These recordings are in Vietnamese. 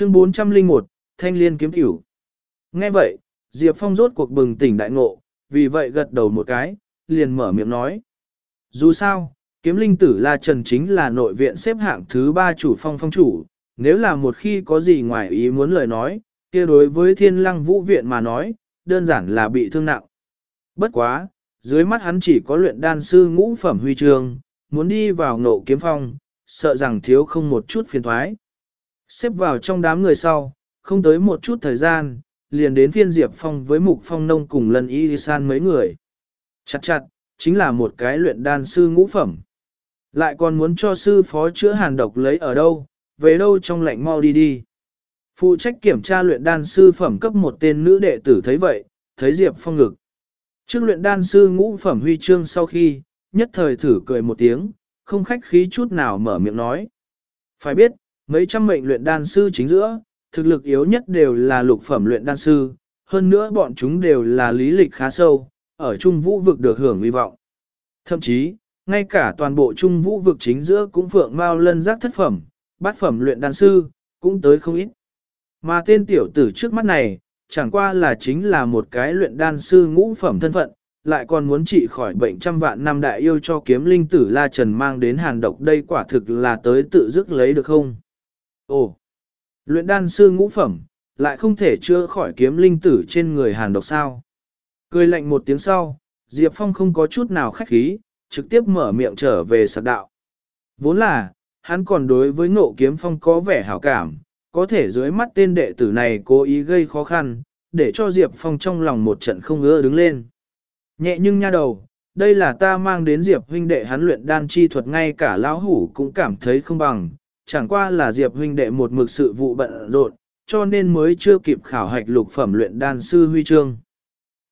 Chương 401, Thanh Liên kiếm tiểu Nghe vậy, Diệp Phong rốt cuộc bừng tỉnh đại ngộ, vì vậy gật đầu một cái, liền mở miệng nói. Dù sao, kiếm linh tử La Trần chính là nội viện xếp hạng thứ ba chủ phong phong chủ, nếu là một khi có gì ngoài ý muốn lời nói, kia đối với thiên lăng vũ viện mà nói, đơn giản là bị thương nặng. Bất quá, dưới mắt hắn chỉ có luyện đan sư ngũ phẩm huy trường, muốn đi vào nộ kiếm phong, sợ rằng thiếu không một chút phiền thoái. Xếp vào trong đám người sau, không tới một chút thời gian, liền đến phiên Diệp Phong với Mục Phong Nông cùng lần y san mấy người. Chặt chặt, chính là một cái luyện đan sư ngũ phẩm. Lại còn muốn cho sư phó chữa hàn độc lấy ở đâu, về đâu trong lạnh mau đi đi. Phụ trách kiểm tra luyện đan sư phẩm cấp một tên nữ đệ tử thấy vậy, thấy Diệp Phong ngực. Trước luyện đan sư ngũ phẩm huy chương sau khi, nhất thời thử cười một tiếng, không khách khí chút nào mở miệng nói. Phải biết, mấy trăm mệnh luyện đan sư chính giữa, thực lực yếu nhất đều là lục phẩm luyện đan sư, hơn nữa bọn chúng đều là lý lịch khá sâu, ở trung vũ vực được hưởng hy vọng. Thậm chí, ngay cả toàn bộ trung vũ vực chính giữa cũng phượng mau lân giác thất phẩm, bát phẩm luyện đan sư, cũng tới không ít. Mà tên tiểu tử trước mắt này, chẳng qua là chính là một cái luyện đan sư ngũ phẩm thân phận, lại còn muốn trị khỏi bệnh trăm vạn năm đại yêu cho kiếm linh tử La Trần mang đến hàn độc đây quả thực là tới tự dứt lấy được không? Ồ, luyện đan sư ngũ phẩm, lại không thể chữa khỏi kiếm linh tử trên người hàn độc sao? Cười lạnh một tiếng sau, Diệp Phong không có chút nào khách khí, trực tiếp mở miệng trở về sạc đạo. Vốn là, hắn còn đối với ngộ kiếm phong có vẻ hảo cảm, có thể dưới mắt tên đệ tử này cố ý gây khó khăn, để cho Diệp Phong trong lòng một trận không ưa đứng lên. Nhẹ nhưng nha đầu, đây là ta mang đến Diệp huynh đệ hắn luyện đan chi thuật ngay cả lão hủ cũng cảm thấy không bằng, chẳng qua là Diệp huynh đệ một mực sự vụ bận rộn, cho nên mới chưa kịp khảo hạch lục phẩm luyện đan sư huy chương.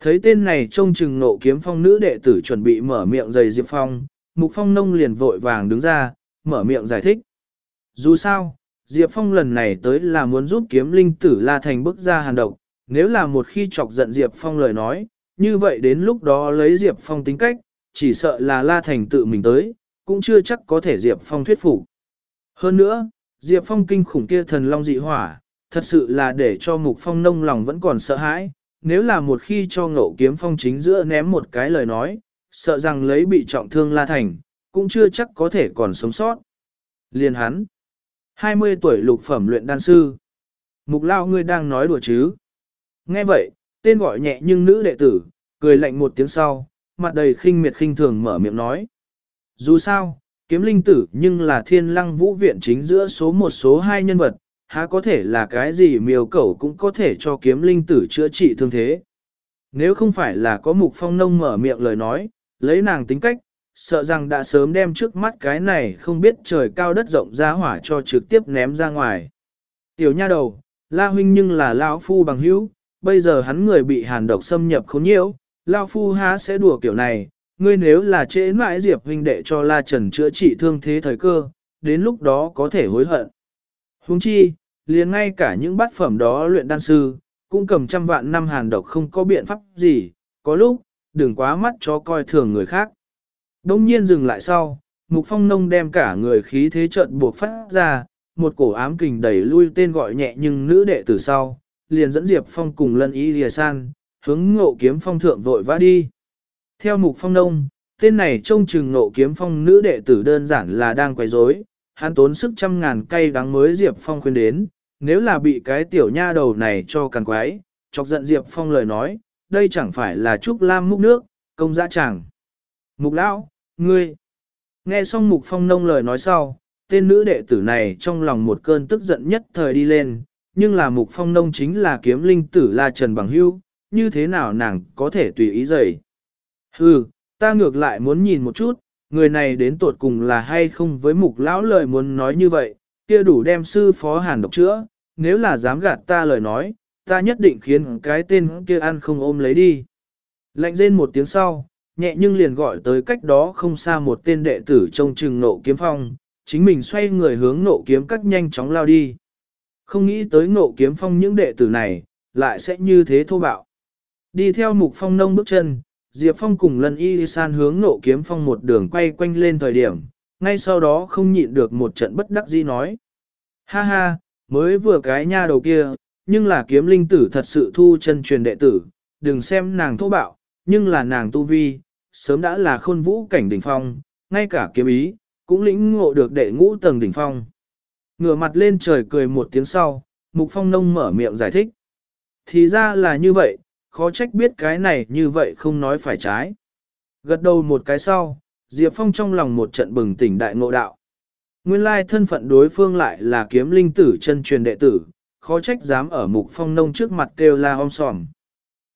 Thấy tên này trông chừng nộ kiếm phong nữ đệ tử chuẩn bị mở miệng giày Diệp Phong, Mục Phong nông liền vội vàng đứng ra, mở miệng giải thích. Dù sao, Diệp Phong lần này tới là muốn giúp kiếm linh tử La Thành bức ra hàn độc, nếu là một khi chọc giận Diệp Phong lời nói, như vậy đến lúc đó lấy Diệp Phong tính cách, chỉ sợ là La Thành tự mình tới, cũng chưa chắc có thể Diệp Phong thuyết phục. Hơn nữa, Diệp Phong kinh khủng kia thần long dị hỏa, thật sự là để cho Mục Phong nông lòng vẫn còn sợ hãi, nếu là một khi cho ngộ kiếm phong chính giữa ném một cái lời nói, sợ rằng lấy bị trọng thương La Thành, cũng chưa chắc có thể còn sống sót. Liên hắn, 20 tuổi lục phẩm luyện đan sư. Mục lao ngươi đang nói đùa chứ. Nghe vậy, tên gọi nhẹ nhưng nữ đệ tử, cười lạnh một tiếng sau, mặt đầy khinh miệt khinh thường mở miệng nói. Dù sao, kiếm linh tử nhưng là thiên lăng vũ viện chính giữa số một số hai nhân vật, há có thể là cái gì miêu cẩu cũng có thể cho kiếm linh tử chữa trị thương thế. Nếu không phải là có mục phong nông mở miệng lời nói, lấy nàng tính cách, sợ rằng đã sớm đem trước mắt cái này không biết trời cao đất rộng ra hỏa cho trực tiếp ném ra ngoài. Tiểu nha đầu, la huynh nhưng là lão phu bằng hữu, bây giờ hắn người bị hàn độc xâm nhập không nhiễu, lão phu há sẽ đùa kiểu này, ngươi nếu là trễ mãi diệp huynh đệ cho la trần chữa trị thương thế thời cơ, đến lúc đó có thể hối hận. Huống chi, liền ngay cả những bát phẩm đó luyện đan sư, cũng cầm trăm vạn năm hàn độc không có biện pháp gì, có lúc, đừng quá mắt cho coi thường người khác. Đông nhiên dừng lại sau, Mục Phong Nông đem cả người khí thế trận buộc phát ra, một cổ ám kình đẩy lui tên gọi nhẹ nhưng nữ đệ tử sau, liền dẫn Diệp Phong cùng lân y lìa san, hướng ngộ kiếm phong thượng vội vã đi. Theo Mục Phong Nông, tên này trông chừng nộ kiếm phong nữ đệ tử đơn giản là đang quấy rối, hắn tốn sức trăm ngàn cây đắng mới Diệp Phong khuyên đến, nếu là bị cái tiểu nha đầu này cho càng quái, chọc giận Diệp Phong lời nói, đây chẳng phải là Trúc Lam múc nước, công dã chẳng. Mục lão, ngươi. Nghe xong Mục Phong nông lời nói sau, tên nữ đệ tử này trong lòng một cơn tức giận nhất thời đi lên, nhưng là Mục Phong nông chính là kiếm linh tử La Trần Bằng Hưu, như thế nào nàng có thể tùy ý dậy. Hừ, ta ngược lại muốn nhìn một chút, người này đến tột cùng là hay không với Mục lão lời muốn nói như vậy, kia đủ đem sư phó hàn độc chữa, nếu là dám gạt ta lời nói, ta nhất định khiến cái tên kia ăn không ôm lấy đi. Lạnh rên một tiếng sau, nhẹ nhưng liền gọi tới cách đó không xa một tên đệ tử trong trừng nộ kiếm phong, chính mình xoay người hướng nộ kiếm cắt nhanh chóng lao đi. Không nghĩ tới nộ kiếm phong những đệ tử này, lại sẽ như thế thô bạo. Đi theo mục phong nông bước chân, Diệp Phong cùng Lân y san hướng nộ kiếm phong một đường quay quanh lên thời điểm, ngay sau đó không nhịn được một trận bất đắc dĩ nói. Ha ha, mới vừa cái nha đầu kia, nhưng là kiếm linh tử thật sự thu chân truyền đệ tử, đừng xem nàng thô bạo, nhưng là nàng tu vi, sớm đã là khôn vũ cảnh đỉnh phong, ngay cả kiếm ý, cũng lĩnh ngộ được đệ ngũ tầng đỉnh phong. Ngửa mặt lên trời cười một tiếng sau, Mục Phong Nông mở miệng giải thích. Thì ra là như vậy, khó trách biết cái này như vậy không nói phải trái. Gật đầu một cái sau, Diệp Phong trong lòng một trận bừng tỉnh đại ngộ đạo. Nguyên lai thân phận đối phương lại là kiếm linh tử chân truyền đệ tử, khó trách dám ở Mục Phong Nông trước mặt kêu la om sòm.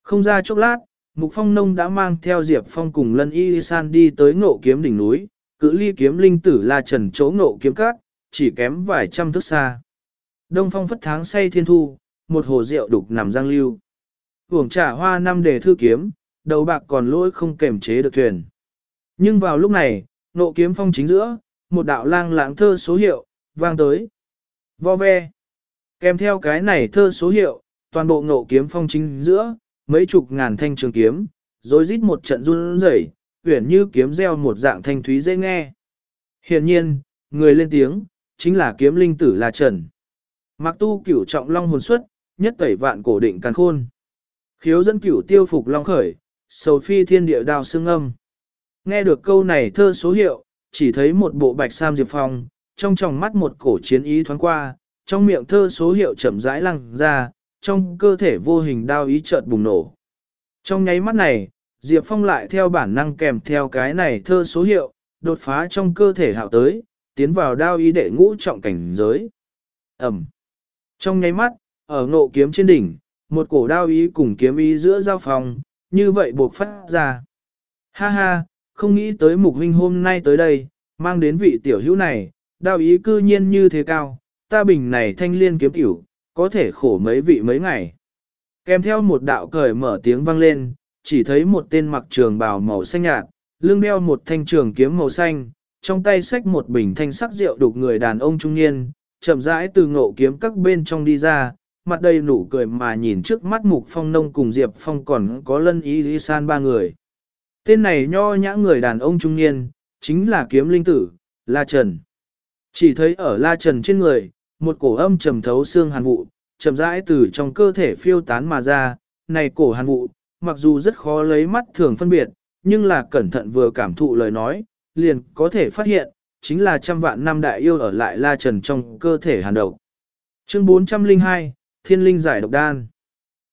Không ra chốc lát, Mục Phong Nông đã mang theo Diệp Phong cùng Lân Y San đi tới ngộ kiếm đỉnh núi, cự ly kiếm linh tử la trần chỗ ngộ kiếm cát, chỉ kém vài trăm thước xa. Đông Phong phất tháng say thiên thu, một hồ rượu đục nằm giang lưu. Uổng trả hoa năm đề thư kiếm, đầu bạc còn lỗi không kềm chế được thuyền. Nhưng vào lúc này, nộ kiếm phong chính giữa, một đạo lang lãng thơ số hiệu, vang tới. Vo ve. Kèm theo cái này thơ số hiệu, toàn bộ nộ kiếm phong chính giữa, mấy chục ngàn thanh trường kiếm, rồi rít một trận run rẩy, uyển như kiếm gieo một dạng thanh thúy dễ nghe. hiển nhiên, người lên tiếng, chính là kiếm linh tử là Trần. Mặc tu cửu trọng long hồn xuất, nhất tẩy vạn cổ định càn khôn. Khiếu dẫn cửu tiêu phục long khởi, sầu phi thiên địa đào xương âm. Nghe được câu này thơ số hiệu, chỉ thấy một bộ bạch sam diệp phong, trong tròng mắt một cổ chiến ý thoáng qua, trong miệng thơ số hiệu chậm rãi lăng ra, trong cơ thể vô hình đao ý chợt bùng nổ. Trong nháy mắt này, Diệp Phong lại theo bản năng kèm theo cái này thơ số hiệu, đột phá trong cơ thể hạo tới, tiến vào đao ý đệ ngũ trọng cảnh giới. Ẩm. Trong nháy mắt, ở ngộ kiếm trên đỉnh, một cổ đao ý cùng kiếm ý giữa giao phòng, như vậy buộc phát ra. Ha ha, không nghĩ tới mục huynh hôm nay tới đây, mang đến vị tiểu hữu này, đao ý cư nhiên như thế cao, ta bình này thanh liên kiếm tiểu, có thể khổ mấy vị mấy ngày. Kèm theo một đạo cởi mở tiếng vang lên, chỉ thấy một tên mặc trường bào màu xanh nhạt, lưng đeo một thanh trường kiếm màu xanh, trong tay xách một bình thanh sắc rượu đục người đàn ông trung niên, chậm rãi từ ngộ kiếm các bên trong đi ra, mặt đầy nụ cười mà nhìn trước mắt mục phong nông cùng Diệp Phong còn có lân ý lý san ba người. Tên này nho nhã người đàn ông trung niên, chính là kiếm linh tử, La Trần. Chỉ thấy ở La Trần trên người, một cổ âm trầm thấu xương hàn vụ, chậm rãi từ trong cơ thể phiêu tán mà ra, này cổ hàn vụ, mặc dù rất khó lấy mắt thường phân biệt, nhưng là cẩn thận vừa cảm thụ lời nói, liền có thể phát hiện, chính là trăm vạn năm đại yêu ở lại La Trần trong cơ thể hàn độc. Chương 402, Thiên Linh giải độc đan.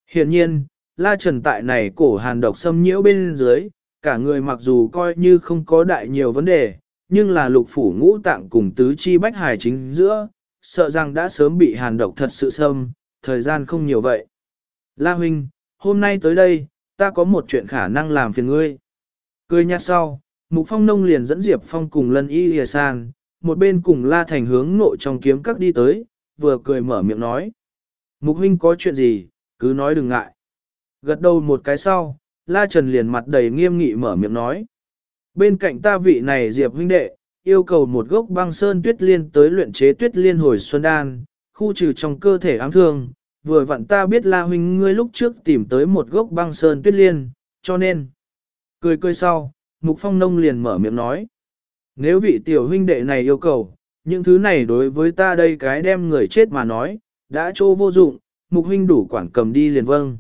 Hiện nhiên, La Trần tại này cổ hàn độc xâm nhiễu bên dưới, cả người mặc dù coi như không có đại nhiều vấn đề, nhưng là lục phủ ngũ tạng cùng tứ chi bách hài chính giữa, sợ rằng đã sớm bị hàn độc thật sự xâm, thời gian không nhiều vậy. La Huynh, hôm nay tới đây, ta có một chuyện khả năng làm phiền ngươi. Cười nhạt sau, Mục Phong Nông liền dẫn Diệp Phong cùng Lân Y Lìa San, một bên cùng La Thành hướng nội trong kiếm các đi tới, vừa cười mở miệng nói. Mục Huynh có chuyện gì, cứ nói đừng ngại. Gật đầu một cái sau, La Trần liền mặt đầy nghiêm nghị mở miệng nói. Bên cạnh ta vị này Diệp huynh đệ, yêu cầu một gốc băng sơn tuyết liên tới luyện chế tuyết liên hồi xuân đan, khu trừ trong cơ thể ám thương. Vừa vặn ta biết La huynh ngươi lúc trước tìm tới một gốc băng sơn tuyết liên, cho nên. Cười cười sau, Mục Phong Nông liền mở miệng nói. Nếu vị tiểu huynh đệ này yêu cầu, những thứ này đối với ta đây cái đem người chết mà nói, đã trô vô dụng, Mục huynh đủ quản cầm đi liền vâng.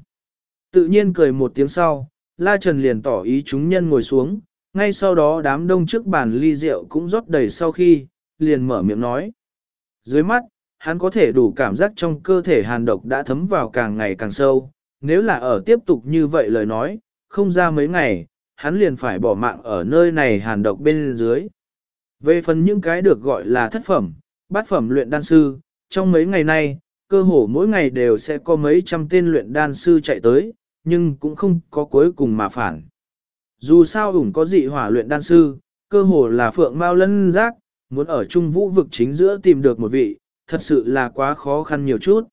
Tự nhiên cười một tiếng sau, La Trần liền tỏ ý chúng nhân ngồi xuống, ngay sau đó đám đông trước bàn ly rượu cũng rót đầy sau khi, liền mở miệng nói. Dưới mắt, hắn có thể đủ cảm giác trong cơ thể hàn độc đã thấm vào càng ngày càng sâu, nếu là ở tiếp tục như vậy lời nói, không ra mấy ngày, hắn liền phải bỏ mạng ở nơi này hàn độc bên dưới. Về phần những cái được gọi là thất phẩm, bát phẩm luyện đan sư, trong mấy ngày nay, cơ hồ mỗi ngày đều sẽ có mấy trăm tên luyện đan sư chạy tới, nhưng cũng không có cuối cùng mà phản. Dù sao ủng có dị hỏa luyện đan sư, cơ hồ là phượng mau lân giác, muốn ở trung vũ vực chính giữa tìm được một vị, thật sự là quá khó khăn nhiều chút.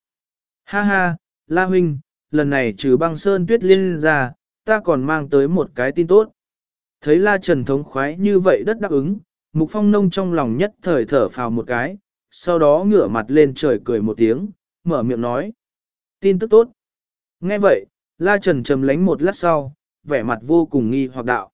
Ha ha, La Huynh, lần này trừ băng sơn tuyết liên ra, ta còn mang tới một cái tin tốt. Thấy La Trần thống khoái như vậy đất đáp ứng, Mục Phong Nông trong lòng nhất thời thở phào một cái, sau đó ngửa mặt lên trời cười một tiếng, mở miệng nói. Tin tức tốt. Nghe vậy, La Trần trầm lánh một lát sau, vẻ mặt vô cùng nghi hoặc đạo.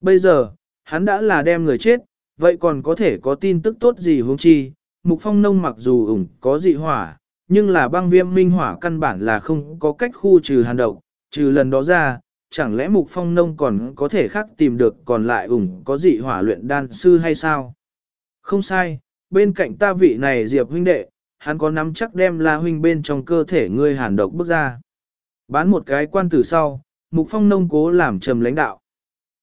Bây giờ, hắn đã là đem người chết, vậy còn có thể có tin tức tốt gì huống chi, Mục Phong Nông mặc dù ủng có dị hỏa, nhưng là băng viêm minh hỏa căn bản là không có cách khu trừ hàn độc, trừ lần đó ra, chẳng lẽ Mục Phong Nông còn có thể khác tìm được còn lại ủng có dị hỏa luyện đan sư hay sao? Không sai, bên cạnh ta vị này Diệp huynh đệ, hắn có nắm chắc đem la huynh bên trong cơ thể ngươi hàn độc bước ra. Bán một cái quan tử sau, Mục Phong Nông cố làm trầm lãnh đạo.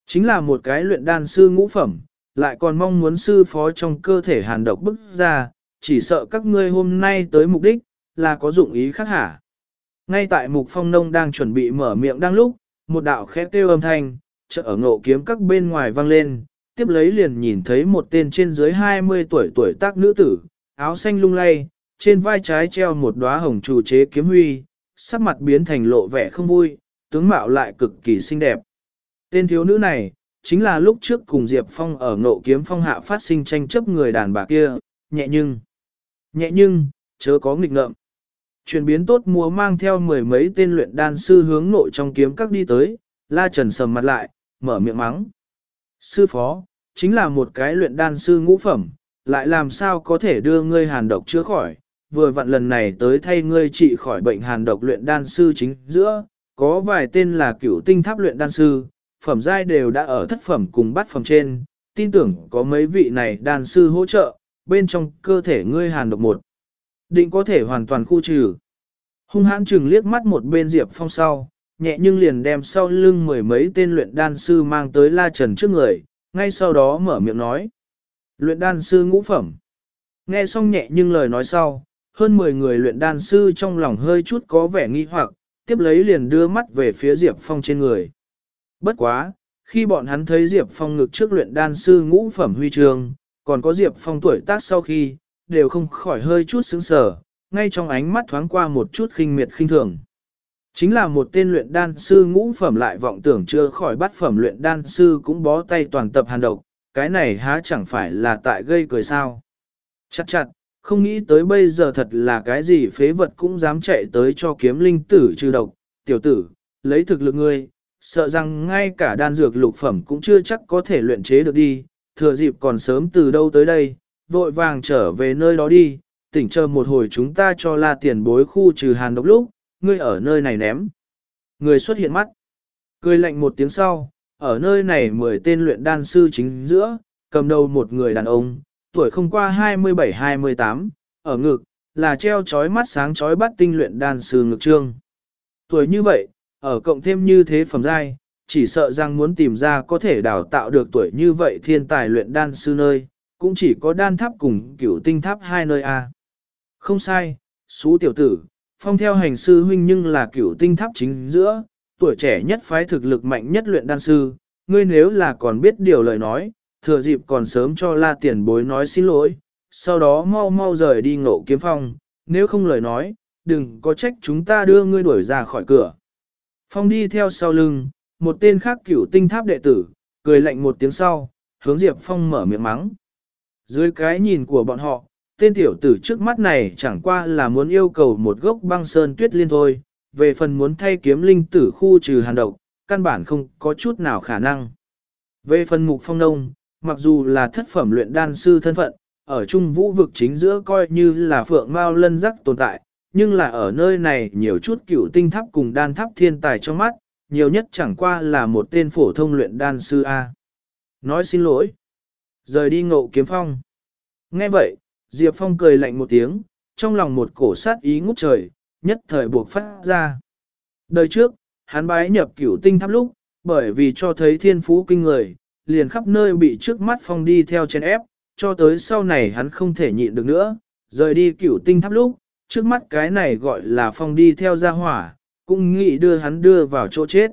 Chính là một cái luyện đan sư ngũ phẩm, lại còn mong muốn sư phó trong cơ thể hàn độc bức ra, chỉ sợ các ngươi hôm nay tới mục đích, là có dụng ý khác hả. Ngay tại mục phong nông đang chuẩn bị mở miệng đang lúc, một đạo khẽ kêu âm thanh, chợ ở ngộ kiếm các bên ngoài vang lên, tiếp lấy liền nhìn thấy một tên trên dưới 20 tuổi tuổi tác nữ tử, áo xanh lung lay, trên vai trái treo một đóa hồng chủ chế kiếm huy, sắc mặt biến thành lộ vẻ không vui, tướng mạo lại cực kỳ xinh đẹp. Tên thiếu nữ này, chính là lúc trước cùng Diệp Phong ở ngộ kiếm phong hạ phát sinh tranh chấp người đàn bà kia, nhẹ nhưng, nhẹ nhưng, chớ có nghịch ngợm. Chuyển biến tốt múa mang theo mười mấy tên luyện đan sư hướng nội trong kiếm các đi tới, la trần sầm mặt lại, mở miệng mắng. Sư phó, chính là một cái luyện đan sư ngũ phẩm, lại làm sao có thể đưa ngươi hàn độc chữa khỏi, vừa vặn lần này tới thay ngươi trị khỏi bệnh hàn độc luyện đan sư chính giữa, có vài tên là cửu tinh tháp luyện đan sư, phẩm giai đều đã ở thất phẩm cùng bát phẩm trên, tin tưởng có mấy vị này đan sư hỗ trợ, bên trong cơ thể ngươi hàn độc một. Định có thể hoàn toàn khu trừ. Hung hãn chừng liếc mắt một bên Diệp Phong sau, nhẹ nhưng liền đem sau lưng mười mấy tên luyện đan sư mang tới la trần trước người, ngay sau đó mở miệng nói. Luyện đan sư ngũ phẩm. Nghe xong nhẹ nhưng lời nói sau, hơn 10 người luyện đan sư trong lòng hơi chút có vẻ nghi hoặc, tiếp lấy liền đưa mắt về phía Diệp Phong trên người. Bất quá, khi bọn hắn thấy Diệp Phong ngực trước luyện đan sư ngũ phẩm huy trường, còn có Diệp Phong tuổi tác sau khi, đều không khỏi hơi chút sững sờ, ngay trong ánh mắt thoáng qua một chút khinh miệt khinh thường. Chính là một tên luyện đan sư ngũ phẩm lại vọng tưởng chưa khỏi bắt phẩm luyện đan sư cũng bó tay toàn tập hàn độc, cái này há chẳng phải là tại gây cười sao. Chặt chặt, không nghĩ tới bây giờ thật là cái gì phế vật cũng dám chạy tới cho kiếm linh tử trừ độc, tiểu tử, lấy thực lực ngươi, sợ rằng ngay cả đan dược lục phẩm cũng chưa chắc có thể luyện chế được đi, thừa dịp còn sớm từ đâu tới đây, vội vàng trở về nơi đó đi, tỉnh chờ một hồi chúng ta cho la tiền bối khu trừ hàn độc lúc, ngươi ở nơi này ném. Người xuất hiện mắt, cười lạnh một tiếng sau, ở nơi này mười tên luyện đan sư chính giữa, cầm đầu một người đàn ông, tuổi không qua 27-28, ở ngực, là treo chói mắt sáng chói bắt tinh luyện đan sư ngực trương. Tuổi như vậy, ở cộng thêm như thế phẩm giai, chỉ sợ rằng muốn tìm ra có thể đào tạo được tuổi như vậy thiên tài luyện đan sư nơi, cũng chỉ có đan tháp cùng cửu tinh tháp hai nơi a. Không sai, xú tiểu tử, phong theo hành sư huynh nhưng là cửu tinh tháp chính giữa, tuổi trẻ nhất phái thực lực mạnh nhất luyện đan sư, ngươi nếu là còn biết điều lời nói, thừa dịp còn sớm cho la tiền bối nói xin lỗi, sau đó mau mau rời đi ngộ kiếm phong, nếu không lời nói, đừng có trách chúng ta đưa ngươi đuổi ra khỏi cửa. Phong đi theo sau lưng, một tên khác cửu tinh tháp đệ tử, cười lạnh một tiếng sau, hướng Diệp Phong mở miệng mắng. Dưới cái nhìn của bọn họ, tên tiểu tử trước mắt này chẳng qua là muốn yêu cầu một gốc băng sơn tuyết liên thôi, về phần muốn thay kiếm linh tử khu trừ hàn độc, căn bản không có chút nào khả năng. Về phần mục phong nông, mặc dù là thất phẩm luyện đan sư thân phận, ở trung vũ vực chính giữa coi như là phượng mao lân rắc tồn tại, nhưng là ở nơi này nhiều chút cựu tinh tháp cùng đan tháp thiên tài trong mắt, nhiều nhất chẳng qua là một tên phổ thông luyện đan sư A. Nói xin lỗi. Rời đi ngộ kiếm phong. Nghe vậy, Diệp Phong cười lạnh một tiếng, trong lòng một cổ sát ý ngút trời, nhất thời buộc phát ra. Đời trước, hắn bái nhập cửu tinh tháp lúc, bởi vì cho thấy thiên phú kinh người, liền khắp nơi bị trước mắt Phong đi theo chen ép, cho tới sau này hắn không thể nhịn được nữa, rời đi cửu tinh tháp lúc, trước mắt cái này gọi là Phong đi theo gia hỏa, cũng nghĩ đưa hắn đưa vào chỗ chết.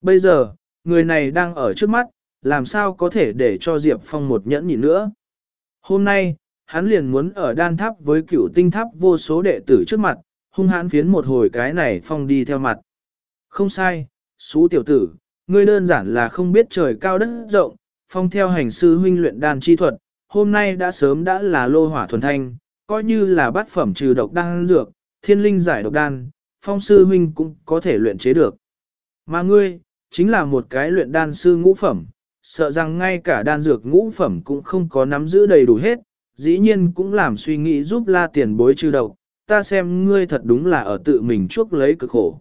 Bây giờ, người này đang ở trước mắt, làm sao có thể để cho Diệp Phong một nhẫn nhịn nữa. Hôm nay, hắn liền muốn ở đan tháp với cửu tinh tháp vô số đệ tử trước mặt, hung hãn phiến một hồi cái này Phong đi theo mặt. Không sai, xú tiểu tử, ngươi đơn giản là không biết trời cao đất rộng, Phong theo hành sư huynh luyện đan chi thuật, hôm nay đã sớm đã là lô hỏa thuần thanh, coi như là bát phẩm trừ độc đan dược, thiên linh giải độc đan, phong sư huynh cũng có thể luyện chế được. Mà ngươi, chính là một cái luyện đan sư ngũ phẩm, sợ rằng ngay cả đan dược ngũ phẩm cũng không có nắm giữ đầy đủ hết, dĩ nhiên cũng làm suy nghĩ giúp la tiền bối trừ độc, ta xem ngươi thật đúng là ở tự mình chuốc lấy cực khổ.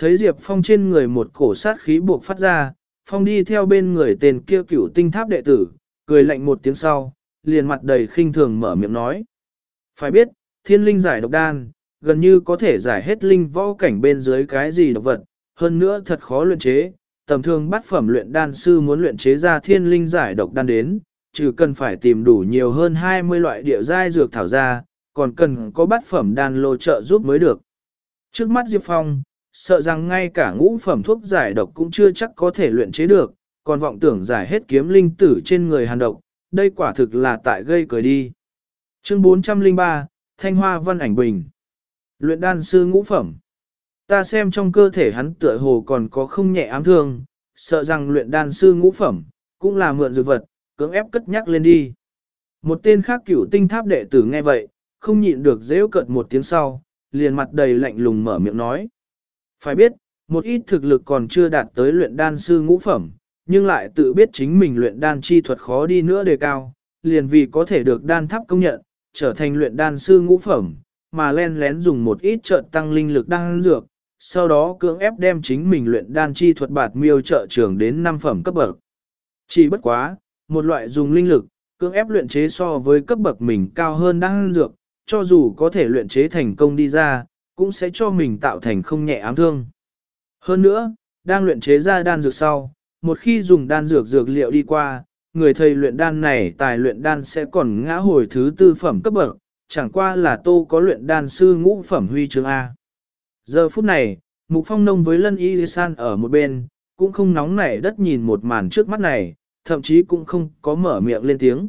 Thấy Diệp Phong trên người một cổ sát khí buộc phát ra, Phong đi theo bên người tên kia cửu tinh tháp đệ tử, cười lạnh một tiếng sau, liền mặt đầy khinh thường mở miệng nói. Phải biết, thiên linh giải độc đan, gần như có thể giải hết linh võ cảnh bên dưới cái gì độc vật, hơn nữa thật khó luyện chế, tầm thường bắt phẩm luyện đan sư muốn luyện chế ra thiên linh giải độc đan đến, trừ cần phải tìm đủ nhiều hơn 20 loại địa giai dược thảo ra, còn cần có bát phẩm đan lô trợ giúp mới được. Trước mắt Diệp Phong, sợ rằng ngay cả ngũ phẩm thuốc giải độc cũng chưa chắc có thể luyện chế được, còn vọng tưởng giải hết kiếm linh tử trên người hàn độc, đây quả thực là tại gây cười đi. Chương 403, Thanh Hoa Văn Ảnh Bình Luyện đan sư ngũ phẩm Ta xem trong cơ thể hắn tựa hồ còn có không nhẹ ám thương, sợ rằng luyện đan sư ngũ phẩm, cũng là mượn dược vật, cưỡng ép cất nhắc lên đi. Một tên khác cửu tinh tháp đệ tử nghe vậy, không nhịn được dễu cợt một tiếng sau, liền mặt đầy lạnh lùng mở miệng nói. Phải biết, một ít thực lực còn chưa đạt tới luyện đan sư ngũ phẩm, nhưng lại tự biết chính mình luyện đan chi thuật khó đi nữa đề cao, liền vì có thể được đan tháp công nhận, trở thành luyện đan sư ngũ phẩm, mà len lén dùng một ít trợ tăng linh lực đan dược, sau đó cưỡng ép đem chính mình luyện đan chi thuật bạt miêu trợ trường đến 5 phẩm cấp bậc. Chỉ bất quá, một loại dùng linh lực, cưỡng ép luyện chế so với cấp bậc mình cao hơn đan dược, cho dù có thể luyện chế thành công đi ra, cũng sẽ cho mình tạo thành không nhẹ ám thương. Hơn nữa, đang luyện chế ra đan dược sau, một khi dùng đan dược dược liệu đi qua, người thầy luyện đan này tài luyện đan sẽ còn ngã hồi thứ tư phẩm cấp bậc, chẳng qua là tô có luyện đan sư ngũ phẩm huy chương A. Giờ phút này, Mục Phong Nông với Lân Y San ở một bên, cũng không nóng nảy đất nhìn một màn trước mắt này, thậm chí cũng không có mở miệng lên tiếng.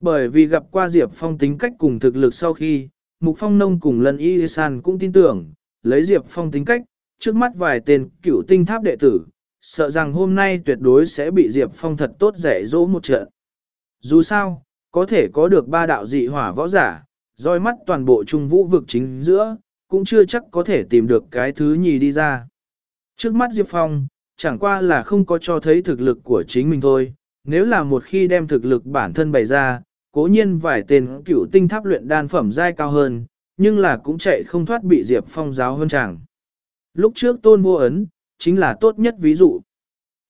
Bởi vì gặp qua Diệp Phong tính cách cùng thực lực sau khi, Mục Phong Nông cùng Lân Y San cũng tin tưởng, lấy Diệp Phong tính cách, trước mắt vài tên cựu tinh tháp đệ tử, sợ rằng hôm nay tuyệt đối sẽ bị Diệp Phong thật tốt rẻ dỗ một trận. Dù sao, có thể có được ba đạo dị hỏa võ giả, roi mắt toàn bộ trung vũ vực chính giữa, cũng chưa chắc có thể tìm được cái thứ nhì đi ra. Trước mắt Diệp Phong, chẳng qua là không có cho thấy thực lực của chính mình thôi, nếu là một khi đem thực lực bản thân bày ra, cố nhiên vài tên cựu tinh tháp luyện đan phẩm giai cao hơn, nhưng là cũng chạy không thoát bị Diệp Phong giáo hơn chàng. Lúc trước tôn vô ấn, chính là tốt nhất ví dụ.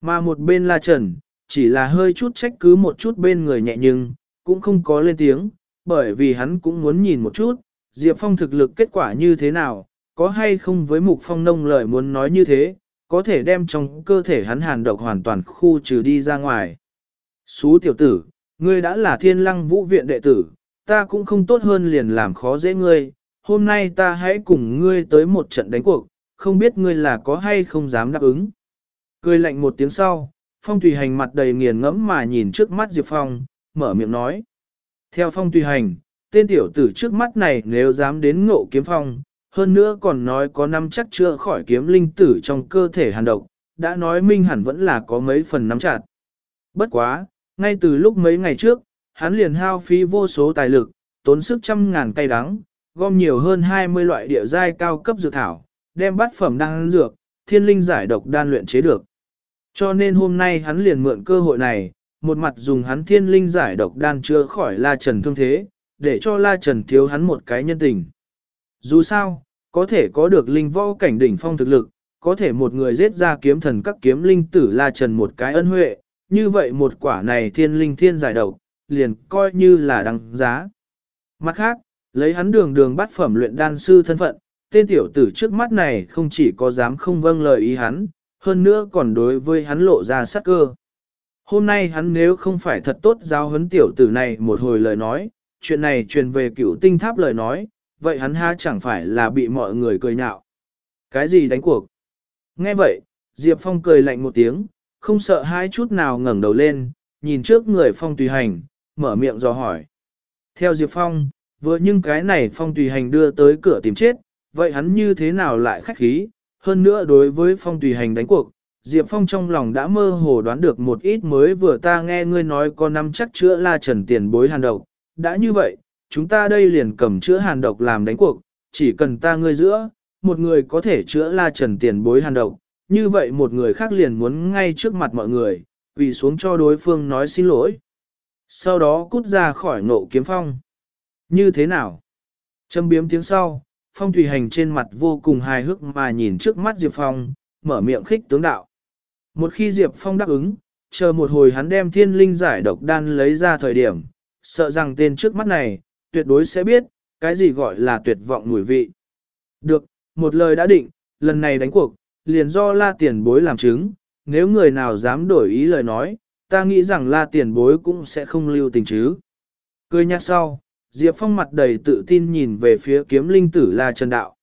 Mà một bên La Trần, chỉ là hơi chút trách cứ một chút bên người nhẹ nhưng, cũng không có lên tiếng, bởi vì hắn cũng muốn nhìn một chút, Diệp Phong thực lực kết quả như thế nào, có hay không với mục phong nông lời muốn nói như thế, có thể đem trong cơ thể hắn hàn độc hoàn toàn khu trừ đi ra ngoài. Xú tiểu tử, ngươi đã là thiên lăng vũ viện đệ tử, ta cũng không tốt hơn liền làm khó dễ ngươi, hôm nay ta hãy cùng ngươi tới một trận đánh cuộc, không biết ngươi là có hay không dám đáp ứng. Cười lạnh một tiếng sau, Phong Tùy Hành mặt đầy nghiền ngẫm mà nhìn trước mắt Diệp Phong, mở miệng nói. Theo Phong Tùy Hành, tên tiểu tử trước mắt này nếu dám đến ngộ kiếm phong, hơn nữa còn nói có năm chắc chưa khỏi kiếm linh tử trong cơ thể hàn độc, đã nói minh hẳn vẫn là có mấy phần nắm chặt. Bất quá, ngay từ lúc mấy ngày trước, hắn liền hao phí vô số tài lực, tốn sức trăm ngàn cây đắng, gom nhiều hơn 20 loại địa giai cao cấp dược thảo, đem bát phẩm đan dược, thiên linh giải độc đan luyện chế được. Cho nên hôm nay hắn liền mượn cơ hội này, một mặt dùng hắn thiên linh giải độc đan chữa khỏi La Trần thương thế, để cho La Trần thiếu hắn một cái nhân tình. Dù sao, có thể có được linh võ cảnh đỉnh phong thực lực, có thể một người giết ra kiếm thần các kiếm linh tử La Trần một cái ân huệ, như vậy một quả này thiên linh thiên giải độc, liền coi như là đăng giá. Mặt khác, lấy hắn đường đường bắt phẩm luyện đan sư thân phận, tên tiểu tử trước mắt này không chỉ có dám không vâng lời ý hắn, hơn nữa còn đối với hắn lộ ra sắc cơ. Hôm nay hắn nếu không phải thật tốt giáo huấn tiểu tử này một hồi lời nói, chuyện này truyền về cựu tinh tháp lời nói, vậy hắn ha chẳng phải là bị mọi người cười nhạo. Cái gì đánh cuộc? Nghe vậy, Diệp Phong cười lạnh một tiếng, không sợ hai chút nào ngẩng đầu lên, nhìn trước người Phong tùy hành, mở miệng dò hỏi. Theo Diệp Phong, vừa nhưng cái này Phong tùy hành đưa tới cửa tìm chết, vậy hắn như thế nào lại khách khí, hơn nữa đối với Phong tùy hành đánh cuộc, Diệp Phong trong lòng đã mơ hồ đoán được một ít mới vừa ta nghe ngươi nói có năm chắc chữa la trần tiền bối hàn độc. Đã như vậy, chúng ta đây liền cầm chữa hàn độc làm đánh cuộc, chỉ cần ta ngươi giữa, một người có thể chữa la trần tiền bối hàn độc, như vậy một người khác liền muốn ngay trước mặt mọi người, vì xuống cho đối phương nói xin lỗi. Sau đó cút ra khỏi ngộ kiếm phong. Như thế nào? Châm biếm tiếng sau, phong thủy hành trên mặt vô cùng hài hước mà nhìn trước mắt Diệp Phong, mở miệng khích tướng đạo. Một khi Diệp Phong đáp ứng, chờ một hồi hắn đem thiên linh giải độc đan lấy ra thời điểm, sợ rằng tên trước mắt này, tuyệt đối sẽ biết, cái gì gọi là tuyệt vọng mùi vị. Được, một lời đã định, lần này đánh cuộc, liền do la tiền bối làm chứng, nếu người nào dám đổi ý lời nói, ta nghĩ rằng la tiền bối cũng sẽ không lưu tình chứ. Cười nhạt sau, Diệp Phong mặt đầy tự tin nhìn về phía kiếm linh tử La Trần Đạo.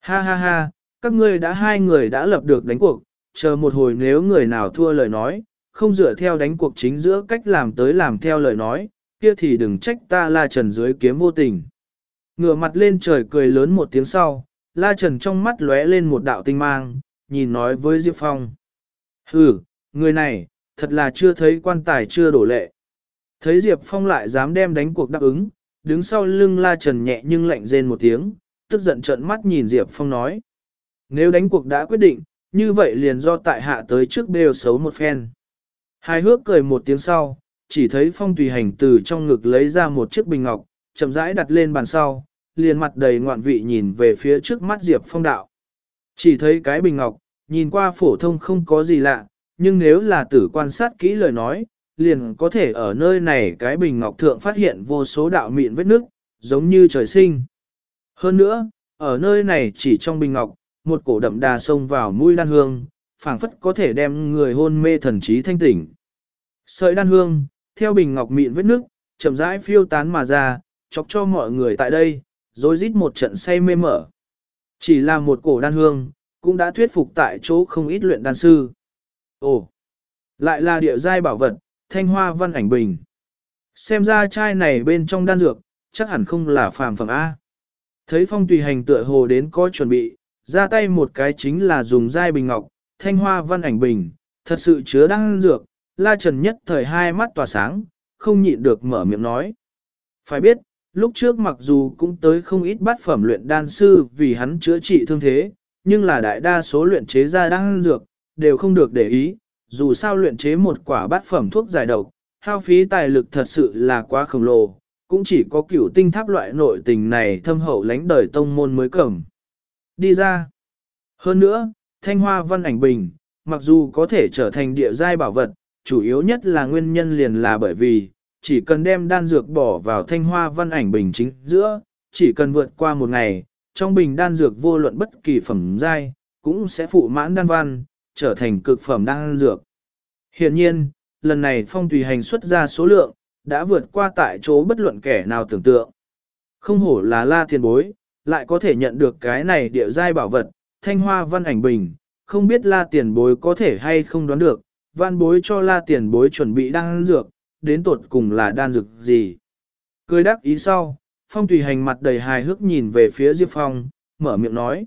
Ha ha ha, các ngươi đã hai người đã lập được đánh cuộc, chờ một hồi nếu người nào thua lời nói, không dựa theo đánh cuộc chính giữa cách làm tới làm theo lời nói, kia thì đừng trách ta La Trần dưới kiếm vô tình. Ngửa mặt lên trời cười lớn một tiếng sau, La Trần trong mắt lóe lên một đạo tinh mang, nhìn nói với Diệp Phong. ừ, người này, thật là chưa thấy quan tài chưa đổ lệ. Thấy Diệp Phong lại dám đem đánh cuộc đáp ứng, đứng sau lưng La Trần nhẹ nhưng lạnh rên một tiếng, tức giận trợn mắt nhìn Diệp Phong nói. Nếu đánh cuộc đã quyết định, như vậy liền do tại hạ tới trước đều xấu một phen. Hai hước cười một tiếng sau, chỉ thấy Phong tùy hành từ trong ngực lấy ra một chiếc bình ngọc, chậm rãi đặt lên bàn sau, liền mặt đầy ngoạn vị nhìn về phía trước mắt Diệp Phong đạo. Chỉ thấy cái bình ngọc, nhìn qua phổ thông không có gì lạ, nhưng nếu là tử quan sát kỹ lời nói, liền có thể ở nơi này cái bình ngọc thượng phát hiện vô số đạo mịn vết nước, giống như trời sinh. Hơn nữa, ở nơi này chỉ trong bình ngọc, một cổ đậm đà xông vào mũi đan hương, phảng phất có thể đem người hôn mê thần trí thanh tỉnh. Sợi đan hương, theo bình ngọc mịn vết nước, chậm rãi phiêu tán mà ra, chọc cho mọi người tại đây, rồi rít một trận say mê mở. Chỉ là một cổ đan hương, cũng đã thuyết phục tại chỗ không ít luyện đan sư. Ồ, lại là địa giai bảo vật, thanh hoa văn ảnh bình. Xem ra chai này bên trong đan dược, chắc hẳn không là phàm phẩm A. Thấy phong tùy hành tựa hồ đến có chuẩn bị, ra tay một cái chính là dùng giai bình ngọc, thanh hoa văn ảnh bình, thật sự chứa đan dược, la trần nhất thời hai mắt tỏa sáng, không nhịn được mở miệng nói. Phải biết, lúc trước mặc dù cũng tới không ít bát phẩm luyện đan sư vì hắn chữa trị thương thế, nhưng là đại đa số luyện chế ra đan dược, đều không được để ý, dù sao luyện chế một quả bát phẩm thuốc giải độc, hao phí tài lực thật sự là quá khổng lồ, cũng chỉ có cửu tinh tháp loại nội tình này thâm hậu lãnh đời tông môn mới cầm. Đi ra. Hơn nữa, thanh hoa văn ảnh bình, mặc dù có thể trở thành địa giai bảo vật, chủ yếu nhất là nguyên nhân liền là bởi vì, chỉ cần đem đan dược bỏ vào thanh hoa văn ảnh bình chính giữa, chỉ cần vượt qua một ngày, trong bình đan dược vô luận bất kỳ phẩm giai, cũng sẽ phụ mãn đan văn, trở thành cực phẩm đan dược. Hiện nhiên, lần này phong tùy hành xuất ra số lượng, đã vượt qua tại chỗ bất luận kẻ nào tưởng tượng. Không hổ là la tiền bối, lại có thể nhận được cái này địa giai bảo vật, thanh hoa văn ảnh bình, không biết la tiền bối có thể hay không đoán được, văn bối cho la tiền bối chuẩn bị đan dược, đến tột cùng là đan dược gì. Cười đắc ý sau, phong tùy hành mặt đầy hài hước nhìn về phía Diệp Phong, mở miệng nói.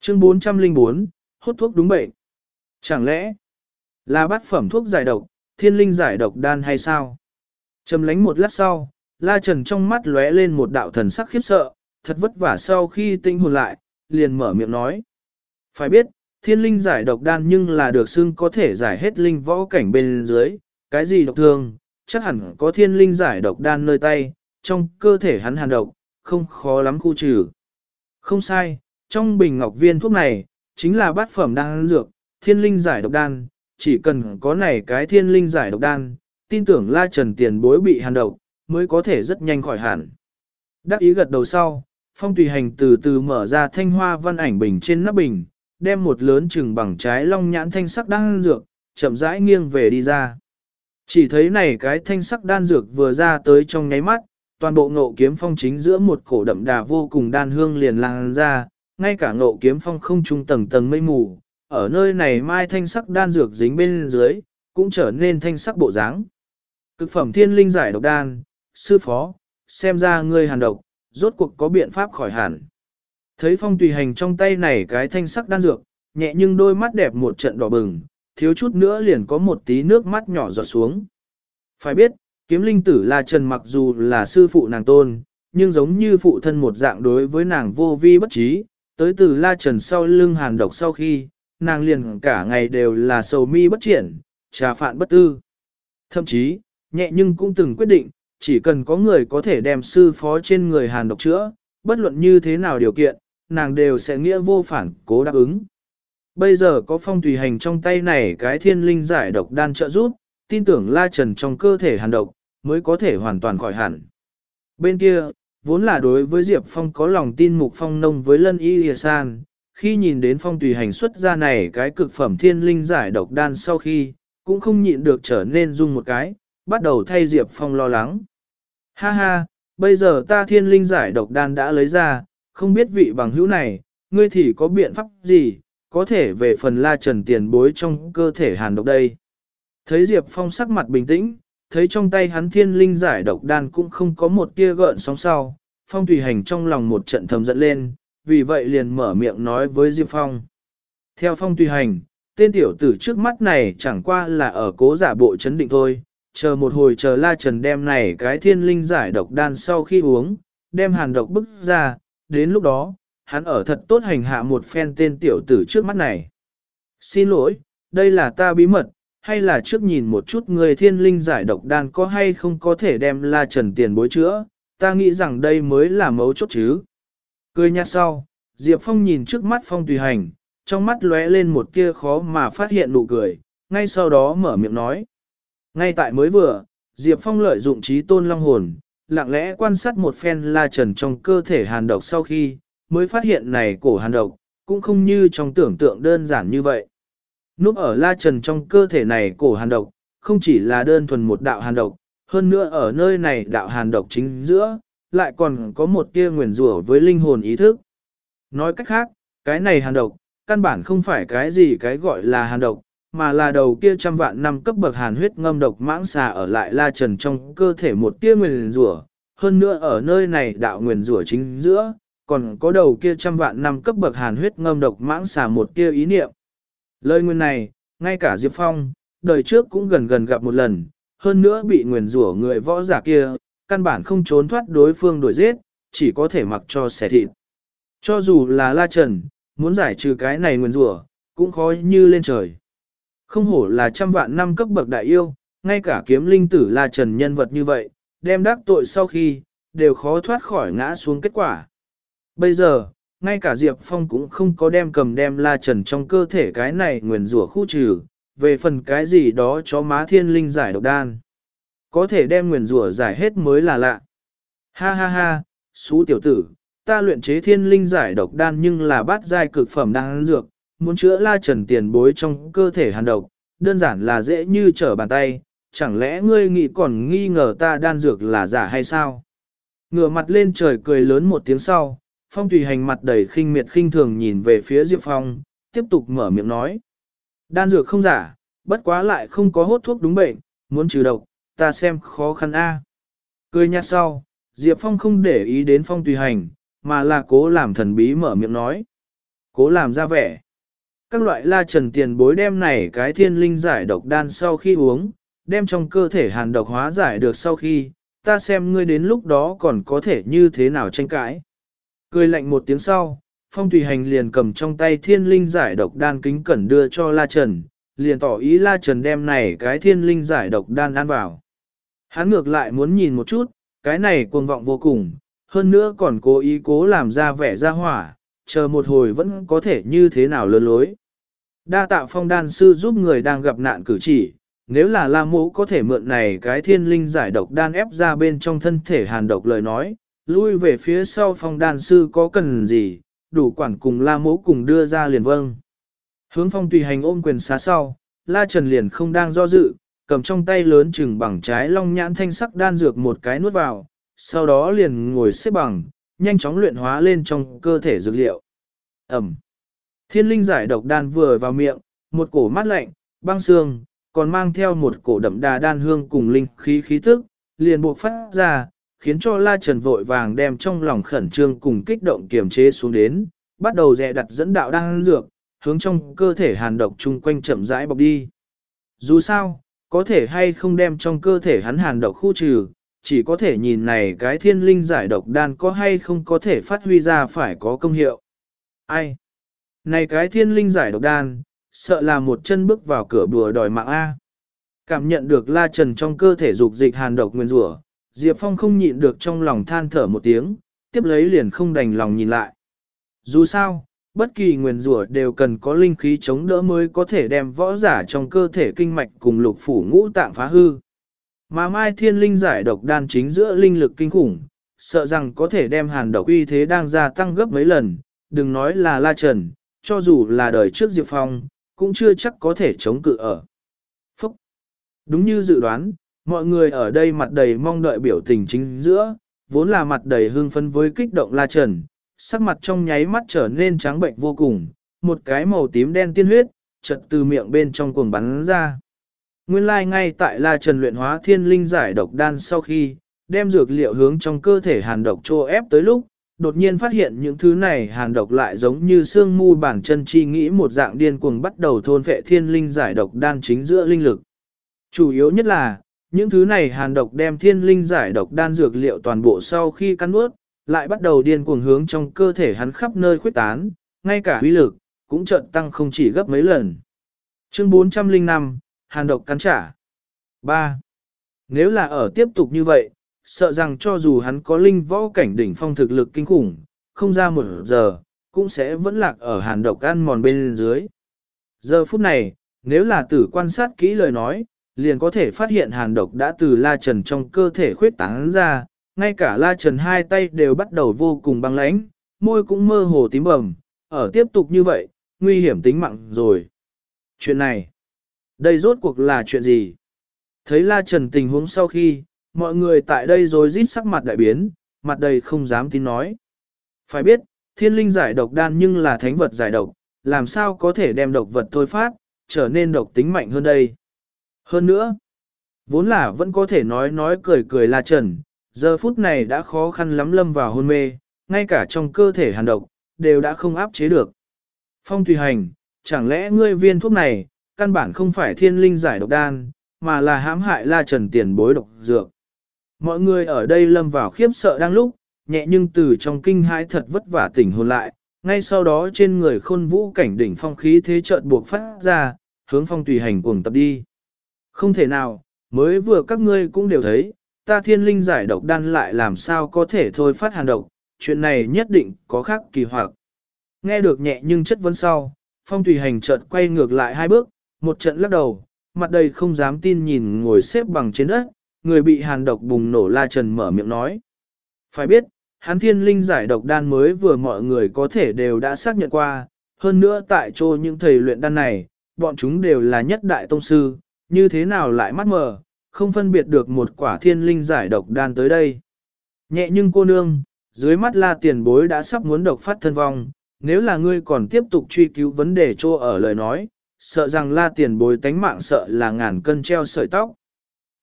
Chương 404, hốt thuốc đúng bệnh. Chẳng lẽ là bát phẩm thuốc giải độc, thiên linh giải độc đan hay sao? Trầm lánh một lát sau, La Trần trong mắt lóe lên một đạo thần sắc khiếp sợ, thật vất vả sau khi tinh hồn lại, liền mở miệng nói. Phải biết, thiên linh giải độc đan nhưng là được xưng có thể giải hết linh võ cảnh bên dưới, cái gì độc thương, chắc hẳn có thiên linh giải độc đan nơi tay, trong cơ thể hắn hàn độc, không khó lắm khu trừ. Không sai, trong bình ngọc viên thuốc này, chính là bát phẩm đan dược, thiên linh giải độc đan, chỉ cần có này cái thiên linh giải độc đan, tin tưởng la trần tiền bối bị hàn độc, mới có thể rất nhanh khỏi hẳn. Đắc ý gật đầu sau, phong tùy hành từ từ mở ra thanh hoa văn ảnh bình trên nắp bình, đem một lớn chừng bằng trái long nhãn thanh sắc đan dược, chậm rãi nghiêng về đi ra. Chỉ thấy này cái thanh sắc đan dược vừa ra tới trong nháy mắt, toàn bộ ngộ kiếm phong chính giữa một cổ đậm đà vô cùng đan hương liền lan ra, ngay cả ngộ kiếm phong không trung tầng tầng mây mù, ở nơi này mai thanh sắc đan dược dính bên dưới, cũng trở nên thanh sắc bộ dáng. Cực phẩm thiên linh giải độc đan, sư phó, xem ra ngươi hàn độc, rốt cuộc có biện pháp khỏi hẳn. Thấy phong tùy hành trong tay này cái thanh sắc đan dược, nhẹ nhưng đôi mắt đẹp một trận đỏ bừng, thiếu chút nữa liền có một tí nước mắt nhỏ giọt xuống. Phải biết, kiếm linh tử là Trần mặc dù là sư phụ nàng tôn, nhưng giống như phụ thân một dạng đối với nàng vô vi bất trí, tới từ la trần sau lưng hàn độc sau khi, nàng liền cả ngày đều là sầu mi bất triển, trà phạn bất tư. Thậm chí, nhẹ nhưng cũng từng quyết định, chỉ cần có người có thể đem sư phó trên người hàn độc chữa, bất luận như thế nào điều kiện, nàng đều sẽ nghĩa vô phản cố đáp ứng. Bây giờ có phong tùy hành trong tay này cái thiên linh giải độc đan trợ giúp, tin tưởng la trần trong cơ thể hàn độc, mới có thể hoàn toàn khỏi hẳn. Bên kia, vốn là đối với Diệp Phong có lòng tin mục phong nông với lân y hìa san, khi nhìn đến phong tùy hành xuất ra này cái cực phẩm thiên linh giải độc đan sau khi, cũng không nhịn được trở nên rung một cái, bắt đầu thay Diệp Phong lo lắng. Ha ha, bây giờ ta thiên linh giải độc đan đã lấy ra, không biết vị bằng hữu này, ngươi thì có biện pháp gì, có thể về phần la trần tiền bối trong cơ thể hàn độc đây. Thấy Diệp Phong sắc mặt bình tĩnh, thấy trong tay hắn thiên linh giải độc đan cũng không có một tia gợn sóng sau, Phong tùy hành trong lòng một trận thầm giận lên, vì vậy liền mở miệng nói với Diệp Phong. Theo Phong tùy hành, tên tiểu tử trước mắt này chẳng qua là ở cố giả bộ chấn định thôi, chờ một hồi chờ la trần đem này cái thiên linh giải độc đan sau khi uống, đem hàn độc bức ra, đến lúc đó, hắn ở thật tốt hành hạ một phen tên tiểu tử trước mắt này. Xin lỗi, đây là ta bí mật, hay là trước nhìn một chút người thiên linh giải độc đan có hay không có thể đem la trần tiền bối chữa, ta nghĩ rằng đây mới là mấu chốt chứ. Cười nhạt sau, Diệp Phong nhìn trước mắt Phong tùy hành, trong mắt lóe lên một tia khó mà phát hiện nụ cười, ngay sau đó mở miệng nói. Ngay tại mới vừa, Diệp Phong lợi dụng trí tôn long hồn, lặng lẽ quan sát một phen la trần trong cơ thể hàn độc sau khi, mới phát hiện này cổ hàn độc, cũng không như trong tưởng tượng đơn giản như vậy. Núp ở la trần trong cơ thể này cổ hàn độc, không chỉ là đơn thuần một đạo hàn độc, hơn nữa ở nơi này đạo hàn độc chính giữa, lại còn có một tia nguyền rủa với linh hồn ý thức. Nói cách khác, cái này hàn độc, căn bản không phải cái gì cái gọi là hàn độc, mà là đầu kia trăm vạn năm cấp bậc hàn huyết ngâm độc mãng xà ở lại la trần trong cơ thể một tia nguyền rủa hơn nữa ở nơi này đạo nguyền rủa chính giữa, còn có đầu kia trăm vạn năm cấp bậc hàn huyết ngâm độc mãng xà một tia ý niệm. Lời nguyên này, ngay cả Diệp Phong, đời trước cũng gần gần gặp một lần, hơn nữa bị nguyền rủa người võ giả kia, căn bản không trốn thoát đối phương đuổi giết, chỉ có thể mặc cho xẻ thịt. Cho dù là La Trần, muốn giải trừ cái này nguyền rủa cũng khó như lên trời. Không hổ là trăm vạn năm cấp bậc đại yêu, ngay cả kiếm linh tử La Trần nhân vật như vậy, đem đắc tội sau khi, đều khó thoát khỏi ngã xuống kết quả. Bây giờ, ngay cả Diệp Phong cũng không có đem cầm đem La Trần trong cơ thể cái này nguyền rủa khu trừ, về phần cái gì đó cho má thiên linh giải độc đan. Có thể đem nguyền rủa giải hết mới là lạ. Ha ha ha, xú tiểu tử, ta luyện chế thiên linh giải độc đan nhưng là bát giai cực phẩm đan dược, muốn chữa la trần tiền bối trong cơ thể hàn độc, đơn giản là dễ như trở bàn tay, chẳng lẽ ngươi nghĩ còn nghi ngờ ta đan dược là giả hay sao? Ngửa mặt lên trời cười lớn một tiếng sau, phong tùy hành mặt đầy khinh miệt khinh thường nhìn về phía Diệp Phong, tiếp tục mở miệng nói. Đan dược không giả, bất quá lại không có hốt thuốc đúng bệnh, muốn trừ độc, ta xem khó khăn a. Cười nhạt sau, Diệp Phong không để ý đến phong tùy hành, mà là cố làm thần bí mở miệng nói. Cố làm ra vẻ. Các loại la trần tiền bối đem này cái thiên linh giải độc đan sau khi uống, đem trong cơ thể hàn độc hóa giải được sau khi, ta xem ngươi đến lúc đó còn có thể như thế nào tranh cãi. Cười lạnh một tiếng sau, phong tùy hành liền cầm trong tay thiên linh giải độc đan kính cẩn đưa cho la trần, liền tỏ ý la trần đem này cái thiên linh giải độc đan ăn vào. Hắn ngược lại muốn nhìn một chút, cái này cuồng vọng vô cùng, hơn nữa còn cố ý cố làm ra vẻ ra hỏa, chờ một hồi vẫn có thể như thế nào lớn lối. Đa tạ phong đan sư giúp người đang gặp nạn cử chỉ, nếu là la mũ có thể mượn này cái thiên linh giải độc đan ép ra bên trong thân thể hàn độc lời nói, lui về phía sau phòng đàn sư có cần gì, đủ quản cùng la mỗ cùng đưa ra liền vâng. Hướng phong tùy hành ôm quyền xá sau, la trần liền không đang do dự, cầm trong tay lớn chừng bằng trái long nhãn thanh sắc đan dược một cái nuốt vào, sau đó liền ngồi xếp bằng, nhanh chóng luyện hóa lên trong cơ thể dược liệu. Ẩm. Thiên linh giải độc đan vừa vào miệng, một cổ mát lạnh, băng xương, còn mang theo một cổ đậm đà đan hương cùng linh khí khí tức, liền buộc phát ra, khiến cho La Trần vội vàng đem trong lòng khẩn trương cùng kích động kiềm chế xuống đến, bắt đầu dè đặt dẫn đạo đang dược, hướng trong cơ thể hàn độc chung quanh chậm rãi bọc đi. Dù sao, có thể hay không đem trong cơ thể hắn hàn độc khu trừ, chỉ có thể nhìn này cái thiên linh giải độc đan có hay không có thể phát huy ra phải có công hiệu. Ai? Này cái thiên linh giải độc đan, sợ là một chân bước vào cửa bùa đòi mạng A. Cảm nhận được La Trần trong cơ thể dục dịch hàn độc nguyên rủa, Diệp Phong không nhịn được trong lòng than thở một tiếng, tiếp lấy liền không đành lòng nhìn lại. Dù sao, bất kỳ nguyên rủa đều cần có linh khí chống đỡ mới có thể đem võ giả trong cơ thể kinh mạch cùng lục phủ ngũ tạng phá hư. Mà Mai Thiên Linh giải độc đan chính giữa linh lực kinh khủng, sợ rằng có thể đem hàn độc uy thế đang gia tăng gấp mấy lần, đừng nói là La Trần, cho dù là đời trước Diệp Phong, cũng chưa chắc có thể chống cự ở. Phúc! Đúng như dự đoán, mọi người ở đây mặt đầy mong đợi biểu tình chính giữa, vốn là mặt đầy hưng phấn với kích động La Trần, sắc mặt trong nháy mắt trở nên trắng bệnh vô cùng, một cái màu tím đen tiên huyết, chợt từ miệng bên trong cuồng bắn ra. Nguyên lai like ngay tại La Trần luyện hóa thiên linh giải độc đan sau khi, đem dược liệu hướng trong cơ thể hàn độc trô ép tới lúc, đột nhiên phát hiện những thứ này hàn độc lại giống như xương mu bản chân chi nghĩ một dạng điên cuồng bắt đầu thôn phệ thiên linh giải độc đan chính giữa linh lực. Chủ yếu nhất là, những thứ này hàn độc đem thiên linh giải độc đan dược liệu toàn bộ sau khi cắn nuốt, lại bắt đầu điên cuồng hướng trong cơ thể hắn khắp nơi khuếch tán, ngay cả uy lực, cũng chợt tăng không chỉ gấp mấy lần. Chương 405, Hàn độc cắn trả. 3. Nếu là ở tiếp tục như vậy, sợ rằng cho dù hắn có linh võ cảnh đỉnh phong thực lực kinh khủng, không ra một giờ, cũng sẽ vẫn lạc ở hàn độc ăn mòn bên dưới. Giờ phút này, nếu là tử quan sát kỹ lời nói, liền có thể phát hiện hàn độc đã từ la trần trong cơ thể khuyết tán ra, ngay cả la trần hai tay đều bắt đầu vô cùng băng lãnh, môi cũng mơ hồ tím bầm, ở tiếp tục như vậy, nguy hiểm tính mạng rồi. Chuyện này, đây rốt cuộc là chuyện gì? Thấy la trần tình huống sau khi, mọi người tại đây rồi rít sắc mặt đại biến, mặt đầy không dám tin nói. Phải biết, thiên linh giải độc đan nhưng là thánh vật giải độc, làm sao có thể đem độc vật thôi phát, trở nên độc tính mạnh hơn đây. Hơn nữa, vốn là vẫn có thể nói nói cười cười là trần, giờ phút này đã khó khăn lắm lâm vào hôn mê, ngay cả trong cơ thể hàn độc, đều đã không áp chế được. Phong tùy hành, chẳng lẽ ngươi viên thuốc này, căn bản không phải thiên linh giải độc đan, mà là hãm hại la trần tiền bối độc dược. Mọi người ở đây lâm vào khiếp sợ đang lúc, nhẹ nhưng từ trong kinh hãi thật vất vả tỉnh hồn lại, ngay sau đó trên người khôn vũ cảnh đỉnh phong khí thế chợt buộc phát ra, hướng phong tùy hành cuồng tập đi. Không thể nào, mới vừa các ngươi cũng đều thấy, ta thiên linh giải độc đan lại làm sao có thể thôi phát hàn độc, chuyện này nhất định có khác kỳ hoặc. Nghe được nhẹ nhưng chất vấn sau, phong tùy hành chợt quay ngược lại hai bước, một trận lắc đầu, mặt đầy không dám tin nhìn ngồi xếp bằng trên đất, người bị hàn độc bùng nổ la trần mở miệng nói. Phải biết, hắn thiên linh giải độc đan mới vừa mọi người có thể đều đã xác nhận qua, hơn nữa tại chỗ những thầy luyện đan này, bọn chúng đều là nhất đại tông sư, như thế nào lại mắt mờ, không phân biệt được một quả thiên linh giải độc đan tới đây. Nhẹ nhưng cô nương, dưới mắt la tiền bối đã sắp muốn độc phát thân vong, nếu là ngươi còn tiếp tục truy cứu vấn đề trô ở lời nói, sợ rằng la tiền bối tánh mạng sợ là ngàn cân treo sợi tóc.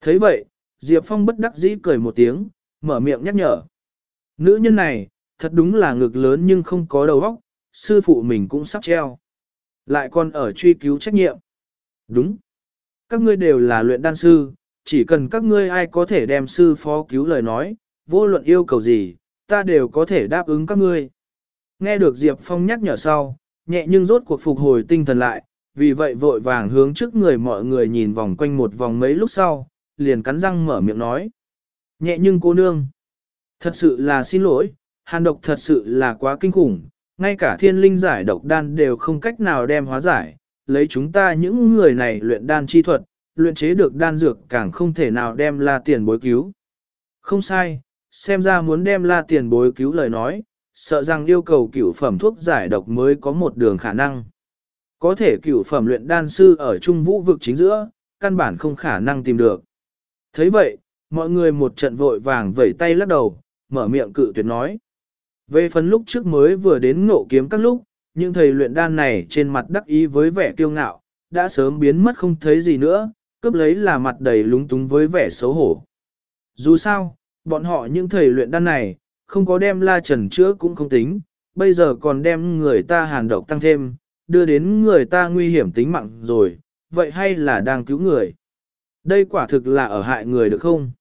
thấy vậy, Diệp Phong bất đắc dĩ cười một tiếng, mở miệng nhắc nhở. Nữ nhân này, thật đúng là ngực lớn nhưng không có đầu óc, sư phụ mình cũng sắp treo. Lại còn ở truy cứu trách nhiệm. Đúng. Các ngươi đều là luyện đan sư, chỉ cần các ngươi ai có thể đem sư phó cứu lời nói, vô luận yêu cầu gì, ta đều có thể đáp ứng các ngươi. Nghe được Diệp Phong nhắc nhở sau, nhẹ nhưng rốt cuộc phục hồi tinh thần lại, vì vậy vội vàng hướng trước người mọi người nhìn vòng quanh một vòng mấy lúc sau, liền cắn răng mở miệng nói. Nhẹ nhưng cô nương, thật sự là xin lỗi, hàn độc thật sự là quá kinh khủng, ngay cả thiên linh giải độc đan đều không cách nào đem hóa giải, lấy chúng ta những người này luyện đan chi thuật, luyện chế được đan dược càng không thể nào đem la tiền bối cứu. Không sai, xem ra muốn đem la tiền bối cứu lời nói, sợ rằng yêu cầu cửu phẩm thuốc giải độc mới có một đường khả năng. Có thể cửu phẩm luyện đan sư ở trung vũ vực chính giữa, căn bản không khả năng tìm được thấy vậy, mọi người một trận vội vàng vẩy tay lắc đầu, mở miệng cự tuyệt nói. Về phần lúc trước mới vừa đến ngộ kiếm các lúc, những thầy luyện đan này trên mặt đắc ý với vẻ kiêu ngạo, đã sớm biến mất không thấy gì nữa, cướp lấy là mặt đầy lúng túng với vẻ xấu hổ. Dù sao, bọn họ những thầy luyện đan này, không có đem la trần chữa cũng không tính, bây giờ còn đem người ta hàn độc tăng thêm, đưa đến người ta nguy hiểm tính mạng rồi, vậy hay là đang cứu người? Đây quả thực là ở hại người được không?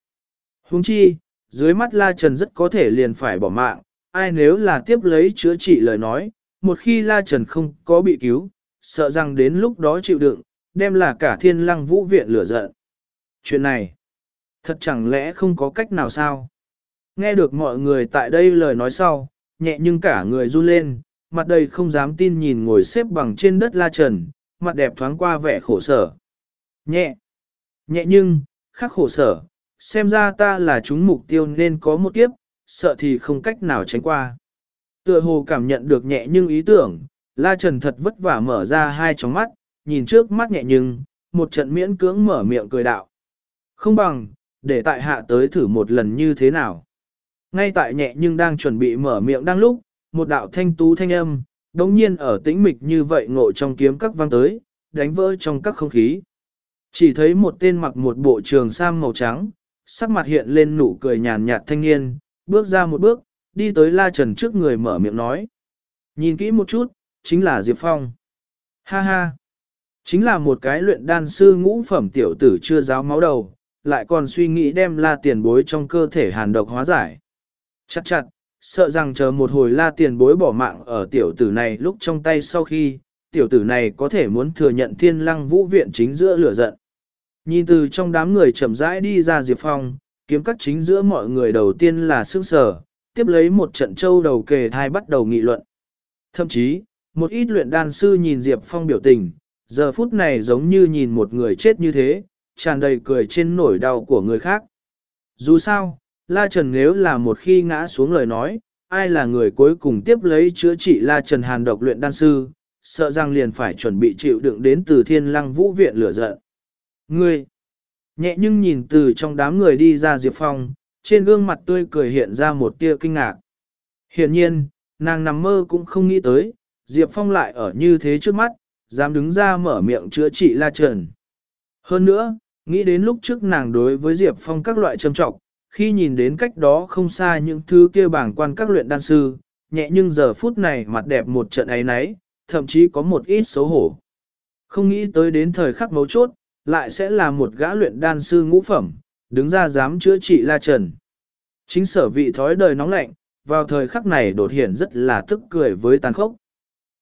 Huống chi, dưới mắt La Trần rất có thể liền phải bỏ mạng, ai nếu là tiếp lấy chữa trị lời nói, một khi La Trần không có bị cứu, sợ rằng đến lúc đó chịu đựng, đem là cả thiên lăng vũ viện lửa giận. chuyện này, thật chẳng lẽ không có cách nào sao? Nghe được mọi người tại đây lời nói sau, nhẹ nhưng cả người run lên, mặt đầy không dám tin nhìn ngồi xếp bằng trên đất la trần, mặt đẹp thoáng qua vẻ khổ sở. Nhẹ, nhẹ nhưng, khắc khổ sở, xem ra ta là chúng mục tiêu nên có một kiếp, sợ thì không cách nào tránh qua. Tựa hồ cảm nhận được nhẹ nhưng ý tưởng, la trần thật vất vả mở ra hai tròng mắt, nhìn trước mắt nhẹ nhưng, một trận miễn cưỡng mở miệng cười đạo. Không bằng, để tại hạ tới thử một lần như thế nào. Ngay tại nhẹ nhưng đang chuẩn bị mở miệng đang lúc, một đạo thanh tú thanh âm, đống nhiên ở tĩnh mịch như vậy ngộ trong kiếm các vang tới, đánh vỡ trong các không khí. Chỉ thấy một tên mặc một bộ trường sam màu trắng, sắc mặt hiện lên nụ cười nhàn nhạt thanh niên, bước ra một bước, đi tới la trần trước người mở miệng nói. Nhìn kỹ một chút, chính là Diệp Phong. Ha ha! Chính là một cái luyện đan sư ngũ phẩm tiểu tử chưa giáo máu đầu, lại còn suy nghĩ đem la tiền bối trong cơ thể hàn độc hóa giải. Chắc chặt, sợ rằng chờ một hồi la tiền bối bỏ mạng ở tiểu tử này lúc trong tay sau khi, tiểu tử này có thể muốn thừa nhận thiên lăng vũ viện chính giữa lửa giận. Nhìn từ trong đám người chậm rãi đi ra Diệp Phong, kiếm cắt chính giữa mọi người đầu tiên là sức sở, tiếp lấy một trận châu đầu kề thai bắt đầu nghị luận. Thậm chí, một ít luyện đan sư nhìn Diệp Phong biểu tình, giờ phút này giống như nhìn một người chết như thế, tràn đầy cười trên nỗi đau của người khác. Dù sao, La Trần nếu là một khi ngã xuống lời nói, ai là người cuối cùng tiếp lấy chữa trị La Trần Hàn độc luyện đan sư, sợ rằng liền phải chuẩn bị chịu đựng đến từ thiên lăng vũ viện lửa giận. Ngươi! Nhẹ nhưng nhìn từ trong đám người đi ra Diệp Phong, trên gương mặt tươi cười hiện ra một tia kinh ngạc. Hiện nhiên, nàng nằm mơ cũng không nghĩ tới, Diệp Phong lại ở như thế trước mắt, dám đứng ra mở miệng chữa trị La Trần. Hơn nữa, nghĩ đến lúc trước nàng đối với Diệp Phong các loại trầm trọng, khi nhìn đến cách đó không xa những thứ kia bảng quan các luyện đan sư, nhẹ nhưng giờ phút này mặt đẹp một trận ấy nấy, thậm chí có một ít xấu hổ. Không nghĩ tới đến thời khắc mấu chốt, lại sẽ là một gã luyện đan sư ngũ phẩm, đứng ra dám chữa trị La Trần. Chính sở vị thói đời nóng lạnh, vào thời khắc này đột hiện rất là tức cười với tàn khốc.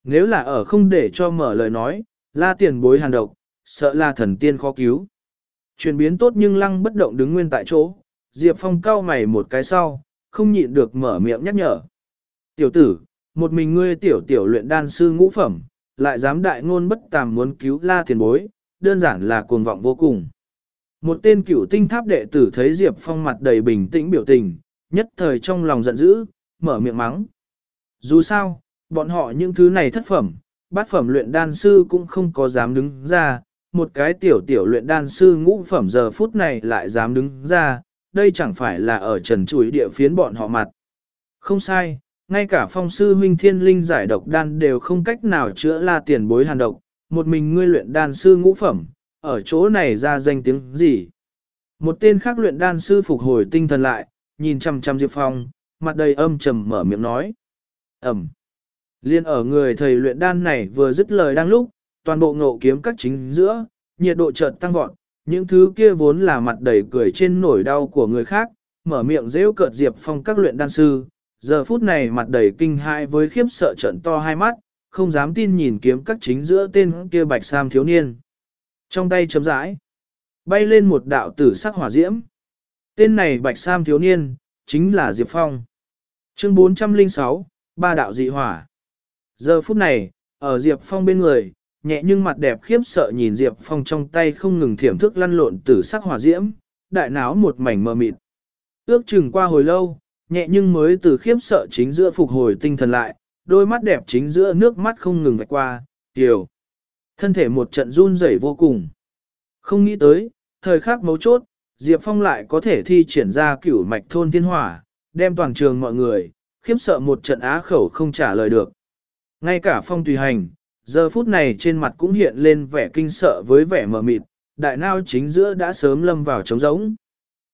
Nếu là ở không để cho mở lời nói, La tiền bối hàn độc, sợ là thần tiên khó cứu. Chuyển biến tốt nhưng lăng bất động đứng nguyên tại chỗ, Diệp Phong cau mày một cái sau, không nhịn được mở miệng nhắc nhở. Tiểu tử, một mình ngươi tiểu tiểu luyện đan sư ngũ phẩm, lại dám đại ngôn bất tàm muốn cứu la tiền bối, đơn giản là cuồng vọng vô cùng. Một tên cựu tinh tháp đệ tử thấy Diệp Phong mặt đầy bình tĩnh biểu tình, nhất thời trong lòng giận dữ, mở miệng mắng. Dù sao, bọn họ những thứ này thất phẩm, bát phẩm luyện đan sư cũng không có dám đứng ra, một cái tiểu tiểu luyện đan sư ngũ phẩm giờ phút này lại dám đứng ra, đây chẳng phải là ở trần chuối địa phiến bọn họ mặt. Không sai, ngay cả phong sư huynh thiên linh giải độc đan đều không cách nào chữa la tiền bối hàn độc, một mình ngươi luyện đan sư ngũ phẩm, ở chỗ này ra danh tiếng gì. Một tên khác luyện đan sư phục hồi tinh thần lại, nhìn chăm chăm Diệp Phong, mặt đầy âm trầm mở miệng nói. Ẩm. Liên ở người thầy luyện đan này vừa dứt lời đang lúc, toàn bộ ngộ kiếm các chính giữa, nhiệt độ chợt tăng vọt, những thứ kia vốn là mặt đầy cười trên nổi đau của người khác, mở miệng rêu cợt Diệp Phong các luyện đan sư, giờ phút này mặt đầy kinh hãi với khiếp sợ trận to hai mắt, không dám tin nhìn kiếm các chính giữa tên kia bạch sam thiếu niên. Trong tay chấm rãi, bay lên một đạo tử sắc hỏa diễm. Tên này bạch sam thiếu niên, chính là Diệp Phong. Chương 406, ba đạo dị hỏa. Giờ phút này, ở Diệp Phong bên người, nhẹ nhưng mặt đẹp khiếp sợ nhìn Diệp Phong trong tay không ngừng thiểm thức lăn lộn tử sắc hỏa diễm, đại náo một mảnh mờ mịt. Ước chừng qua hồi lâu, nhẹ nhưng mới từ khiếp sợ chính giữa phục hồi tinh thần lại, đôi mắt đẹp chính giữa nước mắt không ngừng vạch qua, tiểu. Thân thể một trận run rẩy vô cùng. Không nghĩ tới, thời khắc mấu chốt, Diệp Phong lại có thể thi triển ra cửu mạch thôn thiên hỏa, đem toàn trường mọi người, khiếp sợ một trận á khẩu không trả lời được. Ngay cả Phong tùy hành, giờ phút này trên mặt cũng hiện lên vẻ kinh sợ với vẻ mờ mịt, đại nao chính giữa đã sớm lâm vào trống rỗng.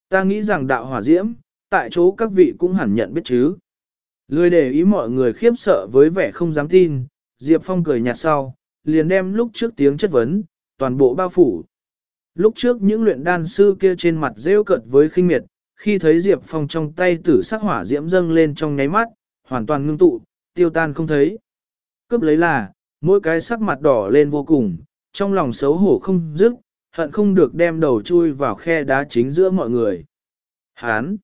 Ta nghĩ rằng đạo hỏa diễm, tại chỗ các vị cũng hẳn nhận biết chứ. Lười để ý mọi người khiếp sợ với vẻ không dám tin, Diệp Phong cười nhạt sau, liền đem lúc trước tiếng chất vấn, toàn bộ bao phủ. Lúc trước những luyện đan sư kia trên mặt rêu cợt với khinh miệt, khi thấy Diệp Phong trong tay tử sắc hỏa diễm dâng lên trong nháy mắt, hoàn toàn ngưng tụ, tiêu tan không thấy. Cướp lấy là, mỗi cái sắc mặt đỏ lên vô cùng, trong lòng xấu hổ không dứt, hận không được đem đầu chui vào khe đá chính giữa mọi người. Hán!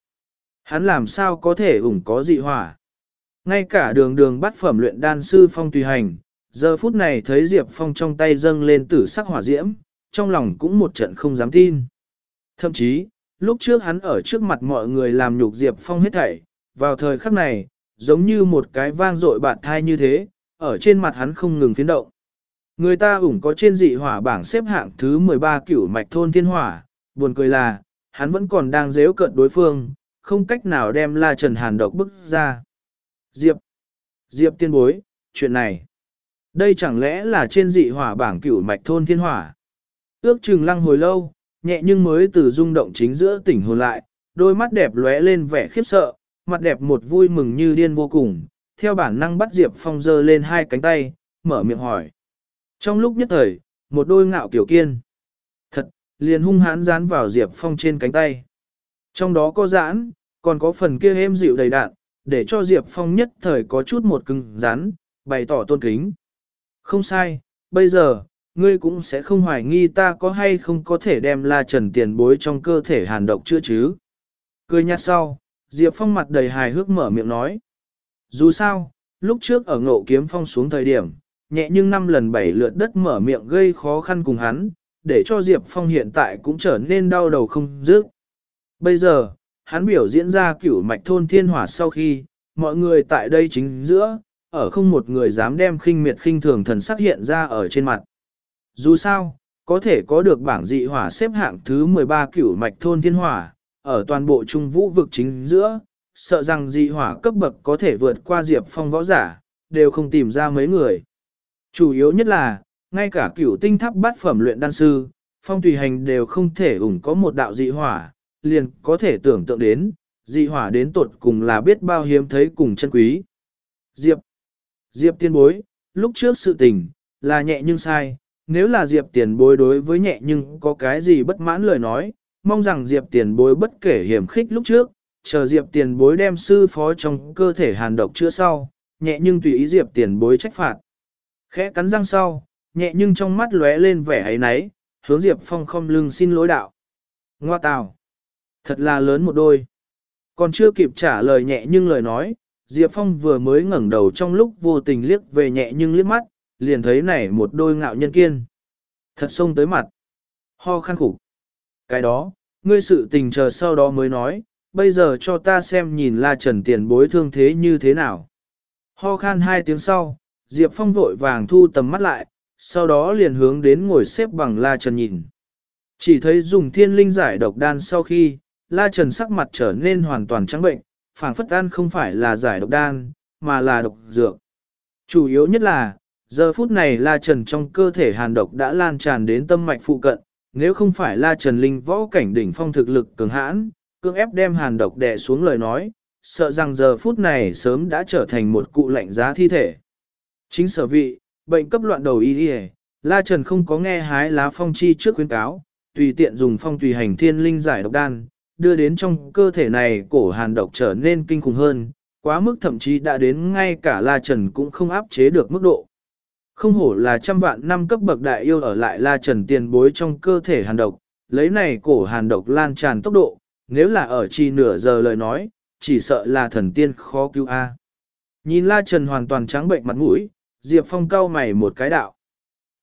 Hắn làm sao có thể ủng có dị hỏa? Ngay cả đường đường bắt phẩm luyện đan sư phong tùy hành, giờ phút này thấy Diệp Phong trong tay dâng lên tử sắc hỏa diễm, trong lòng cũng một trận không dám tin. Thậm chí, lúc trước hắn ở trước mặt mọi người làm nhục Diệp Phong hết thảy, vào thời khắc này, giống như một cái vang dội bạt thai như thế, ở trên mặt hắn không ngừng phiến động. Người ta ủng có trên dị hỏa bảng xếp hạng thứ 13 cửu mạch thôn thiên hỏa, buồn cười là, hắn vẫn còn đang dễu cận đối phương, không cách nào đem La Trần Hàn độc bức ra. Diệp, Diệp tiên bối, chuyện này, đây chẳng lẽ là trên dị hỏa bảng cửu mạch thôn thiên hỏa. Ước chừng lăng hồi lâu, nhẹ nhưng mới từ rung động chính giữa tỉnh hồn lại, đôi mắt đẹp lóe lên vẻ khiếp sợ, mặt đẹp một vui mừng như điên vô cùng, theo bản năng bắt Diệp Phong giơ lên hai cánh tay, mở miệng hỏi. Trong lúc nhất thời, một đôi ngạo kiểu kiên. Thật, liền hung hãn dán vào Diệp Phong trên cánh tay. Trong đó có giãn, còn có phần kia êm dịu đầy đạn, để cho Diệp Phong nhất thời có chút một cứng rắn, bày tỏ tôn kính. Không sai, bây giờ, ngươi cũng sẽ không hoài nghi ta có hay không có thể đem la trần tiền bối trong cơ thể hàn độc chưa chứ. Cười nhạt sau, Diệp Phong mặt đầy hài hước mở miệng nói. Dù sao, lúc trước ở ngộ kiếm phong xuống thời điểm, nhẹ nhưng năm lần bảy lượt đất mở miệng gây khó khăn cùng hắn, để cho Diệp Phong hiện tại cũng trở nên đau đầu không dứt. Bây giờ, hắn biểu diễn ra cửu mạch thôn thiên hỏa sau khi, mọi người tại đây chính giữa, ở không một người dám đem khinh miệt khinh thường thần sắc hiện ra ở trên mặt. Dù sao, có thể có được bảng dị hỏa xếp hạng thứ 13 cửu mạch thôn thiên hỏa, ở toàn bộ trung vũ vực chính giữa, sợ rằng dị hỏa cấp bậc có thể vượt qua Diệp Phong võ giả, đều không tìm ra mấy người. Chủ yếu nhất là, ngay cả cửu tinh tháp bát phẩm luyện đan sư, Phong tùy hành đều không thể ủng có một đạo dị hỏa, liền có thể tưởng tượng đến, dị hỏa đến tột cùng là biết bao hiếm thấy cùng chân quý. Diệp Diệp tiên bối, lúc trước sự tình, là nhẹ nhưng sai, nếu là Diệp tiền bối đối với nhẹ nhưng có cái gì bất mãn lời nói, mong rằng Diệp tiền bối bất kể hiểm khích lúc trước, chờ Diệp tiền bối đem sư phó trong cơ thể hàn độc chữa sau, nhẹ nhưng tùy ý Diệp tiền bối trách phạt. Khẽ cắn răng sau, nhẹ nhưng trong mắt lóe lên vẻ ấy náy, hướng Diệp Phong không lưng xin lỗi đạo. Ngoa tào! Thật là lớn một đôi. Còn chưa kịp trả lời nhẹ nhưng lời nói, Diệp Phong vừa mới ngẩng đầu trong lúc vô tình liếc về nhẹ nhưng liếc mắt, liền thấy này một đôi ngạo nhân kiên. Thật sông tới mặt. Ho khăn khủng. Cái đó, ngươi sự tình chờ sau đó mới nói, bây giờ cho ta xem nhìn la trần tiền bối thương thế như thế nào. Ho khan hai tiếng sau, Diệp Phong vội vàng thu tầm mắt lại, sau đó liền hướng đến ngồi xếp bằng la trần nhìn. Chỉ thấy dùng thiên linh giải độc đan sau khi, la trần sắc mặt trở nên hoàn toàn trắng bệnh, phảng phất ăn không phải là giải độc đan, mà là độc dược. Chủ yếu nhất là, giờ phút này La Trần trong cơ thể hàn độc đã lan tràn đến tâm mạch phụ cận, nếu không phải La Trần linh võ cảnh đỉnh phong thực lực cường hãn, cương ép đem hàn độc đè xuống lời nói, sợ rằng giờ phút này sớm đã trở thành một cụ lạnh giá thi thể. Chính sở vị, bệnh cấp loạn đầu y y La Trần không có nghe hái lá phong chi trước khuyến cáo, tùy tiện dùng phong tùy hành thiên linh giải độc đan, đưa đến trong cơ thể này cổ hàn độc trở nên kinh khủng hơn, quá mức thậm chí đã đến ngay cả La Trần cũng không áp chế được mức độ. Không hổ là trăm vạn năm cấp bậc đại yêu ở lại La Trần tiền bối trong cơ thể hàn độc, lấy này cổ hàn độc lan tràn tốc độ, nếu là ở chi nửa giờ lời nói, chỉ sợ là thần tiên khó cứu A. Nhìn La Trần hoàn toàn trắng bệnh mặt mũi, Diệp Phong cau mày một cái đạo.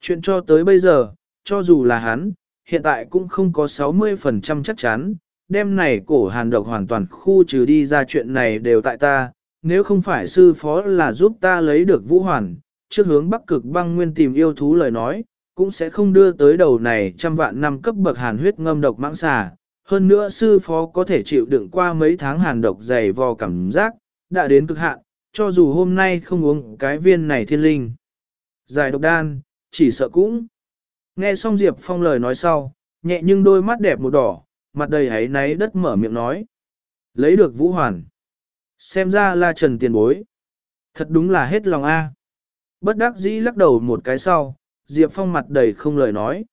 Chuyện cho tới bây giờ, cho dù là hắn, hiện tại cũng không có 60% chắc chắn, đêm này cổ hàn độc hoàn toàn khu trừ đi ra chuyện này đều tại ta, nếu không phải sư phó là giúp ta lấy được vũ hoàn, trước hướng bắc cực băng nguyên tìm yêu thú lời nói, cũng sẽ không đưa tới đầu này trăm vạn năm cấp bậc hàn huyết ngâm độc mãng xà. Hơn nữa sư phó có thể chịu đựng qua mấy tháng hàn độc dày vò cảm giác, đã đến cực hạn, cho dù hôm nay không uống cái viên này thiên linh. Giải độc đan, chỉ sợ cũng. Nghe xong Diệp Phong lời nói sau, nhẹ nhưng đôi mắt đẹp một đỏ, mặt đầy ấy náy đất mở miệng nói. Lấy được vũ hoàn. Xem ra là trần tiền bối. Thật đúng là hết lòng a. Bất đắc dĩ lắc đầu một cái sau, Diệp Phong mặt đầy không lời nói.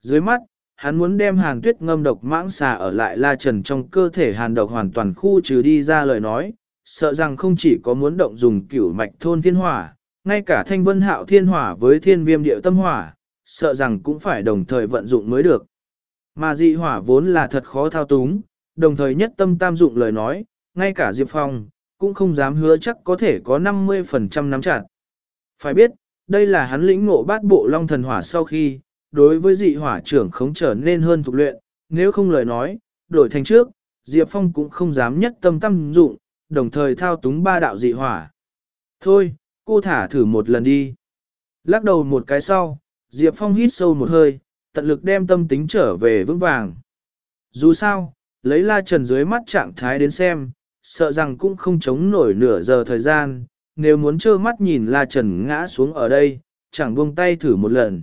Dưới mắt, hắn muốn đem hàn tuyết ngâm độc mãng xà ở lại la trần trong cơ thể hàn độc hoàn toàn khu trừ đi ra lời nói, sợ rằng không chỉ có muốn động dùng cửu mạch thôn thiên hỏa, ngay cả thanh vân hạo thiên hỏa với thiên viêm điệu tâm hỏa, sợ rằng cũng phải đồng thời vận dụng mới được. Mà dị hỏa vốn là thật khó thao túng, đồng thời nhất tâm tam dụng lời nói, ngay cả Diệp Phong, cũng không dám hứa chắc có thể có 50% nắm chặt. Phải biết, đây là hắn lĩnh ngộ bát bộ long thần hỏa sau khi, đối với dị hỏa trưởng khống trở nên hơn thuộc luyện, nếu không lời nói, đổi thành trước, Diệp Phong cũng không dám nhất tâm tâm dụng, đồng thời thao túng ba đạo dị hỏa. Thôi, cô thả thử một lần đi. Lắc đầu một cái sau, Diệp Phong hít sâu một hơi, tận lực đem tâm tính trở về vững vàng. Dù sao, lấy la trần dưới mắt trạng thái đến xem, sợ rằng cũng không chống nổi nửa giờ thời gian, nếu muốn trơ mắt nhìn la trần ngã xuống ở đây, chẳng buông tay thử một lần.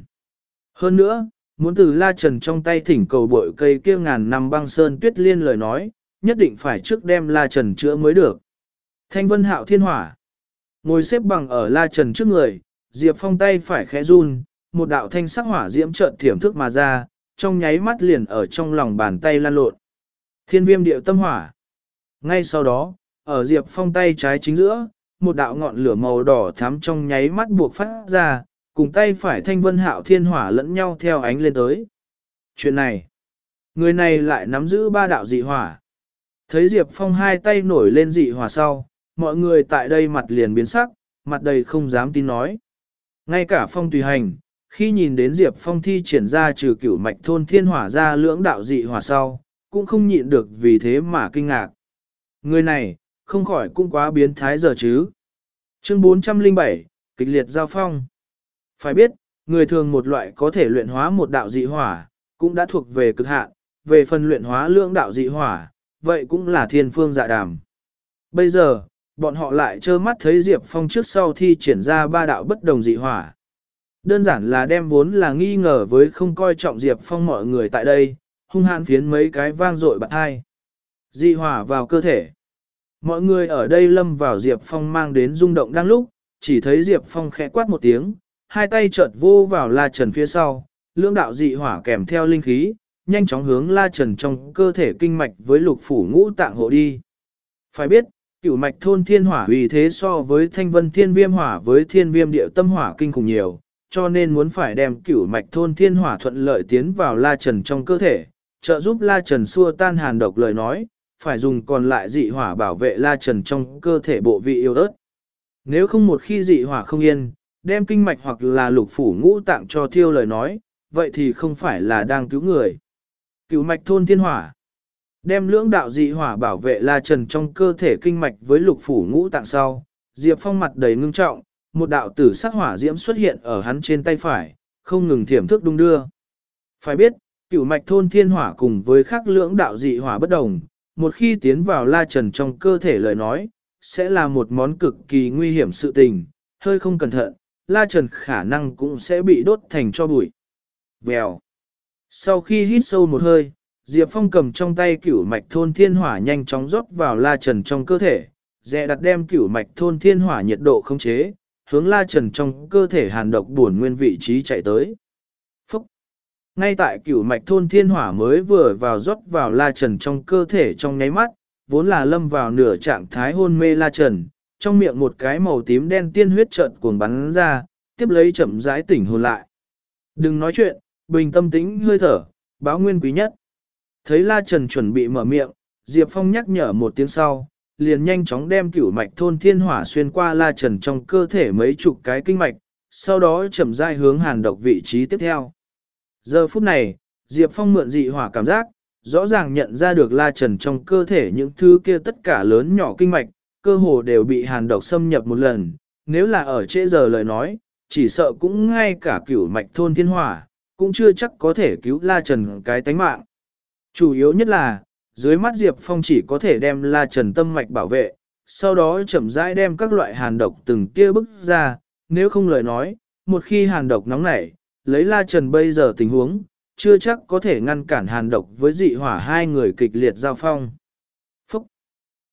Hơn nữa, muốn từ la trần trong tay thỉnh cầu bội cây kia ngàn năm băng sơn tuyết liên lời nói, nhất định phải trước đem la trần chữa mới được. Thanh vân hạo thiên hỏa. Ngồi xếp bằng ở la trần trước người, Diệp Phong tay phải khẽ run, một đạo thanh sắc hỏa diễm trợn thiểm thức mà ra, trong nháy mắt liền ở trong lòng bàn tay lan lộn. Thiên viêm điệu tâm hỏa. Ngay sau đó, ở Diệp Phong tay trái chính giữa, một đạo ngọn lửa màu đỏ thắm trong nháy mắt buộc phát ra, cùng tay phải thanh vân hạo thiên hỏa lẫn nhau theo ánh lên tới. Chuyện này, người này lại nắm giữ ba đạo dị hỏa. Thấy Diệp Phong hai tay nổi lên dị hỏa sau, mọi người tại đây mặt liền biến sắc, mặt đầy không dám tin nói. Ngay cả Phong tùy hành, khi nhìn đến Diệp Phong thi triển ra trừ cửu mạch thôn thiên hỏa ra lưỡng đạo dị hỏa sau, cũng không nhịn được vì thế mà kinh ngạc. Người này, không khỏi cũng quá biến thái giờ chứ. Chương 407, kịch liệt giao phong. Phải biết, người thường một loại có thể luyện hóa một đạo dị hỏa, cũng đã thuộc về cực hạn, về phần luyện hóa lưỡng đạo dị hỏa, vậy cũng là thiên phương dạ đàm. Bây giờ, bọn họ lại trơ mắt thấy Diệp Phong trước sau thi triển ra ba đạo bất đồng dị hỏa. Đơn giản là đem vốn là nghi ngờ với không coi trọng Diệp Phong mọi người tại đây, hung hãn phiến mấy cái vang dội bật hai. Dị hỏa vào cơ thể. Mọi người ở đây lâm vào Diệp Phong mang đến rung động đang lúc, chỉ thấy Diệp Phong khẽ quát một tiếng, hai tay chợt vô vào La Trần phía sau, lưỡng đạo dị hỏa kèm theo linh khí, nhanh chóng hướng La Trần trong cơ thể kinh mạch với lục phủ ngũ tạng hộ đi. Phải biết, cửu mạch thôn thiên hỏa vì thế so với thanh vân thiên viêm hỏa với thiên viêm địa tâm hỏa kinh khủng nhiều, cho nên muốn phải đem cửu mạch thôn thiên hỏa thuận lợi tiến vào La Trần trong cơ thể, trợ giúp La Trần xua tan hàn độc lời nói, phải dùng còn lại dị hỏa bảo vệ La Trần trong cơ thể bộ vị yêu ớt. Nếu không một khi dị hỏa không yên, đem kinh mạch hoặc là lục phủ ngũ tạng cho thiêu lời nói, vậy thì không phải là đang cứu người. Cửu mạch thôn thiên hỏa. Đem lưỡng đạo dị hỏa bảo vệ La Trần trong cơ thể kinh mạch với lục phủ ngũ tạng sau, Diệp Phong mặt đầy ngưng trọng, một đạo tử sắc hỏa diễm xuất hiện ở hắn trên tay phải, không ngừng thiểm thức đung đưa. Phải biết, cửu mạch thôn thiên hỏa cùng với khác lưỡng đạo dị hỏa bất đồng, một khi tiến vào la trần trong cơ thể lời nói, sẽ là một món cực kỳ nguy hiểm sự tình, hơi không cẩn thận, la trần khả năng cũng sẽ bị đốt thành cho bụi. Vèo. Sau khi hít sâu một hơi, Diệp Phong cầm trong tay cửu mạch thôn thiên hỏa nhanh chóng rót vào la trần trong cơ thể, dè đặt đem cửu mạch thôn thiên hỏa nhiệt độ không chế, hướng la trần trong cơ thể hàn độc buồn nguyên vị trí chạy tới. Phúc! Ngay tại cửu mạch thôn thiên hỏa mới vừa vào rót vào la trần trong cơ thể trong nháy mắt, vốn là lâm vào nửa trạng thái hôn mê la trần, trong miệng một cái màu tím đen tiên huyết trợn cuồng bắn ra, tiếp lấy chậm rãi tỉnh hồn lại. Đừng nói chuyện, bình tâm tĩnh hơi thở, báo nguyên quý nhất. Thấy la trần chuẩn bị mở miệng, Diệp Phong nhắc nhở một tiếng sau, liền nhanh chóng đem cửu mạch thôn thiên hỏa xuyên qua la trần trong cơ thể mấy chục cái kinh mạch, sau đó chậm rãi hướng hàn độc vị trí tiếp theo. Giờ phút này, Diệp Phong mượn dị hỏa cảm giác, rõ ràng nhận ra được la trần trong cơ thể những thứ kia tất cả lớn nhỏ kinh mạch, cơ hồ đều bị hàn độc xâm nhập một lần, nếu là ở trễ giờ lời nói, chỉ sợ cũng ngay cả cửu mạch thôn thiên hỏa, cũng chưa chắc có thể cứu la trần cái tánh mạng. Chủ yếu nhất là, dưới mắt Diệp Phong chỉ có thể đem la trần tâm mạch bảo vệ, sau đó chậm rãi đem các loại hàn độc từng tia bức ra, nếu không lời nói, một khi hàn độc nóng nảy, lấy la trần bây giờ tình huống, chưa chắc có thể ngăn cản hàn độc với dị hỏa hai người kịch liệt giao phong. Phúc!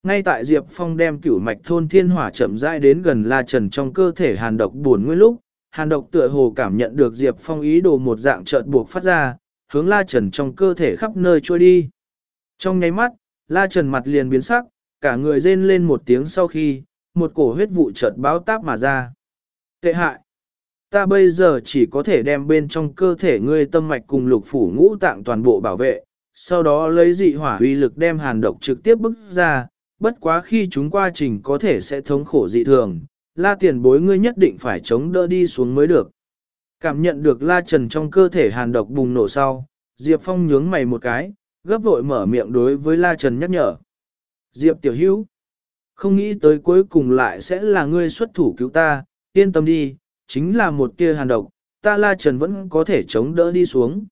Ngay tại Diệp Phong đem cửu mạch thôn thiên hỏa chậm rãi đến gần la trần trong cơ thể hàn độc buồn nguyên lúc, hàn độc tựa hồ cảm nhận được Diệp Phong ý đồ một dạng chợt buộc phát ra, hướng la trần trong cơ thể khắp nơi trôi đi. Trong nháy mắt, la trần mặt liền biến sắc, cả người rên lên một tiếng sau khi, một cổ huyết vụ chợt báo táp mà ra. Tệ hại! ta bây giờ chỉ có thể đem bên trong cơ thể ngươi tâm mạch cùng lục phủ ngũ tạng toàn bộ bảo vệ, sau đó lấy dị hỏa uy lực đem hàn độc trực tiếp bức ra, bất quá khi chúng qua trình có thể sẽ thống khổ dị thường, la tiền bối ngươi nhất định phải chống đỡ đi xuống mới được. Cảm nhận được la trần trong cơ thể hàn độc bùng nổ sau, Diệp Phong nhướng mày một cái, gấp vội mở miệng đối với la trần nhắc nhở. Diệp tiểu hữu, không nghĩ tới cuối cùng lại sẽ là ngươi xuất thủ cứu ta, yên tâm đi, chính là một tia hàn độc, ta la trần vẫn có thể chống đỡ đi xuống.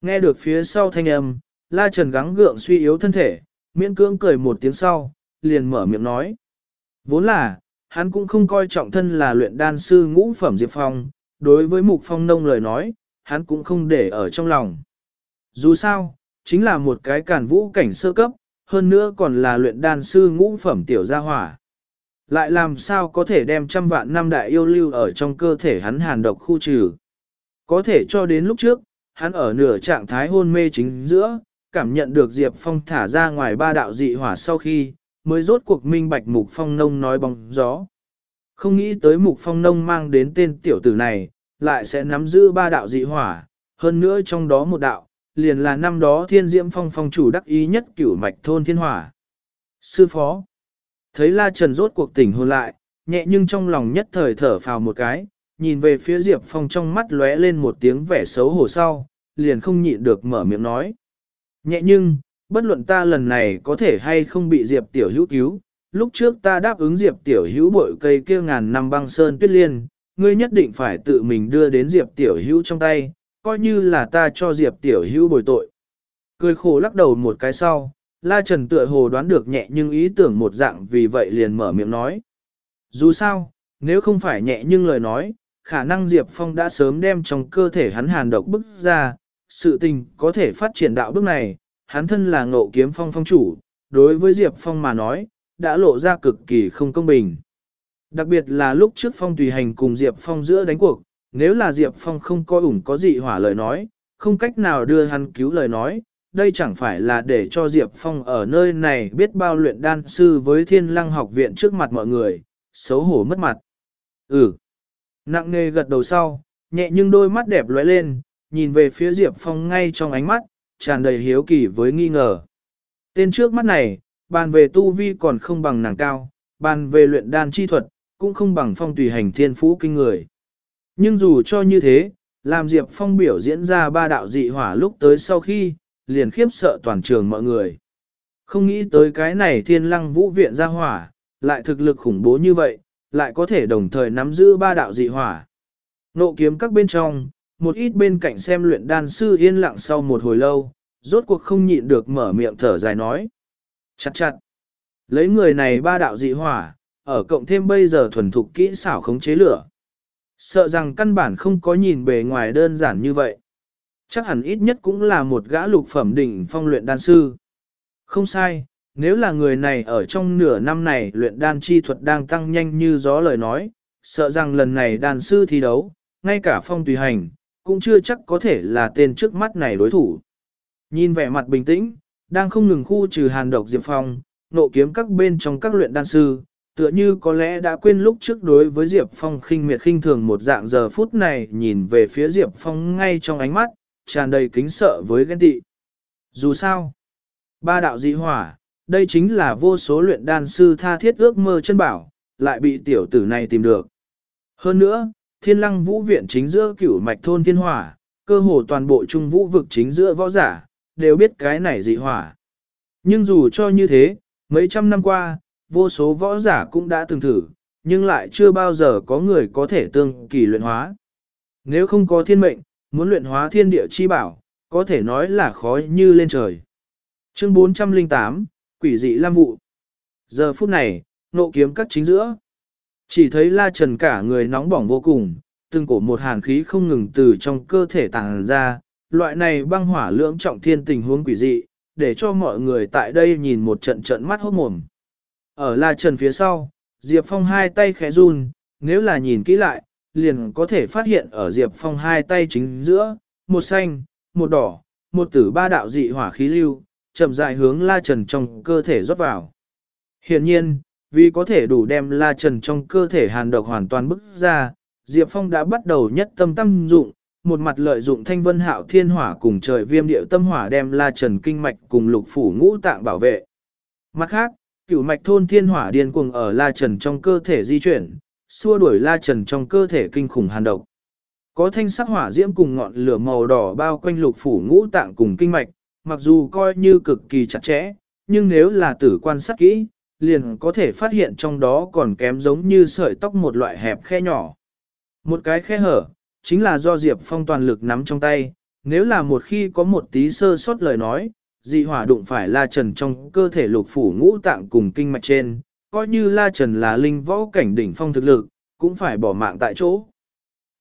Nghe được phía sau thanh âm, la trần gắng gượng suy yếu thân thể, miễn cưỡng cười một tiếng sau, liền mở miệng nói. Vốn là, hắn cũng không coi trọng thân là luyện đan sư ngũ phẩm Diệp Phong, đối với Mục Phong Nông lời nói, hắn cũng không để ở trong lòng. Dù sao, chính là một cái càn vũ cảnh sơ cấp, hơn nữa còn là luyện đan sư ngũ phẩm tiểu gia hỏa. Lại làm sao có thể đem trăm vạn năm đại yêu lưu ở trong cơ thể hắn hàn độc khu trừ. Có thể cho đến lúc trước, hắn ở nửa trạng thái hôn mê chính giữa, cảm nhận được Diệp Phong thả ra ngoài ba đạo dị hỏa sau khi, mới rốt cuộc minh bạch Mục Phong Nông nói bóng gió. Không nghĩ tới Mục Phong Nông mang đến tên tiểu tử này, lại sẽ nắm giữ ba đạo dị hỏa, hơn nữa trong đó một đạo, liền là năm đó thiên diễm phong phong chủ đắc ý nhất cửu mạch thôn thiên hỏa. Sư phó, thấy La Trần rốt cuộc tỉnh hồn lại, nhẹ nhưng trong lòng nhất thời thở phào một cái, nhìn về phía Diệp Phong trong mắt lóe lên một tiếng vẻ xấu hổ sau, liền không nhịn được mở miệng nói. Nhẹ nhưng, bất luận ta lần này có thể hay không bị Diệp Tiểu Hữu cứu, lúc trước ta đáp ứng Diệp Tiểu Hữu bội cây kia ngàn năm băng sơn tuyết liên, ngươi nhất định phải tự mình đưa đến Diệp Tiểu Hữu trong tay, coi như là ta cho Diệp Tiểu Hữu bồi tội. Cười khổ lắc đầu một cái sau, La Trần tựa hồ đoán được nhẹ nhưng ý tưởng một dạng vì vậy liền mở miệng nói. Dù sao, nếu không phải nhẹ nhưng lời nói, khả năng Diệp Phong đã sớm đem trong cơ thể hắn hàn độc bức ra, sự tình có thể phát triển đạo bước này, hắn thân là ngộ kiếm phong phong chủ, đối với Diệp Phong mà nói, đã lộ ra cực kỳ không công bình. Đặc biệt là lúc trước Phong tùy hành cùng Diệp Phong giữa đánh cuộc, nếu là Diệp Phong không coi ủng có dị hỏa lời nói, không cách nào đưa hắn cứu lời nói, đây chẳng phải là để cho Diệp Phong ở nơi này biết bao luyện đan sư với thiên lăng học viện trước mặt mọi người, xấu hổ mất mặt. Ừ. Nặng nề gật đầu sau, nhẹ nhưng đôi mắt đẹp lóe lên, nhìn về phía Diệp Phong ngay trong ánh mắt, tràn đầy hiếu kỳ với nghi ngờ. Tên trước mắt này, bàn về tu vi còn không bằng nàng cao, bàn về luyện đan chi thuật, cũng không bằng phong tùy hành thiên phú kinh người. Nhưng dù cho như thế, làm Diệp Phong biểu diễn ra ba đạo dị hỏa lúc tới sau khi, liền khiếp sợ toàn trường mọi người. Không nghĩ tới cái này thiên lăng vũ viện ra hỏa, lại thực lực khủng bố như vậy, lại có thể đồng thời nắm giữ ba đạo dị hỏa. Nộ kiếm các bên trong, một ít bên cạnh xem luyện đan sư yên lặng sau một hồi lâu, rốt cuộc không nhịn được mở miệng thở dài nói. Chặt chặt. Lấy người này ba đạo dị hỏa, ở cộng thêm bây giờ thuần thục kỹ xảo khống chế lửa. Sợ rằng căn bản không có nhìn bề ngoài đơn giản như vậy. Chắc hẳn ít nhất cũng là một gã lục phẩm đỉnh phong luyện đan sư. Không sai, nếu là người này ở trong nửa năm này luyện đan chi thuật đang tăng nhanh như gió lời nói, sợ rằng lần này đan sư thi đấu, ngay cả phong tùy hành, cũng chưa chắc có thể là tên trước mắt này đối thủ. Nhìn vẻ mặt bình tĩnh, đang không ngừng khu trừ hàn độc Diệp Phong, nộ kiếm các bên trong các luyện đan sư, tựa như có lẽ đã quên lúc trước đối với Diệp Phong khinh miệt khinh thường một dạng giờ phút này nhìn về phía Diệp Phong ngay trong ánh mắt, tràn đầy kính sợ với ghen tị. Dù sao, ba đạo dị hỏa, đây chính là vô số luyện đan sư tha thiết ước mơ chân bảo, lại bị tiểu tử này tìm được. Hơn nữa, thiên lăng vũ viện chính giữa cửu mạch thôn thiên hỏa, cơ hồ toàn bộ trung vũ vực chính giữa võ giả, đều biết cái này dị hỏa. Nhưng dù cho như thế, mấy trăm năm qua, vô số võ giả cũng đã từng thử, nhưng lại chưa bao giờ có người có thể tương kỳ luyện hóa. Nếu không có thiên mệnh, muốn luyện hóa thiên địa chi bảo, có thể nói là khó như lên trời. Chương 408, Quỷ dị Lam Vụ Giờ phút này, nộ kiếm cắt chính giữa. Chỉ thấy la trần cả người nóng bỏng vô cùng, từng cổ một hàn khí không ngừng từ trong cơ thể tàng ra, loại này băng hỏa lưỡng trọng thiên tình huống quỷ dị, để cho mọi người tại đây nhìn một trận trận mắt hốt mồm. Ở La Trần phía sau, Diệp Phong hai tay khẽ run, nếu là nhìn kỹ lại, liền có thể phát hiện ở Diệp Phong hai tay chính giữa, một xanh, một đỏ, một tử ba đạo dị hỏa khí lưu, chậm rãi hướng La Trần trong cơ thể rót vào. hiển nhiên, vì có thể đủ đem La Trần trong cơ thể hàn độc hoàn toàn bức ra, Diệp Phong đã bắt đầu nhất tâm tâm dụng, một mặt lợi dụng thanh vân hạo thiên hỏa cùng trời viêm điệu tâm hỏa đem la trần kinh mạch cùng lục phủ ngũ tạng bảo vệ. Mặt khác, cửu mạch thôn thiên hỏa điên cuồng ở la trần trong cơ thể di chuyển, xua đuổi la trần trong cơ thể kinh khủng hàn độc. Có thanh sắc hỏa diễm cùng ngọn lửa màu đỏ bao quanh lục phủ ngũ tạng cùng kinh mạch, mặc dù coi như cực kỳ chặt chẽ, nhưng nếu là tử quan sát kỹ, liền có thể phát hiện trong đó còn kém giống như sợi tóc một loại hẹp khe nhỏ. Một cái khe hở, chính là do Diệp Phong toàn lực nắm trong tay, nếu là một khi có một tí sơ sót lời nói, dị hỏa đụng phải la trần trong cơ thể lục phủ ngũ tạng cùng kinh mạch trên, coi như la trần là linh võ cảnh đỉnh phong thực lực, cũng phải bỏ mạng tại chỗ.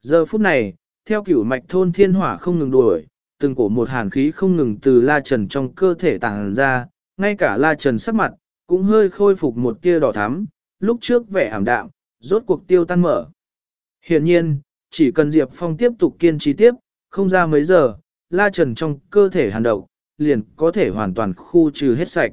Giờ phút này, theo cửu mạch thôn thiên hỏa không ngừng đuổi, từng cổ một hàn khí không ngừng từ la trần trong cơ thể tàng ra, ngay cả la trần sắc mặt, cũng hơi khôi phục một tia đỏ thắm, lúc trước vẻ ảm đạm, rốt cuộc tiêu tan mở. Hiện nhiên, chỉ cần Diệp Phong tiếp tục kiên trì tiếp, không ra mấy giờ, la trần trong cơ thể hàn độc, liền có thể hoàn toàn khu trừ hết sạch.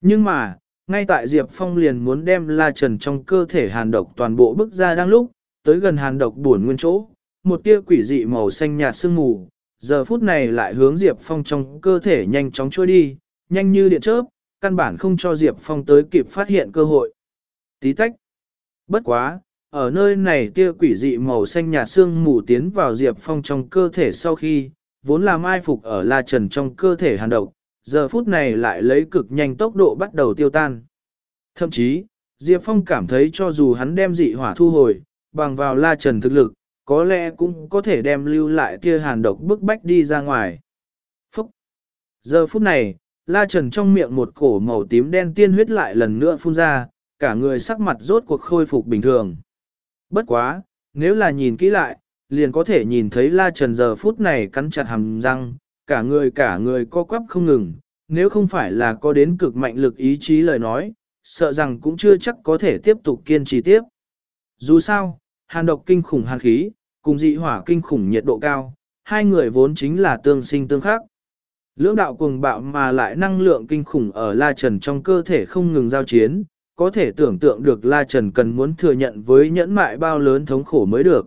Nhưng mà, ngay tại Diệp Phong liền muốn đem la trần trong cơ thể hàn độc toàn bộ bức ra đang lúc, tới gần hàn độc buồn nguyên chỗ, một tia quỷ dị màu xanh nhạt sương mù, giờ phút này lại hướng Diệp Phong trong cơ thể nhanh chóng trôi đi, nhanh như điện chớp, căn bản không cho Diệp Phong tới kịp phát hiện cơ hội. Tí tách. Bất quá, ở nơi này tia quỷ dị màu xanh nhạt sương mù tiến vào Diệp Phong trong cơ thể sau khi, vốn là mai phục ở La Trần trong cơ thể hàn độc, giờ phút này lại lấy cực nhanh tốc độ bắt đầu tiêu tan. Thậm chí, Diệp Phong cảm thấy cho dù hắn đem dị hỏa thu hồi, bằng vào La Trần thực lực, có lẽ cũng có thể đem lưu lại tia hàn độc bức bách đi ra ngoài. Phúc! Giờ phút này, La Trần trong miệng một cổ màu tím đen tiên huyết lại lần nữa phun ra, cả người sắc mặt rốt cuộc khôi phục bình thường. Bất quá, nếu là nhìn kỹ lại, liền có thể nhìn thấy La Trần giờ phút này cắn chặt hàm răng, cả người cả người co quắp không ngừng, nếu không phải là có đến cực mạnh lực ý chí lời nói, sợ rằng cũng chưa chắc có thể tiếp tục kiên trì tiếp. Dù sao, hàn độc kinh khủng hàn khí, cùng dị hỏa kinh khủng nhiệt độ cao, hai người vốn chính là tương sinh tương khắc. Lưỡng đạo cuồng bạo mà lại năng lượng kinh khủng ở La Trần trong cơ thể không ngừng giao chiến, có thể tưởng tượng được La Trần cần muốn thừa nhận với nhẫn mại bao lớn thống khổ mới được.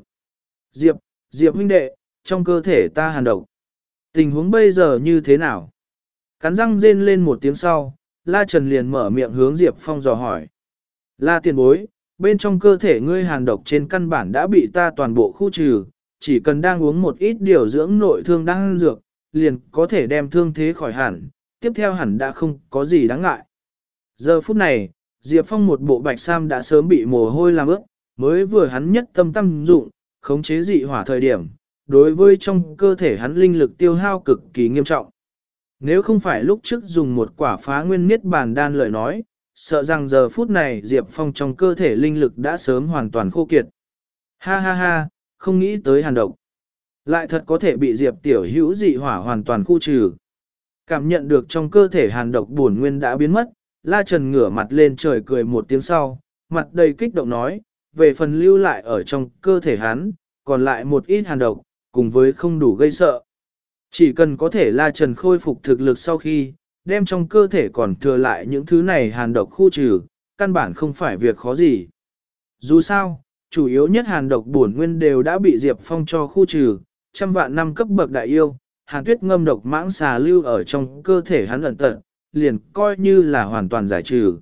Diệp, Diệp huynh đệ, trong cơ thể ta hàn độc. Tình huống bây giờ như thế nào? Cắn răng rên lên một tiếng sau, La Trần liền mở miệng hướng Diệp Phong dò hỏi. La tiền bối, bên trong cơ thể ngươi hàn độc trên căn bản đã bị ta toàn bộ khu trừ, chỉ cần đang uống một ít điều dưỡng nội thương đang dược, liền có thể đem thương thế khỏi hẳn, tiếp theo hẳn đã không có gì đáng ngại. Giờ phút này, Diệp Phong một bộ bạch sam đã sớm bị mồ hôi làm ướt, mới vừa hắn nhất tâm tâm dụng, khống chế dị hỏa thời điểm, đối với trong cơ thể hắn linh lực tiêu hao cực kỳ nghiêm trọng. Nếu không phải lúc trước dùng một quả phá nguyên miết bàn đan lời nói, sợ rằng giờ phút này Diệp Phong trong cơ thể linh lực đã sớm hoàn toàn khô kiệt. Ha ha ha, không nghĩ tới hàn độc. Lại thật có thể bị Diệp Tiểu Hữu dị hỏa hoàn toàn khu trừ. Cảm nhận được trong cơ thể hàn độc buồn nguyên đã biến mất, La Trần ngửa mặt lên trời cười một tiếng sau, mặt đầy kích động nói, về phần lưu lại ở trong cơ thể hắn, còn lại một ít hàn độc, cùng với không đủ gây sợ. Chỉ cần có thể La Trần khôi phục thực lực sau khi, đem trong cơ thể còn thừa lại những thứ này hàn độc khu trừ, căn bản không phải việc khó gì. Dù sao, chủ yếu nhất hàn độc bổn nguyên đều đã bị Diệp Phong cho khu trừ, trăm vạn năm cấp bậc đại yêu, hàn tuyết ngâm độc mãng xà lưu ở trong cơ thể hắn ẩn tận, liền coi như là hoàn toàn giải trừ.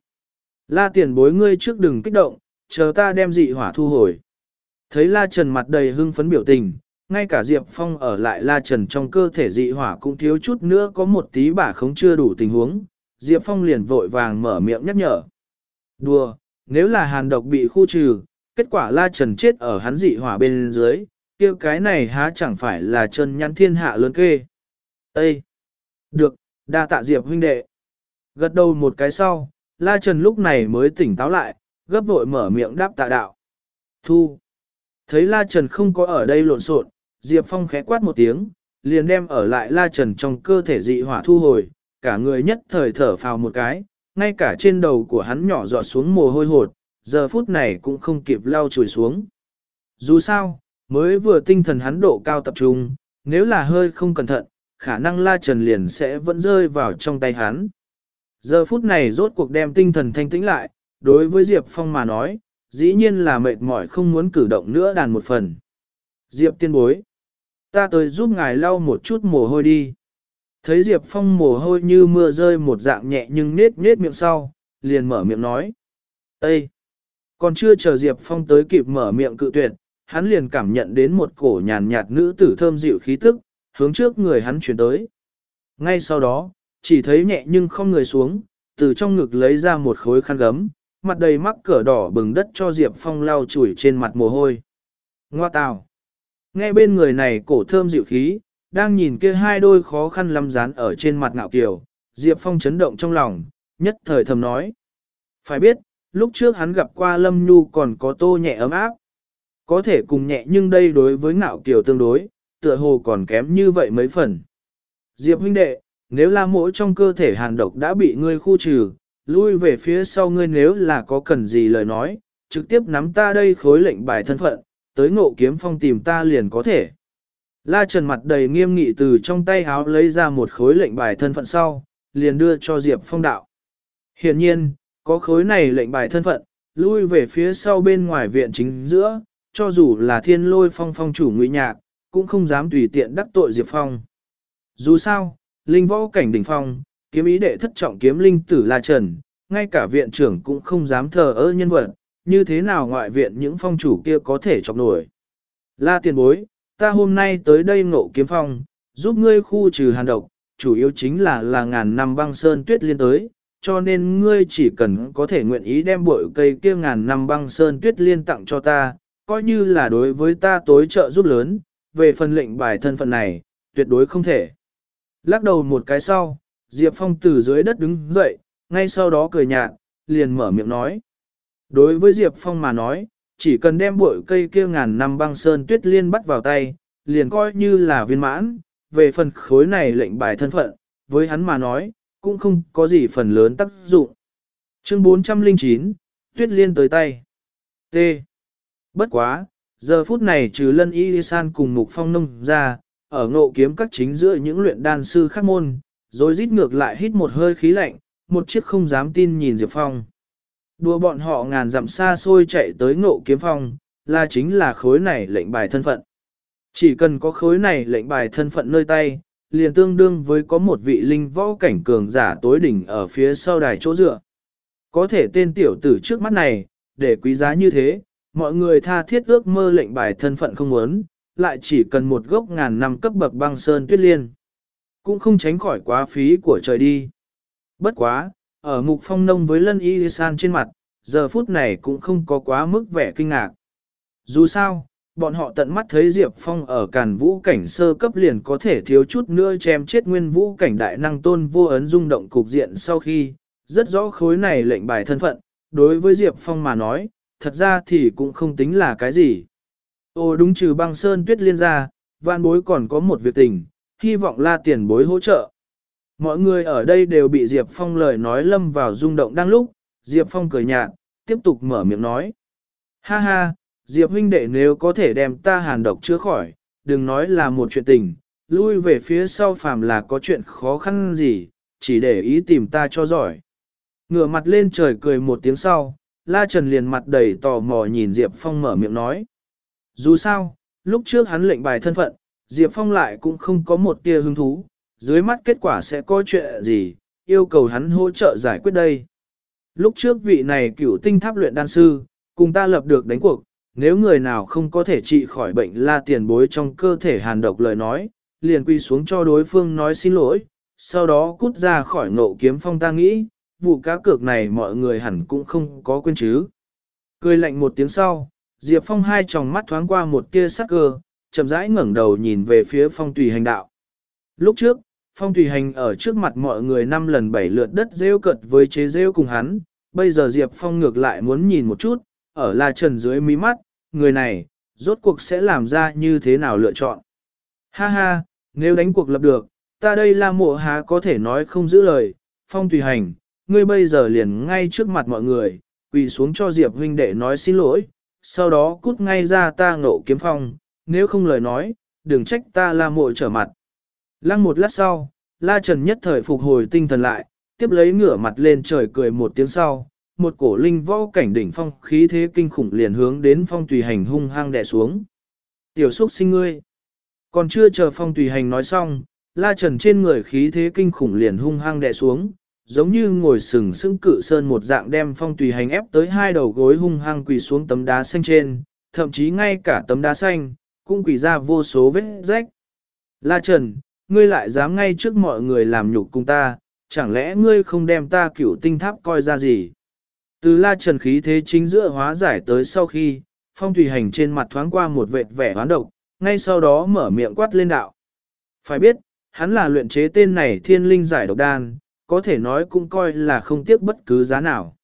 La tiền bối ngươi trước đừng kích động, chờ ta đem dị hỏa thu hồi. Thấy La Trần mặt đầy hưng phấn biểu tình, ngay cả Diệp Phong ở lại La Trần trong cơ thể dị hỏa cũng thiếu chút nữa có một tí bả không chưa đủ tình huống, Diệp Phong liền vội vàng mở miệng nhắc nhở. Đùa, nếu là hàn độc bị khu trừ, kết quả La Trần chết ở hắn dị hỏa bên dưới, kia cái này há chẳng phải là chân nhắn thiên hạ lớn kê. Ê! Được, đa tạ Diệp huynh đệ. Gật đầu một cái sau, La Trần lúc này mới tỉnh táo lại, gấp vội mở miệng đáp tạ đạo. Thu! Thấy La Trần không có ở đây lộn xộn, Diệp Phong khẽ quát một tiếng, liền đem ở lại La Trần trong cơ thể dị hỏa thu hồi, cả người nhất thời thở phào một cái, ngay cả trên đầu của hắn nhỏ giọt xuống mồ hôi hột, giờ phút này cũng không kịp lau chùi xuống. Dù sao, mới vừa tinh thần hắn độ cao tập trung, nếu là hơi không cẩn thận, khả năng La Trần liền sẽ vẫn rơi vào trong tay hắn. Giờ phút này rốt cuộc đem tinh thần thanh tĩnh lại, đối với Diệp Phong mà nói, Dĩ nhiên là mệt mỏi không muốn cử động nữa đàn một phần. Diệp tiên bối. Ta tới giúp ngài lau một chút mồ hôi đi. Thấy Diệp Phong mồ hôi như mưa rơi một dạng nhẹ nhưng nết nết miệng sau, liền mở miệng nói. Ê! Còn chưa chờ Diệp Phong tới kịp mở miệng cự tuyệt, hắn liền cảm nhận đến một cổ nhàn nhạt nữ tử thơm dịu khí tức, hướng trước người hắn chuyển tới. Ngay sau đó, chỉ thấy nhẹ nhưng không người xuống, từ trong ngực lấy ra một khối khăn gấm, mặt đầy mắc cỡ đỏ bừng đất cho Diệp Phong lau chùi trên mặt mồ hôi. Ngoa tào! Nghe bên người này cổ thơm dịu khí, đang nhìn kia hai đôi khó khăn lắm dán ở trên mặt ngạo kiều, Diệp Phong chấn động trong lòng, nhất thời thầm nói. Phải biết, lúc trước hắn gặp qua Lâm Nhu còn có tô nhẹ ấm áp. Có thể cùng nhẹ nhưng đây đối với ngạo kiều tương đối, tựa hồ còn kém như vậy mấy phần. Diệp huynh đệ, nếu là mỗi trong cơ thể hàn độc đã bị ngươi khu trừ, lui về phía sau ngươi nếu là có cần gì lời nói, trực tiếp nắm ta đây khối lệnh bài thân phận, tới ngộ kiếm phong tìm ta liền có thể. La Trần mặt đầy nghiêm nghị từ trong tay háo lấy ra một khối lệnh bài thân phận sau, liền đưa cho Diệp Phong đạo. Hiện nhiên, có khối này lệnh bài thân phận, lui về phía sau bên ngoài viện chính giữa, cho dù là thiên lôi phong phong chủ ngụy nhạc, cũng không dám tùy tiện đắc tội Diệp Phong. Dù sao, linh võ cảnh đỉnh phong, kiếm ý đệ thất trọng kiếm linh tử La Trần, ngay cả viện trưởng cũng không dám thờ ơ nhân vật, như thế nào ngoại viện những phong chủ kia có thể chọc nổi. La tiền bối, ta hôm nay tới đây ngộ kiếm phong, giúp ngươi khu trừ hàn độc, chủ yếu chính là là ngàn năm băng sơn tuyết liên tới, cho nên ngươi chỉ cần có thể nguyện ý đem bội cây kia ngàn năm băng sơn tuyết liên tặng cho ta, coi như là đối với ta tối trợ giúp lớn, về phần lệnh bài thân phận này, tuyệt đối không thể. Lắc đầu một cái sau, Diệp Phong từ dưới đất đứng dậy, ngay sau đó cười nhạt, liền mở miệng nói. Đối với Diệp Phong mà nói, chỉ cần đem bội cây kia ngàn năm băng sơn tuyết liên bắt vào tay, liền coi như là viên mãn, về phần khối này lệnh bài thân phận, với hắn mà nói, cũng không có gì phần lớn tác dụng. Chương 409, tuyết liên tới tay. T. Bất quá, giờ phút này trừ lân y san cùng mục phong nông ra, ở ngộ kiếm các chính giữa những luyện đan sư khác môn, rồi rít ngược lại hít một hơi khí lạnh, một chiếc không dám tin nhìn Diệp Phong. Đùa bọn họ ngàn dặm xa xôi chạy tới ngộ kiếm phong, là chính là khối này lệnh bài thân phận. Chỉ cần có khối này lệnh bài thân phận nơi tay, liền tương đương với có một vị linh võ cảnh cường giả tối đỉnh ở phía sau đài chỗ dựa. Có thể tên tiểu tử trước mắt này, để quý giá như thế, mọi người tha thiết ước mơ lệnh bài thân phận không muốn, lại chỉ cần một gốc ngàn năm cấp bậc băng sơn tuyết liên. Cũng không tránh khỏi quá phí của trời đi. Bất quá, ở mục phong nông với lân y san trên mặt, giờ phút này cũng không có quá mức vẻ kinh ngạc. Dù sao, bọn họ tận mắt thấy Diệp Phong ở càn vũ cảnh sơ cấp liền có thể thiếu chút nữa chém chết nguyên vũ cảnh đại năng tôn vô ấn rung động cục diện sau khi, rất rõ khối này lệnh bài thân phận, đối với Diệp Phong mà nói, thật ra thì cũng không tính là cái gì. Ô đúng trừ băng sơn tuyết liên ra, vạn bối còn có một việc tình, hy vọng la tiền bối hỗ trợ. Mọi người ở đây đều bị Diệp Phong lời nói lâm vào rung động đang lúc, Diệp Phong cười nhạt, tiếp tục mở miệng nói. Ha ha, Diệp huynh đệ nếu có thể đem ta hàn độc chữa khỏi, đừng nói là một chuyện tình, lui về phía sau phàm là có chuyện khó khăn gì, chỉ để ý tìm ta cho giỏi. Ngửa mặt lên trời cười một tiếng sau, La Trần liền mặt đầy tò mò nhìn Diệp Phong mở miệng nói. Dù sao, lúc trước hắn lệnh bài thân phận, Diệp Phong lại cũng không có một tia hứng thú, dưới mắt kết quả sẽ có chuyện gì, yêu cầu hắn hỗ trợ giải quyết đây. Lúc trước vị này cựu tinh tháp luyện đan sư, cùng ta lập được đánh cuộc, nếu người nào không có thể trị khỏi bệnh la tiền bối trong cơ thể hàn độc lời nói, liền quy xuống cho đối phương nói xin lỗi, sau đó cút ra khỏi ngộ kiếm phong ta nghĩ, vụ cá cược này mọi người hẳn cũng không có quên chứ. Cười lạnh một tiếng sau, Diệp Phong hai tròng mắt thoáng qua một tia sắc cơ, chậm rãi ngẩng đầu nhìn về phía phong tùy hành đạo. Lúc trước, phong tùy hành ở trước mặt mọi người năm lần bảy lượt đất rêu cật với chế rêu cùng hắn, bây giờ Diệp Phong ngược lại muốn nhìn một chút, ở La Trần dưới mí mắt, người này, rốt cuộc sẽ làm ra như thế nào lựa chọn. Ha ha, nếu đánh cuộc lập được, ta đây là mộ há có thể nói không giữ lời, phong tùy hành, ngươi bây giờ liền ngay trước mặt mọi người, quỳ xuống cho Diệp huynh đệ nói xin lỗi, sau đó cút ngay ra ta ngộ kiếm phong, nếu không lời nói, đừng trách ta la mội trở mặt. Lăng một lát sau, la trần nhất thời phục hồi tinh thần lại, tiếp lấy ngửa mặt lên trời cười một tiếng sau, một cổ linh võ cảnh đỉnh phong khí thế kinh khủng liền hướng đến phong tùy hành hung hăng đè xuống. Tiểu xúc sinh ngươi. Còn chưa chờ phong tùy hành nói xong, la trần trên người khí thế kinh khủng liền hung hăng đè xuống, giống như ngồi sừng sững cự sơn một dạng đem phong tùy hành ép tới hai đầu gối hung hăng quỳ xuống tấm đá xanh trên, thậm chí ngay cả tấm đá xanh, cũng quỳ ra vô số vết rách. La Trần, ngươi lại dám ngay trước mọi người làm nhục cùng ta, chẳng lẽ ngươi không đem ta cửu tinh tháp coi ra gì? Từ La Trần khí thế chính giữa hóa giải tới sau khi, phong thủy hành trên mặt thoáng qua một vệt vẻ hoán độc, ngay sau đó mở miệng quát lên đạo. Phải biết, hắn là luyện chế tên này thiên linh giải độc đan, có thể nói cũng coi là không tiếc bất cứ giá nào.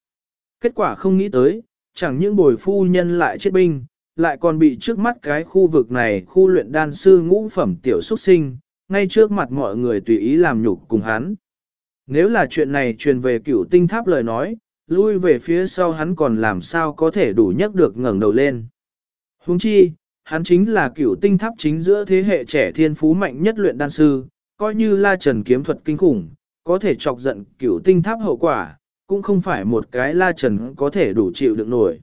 Kết quả không nghĩ tới, chẳng những bồi phu nhân lại chết binh, lại còn bị trước mắt cái khu vực này khu luyện đan sư ngũ phẩm tiểu xuất sinh, ngay trước mặt mọi người tùy ý làm nhục cùng hắn. Nếu là chuyện này truyền về cửu tinh tháp lời nói, lui về phía sau hắn còn làm sao có thể đủ nhấc được ngẩng đầu lên. Huống chi, hắn chính là cửu tinh tháp chính giữa thế hệ trẻ thiên phú mạnh nhất luyện đan sư, coi như la trần kiếm thuật kinh khủng, có thể chọc giận cửu tinh tháp hậu quả, cũng không phải một cái la trần có thể đủ chịu được nổi.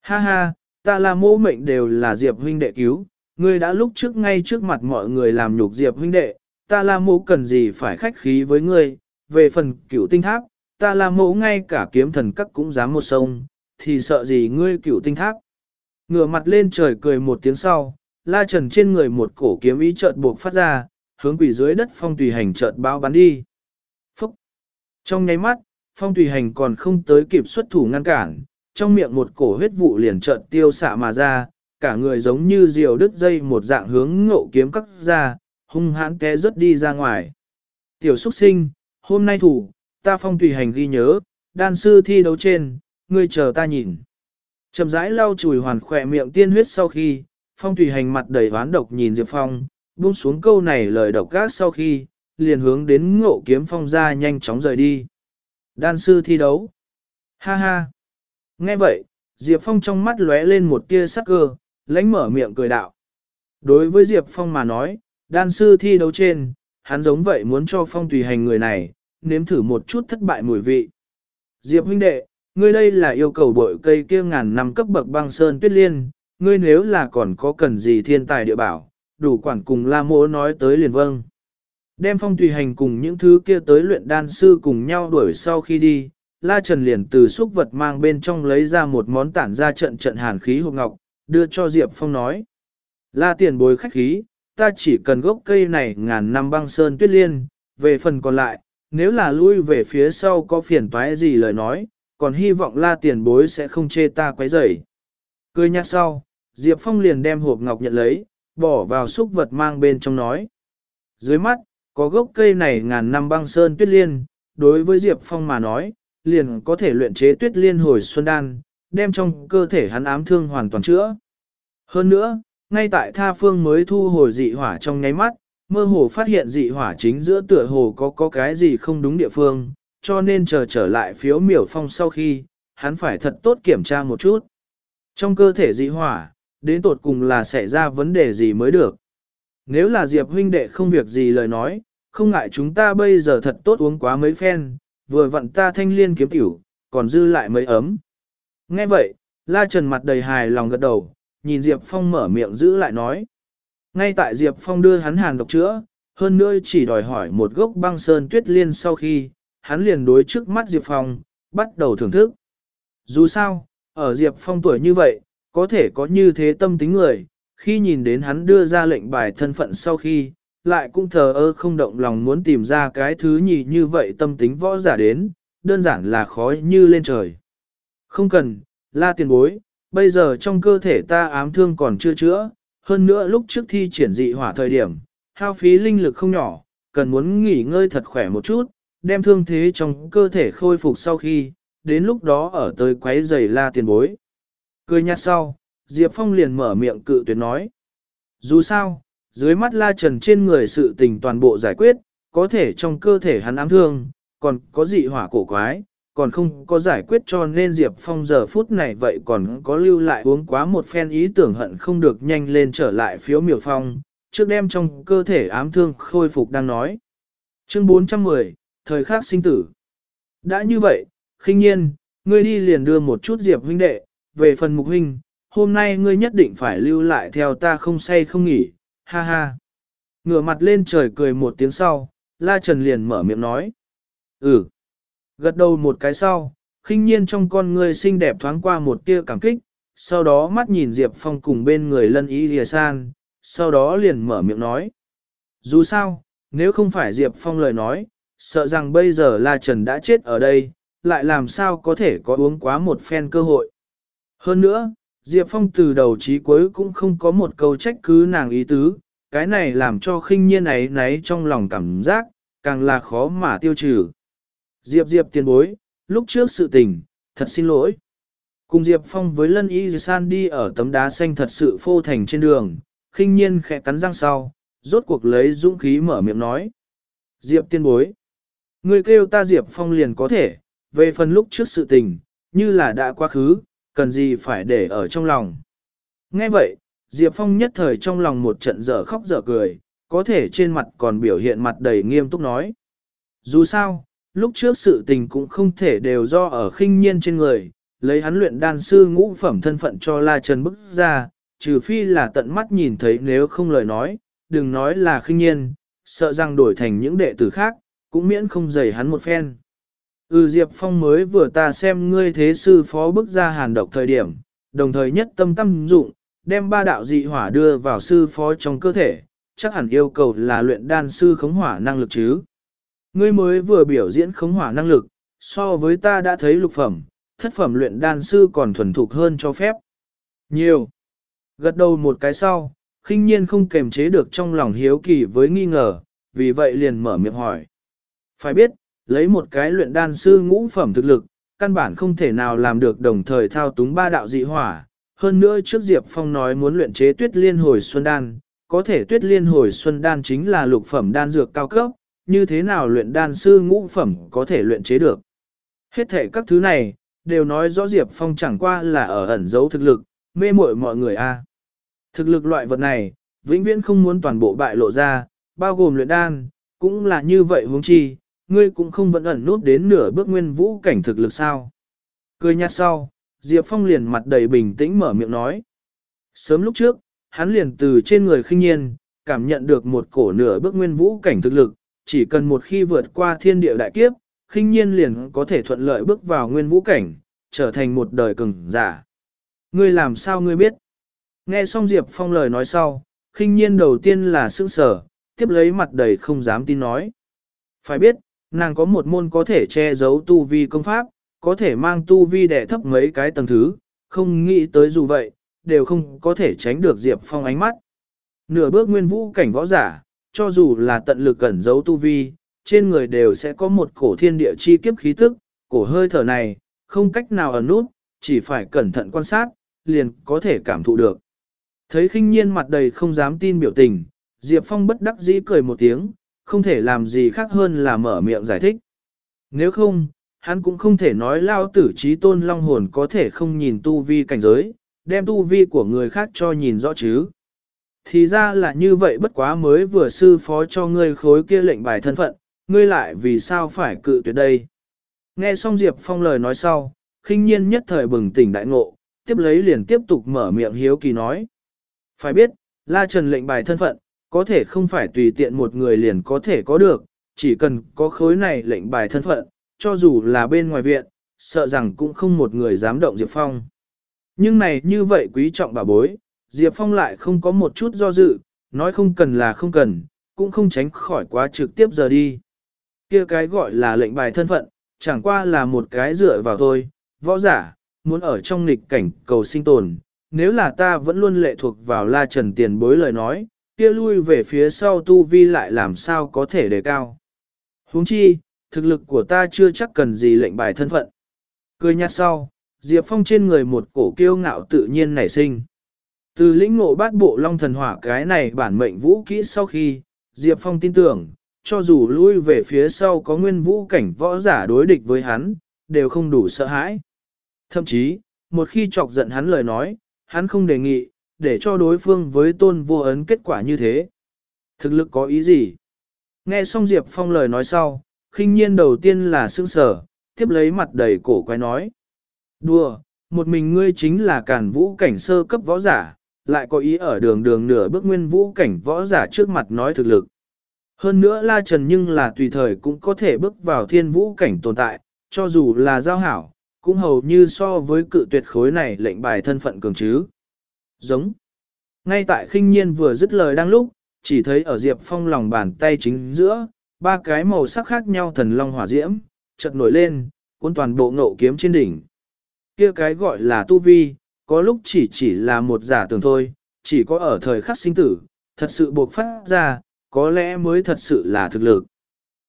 Ha ha, ta là mô mệnh đều là Diệp huynh đệ cứu, ngươi đã lúc trước ngay trước mặt mọi người làm nhục Diệp huynh đệ, ta là mô cần gì phải khách khí với ngươi, về phần cửu tinh tháp, ta là mô ngay cả kiếm thần các cũng dám một sông, thì sợ gì ngươi cửu tinh tháp. Ngửa mặt lên trời cười một tiếng sau, la trần trên người một cổ kiếm ý chợt buộc phát ra, hướng quỷ dưới đất phong tùy hành chợt bao bắn đi. Phúc! Trong nháy mắt, phong tùy hành còn không tới kịp xuất thủ ngăn cản, trong miệng một cổ huyết vụ liền chợt tiêu xạ mà ra, cả người giống như diều đứt dây một dạng hướng ngộ kiếm cắt ra, hung hãn té rớt đi ra ngoài. Tiểu xuất sinh, hôm nay thủ, ta phong tùy hành ghi nhớ, đan sư thi đấu trên, ngươi chờ ta nhìn. Chậm rãi lau chùi hoàn khỏe miệng tiên huyết sau khi, phong tùy hành mặt đầy ván độc nhìn Diệp Phong, buông xuống câu này lời độc gác sau khi, liền hướng đến ngộ kiếm phong ra nhanh chóng rời đi. Đan sư thi đấu. Ha ha. Nghe vậy, Diệp Phong trong mắt lóe lên một tia sắc cơ, lãnh mở miệng cười đạo. Đối với Diệp Phong mà nói, đan sư thi đấu trên, hắn giống vậy muốn cho Phong tùy hành người này, nếm thử một chút thất bại mùi vị. Diệp huynh đệ, ngươi đây là yêu cầu bội cây kia ngàn năm cấp bậc băng sơn tuyết liên, ngươi nếu là còn có cần gì thiên tài địa bảo, đủ quản cùng La Mỗ nói tới liền vâng. Đem phong tùy hành cùng những thứ kia tới luyện đan sư cùng nhau đuổi sau khi đi, La Trần liền từ xúc vật mang bên trong lấy ra một món tản ra trận trận hàn khí hộp ngọc, đưa cho Diệp Phong nói. La tiền bối khách khí, ta chỉ cần gốc cây này ngàn năm băng sơn tuyết liên, về phần còn lại, nếu là lui về phía sau có phiền toái gì lời nói, còn hy vọng la tiền bối sẽ không chê ta quấy rầy. Cười nhạt sau, Diệp Phong liền đem hộp ngọc nhận lấy, bỏ vào xúc vật mang bên trong nói. Dưới mắt, có gốc cây này ngàn năm băng sơn tuyết liên, đối với Diệp Phong mà nói, liền có thể luyện chế tuyết liên hồi xuân đan, đem trong cơ thể hắn ám thương hoàn toàn chữa. Hơn nữa, ngay tại tha phương mới thu hồi dị hỏa trong nháy mắt, mơ hồ phát hiện dị hỏa chính giữa tựa hồ có có cái gì không đúng địa phương, cho nên chờ trở lại phiếu miểu phong sau khi, hắn phải thật tốt kiểm tra một chút. Trong cơ thể dị hỏa, đến tột cùng là xảy ra vấn đề gì mới được. Nếu là Diệp huynh đệ không việc gì lời nói, không ngại chúng ta bây giờ thật tốt uống quá mấy phen, vừa vặn ta thanh liên kiếm tiểu, còn dư lại mấy ấm. Nghe vậy, La Trần mặt đầy hài lòng gật đầu, nhìn Diệp Phong mở miệng giữ lại nói. Ngay tại Diệp Phong đưa hắn hàn độc chữa, hơn nữa chỉ đòi hỏi một gốc băng sơn tuyết liên sau khi, hắn liền đối trước mắt Diệp Phong, bắt đầu thưởng thức. Dù sao, ở Diệp Phong tuổi như vậy, có thể có như thế tâm tính người, khi nhìn đến hắn đưa ra lệnh bài thân phận sau khi, lại cũng thờ ơ không động lòng muốn tìm ra cái thứ nhì như vậy tâm tính võ giả đến, đơn giản là khó như lên trời. Không cần, la tiền bối, bây giờ trong cơ thể ta ám thương còn chưa chữa, hơn nữa lúc trước thi triển dị hỏa thời điểm, hao phí linh lực không nhỏ, cần muốn nghỉ ngơi thật khỏe một chút, đem thương thế trong cơ thể khôi phục sau khi, đến lúc đó ở tới quấy giày la tiền bối. Cười nhạt sau, Diệp Phong liền mở miệng cự tuyệt nói. Dù sao, dưới mắt la trần trên người sự tình toàn bộ giải quyết, có thể trong cơ thể hắn ám thương, còn có dị hỏa cổ quái, còn không có giải quyết cho nên Diệp Phong giờ phút này vậy còn có lưu lại uống quá một phen ý tưởng hận không được nhanh lên trở lại phiếu miểu phong, trước đem trong cơ thể ám thương khôi phục đang nói. Chương 410, Thời khắc sinh tử. Đã như vậy, khinh nhiên, ngươi đi liền đưa một chút Diệp huynh đệ, về phần mục huynh, hôm nay ngươi nhất định phải lưu lại theo ta không say không nghỉ, ha ha. Ngửa mặt lên trời cười một tiếng sau, La Trần liền mở miệng nói. Ừ. Gật đầu một cái sau, khinh nhiên trong con ngươi xinh đẹp thoáng qua một tia cảm kích, sau đó mắt nhìn Diệp Phong cùng bên người lân ý lìa san, sau đó liền mở miệng nói. Dù sao, nếu không phải Diệp Phong lời nói, sợ rằng bây giờ La Trần đã chết ở đây, lại làm sao có thể có uống quá một phen cơ hội. Hơn nữa, Diệp Phong từ đầu chí cuối cũng không có một câu trách cứ nàng ý tứ, cái này làm cho khinh nhiên ấy náy trong lòng cảm giác, càng là khó mà tiêu trừ. Diệp Diệp tiền bối, lúc trước sự tình, thật xin lỗi. Cùng Diệp Phong với lân y san đi ở tấm đá xanh thật sự phô thành trên đường, khinh nhiên khẽ cắn răng sau, rốt cuộc lấy dũng khí mở miệng nói. Diệp tiên bối. Người kêu ta Diệp Phong liền có thể, về phần lúc trước sự tình, như là đã quá khứ, cần gì phải để ở trong lòng. Nghe vậy, Diệp Phong nhất thời trong lòng một trận dở khóc dở cười, có thể trên mặt còn biểu hiện mặt đầy nghiêm túc nói. Dù sao, lúc trước sự tình cũng không thể đều do ở khinh nhiên trên người, lấy hắn luyện đan sư ngũ phẩm thân phận cho La Trần bức ra, trừ phi là tận mắt nhìn thấy nếu không lời nói, đừng nói là khinh nhiên, sợ rằng đổi thành những đệ tử khác, cũng miễn không dày hắn một phen. Ừ Diệp Phong mới vừa ta xem ngươi thế sư phó bước ra hàn độc thời điểm, đồng thời nhất tâm tâm dụng, đem ba đạo dị hỏa đưa vào sư phó trong cơ thể, chắc hẳn yêu cầu là luyện đan sư khống hỏa năng lực chứ. Ngươi mới vừa biểu diễn khống hỏa năng lực, so với ta đã thấy lục phẩm, thất phẩm luyện đan sư còn thuần thục hơn cho phép. Nhiều. Gật đầu một cái sau, khinh nhiên không kềm chế được trong lòng hiếu kỳ với nghi ngờ, vì vậy liền mở miệng hỏi. Phải biết, lấy một cái luyện đan sư ngũ phẩm thực lực, căn bản không thể nào làm được đồng thời thao túng ba đạo dị hỏa. Hơn nữa trước Diệp Phong nói muốn luyện chế tuyết liên hồi xuân đan, có thể tuyết liên hồi xuân đan chính là lục phẩm đan dược cao cấp, như thế nào luyện đan sư ngũ phẩm có thể luyện chế được. Hết thể các thứ này, đều nói rõ Diệp Phong chẳng qua là ở ẩn giấu thực lực, mê muội mọi người a. Thực lực loại vật này, vĩnh viễn không muốn toàn bộ bại lộ ra, bao gồm luyện đan, cũng là như vậy huống chi, ngươi cũng không vẫn ẩn nút đến nửa bước nguyên vũ cảnh thực lực sao. Cười nhạt sau, Diệp Phong liền mặt đầy bình tĩnh mở miệng nói. Sớm lúc trước, hắn liền từ trên người khinh nhiên, cảm nhận được một cổ nửa bước nguyên vũ cảnh thực lực, chỉ cần một khi vượt qua thiên địa đại kiếp, khinh nhiên liền có thể thuận lợi bước vào nguyên vũ cảnh, trở thành một đời cường giả. Ngươi làm sao ngươi biết? Nghe xong Diệp Phong lời nói sau, khinh nhiên đầu tiên là sững sở, tiếp lấy mặt đầy không dám tin nói. Phải biết, nàng có một môn có thể che giấu tu vi công pháp, có thể mang tu vi đẻ thấp mấy cái tầng thứ, không nghĩ tới dù vậy, đều không có thể tránh được Diệp Phong ánh mắt. Nửa bước nguyên vũ cảnh võ giả, cho dù là tận lực cẩn giấu tu vi, trên người đều sẽ có một cổ thiên địa chi kiếp khí tức, cổ hơi thở này, không cách nào ở nút, chỉ phải cẩn thận quan sát, liền có thể cảm thụ được. Thấy khinh nhiên mặt đầy không dám tin biểu tình, Diệp Phong bất đắc dĩ cười một tiếng, không thể làm gì khác hơn là mở miệng giải thích. Nếu không, hắn cũng không thể nói lao tử trí tôn long hồn có thể không nhìn tu vi cảnh giới, đem tu vi của người khác cho nhìn rõ chứ. Thì ra là như vậy bất quá mới vừa sư phó cho ngươi khối kia lệnh bài thân phận, ngươi lại vì sao phải cự tuyệt đây. Nghe xong Diệp Phong lời nói sau, khinh nhiên nhất thời bừng tỉnh đại ngộ, tiếp lấy liền tiếp tục mở miệng hiếu kỳ nói. Phải biết, La Trần lệnh bài thân phận, có thể không phải tùy tiện một người liền có thể có được, chỉ cần có khối này lệnh bài thân phận, cho dù là bên ngoài viện, sợ rằng cũng không một người dám động Diệp Phong. Nhưng này như vậy quý trọng bà bối, Diệp Phong lại không có một chút do dự, nói không cần là không cần, cũng không tránh khỏi quá trực tiếp giờ đi. kia cái gọi là lệnh bài thân phận, chẳng qua là một cái dựa vào thôi, võ giả, muốn ở trong nghịch cảnh cầu sinh tồn, nếu là ta vẫn luôn lệ thuộc vào la trần tiền bối lời nói, kia lui về phía sau tu vi lại làm sao có thể đề cao. huống chi, thực lực của ta chưa chắc cần gì lệnh bài thân phận. Cười nhạt sau, Diệp Phong trên người một cổ kiêu ngạo tự nhiên nảy sinh. Từ lĩnh ngộ bát bộ long thần hỏa cái này bản mệnh vũ kỹ sau khi, Diệp Phong tin tưởng, cho dù lui về phía sau có nguyên vũ cảnh võ giả đối địch với hắn, đều không đủ sợ hãi. Thậm chí, một khi chọc giận hắn lời nói, hắn không đề nghị, để cho đối phương với tôn vô ấn kết quả như thế. Thực lực có ý gì? Nghe xong Diệp Phong lời nói sau, khinh nhiên đầu tiên là sương sở, tiếp lấy mặt đầy cổ quái nói. Đùa, một mình ngươi chính là cản vũ cảnh sơ cấp võ giả, lại có ý ở đường đường nửa bước nguyên vũ cảnh võ giả trước mặt nói thực lực. Hơn nữa La Trần nhưng là tùy thời cũng có thể bước vào thiên vũ cảnh tồn tại, cho dù là giao hảo, cũng hầu như so với cự tuyệt khối này lệnh bài thân phận cường chứ. Giống. Ngay tại khinh nhiên vừa dứt lời đang lúc, chỉ thấy ở Diệp Phong lòng bàn tay chính giữa, ba cái màu sắc khác nhau thần long hỏa diễm, chợt nổi lên, cuốn toàn bộ ngộ kiếm trên đỉnh. Kia cái gọi là tu vi, có lúc chỉ chỉ là một giả tưởng thôi, chỉ có ở thời khắc sinh tử, thật sự buộc phát ra, có lẽ mới thật sự là thực lực.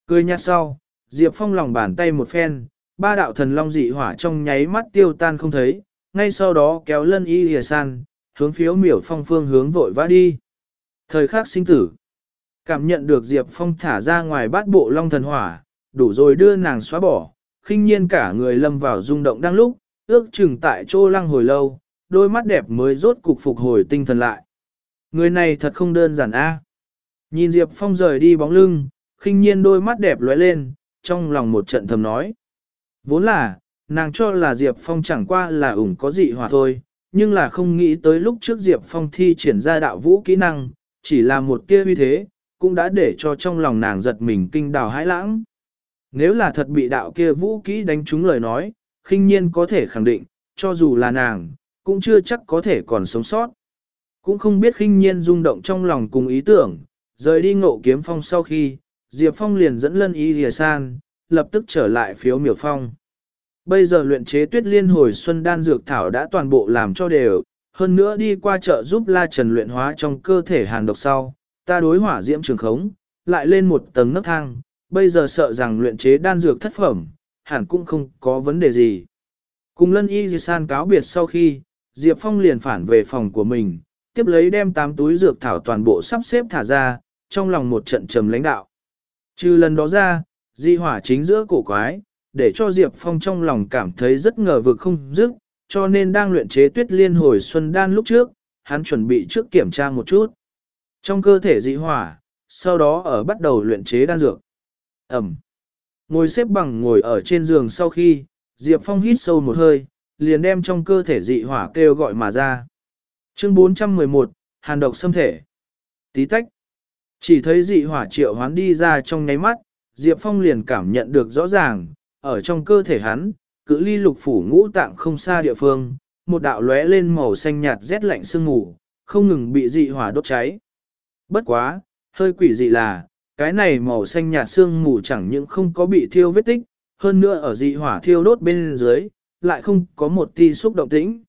Cười nhạt sau, Diệp Phong lòng bàn tay một phen, ba đạo thần long dị hỏa trong nháy mắt tiêu tan không thấy, ngay sau đó kéo lân y lìa san, hướng phiếu miểu phong phương hướng vội vã đi. Thời khắc sinh tử, cảm nhận được Diệp Phong thả ra ngoài bát bộ long thần hỏa, đủ rồi đưa nàng xóa bỏ, khinh nhiên cả người lâm vào rung động đang lúc, ước chừng tại chỗ lăng hồi lâu, đôi mắt đẹp mới rốt cục phục hồi tinh thần lại. Người này thật không đơn giản a. Nhìn Diệp Phong rời đi bóng lưng, khinh nhiên đôi mắt đẹp lóe lên, trong lòng một trận thầm nói. Vốn là, nàng cho là Diệp Phong chẳng qua là ủng có dị hỏa thôi, nhưng là không nghĩ tới lúc trước Diệp Phong thi triển ra đạo vũ kỹ năng, chỉ là một tia uy thế, cũng đã để cho trong lòng nàng giật mình kinh đào hãi lãng. Nếu là thật bị đạo kia vũ kỹ đánh trúng lời nói, khinh nhiên có thể khẳng định, cho dù là nàng, cũng chưa chắc có thể còn sống sót. Cũng không biết khinh nhiên rung động trong lòng cùng ý tưởng, rời đi ngộ kiếm phong sau khi, Diệp Phong liền dẫn lân y lìa san, lập tức trở lại phiếu miểu phong. Bây giờ luyện chế tuyết liên hồi xuân đan dược thảo đã toàn bộ làm cho đều, hơn nữa đi qua chợ giúp La Trần luyện hóa trong cơ thể hàn độc sau, ta đối hỏa diễm trường khống, lại lên một tầng nấc thang, bây giờ sợ rằng luyện chế đan dược thất phẩm, hẳn cũng không có vấn đề gì. Cùng lân y di san cáo biệt sau khi, Diệp Phong liền phản về phòng của mình, tiếp lấy đem 8 túi dược thảo toàn bộ sắp xếp thả ra, trong lòng một trận trầm lãnh đạo. Trừ lần đó ra, di hỏa chính giữa cổ quái, để cho Diệp Phong trong lòng cảm thấy rất ngờ vực không dứt, cho nên đang luyện chế tuyết liên hồi xuân đan lúc trước, hắn chuẩn bị trước kiểm tra một chút. Trong cơ thể dị hỏa, sau đó ở bắt đầu luyện chế đan dược. Ẩm. Ngồi xếp bằng ngồi ở trên giường sau khi, Diệp Phong hít sâu một hơi, liền đem trong cơ thể dị hỏa kêu gọi mà ra. Chương 411, Hàn độc xâm thể. Tí tách. Chỉ thấy dị hỏa triệu hoán đi ra trong nháy mắt, Diệp Phong liền cảm nhận được rõ ràng, ở trong cơ thể hắn, cự ly lục phủ ngũ tạng không xa địa phương, một đạo lóe lên màu xanh nhạt rét lạnh sương mù, không ngừng bị dị hỏa đốt cháy. Bất quá, hơi quỷ dị là, cái này màu xanh nhạt sương mù chẳng những không có bị thiêu vết tích, hơn nữa ở dị hỏa thiêu đốt bên dưới, lại không có một ti xúc động tĩnh.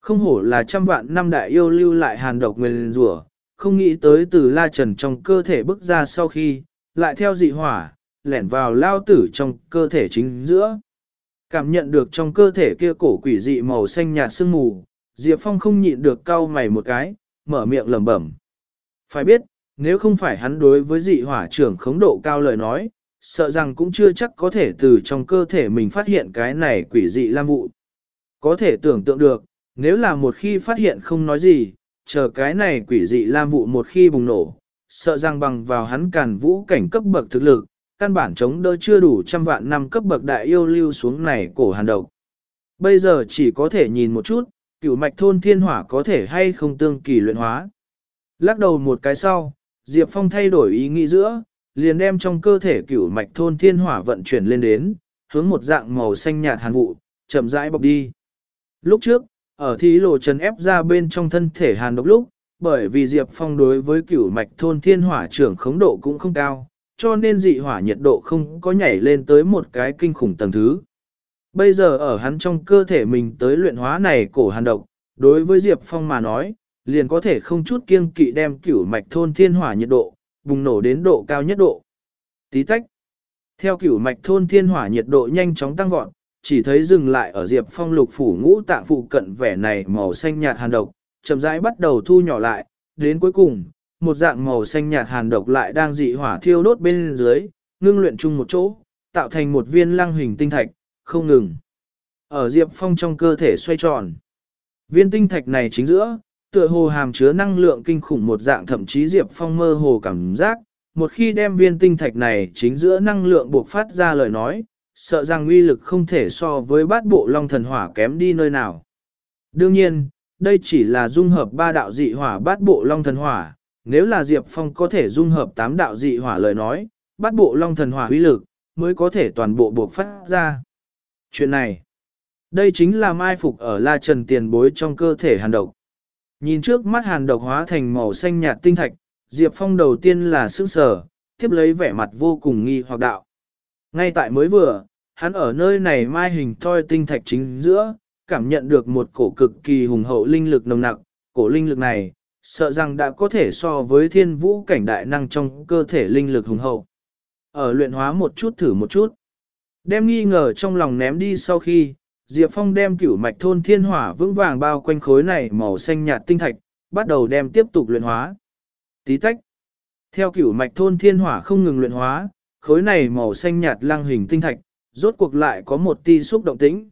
Không hổ là trăm vạn năm đại yêu lưu lại hàn độc nguyên rủa, không nghĩ tới từ la trần trong cơ thể bước ra sau khi, lại theo dị hỏa, lẻn vào lao tử trong cơ thể chính giữa. Cảm nhận được trong cơ thể kia cổ quỷ dị màu xanh nhạt sương mù, Diệp Phong không nhịn được cau mày một cái, mở miệng lẩm bẩm. Phải biết, nếu không phải hắn đối với dị hỏa trưởng khống độ cao lời nói, sợ rằng cũng chưa chắc có thể từ trong cơ thể mình phát hiện cái này quỷ dị lam vụ. Có thể tưởng tượng được, nếu là một khi phát hiện không nói gì, chờ cái này quỷ dị lam vụ một khi bùng nổ, sợ rằng bằng vào hắn càn vũ cảnh cấp bậc thực lực, căn bản chống đỡ chưa đủ trăm vạn năm cấp bậc đại yêu lưu xuống này cổ hàn độc. Bây giờ chỉ có thể nhìn một chút, cửu mạch thôn thiên hỏa có thể hay không tương kỳ luyện hóa. Lắc đầu một cái sau, Diệp Phong thay đổi ý nghĩ giữa, liền đem trong cơ thể cửu mạch thôn thiên hỏa vận chuyển lên đến, hướng một dạng màu xanh nhạt hàn vụ, chậm rãi bọc đi. Lúc trước, ở thí lộ trần ép ra bên trong thân thể hàn độc lúc, bởi vì Diệp Phong đối với cửu mạch thôn thiên hỏa trưởng khống độ cũng không cao, cho nên dị hỏa nhiệt độ không có nhảy lên tới một cái kinh khủng tầng thứ. Bây giờ ở hắn trong cơ thể mình tới luyện hóa này cổ hàn độc, đối với Diệp Phong mà nói, liền có thể không chút kiêng kỵ đem cửu mạch thôn thiên hỏa nhiệt độ, bùng nổ đến độ cao nhất độ. Tí tách. Theo cửu mạch thôn thiên hỏa nhiệt độ nhanh chóng tăng vọt, chỉ thấy dừng lại ở Diệp Phong lục phủ ngũ tạng phụ cận vẻ này màu xanh nhạt hàn độc, chậm rãi bắt đầu thu nhỏ lại, đến cuối cùng, một dạng màu xanh nhạt hàn độc lại đang dị hỏa thiêu đốt bên dưới, ngưng luyện chung một chỗ, tạo thành một viên lăng hình tinh thạch, không ngừng. Ở Diệp Phong trong cơ thể xoay tròn. Viên tinh thạch này chính giữa, tựa hồ hàm chứa năng lượng kinh khủng một dạng thậm chí Diệp Phong mơ hồ cảm giác, một khi đem viên tinh thạch này chính giữa năng lượng buộc phát ra lời nói, sợ rằng uy lực không thể so với bát bộ long thần hỏa kém đi nơi nào. Đương nhiên, đây chỉ là dung hợp ba đạo dị hỏa bát bộ long thần hỏa, nếu là Diệp Phong có thể dung hợp tám đạo dị hỏa lời nói, bắt bộ long thần hỏa uy lực, mới có thể toàn bộ buộc phát ra. Chuyện này, đây chính là mai phục ở La Trần tiền bối trong cơ thể hàn độc. Nhìn trước mắt hàn độc hóa thành màu xanh nhạt tinh thạch, Diệp Phong đầu tiên là sững sờ, tiếp lấy vẻ mặt vô cùng nghi hoặc đạo. Ngay tại mới vừa, hắn ở nơi này mai hình thoi tinh thạch chính giữa, cảm nhận được một cổ cực kỳ hùng hậu linh lực nồng nặc, cổ linh lực này, sợ rằng đã có thể so với thiên vũ cảnh đại năng trong cơ thể linh lực hùng hậu. Ở luyện hóa một chút thử một chút. Đem nghi ngờ trong lòng ném đi sau khi, Diệp Phong đem cửu mạch thôn thiên hỏa vững vàng bao quanh khối này màu xanh nhạt tinh thạch, bắt đầu đem tiếp tục luyện hóa. Tí tách. Theo cửu mạch thôn thiên hỏa không ngừng luyện hóa, khối này màu xanh nhạt lăng hình tinh thạch, rốt cuộc lại có một ti xúc động tĩnh.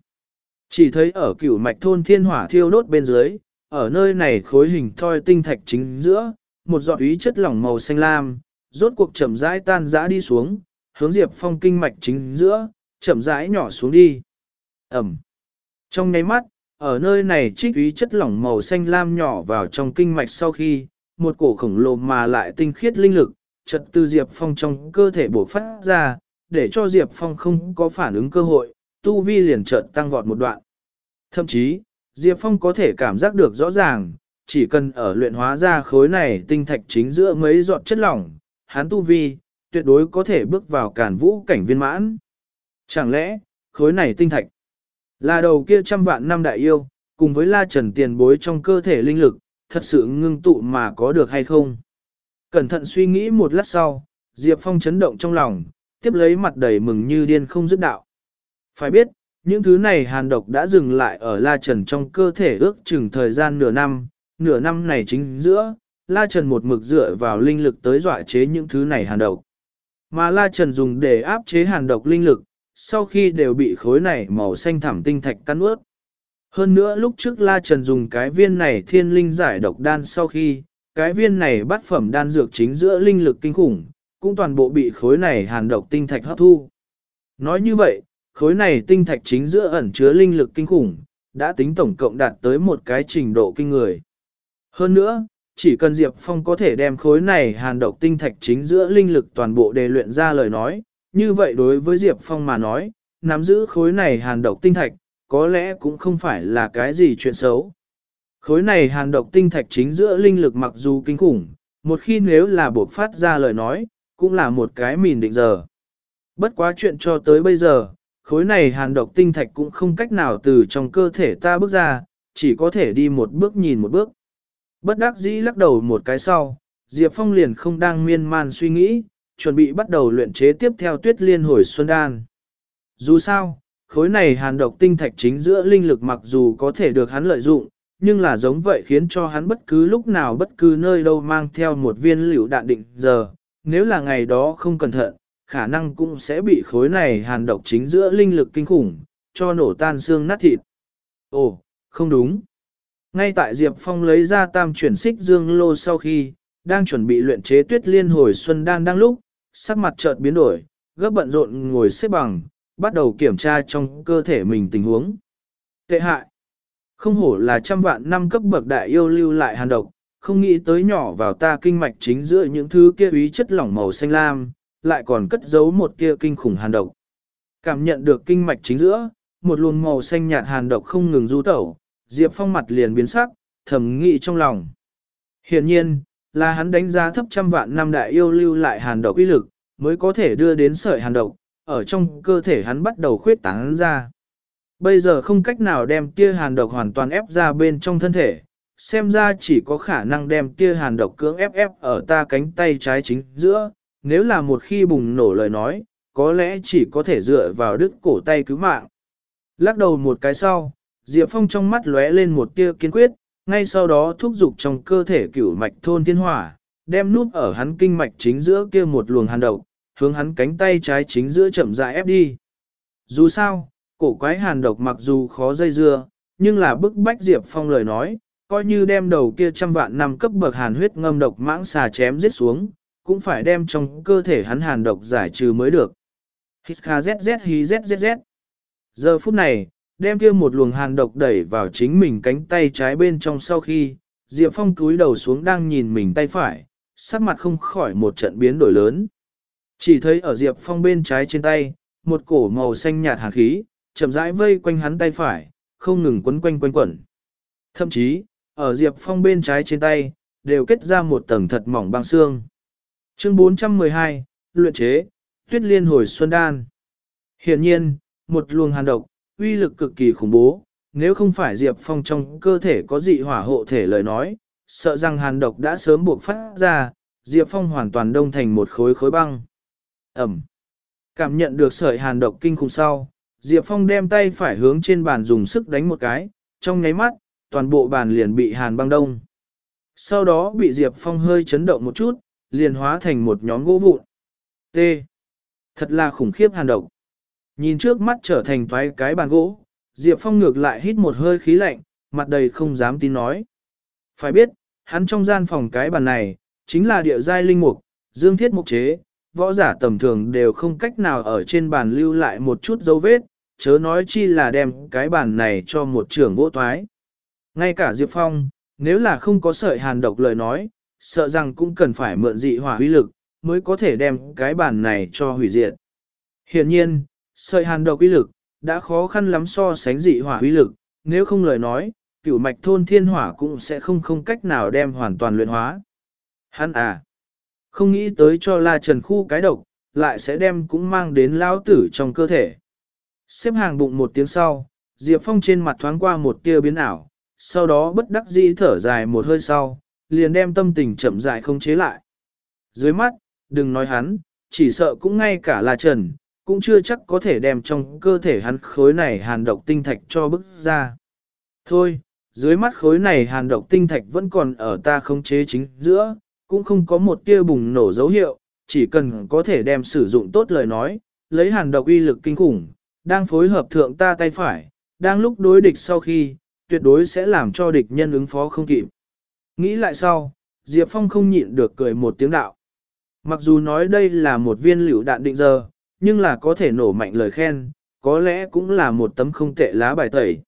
Chỉ thấy ở cửu mạch thôn thiên hỏa thiêu đốt bên dưới, ở nơi này khối hình thoi tinh thạch chính giữa, một giọt ý chất lỏng màu xanh lam, rốt cuộc chậm rãi tan rã đi xuống, hướng Diệp Phong kinh mạch chính giữa, chậm rãi nhỏ xuống đi. Ẩm. Trong nháy mắt, ở nơi này trích ý chất lỏng màu xanh lam nhỏ vào trong kinh mạch sau khi, một cổ khổng lồ mà lại tinh khiết linh lực, chợt từ Diệp Phong trong cơ thể bổ phát ra, để cho Diệp Phong không có phản ứng cơ hội, tu vi liền chợt tăng vọt một đoạn. Thậm chí, Diệp Phong có thể cảm giác được rõ ràng, chỉ cần ở luyện hóa ra khối này tinh thạch chính giữa mấy giọt chất lỏng, hắn tu vi, tuyệt đối có thể bước vào cản vũ cảnh viên mãn. Chẳng lẽ, khối này tinh thạch, là đầu kia trăm vạn năm đại yêu, cùng với la trần tiền bối trong cơ thể linh lực, thật sự ngưng tụ mà có được hay không? Cẩn thận suy nghĩ một lát sau, Diệp Phong chấn động trong lòng, tiếp lấy mặt đầy mừng như điên không dứt đạo. Phải biết, những thứ này hàn độc đã dừng lại ở La Trần trong cơ thể ước chừng thời gian nửa năm, nửa năm này chính giữa, La Trần một mực dựa vào linh lực tới dọa chế những thứ này hàn độc. Mà La Trần dùng để áp chế hàn độc linh lực, sau khi đều bị khối này màu xanh thẳm tinh thạch cắn ướt. Hơn nữa lúc trước La Trần dùng cái viên này thiên linh giải độc đan sau khi, cái viên này bắt phẩm đan dược chính giữa linh lực kinh khủng, cũng toàn bộ bị khối này hàn độc tinh thạch hấp thu. Nói như vậy, khối này tinh thạch chính giữa ẩn chứa linh lực kinh khủng, đã tính tổng cộng đạt tới một cái trình độ kinh người. Hơn nữa, chỉ cần Diệp Phong có thể đem khối này hàn độc tinh thạch chính giữa linh lực toàn bộ đề luyện ra lời nói, như vậy đối với Diệp Phong mà nói, nắm giữ khối này hàn độc tinh thạch, có lẽ cũng không phải là cái gì chuyện xấu. Khối này hàn độc tinh thạch chính giữa linh lực mặc dù kinh khủng, một khi nếu là buộc phát ra lời nói, cũng là một cái mìn định giờ. Bất quá chuyện cho tới bây giờ, khối này hàn độc tinh thạch cũng không cách nào từ trong cơ thể ta bước ra, chỉ có thể đi một bước nhìn một bước. Bất đắc dĩ lắc đầu một cái sau, Diệp Phong liền không đang miên man suy nghĩ, chuẩn bị bắt đầu luyện chế tiếp theo tuyết liên hồi xuân đan. Dù sao, khối này hàn độc tinh thạch chính giữa linh lực mặc dù có thể được hắn lợi dụng, nhưng là giống vậy khiến cho hắn bất cứ lúc nào bất cứ nơi đâu mang theo một viên liều đạn định giờ, nếu là ngày đó không cẩn thận, khả năng cũng sẽ bị khối này hàn độc chính giữa linh lực kinh khủng, cho nổ tan xương nát thịt. Ồ, không đúng. Ngay tại Diệp Phong lấy ra tam chuyển xích dương lô sau khi, đang chuẩn bị luyện chế tuyết liên hồi xuân đan đang lúc, sắc mặt chợt biến đổi, gấp bận rộn ngồi xếp bằng, bắt đầu kiểm tra trong cơ thể mình tình huống. Tệ hại. Không hổ là trăm vạn năm cấp bậc đại yêu lưu lại hàn độc, không nghĩ tới nhỏ vào ta kinh mạch chính giữa những thứ kia ý chất lỏng màu xanh lam, lại còn cất giấu một kia kinh khủng hàn độc. Cảm nhận được kinh mạch chính giữa, một luồng màu xanh nhạt hàn độc không ngừng du tẩu, Diệp Phong mặt liền biến sắc, thầm nghĩ trong lòng. Hiện nhiên, là hắn đánh giá thấp trăm vạn năm đại yêu lưu lại hàn độc uy lực, mới có thể đưa đến sợi hàn độc, ở trong cơ thể hắn bắt đầu khuyết tán ra. Bây giờ không cách nào đem tia hàn độc hoàn toàn ép ra bên trong thân thể, xem ra chỉ có khả năng đem tia hàn độc cưỡng ép ép ở ta cánh tay trái chính giữa, nếu là một khi bùng nổ lời nói, có lẽ chỉ có thể dựa vào đứt cổ tay cứu mạng. Lắc đầu một cái sau, Diệp Phong trong mắt lóe lên một tia kiên quyết, ngay sau đó thúc giục trong cơ thể cửu mạch thôn thiên hỏa, đem nút ở hắn kinh mạch chính giữa kia một luồng hàn độc, hướng hắn cánh tay trái chính giữa chậm rãi ép đi. Dù sao, cổ quái hàn độc mặc dù khó dây dưa, nhưng là bức bách Diệp Phong lời nói, coi như đem đầu kia trăm vạn năm cấp bậc hàn huyết ngâm độc mãng xà chém giết xuống, cũng phải đem trong cơ thể hắn hàn độc giải trừ mới được. Hít kha zz hí zzz. Giờ phút này, đem kia một luồng hàn độc đẩy vào chính mình cánh tay trái bên trong sau khi, Diệp Phong cúi đầu xuống đang nhìn mình tay phải, sắc mặt không khỏi một trận biến đổi lớn. Chỉ thấy ở Diệp Phong bên trái trên tay, một cổ màu xanh nhạt hàn khí, chậm rãi vây quanh hắn tay phải, không ngừng quấn quanh quanh quẩn. Thậm chí, ở Diệp Phong bên trái trên tay, đều kết ra một tầng thật mỏng băng xương. Chương 412, Luyện chế, Tuyết Liên Hồi Xuân Đan. Hiện nhiên, một luồng hàn độc, uy lực cực kỳ khủng bố, nếu không phải Diệp Phong trong cơ thể có dị hỏa hộ thể lời nói, sợ rằng hàn độc đã sớm buộc phát ra, Diệp Phong hoàn toàn đông thành một khối khối băng. Ẩm. Cảm nhận được sợi hàn độc kinh khủng sau, Diệp Phong đem tay phải hướng trên bàn dùng sức đánh một cái, trong nháy mắt, toàn bộ bàn liền bị hàn băng đông. Sau đó bị Diệp Phong hơi chấn động một chút, liền hóa thành một nhóm gỗ vụn. T. Thật là khủng khiếp hàn độc. Nhìn trước mắt trở thành toái cái bàn gỗ, Diệp Phong ngược lại hít một hơi khí lạnh, mặt đầy không dám tin nói. Phải biết, hắn trong gian phòng cái bàn này, chính là địa giai linh mục, dương thiết mục chế, võ giả tầm thường đều không cách nào ở trên bàn lưu lại một chút dấu vết, chớ nói chi là đem cái bàn này cho một trưởng gỗ toái. Ngay cả Diệp Phong, nếu là không có sợi hàn độc lời nói, sợ rằng cũng cần phải mượn dị hỏa huy lực, mới có thể đem cái bản này cho hủy diệt. Hiện nhiên, sợi hàn độc uy lực, đã khó khăn lắm so sánh dị hỏa uy lực, nếu không lời nói, cửu mạch thôn thiên hỏa cũng sẽ không không cách nào đem hoàn toàn luyện hóa. Hắn à, không nghĩ tới cho la trần khu cái độc, lại sẽ đem cũng mang đến lão tử trong cơ thể. Xếp hàng bụng một tiếng sau, Diệp Phong trên mặt thoáng qua một tia biến ảo, sau đó bất đắc dĩ thở dài một hơi sau, liền đem tâm tình chậm rãi không chế lại. Dưới mắt, đừng nói hắn, chỉ sợ cũng ngay cả là Trần, cũng chưa chắc có thể đem trong cơ thể hắn khối này hàn độc tinh thạch cho bức ra. Thôi, dưới mắt khối này hàn độc tinh thạch vẫn còn ở ta không chế chính giữa, cũng không có một tia bùng nổ dấu hiệu, chỉ cần có thể đem sử dụng tốt lời nói, lấy hàn độc uy lực kinh khủng, đang phối hợp thượng ta tay phải, đang lúc đối địch sau khi, tuyệt đối sẽ làm cho địch nhân ứng phó không kịp. Nghĩ lại sau, Diệp Phong không nhịn được cười một tiếng đạo. Mặc dù nói đây là một viên liễu đạn định giờ, nhưng là có thể nổ mạnh lời khen, có lẽ cũng là một tấm không tệ lá bài tẩy.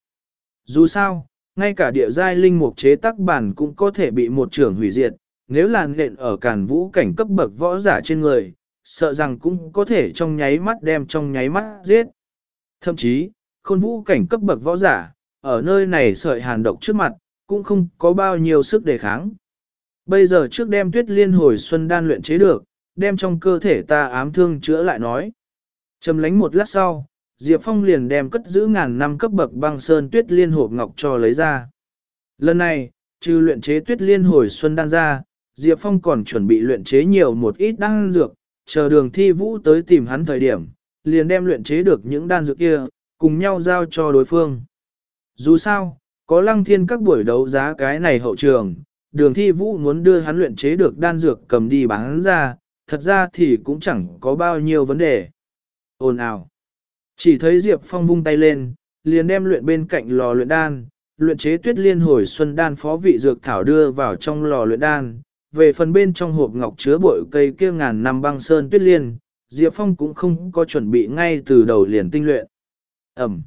Dù sao, ngay cả địa giai linh mục chế tác bản cũng có thể bị một trưởng hủy diệt, nếu là nện ở càn vũ cảnh cấp bậc võ giả trên người, sợ rằng cũng có thể trong nháy mắt đem trong nháy mắt giết. Thậm chí, khôn vũ cảnh cấp bậc võ giả, ở nơi này sợi hàn độc trước mặt, cũng không có bao nhiêu sức đề kháng. Bây giờ trước đem tuyết liên hồi xuân đan luyện chế được, đem trong cơ thể ta ám thương chữa lại nói. Trầm lánh một lát sau, Diệp Phong liền đem cất giữ ngàn năm cấp bậc băng sơn tuyết liên hộp ngọc cho lấy ra. Lần này, trừ luyện chế tuyết liên hồi xuân đan ra, Diệp Phong còn chuẩn bị luyện chế nhiều một ít đan dược, chờ đường thi vũ tới tìm hắn thời điểm, liền đem luyện chế được những đan dược kia, cùng nhau giao cho đối phương. Dù sao, có lăng thiên các buổi đấu giá cái này hậu trường, đường thi vũ muốn đưa hắn luyện chế được đan dược cầm đi bán ra, thật ra thì cũng chẳng có bao nhiêu vấn đề. Ồn ào. Chỉ thấy Diệp Phong vung tay lên, liền đem luyện bên cạnh lò luyện đan, luyện chế tuyết liên hồi xuân đan phó vị dược thảo đưa vào trong lò luyện đan. Về phần bên trong hộp ngọc chứa bội cây kia ngàn năm băng sơn tuyết liên, Diệp Phong cũng không có chuẩn bị ngay từ đầu liền tinh luyện. Ẩm.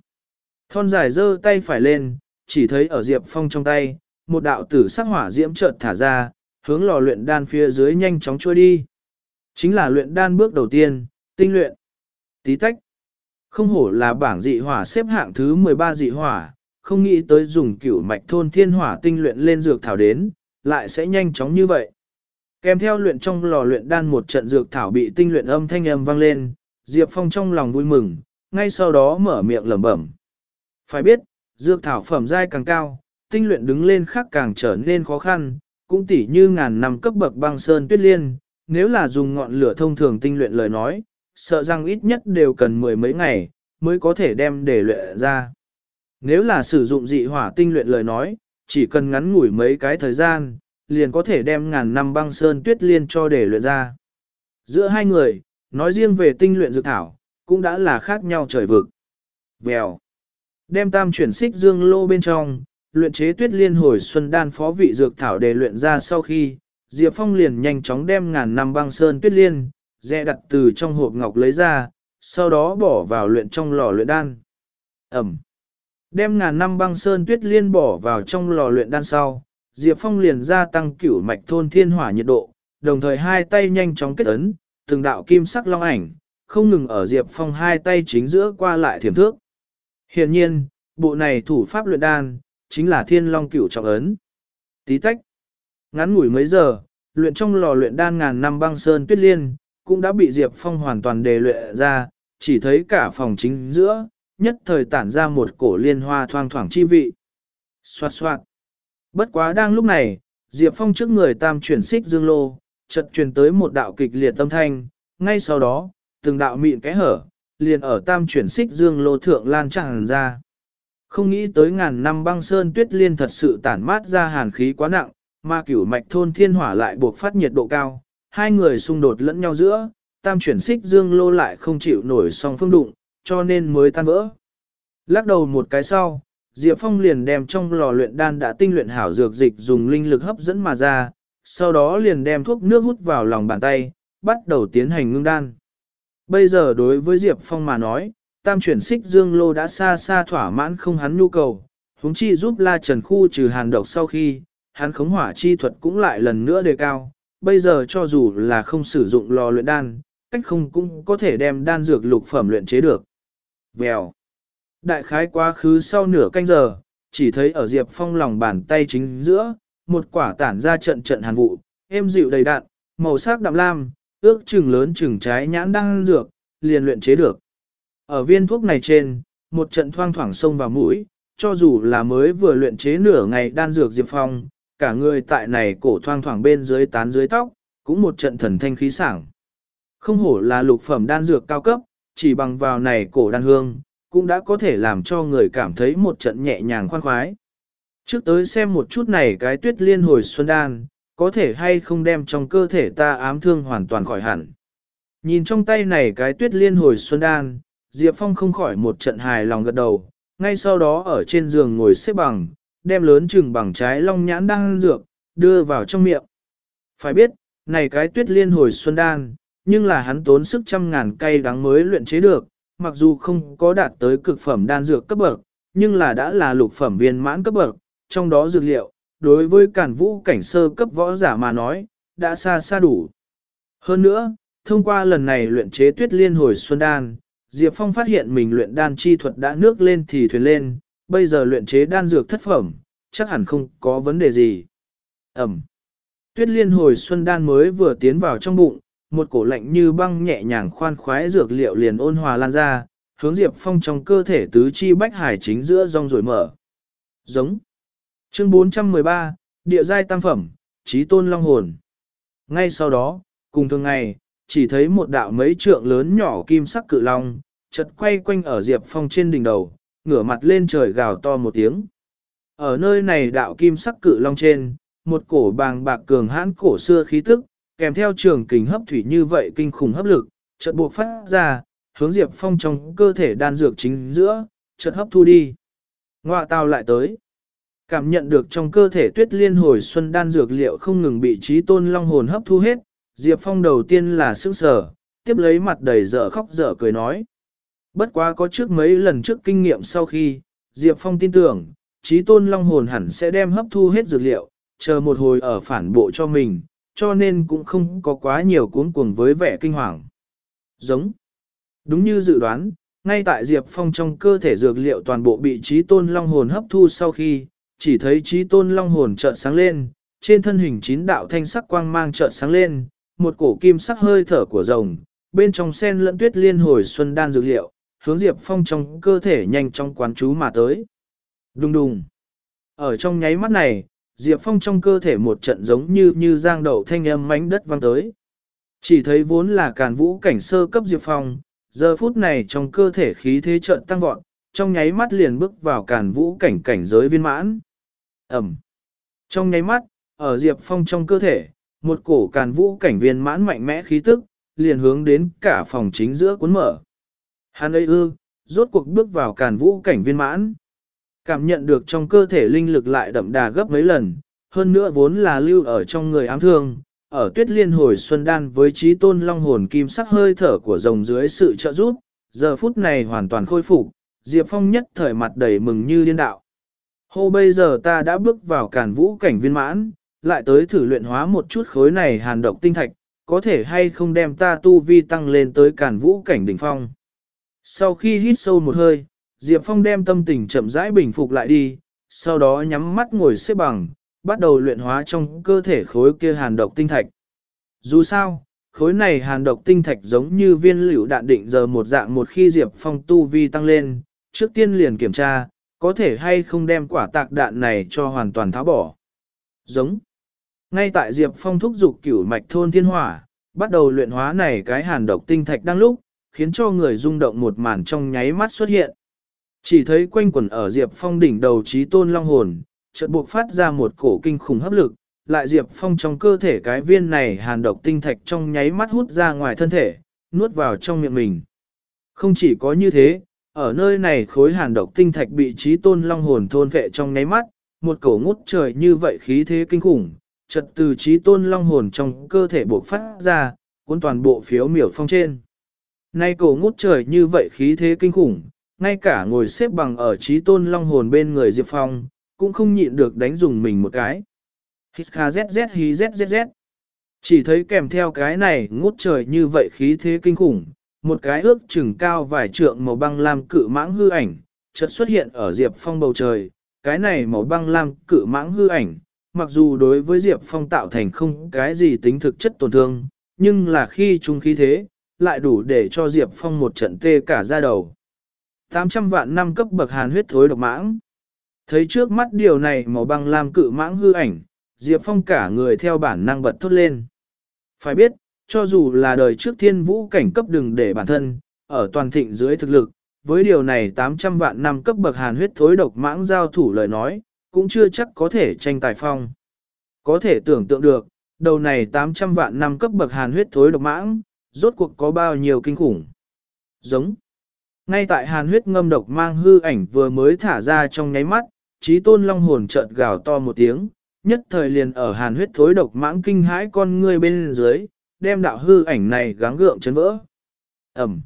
Thon dài giơ tay phải lên, chỉ thấy ở Diệp Phong trong tay, một đạo tử sắc hỏa diễm chợt thả ra, hướng lò luyện đan phía dưới nhanh chóng trôi đi. Chính là luyện đan bước đầu tiên, tinh luyện. Tí tách. Không hổ là bảng dị hỏa xếp hạng thứ 13 dị hỏa, không nghĩ tới dùng cửu mạch thôn thiên hỏa tinh luyện lên dược thảo đến, lại sẽ nhanh chóng như vậy. Kèm theo luyện trong lò luyện đan một trận dược thảo bị tinh luyện âm thanh âm vang lên, Diệp Phong trong lòng vui mừng, ngay sau đó mở miệng lẩm bẩm. Phải biết, dược thảo phẩm giai càng cao, tinh luyện đứng lên khác càng trở nên khó khăn, cũng tỉ như ngàn năm cấp bậc băng sơn tuyết liên, nếu là dùng ngọn lửa thông thường tinh luyện lời nói, sợ rằng ít nhất đều cần mười mấy ngày, mới có thể đem để luyện ra. Nếu là sử dụng dị hỏa tinh luyện lời nói, chỉ cần ngắn ngủi mấy cái thời gian, liền có thể đem ngàn năm băng sơn tuyết liên cho để luyện ra. Giữa hai người, nói riêng về tinh luyện dược thảo, cũng đã là khác nhau trời vực. Vèo. Đem tam chuyển xích dương lô bên trong, luyện chế tuyết liên hồi xuân đan phó vị dược thảo để luyện ra sau khi, Diệp Phong liền nhanh chóng đem ngàn năm băng sơn tuyết liên, dẹ đặt từ trong hộp ngọc lấy ra, sau đó bỏ vào luyện trong lò luyện đan. Ẩm. Đem ngàn năm băng sơn tuyết liên bỏ vào trong lò luyện đan sau, Diệp Phong liền gia tăng cửu mạch thôn thiên hỏa nhiệt độ, đồng thời hai tay nhanh chóng kết ấn, từng đạo kim sắc long ảnh, không ngừng ở Diệp Phong hai tay chính giữa qua lại thiểm thước. Hiện nhiên, bộ này thủ pháp luyện đan, chính là thiên long cửu trọng ấn. Tí tách. Ngắn ngủi mấy giờ, luyện trong lò luyện đan ngàn năm băng sơn tuyết liên, cũng đã bị Diệp Phong hoàn toàn đề luyện ra, chỉ thấy cả phòng chính giữa, nhất thời tản ra một cổ liên hoa thoang thoảng chi vị. Xoạt xoạt. Bất quá đang lúc này, Diệp Phong trước người tam chuyển xích dương lô, chợt truyền tới một đạo kịch liệt tâm thanh, ngay sau đó, từng đạo mịn cái hở, liền ở tam chuyển xích dương lô thượng lan tràn ra. Không nghĩ tới ngàn năm băng sơn tuyết liên thật sự tản mát ra hàn khí quá nặng, mà cửu mạch thôn thiên hỏa lại buộc phát nhiệt độ cao, hai người xung đột lẫn nhau giữa, tam chuyển xích dương lô lại không chịu nổi song phương đụng, cho nên mới tan vỡ. Lắc đầu một cái sau, Diệp Phong liền đem trong lò luyện đan đã tinh luyện hảo dược dịch dùng linh lực hấp dẫn mà ra, sau đó liền đem thuốc nước hút vào lòng bàn tay, bắt đầu tiến hành ngưng đan. Bây giờ đối với Diệp Phong mà nói, tam chuyển xích dương lô đã xa xa thỏa mãn không hắn nhu cầu, huống chi giúp La Trần Khu trừ hàn độc sau khi, hắn khống hỏa chi thuật cũng lại lần nữa đề cao. Bây giờ cho dù là không sử dụng lò luyện đan, cách không cũng có thể đem đan dược lục phẩm luyện chế được. Vèo. Đại khái quá khứ sau nửa canh giờ, chỉ thấy ở Diệp Phong lòng bàn tay chính giữa, một quả tản ra trận trận hàn vụ, êm dịu đầy đạn, màu sắc đậm lam, ước chừng lớn chừng trái nhãn đang dược, liền luyện chế được. Ở viên thuốc này trên, một trận thoang thoảng sông vào mũi, cho dù là mới vừa luyện chế nửa ngày đan dược Diệp Phong, cả người tại này cổ thoang thoảng bên dưới tán dưới tóc, cũng một trận thần thanh khí sảng. Không hổ là lục phẩm đan dược cao cấp, chỉ bằng vào này cổ đan hương, cũng đã có thể làm cho người cảm thấy một trận nhẹ nhàng khoan khoái. Trước tới xem một chút này cái tuyết liên hồi xuân đan, có thể hay không đem trong cơ thể ta ám thương hoàn toàn khỏi hẳn. Nhìn trong tay này cái tuyết liên hồi xuân đan, Diệp Phong không khỏi một trận hài lòng gật đầu, ngay sau đó ở trên giường ngồi xếp bằng, đem lớn chừng bằng trái long nhãn đang dược, đưa vào trong miệng. Phải biết, này cái tuyết liên hồi xuân đan, nhưng là hắn tốn sức trăm ngàn cây đắng mới luyện chế được, mặc dù không có đạt tới cực phẩm đan dược cấp bậc, nhưng là đã là lục phẩm viên mãn cấp bậc, trong đó dược liệu, đối với cản vũ cảnh sơ cấp võ giả mà nói, đã xa xa đủ. Hơn nữa, thông qua lần này luyện chế tuyết liên hồi xuân đan, Diệp Phong phát hiện mình luyện đan chi thuật đã nước lên thì thuyền lên, bây giờ luyện chế đan dược thất phẩm, chắc hẳn không có vấn đề gì. Ẩm. Tuyết liên hồi xuân đan mới vừa tiến vào trong bụng, một cổ lạnh như băng nhẹ nhàng khoan khoái dược liệu liền ôn hòa lan ra, hướng Diệp Phong trong cơ thể tứ chi bách hải chính giữa rong rồi mở. Giống. Chương 413, Địa giai tam phẩm, trí tôn long hồn. Ngay sau đó, cùng thường ngày, chỉ thấy một đạo mấy trượng lớn nhỏ kim sắc cự long, chật quay quanh ở Diệp Phong trên đỉnh đầu, ngửa mặt lên trời gào to một tiếng. Ở nơi này đạo kim sắc cự long trên, một cổ bàng bạc cường hãn cổ xưa khí tức, kèm theo trường kình hấp thủy như vậy kinh khủng hấp lực, chợt buộc phát ra, hướng Diệp Phong trong cơ thể đan dược chính giữa, chợt hấp thu đi. Ngoạ tao lại tới. Cảm nhận được trong cơ thể tuyết liên hồi xuân đan dược liệu không ngừng bị trí tôn long hồn hấp thu hết, Diệp Phong đầu tiên là sững sờ, tiếp lấy mặt đầy dở khóc dở cười nói. Bất quá có trước mấy lần trước kinh nghiệm sau khi, Diệp Phong tin tưởng, trí tôn long hồn hẳn sẽ đem hấp thu hết dược liệu, chờ một hồi ở phản bộ cho mình, cho nên cũng không có quá nhiều cuốn cuồng với vẻ kinh hoàng. Giống. Đúng như dự đoán, ngay tại Diệp Phong trong cơ thể dược liệu toàn bộ bị trí tôn long hồn hấp thu sau khi, chỉ thấy trí tôn long hồn chợt sáng lên, trên thân hình chín đạo thanh sắc quang mang chợt sáng lên, một cổ kim sắc hơi thở của rồng, bên trong sen lẫn tuyết liên hồi xuân đan dược liệu, hướng Diệp Phong trong cơ thể nhanh trong quán chú mà tới. Đùng đùng. Ở trong nháy mắt này, Diệp Phong trong cơ thể một trận giống như như giang đậu thanh âm mánh đất vang tới. Chỉ thấy vốn là càn vũ cảnh sơ cấp Diệp Phong, giờ phút này trong cơ thể khí thế trận tăng vọt, trong nháy mắt liền bước vào càn vũ cảnh cảnh giới viên mãn. Ẩm. Trong nháy mắt, ở Diệp Phong trong cơ thể, một cổ càn vũ cảnh viên mãn mạnh mẽ khí tức, liền hướng đến cả phòng chính giữa cuốn mở. Hắn ấy ư, rốt cuộc bước vào càn vũ cảnh viên mãn. Cảm nhận được trong cơ thể linh lực lại đậm đà gấp mấy lần, hơn nữa vốn là lưu ở trong người ám thương, ở tuyết liên hồi xuân đan với trí tôn long hồn kim sắc hơi thở của rồng dưới sự trợ giúp, giờ phút này hoàn toàn khôi phục, Diệp Phong nhất thời mặt đầy mừng như điên đạo. Hô bây giờ ta đã bước vào cản vũ cảnh viên mãn, lại tới thử luyện hóa một chút khối này hàn độc tinh thạch, có thể hay không đem ta tu vi tăng lên tới cản vũ cảnh đỉnh phong. Sau khi hít sâu một hơi, Diệp Phong đem tâm tình chậm rãi bình phục lại đi, sau đó nhắm mắt ngồi xếp bằng, bắt đầu luyện hóa trong cơ thể khối kia hàn độc tinh thạch. Dù sao, khối này hàn độc tinh thạch giống như viên liễu đạn định giờ một dạng một khi Diệp Phong tu vi tăng lên, trước tiên liền kiểm tra, có thể hay không đem quả tạc đạn này cho hoàn toàn tháo bỏ. Giống. Ngay tại Diệp Phong thúc dục cửu mạch thôn thiên hỏa, bắt đầu luyện hóa này cái hàn độc tinh thạch đang lúc, khiến cho người rung động một màn trong nháy mắt xuất hiện. Chỉ thấy quanh quẩn ở Diệp Phong đỉnh đầu trí tôn long hồn, chợt buộc phát ra một cổ kinh khủng hấp lực, lại Diệp Phong trong cơ thể cái viên này hàn độc tinh thạch trong nháy mắt hút ra ngoài thân thể, nuốt vào trong miệng mình. Không chỉ có như thế, ở nơi này khối hàn độc tinh thạch bị trí tôn long hồn thôn vệ trong nháy mắt, một cổ ngút trời như vậy khí thế kinh khủng, chật từ trí tôn long hồn trong cơ thể bộc phát ra, cuốn toàn bộ phiếu miểu phong trên. Nay cổ ngút trời như vậy khí thế kinh khủng, ngay cả ngồi xếp bằng ở trí tôn long hồn bên người Diệp Phong, cũng không nhịn được đánh dùng mình một cái. Hít kha zzz hí zzz. Chỉ thấy kèm theo cái này ngút trời như vậy khí thế kinh khủng, một cái ước chừng cao vài trượng màu băng lam cự mãng hư ảnh, chợt xuất hiện ở Diệp Phong bầu trời. Cái này màu băng lam cự mãng hư ảnh, mặc dù đối với Diệp Phong tạo thành không cái gì tính thực chất tổn thương, nhưng là khi trung khí thế, lại đủ để cho Diệp Phong một trận tê cả ra đầu. 800 vạn năm cấp bậc hàn huyết thối độc mãng. Thấy trước mắt điều này màu băng lam cự mãng hư ảnh, Diệp Phong cả người theo bản năng bật thốt lên. Phải biết, cho dù là đời trước thiên vũ cảnh cấp đừng để bản thân, ở toàn thịnh dưới thực lực, với điều này 800 vạn năm cấp bậc hàn huyết thối độc mãng giao thủ lời nói, cũng chưa chắc có thể tranh tài phong. Có thể tưởng tượng được, đầu này 800 vạn năm cấp bậc hàn huyết thối độc mãng, rốt cuộc có bao nhiêu kinh khủng. Giống. Ngay tại hàn huyết ngâm độc mang hư ảnh vừa mới thả ra trong nháy mắt, trí tôn long hồn chợt gào to một tiếng, nhất thời liền ở hàn huyết thối độc mãng kinh hãi con ngươi bên dưới, đem đạo hư ảnh này gắng gượng chấn vỡ. Ẩm.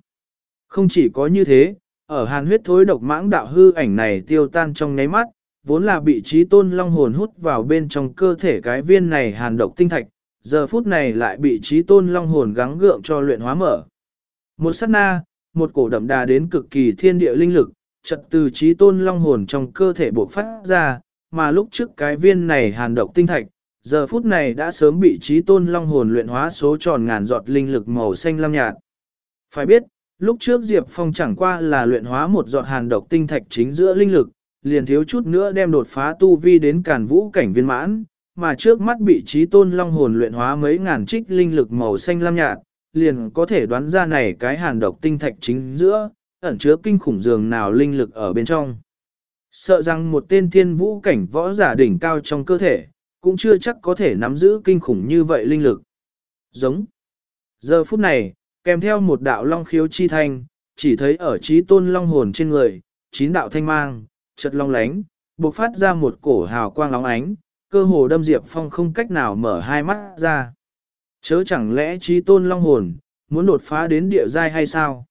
Không chỉ có như thế, ở hàn huyết thối độc mãng đạo hư ảnh này tiêu tan trong nháy mắt, vốn là bị trí tôn long hồn hút vào bên trong cơ thể cái viên này hàn độc tinh thạch, giờ phút này lại bị trí tôn long hồn gắng gượng cho luyện hóa mở. Một sát na, một cổ đậm đà đến cực kỳ thiên địa linh lực, chật từ trí tôn long hồn trong cơ thể bộc phát ra, mà lúc trước cái viên này hàn độc tinh thạch, giờ phút này đã sớm bị trí tôn long hồn luyện hóa số tròn ngàn giọt linh lực màu xanh lam nhạt. Phải biết, lúc trước Diệp Phong chẳng qua là luyện hóa một giọt hàn độc tinh thạch chính giữa linh lực, liền thiếu chút nữa đem đột phá tu vi đến càn vũ cảnh viên mãn, mà trước mắt bị trí tôn long hồn luyện hóa mấy ngàn trích linh lực màu xanh lam nhạt, liền có thể đoán ra này cái hàn độc tinh thạch chính giữa, ẩn chứa kinh khủng dường nào linh lực ở bên trong. Sợ rằng một tên thiên vũ cảnh võ giả đỉnh cao trong cơ thể, cũng chưa chắc có thể nắm giữ kinh khủng như vậy linh lực. Giống. Giờ phút này, kèm theo một đạo long khiếu chi thanh, chỉ thấy ở trí tôn long hồn trên người, chín đạo thanh mang, chật long lánh, bộc phát ra một cổ hào quang lóng ánh, cơ hồ đâm Diệp Phong không cách nào mở hai mắt ra. Chớ chẳng lẽ trí tôn long hồn, muốn đột phá đến địa giai hay sao?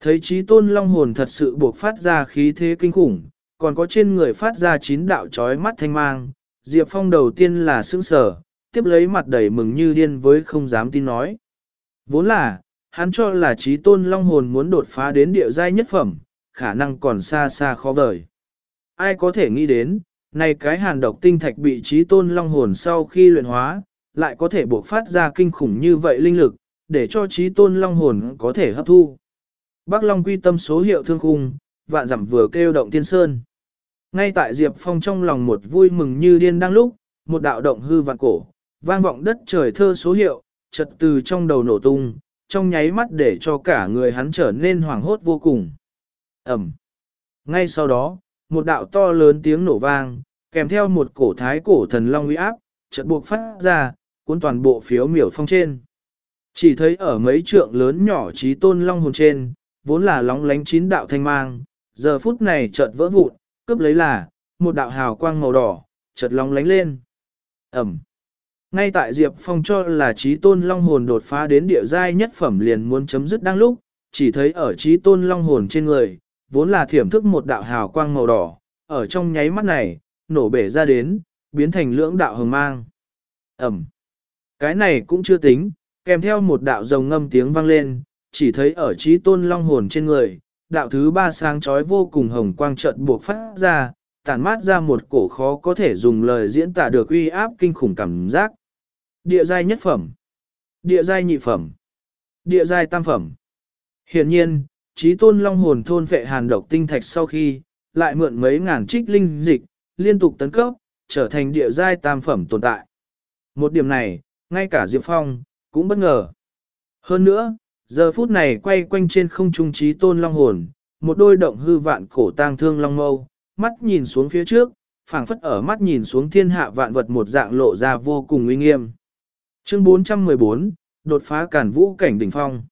Thấy trí tôn long hồn thật sự buộc phát ra khí thế kinh khủng, còn có trên người phát ra chín đạo chói mắt thanh mang, Diệp Phong đầu tiên là sững sờ, tiếp lấy mặt đầy mừng như điên với không dám tin nói. Vốn là, hắn cho là trí tôn long hồn muốn đột phá đến địa giai nhất phẩm, khả năng còn xa xa khó vời. Ai có thể nghĩ đến, này cái hàn độc tinh thạch bị trí tôn long hồn sau khi luyện hóa, lại có thể bộc phát ra kinh khủng như vậy linh lực, để cho trí tôn long hồn có thể hấp thu. Bác Long quy tâm số hiệu thương khung, vạn dặm vừa kêu động tiên sơn. Ngay tại Diệp Phong trong lòng một vui mừng như điên đang lúc, một đạo động hư vạn cổ, vang vọng đất trời thơ số hiệu, chật từ trong đầu nổ tung, trong nháy mắt để cho cả người hắn trở nên hoảng hốt vô cùng. Ẩm. Ngay sau đó, một đạo to lớn tiếng nổ vang, kèm theo một cổ thái cổ thần long uy áp, chợt buộc phát ra, cuốn toàn bộ phiếu miểu phong trên. Chỉ thấy ở mấy trượng lớn nhỏ trí tôn long hồn trên, vốn là lóng lánh chín đạo thanh mang, giờ phút này chợt vỡ vụn, cướp lấy là, một đạo hào quang màu đỏ, chợt lóng lánh lên. Ẩm. Ngay tại Diệp Phong cho là trí tôn long hồn đột phá đến địa giai nhất phẩm liền muốn chấm dứt đang lúc, chỉ thấy ở trí tôn long hồn trên người, vốn là thiểm thức một đạo hào quang màu đỏ, ở trong nháy mắt này, nổ bể ra đến, biến thành lưỡng đạo hồng mang. Ẩm. Cái này cũng chưa tính, kèm theo một đạo rồng ngâm tiếng vang lên, chỉ thấy ở trí tôn long hồn trên người, đạo thứ ba sáng chói vô cùng hồng quang trận buộc phát ra, tản mát ra một cổ khó có thể dùng lời diễn tả được uy áp kinh khủng cảm giác. Địa giai nhất phẩm, địa giai nhị phẩm, địa giai tam phẩm. Hiện nhiên, trí tôn long hồn thôn vệ hàn độc tinh thạch sau khi, lại mượn mấy ngàn trích linh dịch, liên tục tấn cấp, trở thành địa giai tam phẩm tồn tại. Một điểm này, ngay cả Diệp Phong, cũng bất ngờ. Hơn nữa, giờ phút này quay quanh trên không trung trí tôn long hồn, một đôi động hư vạn cổ tang thương long mâu, mắt nhìn xuống phía trước, phảng phất ở mắt nhìn xuống thiên hạ vạn vật một dạng lộ ra vô cùng uy nghiêm. Chương 414, đột phá cản vũ cảnh đỉnh phong.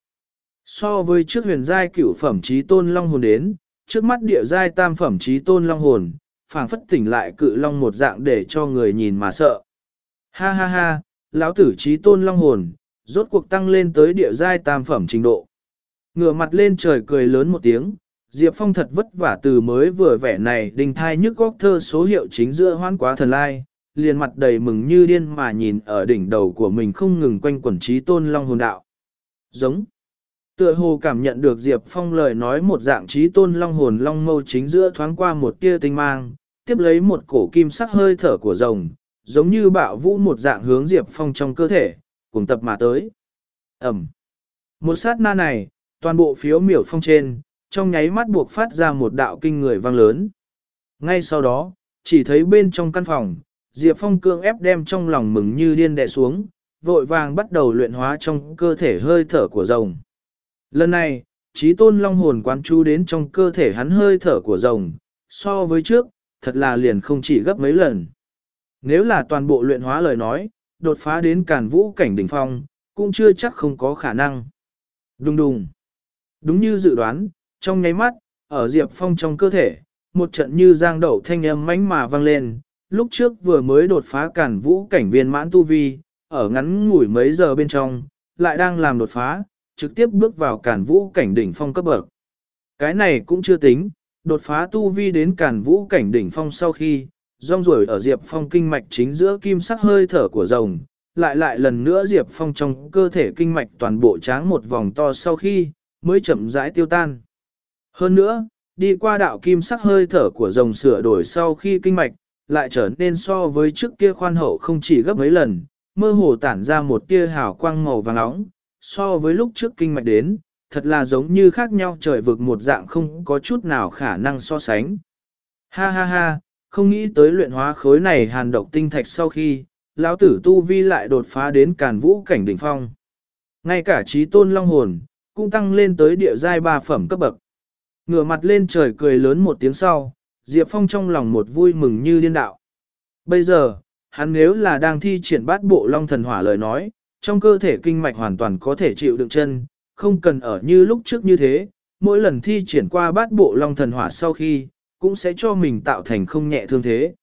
So với trước huyền giai cửu phẩm trí tôn long hồn đến, trước mắt địa giai tam phẩm trí tôn long hồn, phảng phất tỉnh lại cự long một dạng để cho người nhìn mà sợ. Ha ha ha, lão tử trí tôn long hồn, rốt cuộc tăng lên tới địa giai tam phẩm trình độ. Ngửa mặt lên trời cười lớn một tiếng, Diệp Phong thật vất vả từ mới vừa vẻ này đình thai nhức góc thơ số hiệu chính giữa hoan quá thần lai, liền mặt đầy mừng như điên mà nhìn ở đỉnh đầu của mình không ngừng quanh quẩn trí tôn long hồn đạo. Giống. Tựa hồ cảm nhận được Diệp Phong lời nói một dạng trí tôn long hồn long mâu chính giữa thoáng qua một tia tinh mang, tiếp lấy một cổ kim sắc hơi thở của rồng, giống như bạo vũ một dạng hướng Diệp Phong trong cơ thể, cùng tập mà tới. Ẩm. Một sát na này, toàn bộ phiếu miểu phong trên, trong nháy mắt buộc phát ra một đạo kinh người vang lớn. Ngay sau đó, chỉ thấy bên trong căn phòng, Diệp Phong cương ép đem trong lòng mừng như điên đè xuống, vội vàng bắt đầu luyện hóa trong cơ thể hơi thở của rồng. Lần này, trí tôn long hồn quán chú đến trong cơ thể hắn hơi thở của rồng, so với trước, thật là liền không chỉ gấp mấy lần. Nếu là toàn bộ luyện hóa lời nói, đột phá đến càn vũ cảnh đỉnh phong, cũng chưa chắc không có khả năng. Đùng đùng. Đúng như dự đoán, trong nháy mắt, ở Diệp Phong trong cơ thể, một trận như giang đậu thanh âm mánh mà vang lên, lúc trước vừa mới đột phá cản vũ cảnh viên mãn tu vi, ở ngắn ngủi mấy giờ bên trong, lại đang làm đột phá, trực tiếp bước vào cản vũ cảnh đỉnh phong cấp bậc. Cái này cũng chưa tính, đột phá tu vi đến cản vũ cảnh đỉnh phong sau khi, rong ruổi ở Diệp Phong kinh mạch chính giữa kim sắc hơi thở của rồng, lại lại lần nữa Diệp Phong trong cơ thể kinh mạch toàn bộ tráng một vòng to sau khi, mới chậm rãi tiêu tan. Hơn nữa, đi qua đạo kim sắc hơi thở của rồng sửa đổi sau khi kinh mạch, lại trở nên so với trước kia khoan hậu không chỉ gấp mấy lần, mơ hồ tản ra một tia hào quang màu vàng nóng, so với lúc trước kinh mạch đến, thật là giống như khác nhau trời vực một dạng không có chút nào khả năng so sánh. Ha ha ha, không nghĩ tới luyện hóa khối này hàn độc tinh thạch sau khi, lão tử tu vi lại đột phá đến càn vũ cảnh đỉnh phong. Ngay cả trí tôn long hồn, cũng tăng lên tới địa giai ba phẩm cấp bậc. Ngửa mặt lên trời cười lớn một tiếng sau, Diệp Phong trong lòng một vui mừng như điên đạo. Bây giờ, hắn nếu là đang thi triển bát bộ long thần hỏa lời nói, trong cơ thể kinh mạch hoàn toàn có thể chịu đựng chân, không cần ở như lúc trước như thế, mỗi lần thi triển qua bát bộ long thần hỏa sau khi, cũng sẽ cho mình tạo thành không nhẹ thương thế.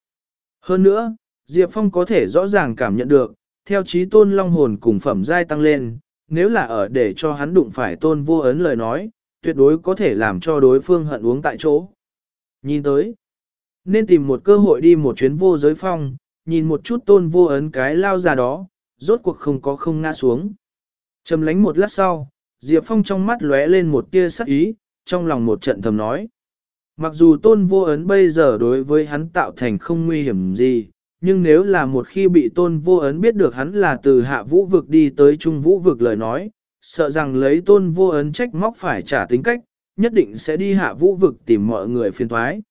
Hơn nữa, Diệp Phong có thể rõ ràng cảm nhận được, theo trí tôn long hồn cùng phẩm giai tăng lên, nếu là ở để cho hắn đụng phải tôn vô ấn lời nói, tuyệt đối có thể làm cho đối phương hận uống tại chỗ. Nhìn tới, nên tìm một cơ hội đi một chuyến vô giới phong, nhìn một chút tôn vô ấn cái lao ra đó, rốt cuộc không có không ngã xuống. Trầm lánh một lát sau, Diệp Phong trong mắt lóe lên một tia sắc ý, trong lòng một trận thầm nói. Mặc dù tôn vô ấn bây giờ đối với hắn tạo thành không nguy hiểm gì, nhưng nếu là một khi bị tôn vô ấn biết được hắn là từ hạ vũ vực đi tới trung vũ vực lời nói, sợ rằng lấy tôn vô ấn trách móc phải trả tính cách, nhất định sẽ đi hạ vũ vực tìm mọi người phiền thoái.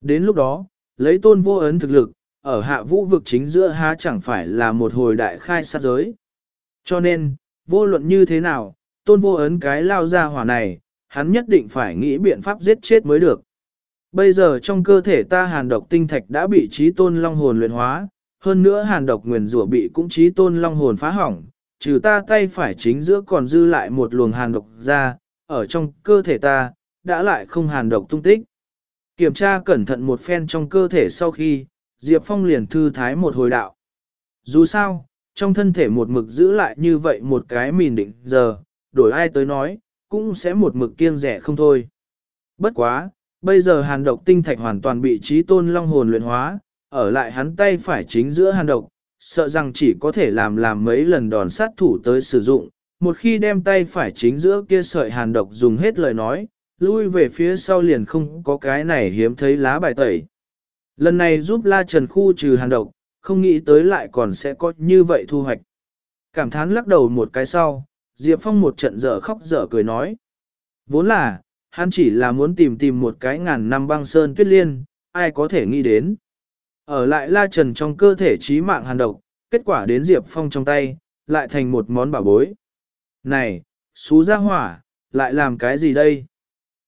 Đến lúc đó, lấy tôn vô ấn thực lực, ở hạ vũ vực chính giữa há chẳng phải là một hồi đại khai sát giới. Cho nên, vô luận như thế nào, tôn vô ấn cái lao ra hỏa này, hắn nhất định phải nghĩ biện pháp giết chết mới được. Bây giờ trong cơ thể ta hàn độc tinh thạch đã bị trí tôn long hồn luyện hóa, hơn nữa hàn độc nguyền rủa bị cũng trí tôn long hồn phá hỏng, trừ ta tay phải chính giữa còn dư lại một luồng hàn độc ra, ở trong cơ thể ta, đã lại không hàn độc tung tích. Kiểm tra cẩn thận một phen trong cơ thể sau khi, Diệp Phong liền thư thái một hồi đạo. Dù sao, trong thân thể một mực giữ lại như vậy một cái mìn định giờ, đổi ai tới nói, cũng sẽ một mực kiêng rẻ không thôi. Bất quá, bây giờ hàn độc tinh thạch hoàn toàn bị trí tôn long hồn luyện hóa, ở lại hắn tay phải chính giữa hàn độc, sợ rằng chỉ có thể làm làm mấy lần đòn sát thủ tới sử dụng, một khi đem tay phải chính giữa kia sợi hàn độc dùng hết lời nói, lui về phía sau liền không có cái này hiếm thấy lá bài tẩy. Lần này giúp La Trần khu trừ hàn độc, không nghĩ tới lại còn sẽ có như vậy thu hoạch. Cảm thán lắc đầu một cái sau, Diệp Phong một trận dở khóc dở cười nói. Vốn là, hắn chỉ là muốn tìm tìm một cái ngàn năm băng sơn tuyết liên, ai có thể nghĩ đến. Ở lại La Trần trong cơ thể trí mạng hàn độc, kết quả đến Diệp Phong trong tay, lại thành một món bảo bối. Này, xú ra hỏa, lại làm cái gì đây?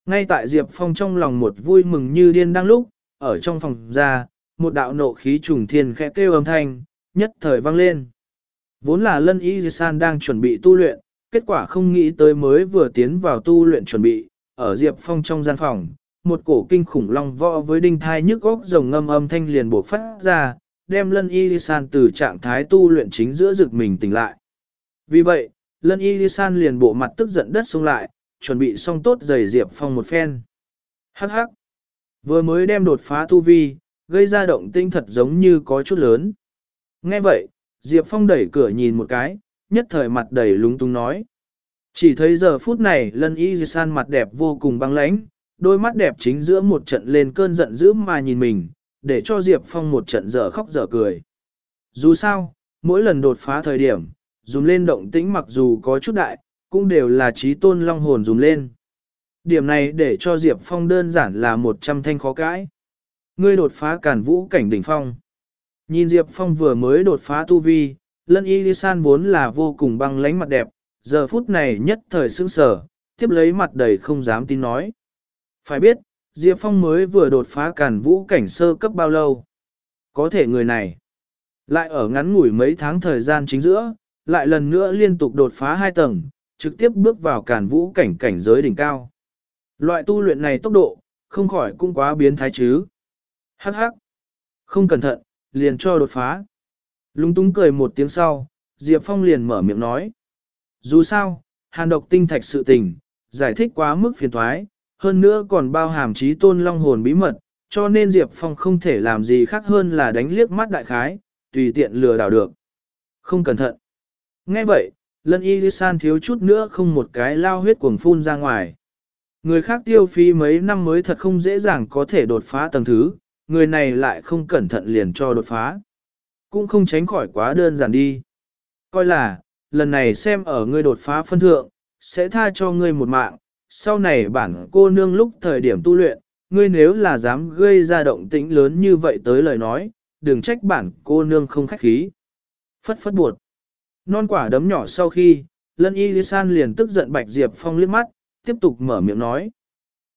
Ngay tại Diệp Phong trong lòng một vui mừng như điên đang lúc, ở trong phòng ra, một đạo nộ khí trùng thiên khẽ kêu âm thanh, nhất thời vang lên. Vốn là lân y san đang chuẩn bị tu luyện, kết quả không nghĩ tới mới vừa tiến vào tu luyện chuẩn bị, ở Diệp Phong trong gian phòng, một cổ kinh khủng long võ với đinh thai nhức góc rồng ngâm âm thanh liền buộc phát ra, đem lân y san từ trạng thái tu luyện chính giữa rực mình tỉnh lại. Vì vậy, lân y san liền bộ mặt tức giận đất xuống lại, chuẩn bị xong tốt giày Diệp Phong một phen. Hắc hắc, vừa mới đem đột phá tu vi, gây ra động tinh thật giống như có chút lớn. Nghe vậy, Diệp Phong đẩy cửa nhìn một cái, nhất thời mặt đầy lúng túng nói. Chỉ thấy giờ phút này lân y san mặt đẹp vô cùng băng lãnh, đôi mắt đẹp chính giữa một trận lên cơn giận dữ mà nhìn mình, để cho Diệp Phong một trận dở khóc dở cười. Dù sao, mỗi lần đột phá thời điểm, dùng lên động tĩnh mặc dù có chút đại, cũng đều là trí tôn long hồn dùng lên. Điểm này để cho Diệp Phong đơn giản là một trăm thanh khó cãi. Ngươi đột phá cản vũ cảnh đỉnh phong. Nhìn Diệp Phong vừa mới đột phá tu vi, lân y san vốn là vô cùng băng lánh mặt đẹp, giờ phút này nhất thời sững sờ tiếp lấy mặt đầy không dám tin nói. Phải biết, Diệp Phong mới vừa đột phá cản vũ cảnh sơ cấp bao lâu. Có thể người này, lại ở ngắn ngủi mấy tháng thời gian chính giữa, lại lần nữa liên tục đột phá hai tầng, trực tiếp bước vào cản vũ cảnh cảnh giới đỉnh cao. Loại tu luyện này tốc độ, không khỏi cũng quá biến thái chứ. Hắc hắc. Không cẩn thận, liền cho đột phá. Lung túng cười một tiếng sau, Diệp Phong liền mở miệng nói. Dù sao, hàn độc tinh thạch sự tình, giải thích quá mức phiền thoái, hơn nữa còn bao hàm trí tôn long hồn bí mật, cho nên Diệp Phong không thể làm gì khác hơn là đánh liếc mắt đại khái, tùy tiện lừa đảo được. Không cẩn thận. Nghe vậy, lân y san thiếu chút nữa không một cái lao huyết cuồng phun ra ngoài. Người khác tiêu phí mấy năm mới thật không dễ dàng có thể đột phá tầng thứ, người này lại không cẩn thận liền cho đột phá. Cũng không tránh khỏi quá đơn giản đi. Coi là, lần này xem ở ngươi đột phá phân thượng, sẽ tha cho ngươi một mạng, sau này bản cô nương lúc thời điểm tu luyện, ngươi nếu là dám gây ra động tĩnh lớn như vậy tới lời nói, đừng trách bản cô nương không khách khí. Phất phất buột. Non quả đấm nhỏ sau khi, lân y san liền tức giận bạch Diệp Phong liếc mắt, tiếp tục mở miệng nói.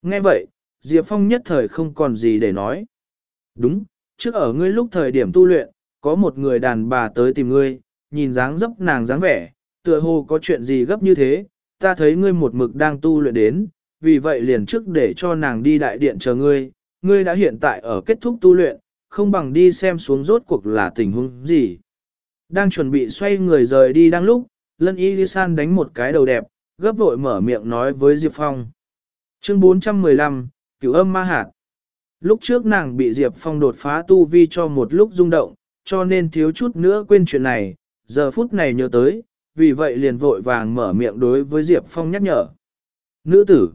Nghe vậy, Diệp Phong nhất thời không còn gì để nói. Đúng, trước ở ngươi lúc thời điểm tu luyện, có một người đàn bà tới tìm ngươi, nhìn dáng dấp nàng dáng vẻ, tựa hồ có chuyện gì gấp như thế, ta thấy ngươi một mực đang tu luyện đến, vì vậy liền trước để cho nàng đi đại điện chờ ngươi, ngươi đã hiện tại ở kết thúc tu luyện, không bằng đi xem xuống rốt cuộc là tình huống gì. Đang chuẩn bị xoay người rời đi đang lúc, lân y san đánh một cái đầu đẹp, gấp vội mở miệng nói với Diệp Phong. Chương 415, Cửu âm ma hạt. Lúc trước nàng bị Diệp Phong đột phá tu vi cho một lúc rung động, cho nên thiếu chút nữa quên chuyện này, giờ phút này nhớ tới, vì vậy liền vội vàng mở miệng đối với Diệp Phong nhắc nhở. Nữ tử,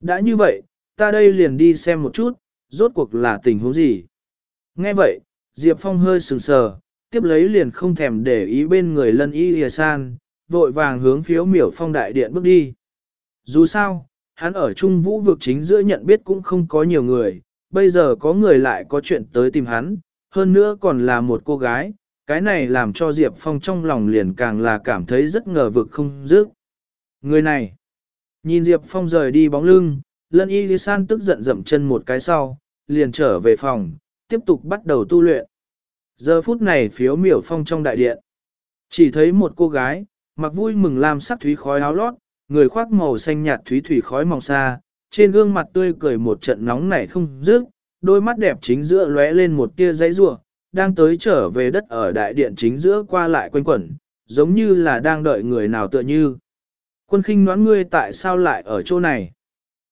đã như vậy, ta đây liền đi xem một chút, rốt cuộc là tình huống gì. Nghe vậy, Diệp Phong hơi sừng sờ, tiếp lấy liền không thèm để ý bên người lân y hìa san, vội vàng hướng phiếu miểu phong đại điện bước đi. Dù sao, hắn ở Trung Vũ vực chính giữa nhận biết cũng không có nhiều người, bây giờ có người lại có chuyện tới tìm hắn, hơn nữa còn là một cô gái, cái này làm cho Diệp Phong trong lòng liền càng là cảm thấy rất ngờ vực không dứt. Người này, nhìn Diệp Phong rời đi bóng lưng, lân y san tức giận dậm chân một cái sau, liền trở về phòng, tiếp tục bắt đầu tu luyện. Giờ phút này phiếu miểu phong trong đại điện, chỉ thấy một cô gái, mặc vui mừng làm sắc thúy khói áo lót, người khoác màu xanh nhạt thúy thủy khói mỏng xa, trên gương mặt tươi cười một trận nóng nảy không dứt, đôi mắt đẹp chính giữa lóe lên một tia giấy rủa, đang tới trở về đất ở đại điện chính giữa qua lại quanh quẩn, giống như là đang đợi người nào tựa như. Quân khinh noãn ngươi tại sao lại ở chỗ này?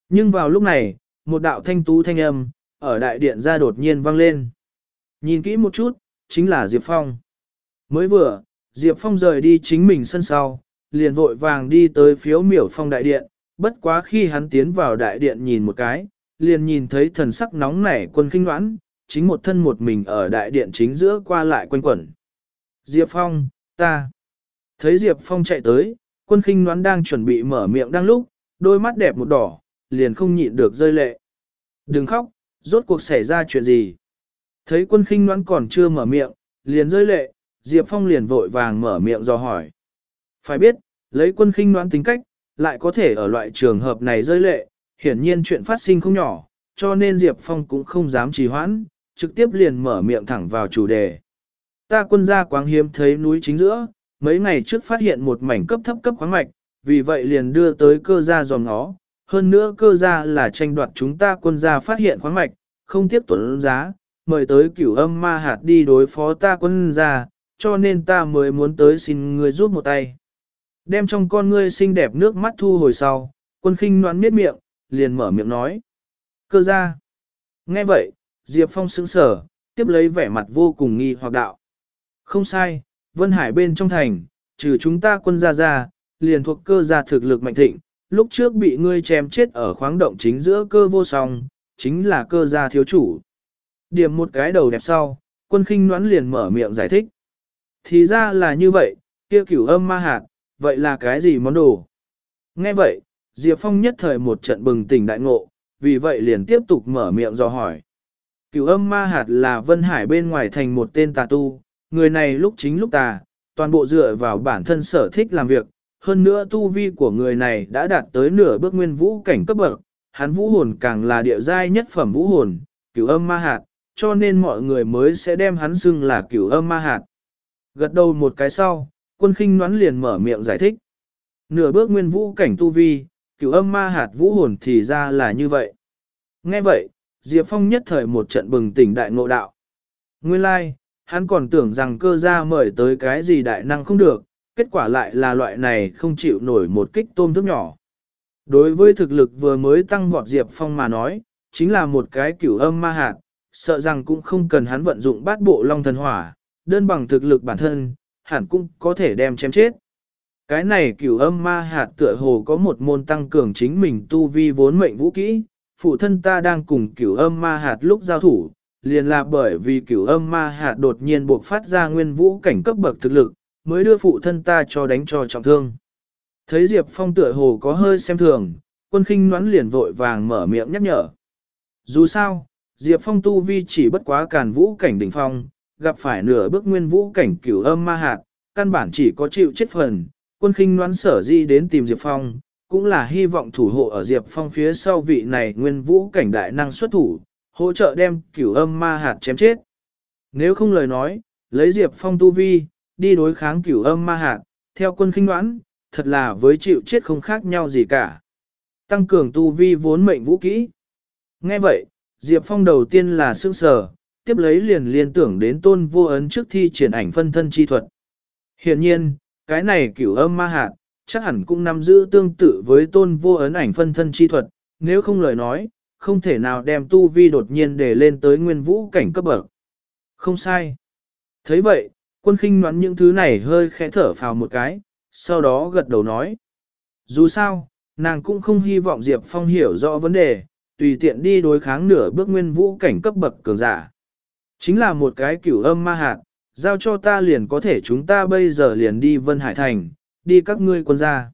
Nhưng vào lúc này, một đạo thanh tú thanh âm, ở đại điện ra đột nhiên vang lên. Nhìn kỹ một chút, chính là Diệp Phong. Mới vừa, Diệp Phong rời đi chính mình sân sau, liền vội vàng đi tới phiếu miểu phong đại điện, bất quá khi hắn tiến vào đại điện nhìn một cái, liền nhìn thấy thần sắc nóng nảy quân kinh đoán, chính một thân một mình ở đại điện chính giữa qua lại quanh quẩn. Diệp Phong, ta. Thấy Diệp Phong chạy tới, quân kinh noán đang chuẩn bị mở miệng đang lúc, đôi mắt đẹp một đỏ, liền không nhịn được rơi lệ. Đừng khóc, rốt cuộc xảy ra chuyện gì? Thấy quân khinh noán còn chưa mở miệng, liền rơi lệ, Diệp Phong liền vội vàng mở miệng do hỏi. Phải biết, lấy quân khinh noán tính cách, lại có thể ở loại trường hợp này rơi lệ, hiển nhiên chuyện phát sinh không nhỏ, cho nên Diệp Phong cũng không dám trì hoãn, trực tiếp liền mở miệng thẳng vào chủ đề. Ta quân gia quáng hiếm thấy núi chính giữa, mấy ngày trước phát hiện một mảnh cấp thấp cấp khoáng mạch, vì vậy liền đưa tới cơ gia dòm nó. Hơn nữa cơ gia là tranh đoạt chúng ta quân gia phát hiện khoáng mạch, không tiếp tuấn giá, mời tới cửu âm ma hạt đi đối phó ta quân gia, cho nên ta mới muốn tới xin ngươi giúp một tay. Đem trong con ngươi xinh đẹp nước mắt thu hồi sau, quân khinh noán miết miệng, liền mở miệng nói. Cơ gia. Nghe vậy, Diệp Phong sững sờ, tiếp lấy vẻ mặt vô cùng nghi hoặc đạo. Không sai, Vân Hải bên trong thành, trừ chúng ta quân gia gia, liền thuộc cơ gia thực lực mạnh thịnh, lúc trước bị ngươi chém chết ở khoáng động chính giữa cơ vô song, chính là cơ gia thiếu chủ. Điểm một cái đầu đẹp sau, quân khinh noãn liền mở miệng giải thích. Thì ra là như vậy, kia cửu âm ma hạt, vậy là cái gì món đồ? Nghe vậy, Diệp Phong nhất thời một trận bừng tỉnh đại ngộ, vì vậy liền tiếp tục mở miệng dò hỏi. Cửu âm ma hạt là Vân Hải bên ngoài thành một tên tà tu, người này lúc chính lúc tà, toàn bộ dựa vào bản thân sở thích làm việc, hơn nữa tu vi của người này đã đạt tới nửa bước nguyên vũ cảnh cấp bậc, hắn vũ hồn càng là địa giai nhất phẩm vũ hồn, cửu âm ma hạt, cho nên mọi người mới sẽ đem hắn xưng là cửu âm ma hạt. Gật đầu một cái sau, quân khinh nón liền mở miệng giải thích. Nửa bước nguyên vũ cảnh tu vi, cửu âm ma hạt vũ hồn thì ra là như vậy. Nghe vậy, Diệp Phong nhất thời một trận bừng tỉnh đại ngộ đạo. Nguyên lai, like, hắn còn tưởng rằng cơ gia mời tới cái gì đại năng không được, kết quả lại là loại này không chịu nổi một kích tôm thức nhỏ. Đối với thực lực vừa mới tăng vọt Diệp Phong mà nói, chính là một cái cửu âm ma hạt, sợ rằng cũng không cần hắn vận dụng bát bộ long thần hỏa, đơn bằng thực lực bản thân, hẳn cũng có thể đem chém chết. Cái này cửu âm ma hạt tựa hồ có một môn tăng cường chính mình tu vi vốn mệnh vũ kỹ, phụ thân ta đang cùng cửu âm ma hạt lúc giao thủ, liền là bởi vì cửu âm ma hạt đột nhiên buộc phát ra nguyên vũ cảnh cấp bậc thực lực, mới đưa phụ thân ta cho đánh cho trọng thương. Thấy Diệp Phong tựa hồ có hơi xem thường, quân khinh noán liền vội vàng mở miệng nhắc nhở. Dù sao, Diệp Phong tu vi chỉ bất quá càn vũ cảnh đỉnh phong, gặp phải nửa bước nguyên vũ cảnh cửu âm ma hạt, căn bản chỉ có chịu chết phần, quân khinh noán sở di đến tìm Diệp Phong, cũng là hy vọng thủ hộ ở Diệp Phong phía sau vị này nguyên vũ cảnh đại năng xuất thủ, hỗ trợ đem cửu âm ma hạt chém chết. Nếu không lời nói, lấy Diệp Phong tu vi, đi đối kháng cửu âm ma hạt, theo quân khinh đoán, thật là với chịu chết không khác nhau gì cả. Tăng cường tu vi vốn mệnh vũ kỹ. Nghe vậy, Diệp Phong đầu tiên là sương sờ, tiếp lấy liền liên tưởng đến tôn vô ấn trước thi triển ảnh phân thân chi thuật. Hiện nhiên, cái này cửu âm ma hạt, chắc hẳn cũng nắm giữ tương tự với tôn vô ấn ảnh phân thân chi thuật, nếu không lời nói, không thể nào đem tu vi đột nhiên để lên tới nguyên vũ cảnh cấp bậc. Không sai. thấy vậy, quân khinh đoán những thứ này hơi khẽ thở phào một cái, sau đó gật đầu nói. Dù sao, nàng cũng không hy vọng Diệp Phong hiểu rõ vấn đề, tùy tiện đi đối kháng nửa bước nguyên vũ cảnh cấp bậc cường giả. Chính là một cái cửu âm ma hạt, giao cho ta liền có thể chúng ta bây giờ liền đi Vân Hải Thành, đi các ngươi quân ra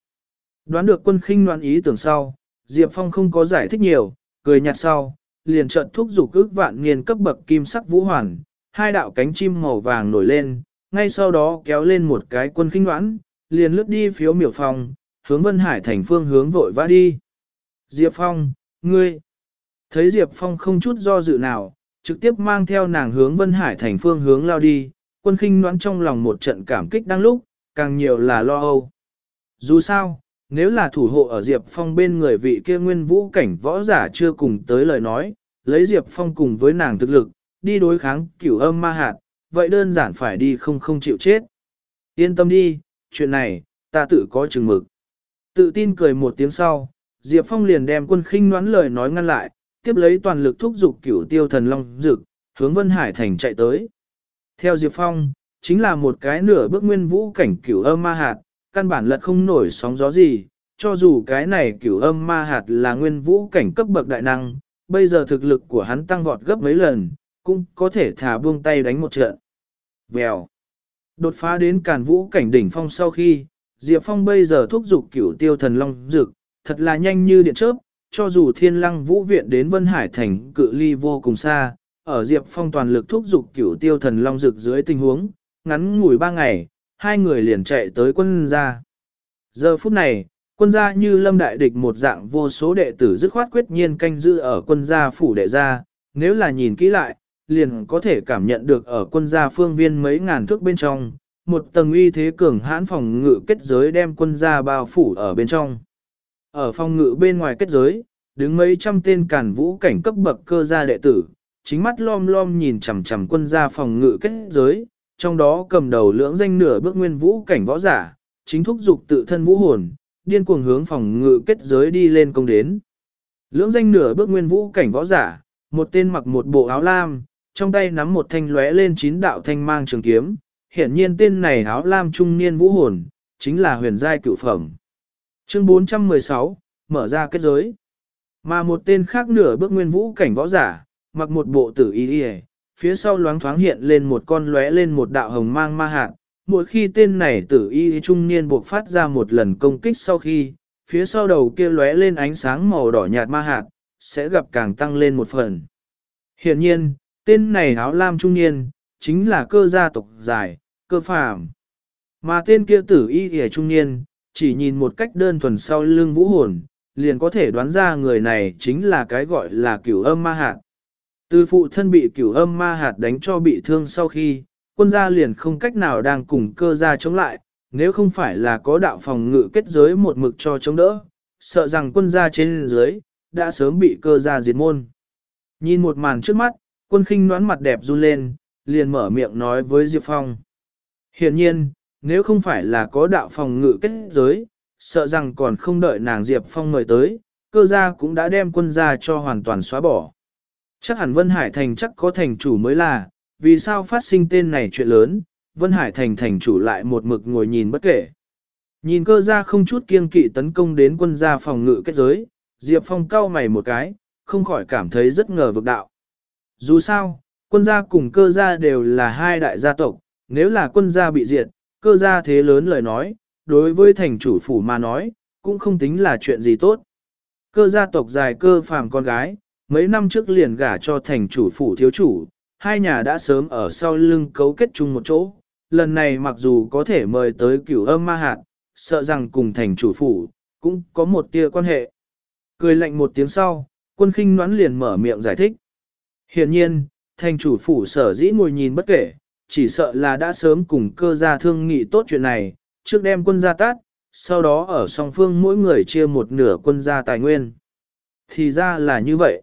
Đoán được quân khinh đoán ý tưởng sau, Diệp Phong không có giải thích nhiều, cười nhạt sau, liền trận thúc giục ước vạn niên cấp bậc kim sắc vũ hoàn, hai đạo cánh chim màu vàng nổi lên, ngay sau đó kéo lên một cái quân khinh đoán, liền lướt đi phiếu miểu phòng hướng Vân Hải thành phương hướng vội vã đi. Diệp Phong, ngươi, thấy Diệp Phong không chút do dự nào, trực tiếp mang theo nàng hướng Vân Hải thành phương hướng lao đi, quân khinh đoán trong lòng một trận cảm kích đang lúc, càng nhiều là lo âu. Dù sao, nếu là thủ hộ ở Diệp Phong bên người vị kia nguyên vũ cảnh võ giả chưa cùng tới lời nói, lấy Diệp Phong cùng với nàng thực lực, đi đối kháng cửu âm ma hạt, vậy đơn giản phải đi không không chịu chết. Yên tâm đi, chuyện này, ta tự có chừng mực. Tự tin cười một tiếng sau, Diệp Phong liền đem quân khinh noán lời nói ngăn lại, tiếp lấy toàn lực thúc giục cửu tiêu thần long dực, hướng Vân Hải Thành chạy tới. Theo Diệp Phong, chính là một cái nửa bước nguyên vũ cảnh cửu âm ma hạt, căn bản lật không nổi sóng gió gì, cho dù cái này cửu âm ma hạt là nguyên vũ cảnh cấp bậc đại năng, bây giờ thực lực của hắn tăng vọt gấp mấy lần, cũng có thể thả buông tay đánh một trận. Vèo. Đột phá đến càn vũ cảnh đỉnh phong sau khi, Diệp Phong bây giờ thúc giục cửu tiêu thần long dực, thật là nhanh như điện chớp, cho dù thiên lăng vũ viện đến Vân Hải thành cự ly vô cùng xa, ở Diệp Phong toàn lực thúc giục cửu tiêu thần long dực dưới tình huống, ngắn ngủi ba ngày, hai người liền chạy tới quân gia. Giờ phút này, quân gia như lâm đại địch một dạng vô số đệ tử dứt khoát quyết nhiên canh giữ ở quân gia phủ đệ gia, nếu là nhìn kỹ lại, liền có thể cảm nhận được ở quân gia phương viên mấy ngàn thước bên trong, một tầng uy thế cường hãn phòng ngự kết giới đem quân gia bao phủ ở bên trong. Ở phòng ngự bên ngoài kết giới, đứng mấy trăm tên cản vũ cảnh cấp bậc cơ gia đệ tử, chính mắt lom lom nhìn chằm chằm quân gia phòng ngự kết giới, trong đó cầm đầu lưỡng danh nửa bước nguyên vũ cảnh võ giả, chính thúc dục tự thân vũ hồn, điên cuồng hướng phòng ngự kết giới đi lên công đến. Lưỡng danh nửa bước nguyên vũ cảnh võ giả, một tên mặc một bộ áo lam, trong tay nắm một thanh lóe lên chín đạo thanh mang trường kiếm, hiển nhiên tên này áo lam trung niên vũ hồn, chính là huyền giai cựu phẩm. Chương 416, mở ra kết giới. Mà một tên khác nửa bước nguyên vũ cảnh võ giả, mặc một bộ tử y y, phía sau loáng thoáng hiện lên một con lóe lên một đạo hồng mang ma hạt. Mỗi khi tên này tử y trung niên buộc phát ra một lần công kích sau khi, phía sau đầu kia lóe lên ánh sáng màu đỏ nhạt ma hạt, sẽ gặp càng tăng lên một phần. Hiện nhiên, tên này áo lam trung niên, chính là cơ gia tộc dài, cơ phàm. Mà tên kia tử y hề trung niên, chỉ nhìn một cách đơn thuần sau lưng vũ hồn, liền có thể đoán ra người này chính là cái gọi là cửu âm ma hạt. Từ phụ thân bị cửu âm ma hạt đánh cho bị thương sau khi, quân gia liền không cách nào đang cùng cơ gia chống lại, nếu không phải là có đạo phòng ngự kết giới một mực cho chống đỡ, sợ rằng quân gia trên dưới, đã sớm bị cơ gia diệt môn. Nhìn một màn trước mắt, quân khinh noán mặt đẹp run lên, liền mở miệng nói với Diệp Phong. Hiện nhiên, nếu không phải là có đạo phòng ngự kết giới, sợ rằng còn không đợi nàng Diệp Phong mời tới, cơ gia cũng đã đem quân gia cho hoàn toàn xóa bỏ. Chắc hẳn Vân Hải Thành chắc có thành chủ mới là, vì sao phát sinh tên này chuyện lớn, Vân Hải Thành thành chủ lại một mực ngồi nhìn bất kể. Nhìn cơ gia không chút kiêng kỵ tấn công đến quân gia phòng ngự kết giới, Diệp Phong cau mày một cái, không khỏi cảm thấy rất ngờ vực đạo. Dù sao, quân gia cùng cơ gia đều là hai đại gia tộc, nếu là quân gia bị diệt, cơ gia thế lớn lời nói, đối với thành chủ phủ mà nói, cũng không tính là chuyện gì tốt. Cơ gia tộc dài cơ phàm con gái, mấy năm trước liền gả cho thành chủ phủ thiếu chủ, hai nhà đã sớm ở sau lưng cấu kết chung một chỗ. Lần này mặc dù có thể mời tới cửu âm ma hạt, sợ rằng cùng thành chủ phủ, cũng có một tia quan hệ. Cười lạnh một tiếng sau, quân khinh noãn liền mở miệng giải thích. Hiện nhiên, thành chủ phủ sở dĩ ngồi nhìn bất kể, chỉ sợ là đã sớm cùng cơ gia thương nghị tốt chuyện này, trước đem quân gia tát, sau đó ở song phương mỗi người chia một nửa quân gia tài nguyên. Thì ra là như vậy.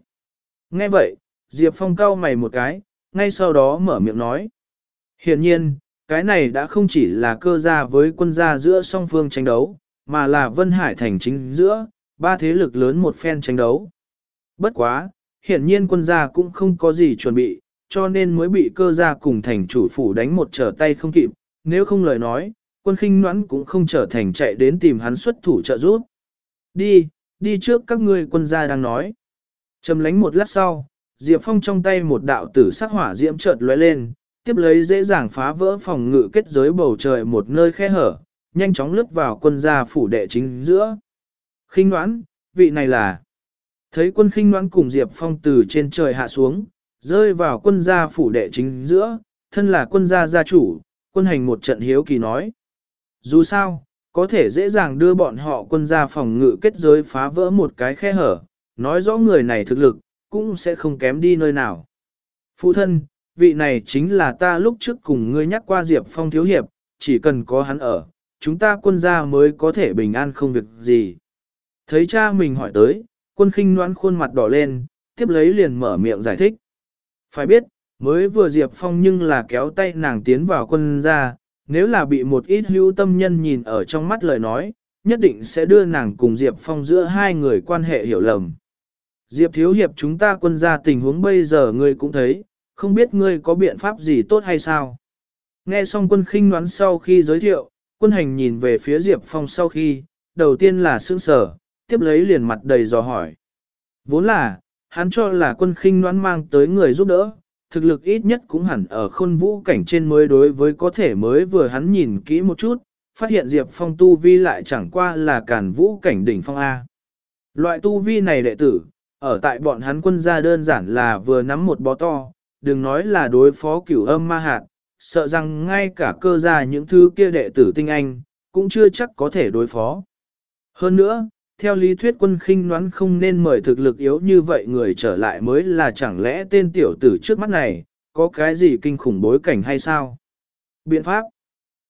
Nghe vậy, Diệp Phong cau mày một cái, ngay sau đó mở miệng nói. Hiện nhiên, cái này đã không chỉ là cơ gia với quân gia giữa song phương tranh đấu, mà là Vân Hải thành chính giữa, ba thế lực lớn một phen tranh đấu. Bất quá, hiện nhiên quân gia cũng không có gì chuẩn bị, cho nên mới bị cơ gia cùng thành chủ phủ đánh một trở tay không kịp, nếu không lời nói, quân khinh noãn cũng không trở thành chạy đến tìm hắn xuất thủ trợ giúp. Đi, đi trước các ngươi quân gia đang nói. Trầm lánh một lát sau, Diệp Phong trong tay một đạo tử sắc hỏa diễm chợt lóe lên, tiếp lấy dễ dàng phá vỡ phòng ngự kết giới bầu trời một nơi khe hở, nhanh chóng lướt vào quân gia phủ đệ chính giữa. Khinh đoán, vị này là... Thấy quân khinh đoán cùng Diệp Phong từ trên trời hạ xuống, rơi vào quân gia phủ đệ chính giữa, thân là quân gia gia chủ, quân hành một trận hiếu kỳ nói. Dù sao, có thể dễ dàng đưa bọn họ quân gia phòng ngự kết giới phá vỡ một cái khe hở, nói rõ người này thực lực, cũng sẽ không kém đi nơi nào. Phụ thân, vị này chính là ta lúc trước cùng ngươi nhắc qua Diệp Phong thiếu hiệp, chỉ cần có hắn ở, chúng ta quân gia mới có thể bình an không việc gì. Thấy cha mình hỏi tới, quân khinh noan khuôn mặt đỏ lên, tiếp lấy liền mở miệng giải thích. Phải biết, mới vừa Diệp Phong nhưng là kéo tay nàng tiến vào quân gia, nếu là bị một ít hữu tâm nhân nhìn ở trong mắt lời nói, nhất định sẽ đưa nàng cùng Diệp Phong giữa hai người quan hệ hiểu lầm. Diệp Thiếu Hiệp chúng ta quân ra tình huống bây giờ ngươi cũng thấy, không biết ngươi có biện pháp gì tốt hay sao. Nghe xong quân khinh đoán sau khi giới thiệu, quân hành nhìn về phía Diệp Phong sau khi, đầu tiên là sương sở, tiếp lấy liền mặt đầy dò hỏi. Vốn là, hắn cho là quân khinh đoán mang tới người giúp đỡ, thực lực ít nhất cũng hẳn ở khôn vũ cảnh trên mới đối với có thể mới vừa hắn nhìn kỹ một chút, phát hiện Diệp Phong tu vi lại chẳng qua là cản vũ cảnh đỉnh phong A. Loại tu vi này đệ tử, ở tại bọn hắn quân gia đơn giản là vừa nắm một bó to, đừng nói là đối phó cửu âm ma hạt, sợ rằng ngay cả cơ gia những thứ kia đệ tử tinh anh, cũng chưa chắc có thể đối phó. Hơn nữa, theo lý thuyết quân khinh đoán không nên mời thực lực yếu như vậy người trở lại mới là chẳng lẽ tên tiểu tử trước mắt này, có cái gì kinh khủng bối cảnh hay sao? Biện pháp?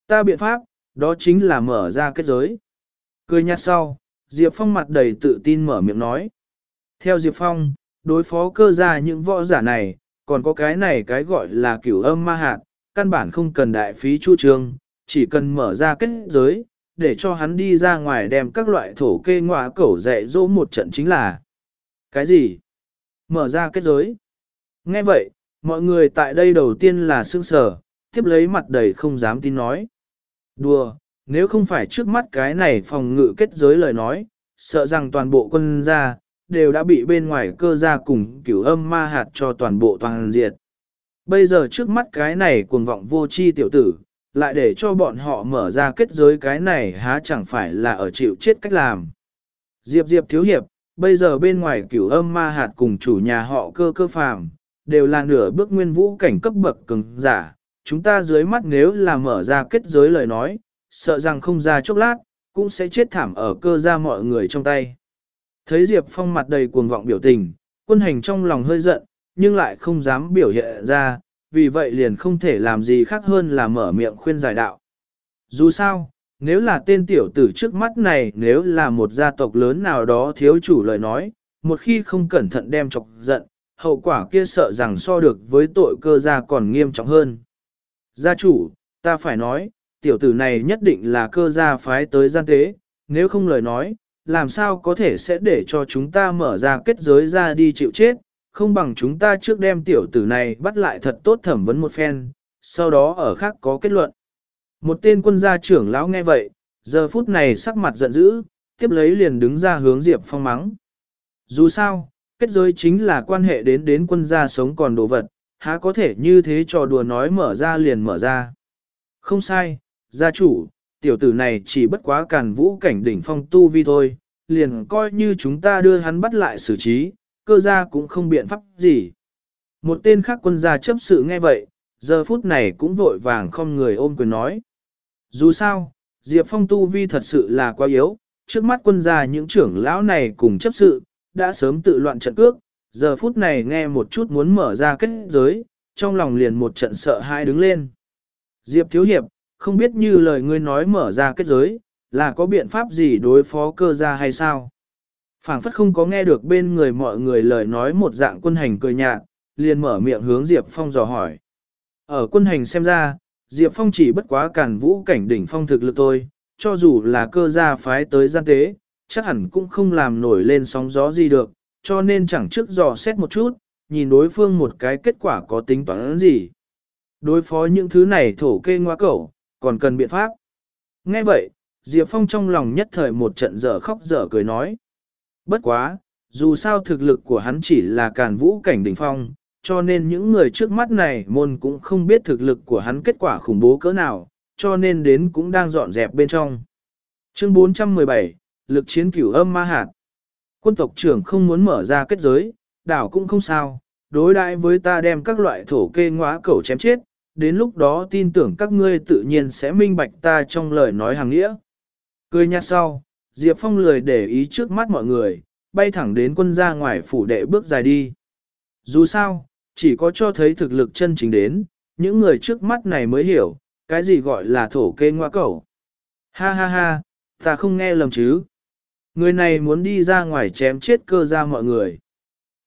Ta biện pháp, đó chính là mở ra kết giới. Cười nhạt sau, Diệp Phong mặt đầy tự tin mở miệng nói. Theo Diệp Phong, đối phó cơ ra những võ giả này, còn có cái này cái gọi là cửu âm ma hạt, căn bản không cần đại phí chu trương, chỉ cần mở ra kết giới, để cho hắn đi ra ngoài đem các loại thổ kê ngọa cẩu dạy dỗ một trận chính là. Cái gì? Mở ra kết giới. Nghe vậy, mọi người tại đây đầu tiên là sương sở, tiếp lấy mặt đầy không dám tin nói. Đùa, nếu không phải trước mắt cái này phòng ngự kết giới lời nói, sợ rằng toàn bộ quân gia đều đã bị bên ngoài cơ gia cùng cửu âm ma hạt cho toàn bộ toàn diệt. Bây giờ trước mắt cái này cuồng vọng vô chi tiểu tử, lại để cho bọn họ mở ra kết giới cái này há chẳng phải là ở chịu chết cách làm. Diệp Diệp thiếu hiệp, bây giờ bên ngoài cửu âm ma hạt cùng chủ nhà họ cơ cơ phàm, đều là nửa bước nguyên vũ cảnh cấp bậc cường giả, chúng ta dưới mắt nếu là mở ra kết giới lời nói, sợ rằng không ra chốc lát, cũng sẽ chết thảm ở cơ ra mọi người trong tay. Thấy Diệp Phong mặt đầy cuồng vọng biểu tình, quân hành trong lòng hơi giận, nhưng lại không dám biểu hiện ra, vì vậy liền không thể làm gì khác hơn là mở miệng khuyên giải đạo. Dù sao, nếu là tên tiểu tử trước mắt này nếu là một gia tộc lớn nào đó thiếu chủ lời nói, một khi không cẩn thận đem chọc giận, hậu quả kia sợ rằng so được với tội cơ gia còn nghiêm trọng hơn. Gia chủ, ta phải nói, tiểu tử này nhất định là cơ gia phái tới gian tế, nếu không lời nói, làm sao có thể sẽ để cho chúng ta mở ra kết giới ra đi chịu chết, không bằng chúng ta trước đem tiểu tử này bắt lại thật tốt thẩm vấn một phen, sau đó ở khác có kết luận. Một tên quân gia trưởng lão nghe vậy, giờ phút này sắc mặt giận dữ, tiếp lấy liền đứng ra hướng Diệp Phong mắng. Dù sao, kết giới chính là quan hệ đến đến quân gia sống còn đồ vật, há có thể như thế trò đùa nói mở ra liền mở ra. Không sai, gia chủ, tiểu tử này chỉ bất quá càn vũ cảnh đỉnh phong tu vi thôi, liền coi như chúng ta đưa hắn bắt lại xử trí, cơ gia cũng không biện pháp gì. Một tên khác quân gia chấp sự nghe vậy, giờ phút này cũng vội vàng không người ôm quyền nói. Dù sao, Diệp Phong tu vi thật sự là quá yếu, trước mắt quân gia những trưởng lão này cùng chấp sự, đã sớm tự loạn trận cước, giờ phút này nghe một chút muốn mở ra kết giới, trong lòng liền một trận sợ hãi đứng lên. Diệp Thiếu Hiệp, không biết như lời ngươi nói mở ra kết giới, là có biện pháp gì đối phó cơ gia hay sao? phảng phất không có nghe được bên người mọi người lời nói một dạng quân hành cười nhạt, liền mở miệng hướng Diệp Phong dò hỏi. Ở quân hành xem ra, Diệp Phong chỉ bất quá cản vũ cảnh đỉnh phong thực lực thôi, cho dù là cơ gia phái tới gian tế, chắc hẳn cũng không làm nổi lên sóng gió gì được, cho nên chẳng trước dò xét một chút, nhìn đối phương một cái kết quả có tính toán gì. Đối phó những thứ này thổ kê ngoa cẩu, còn cần biện pháp. Nghe vậy, Diệp Phong trong lòng nhất thời một trận dở khóc dở cười nói. Bất quá, dù sao thực lực của hắn chỉ là càn vũ cảnh đỉnh phong, cho nên những người trước mắt này môn cũng không biết thực lực của hắn kết quả khủng bố cỡ nào, cho nên đến cũng đang dọn dẹp bên trong. Chương 417, lực chiến cửu âm ma hạt. Quân tộc trưởng không muốn mở ra kết giới, đảo cũng không sao, đối đãi với ta đem các loại thổ kê ngõa cẩu chém chết, đến lúc đó tin tưởng các ngươi tự nhiên sẽ minh bạch ta trong lời nói hàng nghĩa. Cười nhạt sau, Diệp Phong lười để ý trước mắt mọi người, bay thẳng đến quân ra ngoài phủ đệ bước dài đi. Dù sao, chỉ có cho thấy thực lực chân chính đến, những người trước mắt này mới hiểu, cái gì gọi là thổ kê ngoa cẩu. Ha ha ha, ta không nghe lầm chứ. Người này muốn đi ra ngoài chém chết cơ ra mọi người.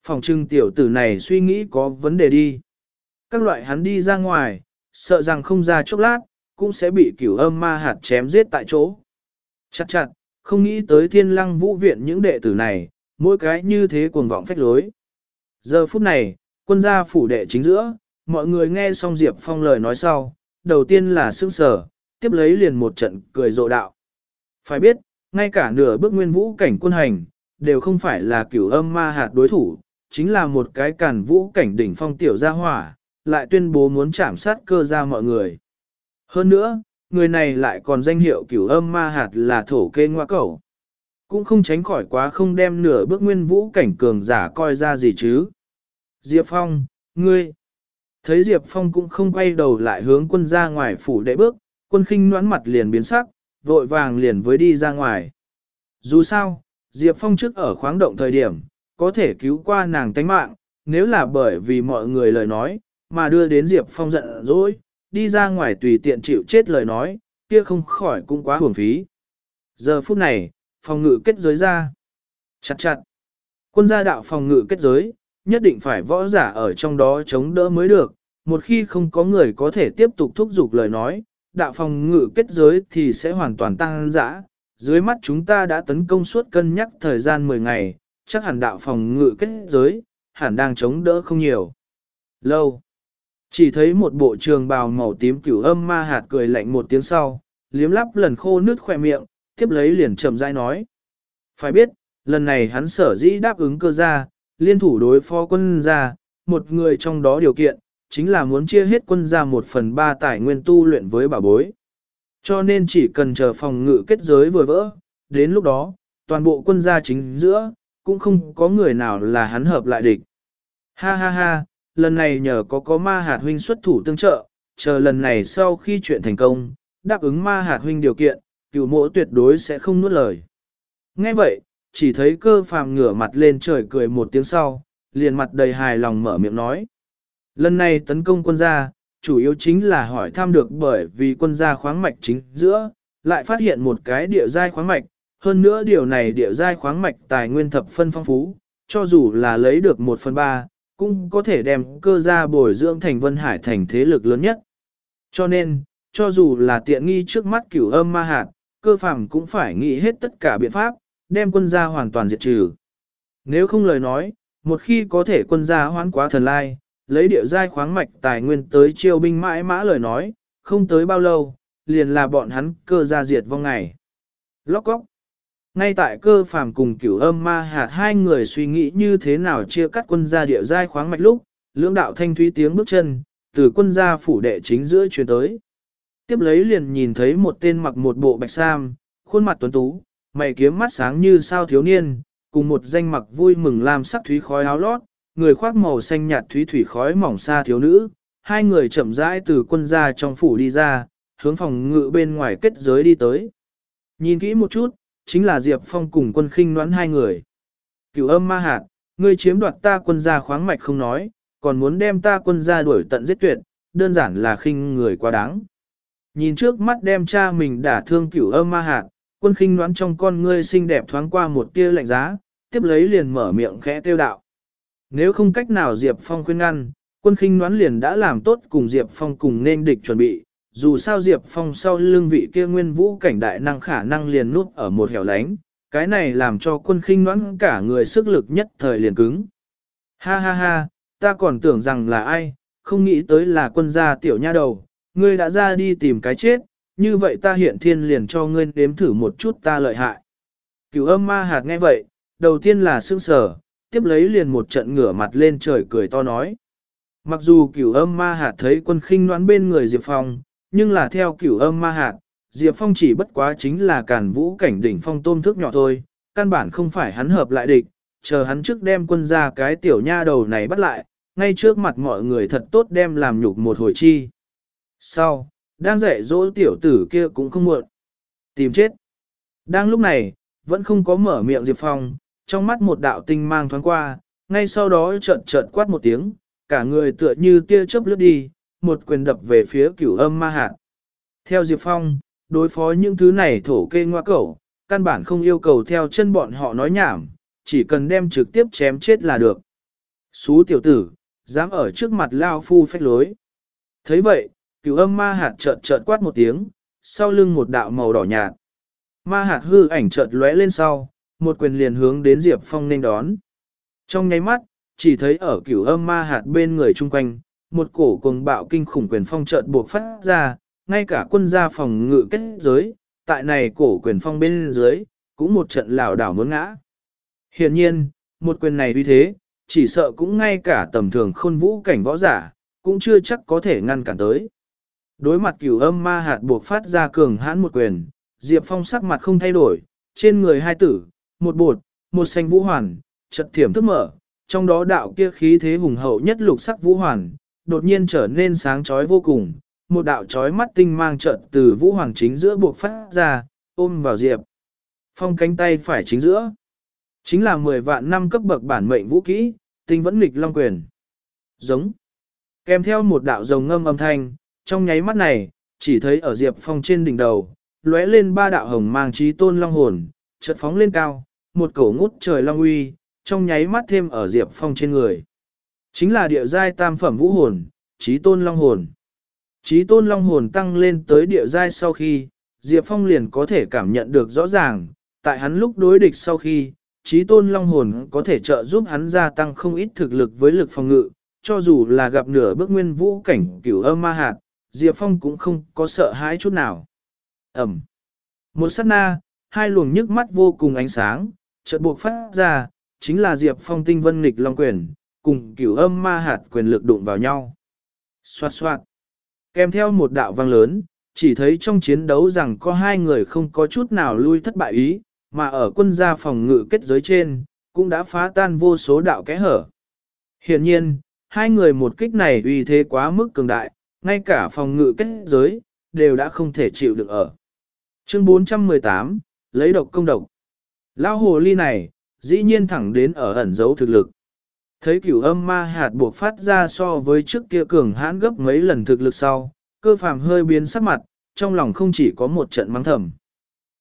Phòng trưng tiểu tử này suy nghĩ có vấn đề đi. Các loại hắn đi ra ngoài, sợ rằng không ra chốc lát, cũng sẽ bị cửu âm ma hạt chém giết tại chỗ. Chắc chặt, không nghĩ tới thiên lăng vũ viện những đệ tử này, mỗi cái như thế cuồng vọng phách lối. Giờ phút này, quân gia phủ đệ chính giữa, mọi người nghe xong Diệp Phong lời nói sau, đầu tiên là sương sở, tiếp lấy liền một trận cười rộ đạo. Phải biết, ngay cả nửa bước nguyên vũ cảnh quân hành, đều không phải là cửu âm ma hạt đối thủ, chính là một cái càn vũ cảnh đỉnh phong tiểu gia hỏa, lại tuyên bố muốn chạm sát cơ ra mọi người. Hơn nữa, người này lại còn danh hiệu cửu âm ma hạt là thổ kê ngoa cẩu. Cũng không tránh khỏi quá không đem nửa bước nguyên vũ cảnh cường giả coi ra gì chứ. Diệp Phong, ngươi. Thấy Diệp Phong cũng không quay đầu lại hướng quân ra ngoài phủ đệ bước, quân khinh noãn mặt liền biến sắc, vội vàng liền với đi ra ngoài. Dù sao, Diệp Phong trước ở khoáng động thời điểm, có thể cứu qua nàng tánh mạng, nếu là bởi vì mọi người lời nói, mà đưa đến Diệp Phong giận dỗi, đi ra ngoài tùy tiện chịu chết lời nói, kia không khỏi cũng quá hưởng phí. Giờ phút này, phòng ngự kết giới ra. Chặt chặt. Quân gia đạo phòng ngự kết giới, nhất định phải võ giả ở trong đó chống đỡ mới được. Một khi không có người có thể tiếp tục thúc giục lời nói, đạo phòng ngự kết giới thì sẽ hoàn toàn tăng dã. Dưới mắt chúng ta đã tấn công suốt cân nhắc thời gian 10 ngày, chắc hẳn đạo phòng ngự kết giới, hẳn đang chống đỡ không nhiều. Lâu. Chỉ thấy một bộ trường bào màu tím cửu âm ma hạt cười lạnh một tiếng sau, liếm lắp lần khô nước khỏe miệng, tiếp lấy liền chậm rãi nói. Phải biết, lần này hắn sở dĩ đáp ứng cơ gia, liên thủ đối phó quân gia, một người trong đó điều kiện, chính là muốn chia hết quân gia một phần ba tài nguyên tu luyện với bà bối. Cho nên chỉ cần chờ phòng ngự kết giới vừa vỡ, đến lúc đó, toàn bộ quân gia chính giữa, cũng không có người nào là hắn hợp lại địch. Ha ha ha, lần này nhờ có có ma hạt huynh xuất thủ tương trợ, chờ lần này sau khi chuyện thành công, đáp ứng ma hạt huynh điều kiện, cựu mộ tuyệt đối sẽ không nuốt lời. Nghe vậy, chỉ thấy cơ phàm ngửa mặt lên trời cười một tiếng sau, liền mặt đầy hài lòng mở miệng nói. Lần này tấn công quân gia, chủ yếu chính là hỏi thăm được bởi vì quân gia khoáng mạch chính giữa, lại phát hiện một cái địa giai khoáng mạch, hơn nữa điều này địa giai khoáng mạch tài nguyên thập phân phong phú, cho dù là lấy được một phần ba, cũng có thể đem cơ gia bồi dưỡng thành Vân Hải thành thế lực lớn nhất. Cho nên, cho dù là tiện nghi trước mắt cửu âm ma hạt, cơ phàm cũng phải nghĩ hết tất cả biện pháp, đem quân gia hoàn toàn diệt trừ. Nếu không lời nói, một khi có thể quân gia hoán quá thần lai, lấy địa giai khoáng mạch tài nguyên tới chiêu binh mãi mã lời nói, không tới bao lâu, liền là bọn hắn cơ gia diệt vong ngày. Lóc góc. Ngay tại cơ phàm cùng cửu âm ma hạt hai người suy nghĩ như thế nào chia cắt quân gia địa giai khoáng mạch lúc, lưỡng đạo thanh thúy tiếng bước chân, từ quân gia phủ đệ chính giữa truyền tới. Tiếp lấy liền nhìn thấy một tên mặc một bộ bạch sam, khuôn mặt tuấn tú, mày kiếm mắt sáng như sao thiếu niên, cùng một danh mặc vui mừng làm sắc thúy khói áo lót, người khoác màu xanh nhạt thúy thủy khói mỏng xa thiếu nữ, hai người chậm rãi từ quân gia trong phủ đi ra, hướng phòng ngự bên ngoài kết giới đi tới. Nhìn kỹ một chút, chính là Diệp Phong cùng quân khinh đoán hai người. Cửu âm ma hạt, ngươi chiếm đoạt ta quân gia khoáng mạch không nói, còn muốn đem ta quân gia đuổi tận giết tuyệt, đơn giản là khinh người quá đáng. Nhìn trước mắt đem cha mình đả thương cửu âm ma hạt, quân khinh đoán trong con ngươi xinh đẹp thoáng qua một tia lạnh giá, tiếp lấy liền mở miệng khẽ tiêu đạo. Nếu không cách nào Diệp Phong khuyên ngăn, quân khinh đoán liền đã làm tốt cùng Diệp Phong cùng nên địch chuẩn bị, dù sao Diệp Phong sau lưng vị kia nguyên vũ cảnh đại năng khả năng liền nuốt ở một hẻo lánh, cái này làm cho quân khinh đoán cả người sức lực nhất thời liền cứng. Ha ha ha, ta còn tưởng rằng là ai, không nghĩ tới là quân gia tiểu nha đầu, ngươi đã ra đi tìm cái chết, như vậy ta hiện thiên liền cho ngươi đếm thử một chút ta lợi hại. Cửu âm ma hạt nghe vậy, đầu tiên là sương sở, tiếp lấy liền một trận ngửa mặt lên trời cười to nói. Mặc dù cửu âm ma hạt thấy quân khinh noán bên người Diệp Phong, nhưng là theo cửu âm ma hạt, Diệp Phong chỉ bất quá chính là cản vũ cảnh đỉnh phong tôm thức nhỏ thôi, căn bản không phải hắn hợp lại địch, chờ hắn trước đem quân ra cái tiểu nha đầu này bắt lại, ngay trước mặt mọi người thật tốt đem làm nhục một hồi chi. Sau, đang dạy dỗ tiểu tử kia cũng không muộn. Tìm chết. Đang lúc này, vẫn không có mở miệng Diệp Phong, trong mắt một đạo tinh mang thoáng qua, ngay sau đó chợt chợt quát một tiếng, cả người tựa như tia chớp lướt đi, một quyền đập về phía cửu âm ma hạt. Theo Diệp Phong, đối phó những thứ này thổ kê ngoa cẩu, căn bản không yêu cầu theo chân bọn họ nói nhảm, chỉ cần đem trực tiếp chém chết là được. Xú tiểu tử, dám ở trước mặt Lao Phu phách lối. thấy vậy, cửu âm ma hạt chợt chợt quát một tiếng, sau lưng một đạo màu đỏ nhạt. ma hạt hư ảnh chợt lóe lên sau, một quyền liền hướng đến Diệp Phong nên đón. Trong nháy mắt, chỉ thấy ở cửu âm ma hạt bên người chung quanh, một cổ cuồng bạo kinh khủng quyền phong chợt buộc phát ra, ngay cả quân gia phòng ngự kết giới, tại này cổ quyền phong bên dưới, cũng một trận lảo đảo muốn ngã. Hiện nhiên, một quyền này uy thế, chỉ sợ cũng ngay cả tầm thường khôn vũ cảnh võ giả, cũng chưa chắc có thể ngăn cản tới. Đối mặt cửu âm ma hạt buộc phát ra cường hãn một quyền, Diệp Phong sắc mặt không thay đổi, trên người hai tử, một bột, một xanh vũ hoàn, chật thiểm thức mở, trong đó đạo kia khí thế hùng hậu nhất lục sắc vũ hoàn, đột nhiên trở nên sáng chói vô cùng, một đạo chói mắt tinh mang chợt từ vũ hoàng chính giữa buộc phát ra, ôm vào Diệp. Phong cánh tay phải chính giữa. Chính là 10 vạn năm cấp bậc bản mệnh vũ kỹ, tinh vẫn nghịch long quyền. Giống. Kèm theo một đạo rồng ngâm âm thanh, trong nháy mắt này, chỉ thấy ở Diệp Phong trên đỉnh đầu, lóe lên ba đạo hồng mang trí tôn long hồn, chợt phóng lên cao, một cổ ngút trời long uy, trong nháy mắt thêm ở Diệp Phong trên người. Chính là địa giai tam phẩm vũ hồn, trí tôn long hồn. Trí tôn long hồn tăng lên tới địa giai sau khi, Diệp Phong liền có thể cảm nhận được rõ ràng, tại hắn lúc đối địch sau khi, trí tôn long hồn có thể trợ giúp hắn gia tăng không ít thực lực với lực phòng ngự, cho dù là gặp nửa bước nguyên vũ cảnh cửu âm ma hạt, Diệp Phong cũng không có sợ hãi chút nào. Ẩm. Một sát na, hai luồng nhức mắt vô cùng ánh sáng, chợt buộc phát ra, chính là Diệp Phong tinh vân nghịch long quyền, cùng cửu âm ma hạt quyền lực đụng vào nhau. Xoạt xoạt. Kèm theo một đạo vang lớn, chỉ thấy trong chiến đấu rằng có hai người không có chút nào lui thất bại ý, mà ở quân gia phòng ngự kết giới trên, cũng đã phá tan vô số đạo kẽ hở. Hiện nhiên, hai người một kích này uy thế quá mức cường đại, ngay cả phòng ngự kết giới, đều đã không thể chịu được ở. Chương 418, lấy độc công độc. Lao hồ ly này, dĩ nhiên thẳng đến ở ẩn dấu thực lực. Thấy cửu âm ma hạt buộc phát ra so với trước kia cường hãn gấp mấy lần thực lực sau, cơ phàm hơi biến sắc mặt, trong lòng không chỉ có một trận mắng thầm.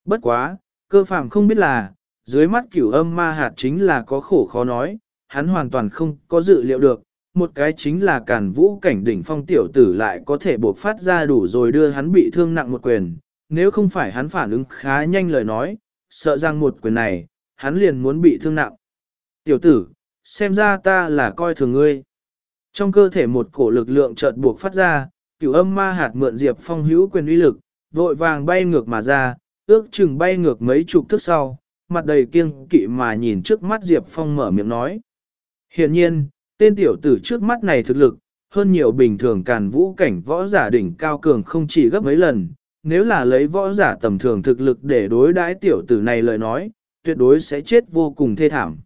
Bất quá, cơ phàm không biết là, dưới mắt cửu âm ma hạt chính là có khổ khó nói, hắn hoàn toàn không có dự liệu được, một cái chính là cản vũ cảnh đỉnh phong tiểu tử lại có thể buộc phát ra đủ rồi đưa hắn bị thương nặng một quyền, nếu không phải hắn phản ứng khá nhanh lời nói, sợ rằng một quyền này, hắn liền muốn bị thương nặng. Tiểu tử, xem ra ta là coi thường ngươi. Trong cơ thể một cổ lực lượng chợt buộc phát ra, cửu âm ma hạt mượn Diệp Phong hữu quyền uy lực, vội vàng bay ngược mà ra, ước chừng bay ngược mấy chục thước sau, mặt đầy kiêng kỵ mà nhìn trước mắt Diệp Phong mở miệng nói. Hiện nhiên, tên tiểu tử trước mắt này thực lực, hơn nhiều bình thường càn vũ cảnh võ giả đỉnh cao cường không chỉ gấp mấy lần, nếu là lấy võ giả tầm thường thực lực để đối đãi tiểu tử này lời nói, tuyệt đối sẽ chết vô cùng thê thảm.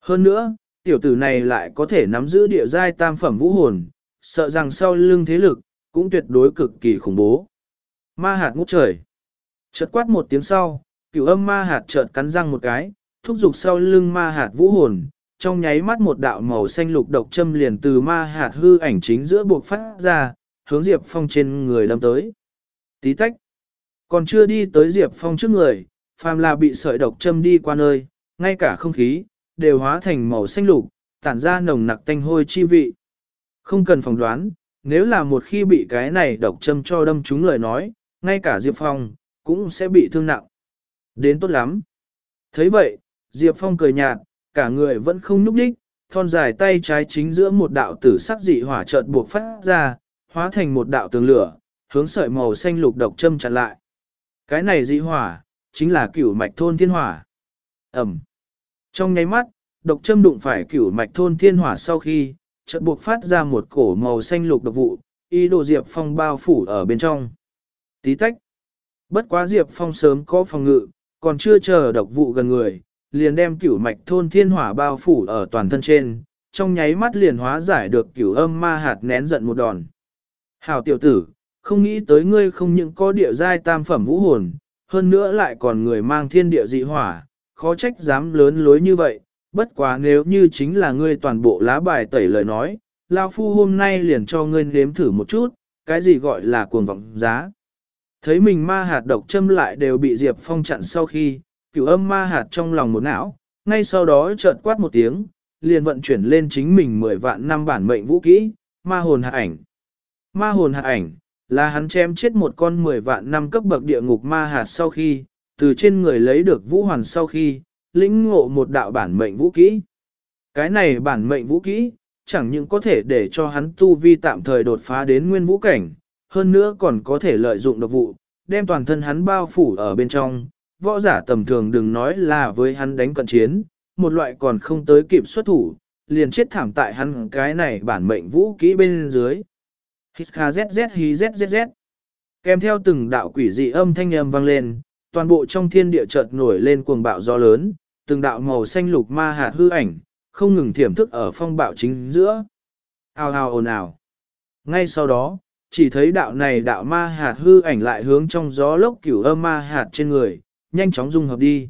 Hơn nữa, tiểu tử này lại có thể nắm giữ địa giai tam phẩm vũ hồn, sợ rằng sau lưng thế lực, cũng tuyệt đối cực kỳ khủng bố. Ma hạt ngút trời. Chợt quát một tiếng sau, cửu âm ma hạt chợt cắn răng một cái, thúc giục sau lưng ma hạt vũ hồn, trong nháy mắt một đạo màu xanh lục độc châm liền từ ma hạt hư ảnh chính giữa buộc phát ra, hướng Diệp Phong trên người đâm tới. Tí tách. Còn chưa đi tới Diệp Phong trước người, phàm là bị sợi độc châm đi qua nơi, ngay cả không khí, đều hóa thành màu xanh lục, tản ra nồng nặc tanh hôi chi vị. Không cần phỏng đoán, nếu là một khi bị cái này độc châm cho đâm trúng lời nói, ngay cả Diệp Phong, cũng sẽ bị thương nặng. Đến tốt lắm. thấy vậy, Diệp Phong cười nhạt, cả người vẫn không nhúc đích, thon dài tay trái chính giữa một đạo tử sắc dị hỏa chợt buộc phát ra, hóa thành một đạo tường lửa, hướng sợi màu xanh lục độc châm chặn lại. Cái này dị hỏa, chính là cửu mạch thôn thiên hỏa. Ẩm. Trong nháy mắt, độc châm đụng phải cửu mạch thôn thiên hỏa sau khi, chợt buộc phát ra một cổ màu xanh lục độc vụ, y đồ Diệp Phong bao phủ ở bên trong. Tí tách. Bất quá Diệp Phong sớm có phòng ngự, còn chưa chờ độc vụ gần người, liền đem cửu mạch thôn thiên hỏa bao phủ ở toàn thân trên, trong nháy mắt liền hóa giải được cửu âm ma hạt nén giận một đòn. Hảo tiểu tử, không nghĩ tới ngươi không những có địa giai tam phẩm vũ hồn, hơn nữa lại còn người mang thiên địa dị hỏa, khó trách dám lớn lối như vậy, bất quá nếu như chính là ngươi toàn bộ lá bài tẩy lời nói, Lao Phu hôm nay liền cho ngươi nếm thử một chút, cái gì gọi là cuồng vọng giá. Thấy mình ma hạt độc châm lại đều bị Diệp Phong chặn sau khi, cửu âm ma hạt trong lòng một não, ngay sau đó chợt quát một tiếng, liền vận chuyển lên chính mình 10 vạn năm bản mệnh vũ kỹ, ma hồn hạ ảnh. Ma hồn hạ ảnh, là hắn chém chết một con 10 vạn năm cấp bậc địa ngục ma hạt sau khi, từ trên người lấy được vũ hoàn sau khi, lĩnh ngộ một đạo bản mệnh vũ kỹ. Cái này bản mệnh vũ kỹ, chẳng những có thể để cho hắn tu vi tạm thời đột phá đến nguyên vũ cảnh, hơn nữa còn có thể lợi dụng độc vụ, đem toàn thân hắn bao phủ ở bên trong, võ giả tầm thường đừng nói là với hắn đánh cận chiến, một loại còn không tới kịp xuất thủ, liền chết thảm tại hắn cái này bản mệnh vũ kỹ bên dưới. Hít kha zzz hí zzz. Kèm theo từng đạo quỷ dị âm thanh âm vang lên, toàn bộ trong thiên địa chợt nổi lên cuồng bạo gió lớn, từng đạo màu xanh lục ma hạt hư ảnh, không ngừng thiểm thức ở phong bạo chính giữa. Ao ao ồn ào. Ngay sau đó, chỉ thấy đạo này đạo ma hạt hư ảnh lại hướng trong gió lốc cửu âm ma hạt trên người, nhanh chóng dung hợp đi.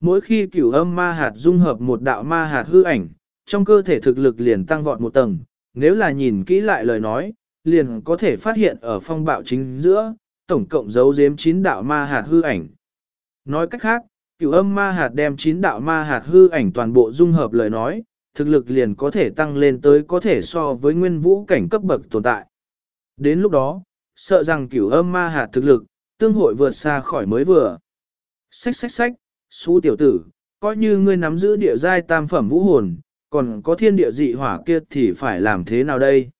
Mỗi khi cửu âm ma hạt dung hợp một đạo ma hạt hư ảnh, trong cơ thể thực lực liền tăng vọt một tầng, nếu là nhìn kỹ lại lời nói, liền có thể phát hiện ở phong bạo chính giữa, tổng cộng giấu giếm 9 đạo ma hạt hư ảnh. Nói cách khác, cửu âm ma hạt đem 9 đạo ma hạt hư ảnh toàn bộ dung hợp lời nói, thực lực liền có thể tăng lên tới có thể so với nguyên vũ cảnh cấp bậc tồn tại. Đến lúc đó, sợ rằng cửu âm ma hạt thực lực, tương hội vượt xa khỏi mới vừa. Xách xách xách, xú tiểu tử, coi như ngươi nắm giữ địa giai tam phẩm vũ hồn, còn có thiên địa dị hỏa kia thì phải làm thế nào đây?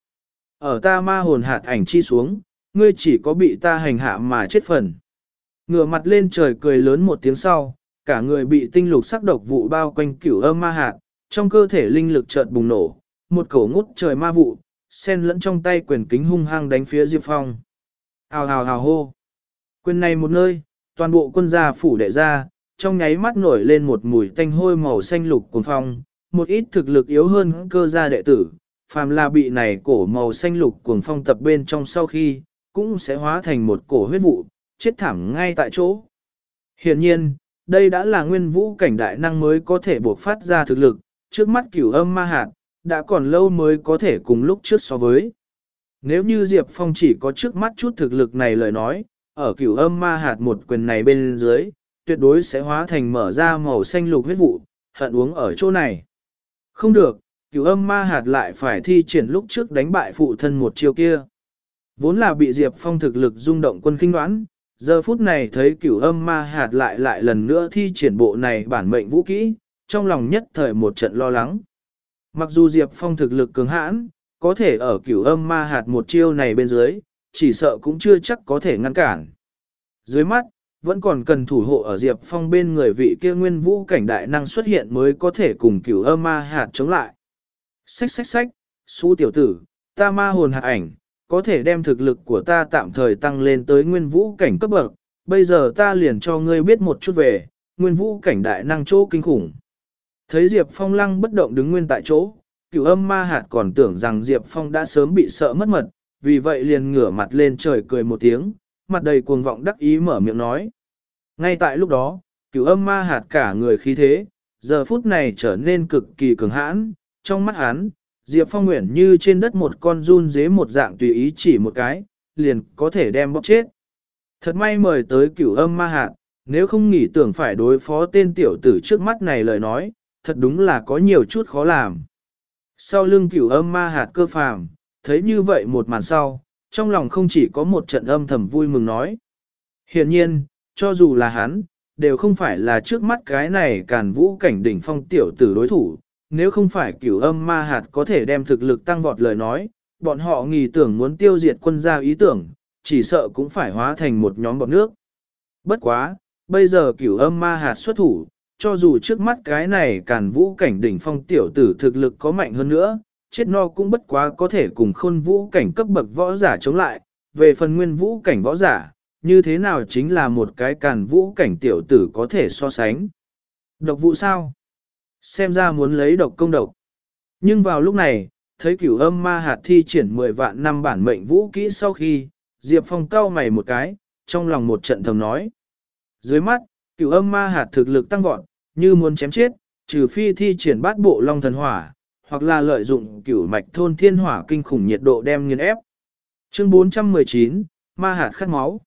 Ở ta ma hồn hạt ảnh chi xuống, ngươi chỉ có bị ta hành hạ mà chết phần. Ngửa mặt lên trời cười lớn một tiếng sau, cả người bị tinh lục sắc độc vụ bao quanh cửu âm ma hạt, trong cơ thể linh lực chợt bùng nổ, một cổ ngút trời ma vụ, sen lẫn trong tay quyền kính hung hăng đánh phía Diệp Phong. Hào hào hào hô. Quyền này một nơi, toàn bộ quân gia phủ đệ ra, trong nháy mắt nổi lên một mùi tanh hôi màu xanh lục cuồng phong, một ít thực lực yếu hơn cơ gia đệ tử, phàm là bị này cổ màu xanh lục cuồng phong tập bên trong sau khi, cũng sẽ hóa thành một cổ huyết vụ, chết thảm ngay tại chỗ. Hiện nhiên, đây đã là nguyên vũ cảnh đại năng mới có thể buộc phát ra thực lực, trước mắt cửu âm ma hạt, đã còn lâu mới có thể cùng lúc trước so với. Nếu như Diệp Phong chỉ có trước mắt chút thực lực này lời nói, ở cửu âm ma hạt một quyền này bên dưới, tuyệt đối sẽ hóa thành mở ra màu xanh lục huyết vụ, hận uống ở chỗ này. Không được, cửu âm ma hạt lại phải thi triển lúc trước đánh bại phụ thân một chiêu kia. Vốn là bị Diệp Phong thực lực rung động quân kinh đoán, giờ phút này thấy cửu âm ma hạt lại lại lần nữa thi triển bộ này bản mệnh vũ kỹ, trong lòng nhất thời một trận lo lắng. Mặc dù Diệp Phong thực lực cường hãn, có thể ở cửu âm ma hạt một chiêu này bên dưới, chỉ sợ cũng chưa chắc có thể ngăn cản. Dưới mắt, vẫn còn cần thủ hộ ở Diệp Phong bên người vị kia nguyên vũ cảnh đại năng xuất hiện mới có thể cùng cửu âm ma hạt chống lại. Xách xách xách, su tiểu tử, ta ma hồn hạt ảnh, có thể đem thực lực của ta tạm thời tăng lên tới nguyên vũ cảnh cấp bậc, bây giờ ta liền cho ngươi biết một chút về, nguyên vũ cảnh đại năng chỗ kinh khủng. Thấy Diệp Phong lăng bất động đứng nguyên tại chỗ, cửu âm ma hạt còn tưởng rằng Diệp Phong đã sớm bị sợ mất mật, vì vậy liền ngửa mặt lên trời cười một tiếng, mặt đầy cuồng vọng đắc ý mở miệng nói. Ngay tại lúc đó, cửu âm ma hạt cả người khí thế, giờ phút này trở nên cực kỳ cường hãn, trong mắt hắn, Diệp Phong nguyện như trên đất một con run dế một dạng tùy ý chỉ một cái, liền có thể đem bóc chết. Thật may mời tới cửu âm ma hạt, nếu không nghĩ tưởng phải đối phó tên tiểu tử trước mắt này lời nói, thật đúng là có nhiều chút khó làm. Sau lưng cửu âm ma hạt cơ phàm, thấy như vậy một màn sau, trong lòng không chỉ có một trận âm thầm vui mừng nói. Hiện nhiên, cho dù là hắn, đều không phải là trước mắt cái này càn vũ cảnh đỉnh phong tiểu tử đối thủ, nếu không phải cửu âm ma hạt có thể đem thực lực tăng vọt lời nói, bọn họ nghi tưởng muốn tiêu diệt quân gia ý tưởng, chỉ sợ cũng phải hóa thành một nhóm bọt nước. Bất quá, bây giờ cửu âm ma hạt xuất thủ, cho dù trước mắt cái này càn vũ cảnh đỉnh phong tiểu tử thực lực có mạnh hơn nữa, chết no cũng bất quá có thể cùng khôn vũ cảnh cấp bậc võ giả chống lại, về phần nguyên vũ cảnh võ giả, như thế nào chính là một cái càn vũ cảnh tiểu tử có thể so sánh. Độc vụ sao? Xem ra muốn lấy độc công độc. Nhưng vào lúc này, thấy cửu âm ma hạt thi triển 10 vạn năm bản mệnh vũ kỹ sau khi, Diệp Phong cau mày một cái, trong lòng một trận thầm nói. Dưới mắt, cửu âm ma hạt thực lực tăng vọt, như muốn chém chết, trừ phi thi triển bát bộ long thần hỏa, hoặc là lợi dụng cửu mạch thôn thiên hỏa kinh khủng nhiệt độ đem nghiền ép. Chương 419, ma hạt khát máu.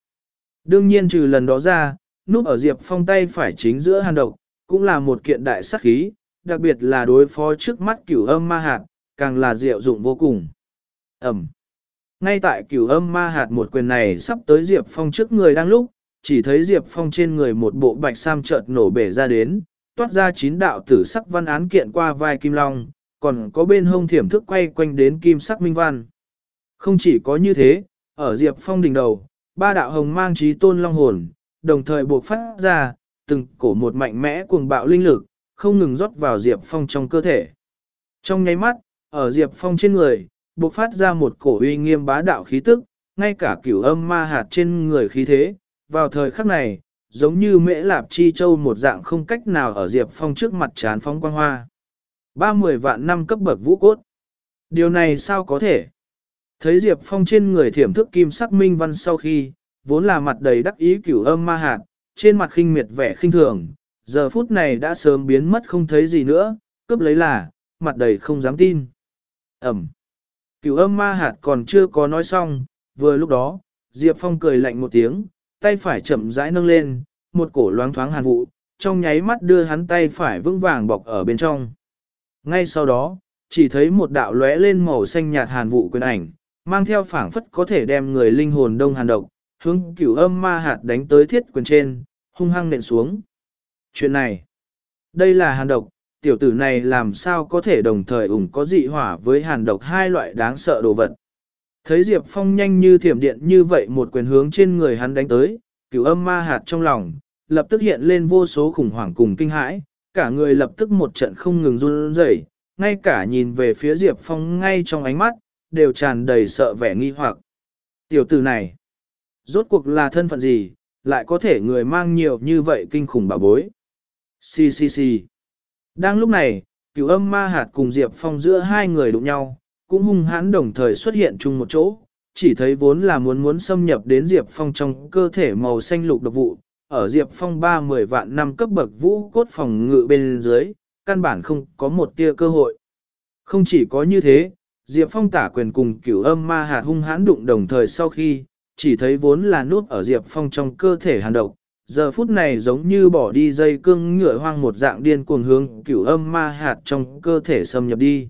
Đương nhiên trừ lần đó ra, núp ở Diệp Phong tay phải chính giữa hàn độc, cũng là một kiện đại sát khí, đặc biệt là đối phó trước mắt cửu âm ma hạt, càng là diệu dụng vô cùng. Ẩm. Ngay tại cửu âm ma hạt một quyền này sắp tới Diệp Phong trước người đang lúc, chỉ thấy Diệp Phong trên người một bộ bạch sam chợt nổ bể ra đến, toát ra chín đạo tử sắc văn án kiện qua vai kim long, còn có bên hông thiểm thức quay quanh đến kim sắc minh văn. Không chỉ có như thế, ở Diệp Phong đỉnh đầu, ba đạo hồng mang trí tôn long hồn, đồng thời buộc phát ra, từng cổ một mạnh mẽ cuồng bạo linh lực, không ngừng rót vào Diệp Phong trong cơ thể. Trong nháy mắt, ở Diệp Phong trên người, bộc phát ra một cổ uy nghiêm bá đạo khí tức, ngay cả cửu âm ma hạt trên người khí thế, vào thời khắc này, giống như mễ lạp chi châu một dạng không cách nào ở Diệp Phong trước mặt chán phong quang hoa. Ba mười vạn năm cấp bậc vũ cốt. Điều này sao có thể? Thấy Diệp Phong trên người thiểm thức kim sắc minh văn sau khi, vốn là mặt đầy đắc ý cửu âm ma hạt, trên mặt khinh miệt vẻ khinh thường, giờ phút này đã sớm biến mất không thấy gì nữa, cướp lấy là, mặt đầy không dám tin. Ẩm. Cửu âm ma hạt còn chưa có nói xong, vừa lúc đó, Diệp Phong cười lạnh một tiếng, tay phải chậm rãi nâng lên, một cổ loáng thoáng hàn vụ, trong nháy mắt đưa hắn tay phải vững vàng bọc ở bên trong. Ngay sau đó, chỉ thấy một đạo lóe lên màu xanh nhạt hàn vụ quyền ảnh, mang theo phảng phất có thể đem người linh hồn đông hàn độc, hướng cửu âm ma hạt đánh tới thiết quyền trên, hung hăng nện xuống. Chuyện này, đây là hàn độc, tiểu tử này làm sao có thể đồng thời ủng có dị hỏa với hàn độc hai loại đáng sợ đồ vật. Thấy Diệp Phong nhanh như thiểm điện như vậy một quyền hướng trên người hắn đánh tới, cửu âm ma hạt trong lòng, lập tức hiện lên vô số khủng hoảng cùng kinh hãi, cả người lập tức một trận không ngừng run rẩy, ngay cả nhìn về phía Diệp Phong ngay trong ánh mắt, đều tràn đầy sợ vẻ nghi hoặc. Tiểu tử này, rốt cuộc là thân phận gì, lại có thể người mang nhiều như vậy kinh khủng bảo bối. Xì xì xì. Đang lúc này, cửu âm ma hạt cùng Diệp Phong giữa hai người đụng nhau, cũng hung hãn đồng thời xuất hiện chung một chỗ, chỉ thấy vốn là muốn muốn xâm nhập đến Diệp Phong trong cơ thể màu xanh lục độc vụ, ở Diệp Phong ba mười vạn năm cấp bậc vũ cốt phòng ngự bên dưới, căn bản không có một tia cơ hội. Không chỉ có như thế, Diệp Phong tả quyền cùng cửu âm ma hạt hung hãn đụng đồng thời sau khi, chỉ thấy vốn là nút ở Diệp Phong trong cơ thể hàn độc, giờ phút này giống như bỏ đi dây cương ngựa hoang một dạng điên cuồng hướng cửu âm ma hạt trong cơ thể xâm nhập đi.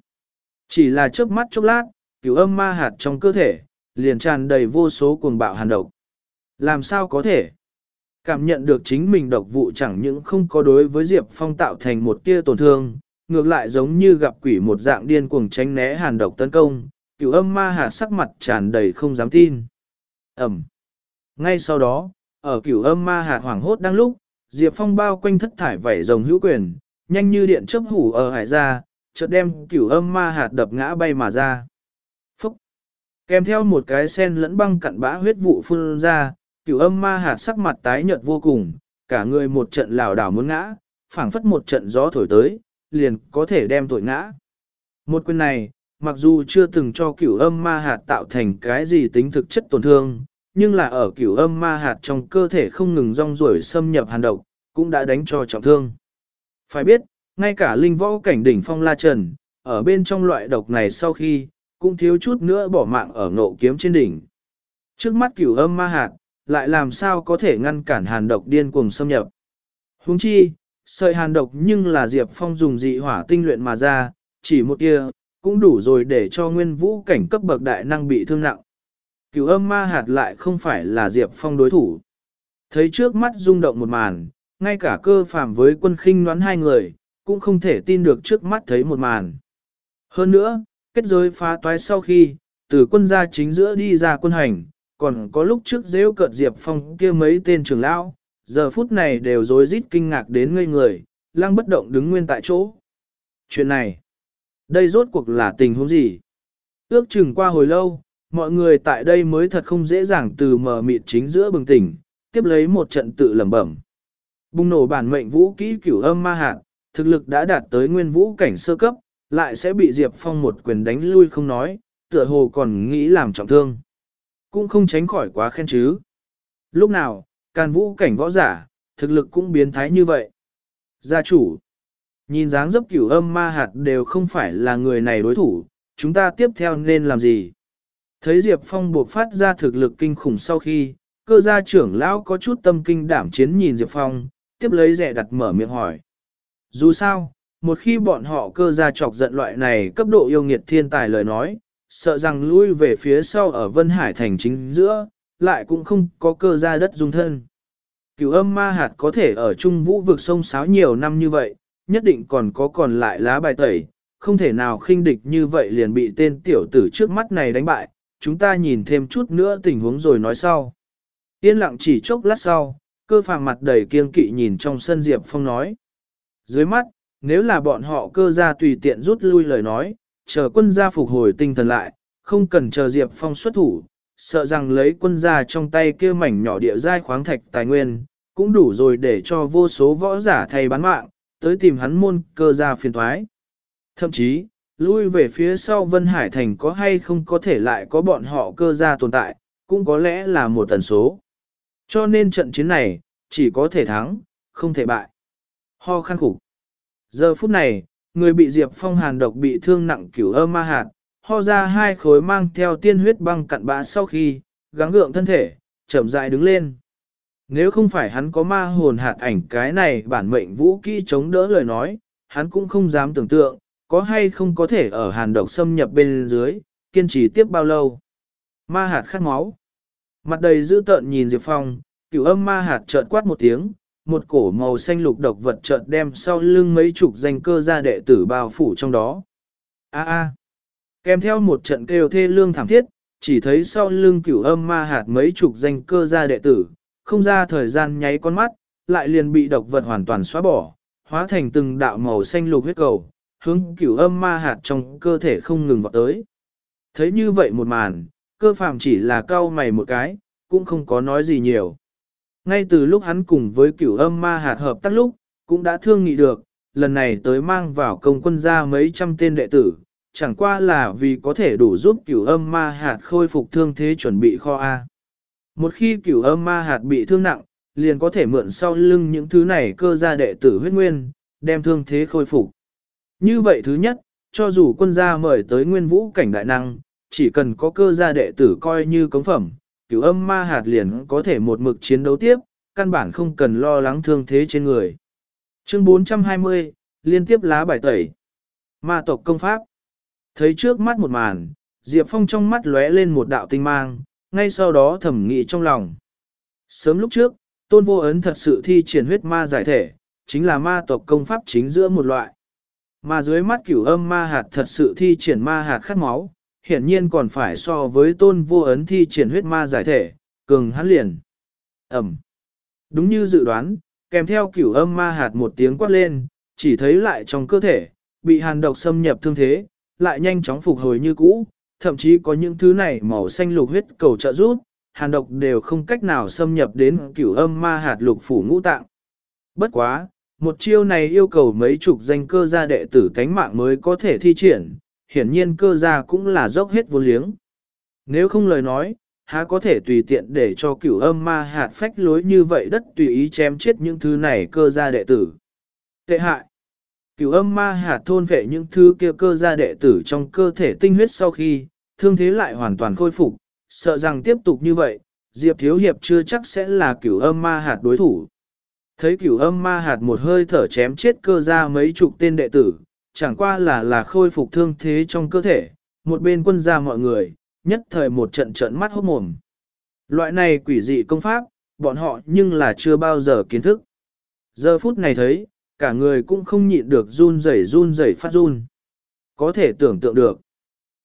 Chỉ là chớp mắt chốc lát, cửu âm ma hạt trong cơ thể, liền tràn đầy vô số cuồng bạo hàn độc. Làm sao có thể? Cảm nhận được chính mình độc vụ chẳng những không có đối với Diệp Phong tạo thành một tia tổn thương, ngược lại giống như gặp quỷ một dạng điên cuồng tránh né hàn độc tấn công, cửu âm ma hạt sắc mặt tràn đầy không dám tin. Ẩm. Ngay sau đó, ở cửu âm ma hạt hoảng hốt đang lúc, Diệp Phong bao quanh thất thải vảy rồng hữu quyền, nhanh như điện chớp hủ ở hải ra, chợt đem cửu âm ma hạt đập ngã bay mà ra. Phúc! Kèm theo một cái sen lẫn băng cặn bã huyết vụ phun ra, cửu âm ma hạt sắc mặt tái nhợt vô cùng, cả người một trận lảo đảo muốn ngã, phảng phất một trận gió thổi tới, liền có thể đem tội ngã. Một quyền này, mặc dù chưa từng cho cửu âm ma hạt tạo thành cái gì tính thực chất tổn thương, nhưng là ở cửu âm ma hạt trong cơ thể không ngừng rong ruổi xâm nhập hàn độc, cũng đã đánh cho trọng thương. Phải biết, ngay cả linh võ cảnh đỉnh phong la trần, ở bên trong loại độc này sau khi, cũng thiếu chút nữa bỏ mạng ở ngộ kiếm trên đỉnh. Trước mắt cửu âm ma hạt, lại làm sao có thể ngăn cản hàn độc điên cuồng xâm nhập. Huống chi, sợi hàn độc nhưng là Diệp Phong dùng dị hỏa tinh luyện mà ra, chỉ một tia, cũng đủ rồi để cho nguyên vũ cảnh cấp bậc đại năng bị thương nặng. Cửu âm ma hạt lại không phải là Diệp Phong đối thủ. Thấy trước mắt rung động một màn, ngay cả cơ phàm với quân khinh đoán hai người, cũng không thể tin được trước mắt thấy một màn. Hơn nữa, kết giới phá toái sau khi, từ quân gia chính giữa đi ra quân hành, còn có lúc trước dễu cợt Diệp Phong kia mấy tên trưởng lão, giờ phút này đều rối rít kinh ngạc đến ngây người, lang bất động đứng nguyên tại chỗ. Chuyện này, đây rốt cuộc là tình huống gì? Ước chừng qua hồi lâu, mọi người tại đây mới thật không dễ dàng từ mờ mịt chính giữa bừng tỉnh, tiếp lấy một trận tự lẩm bẩm. Bùng nổ bản mệnh vũ kỹ cửu âm ma hạt, thực lực đã đạt tới nguyên vũ cảnh sơ cấp, lại sẽ bị Diệp Phong một quyền đánh lui không nói, tựa hồ còn nghĩ làm trọng thương. Cũng không tránh khỏi quá khen chứ. Lúc nào, càn vũ cảnh võ giả, thực lực cũng biến thái như vậy. Gia chủ, nhìn dáng dấp cửu âm ma hạt đều không phải là người này đối thủ, chúng ta tiếp theo nên làm gì? Thấy Diệp Phong buộc phát ra thực lực kinh khủng sau khi, cơ gia trưởng lão có chút tâm kinh đảm chiến nhìn Diệp Phong, tiếp lấy rẻ đặt mở miệng hỏi. Dù sao, một khi bọn họ cơ gia chọc giận loại này cấp độ yêu nghiệt thiên tài lời nói, sợ rằng lui về phía sau ở Vân Hải thành chính giữa, lại cũng không có cơ gia đất dung thân. Cửu âm ma hạt có thể ở trung vũ vực sông sáo nhiều năm như vậy, nhất định còn có còn lại lá bài tẩy, không thể nào khinh địch như vậy liền bị tên tiểu tử trước mắt này đánh bại, chúng ta nhìn thêm chút nữa tình huống rồi nói sau. Yên lặng chỉ chốc lát sau, cơ phàm mặt đầy kiêng kỵ nhìn trong sân Diệp Phong nói. Dưới mắt, nếu là bọn họ cơ ra tùy tiện rút lui lời nói, chờ quân gia phục hồi tinh thần lại, không cần chờ Diệp Phong xuất thủ, sợ rằng lấy quân gia trong tay kia mảnh nhỏ địa giai khoáng thạch tài nguyên, cũng đủ rồi để cho vô số võ giả thay bán mạng, tới tìm hắn môn cơ gia phiền thoái. Thậm chí, lui về phía sau Vân Hải Thành có hay không có thể lại có bọn họ cơ gia tồn tại, cũng có lẽ là một tần số. Cho nên trận chiến này, chỉ có thể thắng, không thể bại. Ho khăn khủng. Giờ phút này, người bị Diệp Phong hàn độc bị thương nặng cửu âm ma hạt, ho ra hai khối mang theo tiên huyết băng cặn bã sau khi, gắng gượng thân thể, chậm rãi đứng lên. Nếu không phải hắn có ma hồn hạt ảnh cái này bản mệnh vũ kỹ chống đỡ lời nói, hắn cũng không dám tưởng tượng, có hay không có thể ở hàn độc xâm nhập bên dưới, kiên trì tiếp bao lâu. Ma hạt khát máu. Mặt đầy dữ tợn nhìn Diệp Phong, cửu âm ma hạt chợt quát một tiếng, một cổ màu xanh lục độc vật chợt đem sau lưng mấy chục danh cơ gia đệ tử bao phủ trong đó. A a. Kèm theo một trận kêu thê lương thảm thiết, chỉ thấy sau lưng cửu âm ma hạt mấy chục danh cơ gia đệ tử, không ra thời gian nháy con mắt, lại liền bị độc vật hoàn toàn xóa bỏ, hóa thành từng đạo màu xanh lục huyết cầu, hướng cửu âm ma hạt trong cơ thể không ngừng vọt tới. Thấy như vậy một màn, cơ phàm chỉ là cau mày một cái, cũng không có nói gì nhiều. Ngay từ lúc hắn cùng với cửu âm ma hạt hợp tác lúc, cũng đã thương nghị được, lần này tới mang vào công quân ra mấy trăm tên đệ tử, chẳng qua là vì có thể đủ giúp cửu âm ma hạt khôi phục thương thế chuẩn bị kho A. Một khi cửu âm ma hạt bị thương nặng, liền có thể mượn sau lưng những thứ này cơ ra đệ tử huyết nguyên, đem thương thế khôi phục. Như vậy thứ nhất, cho dù quân gia mời tới nguyên vũ cảnh đại năng, chỉ cần có cơ gia đệ tử coi như cống phẩm, cửu âm ma hạt liền có thể một mực chiến đấu tiếp, căn bản không cần lo lắng thương thế trên người. Chương 420, liên tiếp lá bài tẩy. Ma tộc công pháp. Thấy trước mắt một màn, Diệp Phong trong mắt lóe lên một đạo tinh mang, ngay sau đó thẩm nghị trong lòng. Sớm lúc trước, tôn vô ấn thật sự thi triển huyết ma giải thể, chính là ma tộc công pháp chính giữa một loại. Mà dưới mắt cửu âm ma hạt thật sự thi triển ma hạt khát máu, hiển nhiên còn phải so với tôn vô ấn thi triển huyết ma giải thể, cường hắn liền. Ẩm. Đúng như dự đoán, kèm theo cửu âm ma hạt một tiếng quát lên, chỉ thấy lại trong cơ thể, bị hàn độc xâm nhập thương thế, lại nhanh chóng phục hồi như cũ, thậm chí có những thứ này màu xanh lục huyết cầu trợ rút, hàn độc đều không cách nào xâm nhập đến cửu âm ma hạt lục phủ ngũ tạng. Bất quá, một chiêu này yêu cầu mấy chục danh cơ gia đệ tử cánh mạng mới có thể thi triển, hiển nhiên cơ gia cũng là dốc hết vô liếng. Nếu không lời nói, há có thể tùy tiện để cho cửu âm ma hạt phách lối như vậy đất tùy ý chém chết những thứ này cơ gia đệ tử. Tệ hại. Cửu âm ma hạt thôn vệ những thứ kia cơ gia đệ tử trong cơ thể tinh huyết sau khi, thương thế lại hoàn toàn khôi phục, sợ rằng tiếp tục như vậy, Diệp Thiếu Hiệp chưa chắc sẽ là cửu âm ma hạt đối thủ. Thấy cửu âm ma hạt một hơi thở chém chết cơ ra mấy chục tên đệ tử, chẳng qua là là khôi phục thương thế trong cơ thể, một bên quân gia mọi người, nhất thời một trận trận mắt hốt mồm. Loại này quỷ dị công pháp, bọn họ nhưng là chưa bao giờ kiến thức. Giờ phút này thấy, cả người cũng không nhịn được run rẩy run rẩy phát run. Có thể tưởng tượng được.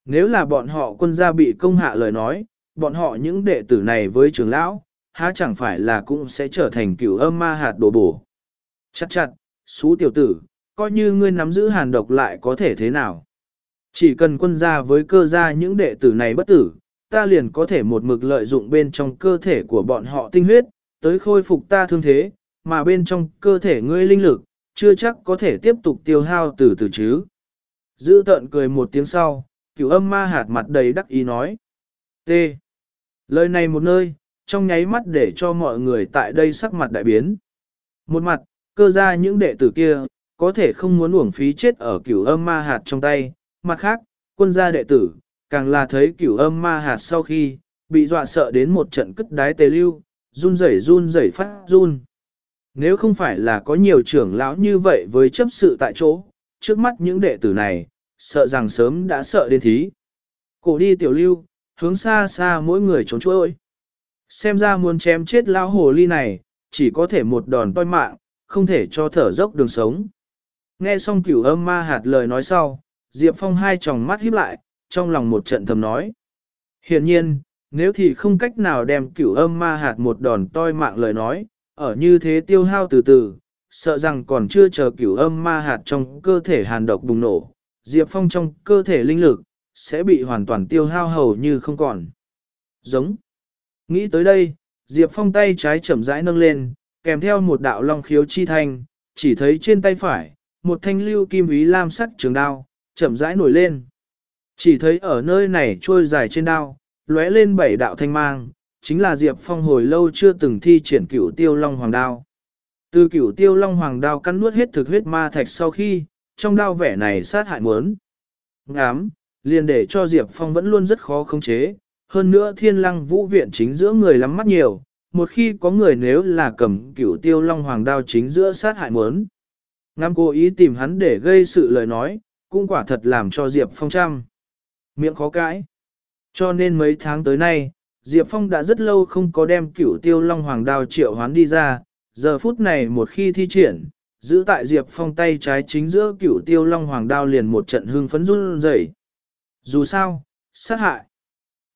Nếu là bọn họ quân gia bị công hạ lời nói, bọn họ những đệ tử này với trưởng lão, há chẳng phải là cũng sẽ trở thành cửu âm ma hạt đổ bổ. Chắc chặt, xú tiểu tử, coi như ngươi nắm giữ hàn độc lại có thể thế nào. Chỉ cần quân gia với cơ gia những đệ tử này bất tử, ta liền có thể một mực lợi dụng bên trong cơ thể của bọn họ tinh huyết, tới khôi phục ta thương thế, mà bên trong cơ thể ngươi linh lực, chưa chắc có thể tiếp tục tiêu hao từ từ chứ. Giữ tận cười một tiếng sau, cửu âm ma hạt mặt đầy đắc ý nói. T. Lời này một nơi, trong nháy mắt để cho mọi người tại đây sắc mặt đại biến. Một mặt, cơ ra những đệ tử kia, có thể không muốn uổng phí chết ở cửu âm ma hạt trong tay. Mặt khác, quân gia đệ tử, càng là thấy cửu âm ma hạt sau khi, bị dọa sợ đến một trận cất đái tề lưu, run rẩy run rẩy phát run. Nếu không phải là có nhiều trưởng lão như vậy với chấp sự tại chỗ, trước mắt những đệ tử này, sợ rằng sớm đã sợ đến thí. Cổ đi tiểu lưu, hướng xa xa mỗi người trốn chuỗi. Xem ra muốn chém chết lão hồ ly này, chỉ có thể một đòn toi mạng, không thể cho thở dốc đường sống. Nghe xong cửu âm ma hạt lời nói sau, Diệp Phong hai tròng mắt híp lại, trong lòng một trận thầm nói. Hiển nhiên, nếu thì không cách nào đem cửu âm ma hạt một đòn toi mạng lời nói, ở như thế tiêu hao từ từ, sợ rằng còn chưa chờ cửu âm ma hạt trong cơ thể hàn độc bùng nổ, Diệp Phong trong cơ thể linh lực, sẽ bị hoàn toàn tiêu hao hầu như không còn. Giống. Nghĩ tới đây, Diệp Phong tay trái chậm rãi nâng lên, kèm theo một đạo long khiếu chi thanh, chỉ thấy trên tay phải, một thanh lưu kim ý lam sắc trường đao, chậm rãi nổi lên. Chỉ thấy ở nơi này trôi dài trên đao, lóe lên bảy đạo thanh mang, chính là Diệp Phong hồi lâu chưa từng thi triển cửu tiêu long hoàng đao. Từ cửu tiêu long hoàng đao cắn nuốt hết thực huyết ma thạch sau khi, trong đao vẻ này sát hại muốn. Ngám, liền để cho Diệp Phong vẫn luôn rất khó khống chế, hơn nữa thiên lăng vũ viện chính giữa người lắm mắt nhiều, một khi có người nếu là cầm cửu tiêu long hoàng đao chính giữa sát hại muốn. Ngắm cố ý tìm hắn để gây sự lời nói, cũng quả thật làm cho Diệp Phong trăm. Miệng khó cãi. Cho nên mấy tháng tới nay, Diệp Phong đã rất lâu không có đem cửu tiêu long hoàng đao triệu hoán đi ra, giờ phút này một khi thi triển, giữ tại Diệp Phong tay trái chính giữa cửu tiêu long hoàng đao liền một trận hưng phấn run rẩy. Dù sao, sát hại,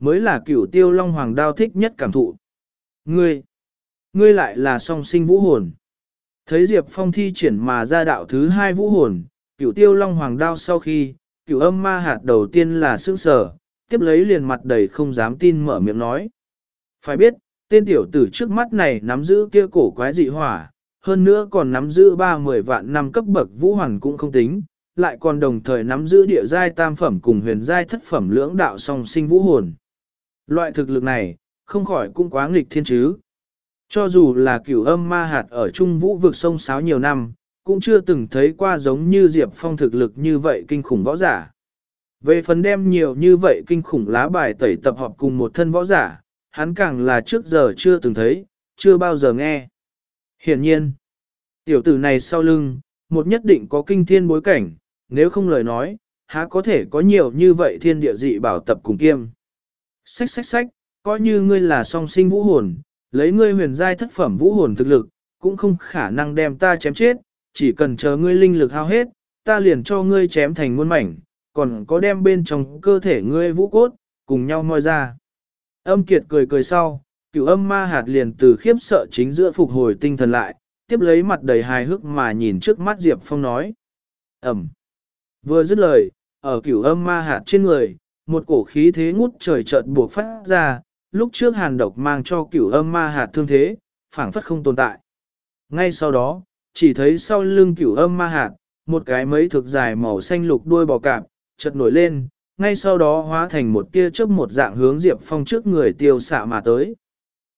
mới là cửu tiêu long hoàng đao thích nhất cảm thụ. Ngươi, ngươi lại là song sinh vũ hồn. Thấy Diệp Phong thi triển mà ra đạo thứ hai vũ hồn, cửu tiêu long hoàng đao sau khi, cửu âm ma hạt đầu tiên là sương sở, tiếp lấy liền mặt đầy không dám tin mở miệng nói. Phải biết, tên tiểu tử trước mắt này nắm giữ kia cổ quái dị hỏa, hơn nữa còn nắm giữ ba mười vạn năm cấp bậc vũ hoàn cũng không tính, lại còn đồng thời nắm giữ địa giai tam phẩm cùng huyền giai thất phẩm lưỡng đạo song sinh vũ hồn. Loại thực lực này, không khỏi cũng quá nghịch thiên chứ. Cho dù là cửu âm ma hạt ở trung vũ vực sông sáo nhiều năm, cũng chưa từng thấy qua giống như Diệp Phong thực lực như vậy kinh khủng võ giả. Về phần đem nhiều như vậy kinh khủng lá bài tẩy tập hợp cùng một thân võ giả, hắn càng là trước giờ chưa từng thấy, chưa bao giờ nghe. Hiển nhiên, tiểu tử này sau lưng, một nhất định có kinh thiên bối cảnh, nếu không lời nói, há có thể có nhiều như vậy thiên địa dị bảo tập cùng kiêm. Xách xách xách, coi như ngươi là song sinh vũ hồn, lấy ngươi huyền giai thất phẩm vũ hồn thực lực, cũng không khả năng đem ta chém chết, chỉ cần chờ ngươi linh lực hao hết, ta liền cho ngươi chém thành muôn mảnh, còn có đem bên trong cơ thể ngươi vũ cốt, cùng nhau moi ra. Âm kiệt cười cười sau, cửu âm ma hạt liền từ khiếp sợ chính giữa phục hồi tinh thần lại, tiếp lấy mặt đầy hài hước mà nhìn trước mắt Diệp Phong nói. Ẩm. Vừa dứt lời, ở cửu âm ma hạt trên người, một cổ khí thế ngút trời chợt buộc phát ra, lúc trước hàn độc mang cho cửu âm ma hạt thương thế, phảng phất không tồn tại. Ngay sau đó, chỉ thấy sau lưng cửu âm ma hạt, một cái mấy thực dài màu xanh lục đuôi bò cạp, chợt nổi lên, ngay sau đó hóa thành một tia chớp một dạng hướng Diệp Phong trước người tiêu xạ mà tới.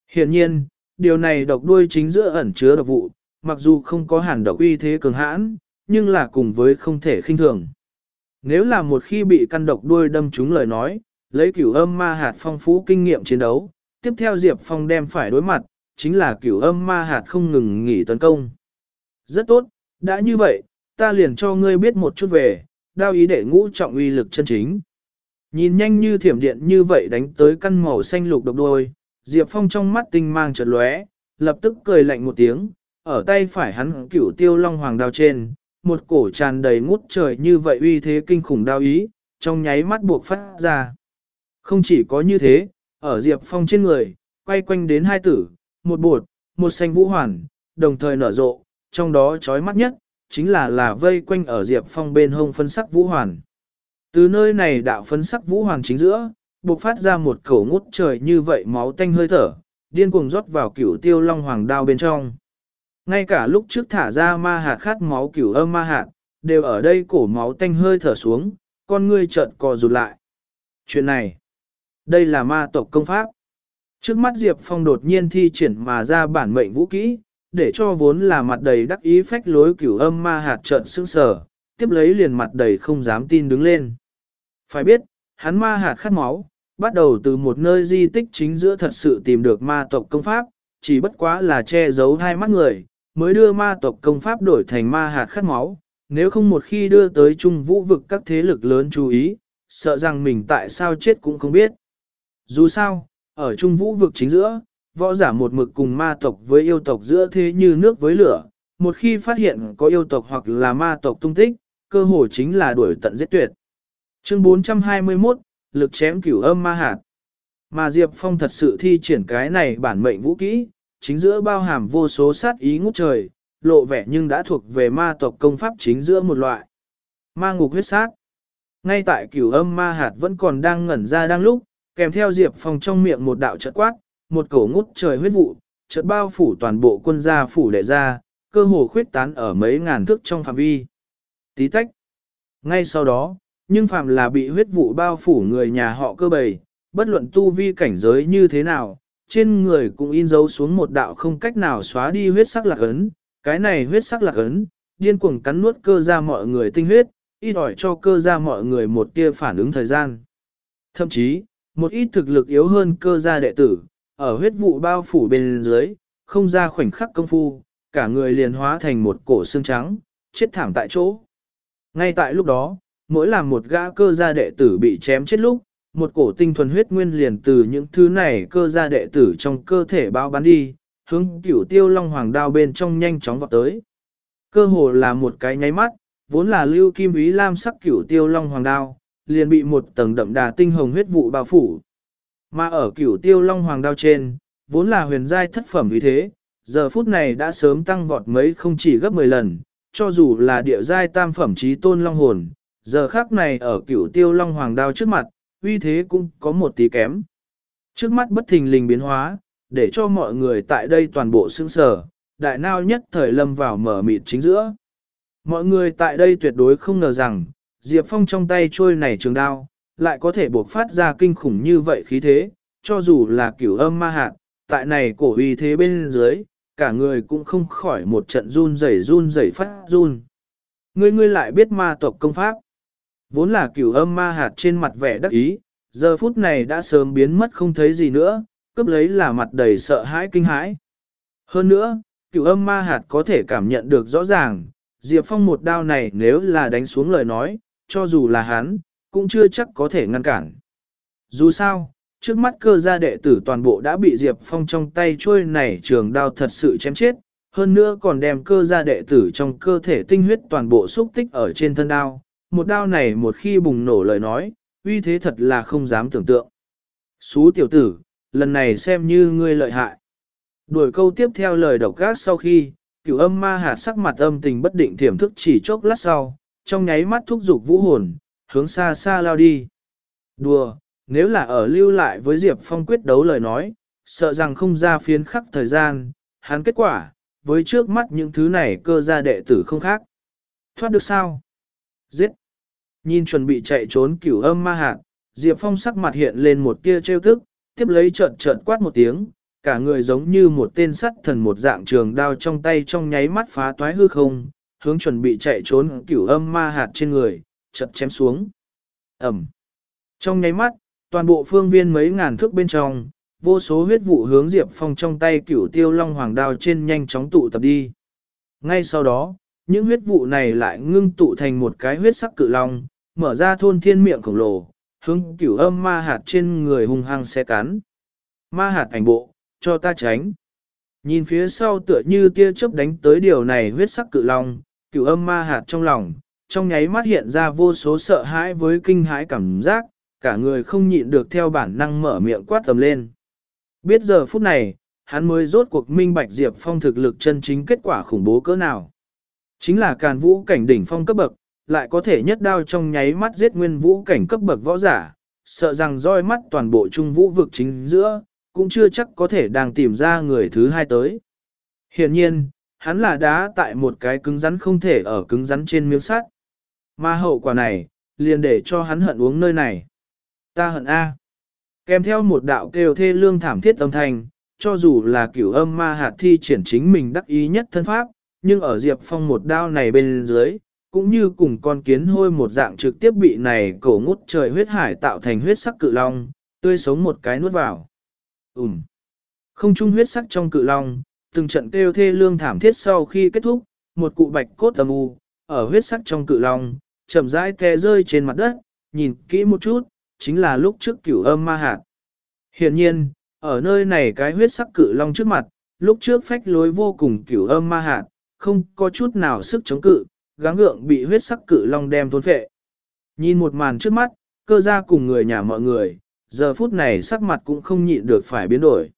Hiển nhiên, điều này độc đuôi chính giữa ẩn chứa độc vụ, mặc dù không có hàn độc uy thế cường hãn, nhưng là cùng với không thể khinh thường. Nếu là một khi bị căn độc đuôi đâm trúng lời nói, lấy cửu âm ma hạt phong phú kinh nghiệm chiến đấu, tiếp theo Diệp Phong đem phải đối mặt, chính là cửu âm ma hạt không ngừng nghỉ tấn công. Rất tốt, đã như vậy, ta liền cho ngươi biết một chút về, đao ý đệ ngũ trọng uy lực chân chính. Nhìn nhanh như thiểm điện như vậy đánh tới căn màu xanh lục độc đôi, Diệp Phong trong mắt tinh mang chợt lóe, lập tức cười lạnh một tiếng, ở tay phải hắn cửu tiêu long hoàng đao trên, một cổ tràn đầy ngút trời như vậy uy thế kinh khủng đao ý, trong nháy mắt buộc phát ra. Không chỉ có như thế, ở Diệp Phong trên người, quay quanh đến hai tử, một bột, một xanh vũ hoàn, đồng thời nở rộ, trong đó chói mắt nhất, chính là là vây quanh ở Diệp Phong bên hông phân sắc vũ hoàn. Từ nơi này đạo phân sắc vũ hoàn chính giữa, buộc phát ra một cổ ngút trời như vậy máu tanh hơi thở, điên cuồng rót vào cửu tiêu long hoàng đao bên trong. Ngay cả lúc trước thả ra ma hạt khát máu cửu âm ma hạt, đều ở đây cổ máu tanh hơi thở xuống, con ngươi chợt co rụt lại. Chuyện này, đây là ma tộc công pháp. Trước mắt Diệp Phong đột nhiên thi triển mà ra bản mệnh vũ kỹ, để cho vốn là mặt đầy đắc ý phách lối cửu âm ma hạt trợn sững sờ, tiếp lấy liền mặt đầy không dám tin đứng lên. Phải biết, hắn ma hạt khát máu, bắt đầu từ một nơi di tích chính giữa thật sự tìm được ma tộc công pháp, chỉ bất quá là che giấu hai mắt người, mới đưa ma tộc công pháp đổi thành ma hạt khát máu, nếu không một khi đưa tới trung vũ vực các thế lực lớn chú ý, sợ rằng mình tại sao chết cũng không biết. Dù sao, ở trung vũ vực chính giữa, võ giả một mực cùng ma tộc với yêu tộc giữa thế như nước với lửa, một khi phát hiện có yêu tộc hoặc là ma tộc tung tích, cơ hội chính là đuổi tận giết tuyệt. Chương 421, lực chém cửu âm ma hạt. Mà Diệp Phong thật sự thi triển cái này bản mệnh vũ kỹ, chính giữa bao hàm vô số sát ý ngút trời, lộ vẻ nhưng đã thuộc về ma tộc công pháp chính giữa một loại. Ma ngục huyết sát. Ngay tại cửu âm ma hạt vẫn còn đang ngẩn ra đang lúc, kèm theo Diệp Phong trong miệng một đạo chợt quát, một cổ ngút trời huyết vụ, chợt bao phủ toàn bộ quân gia phủ đệ ra, cơ hồ khuyết tán ở mấy ngàn thước trong phạm vi. Tí tách. Ngay sau đó, nhưng phạm là bị huyết vụ bao phủ người nhà họ cơ bầy, bất luận tu vi cảnh giới như thế nào, trên người cũng in dấu xuống một đạo không cách nào xóa đi huyết sắc lạc ấn. Cái này huyết sắc lạc ấn, điên cuồng cắn nuốt cơ ra mọi người tinh huyết, ít ỏi cho cơ ra mọi người một tia phản ứng thời gian. Thậm chí, một ít thực lực yếu hơn cơ gia đệ tử, ở huyết vụ bao phủ bên dưới, không ra khoảnh khắc công phu, cả người liền hóa thành một cổ xương trắng, chết thảm tại chỗ. Ngay tại lúc đó, mỗi làm một gã cơ gia đệ tử bị chém chết lúc, một cổ tinh thuần huyết nguyên liền từ những thứ này cơ gia đệ tử trong cơ thể bao bắn đi, hướng cửu tiêu long hoàng đao bên trong nhanh chóng vọt tới. Cơ hồ là một cái nháy mắt, vốn là lưu kim ý lam sắc cửu tiêu long hoàng đao, liền bị một tầng đậm đà tinh hồng huyết vụ bao phủ. Mà ở cửu tiêu long hoàng đao trên, vốn là huyền giai thất phẩm vì thế, giờ phút này đã sớm tăng vọt mấy không chỉ gấp 10 lần, cho dù là địa giai tam phẩm trí tôn long hồn, giờ khác này ở cửu tiêu long hoàng đao trước mặt, uy thế cũng có một tí kém. Trước mắt bất thình lình biến hóa, để cho mọi người tại đây toàn bộ sững sờ, đại nao nhất thời lâm vào mở mịt chính giữa. Mọi người tại đây tuyệt đối không ngờ rằng, Diệp Phong trong tay trôi này trường đao, lại có thể buộc phát ra kinh khủng như vậy khí thế, cho dù là cửu âm ma hạt, tại này cổ uy thế bên dưới, cả người cũng không khỏi một trận run rẩy run rẩy phát run. Ngươi ngươi lại biết ma tộc công pháp. Vốn là cửu âm ma hạt trên mặt vẻ đắc ý, giờ phút này đã sớm biến mất không thấy gì nữa, cướp lấy là mặt đầy sợ hãi kinh hãi. Hơn nữa, cửu âm ma hạt có thể cảm nhận được rõ ràng, Diệp Phong một đao này nếu là đánh xuống lời nói, cho dù là hắn, cũng chưa chắc có thể ngăn cản. Dù sao, trước mắt cơ gia đệ tử toàn bộ đã bị Diệp Phong trong tay trôi này trường đao thật sự chém chết, hơn nữa còn đem cơ gia đệ tử trong cơ thể tinh huyết toàn bộ xúc tích ở trên thân đao. Một đao này một khi bùng nổ lời nói, uy thế thật là không dám tưởng tượng. Xú tiểu tử, lần này xem như ngươi lợi hại. Đuổi câu tiếp theo lời độc gác sau khi, cửu âm ma hạt sắc mặt âm tình bất định thiểm thức chỉ chốc lát sau, trong nháy mắt thúc giục vũ hồn, hướng xa xa lao đi. Đùa, nếu là ở lưu lại với Diệp Phong quyết đấu lời nói, sợ rằng không ra phiến khắc thời gian, hắn kết quả, với trước mắt những thứ này cơ gia đệ tử không khác. Thoát được sao? Giết! Nhìn chuẩn bị chạy trốn cửu âm ma hạt, Diệp Phong sắc mặt hiện lên một tia trêu thức, tiếp lấy trận trận quát một tiếng, cả người giống như một tên sắt thần một dạng trường đao trong tay trong nháy mắt phá toái hư không, hướng chuẩn bị chạy trốn cửu âm ma hạt trên người, chật chém xuống. Ẩm. Trong nháy mắt, toàn bộ phương viên mấy ngàn thước bên trong, vô số huyết vụ hướng Diệp Phong trong tay cửu tiêu long hoàng đao trên nhanh chóng tụ tập đi. Ngay sau đó, những huyết vụ này lại ngưng tụ thành một cái huyết sắc cự long, mở ra thôn thiên miệng khổng lồ, hướng cửu âm ma hạt trên người hung hăng xe cắn. Ma hạt ảnh bộ, cho ta tránh. Nhìn phía sau tựa như tia chớp đánh tới điều này huyết sắc cự long, cửu âm ma hạt trong lòng, trong nháy mắt hiện ra vô số sợ hãi với kinh hãi cảm giác, cả người không nhịn được theo bản năng mở miệng quát tầm lên. Biết giờ phút này, hắn mới rốt cuộc minh bạch Diệp Phong thực lực chân chính kết quả khủng bố cỡ nào. Chính là càn vũ cảnh đỉnh phong cấp bậc, lại có thể nhất đao trong nháy mắt giết nguyên vũ cảnh cấp bậc võ giả, sợ rằng roi mắt toàn bộ trung vũ vực chính giữa, cũng chưa chắc có thể đang tìm ra người thứ hai tới. Hiện nhiên, hắn là đá tại một cái cứng rắn không thể ở cứng rắn trên miếng sắt. Mà hậu quả này, liền để cho hắn hận uống nơi này. Ta hận A. Kèm theo một đạo kêu thê lương thảm thiết âm thanh, cho dù là cửu âm ma hạt thi triển chính mình đắc ý nhất thân pháp, nhưng ở Diệp Phong một đao này bên dưới, cũng như cùng con kiến hôi một dạng trực tiếp bị này cổ ngút trời huyết hải tạo thành huyết sắc cự long, tươi sống một cái nuốt vào. Ừm. Không trung huyết sắc trong cự long, từng trận kêu thê lương thảm thiết sau khi kết thúc, một cụ bạch cốt tầm u, ở huyết sắc trong cự long, chậm rãi té rơi trên mặt đất, nhìn kỹ một chút, chính là lúc trước cửu âm ma hạt. Hiện nhiên, Ở nơi này cái huyết sắc cự long trước mặt, lúc trước phách lối vô cùng cửu âm ma hạt, không có chút nào sức chống cự, gắng gượng bị huyết sắc cự long đem thôn phệ. Nhìn một màn trước mắt, cơ gia cùng người nhà mọi người, giờ phút này sắc mặt cũng không nhịn được phải biến đổi.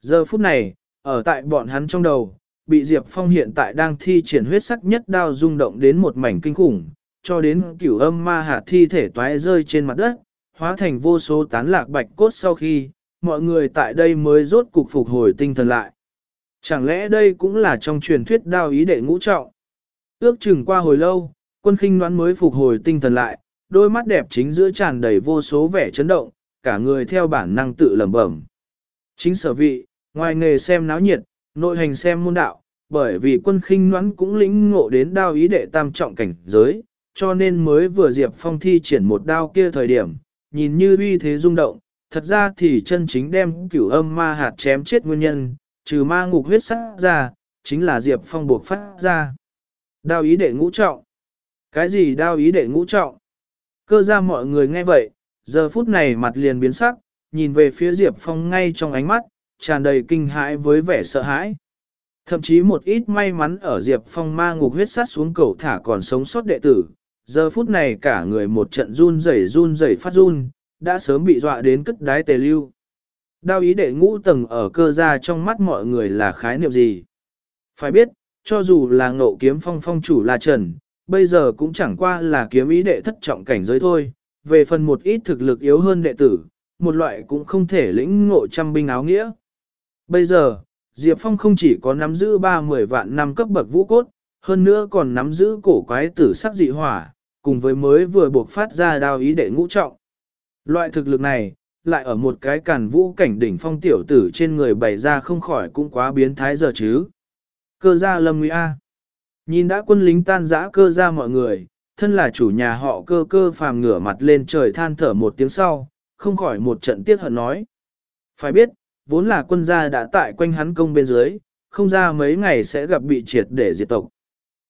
Giờ phút này, ở tại bọn hắn trong đầu, bị Diệp Phong hiện tại đang thi triển huyết sắc nhất đao rung động đến một mảnh kinh khủng, cho đến cửu âm ma hạt thi thể toái rơi trên mặt đất, hóa thành vô số tán lạc bạch cốt sau khi, mọi người tại đây mới rốt cục phục hồi tinh thần lại. Chẳng lẽ đây cũng là trong truyền thuyết đao ý đệ ngũ trọng? Ước chừng qua hồi lâu, quân khinh đoán mới phục hồi tinh thần lại, đôi mắt đẹp chính giữa tràn đầy vô số vẻ chấn động, cả người theo bản năng tự lẩm bẩm. Chính sở vị, ngoài nghề xem náo nhiệt, nội hành xem môn đạo, bởi vì quân khinh đoán cũng lĩnh ngộ đến đao ý đệ tam trọng cảnh giới, cho nên mới vừa Diệp Phong thi triển một đao kia thời điểm, nhìn như uy thế rung động, thật ra thì chân chính đem cửu âm ma hạt chém chết nguyên nhân, trừ ma ngục huyết sắc ra, chính là Diệp Phong buộc phát ra. Đao ý đệ ngũ trọng. Cái gì đao ý đệ ngũ trọng? Cơ ra mọi người nghe vậy, giờ phút này mặt liền biến sắc, nhìn về phía Diệp Phong ngay trong ánh mắt, tràn đầy kinh hãi với vẻ sợ hãi. Thậm chí một ít may mắn ở Diệp Phong ma ngục huyết sát xuống cầu thả còn sống sót đệ tử, giờ phút này cả người một trận run rẩy run rẩy phát run, đã sớm bị dọa đến cất đái tề lưu. Đao ý đệ ngũ tầng ở cơ gia trong mắt mọi người là khái niệm gì? Phải biết, cho dù là ngộ kiếm phong phong chủ là Trần, bây giờ cũng chẳng qua là kiếm ý đệ thất trọng cảnh giới thôi, về phần một ít thực lực yếu hơn đệ tử, một loại cũng không thể lĩnh ngộ trăm binh áo nghĩa. Bây giờ, Diệp Phong không chỉ có nắm giữ 30 vạn năm cấp bậc vũ cốt, hơn nữa còn nắm giữ cổ quái tử sắc dị hỏa, cùng với mới vừa buộc phát ra đao ý đệ ngũ trọng. Loại thực lực này, lại ở một cái càn vũ cảnh đỉnh phong tiểu tử trên người bày ra không khỏi cũng quá biến thái giờ chứ. Cơ gia lâm nguy A. Nhìn đã quân lính tan rã cơ gia mọi người, thân là chủ nhà họ cơ cơ phàm ngửa mặt lên trời than thở một tiếng sau, không khỏi một trận tiếc hận nói. Phải biết, vốn là quân gia đã tại quanh hắn công bên dưới, không ra mấy ngày sẽ gặp bị triệt để diệt tộc.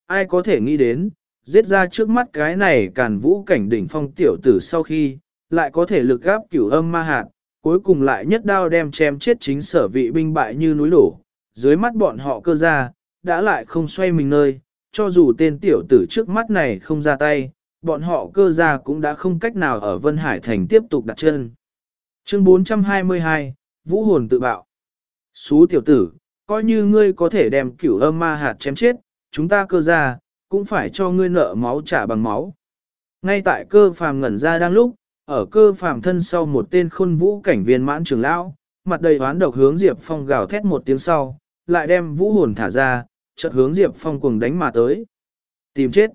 Ai có thể nghĩ đến, giết ra trước mắt cái này càn vũ cảnh đỉnh phong tiểu tử sau khi, lại có thể lực gáp cửu âm ma hạt, cuối cùng lại nhất đao đem chém chết chính sở vị binh bại như núi đổ, dưới mắt bọn họ cơ ra, đã lại không xoay mình nơi, cho dù tên tiểu tử trước mắt này không ra tay, bọn họ cơ ra cũng đã không cách nào ở Vân Hải Thành tiếp tục đặt chân. Chương 422, Vũ hồn tự bạo. Xú tiểu tử, coi như ngươi có thể đem cửu âm ma hạt chém chết, chúng ta cơ ra, cũng phải cho ngươi nợ máu trả bằng máu. Ngay tại cơ phàm ngẩn ra đang lúc, ở cơ phàm thân sau một tên khôn vũ cảnh viên mãn trường lão, mặt đầy hoán độc hướng Diệp Phong gào thét một tiếng sau, lại đem vũ hồn thả ra, chợt hướng Diệp Phong cuồng đánh mà tới. Tìm chết.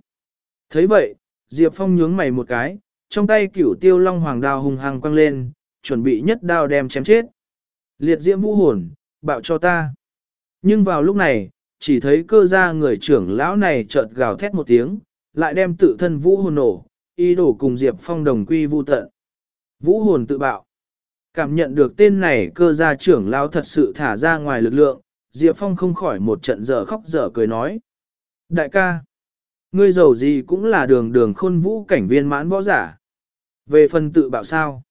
thấy vậy, Diệp Phong nhướng mày một cái, trong tay cửu tiêu long hoàng đao hung hăng quăng lên, chuẩn bị nhất đao đem chém chết. Liệt diễm vũ hồn, bạo cho ta. Nhưng vào lúc này, chỉ thấy cơ gia người trưởng lão này chợt gào thét một tiếng, lại đem tự thân vũ hồn nổ, ý đồ cùng Diệp Phong đồng quy vu tận. Vũ hồn tự bạo. Cảm nhận được tên này cơ gia trưởng lão thật sự thả ra ngoài lực lượng, Diệp Phong không khỏi một trận dở khóc dở cười nói. Đại ca, ngươi giàu gì cũng là đường đường khôn vũ cảnh viên mãn võ giả. Về phần tự bạo sao?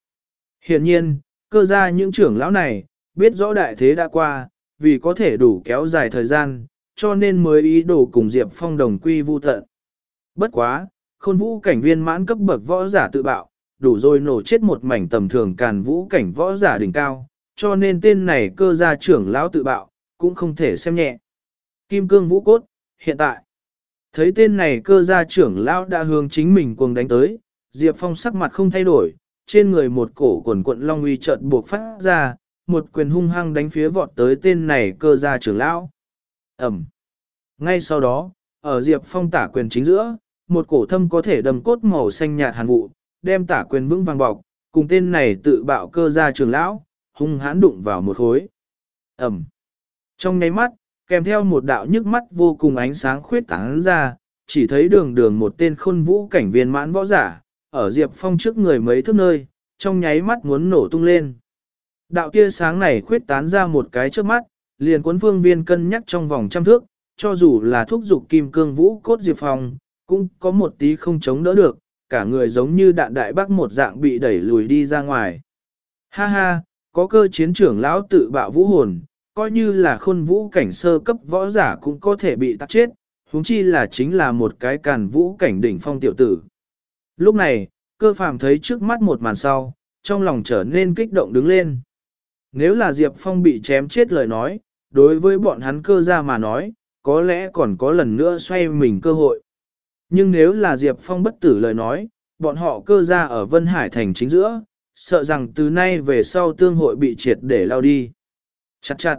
Hiển nhiên, cơ gia những trưởng lão này, biết rõ đại thế đã qua, vì có thể đủ kéo dài thời gian, cho nên mới ý đồ cùng Diệp Phong đồng quy vu tận. Bất quá, khôn vũ cảnh viên mãn cấp bậc võ giả tự bạo, đủ rồi nổ chết một mảnh tầm thường càn vũ cảnh võ giả đỉnh cao, cho nên tên này cơ gia trưởng lão tự bạo, cũng không thể xem nhẹ. Kim cương vũ cốt, hiện tại, thấy tên này cơ gia trưởng lão đã hướng chính mình cuồng đánh tới, Diệp Phong sắc mặt không thay đổi, trên người một cổ quần quận long uy chợt buộc phát ra, một quyền hung hăng đánh phía vọt tới tên này cơ gia trưởng lão. Ẩm. Ngay sau đó, ở Diệp Phong tả quyền chính giữa, một cổ thâm có thể đầm cốt màu xanh nhạt hàn vụ, đem tả quyền vững vàng bọc, cùng tên này tự bạo cơ gia trưởng lão, hung hãn đụng vào một khối. Ẩm. Trong nháy mắt, kèm theo một đạo nhức mắt vô cùng ánh sáng khuyết tán ra, chỉ thấy đường đường một tên khôn vũ cảnh viên mãn võ giả, ở Diệp Phong trước người mấy thước nơi, trong nháy mắt muốn nổ tung lên. Đạo tia sáng này khuyết tán ra một cái trước mắt, liền cuốn phương viên cân nhắc trong vòng trăm thước, cho dù là thúc dục kim cương vũ cốt Diệp Phong, cũng có một tí không chống đỡ được, cả người giống như đạn đại bác một dạng bị đẩy lùi đi ra ngoài. Ha ha, có cơ chiến trưởng lão tự bạo vũ hồn, coi như là khôn vũ cảnh sơ cấp võ giả cũng có thể bị tắt chết, huống chi là chính là một cái càn vũ cảnh đỉnh phong tiểu tử. Lúc này, cơ phàm thấy trước mắt một màn sau, trong lòng trở nên kích động đứng lên. Nếu là Diệp Phong bị chém chết lời nói, đối với bọn hắn cơ ra mà nói, có lẽ còn có lần nữa xoay mình cơ hội. Nhưng nếu là Diệp Phong bất tử lời nói, bọn họ cơ ra ở Vân Hải thành chính giữa, sợ rằng từ nay về sau tương hội bị triệt để lao đi. Chặt chặt.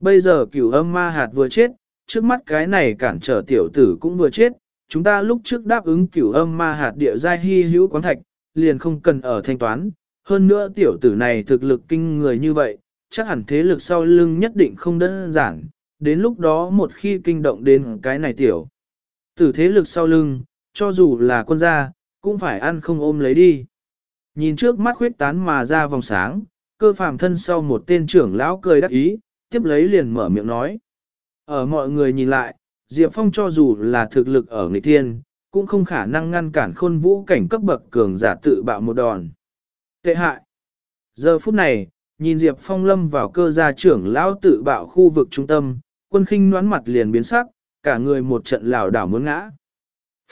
Bây giờ cửu âm ma hạt vừa chết, trước mắt cái này cản trở tiểu tử cũng vừa chết, chúng ta lúc trước đáp ứng cửu âm ma hạt địa giai hy hữu quán thạch, liền không cần ở thanh toán. Hơn nữa tiểu tử này thực lực kinh người như vậy, chắc hẳn thế lực sau lưng nhất định không đơn giản, đến lúc đó một khi kinh động đến cái này tiểu. Tử thế lực sau lưng, cho dù là quân gia, cũng phải ăn không ôm lấy đi. Nhìn trước mắt khuyết tán mà ra vòng sáng, cơ phàm thân sau một tên trưởng lão cười đắc ý, tiếp lấy liền mở miệng nói. Ở mọi người nhìn lại, Diệp Phong cho dù là thực lực ở nghịch thiên, cũng không khả năng ngăn cản khôn vũ cảnh cấp bậc cường giả tự bạo một đòn. Tệ hại. Giờ phút này, nhìn Diệp Phong lâm vào cơ gia trưởng lão tự bạo khu vực trung tâm, quân khinh noán mặt liền biến sắc, cả người một trận lảo đảo muốn ngã.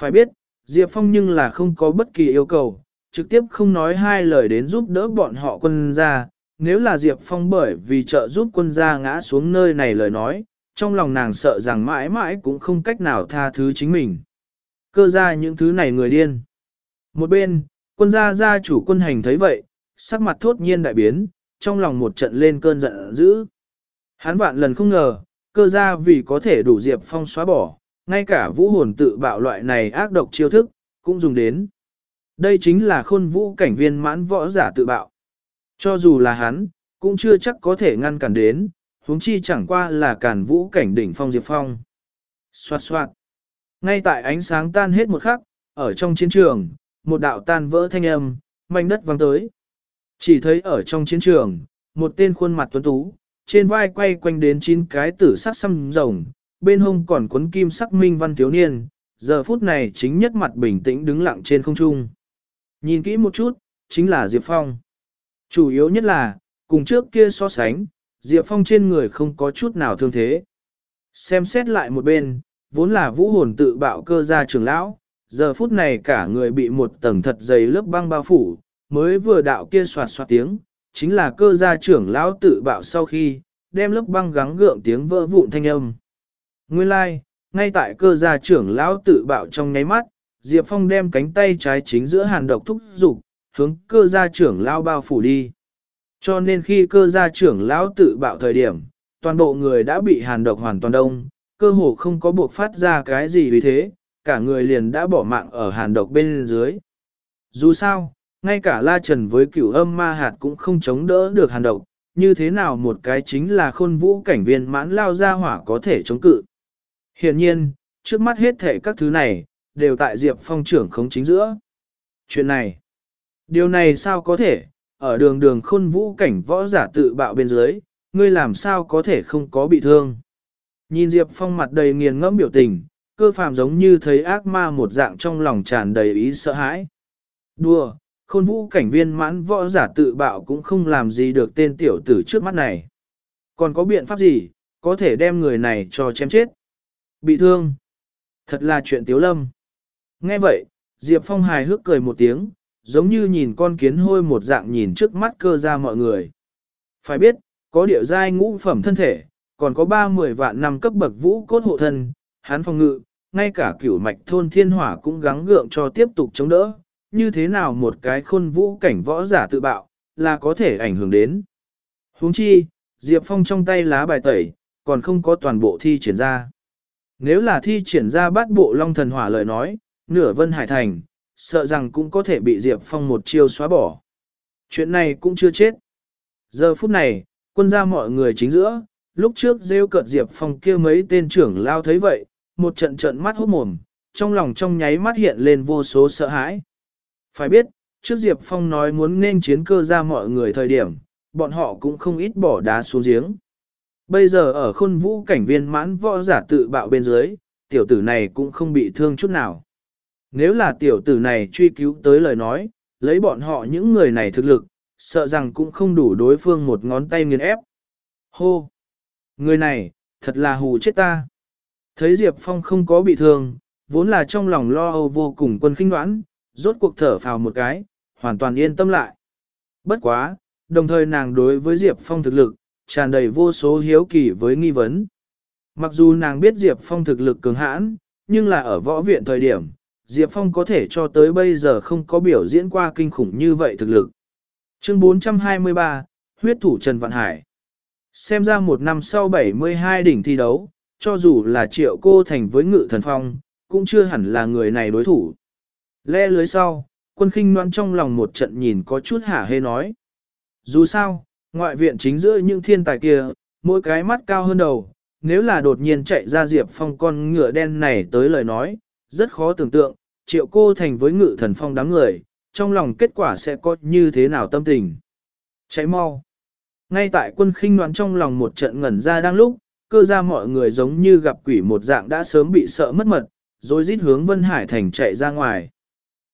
Phải biết, Diệp Phong nhưng là không có bất kỳ yêu cầu, trực tiếp không nói hai lời đến giúp đỡ bọn họ quân gia. Nếu là Diệp Phong bởi vì trợ giúp quân gia ngã xuống nơi này lời nói, trong lòng nàng sợ rằng mãi mãi cũng không cách nào tha thứ chính mình. Cơ ra những thứ này người điên. Một bên, quân gia gia chủ quân hành thấy vậy, sắc mặt thốt nhiên đại biến, trong lòng một trận lên cơn giận dữ. Hắn vạn lần không ngờ, cơ gia vì có thể đủ Diệp Phong xóa bỏ, ngay cả vũ hồn tự bạo loại này ác độc chiêu thức, cũng dùng đến. Đây chính là khôn vũ cảnh viên mãn võ giả tự bạo. Cho dù là hắn, cũng chưa chắc có thể ngăn cản đến, huống chi chẳng qua là cản vũ cảnh đỉnh phong Diệp Phong. Xoạt xoạt. Ngay tại ánh sáng tan hết một khắc, ở trong chiến trường, một đạo tan vỡ thanh âm, mảnh đất vang tới. Chỉ thấy ở trong chiến trường, một tên khuôn mặt tuấn tú, trên vai quay quanh đến chín cái tử sắc xăm rồng, bên hông còn cuốn kim sắc minh văn thiếu niên, giờ phút này chính nhất mặt bình tĩnh đứng lặng trên không trung. Nhìn kỹ một chút, chính là Diệp Phong. Chủ yếu nhất là, cùng trước kia so sánh, Diệp Phong trên người không có chút nào thương thế. Xem xét lại một bên, vốn là vũ hồn tự bạo cơ gia trưởng lão, giờ phút này cả người bị một tầng thật dày lớp băng bao phủ, mới vừa đạo kia soạt soạt tiếng, chính là cơ gia trưởng lão tự bạo sau khi, đem lớp băng gắng gượng tiếng vỡ vụn thanh âm. Nguyên lai, like, ngay tại cơ gia trưởng lão tự bạo trong nháy mắt, Diệp Phong đem cánh tay trái chính giữa hàn độc thúc dục hướng cơ gia trưởng lão bao phủ đi. Cho nên khi cơ gia trưởng lão tự bạo thời điểm, toàn bộ người đã bị hàn độc hoàn toàn đông, cơ hồ không có buộc phát ra cái gì vì thế, cả người liền đã bỏ mạng ở hàn độc bên dưới. Dù sao, ngay cả La Trần với cửu âm ma hạt cũng không chống đỡ được hàn độc, như thế nào một cái chính là khôn vũ cảnh viên mãn lao ra hỏa có thể chống cự. Hiện nhiên, trước mắt hết thể các thứ này, đều tại Diệp Phong trưởng khống chính giữa. Chuyện này, điều này sao có thể, ở đường đường khôn vũ cảnh võ giả tự bạo bên dưới, ngươi làm sao có thể không có bị thương. Nhìn Diệp Phong mặt đầy nghiền ngẫm biểu tình, cơ phàm giống như thấy ác ma một dạng trong lòng tràn đầy ý sợ hãi. Đùa, khôn vũ cảnh viên mãn võ giả tự bạo cũng không làm gì được tên tiểu tử trước mắt này. Còn có biện pháp gì, có thể đem người này cho chém chết? Bị thương. Thật là chuyện tiếu lâm. Nghe vậy, Diệp Phong hài hước cười một tiếng, giống như nhìn con kiến hôi một dạng nhìn trước mắt cơ ra mọi người. Phải biết, có địa giai ngũ phẩm thân thể, còn có ba mười vạn năm cấp bậc vũ cốt hộ thân, hán phòng ngự, ngay cả cửu mạch thôn thiên hỏa cũng gắng gượng cho tiếp tục chống đỡ, như thế nào một cái khôn vũ cảnh võ giả tự bạo, là có thể ảnh hưởng đến. huống chi, Diệp Phong trong tay lá bài tẩy, còn không có toàn bộ thi triển ra. Nếu là thi triển ra bát bộ long thần hỏa lời nói, nửa vân hải thành, sợ rằng cũng có thể bị Diệp Phong một chiêu xóa bỏ. Chuyện này cũng chưa chết. Giờ phút này, quân ra mọi người chính giữa, lúc trước rêu cợt Diệp Phong kia mấy tên trưởng lao thấy vậy, một trận trận mắt hốt mồm, trong lòng trong nháy mắt hiện lên vô số sợ hãi. Phải biết, trước Diệp Phong nói muốn nên chiến cơ ra mọi người thời điểm, bọn họ cũng không ít bỏ đá xuống giếng. Bây giờ ở khôn vũ cảnh viên mãn võ giả tự bạo bên dưới, tiểu tử này cũng không bị thương chút nào. Nếu là tiểu tử này truy cứu tới lời nói, lấy bọn họ những người này thực lực, sợ rằng cũng không đủ đối phương một ngón tay nghiền ép. Hô! Người này, thật là hù chết ta. Thấy Diệp Phong không có bị thương, vốn là trong lòng lo âu vô cùng quân khinh đoán, rốt cuộc thở phào một cái, hoàn toàn yên tâm lại. Bất quá, đồng thời nàng đối với Diệp Phong thực lực, tràn đầy vô số hiếu kỳ với nghi vấn. Mặc dù nàng biết Diệp Phong thực lực cường hãn, nhưng là ở võ viện thời điểm, Diệp Phong có thể cho tới bây giờ không có biểu diễn qua kinh khủng như vậy thực lực. Chương 423, Huyết thủ Trần Vạn Hải Xem ra một năm sau 72 đỉnh thi đấu, cho dù là triệu cô thành với ngự thần phong, cũng chưa hẳn là người này đối thủ. Le lưới sau, quân khinh noan trong lòng một trận nhìn có chút hả hê nói. Dù sao, ngoại viện chính giữa những thiên tài kia, mỗi cái mắt cao hơn đầu, nếu là đột nhiên chạy ra diệp phong con ngựa đen này tới lời nói, rất khó tưởng tượng, triệu cô thành với ngự thần phong đám người, trong lòng kết quả sẽ có như thế nào tâm tình. Cháy mau. Ngay tại quân khinh đoán trong lòng một trận ngẩn ra đang lúc, cơ ra mọi người giống như gặp quỷ một dạng đã sớm bị sợ mất mật, rồi rít hướng Vân Hải Thành chạy ra ngoài.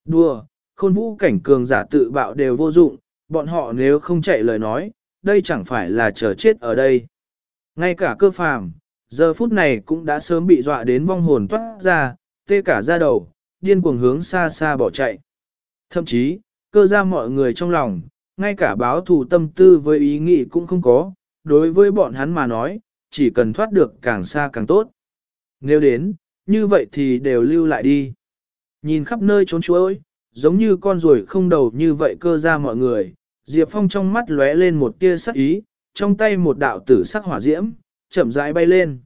Đùa, khôn vũ cảnh cường giả tự bạo đều vô dụng, bọn họ nếu không chạy lời nói, đây chẳng phải là chờ chết ở đây. Ngay cả cơ phàm, giờ phút này cũng đã sớm bị dọa đến vong hồn toát ra, tê cả ra đầu, điên cuồng hướng xa xa bỏ chạy. Thậm chí, cơ ra mọi người trong lòng, ngay cả báo thù tâm tư với ý nghĩ cũng không có, đối với bọn hắn mà nói, chỉ cần thoát được càng xa càng tốt. Nếu đến, như vậy thì đều lưu lại đi. Nhìn khắp nơi trốn chuối, giống như con ruồi không đầu như vậy cơ ra mọi người, Diệp Phong trong mắt lóe lên một tia sắc ý, trong tay một đạo tử sắc hỏa diễm, chậm rãi bay lên.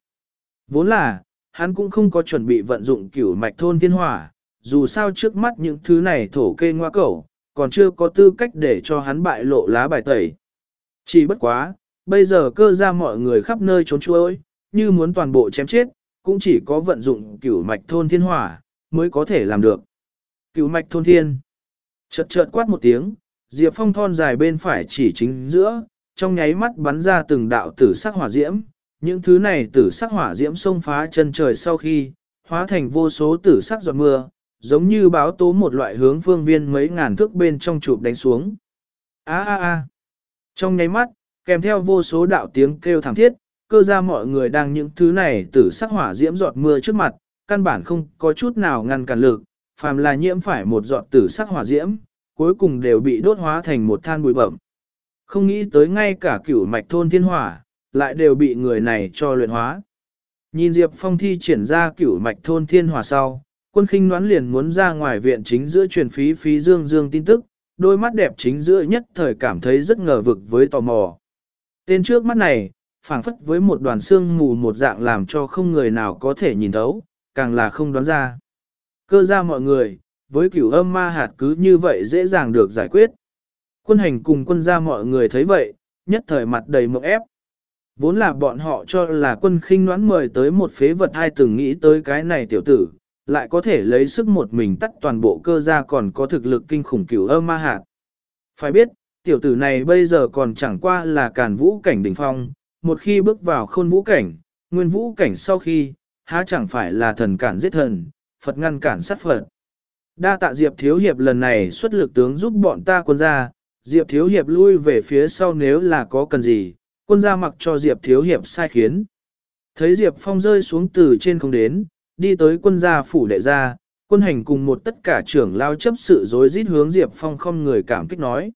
Vốn là, hắn cũng không có chuẩn bị vận dụng cửu mạch thôn thiên hỏa, dù sao trước mắt những thứ này thổ kê ngoa cẩu, còn chưa có tư cách để cho hắn bại lộ lá bài tẩy. Chỉ bất quá, bây giờ cơ ra mọi người khắp nơi trốn chuối, như muốn toàn bộ chém chết, cũng chỉ có vận dụng cửu mạch thôn thiên hỏa, mới có thể làm được. Cửu mạch thôn thiên. Chợt chợt quát một tiếng, Diệp Phong thon dài bên phải chỉ chính giữa, trong nháy mắt bắn ra từng đạo tử sắc hỏa diễm. Những thứ này tử sắc hỏa diễm xông phá chân trời sau khi, hóa thành vô số tử sắc giọt mưa, giống như báo tố một loại hướng phương viên mấy ngàn thước bên trong chụp đánh xuống. A a a. Trong nháy mắt, kèm theo vô số đạo tiếng kêu thảm thiết, cơ ra mọi người đang những thứ này tử sắc hỏa diễm giọt mưa trước mặt, căn bản không có chút nào ngăn cản lực, phàm là nhiễm phải một giọt tử sắc hỏa diễm, cuối cùng đều bị đốt hóa thành một than bụi bẩm. Không nghĩ tới ngay cả cửu mạch thôn thiên hỏa, lại đều bị người này cho luyện hóa. Nhìn Diệp Phong thi triển ra cửu mạch thôn thiên hỏa sau, quân khinh noán liền muốn ra ngoài viện chính giữa truyền phí phí dương dương tin tức, đôi mắt đẹp chính giữa nhất thời cảm thấy rất ngờ vực với tò mò. Tên trước mắt này, phảng phất với một đoàn xương mù một dạng làm cho không người nào có thể nhìn thấu, càng là không đoán ra. Cơ ra mọi người, với cửu âm ma hạt cứ như vậy dễ dàng được giải quyết. Quân hành cùng quân Gia mọi người thấy vậy, nhất thời mặt đầy mộng ép. Vốn là bọn họ cho là quân khinh noán mời tới một phế vật ai từng nghĩ tới cái này tiểu tử, lại có thể lấy sức một mình tắt toàn bộ cơ ra còn có thực lực kinh khủng cửu âm ma hạt. Phải biết, tiểu tử này bây giờ còn chẳng qua là càn vũ cảnh đỉnh phong, một khi bước vào khôn vũ cảnh, nguyên vũ cảnh sau khi, há chẳng phải là thần cản giết thần, Phật ngăn cản sát Phật. Đa tạ Diệp Thiếu Hiệp lần này xuất lực tướng giúp bọn ta quân ra, Diệp Thiếu Hiệp lui về phía sau nếu là có cần gì, quân gia mặc cho Diệp Thiếu Hiệp sai khiến. Thấy Diệp Phong rơi xuống từ trên không đến, đi tới quân gia phủ đệ gia, quân hành cùng một tất cả trưởng lao chấp sự dối rít hướng Diệp Phong không người cảm kích nói.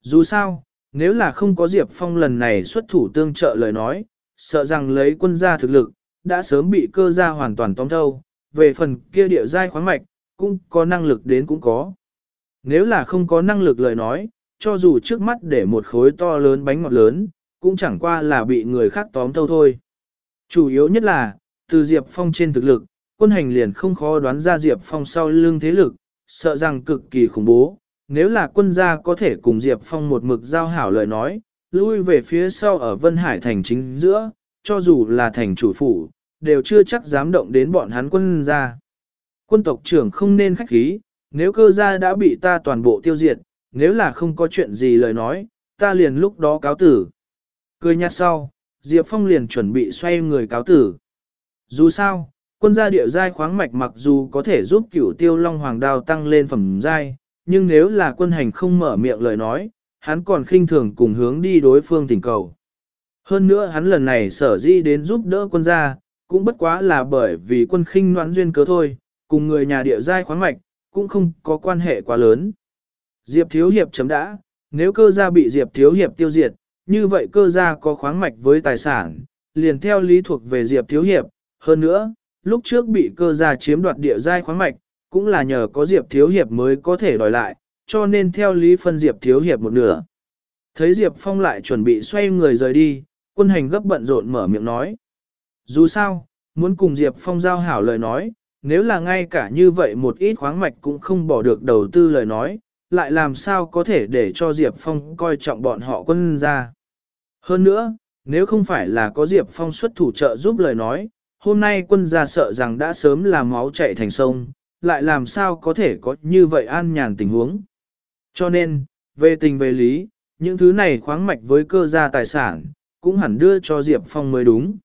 Dù sao, nếu là không có Diệp Phong lần này xuất thủ tương trợ lời nói, sợ rằng lấy quân gia thực lực, đã sớm bị cơ gia hoàn toàn tóm thâu, về phần kia địa giai khoáng mạch, cũng có năng lực đến cũng có. Nếu là không có năng lực lời nói, cho dù trước mắt để một khối to lớn bánh ngọt lớn, cũng chẳng qua là bị người khác tóm thâu thôi. Chủ yếu nhất là, từ Diệp Phong trên thực lực, quân hành liền không khó đoán ra Diệp Phong sau lưng thế lực, sợ rằng cực kỳ khủng bố. Nếu là quân gia có thể cùng Diệp Phong một mực giao hảo lời nói, lui về phía sau ở Vân Hải thành chính giữa, cho dù là thành chủ phủ, đều chưa chắc dám động đến bọn hắn quân gia. Quân tộc trưởng không nên khách khí, nếu cơ gia đã bị ta toàn bộ tiêu diệt, nếu là không có chuyện gì lời nói, ta liền lúc đó cáo tử. Cười nhạt sau, Diệp Phong liền chuẩn bị xoay người cáo tử. Dù sao, quân gia địa giai khoáng mạch mặc dù có thể giúp cửu tiêu long hoàng đao tăng lên phẩm giai, nhưng nếu là quân hành không mở miệng lời nói, hắn còn khinh thường cùng hướng đi đối phương thỉnh cầu. Hơn nữa hắn lần này sở di đến giúp đỡ quân gia, cũng bất quá là bởi vì quân khinh noãn duyên cớ thôi, cùng người nhà địa giai khoáng mạch, cũng không có quan hệ quá lớn. Diệp Thiếu Hiệp chấm đã, nếu cơ gia bị Diệp Thiếu Hiệp tiêu diệt, như vậy cơ gia có khoáng mạch với tài sản, liền theo lý thuộc về Diệp Thiếu Hiệp. Hơn nữa, lúc trước bị cơ gia chiếm đoạt địa giai khoáng mạch, cũng là nhờ có Diệp Thiếu Hiệp mới có thể đòi lại, cho nên theo lý phân Diệp Thiếu Hiệp một nửa. Thấy Diệp Phong lại chuẩn bị xoay người rời đi, quân hành gấp bận rộn mở miệng nói. Dù sao, muốn cùng Diệp Phong giao hảo lời nói, nếu là ngay cả như vậy một ít khoáng mạch cũng không bỏ được đầu tư lời nói, lại làm sao có thể để cho Diệp Phong coi trọng bọn họ quân ra. Hơn nữa, nếu không phải là có Diệp Phong xuất thủ trợ giúp lời nói, hôm nay quân gia sợ rằng đã sớm làm máu chạy thành sông, lại làm sao có thể có như vậy an nhàn tình huống. Cho nên, về tình về lý, những thứ này khoáng mạch với cơ gia tài sản, cũng hẳn đưa cho Diệp Phong mới đúng.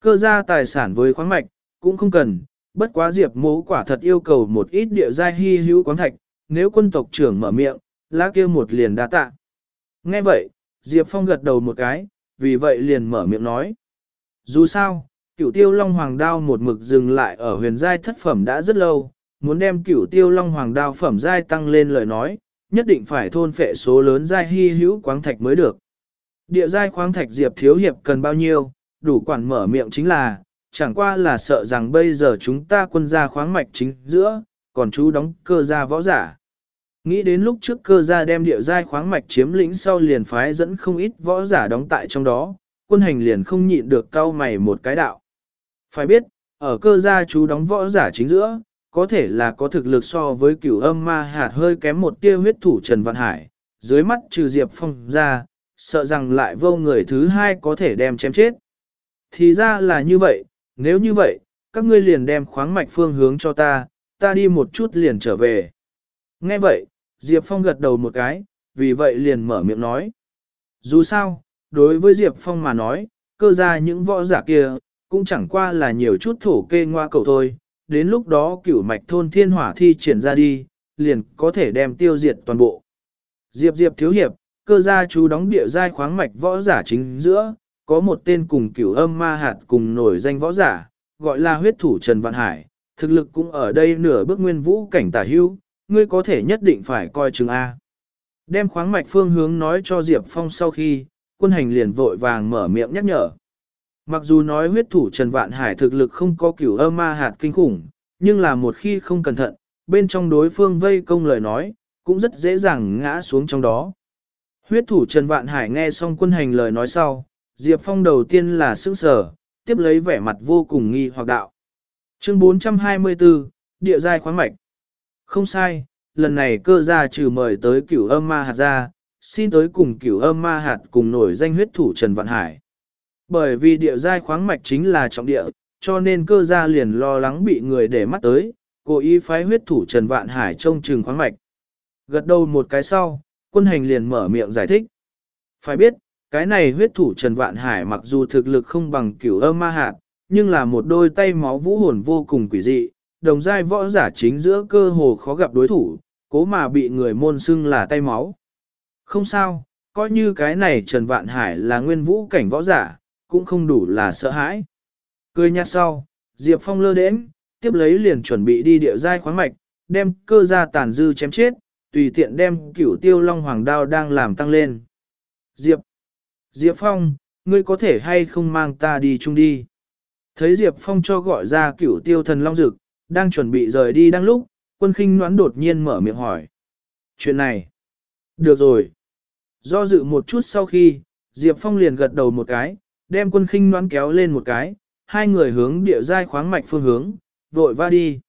Cơ gia tài sản với khoáng mạch, cũng không cần, bất quá Diệp mố quả thật yêu cầu một ít địa giai hy hữu quán thạch, nếu quân tộc trưởng mở miệng, lá kia một liền đa tạ. Nghe vậy, Diệp Phong gật đầu một cái, vì vậy liền mở miệng nói. Dù sao, cửu tiêu long hoàng đao một mực dừng lại ở huyền giai thất phẩm đã rất lâu, muốn đem cửu tiêu long hoàng đao phẩm giai tăng lên lời nói, nhất định phải thôn phệ số lớn giai hy hữu quáng thạch mới được. Địa giai khoáng thạch Diệp thiếu hiệp cần bao nhiêu, đủ quản mở miệng chính là, chẳng qua là sợ rằng bây giờ chúng ta quân gia khoáng mạch chính giữa, còn chú đóng cơ gia võ giả. Nghĩ đến lúc trước cơ gia đem địa giai khoáng mạch chiếm lĩnh sau liền phái dẫn không ít võ giả đóng tại trong đó, quân hành liền không nhịn được cao mày một cái đạo. Phải biết, ở cơ gia chú đóng võ giả chính giữa, có thể là có thực lực so với cửu âm ma hạt hơi kém một tia huyết thủ Trần Văn Hải, dưới mắt trừ Diệp Phong ra, sợ rằng lại vô người thứ hai có thể đem chém chết. Thì ra là như vậy, nếu như vậy, các ngươi liền đem khoáng mạch phương hướng cho ta, ta đi một chút liền trở về. Nghe vậy, Diệp Phong gật đầu một cái, vì vậy liền mở miệng nói. Dù sao, đối với Diệp Phong mà nói, cơ ra những võ giả kia, cũng chẳng qua là nhiều chút thổ kê ngoa cầu thôi, đến lúc đó cửu mạch thôn thiên hỏa thi triển ra đi, liền có thể đem tiêu diệt toàn bộ. Diệp Diệp thiếu hiệp, cơ gia chú đóng địa giai khoáng mạch võ giả chính giữa, có một tên cùng cửu âm ma hạt cùng nổi danh võ giả, gọi là huyết thủ Trần Văn Hải, thực lực cũng ở đây nửa bước nguyên vũ cảnh tả hưu, ngươi có thể nhất định phải coi chừng A. Đem khoáng mạch phương hướng nói cho Diệp Phong sau khi, quân hành liền vội vàng mở miệng nhắc nhở. Mặc dù nói huyết thủ Trần Vạn Hải thực lực không có kiểu âm ma hạt kinh khủng, nhưng là một khi không cẩn thận, bên trong đối phương vây công lời nói, cũng rất dễ dàng ngã xuống trong đó. Huyết thủ Trần Vạn Hải nghe xong quân hành lời nói sau, Diệp Phong đầu tiên là sững sờ, tiếp lấy vẻ mặt vô cùng nghi hoặc đạo. Chương 424, Địa giai khoáng mạch. Không sai, lần này cơ gia trừ mời tới cửu âm ma hạt ra, xin tới cùng cửu âm ma hạt cùng nổi danh huyết thủ Trần Vạn Hải. Bởi vì địa giai khoáng mạch chính là trọng địa, cho nên cơ gia liền lo lắng bị người để mắt tới, cố ý phái huyết thủ Trần Vạn Hải trông chừng khoáng mạch. Gật đầu một cái sau, quân hành liền mở miệng giải thích. Phải biết, cái này huyết thủ Trần Vạn Hải mặc dù thực lực không bằng cửu âm ma hạt, nhưng là một đôi tay máu vũ hồn vô cùng quỷ dị, đồng giai võ giả chính giữa cơ hồ khó gặp đối thủ, cố mà bị người môn xưng là tay máu. Không sao, coi như cái này Trần Vạn Hải là nguyên vũ cảnh võ giả, cũng không đủ là sợ hãi. Cười nhạt sau, Diệp Phong lơ đến, tiếp lấy liền chuẩn bị đi địa giai khoáng mạch, đem cơ ra tàn dư chém chết, tùy tiện đem cửu tiêu long hoàng đao đang làm tăng lên. Diệp, Diệp Phong, ngươi có thể hay không mang ta đi chung đi. Thấy Diệp Phong cho gọi ra cửu tiêu thần long dực, đang chuẩn bị rời đi đang lúc, quân khinh noán đột nhiên mở miệng hỏi. Chuyện này, được rồi. Do dự một chút sau khi, Diệp Phong liền gật đầu một cái, đem quân khinh noán kéo lên một cái, hai người hướng địa giai khoáng mạch phương hướng, vội va đi.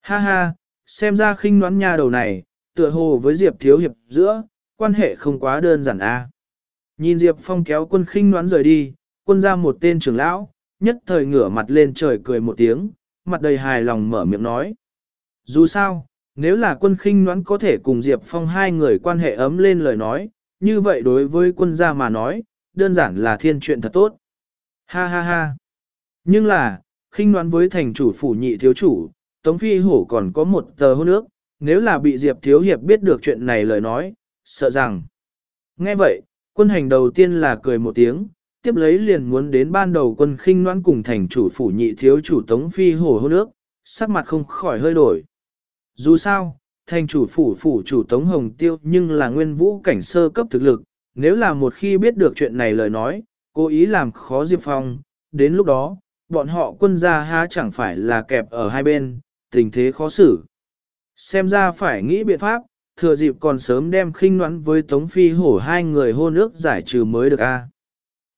Ha ha, xem ra khinh noán nha đầu này, tựa hồ với Diệp Thiếu Hiệp giữa, quan hệ không quá đơn giản a. Nhìn Diệp Phong kéo quân khinh noán rời đi, quân ra một tên trưởng lão, nhất thời ngửa mặt lên trời cười một tiếng, mặt đầy hài lòng mở miệng nói. Dù sao, nếu là quân khinh noán có thể cùng Diệp Phong hai người quan hệ ấm lên lời nói, như vậy đối với quân gia mà nói, đơn giản là thiên chuyện thật tốt. Ha ha ha. Nhưng là, khinh đoán với thành chủ phủ nhị thiếu chủ, Tống Phi Hổ còn có một tờ hôn ước, nếu là bị Diệp Thiếu Hiệp biết được chuyện này lời nói, sợ rằng Nghe vậy, quân hành đầu tiên là cười một tiếng, tiếp lấy liền muốn đến ban đầu quân khinh đoán cùng thành chủ phủ nhị thiếu chủ tống phi hổ hôn nước, sắc mặt không khỏi hơi đổi. Dù sao, thành chủ phủ phủ chủ tống hồng tiêu nhưng là nguyên vũ cảnh sơ cấp thực lực, nếu là một khi biết được chuyện này lời nói, cố ý làm khó Diệp Phong, đến lúc đó, bọn họ quân gia há chẳng phải là kẹp ở hai bên, tình thế khó xử. Xem ra phải nghĩ biện pháp, thừa dịp còn sớm đem khinh noãn với Tống Phi hổ hai người hôn ước giải trừ mới được a.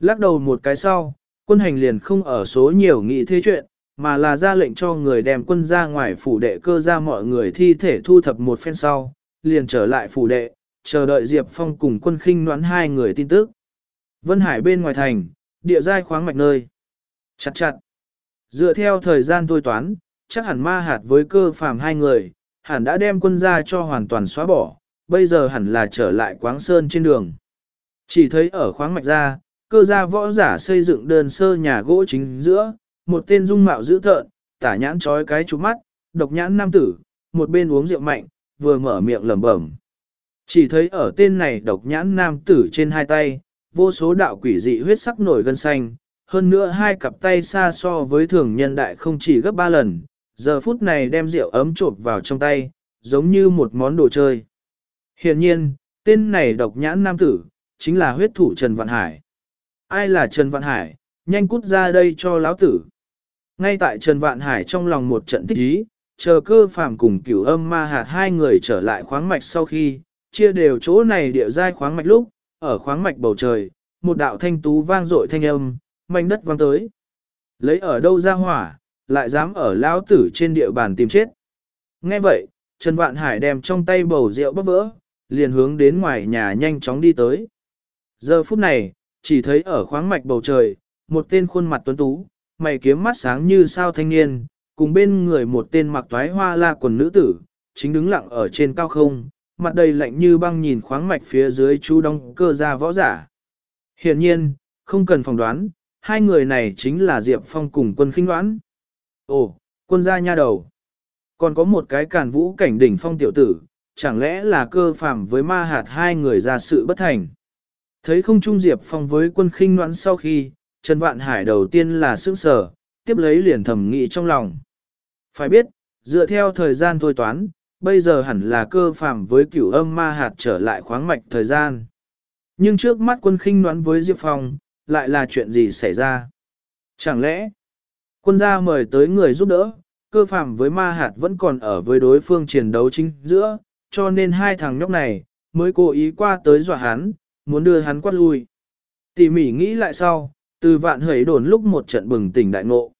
Lắc đầu một cái sau, quân hành liền không ở số nhiều nghị thế chuyện, mà là ra lệnh cho người đem quân ra ngoài phủ đệ cơ ra mọi người thi thể thu thập một phen sau, liền trở lại phủ đệ, chờ đợi Diệp Phong cùng quân khinh noãn hai người tin tức. Vân Hải bên ngoài thành, địa giai khoáng mạch nơi. Chặt chặt. Dựa theo thời gian tôi toán, chắc hẳn ma hạt với cơ phàm hai người, hẳn đã đem quân ra cho hoàn toàn xóa bỏ, bây giờ hẳn là trở lại quáng sơn trên đường. Chỉ thấy ở khoáng mạch ra, cơ gia võ giả xây dựng đơn sơ nhà gỗ chính giữa, một tên dung mạo dữ tợn, tả nhãn trói cái chú mắt, độc nhãn nam tử, một bên uống rượu mạnh, vừa mở miệng lẩm bẩm. Chỉ thấy ở tên này độc nhãn nam tử trên hai tay, vô số đạo quỷ dị huyết sắc nổi gân xanh, hơn nữa hai cặp tay xa so với thường nhân đại không chỉ gấp ba lần, giờ phút này đem rượu ấm trộn vào trong tay, giống như một món đồ chơi. Hiện nhiên, tên này độc nhãn nam tử, chính là huyết thủ Trần Vạn Hải. Ai là Trần Vạn Hải, nhanh cút ra đây cho lão tử. Ngay tại Trần Vạn Hải trong lòng một trận thích ý, chờ cơ phàm cùng cửu âm ma hạt hai người trở lại khoáng mạch sau khi, chia đều chỗ này địa giai khoáng mạch lúc, ở khoáng mạch bầu trời, một đạo thanh tú vang dội thanh âm, mảnh đất vang tới. Lấy ở đâu ra hỏa, lại dám ở lão tử trên địa bàn tìm chết. Nghe vậy, Trần Vạn Hải đem trong tay bầu rượu bắp vỡ, liền hướng đến ngoài nhà nhanh chóng đi tới. Giờ phút này, chỉ thấy ở khoáng mạch bầu trời, một tên khuôn mặt tuấn tú, mày kiếm mắt sáng như sao thanh niên, cùng bên người một tên mặc toái hoa la quần nữ tử, chính đứng lặng ở trên cao không, mặt đầy lạnh như băng nhìn khoáng mạch phía dưới chú đông cơ ra võ giả. Hiện nhiên, không cần phỏng đoán, hai người này chính là Diệp Phong cùng quân khinh đoán. Ồ, quân gia nha đầu. Còn có một cái càn vũ cảnh đỉnh phong tiểu tử, chẳng lẽ là cơ phạm với ma hạt hai người ra sự bất thành. Thấy không trung Diệp Phong với quân khinh đoán sau khi, Trần Vạn Hải đầu tiên là sững sờ, tiếp lấy liền thầm nghị trong lòng. Phải biết, dựa theo thời gian thôi toán, bây giờ hẳn là cơ phàm với cửu âm ma hạt trở lại khoáng mạch thời gian. Nhưng trước mắt quân khinh đoán với Diệp Phong, lại là chuyện gì xảy ra? Chẳng lẽ, quân gia mời tới người giúp đỡ, cơ phàm với ma hạt vẫn còn ở với đối phương chiến đấu chính giữa, cho nên hai thằng nhóc này, mới cố ý qua tới dọa hắn, muốn đưa hắn quát lui. Tỉ mỉ nghĩ lại sau, từ vạn hởi đồn lúc một trận bừng tỉnh đại ngộ.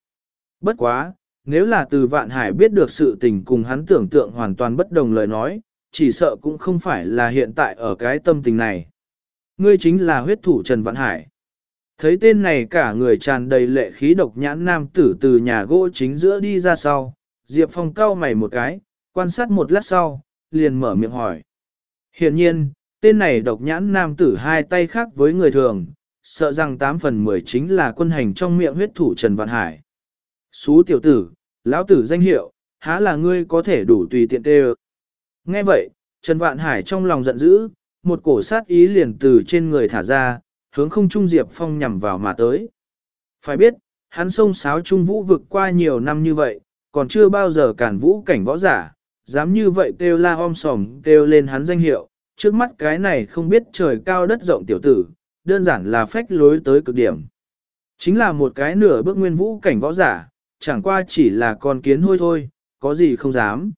Bất quá, nếu là từ vạn hải biết được sự tình cùng hắn tưởng tượng hoàn toàn bất đồng lời nói, chỉ sợ cũng không phải là hiện tại ở cái tâm tình này. Ngươi chính là huyết thủ Trần Vạn Hải. Thấy tên này cả người tràn đầy lệ khí độc nhãn nam tử từ nhà gỗ chính giữa đi ra sau, Diệp Phong cau mày một cái, quan sát một lát sau, liền mở miệng hỏi. Hiện nhiên, tên này độc nhãn nam tử hai tay khác với người thường, sợ rằng 8 phần 10 chính là quân hành trong miệng huyết thủ Trần Vạn Hải. Xú tiểu tử, lão tử danh hiệu, há là ngươi có thể đủ tùy tiện tê Nghe vậy, Trần Vạn Hải trong lòng giận dữ, một cổ sát ý liền từ trên người thả ra, hướng không trung Diệp Phong nhằm vào mà tới. Phải biết, hắn sông sáo trung vũ vực qua nhiều năm như vậy, còn chưa bao giờ cản vũ cảnh võ giả, dám như vậy kêu la om sòm kêu lên hắn danh hiệu, trước mắt cái này không biết trời cao đất rộng tiểu tử, đơn giản là phách lối tới cực điểm. Chính là một cái nửa bước nguyên vũ cảnh võ giả, chẳng qua chỉ là con kiến hôi thôi, có gì không dám.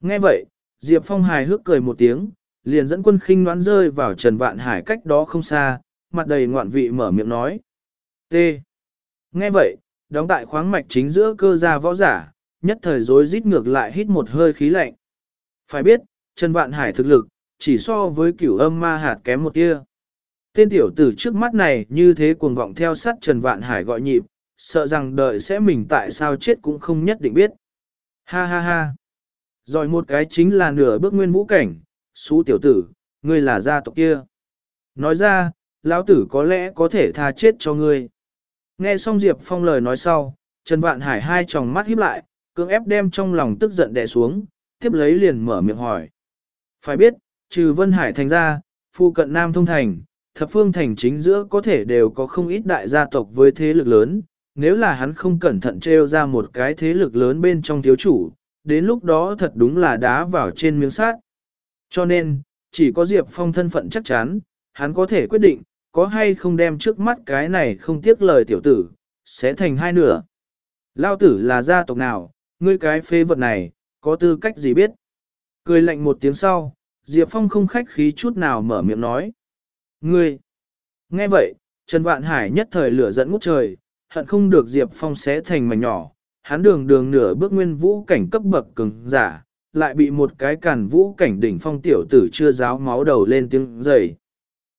Nghe vậy, Diệp Phong hài hước cười một tiếng, liền dẫn quân khinh đoán rơi vào Trần Vạn Hải cách đó không xa, mặt đầy ngoạn vị mở miệng nói. T. Nghe vậy, đóng tại khoáng mạch chính giữa cơ gia võ giả, nhất thời rối rít ngược lại hít một hơi khí lạnh. Phải biết, Trần Vạn Hải thực lực, chỉ so với cửu âm ma hạt kém một tia. Tên tiểu tử trước mắt này như thế cuồng vọng theo sát Trần Vạn Hải gọi nhịp, sợ rằng đợi sẽ mình tại sao chết cũng không nhất định biết. Ha ha ha. Rồi một cái chính là nửa bước nguyên vũ cảnh, xú tiểu tử, ngươi là gia tộc kia. Nói ra, lão tử có lẽ có thể tha chết cho ngươi. Nghe xong Diệp Phong lời nói sau, Trần Vạn Hải hai tròng mắt híp lại, cưỡng ép đem trong lòng tức giận đè xuống, tiếp lấy liền mở miệng hỏi. Phải biết, trừ Vân Hải thành ra, Phu cận Nam Thông Thành, thập phương thành chính giữa có thể đều có không ít đại gia tộc với thế lực lớn, nếu là hắn không cẩn thận trêu ra một cái thế lực lớn bên trong thiếu chủ, đến lúc đó thật đúng là đá vào trên miếng sát. Cho nên, chỉ có Diệp Phong thân phận chắc chắn, hắn có thể quyết định, có hay không đem trước mắt cái này không tiếc lời tiểu tử, sẽ thành hai nửa. Lao tử là gia tộc nào, ngươi cái phê vật này, có tư cách gì biết. Cười lạnh một tiếng sau, Diệp Phong không khách khí chút nào mở miệng nói. Ngươi! Nghe vậy, Trần Vạn Hải nhất thời lửa dẫn ngút trời, hận không được Diệp Phong xé thành mảnh nhỏ, hắn đường đường nửa bước nguyên vũ cảnh cấp bậc cứng giả, lại bị một cái cản vũ cảnh đỉnh phong tiểu tử chưa giáo máu đầu lên tiếng dày.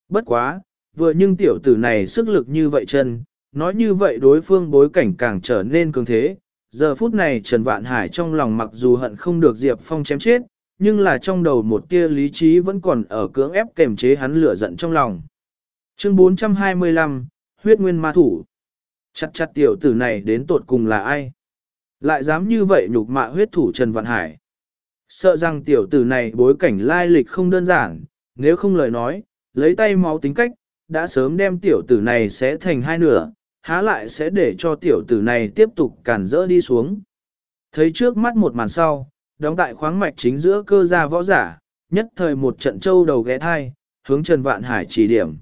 Bất quá, vừa nhưng tiểu tử này sức lực như vậy chân, nói như vậy đối phương bối cảnh càng trở nên cường thế. Giờ phút này Trần Vạn Hải trong lòng mặc dù hận không được Diệp Phong chém chết, nhưng là trong đầu một tia lý trí vẫn còn ở cưỡng ép kềm chế hắn lửa giận trong lòng. Chương 425, Huyết Nguyên Ma Thủ Chặt chặt tiểu tử này đến tột cùng là ai? Lại dám như vậy nhục mạ huyết thủ Trần Vạn Hải. Sợ rằng tiểu tử này bối cảnh lai lịch không đơn giản, nếu không lời nói, lấy tay máu tính cách, đã sớm đem tiểu tử này sẽ thành hai nửa, há lại sẽ để cho tiểu tử này tiếp tục cản rỡ đi xuống. Thấy trước mắt một màn sau, đóng tại khoáng mạch chính giữa cơ gia võ giả, nhất thời một trận châu đầu ghé thai, hướng Trần Vạn Hải chỉ điểm.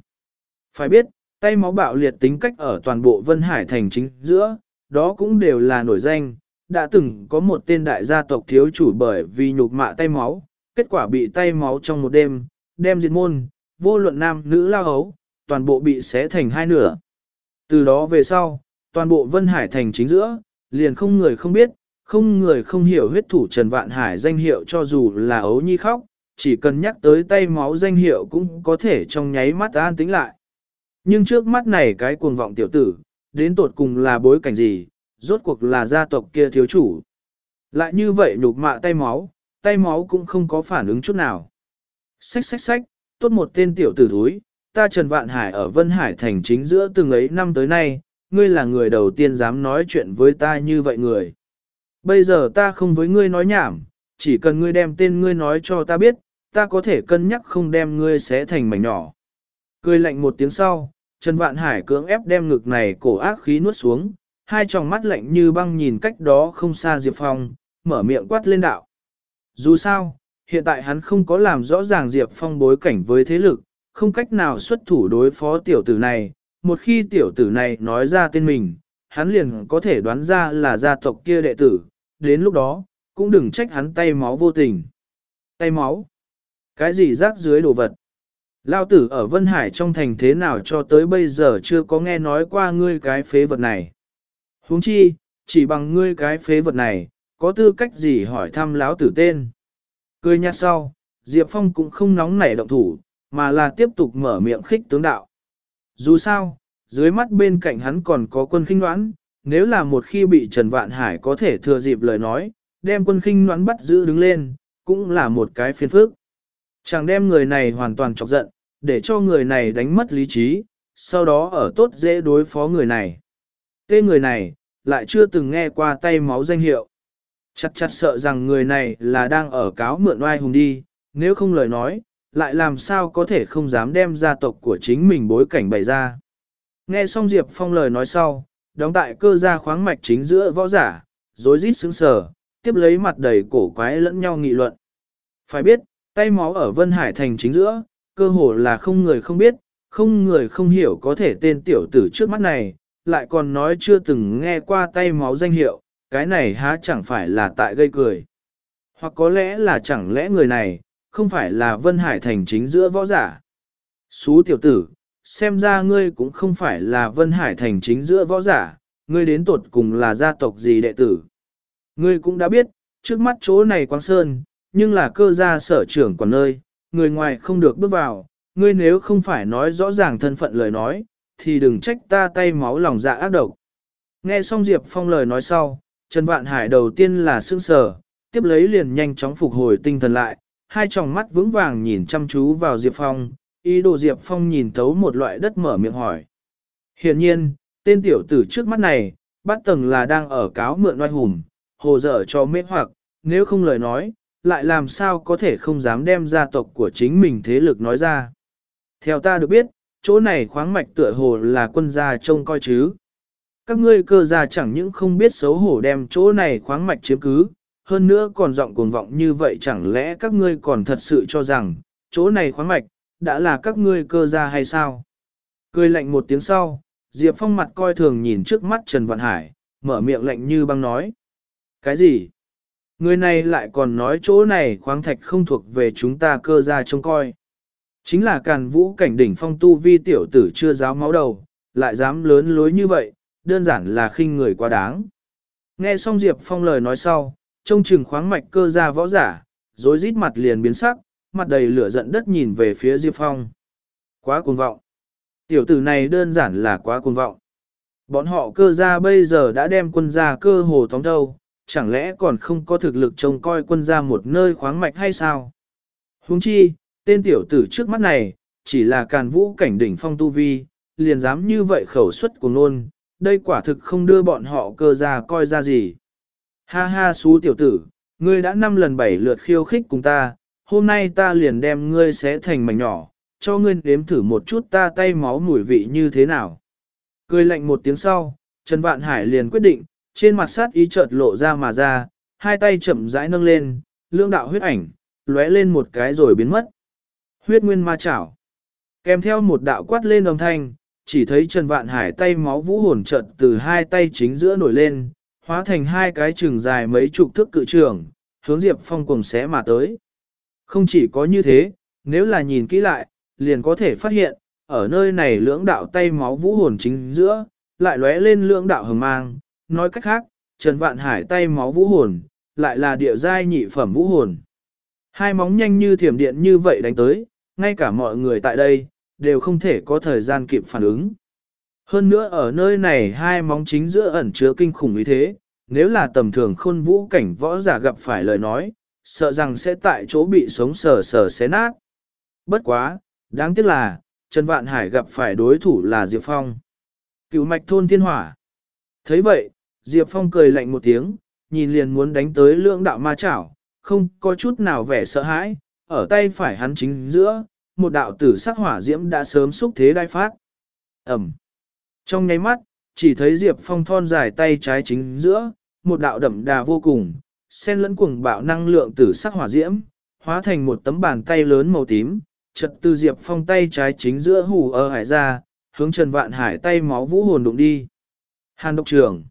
Phải biết, tay máu bạo liệt tính cách ở toàn bộ Vân Hải thành chính giữa, đó cũng đều là nổi danh, đã từng có một tên đại gia tộc thiếu chủ bởi vì nhục mạ tay máu, kết quả bị tay máu trong một đêm, đem diệt môn, vô luận nam nữ lao hấu, toàn bộ bị xé thành hai nửa. Từ đó về sau, toàn bộ Vân Hải thành chính giữa, liền không người không biết, không người không hiểu huyết thủ Trần Vạn Hải danh hiệu cho dù là ấu nhi khóc, chỉ cần nhắc tới tay máu danh hiệu cũng có thể trong nháy mắt an tính lại. Nhưng trước mắt này cái cuồng vọng tiểu tử, đến tột cùng là bối cảnh gì, rốt cuộc là gia tộc kia thiếu chủ. Lại như vậy nhục mạ tay máu, tay máu cũng không có phản ứng chút nào. Xách xách xách, tốt một tên tiểu tử thúi, ta Trần Vạn Hải ở Vân Hải thành chính giữa từng ấy năm tới nay, ngươi là người đầu tiên dám nói chuyện với ta như vậy người. Bây giờ ta không với ngươi nói nhảm, chỉ cần ngươi đem tên ngươi nói cho ta biết, ta có thể cân nhắc không đem ngươi xé thành mảnh nhỏ. Cười lạnh một tiếng sau, Trần Vạn Hải cưỡng ép đem ngực này cổ ác khí nuốt xuống, hai tròng mắt lạnh như băng nhìn cách đó không xa Diệp Phong, mở miệng quát lên đạo. Dù sao, hiện tại hắn không có làm rõ ràng Diệp Phong bối cảnh với thế lực, không cách nào xuất thủ đối phó tiểu tử này, một khi tiểu tử này nói ra tên mình, hắn liền có thể đoán ra là gia tộc kia đệ tử, đến lúc đó, cũng đừng trách hắn tay máu vô tình. Tay máu? Cái gì rác dưới đồ vật? Lao tử ở Vân Hải trong thành thế nào cho tới bây giờ chưa có nghe nói qua ngươi cái phế vật này. huống chi, chỉ bằng ngươi cái phế vật này, có tư cách gì hỏi thăm lão tử tên. Cười nhạt sau, Diệp Phong cũng không nóng nảy động thủ, mà là tiếp tục mở miệng khích tướng đạo. Dù sao, dưới mắt bên cạnh hắn còn có quân khinh đoán, nếu là một khi bị Trần Vạn Hải có thể thừa dịp lời nói, đem quân khinh đoán bắt giữ đứng lên, cũng là một cái phiền phức chàng đem người này hoàn toàn chọc giận, để cho người này đánh mất lý trí, sau đó ở tốt dễ đối phó người này. Tên người này, lại chưa từng nghe qua tay máu danh hiệu. chặt chặt sợ rằng người này là đang ở cáo mượn oai hùng đi, nếu không lời nói, lại làm sao có thể không dám đem gia tộc của chính mình bối cảnh bày ra. Nghe xong Diệp Phong lời nói sau, đóng tại cơ gia khoáng mạch chính giữa võ giả, rối rít sững sờ, tiếp lấy mặt đầy cổ quái lẫn nhau nghị luận. Phải biết, tay máu ở Vân Hải thành chính giữa, cơ hồ là không người không biết, không người không hiểu có thể tên tiểu tử trước mắt này, lại còn nói chưa từng nghe qua tay máu danh hiệu, cái này há chẳng phải là tại gây cười. Hoặc có lẽ là chẳng lẽ người này, không phải là Vân Hải thành chính giữa võ giả. Xú tiểu tử, xem ra ngươi cũng không phải là Vân Hải thành chính giữa võ giả, ngươi đến tột cùng là gia tộc gì đệ tử. Ngươi cũng đã biết, trước mắt chỗ này quang sơn, nhưng là cơ gia sở trưởng quản nơi, người ngoài không được bước vào, ngươi nếu không phải nói rõ ràng thân phận lời nói, thì đừng trách ta tay máu lòng dạ ác độc. Nghe xong Diệp Phong lời nói sau, Trần Vạn Hải đầu tiên là sững sờ, tiếp lấy liền nhanh chóng phục hồi tinh thần lại, hai tròng mắt vững vàng nhìn chăm chú vào Diệp Phong, ý đồ Diệp Phong nhìn thấu một loại đất mở miệng hỏi. Hiện nhiên, tên tiểu tử trước mắt này, bắt tầng là đang ở cáo mượn oai hùng, hồ dở cho mê hoặc, nếu không lời nói, lại làm sao có thể không dám đem gia tộc của chính mình thế lực nói ra. Theo ta được biết, chỗ này khoáng mạch tựa hồ là quân gia trông coi chứ. Các ngươi cơ gia chẳng những không biết xấu hổ đem chỗ này khoáng mạch chiếm cứ, hơn nữa còn giọng cuồng vọng như vậy chẳng lẽ các ngươi còn thật sự cho rằng, chỗ này khoáng mạch, đã là các ngươi cơ gia hay sao? Cười lạnh một tiếng sau, Diệp Phong mặt coi thường nhìn trước mắt Trần Vạn Hải, mở miệng lạnh như băng nói. Cái gì? Người này lại còn nói chỗ này khoáng thạch không thuộc về chúng ta cơ gia trông coi. Chính là càn vũ cảnh đỉnh phong tu vi tiểu tử chưa giáo máu đầu, lại dám lớn lối như vậy, đơn giản là khinh người quá đáng. Nghe xong Diệp Phong lời nói sau, trông chừng khoáng mạch cơ gia võ giả, rối rít mặt liền biến sắc, mặt đầy lửa giận đất nhìn về phía Diệp Phong. Quá cuồng vọng. Tiểu tử này đơn giản là quá cuồng vọng. Bọn họ cơ gia bây giờ đã đem quân gia cơ hồ tóm đâu, chẳng lẽ còn không có thực lực trông coi quân ra một nơi khoáng mạch hay sao? Huống chi, tên tiểu tử trước mắt này, chỉ là càn vũ cảnh đỉnh phong tu vi, liền dám như vậy khẩu suất của nôn, đây quả thực không đưa bọn họ cơ ra coi ra gì. Ha ha xú tiểu tử, ngươi đã năm lần bảy lượt khiêu khích cùng ta, hôm nay ta liền đem ngươi xé thành mảnh nhỏ, cho ngươi đếm thử một chút ta tay máu mùi vị như thế nào. Cười lạnh một tiếng sau, Trần Vạn Hải liền quyết định, trên mặt sát ý chợt lộ ra mà ra, hai tay chậm rãi nâng lên, lương đạo huyết ảnh, lóe lên một cái rồi biến mất. Huyết nguyên ma chảo. Kèm theo một đạo quát lên âm thanh, chỉ thấy Trần Vạn Hải tay máu vũ hồn chợt từ hai tay chính giữa nổi lên, hóa thành hai cái trường dài mấy chục thước cự trường, hướng Diệp Phong cùng xé mà tới. Không chỉ có như thế, nếu là nhìn kỹ lại, liền có thể phát hiện, ở nơi này lưỡng đạo tay máu vũ hồn chính giữa, lại lóe lên lưỡng đạo hờ mang, nói cách khác, Trần Vạn Hải tay máu vũ hồn, lại là địa giai nhị phẩm vũ hồn. Hai móng nhanh như thiểm điện như vậy đánh tới, ngay cả mọi người tại đây, đều không thể có thời gian kịp phản ứng. Hơn nữa ở nơi này hai móng chính giữa ẩn chứa kinh khủng ý thế, nếu là tầm thường khôn vũ cảnh võ giả gặp phải lời nói, sợ rằng sẽ tại chỗ bị sống sờ sờ xé nát. Bất quá, đáng tiếc là, Trần Vạn Hải gặp phải đối thủ là Diệp Phong. Cựu mạch thôn thiên hỏa thấy vậy, Diệp Phong cười lạnh một tiếng, nhìn liền muốn đánh tới lưỡng đạo ma chảo, không có chút nào vẻ sợ hãi, ở tay phải hắn chính giữa, một đạo tử sắc hỏa diễm đã sớm xúc thế đai phát. Ẩm. Trong nháy mắt, chỉ thấy Diệp Phong thon dài tay trái chính giữa, một đạo đậm đà vô cùng, xen lẫn cuồng bạo năng lượng tử sắc hỏa diễm, hóa thành một tấm bàn tay lớn màu tím, chật từ Diệp Phong tay trái chính giữa hù ơ hải ra, hướng Trần Vạn Hải tay máu vũ hồn đụng đi. Hàn độc trưởng.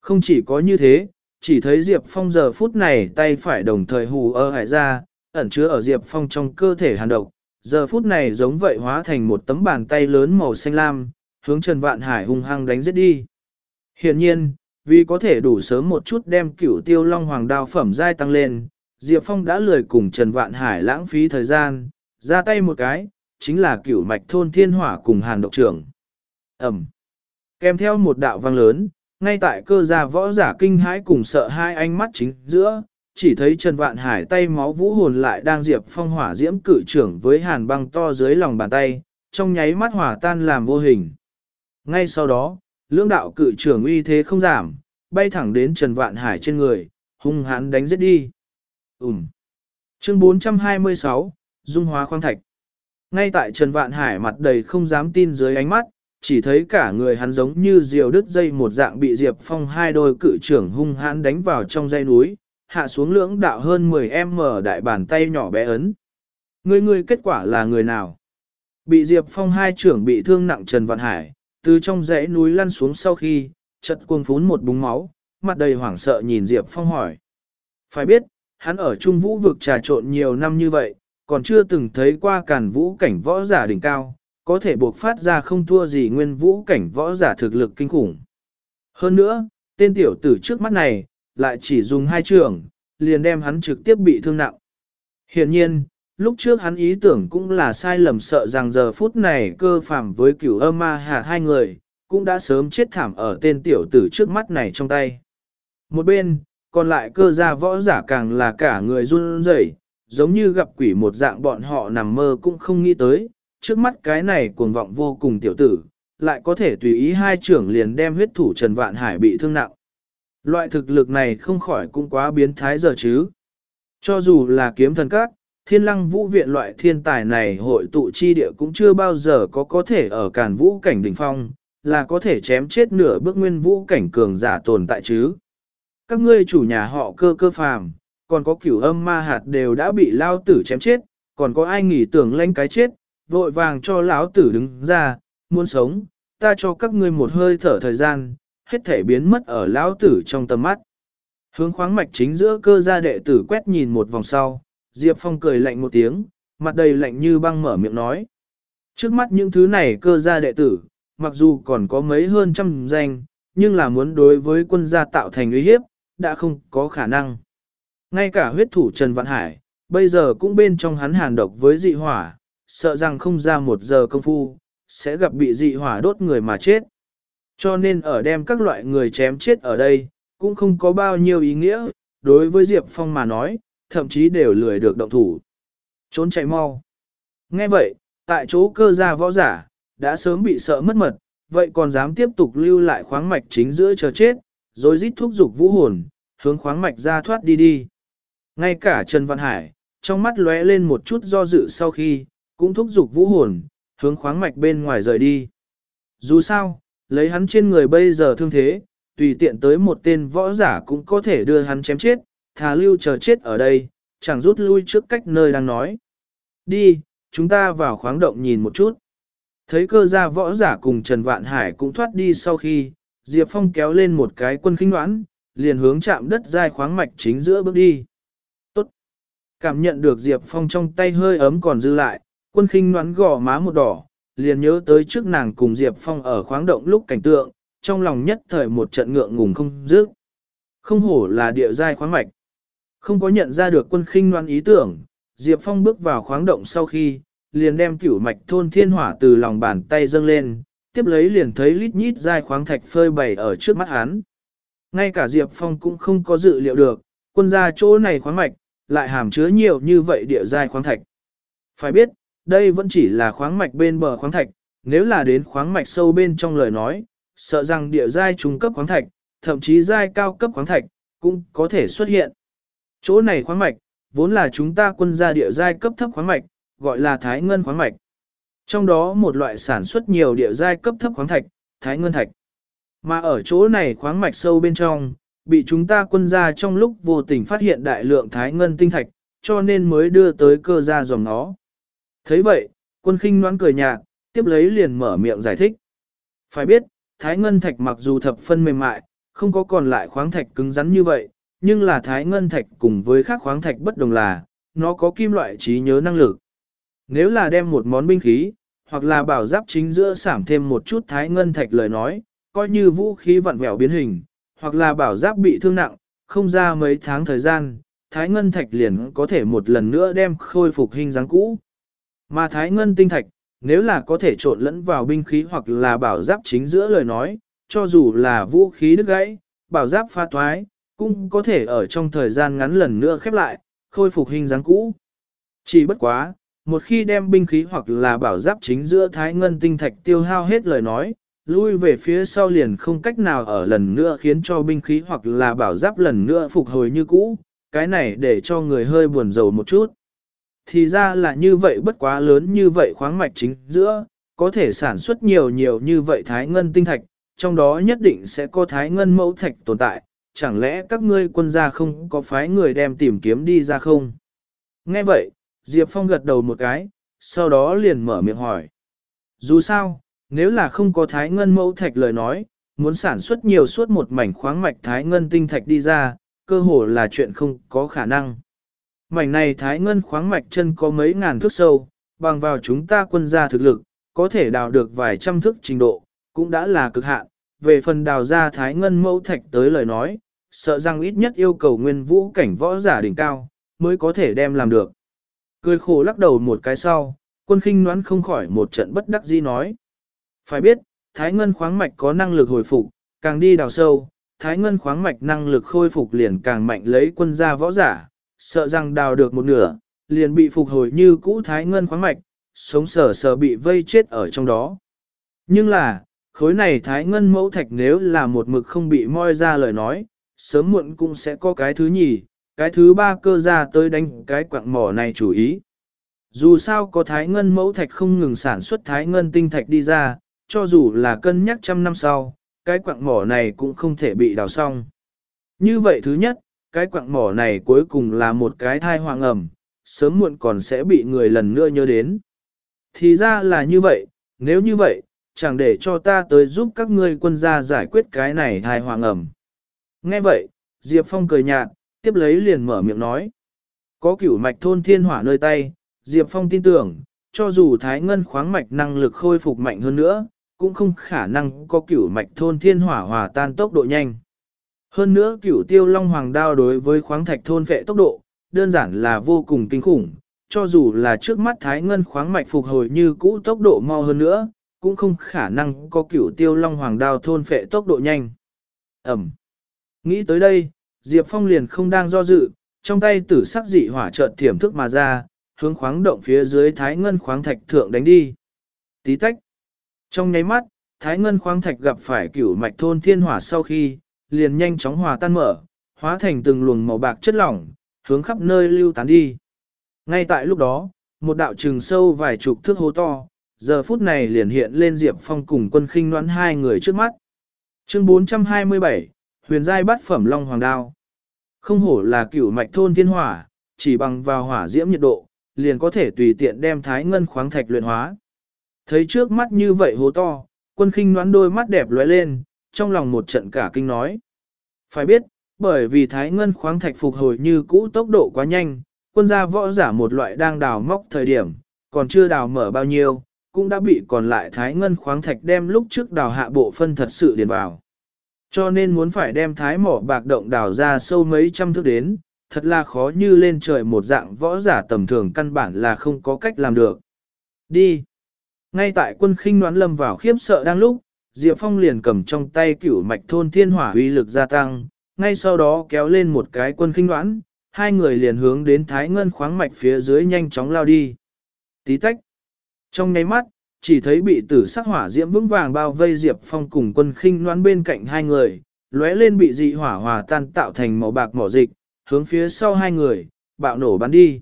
Không chỉ có như thế, chỉ thấy Diệp Phong giờ phút này tay phải đồng thời hù ơ hải ra, ẩn chứa ở Diệp Phong trong cơ thể hàn độc, giờ phút này giống vậy hóa thành một tấm bàn tay lớn màu xanh lam, hướng Trần Vạn Hải hung hăng đánh giết đi. Hiện nhiên, vì có thể đủ sớm một chút đem cửu tiêu long hoàng đao phẩm giai tăng lên, Diệp Phong đã lười cùng Trần Vạn Hải lãng phí thời gian, ra tay một cái, chính là cửu mạch thôn thiên hỏa cùng hàn độc trưởng. Ẩm. Kèm theo một đạo vang lớn, ngay tại cơ gia võ giả kinh hãi cùng sợ hai ánh mắt chính giữa, chỉ thấy Trần Vạn Hải tay máu vũ hồn lại đang diệp phong hỏa diễm cử trưởng với hàn băng to dưới lòng bàn tay, trong nháy mắt hỏa tan làm vô hình. Ngay sau đó, lưỡng đạo cự trưởng uy thế không giảm, bay thẳng đến Trần Vạn Hải trên người, hung hãn đánh giết đi. Ừm. Chương 426, Dung hóa khoáng thạch. Ngay tại Trần Vạn Hải mặt đầy không dám tin dưới ánh mắt, chỉ thấy cả người hắn giống như diều đứt dây một dạng bị Diệp Phong hai đôi cự trưởng hung hãn đánh vào trong dây núi, hạ xuống lưỡng đạo hơn 10m đại bàn tay nhỏ bé ấn. Người người kết quả là người nào? Bị Diệp Phong hai trưởng bị thương nặng Trần Vạn Hải, từ trong dãy núi lăn xuống sau khi, chật cuồng phún một búng máu, mặt đầy hoảng sợ nhìn Diệp Phong hỏi. Phải biết, hắn ở Trung Vũ vực trà trộn nhiều năm như vậy, còn chưa từng thấy qua càn vũ cảnh võ giả đỉnh cao, có thể buộc phát ra không thua gì nguyên vũ cảnh võ giả thực lực kinh khủng. Hơn nữa, tên tiểu tử trước mắt này, lại chỉ dùng hai trường, liền đem hắn trực tiếp bị thương nặng. Hiện nhiên, lúc trước hắn ý tưởng cũng là sai lầm sợ rằng giờ phút này cơ phạm với cửu âm ma hạt hai người, cũng đã sớm chết thảm ở tên tiểu tử trước mắt này trong tay. Một bên, còn lại cơ gia võ giả càng là cả người run rẩy, giống như gặp quỷ một dạng bọn họ nằm mơ cũng không nghĩ tới, trước mắt cái này cuồng vọng vô cùng tiểu tử, lại có thể tùy ý hai trưởng liền đem huyết thủ Trần Vạn Hải bị thương nặng. Loại thực lực này không khỏi cũng quá biến thái giờ chứ. Cho dù là kiếm thần các, Thiên lăng vũ viện loại thiên tài này hội tụ chi địa cũng chưa bao giờ có có thể ở càn vũ cảnh đỉnh phong, là có thể chém chết nửa bước nguyên vũ cảnh cường giả tồn tại chứ. Các ngươi chủ nhà họ cơ cơ phàm, còn có cửu âm ma hạt đều đã bị lao tử chém chết, còn có ai nghĩ tưởng lanh cái chết, vội vàng cho lão tử đứng ra, muốn sống, ta cho các ngươi một hơi thở thời gian, hết thể biến mất ở lão tử trong tầm mắt. Hướng khoáng mạch chính giữa cơ gia đệ tử quét nhìn một vòng sau, Diệp Phong cười lạnh một tiếng, mặt đầy lạnh như băng mở miệng nói. Trước mắt những thứ này cơ gia đệ tử, mặc dù còn có mấy hơn trăm danh, nhưng là muốn đối với quân gia tạo thành uy hiếp, đã không có khả năng. Ngay cả huyết thủ Trần Vạn Hải, bây giờ cũng bên trong hắn hàn độc với dị hỏa, sợ rằng không ra một giờ công phu, sẽ gặp bị dị hỏa đốt người mà chết. Cho nên ở đem các loại người chém chết ở đây, cũng không có bao nhiêu ý nghĩa, đối với Diệp Phong mà nói, thậm chí đều lười được động thủ. Trốn chạy mau. Nghe vậy, tại chỗ cơ gia võ giả, đã sớm bị sợ mất mật, vậy còn dám tiếp tục lưu lại khoáng mạch chính giữa chờ chết, rồi rít thúc dục vũ hồn, hướng khoáng mạch ra thoát đi đi. Ngay cả Trần Văn Hải, trong mắt lóe lên một chút do dự sau khi, cũng thúc giục vũ hồn, hướng khoáng mạch bên ngoài rời đi. Dù sao, lấy hắn trên người bây giờ thương thế, tùy tiện tới một tên võ giả cũng có thể đưa hắn chém chết, thà lưu chờ chết ở đây, chẳng rút lui trước cách nơi đang nói. Đi, chúng ta vào khoáng động nhìn một chút. Thấy cơ gia võ giả cùng Trần Vạn Hải cũng thoát đi sau khi, Diệp Phong kéo lên một cái quân khinh đoán, liền hướng chạm đất dai khoáng mạch chính giữa bước đi. Tốt! Cảm nhận được Diệp Phong trong tay hơi ấm còn dư lại, quân khinh đoán gò má một đỏ, liền nhớ tới trước nàng cùng Diệp Phong ở khoáng động lúc cảnh tượng, trong lòng nhất thời một trận ngượng ngùng không dứt. Không hổ là địa giai khoáng mạch. Không có nhận ra được quân khinh đoán ý tưởng, Diệp Phong bước vào khoáng động sau khi, liền đem cửu mạch thôn thiên hỏa từ lòng bàn tay dâng lên, tiếp lấy liền thấy lít nhít giai khoáng thạch phơi bày ở trước mắt hắn. Ngay cả Diệp Phong cũng không có dự liệu được, quân gia chỗ này khoáng mạch, lại hàm chứa nhiều như vậy địa giai khoáng thạch. Phải biết, đây vẫn chỉ là khoáng mạch bên bờ khoáng thạch, nếu là đến khoáng mạch sâu bên trong lời nói, sợ rằng địa giai trung cấp khoáng thạch, thậm chí giai cao cấp khoáng thạch, cũng có thể xuất hiện. Chỗ này khoáng mạch, vốn là chúng ta quân gia địa giai cấp thấp khoáng mạch, gọi là thái ngân khoáng mạch. Trong đó một loại sản xuất nhiều địa giai cấp thấp khoáng thạch, thái ngân thạch. Mà ở chỗ này khoáng mạch sâu bên trong, bị chúng ta quân gia trong lúc vô tình phát hiện đại lượng thái ngân tinh thạch, cho nên mới đưa tới cơ gia dòng nó thấy vậy, quân khinh noãn cười nhạt, tiếp lấy liền mở miệng giải thích. Phải biết, thái ngân thạch mặc dù thập phân mềm mại, không có còn lại khoáng thạch cứng rắn như vậy, nhưng là thái ngân thạch cùng với các khoáng thạch bất đồng là, nó có kim loại trí nhớ năng lực. Nếu là đem một món binh khí, hoặc là bảo giáp chính giữa giảm thêm một chút thái ngân thạch lời nói, coi như vũ khí vặn vẹo biến hình, hoặc là bảo giáp bị thương nặng, không ra mấy tháng thời gian, thái ngân thạch liền có thể một lần nữa đem khôi phục hình dáng cũ. Mà thái ngân tinh thạch, nếu là có thể trộn lẫn vào binh khí hoặc là bảo giáp chính giữa lời nói, cho dù là vũ khí đứt gãy, bảo giáp pha thoái, cũng có thể ở trong thời gian ngắn lần nữa khép lại, khôi phục hình dáng cũ. Chỉ bất quá, một khi đem binh khí hoặc là bảo giáp chính giữa thái ngân tinh thạch tiêu hao hết lời nói, lui về phía sau liền không cách nào ở lần nữa khiến cho binh khí hoặc là bảo giáp lần nữa phục hồi như cũ, cái này để cho người hơi buồn rầu một chút. Thì ra là như vậy bất quá lớn như vậy khoáng mạch chính giữa, có thể sản xuất nhiều nhiều như vậy thái ngân tinh thạch, trong đó nhất định sẽ có thái ngân mẫu thạch tồn tại, chẳng lẽ các ngươi quân gia không có phái người đem tìm kiếm đi ra không? Nghe vậy, Diệp Phong gật đầu một cái, sau đó liền mở miệng hỏi. Dù sao, nếu là không có thái ngân mẫu thạch lời nói, muốn sản xuất nhiều suốt một mảnh khoáng mạch thái ngân tinh thạch đi ra, cơ hồ là chuyện không có khả năng. Mảnh này thái ngân khoáng mạch chân có mấy ngàn thước sâu, bằng vào chúng ta quân gia thực lực, có thể đào được vài trăm thước trình độ, cũng đã là cực hạn. Về phần đào ra thái ngân mẫu thạch tới lời nói, sợ rằng ít nhất yêu cầu nguyên vũ cảnh võ giả đỉnh cao, mới có thể đem làm được. Cười khổ lắc đầu một cái sau, quân khinh noán không khỏi một trận bất đắc dĩ nói. Phải biết, thái ngân khoáng mạch có năng lực hồi phục, càng đi đào sâu, thái ngân khoáng mạch năng lực khôi phục liền càng mạnh lấy quân gia võ giả, sợ rằng đào được một nửa, liền bị phục hồi như cũ thái ngân khoáng mạch, sống sờ sờ bị vây chết ở trong đó. Nhưng là, khối này thái ngân mẫu thạch nếu là một mực không bị moi ra lời nói, sớm muộn cũng sẽ có cái thứ nhì, cái thứ ba cơ ra tới đánh cái quạng mỏ này chủ ý. Dù sao có thái ngân mẫu thạch không ngừng sản xuất thái ngân tinh thạch đi ra, cho dù là cân nhắc trăm năm sau, cái quạng mỏ này cũng không thể bị đào xong. Như vậy thứ nhất, cái quạng mỏ này cuối cùng là một cái thai hoàng ẩm, sớm muộn còn sẽ bị người lần nữa nhớ đến. Thì ra là như vậy, nếu như vậy, chẳng để cho ta tới giúp các ngươi quân gia giải quyết cái này thai hoàng ẩm. Nghe vậy, Diệp Phong cười nhạt, tiếp lấy liền mở miệng nói. Có cửu mạch thôn thiên hỏa nơi tay, Diệp Phong tin tưởng, cho dù thái ngân khoáng mạch năng lực khôi phục mạnh hơn nữa, cũng không khả năng có cửu mạch thôn thiên hỏa hòa tan tốc độ nhanh. Hơn nữa cửu tiêu long hoàng đao đối với khoáng thạch thôn vệ tốc độ, đơn giản là vô cùng kinh khủng, cho dù là trước mắt thái ngân khoáng mạch phục hồi như cũ tốc độ mau hơn nữa, cũng không khả năng có cửu tiêu long hoàng đao thôn phệ tốc độ nhanh. Ẩm. Nghĩ tới đây, Diệp Phong liền không đang do dự, trong tay tử sắc dị hỏa trợn thiểm thức mà ra, hướng khoáng động phía dưới thái ngân khoáng thạch thượng đánh đi. Tí tách. Trong nháy mắt, thái ngân khoáng thạch gặp phải cửu mạch thôn thiên hỏa sau khi, liền nhanh chóng hòa tan mở, hóa thành từng luồng màu bạc chất lỏng, hướng khắp nơi lưu tán đi. Ngay tại lúc đó, một đạo trừng sâu vài chục thước hố to, giờ phút này liền hiện lên Diệp Phong cùng quân khinh noãn hai người trước mắt. Chương 427, Huyền giai bát phẩm Long Hoàng Đao. Không hổ là cửu mạch thôn thiên hỏa, chỉ bằng vào hỏa diễm nhiệt độ, liền có thể tùy tiện đem thái ngân khoáng thạch luyện hóa. Thấy trước mắt như vậy hố to, quân khinh noãn đôi mắt đẹp lóe lên, trong lòng một trận cả kinh nói. Phải biết, bởi vì thái ngân khoáng thạch phục hồi như cũ tốc độ quá nhanh, quân gia võ giả một loại đang đào móc thời điểm, còn chưa đào mở bao nhiêu, cũng đã bị còn lại thái ngân khoáng thạch đem lúc trước đào hạ bộ phân thật sự điền vào. Cho nên muốn phải đem thái mỏ bạc động đào ra sâu mấy trăm thước đến, thật là khó như lên trời một dạng võ giả tầm thường căn bản là không có cách làm được. Đi! Ngay tại quân khinh đoán lâm vào khiếp sợ đang lúc, Diệp Phong liền cầm trong tay cửu mạch thôn thiên hỏa uy lực gia tăng, ngay sau đó kéo lên một cái quân khinh đoán, hai người liền hướng đến thái ngân khoáng mạch phía dưới nhanh chóng lao đi. Tí tách! Trong nháy mắt, chỉ thấy bị tử sắc hỏa diễm vững vàng bao vây Diệp Phong cùng quân khinh đoán bên cạnh hai người, lóe lên bị dị hỏa hòa tan tạo thành màu bạc mỏ dịch, hướng phía sau hai người, bạo nổ bắn đi.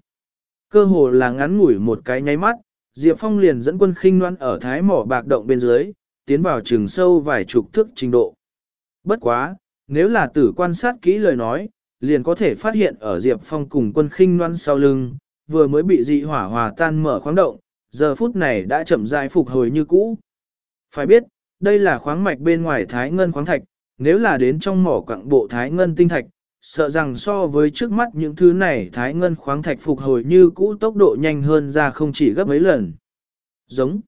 Cơ hồ là ngắn ngủi một cái nháy mắt, Diệp Phong liền dẫn quân khinh đoán ở thái mỏ bạc động bên dưới, tiến vào trường sâu vài chục thước trình độ. Bất quá, nếu là tử quan sát kỹ lời nói, liền có thể phát hiện ở Diệp Phong cùng quân khinh noan sau lưng, vừa mới bị dị hỏa hòa tan mở khoáng động, giờ phút này đã chậm rãi phục hồi như cũ. Phải biết, đây là khoáng mạch bên ngoài thái ngân khoáng thạch, nếu là đến trong mỏ quặng bộ thái ngân tinh thạch, sợ rằng so với trước mắt những thứ này thái ngân khoáng thạch phục hồi như cũ tốc độ nhanh hơn ra không chỉ gấp mấy lần. Giống.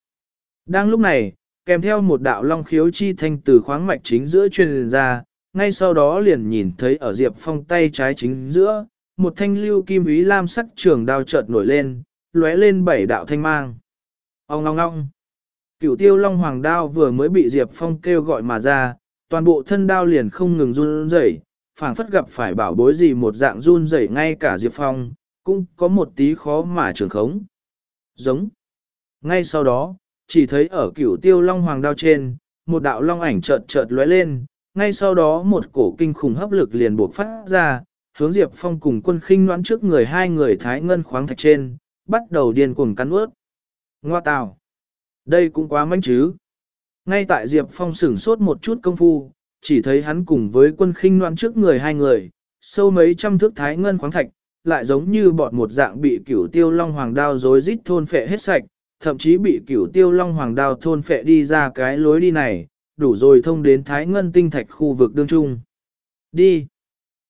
Đang lúc này, kèm theo một đạo long khiếu chi thanh từ khoáng mạch chính giữa truyền ra, ngay sau đó liền nhìn thấy ở Diệp Phong tay trái chính giữa, một thanh lưu kim ý lam sắc trường đao chợt nổi lên, lóe lên bảy đạo thanh mang. Ông ngong ngong. Cửu tiêu long hoàng đao vừa mới bị Diệp Phong kêu gọi mà ra, toàn bộ thân đao liền không ngừng run rẩy, phảng phất gặp phải bảo bối gì một dạng run rẩy ngay cả Diệp Phong, cũng có một tí khó mà trường khống. Giống. Ngay sau đó, chỉ thấy ở cửu tiêu long hoàng đao trên, một đạo long ảnh chợt chợt lóe lên, ngay sau đó một cổ kinh khủng hấp lực liền buộc phát ra, hướng Diệp Phong cùng quân khinh noãn trước người hai người thái ngân khoáng thạch trên, bắt đầu điên cuồng cắn ướt. Ngoa tào! Đây cũng quá manh chứ! Ngay tại Diệp Phong sửng sốt một chút công phu, chỉ thấy hắn cùng với quân khinh noãn trước người hai người, sâu mấy trăm thước thái ngân khoáng thạch, lại giống như bọt một dạng bị cửu tiêu long hoàng đao rối rít thôn phệ hết sạch, thậm chí bị cửu tiêu long hoàng đao thôn phệ đi ra cái lối đi này, đủ rồi thông đến thái ngân tinh thạch khu vực đương trung. Đi!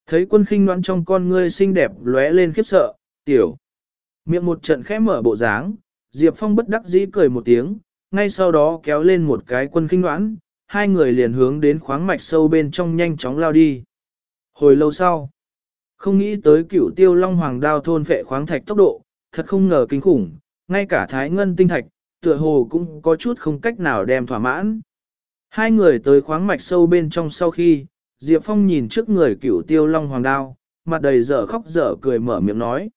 Thấy quân khinh đoán trong con ngươi xinh đẹp lóe lên khiếp sợ, tiểu. Miệng một trận khẽ mở bộ dáng, Diệp Phong bất đắc dĩ cười một tiếng, ngay sau đó kéo lên một cái quân kinh đoán, hai người liền hướng đến khoáng mạch sâu bên trong nhanh chóng lao đi. Hồi lâu sau, không nghĩ tới cửu tiêu long hoàng đao thôn vệ khoáng thạch tốc độ, thật không ngờ kinh khủng, ngay cả thái ngân tinh thạch, tựa hồ cũng có chút không cách nào đem thỏa mãn. Hai người tới khoáng mạch sâu bên trong sau khi, Diệp Phong nhìn trước người cửu tiêu long hoàng đao, mặt đầy dở khóc dở cười mở miệng nói.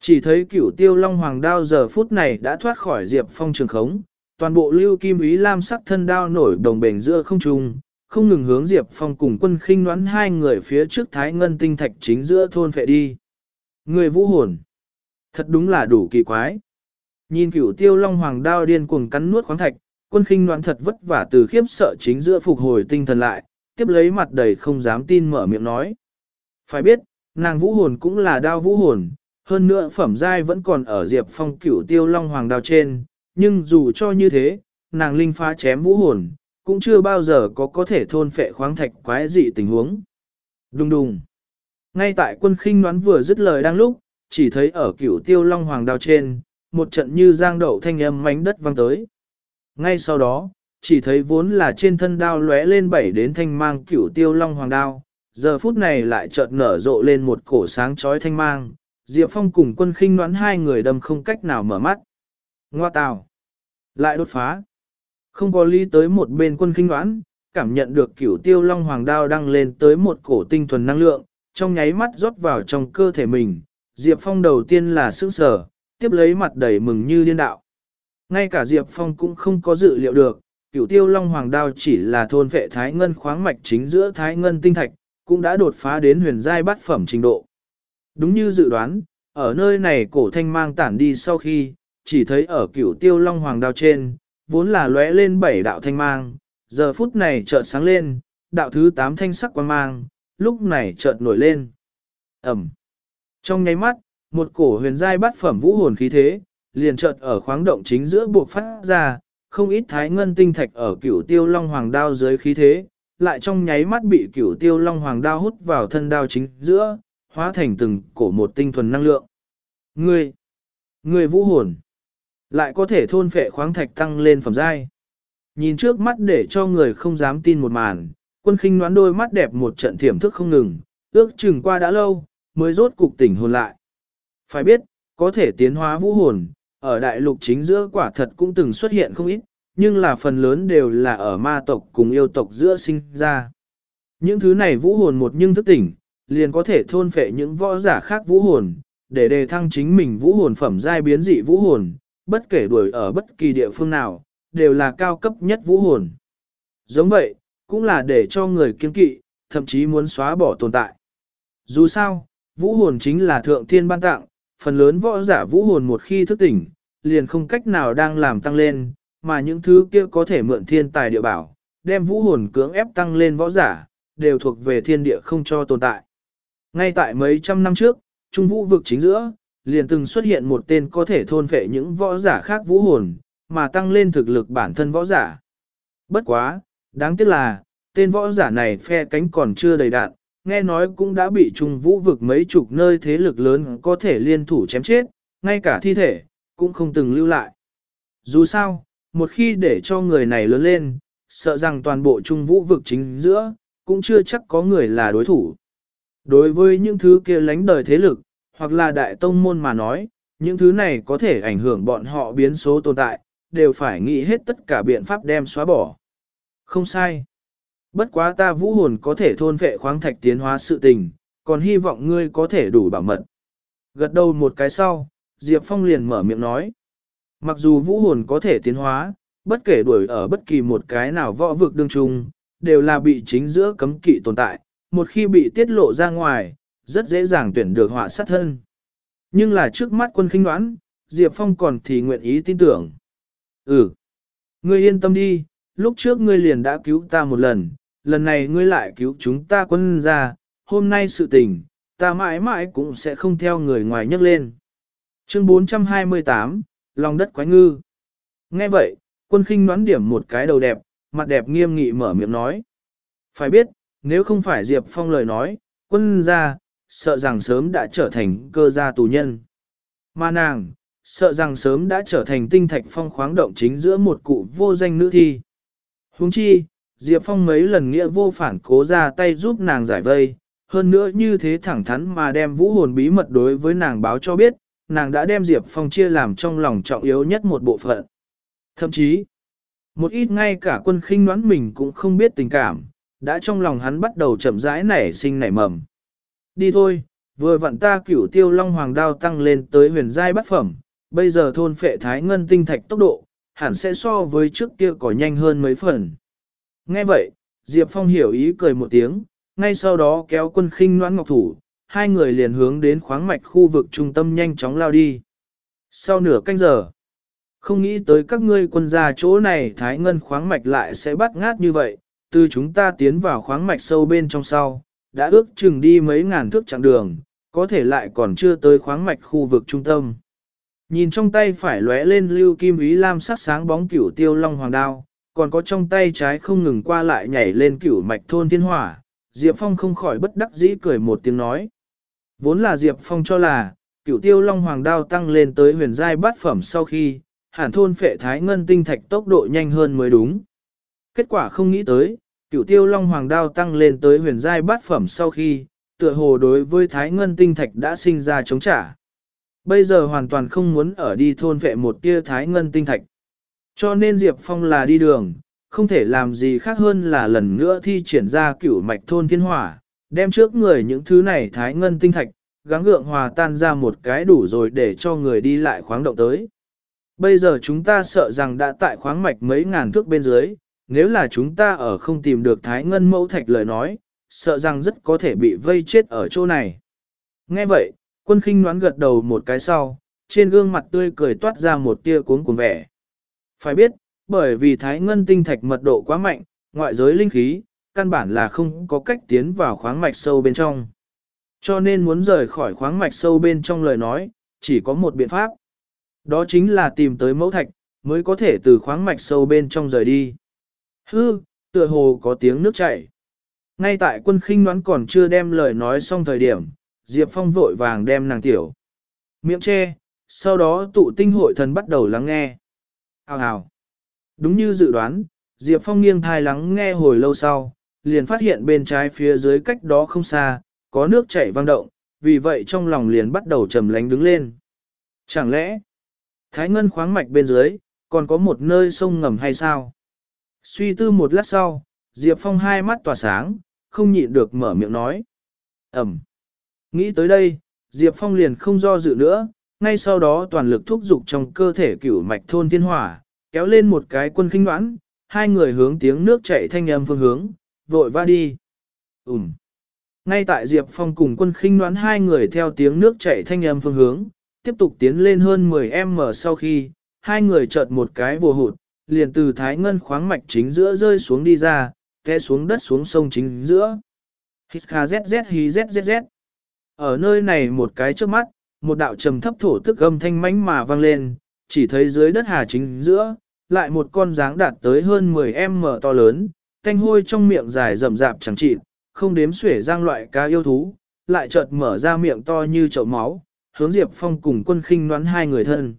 Chỉ thấy cửu tiêu long hoàng đao giờ phút này đã thoát khỏi diệp phong trường khống, toàn bộ lưu kim ý lam sắc thân đao nổi đồng bền giữa không trung, không ngừng hướng Diệp Phong cùng quân khinh đoán hai người phía trước thái ngân tinh thạch chính giữa thôn phệ đi. Người vũ hồn. Thật đúng là đủ kỳ quái. Nhìn cửu tiêu long hoàng đao điên cuồng cắn nuốt khoáng thạch, quân khinh đoán thật vất vả từ khiếp sợ chính giữa phục hồi tinh thần lại, tiếp lấy mặt đầy không dám tin mở miệng nói. Phải biết, nàng vũ hồn cũng là đao vũ hồn, hơn nữa phẩm giai vẫn còn ở Diệp Phong cửu tiêu long hoàng đao trên, nhưng dù cho như thế, nàng linh phá chém vũ hồn, cũng chưa bao giờ có có thể thôn phệ khoáng thạch quái dị tình huống. Đùng đùng. Ngay tại quân khinh đoán vừa dứt lời đang lúc, chỉ thấy ở cửu tiêu long hoàng đao trên, một trận như giang đậu thanh âm mánh đất vang tới. Ngay sau đó, chỉ thấy vốn là trên thân đao lóe lên bảy đến thanh mang cửu tiêu long hoàng đao, giờ phút này lại chợt nở rộ lên một cổ sáng chói thanh mang, Diệp Phong cùng quân khinh đoán hai người đâm không cách nào mở mắt. Ngoa tào! Lại đột phá! Không có lý tới một bên quân khinh đoán, cảm nhận được cửu tiêu long hoàng đao đăng lên tới một cổ tinh thuần năng lượng, trong nháy mắt rót vào trong cơ thể mình. Diệp Phong đầu tiên là sững sờ, tiếp lấy mặt đầy mừng như điên đạo. Ngay cả Diệp Phong cũng không có dự liệu được, cửu tiêu long hoàng đao chỉ là thôn vệ thái ngân khoáng mạch chính giữa thái ngân tinh thạch, cũng đã đột phá đến huyền giai bát phẩm trình độ. Đúng như dự đoán, ở nơi này cổ thanh mang tản đi sau khi, chỉ thấy ở cửu tiêu long hoàng đao trên, vốn là lóe lên bảy đạo thanh mang, giờ phút này chợt sáng lên, đạo thứ tám thanh sắc quang mang, lúc này chợt nổi lên. Ẩm. Trong nháy mắt, một cổ huyền giai bát phẩm vũ hồn khí thế, liền chợt ở khoáng động chính giữa buộc phát ra, không ít thái ngân tinh thạch ở cửu tiêu long hoàng đao dưới khí thế, lại trong nháy mắt bị cửu tiêu long hoàng đao hút vào thân đao chính giữa, hóa thành từng cổ một tinh thuần năng lượng. Ngươi, ngươi vũ hồn, lại có thể thôn phệ khoáng thạch tăng lên phẩm giai. Nhìn trước mắt để cho người không dám tin một màn, quân khinh đoán đôi mắt đẹp một trận thiểm thức không ngừng, ước chừng qua đã lâu, mới rốt cục tỉnh hồn lại. Phải biết, có thể tiến hóa vũ hồn, ở đại lục chính giữa quả thật cũng từng xuất hiện không ít, nhưng là phần lớn đều là ở ma tộc cùng yêu tộc giữa sinh ra. Những thứ này vũ hồn một nhưng thức tỉnh, liền có thể thôn phệ những võ giả khác vũ hồn, để đề thăng chính mình vũ hồn phẩm giai biến dị vũ hồn, bất kể đuổi ở bất kỳ địa phương nào, đều là cao cấp nhất vũ hồn. Giống vậy, cũng là để cho người kiên kỵ, thậm chí muốn xóa bỏ tồn tại. Dù sao, vũ hồn chính là thượng thiên ban tặng, phần lớn võ giả vũ hồn một khi thức tỉnh, liền không cách nào đang làm tăng lên, mà những thứ kia có thể mượn thiên tài địa bảo, đem vũ hồn cưỡng ép tăng lên võ giả, đều thuộc về thiên địa không cho tồn tại. Ngay tại mấy trăm năm trước, Trung Vũ vực chính giữa, liền từng xuất hiện một tên có thể thôn phệ những võ giả khác vũ hồn, mà tăng lên thực lực bản thân võ giả. Bất quá, đáng tiếc là, tên võ giả này phe cánh còn chưa đầy đạn, nghe nói cũng đã bị Trung Vũ vực mấy chục nơi thế lực lớn có thể liên thủ chém chết, ngay cả thi thể, cũng không từng lưu lại. Dù sao, một khi để cho người này lớn lên, sợ rằng toàn bộ Trung Vũ vực chính giữa, cũng chưa chắc có người là đối thủ. Đối với những thứ kia lánh đời thế lực, hoặc là đại tông môn mà nói, những thứ này có thể ảnh hưởng bọn họ biến số tồn tại, đều phải nghĩ hết tất cả biện pháp đem xóa bỏ. Không sai. Bất quá ta vũ hồn có thể thôn vệ khoáng thạch tiến hóa sự tình, còn hy vọng ngươi có thể đủ bảo mật. Gật đầu một cái sau, Diệp Phong liền mở miệng nói. Mặc dù vũ hồn có thể tiến hóa, bất kể đuổi ở bất kỳ một cái nào võ vực đương trung, đều là bị chính giữa cấm kỵ tồn tại, một khi bị tiết lộ ra ngoài, rất dễ dàng tuyển được họa sát thân. Nhưng là trước mắt quân khinh đoán, Diệp Phong còn thì nguyện ý tin tưởng. Ừ, ngươi yên tâm đi, lúc trước ngươi liền đã cứu ta một lần, lần này ngươi lại cứu chúng ta quân ra, hôm nay sự tình, ta mãi mãi cũng sẽ không theo người ngoài nhắc lên. Chương 428, Lòng đất quái ngư. Nghe vậy, quân khinh đoán điểm một cái đầu đẹp, mặt đẹp nghiêm nghị mở miệng nói. Phải biết, nếu không phải Diệp Phong lời nói, quân gia, sợ rằng sớm đã trở thành cơ gia tù nhân. Mà nàng, sợ rằng sớm đã trở thành tinh thạch phong khoáng động chính giữa một cụ vô danh nữ thi. Huống chi, Diệp Phong mấy lần nghĩa vô phản cố ra tay giúp nàng giải vây, hơn nữa như thế thẳng thắn mà đem vũ hồn bí mật đối với nàng báo cho biết, nàng đã đem Diệp Phong chia làm trong lòng trọng yếu nhất một bộ phận. Thậm chí, một ít ngay cả quân khinh đoán mình cũng không biết tình cảm, đã trong lòng hắn bắt đầu chậm rãi nảy sinh nảy mầm. Đi thôi, vừa vặn ta cửu tiêu long hoàng đao tăng lên tới huyền giai bát phẩm, bây giờ thôn phệ thái ngân tinh thạch tốc độ, hẳn sẽ so với trước kia có nhanh hơn mấy phần. Nghe vậy, Diệp Phong hiểu ý cười một tiếng, ngay sau đó kéo quân khinh noãn ngọc thủ, hai người liền hướng đến khoáng mạch khu vực trung tâm nhanh chóng lao đi. Sau nửa canh giờ, không nghĩ tới các ngươi quân gia chỗ này thái ngân khoáng mạch lại sẽ bắt ngát như vậy, từ chúng ta tiến vào khoáng mạch sâu bên trong sau, đã ước chừng đi mấy ngàn thước chặng đường, có thể lại còn chưa tới khoáng mạch khu vực trung tâm. Nhìn trong tay phải lóe lên lưu kim ý lam sắc sáng bóng cửu tiêu long hoàng đao, còn có trong tay trái không ngừng qua lại nhảy lên cửu mạch thôn thiên hỏa, Diệp Phong không khỏi bất đắc dĩ cười một tiếng nói. Vốn là Diệp Phong cho là, cửu tiêu long hoàng đao tăng lên tới huyền giai bát phẩm sau khi, hẳn thôn phệ thái ngân tinh thạch tốc độ nhanh hơn mới đúng. Kết quả không nghĩ tới, cửu tiêu long hoàng đao tăng lên tới huyền giai bát phẩm sau khi, tựa hồ đối với thái ngân tinh thạch đã sinh ra chống trả. Bây giờ hoàn toàn không muốn ở đi thôn vệ một tia thái ngân tinh thạch. Cho nên Diệp Phong là đi đường, không thể làm gì khác hơn là lần nữa thi triển ra cửu mạch thôn thiên hỏa, đem trước người những thứ này thái ngân tinh thạch, gắng gượng hòa tan ra một cái đủ rồi để cho người đi lại khoáng động tới. Bây giờ chúng ta sợ rằng đã tại khoáng mạch mấy ngàn thước bên dưới, nếu là chúng ta ở không tìm được thái ngân mẫu thạch lời nói, sợ rằng rất có thể bị vây chết ở chỗ này. Nghe vậy, quân khinh đoán gật đầu một cái sau, trên gương mặt tươi cười toát ra một tia cuốn cuồng vẻ. Phải biết, bởi vì thái ngân tinh thạch mật độ quá mạnh, ngoại giới linh khí, căn bản là không có cách tiến vào khoáng mạch sâu bên trong. Cho nên muốn rời khỏi khoáng mạch sâu bên trong lời nói, chỉ có một biện pháp. Đó chính là tìm tới mẫu thạch, mới có thể từ khoáng mạch sâu bên trong rời đi. Hư, tựa hồ có tiếng nước chảy. Ngay tại quân khinh đoán còn chưa đem lời nói xong thời điểm, Diệp Phong vội vàng đem nàng tiểu. Miệng che, sau đó tụ tinh hội thần bắt đầu lắng nghe. Hào hào. Đúng như dự đoán, Diệp Phong nghiêng thai lắng nghe hồi lâu sau, liền phát hiện bên trái phía dưới cách đó không xa, có nước chảy vang động, vì vậy trong lòng liền bắt đầu trầm lánh đứng lên. Chẳng lẽ, Thái Ngân khoáng mạch bên dưới, còn có một nơi sông ngầm hay sao? Suy tư một lát sau, Diệp Phong hai mắt tỏa sáng, không nhịn được mở miệng nói. Ẩm. Nghĩ tới đây, Diệp Phong liền không do dự nữa, ngay sau đó toàn lực thúc dục trong cơ thể cửu mạch thôn thiên hỏa, kéo lên một cái quân khinh đoán, hai người hướng tiếng nước chảy thanh âm phương hướng, vội va đi. Ừm. Ngay tại Diệp Phong cùng quân khinh đoán hai người theo tiếng nước chảy thanh âm phương hướng, tiếp tục tiến lên hơn 10m sau khi, hai người chợt một cái vồ hụt, liền từ thái ngân khoáng mạch chính giữa rơi xuống đi ra, té xuống đất xuống sông chính giữa. Hít kha zzz hí zzz. Ở nơi này một cái trước mắt, một đạo trầm thấp thổ tức âm thanh mãnh mà vang lên, chỉ thấy dưới đất hà chính giữa, lại một con dáng đạt tới hơn 10m to lớn, thanh hôi trong miệng dài rậm rạp chẳng chịt, không đếm xuể giang loại cá yêu thú, lại chợt mở ra miệng to như chậu máu, hướng Diệp Phong cùng quân khinh noán hai người thân.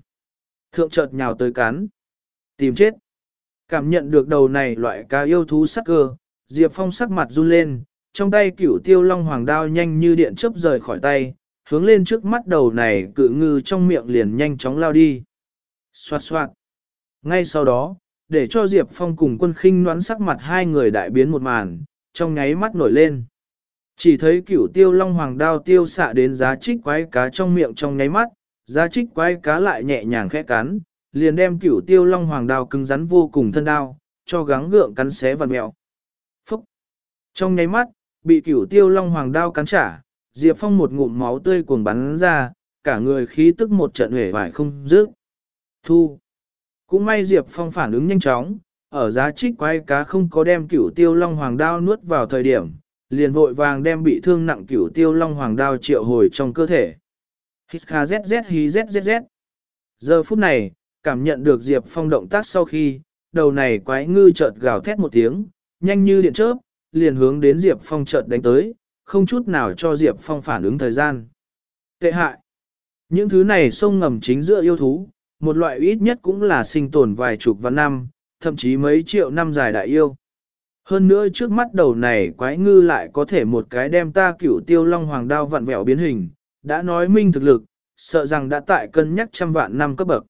Thượng chợt nhào tới cắn. Tìm chết. Cảm nhận được đầu này loại cá yêu thú sắc cơ, Diệp Phong sắc mặt run lên, trong tay cửu tiêu long hoàng đao nhanh như điện chớp rời khỏi tay, hướng lên trước mắt đầu này cự ngư trong miệng liền nhanh chóng lao đi. Xoạt xoạt. Ngay sau đó, để cho Diệp Phong cùng quân khinh noán sắc mặt hai người đại biến một màn, trong nháy mắt nổi lên. Chỉ thấy cửu tiêu long hoàng đao tiêu xạ đến giá trích quái cá trong miệng trong nháy mắt, giá trích quái cá lại nhẹ nhàng khẽ cắn, liền đem cửu tiêu long hoàng đao cứng rắn vô cùng thân đao, cho gắng gượng cắn xé vằn mẹo. Phúc! Trong nháy mắt, bị cửu tiêu long hoàng đao cắn trả, Diệp Phong một ngụm máu tươi cuồng bắn ra, cả người khí tức một trận hể vải không dứt. Thu! Cũng may Diệp Phong phản ứng nhanh chóng, ở giá trích quái cá không có đem cửu tiêu long hoàng đao nuốt vào thời điểm, liền vội vàng đem bị thương nặng cửu tiêu long hoàng đao triệu hồi trong cơ thể. Hít kha zz hí zzz. Giờ phút này, cảm nhận được Diệp Phong động tác sau khi, đầu này quái ngư chợt gào thét một tiếng, nhanh như điện chớp, liền hướng đến Diệp Phong chợt đánh tới, không chút nào cho Diệp Phong phản ứng thời gian. Tệ hại. Những thứ này sông ngầm chính giữa yêu thú, một loại ít nhất cũng là sinh tồn vài chục vạn năm, thậm chí mấy triệu năm dài đại yêu. Hơn nữa trước mắt đầu này quái ngư lại có thể một cái đem ta cửu tiêu long hoàng đao vặn vẹo biến hình, đã nói minh thực lực, sợ rằng đã tại cân nhắc trăm vạn năm cấp bậc.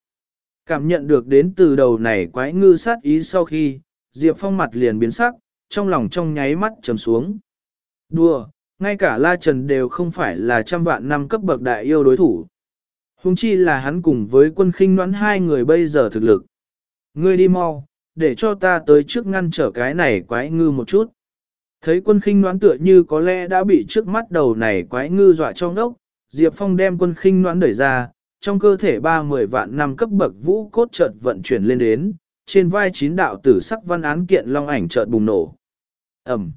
Cảm nhận được đến từ đầu này quái ngư sát ý sau khi, Diệp Phong mặt liền biến sắc, trong lòng trong nháy mắt trầm xuống. Đùa, ngay cả La Trần đều không phải là trăm vạn năm cấp bậc đại yêu đối thủ. Hùng chi là hắn cùng với quân khinh noãn hai người bây giờ thực lực. Ngươi đi mau, để cho ta tới trước ngăn trở cái này quái ngư một chút. Thấy quân khinh noãn tựa như có lẽ đã bị trước mắt đầu này quái ngư dọa trong đốc, Diệp Phong đem quân khinh noãn đẩy ra, trong cơ thể ba mười vạn năm cấp bậc vũ cốt chợt vận chuyển lên đến, trên vai chín đạo tử sắc văn án kiện long ảnh chợt bùng nổ. Ẩm.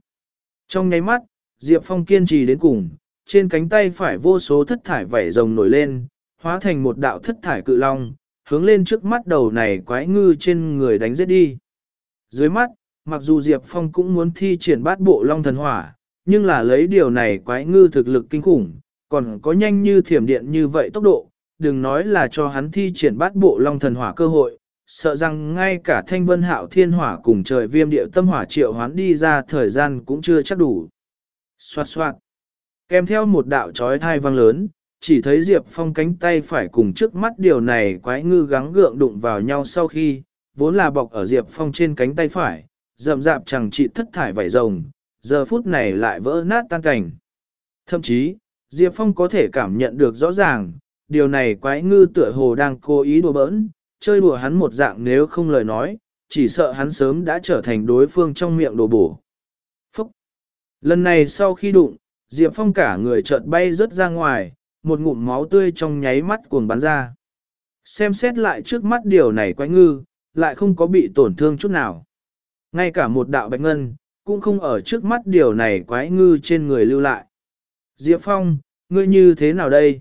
Trong nháy mắt, Diệp Phong kiên trì đến cùng, trên cánh tay phải vô số thất thải vảy rồng nổi lên, hóa thành một đạo thất thải cự long, hướng lên trước mắt đầu này quái ngư trên người đánh giết đi. Dưới mắt, mặc dù Diệp Phong cũng muốn thi triển bát bộ long thần hỏa, nhưng là lấy điều này quái ngư thực lực kinh khủng, còn có nhanh như thiểm điện như vậy tốc độ, đừng nói là cho hắn thi triển bát bộ long thần hỏa cơ hội, sợ rằng ngay cả thanh vân hạo thiên hỏa cùng trời viêm điệu tâm hỏa triệu hoán đi ra thời gian cũng chưa chắc đủ. Xoạt xoạt. Kèm theo một đạo trói thai vang lớn, chỉ thấy Diệp Phong cánh tay phải cùng trước mắt điều này quái ngư gắng gượng đụng vào nhau sau khi, vốn là bọc ở Diệp Phong trên cánh tay phải, rậm rạp chẳng trị thất thải vảy rồng, giờ phút này lại vỡ nát tan cảnh. Thậm chí, Diệp Phong có thể cảm nhận được rõ ràng, điều này quái ngư tựa hồ đang cố ý đùa bỡn, chơi đùa hắn một dạng nếu không lời nói, chỉ sợ hắn sớm đã trở thành đối phương trong miệng đồ bổ. Lần này sau khi đụng, Diệp Phong cả người chợt bay rớt ra ngoài, một ngụm máu tươi trong nháy mắt cuồng bắn ra. Xem xét lại trước mắt điều này quái ngư, lại không có bị tổn thương chút nào. Ngay cả một đạo bạch ngân, cũng không ở trước mắt điều này quái ngư trên người lưu lại. Diệp Phong, ngươi như thế nào đây?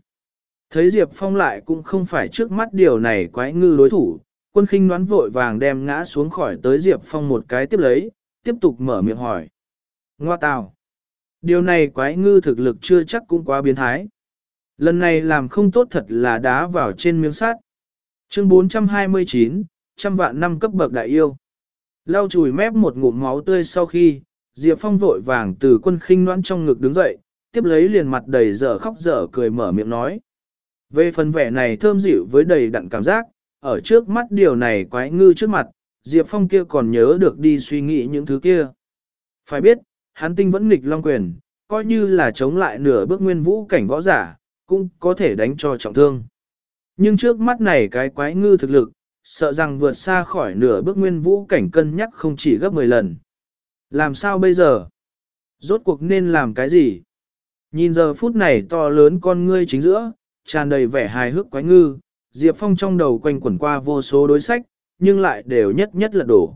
Thấy Diệp Phong lại cũng không phải trước mắt điều này quái ngư đối thủ, quân khinh đoán vội vàng đem ngã xuống khỏi tới Diệp Phong một cái tiếp lấy, tiếp tục mở miệng hỏi. Ngoa tào. Điều này quái ngư thực lực chưa chắc cũng quá biến thái. Lần này làm không tốt thật là đá vào trên miếng sắt. Chương 429, trăm vạn năm cấp bậc đại yêu. Lau chùi mép một ngụm máu tươi sau khi, Diệp Phong vội vàng từ quân khinh noãn trong ngực đứng dậy, tiếp lấy liền mặt đầy dở khóc dở cười mở miệng nói. Về phần vẻ này thơm dịu với đầy đặn cảm giác, ở trước mắt điều này quái ngư trước mặt, Diệp Phong kia còn nhớ được đi suy nghĩ những thứ kia. Phải biết, hắn tinh vẫn nghịch long quyền, coi như là chống lại nửa bước nguyên vũ cảnh võ giả, cũng có thể đánh cho trọng thương. Nhưng trước mắt này cái quái ngư thực lực, sợ rằng vượt xa khỏi nửa bước nguyên vũ cảnh cân nhắc không chỉ gấp 10 lần. Làm sao bây giờ? Rốt cuộc nên làm cái gì? Nhìn giờ phút này to lớn con ngươi chính giữa, tràn đầy vẻ hài hước quái ngư, Diệp Phong trong đầu quanh quẩn qua vô số đối sách, nhưng lại đều nhất nhất là đổ.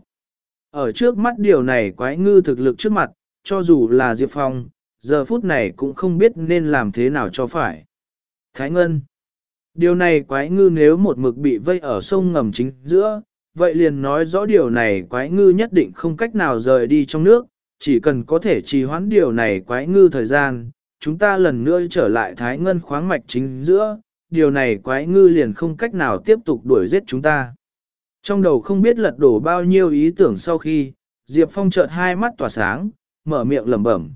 Ở trước mắt điều này quái ngư thực lực trước mặt, cho dù là Diệp Phong, giờ phút này cũng không biết nên làm thế nào cho phải. Thái Ngân Điều này quái ngư nếu một mực bị vây ở sông ngầm chính giữa, vậy liền nói rõ điều này quái ngư nhất định không cách nào rời đi trong nước, chỉ cần có thể trì hoãn điều này quái ngư thời gian, chúng ta lần nữa trở lại thái ngân khoáng mạch chính giữa, điều này quái ngư liền không cách nào tiếp tục đuổi giết chúng ta. Trong đầu không biết lật đổ bao nhiêu ý tưởng sau khi, Diệp Phong chợt hai mắt tỏa sáng, mở miệng lẩm bẩm.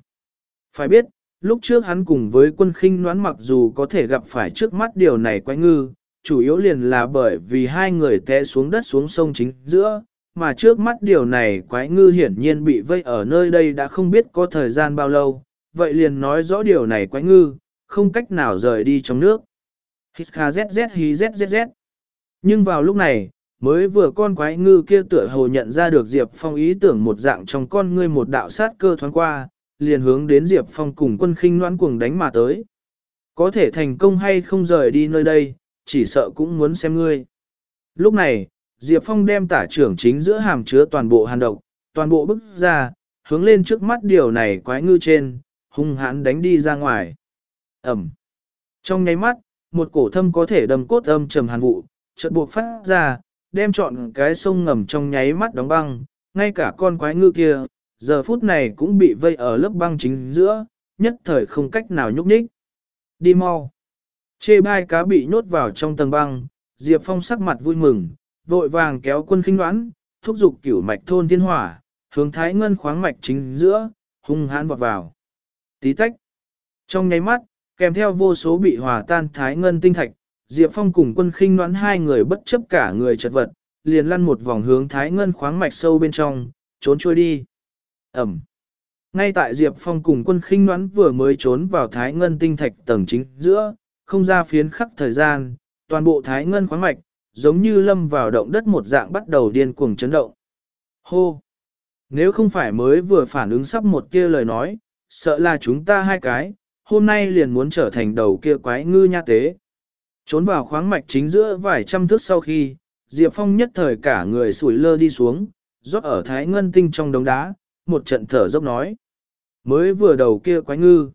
Phải biết, lúc trước hắn cùng với quân khinh noán mặc dù có thể gặp phải trước mắt điều này quái ngư, chủ yếu liền là bởi vì hai người té xuống đất xuống sông chính giữa, mà trước mắt điều này quái ngư hiển nhiên bị vây ở nơi đây đã không biết có thời gian bao lâu, vậy liền nói rõ điều này quái ngư, không cách nào rời đi trong nước. Hít kha zzz hí zzz. Nhưng vào lúc này, mới vừa con quái ngư kia tựa hồ nhận ra được Diệp Phong ý tưởng một dạng trong con ngươi một đạo sát cơ thoáng qua, liền hướng đến Diệp Phong cùng quân khinh noan cuồng đánh mà tới. Có thể thành công hay không rời đi nơi đây, chỉ sợ cũng muốn xem ngươi. Lúc này, Diệp Phong đem tả trưởng chính giữa hàm chứa toàn bộ hàn độc, toàn bộ bức ra, hướng lên trước mắt điều này quái ngư trên, hung hãn đánh đi ra ngoài. Ẩm. Trong nháy mắt, một cổ thâm có thể đâm cốt âm trầm hàn vụ, chợt buộc phát ra, đem chọn cái sông ngầm trong nháy mắt đóng băng, ngay cả con quái ngư kia, giờ phút này cũng bị vây ở lớp băng chính giữa, nhất thời không cách nào nhúc nhích. Đi mau. Chê bai cá bị nhốt vào trong tầng băng, Diệp Phong sắc mặt vui mừng, vội vàng kéo quân khinh đoán, thúc giục cửu mạch thôn thiên hỏa, hướng thái ngân khoáng mạch chính giữa, hung hãn vọt vào. Tí tách. Trong nháy mắt, kèm theo vô số bị hòa tan thái ngân tinh thạch, Diệp Phong cùng quân khinh đoán hai người bất chấp cả người chật vật, liền lăn một vòng hướng thái ngân khoáng mạch sâu bên trong, trốn trôi đi. Ẩm. Ngay tại Diệp Phong cùng quân khinh đoán vừa mới trốn vào thái ngân tinh thạch tầng chính giữa, không ra phiến khắc thời gian, toàn bộ thái ngân khoáng mạch, giống như lâm vào động đất một dạng bắt đầu điên cuồng chấn động. Hô! Nếu không phải mới vừa phản ứng sắp một kia lời nói, sợ là chúng ta hai cái, hôm nay liền muốn trở thành đầu kia quái ngư nha tế. Trốn vào khoáng mạch chính giữa vài trăm thước sau khi, Diệp Phong nhất thời cả người sủi lơ đi xuống, rót ở thái ngân tinh trong đống đá, một trận thở dốc nói. Mới vừa đầu kia quái ngư.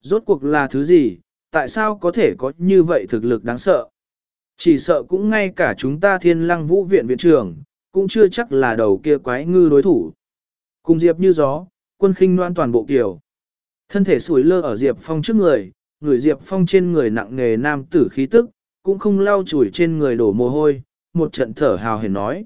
Rốt cuộc là thứ gì, tại sao có thể có như vậy thực lực đáng sợ? Chỉ sợ cũng ngay cả chúng ta thiên lăng vũ viện viện trưởng, cũng chưa chắc là đầu kia quái ngư đối thủ. Cùng Diệp như gió, quân khinh loan toàn bộ kiểu. Thân thể sủi lơ ở Diệp Phong trước người, người Diệp Phong trên người nặng nề nam tử khí tức, cũng không lau chùi trên người đổ mồ hôi, một trận thở hào hển nói.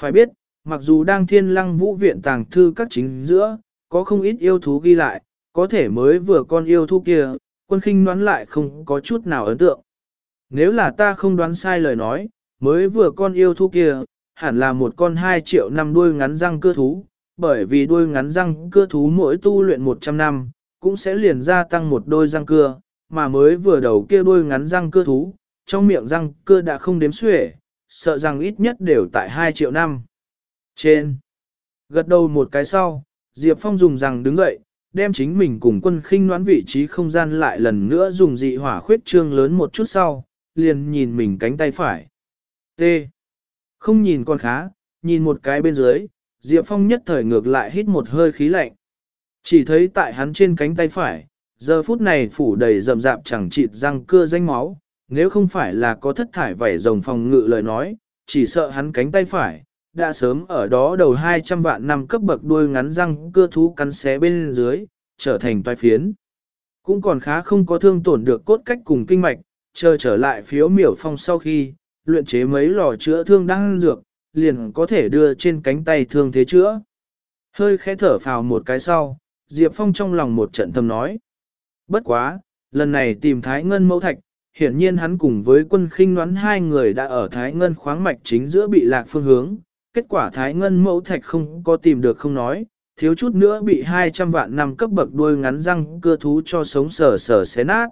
Phải biết, mặc dù đang thiên lăng vũ viện tàng thư các chính giữa, có không ít yêu thú ghi lại, có thể mới vừa con yêu thú kia, quân khinh đoán lại không có chút nào ấn tượng. Nếu là ta không đoán sai lời nói, mới vừa con yêu thú kia, hẳn là một con 2 triệu năm đuôi ngắn răng cưa thú, bởi vì đuôi ngắn răng cưa thú mỗi tu luyện 100 năm, cũng sẽ liền gia tăng một đôi răng cưa, mà mới vừa đầu kia đôi ngắn răng cưa thú, trong miệng răng cưa đã không đếm xuể, sợ rằng ít nhất đều tại 2 triệu năm. Trên, gật đầu một cái sau, Diệp Phong dùng rằng đứng dậy, đem chính mình cùng quân khinh đoán vị trí không gian lại lần nữa dùng dị hỏa khuyết trương lớn một chút sau, liền nhìn mình cánh tay phải. T. Không nhìn con khá, nhìn một cái bên dưới, Diệp Phong nhất thời ngược lại hít một hơi khí lạnh. Chỉ thấy tại hắn trên cánh tay phải, giờ phút này phủ đầy rậm rạp chẳng chịt răng cưa danh máu, nếu không phải là có thất thải vảy rồng phòng ngự lời nói, chỉ sợ hắn cánh tay phải, đã sớm ở đó đầu 200 vạn năm cấp bậc đuôi ngắn răng cưa thú cắn xé bên dưới, trở thành toai phiến. Cũng còn khá không có thương tổn được cốt cách cùng kinh mạch, chờ trở lại phiếu miểu phong sau khi, luyện chế mấy lò chữa thương đang dược, liền có thể đưa trên cánh tay thương thế chữa. Hơi khẽ thở phào một cái sau, Diệp Phong trong lòng một trận thầm nói. Bất quá, lần này tìm Thái Ngân mẫu thạch, hiển nhiên hắn cùng với quân khinh đoán hai người đã ở Thái Ngân khoáng mạch chính giữa bị lạc phương hướng. Kết quả Thái Ngân mẫu thạch không có tìm được không nói, thiếu chút nữa bị 200 vạn năm cấp bậc đuôi ngắn răng cưa thú cho sống sờ sờ xé nát.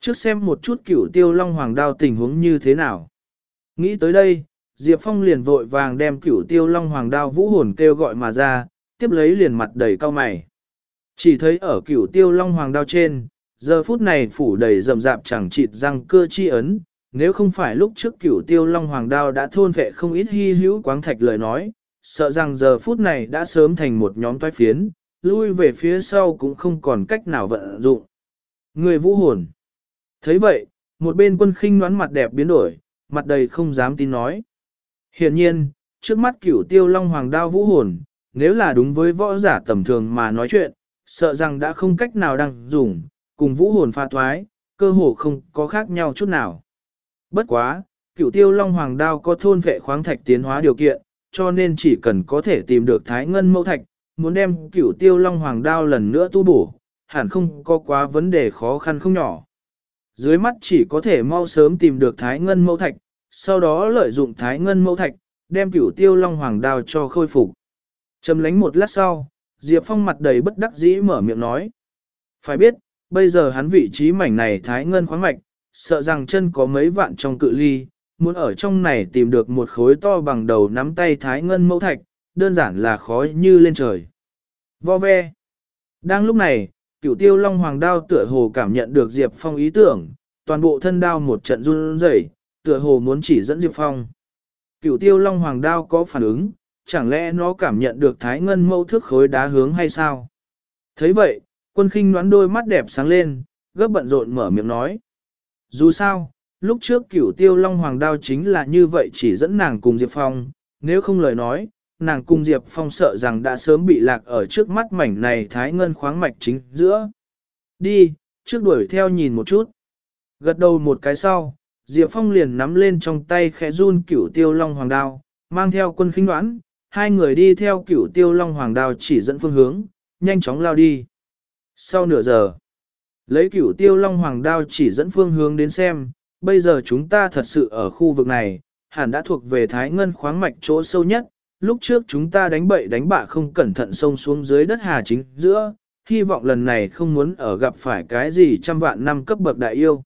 Trước xem một chút cửu tiêu long hoàng đao tình huống như thế nào. Nghĩ tới đây, Diệp Phong liền vội vàng đem cửu tiêu long hoàng đao vũ hồn kêu gọi mà ra, tiếp lấy liền mặt đầy cao mày. Chỉ thấy ở cửu tiêu long hoàng đao trên, giờ phút này phủ đầy rầm rạp chẳng chịt răng cơ chi ấn, nếu không phải lúc trước cửu tiêu long hoàng đao đã thôn vệ không ít hy hữu quáng thạch lời nói, sợ rằng giờ phút này đã sớm thành một nhóm toái phiến, lui về phía sau cũng không còn cách nào vận dụng. Người vũ hồn. thấy vậy, một bên quân khinh đoán mặt đẹp biến đổi, mặt đầy không dám tin nói. Hiển nhiên, trước mắt cửu tiêu long hoàng đao vũ hồn, nếu là đúng với võ giả tầm thường mà nói chuyện, sợ rằng đã không cách nào đang dùng, cùng vũ hồn pha thoái, cơ hồ không có khác nhau chút nào. Bất quá, cửu tiêu long hoàng đao có thôn vệ khoáng thạch tiến hóa điều kiện, cho nên chỉ cần có thể tìm được thái ngân mẫu thạch, muốn đem cửu tiêu long hoàng đao lần nữa tu bổ, hẳn không có quá vấn đề khó khăn không nhỏ. Dưới mắt chỉ có thể mau sớm tìm được thái ngân mẫu thạch, sau đó lợi dụng thái ngân mẫu thạch, đem cửu tiêu long hoàng đao cho khôi phục. Trầm lánh một lát sau, Diệp Phong mặt đầy bất đắc dĩ mở miệng nói. Phải biết, bây giờ hắn vị trí mảnh này thái ngân khoáng mạch, sợ rằng chân có mấy vạn trong cự ly, muốn ở trong này tìm được một khối to bằng đầu nắm tay thái ngân mẫu thạch, đơn giản là khó như lên trời. Vo ve. Đang lúc này, cửu tiêu long hoàng đao tựa hồ cảm nhận được Diệp Phong ý tưởng, toàn bộ thân đao một trận run rẩy, tựa hồ muốn chỉ dẫn Diệp Phong. Cửu tiêu long hoàng đao có phản ứng, chẳng lẽ nó cảm nhận được thái ngân mâu thước khối đá hướng hay sao? thấy vậy, quân khinh đoán đôi mắt đẹp sáng lên, gấp bận rộn mở miệng nói. Dù sao, lúc trước cửu tiêu long hoàng đao chính là như vậy chỉ dẫn nàng cùng Diệp Phong, nếu không lời nói, nàng cùng Diệp Phong sợ rằng đã sớm bị lạc ở trước mắt mảnh này thái ngân khoáng mạch chính giữa. Đi, trước đuổi theo nhìn một chút. Gật đầu một cái sau, Diệp Phong liền nắm lên trong tay khẽ run cửu tiêu long hoàng đao, mang theo quân khinh đoán, hai người đi theo cửu tiêu long hoàng đao chỉ dẫn phương hướng, nhanh chóng lao đi. Sau nửa giờ, lấy cửu tiêu long hoàng đao chỉ dẫn phương hướng đến xem, bây giờ chúng ta thật sự ở khu vực này, hẳn đã thuộc về thái ngân khoáng mạch chỗ sâu nhất, lúc trước chúng ta đánh bậy đánh bạ không cẩn thận sông xuống dưới đất hà chính giữa, hy vọng lần này không muốn ở gặp phải cái gì trăm vạn năm cấp bậc đại yêu.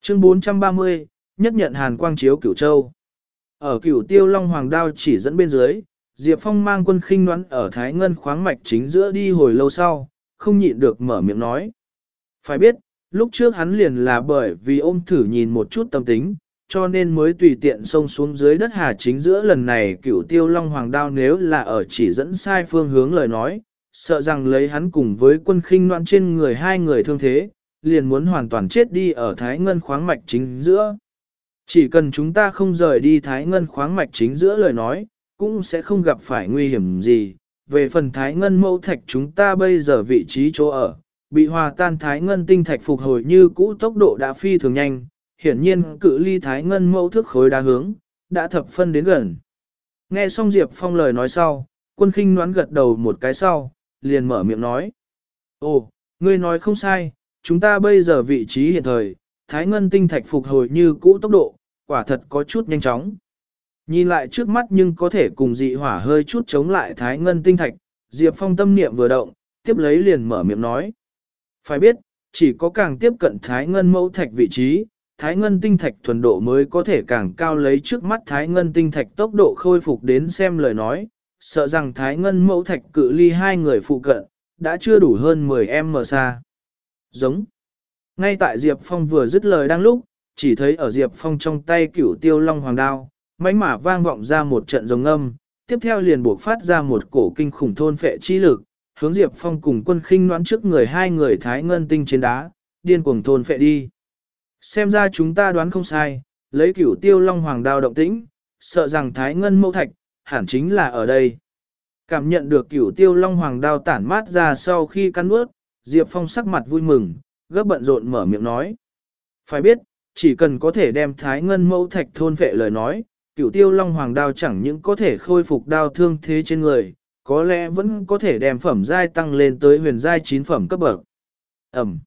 Chương 430, nhất nhận hàn quang chiếu cửu châu. Ở cửu tiêu long hoàng đao chỉ dẫn bên dưới, Diệp Phong mang quân khinh đoán ở Thái Ngân khoáng mạch chính giữa đi hồi lâu sau, không nhịn được mở miệng nói. Phải biết, lúc trước hắn liền là bởi vì ôm thử nhìn một chút tâm tính, cho nên mới tùy tiện xông xuống dưới đất hà chính giữa lần này cựu tiêu long hoàng đao nếu là ở chỉ dẫn sai phương hướng lời nói, sợ rằng lấy hắn cùng với quân khinh noan trên người hai người thương thế, liền muốn hoàn toàn chết đi ở Thái Ngân khoáng mạch chính giữa. Chỉ cần chúng ta không rời đi Thái Ngân khoáng mạch chính giữa lời nói, cũng sẽ không gặp phải nguy hiểm gì. Về phần Thái Ngân mẫu thạch chúng ta bây giờ vị trí chỗ ở, bị hòa tan Thái Ngân tinh thạch phục hồi như cũ tốc độ đã phi thường nhanh, hiển nhiên cự ly Thái Ngân mẫu thức khối đa hướng, đã thập phân đến gần. Nghe xong Diệp Phong lời nói sau, quân khinh noán gật đầu một cái sau, liền mở miệng nói. Ồ, ngươi nói không sai, chúng ta bây giờ vị trí hiện thời, Thái Ngân tinh thạch phục hồi như cũ tốc độ, quả thật có chút nhanh chóng. Nhìn lại trước mắt nhưng có thể cùng dị hỏa hơi chút chống lại Thái Ngân tinh thạch, Diệp Phong tâm niệm vừa động, tiếp lấy liền mở miệng nói. Phải biết, chỉ có càng tiếp cận Thái Ngân mẫu thạch vị trí, Thái Ngân tinh thạch thuần độ mới có thể càng cao lấy trước mắt Thái Ngân tinh thạch tốc độ khôi phục đến xem lời nói, sợ rằng Thái Ngân mẫu thạch cự ly hai người phụ cận, đã chưa đủ hơn 10m xa. Giống. Ngay tại Diệp Phong vừa dứt lời đang lúc, chỉ thấy ở Diệp Phong trong tay cửu tiêu long hoàng đao, mãnh mà vang vọng ra một trận rồng âm, tiếp theo liền buộc phát ra một cổ kinh khủng thôn phệ chi lực, hướng Diệp Phong cùng quân khinh noãn trước người hai người thái ngân tinh trên đá, điên cuồng thôn phệ đi. Xem ra chúng ta đoán không sai, lấy cửu tiêu long hoàng đao động tĩnh, sợ rằng thái ngân mâu thạch, hẳn chính là ở đây. Cảm nhận được cửu tiêu long hoàng đao tản mát ra sau khi cắn ướt, Diệp Phong sắc mặt vui mừng, gấp bận rộn mở miệng nói. Phải biết, chỉ cần có thể đem thái ngân mẫu thạch thôn phệ lời nói, cửu tiêu long hoàng đao chẳng những có thể khôi phục đao thương thế trên người, có lẽ vẫn có thể đem phẩm giai tăng lên tới huyền giai chín phẩm cấp bậc. Ẩm.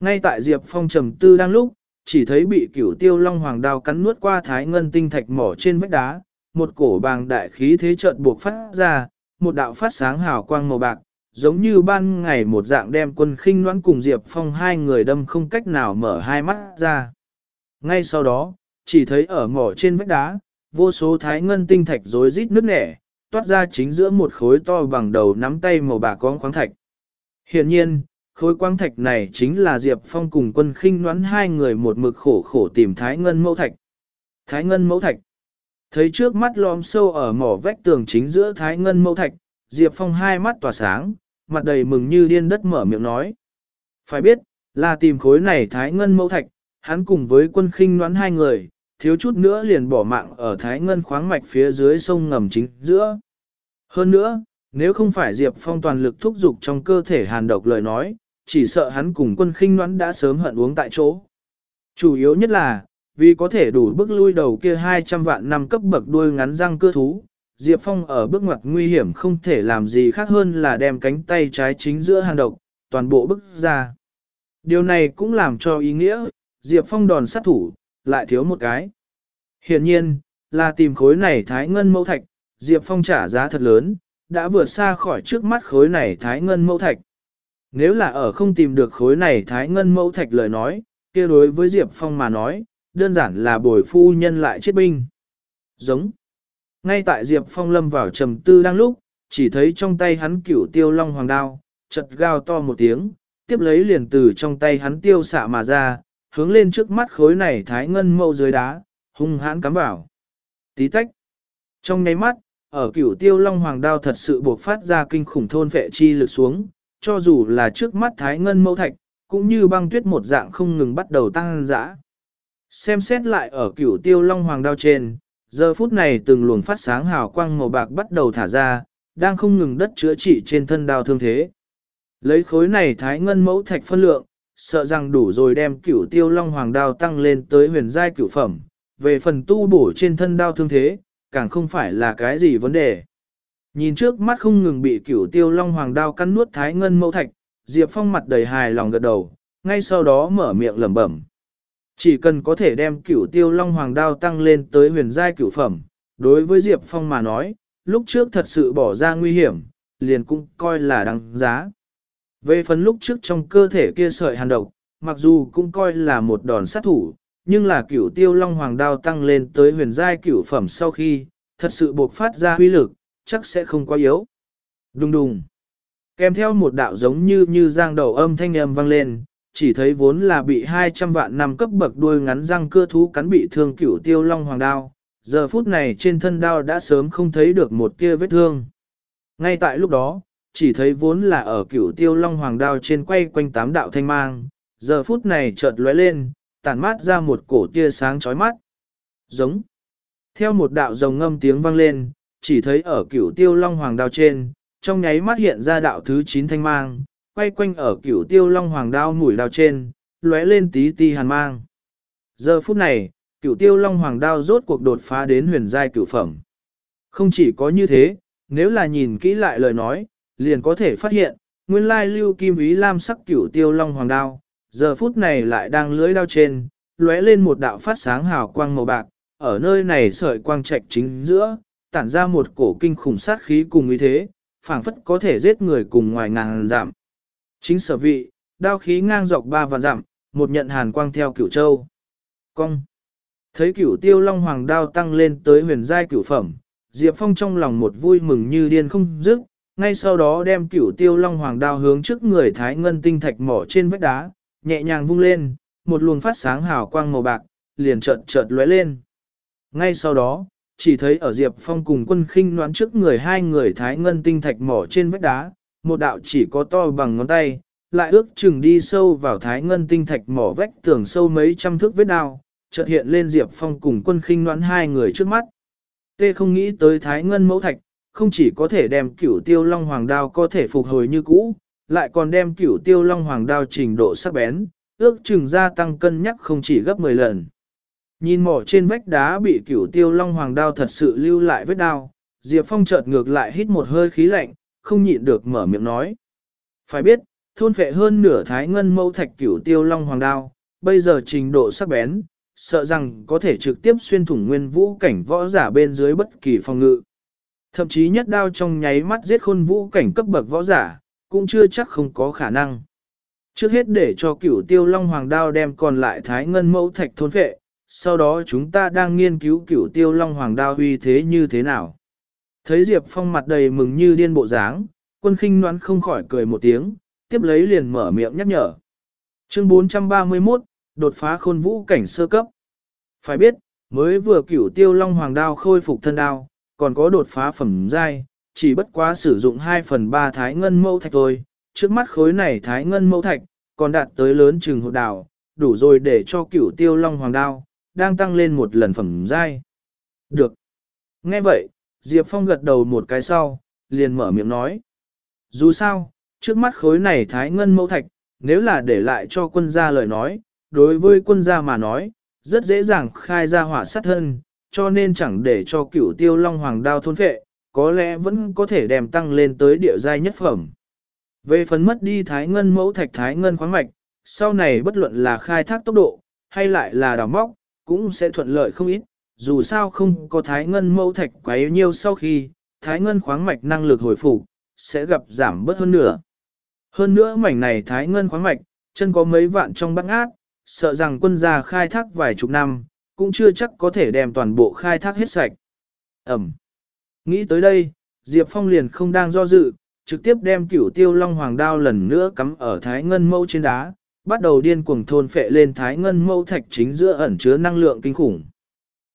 Ngay tại Diệp Phong trầm tư đang lúc, chỉ thấy bị cửu tiêu long hoàng đao cắn nuốt qua thái ngân tinh thạch mỏ trên vách đá, một cổ bàng đại khí thế chợt buộc phát ra, một đạo phát sáng hào quang màu bạc, giống như ban ngày một dạng đem quân khinh noãn cùng Diệp Phong hai người đâm không cách nào mở hai mắt ra. Ngay sau đó, chỉ thấy ở mỏ trên vách đá, vô số thái ngân tinh thạch rối rít nước nẻ, toát ra chính giữa một khối to bằng đầu nắm tay màu bạc con khoáng thạch. Hiện nhiên, khối quang thạch này chính là Diệp Phong cùng quân khinh noãn hai người một mực khổ khổ tìm thái ngân mẫu thạch. Thái ngân mẫu thạch. Thấy trước mắt lom sâu ở mỏ vách tường chính giữa thái ngân mẫu thạch, Diệp Phong hai mắt tỏa sáng, mặt đầy mừng như điên đất mở miệng nói. Phải biết, là tìm khối này thái ngân mẫu thạch, hắn cùng với quân khinh noãn hai người, thiếu chút nữa liền bỏ mạng ở thái ngân khoáng mạch phía dưới sông ngầm chính giữa. Hơn nữa, nếu không phải Diệp Phong toàn lực thúc giục trong cơ thể hàn độc lời nói, chỉ sợ hắn cùng quân khinh noãn đã sớm hận uống tại chỗ. Chủ yếu nhất là, vì có thể đủ bước lui đầu kia 200 vạn năm cấp bậc đuôi ngắn răng cơ thú, Diệp Phong ở bước ngoặt nguy hiểm không thể làm gì khác hơn là đem cánh tay trái chính giữa hàn độc, toàn bộ bức ra. Điều này cũng làm cho ý nghĩa, Diệp Phong đòn sát thủ, lại thiếu một cái. Hiện nhiên, là tìm khối này thái ngân mẫu thạch, Diệp Phong trả giá thật lớn, đã vượt xa khỏi trước mắt khối này thái ngân mẫu thạch. Nếu là ở không tìm được khối này thái ngân mẫu thạch lời nói, kia đối với Diệp Phong mà nói, đơn giản là bồi phu nhân lại chết binh. Giống. Ngay tại Diệp Phong lâm vào trầm tư đang lúc, chỉ thấy trong tay hắn cửu tiêu long hoàng đao, chật gào to một tiếng, tiếp lấy liền từ trong tay hắn tiêu xạ mà ra, hướng lên trước mắt khối này thái ngân mâu dưới đá, hung hãn cắm vào. Tí tách. Trong nháy mắt, ở cửu tiêu long hoàng đao thật sự buộc phát ra kinh khủng thôn vệ chi lực xuống, cho dù là trước mắt thái ngân mâu thạch, cũng như băng tuyết một dạng không ngừng bắt đầu tăng dã. Xem xét lại ở cửu tiêu long hoàng đao trên, giờ phút này từng luồng phát sáng hào quang màu bạc bắt đầu thả ra, đang không ngừng đất chữa trị trên thân đao thương thế. Lấy khối này thái ngân mẫu thạch phân lượng, sợ rằng đủ rồi đem cửu tiêu long hoàng đao tăng lên tới huyền giai cửu phẩm, về phần tu bổ trên thân đao thương thế, càng không phải là cái gì vấn đề. Nhìn trước mắt không ngừng bị cửu tiêu long hoàng đao cắn nuốt thái ngân mẫu thạch, Diệp Phong mặt đầy hài lòng gật đầu, ngay sau đó mở miệng lẩm bẩm. Chỉ cần có thể đem cửu tiêu long hoàng đao tăng lên tới huyền giai cửu phẩm, đối với Diệp Phong mà nói, lúc trước thật sự bỏ ra nguy hiểm, liền cũng coi là đáng giá. Về phần lúc trước trong cơ thể kia sợi hàn độc, mặc dù cũng coi là một đòn sát thủ, nhưng là cửu tiêu long hoàng đao tăng lên tới huyền giai cửu phẩm sau khi, thật sự buộc phát ra huy lực, chắc sẽ không quá yếu. Đùng đùng. Kèm theo một đạo giống như như giang đầu âm thanh âm vang lên, chỉ thấy vốn là bị 200 vạn năm cấp bậc đuôi ngắn răng cưa thú cắn bị thương cửu tiêu long hoàng đao. Giờ phút này trên thân đao đã sớm không thấy được một kia vết thương. Ngay tại lúc đó, chỉ thấy vốn là ở cửu tiêu long hoàng đao trên quay quanh tám đạo thanh mang, giờ phút này chợt lóe lên, tản mát ra một cổ tia sáng chói mắt. Giống. Theo một đạo rồng ngâm tiếng vang lên, chỉ thấy ở cửu tiêu long hoàng đao trên, trong nháy mắt hiện ra đạo thứ 9 thanh mang, quay quanh ở cửu tiêu long hoàng đao mũi đao trên, lóe lên tí ti hàn mang. Giờ phút này, cửu tiêu long hoàng đao rốt cuộc đột phá đến huyền giai cửu phẩm. Không chỉ có như thế, nếu là nhìn kỹ lại lời nói, liền có thể phát hiện, nguyên lai lưu kim ý lam sắc cửu tiêu long hoàng đao, giờ phút này lại đang lưới đao trên, lóe lên một đạo phát sáng hào quang màu bạc, ở nơi này sợi quang trạch chính giữa, tản ra một cổ kinh khủng sát khí cùng ý thế, phảng phất có thể giết người cùng ngoài ngàn giảm. Chính sở vị, đao khí ngang dọc ba vạn giảm một nhận hàn quang theo cửu châu. Cong. Thấy cửu tiêu long hoàng đao tăng lên tới huyền giai cửu phẩm, Diệp Phong trong lòng một vui mừng như điên không dứt, ngay sau đó đem cửu tiêu long hoàng đao hướng trước người thái ngân tinh thạch mỏ trên vách đá, nhẹ nhàng vung lên, một luồng phát sáng hào quang màu bạc, liền chợt chợt lóe lên. Ngay sau đó, chỉ thấy ở Diệp Phong cùng quân khinh noán trước người hai người thái ngân tinh thạch mỏ trên vách đá, một đạo chỉ có to bằng ngón tay, lại ước chừng đi sâu vào thái ngân tinh thạch mỏ vách tường sâu mấy trăm thước vết đao, chợt hiện lên Diệp Phong cùng quân khinh noán hai người trước mắt. Tê không nghĩ tới thái ngân mẫu thạch, không chỉ có thể đem cửu tiêu long hoàng đao có thể phục hồi như cũ, lại còn đem cửu tiêu long hoàng đao trình độ sắc bén, ước chừng gia tăng cân nhắc không chỉ gấp 10 lần. Nhìn mỏ trên vách đá bị cửu tiêu long hoàng đao thật sự lưu lại vết đao, Diệp Phong chợt ngược lại hít một hơi khí lạnh, không nhịn được mở miệng nói. Phải biết, thôn phệ hơn nửa thái ngân mâu thạch cửu tiêu long hoàng đao, bây giờ trình độ sắc bén, sợ rằng có thể trực tiếp xuyên thủng nguyên vũ cảnh võ giả bên dưới bất kỳ phòng ngự. Thậm chí nhất đao trong nháy mắt giết khôn vũ cảnh cấp bậc võ giả, cũng chưa chắc không có khả năng. Trước hết để cho cửu tiêu long hoàng đao đem còn lại thái ngân mẫu thạch thôn phệ, sau đó chúng ta đang nghiên cứu cửu tiêu long hoàng đao uy thế như thế nào. Thấy Diệp Phong mặt đầy mừng như điên bộ dáng, quân khinh noán không khỏi cười một tiếng, tiếp lấy liền mở miệng nhắc nhở. Chương 431, đột phá khôn vũ cảnh sơ cấp. Phải biết, mới vừa cửu tiêu long hoàng đao khôi phục thân đao, còn có đột phá phẩm giai, chỉ bất quá sử dụng 2 phần 3 thái ngân mẫu thạch thôi, trước mắt khối này thái ngân mẫu thạch, còn đạt tới lớn trường hộ đảo đủ rồi để cho cửu tiêu long hoàng đao, đang tăng lên một lần phẩm giai. Được. Nghe vậy, Diệp Phong gật đầu một cái sau, liền mở miệng nói. Dù sao, trước mắt khối này thái ngân mẫu thạch, nếu là để lại cho quân gia lời nói, đối với quân gia mà nói, rất dễ dàng khai ra hỏa sát thân, cho nên chẳng để cho cửu tiêu long hoàng đao thôn phệ, có lẽ vẫn có thể đem tăng lên tới địa giai nhất phẩm. Về phần mất đi thái ngân mẫu thạch thái ngân khoáng mạch, sau này bất luận là khai thác tốc độ, hay lại là đào móc, cũng sẽ thuận lợi không ít, dù sao không có thái ngân mẫu thạch quá yếu nhiều sau khi, thái ngân khoáng mạch năng lực hồi phục sẽ gặp giảm bớt hơn nữa. Hơn nữa mảnh này thái ngân khoáng mạch, chân có mấy vạn trong bát ngát, sợ rằng quân gia khai thác vài chục năm, cũng chưa chắc có thể đem toàn bộ khai thác hết sạch. Ẩm. Nghĩ tới đây, Diệp Phong liền không đang do dự, trực tiếp đem cửu tiêu long hoàng đao lần nữa cắm ở thái ngân mâu trên đá, bắt đầu điên cuồng thôn phệ lên thái ngân mâu thạch chính giữa ẩn chứa năng lượng kinh khủng.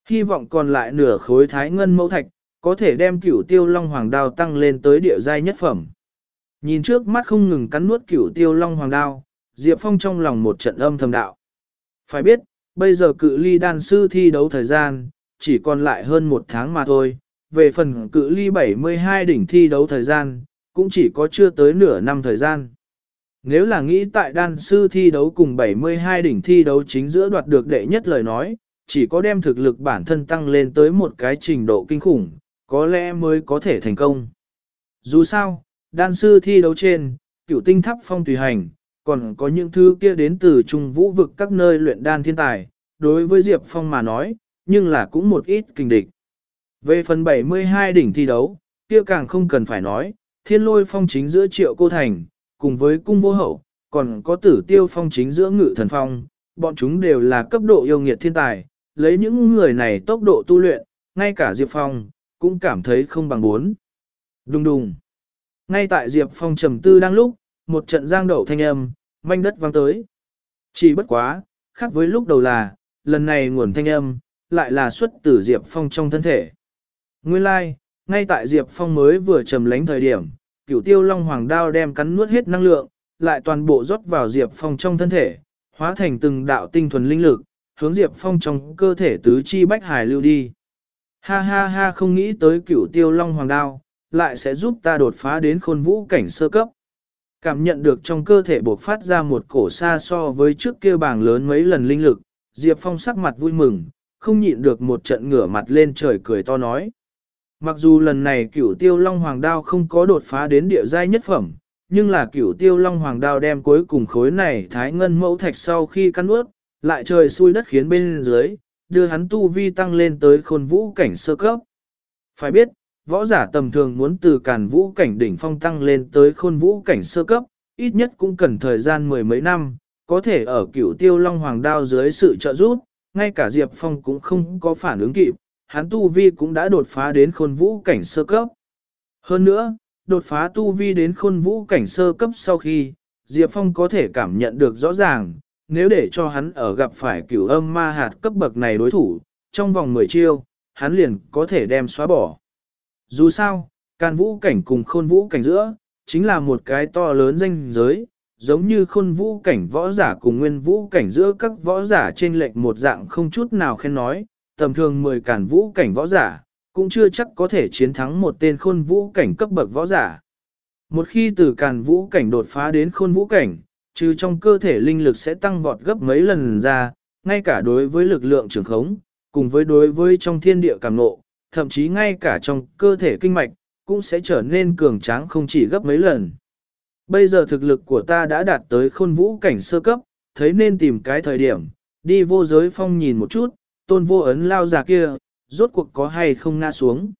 Hy vọng còn lại nửa khối thái ngân mâu thạch, có thể đem cửu tiêu long hoàng đao tăng lên tới địa giai nhất phẩm. Nhìn trước mắt không ngừng cắn nuốt cửu tiêu long hoàng đao, Diệp Phong trong lòng một trận âm thầm đạo. Phải biết, bây giờ cự ly đan sư thi đấu thời gian, chỉ còn lại hơn một tháng mà thôi. Về phần cự ly 72 đỉnh thi đấu thời gian, cũng chỉ có chưa tới nửa năm thời gian. Nếu là nghĩ tại đan sư thi đấu cùng 72 đỉnh thi đấu chính giữa đoạt được đệ nhất lời nói, chỉ có đem thực lực bản thân tăng lên tới một cái trình độ kinh khủng, có lẽ mới có thể thành công. Dù sao, đan sư thi đấu trên, cựu tinh tháp phong tùy hành, còn có những thứ kia đến từ trung vũ vực các nơi luyện đan thiên tài, đối với Diệp Phong mà nói, nhưng là cũng một ít kinh địch. Về phần 72 đỉnh thi đấu, kia càng không cần phải nói, thiên lôi phong chính giữa triệu cô thành, cùng với cung vô hậu, còn có tử tiêu phong chính giữa ngự thần phong, bọn chúng đều là cấp độ yêu nghiệt thiên tài, lấy những người này tốc độ tu luyện, ngay cả Diệp Phong, cũng cảm thấy không bằng bốn. Đùng đùng. Ngay tại Diệp Phong trầm tư đang lúc, một trận giang đậu thanh âm, manh đất vang tới. Chỉ bất quá, khác với lúc đầu là, lần này nguồn thanh âm, lại là xuất từ Diệp Phong trong thân thể. Nguyên lai, like, ngay tại Diệp Phong mới vừa trầm lánh thời điểm, cửu tiêu long hoàng đao đem cắn nuốt hết năng lượng, lại toàn bộ rót vào Diệp Phong trong thân thể, hóa thành từng đạo tinh thuần linh lực, hướng Diệp Phong trong cơ thể tứ chi bách hải lưu đi. Ha ha ha không nghĩ tới cửu tiêu long hoàng đao, lại sẽ giúp ta đột phá đến khôn vũ cảnh sơ cấp. Cảm nhận được trong cơ thể bộc phát ra một cổ xa so với trước kia bảng lớn mấy lần linh lực, Diệp Phong sắc mặt vui mừng, không nhịn được một trận ngửa mặt lên trời cười to nói. Mặc dù lần này cửu tiêu long hoàng đao không có đột phá đến địa giai nhất phẩm, nhưng là cửu tiêu long hoàng đao đem cuối cùng khối này thái ngân mẫu thạch sau khi căn ướt, lại trời xui đất khiến bên dưới, đưa hắn tu vi tăng lên tới khôn vũ cảnh sơ cấp. Phải biết, võ giả tầm thường muốn từ càn vũ cảnh đỉnh phong tăng lên tới khôn vũ cảnh sơ cấp, ít nhất cũng cần thời gian mười mấy năm, có thể ở cửu tiêu long hoàng đao dưới sự trợ giúp, ngay cả Diệp Phong cũng không có phản ứng kịp, hắn tu vi cũng đã đột phá đến khôn vũ cảnh sơ cấp. Hơn nữa, đột phá tu vi đến khôn vũ cảnh sơ cấp sau khi, Diệp Phong có thể cảm nhận được rõ ràng, nếu để cho hắn ở gặp phải cửu âm ma hạt cấp bậc này đối thủ, trong vòng 10 chiêu, hắn liền có thể đem xóa bỏ. Dù sao, can vũ cảnh cùng khôn vũ cảnh giữa, chính là một cái to lớn danh giới, giống như khôn vũ cảnh võ giả cùng nguyên vũ cảnh giữa các võ giả trên lệch một dạng không chút nào khen nói, tầm thường 10 càn vũ cảnh võ giả, cũng chưa chắc có thể chiến thắng một tên khôn vũ cảnh cấp bậc võ giả. Một khi từ càn vũ cảnh đột phá đến khôn vũ cảnh, trừ trong cơ thể linh lực sẽ tăng vọt gấp mấy lần ra, ngay cả đối với lực lượng trường khống, cùng với đối với trong thiên địa cảm nộ, thậm chí ngay cả trong cơ thể kinh mạch, cũng sẽ trở nên cường tráng không chỉ gấp mấy lần. Bây giờ thực lực của ta đã đạt tới khôn vũ cảnh sơ cấp, thấy nên tìm cái thời điểm, đi vô giới phong nhìn một chút, tôn vô ấn lao già kia, rốt cuộc có hay không ngã xuống.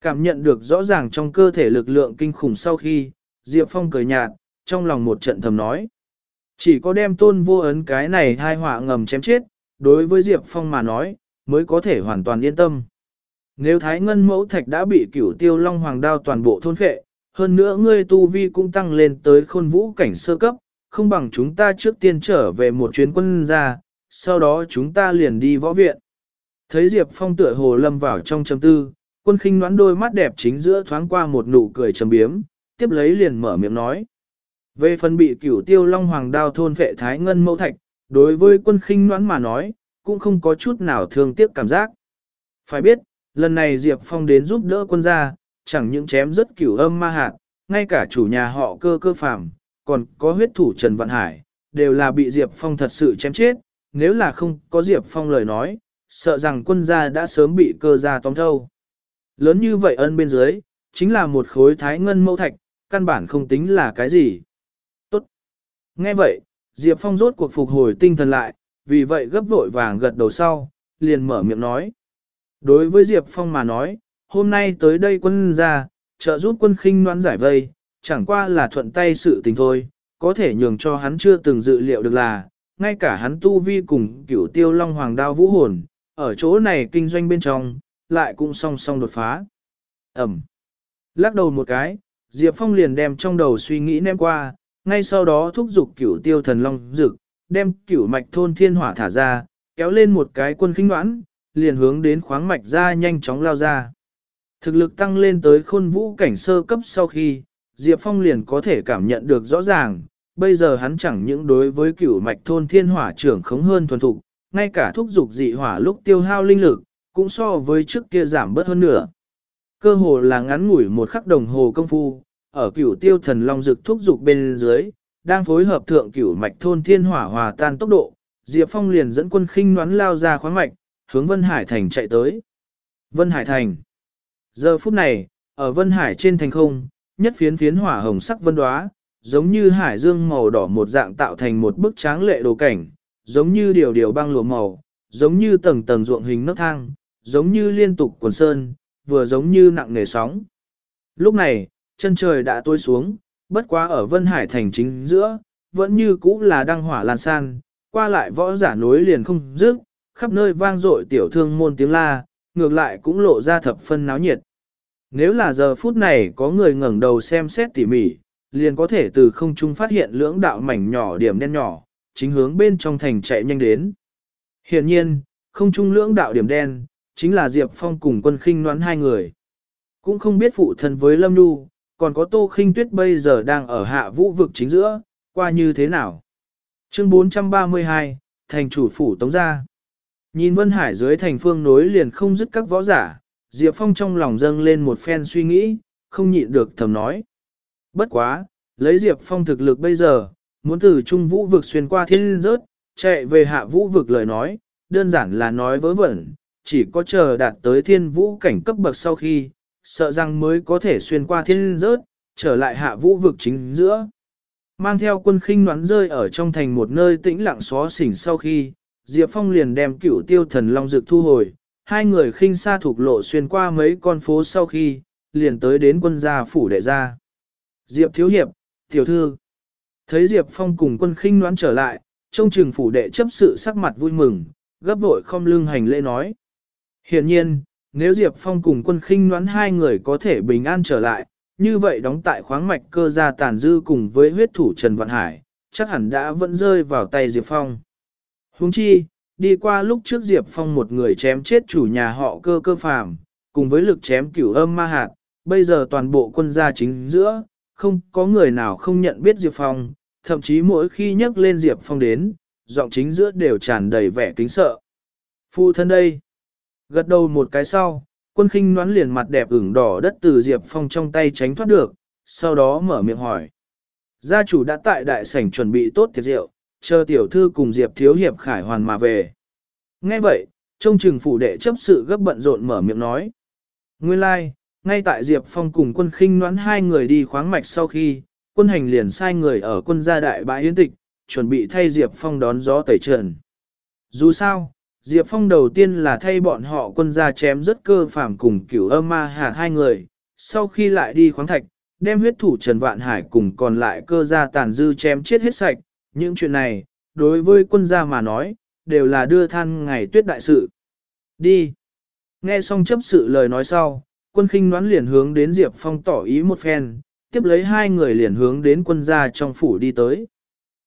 Cảm nhận được rõ ràng trong cơ thể lực lượng kinh khủng sau khi, Diệp Phong cười nhạt, trong lòng một trận thầm nói. Chỉ có đem tôn vô ấn cái này thai họa ngầm chém chết, đối với Diệp Phong mà nói, mới có thể hoàn toàn yên tâm. Nếu Thái Ngân Mẫu Thạch đã bị cửu tiêu long hoàng đao toàn bộ thôn phệ, hơn nữa ngươi tu vi cũng tăng lên tới khôn vũ cảnh sơ cấp, không bằng chúng ta trước tiên trở về một chuyến quân ra, sau đó chúng ta liền đi võ viện. Thấy Diệp Phong tựa hồ lâm vào trong trầm tư, quân khinh noán đôi mắt đẹp chính giữa thoáng qua một nụ cười trầm biếm, tiếp lấy liền mở miệng nói. Về phần bị cửu tiêu long hoàng đao thôn vệ thái ngân mẫu thạch, đối với quân khinh noán mà nói, cũng không có chút nào thương tiếc cảm giác. Phải biết, lần này Diệp Phong đến giúp đỡ quân gia, chẳng những chém rất cửu âm ma hạt, ngay cả chủ nhà họ cơ cơ phàm, còn có huyết thủ Trần Vạn Hải, đều là bị Diệp Phong thật sự chém chết, nếu là không có Diệp Phong lời nói, sợ rằng quân gia đã sớm bị cơ gia tóm thâu. Lớn như vậy ân bên dưới, chính là một khối thái ngân mẫu thạch, căn bản không tính là cái gì. Tốt. Nghe vậy, Diệp Phong rốt cuộc phục hồi tinh thần lại, vì vậy gấp vội vàng gật đầu sau, liền mở miệng nói. Đối với Diệp Phong mà nói, hôm nay tới đây quân ra, trợ giúp quân khinh noan giải vây, chẳng qua là thuận tay sự tình thôi, có thể nhường cho hắn chưa từng dự liệu được là, ngay cả hắn tu vi cùng cửu tiêu long hoàng đao vũ hồn, ở chỗ này kinh doanh bên trong, lại cũng song song đột phá. Ẩm. Lắc đầu một cái, Diệp Phong liền đem trong đầu suy nghĩ ném qua, ngay sau đó thúc giục cửu tiêu thần long dực, đem cửu mạch thôn thiên hỏa thả ra, kéo lên một cái quân khinh đoán, liền hướng đến khoáng mạch ra nhanh chóng lao ra. Thực lực tăng lên tới khôn vũ cảnh sơ cấp sau khi, Diệp Phong liền có thể cảm nhận được rõ ràng, bây giờ hắn chẳng những đối với cửu mạch thôn thiên hỏa trưởng khống hơn thuần thục, ngay cả thúc dục dị hỏa lúc tiêu hao linh lực, cũng so với trước kia giảm bớt hơn nữa. Cơ hồ là ngắn ngủi một khắc đồng hồ công phu, ở cửu tiêu thần long dực thúc dục bên dưới, đang phối hợp thượng cửu mạch thôn thiên hỏa hòa tan tốc độ, Diệp Phong liền dẫn quân khinh noán lao ra khoáng mạch, hướng Vân Hải Thành chạy tới. Vân Hải Thành Giờ phút này, ở Vân Hải trên thành không, nhất phiến phiến hỏa hồng sắc vân đoá, giống như hải dương màu đỏ một dạng tạo thành một bức tráng lệ đồ cảnh, giống như điều điều băng lụa màu, giống như tầng tầng ruộng hình nấc thang, giống như liên tục quần sơn, vừa giống như nặng nề sóng. Lúc này, chân trời đã tối xuống, bất quá ở Vân Hải thành chính giữa, vẫn như cũ là đăng hỏa lan san, qua lại võ giả núi liền không dứt, khắp nơi vang dội tiểu thương môn tiếng la, ngược lại cũng lộ ra thập phân náo nhiệt. Nếu là giờ phút này có người ngẩng đầu xem xét tỉ mỉ, liền có thể từ không trung phát hiện lưỡng đạo mảnh nhỏ điểm đen nhỏ, chính hướng bên trong thành chạy nhanh đến. Hiện nhiên, không trung lưỡng đạo điểm đen, chính là Diệp Phong cùng quân khinh noán hai người. Cũng không biết phụ thân với Lâm Nhu, còn có Tô khinh tuyết bây giờ đang ở hạ vũ vực chính giữa, qua như thế nào. Chương 432, Thành chủ phủ tống gia. Nhìn Vân Hải dưới thành phương nối liền không dứt các võ giả, Diệp Phong trong lòng dâng lên một phen suy nghĩ, không nhịn được thầm nói. Bất quá, lấy Diệp Phong thực lực bây giờ, muốn từ trung vũ vực xuyên qua thiên rớt, chạy về hạ vũ vực lời nói, đơn giản là nói vớ vẩn, chỉ có chờ đạt tới thiên vũ cảnh cấp bậc sau khi, sợ rằng mới có thể xuyên qua thiên rớt, trở lại hạ vũ vực chính giữa. Mang theo quân khinh noán rơi ở trong thành một nơi tĩnh lặng xó xỉnh sau khi, Diệp Phong liền đem cửu tiêu thần long dược thu hồi, hai người khinh xa thuộc lộ xuyên qua mấy con phố sau khi, liền tới đến quân gia phủ đệ ra. Diệp thiếu hiệp, tiểu thư, thấy Diệp Phong cùng quân khinh đoán trở lại, trong trường phủ đệ chấp sự sắc mặt vui mừng, gấp vội không lưng hành lễ nói. Hiện nhiên, nếu Diệp Phong cùng quân khinh đoán hai người có thể bình an trở lại, như vậy đóng tại khoáng mạch cơ gia tàn dư cùng với huyết thủ Trần Vạn Hải, chắc hẳn đã vẫn rơi vào tay Diệp Phong. Huống chi, đi qua lúc trước Diệp Phong một người chém chết chủ nhà họ cơ cơ phàm, cùng với lực chém cửu âm ma hạt, bây giờ toàn bộ quân gia chính giữa, không có người nào không nhận biết Diệp Phong, thậm chí mỗi khi nhắc lên Diệp Phong đến, giọng chính giữa đều tràn đầy vẻ kính sợ. Phu thân đây, gật đầu một cái sau, quân khinh noán liền mặt đẹp ửng đỏ đất từ Diệp Phong trong tay tránh thoát được, sau đó mở miệng hỏi. Gia chủ đã tại đại sảnh chuẩn bị tốt tiệc rượu, chờ tiểu thư cùng Diệp thiếu hiệp khải hoàn mà về. Nghe vậy, trông Trường phủ đệ chấp sự gấp bận rộn mở miệng nói. Nguyên lai, like, ngay tại Diệp Phong cùng quân khinh noãn hai người đi khoáng mạch sau khi, quân hành liền sai người ở quân gia đại bãi yến tịch, chuẩn bị thay Diệp Phong đón gió tẩy trần. Dù sao, Diệp Phong đầu tiên là thay bọn họ quân gia chém rất cơ phàm cùng cửu âm ma hạt hai người, sau khi lại đi khoáng thạch, đem huyết thủ Trần Vạn Hải cùng còn lại cơ gia tàn dư chém chết hết sạch, những chuyện này, đối với quân gia mà nói, đều là đưa than ngày tuyết đại sự. Đi! Nghe xong chấp sự lời nói sau, quân khinh đoán liền hướng đến Diệp Phong tỏ ý một phen, tiếp lấy hai người liền hướng đến quân gia trong phủ đi tới.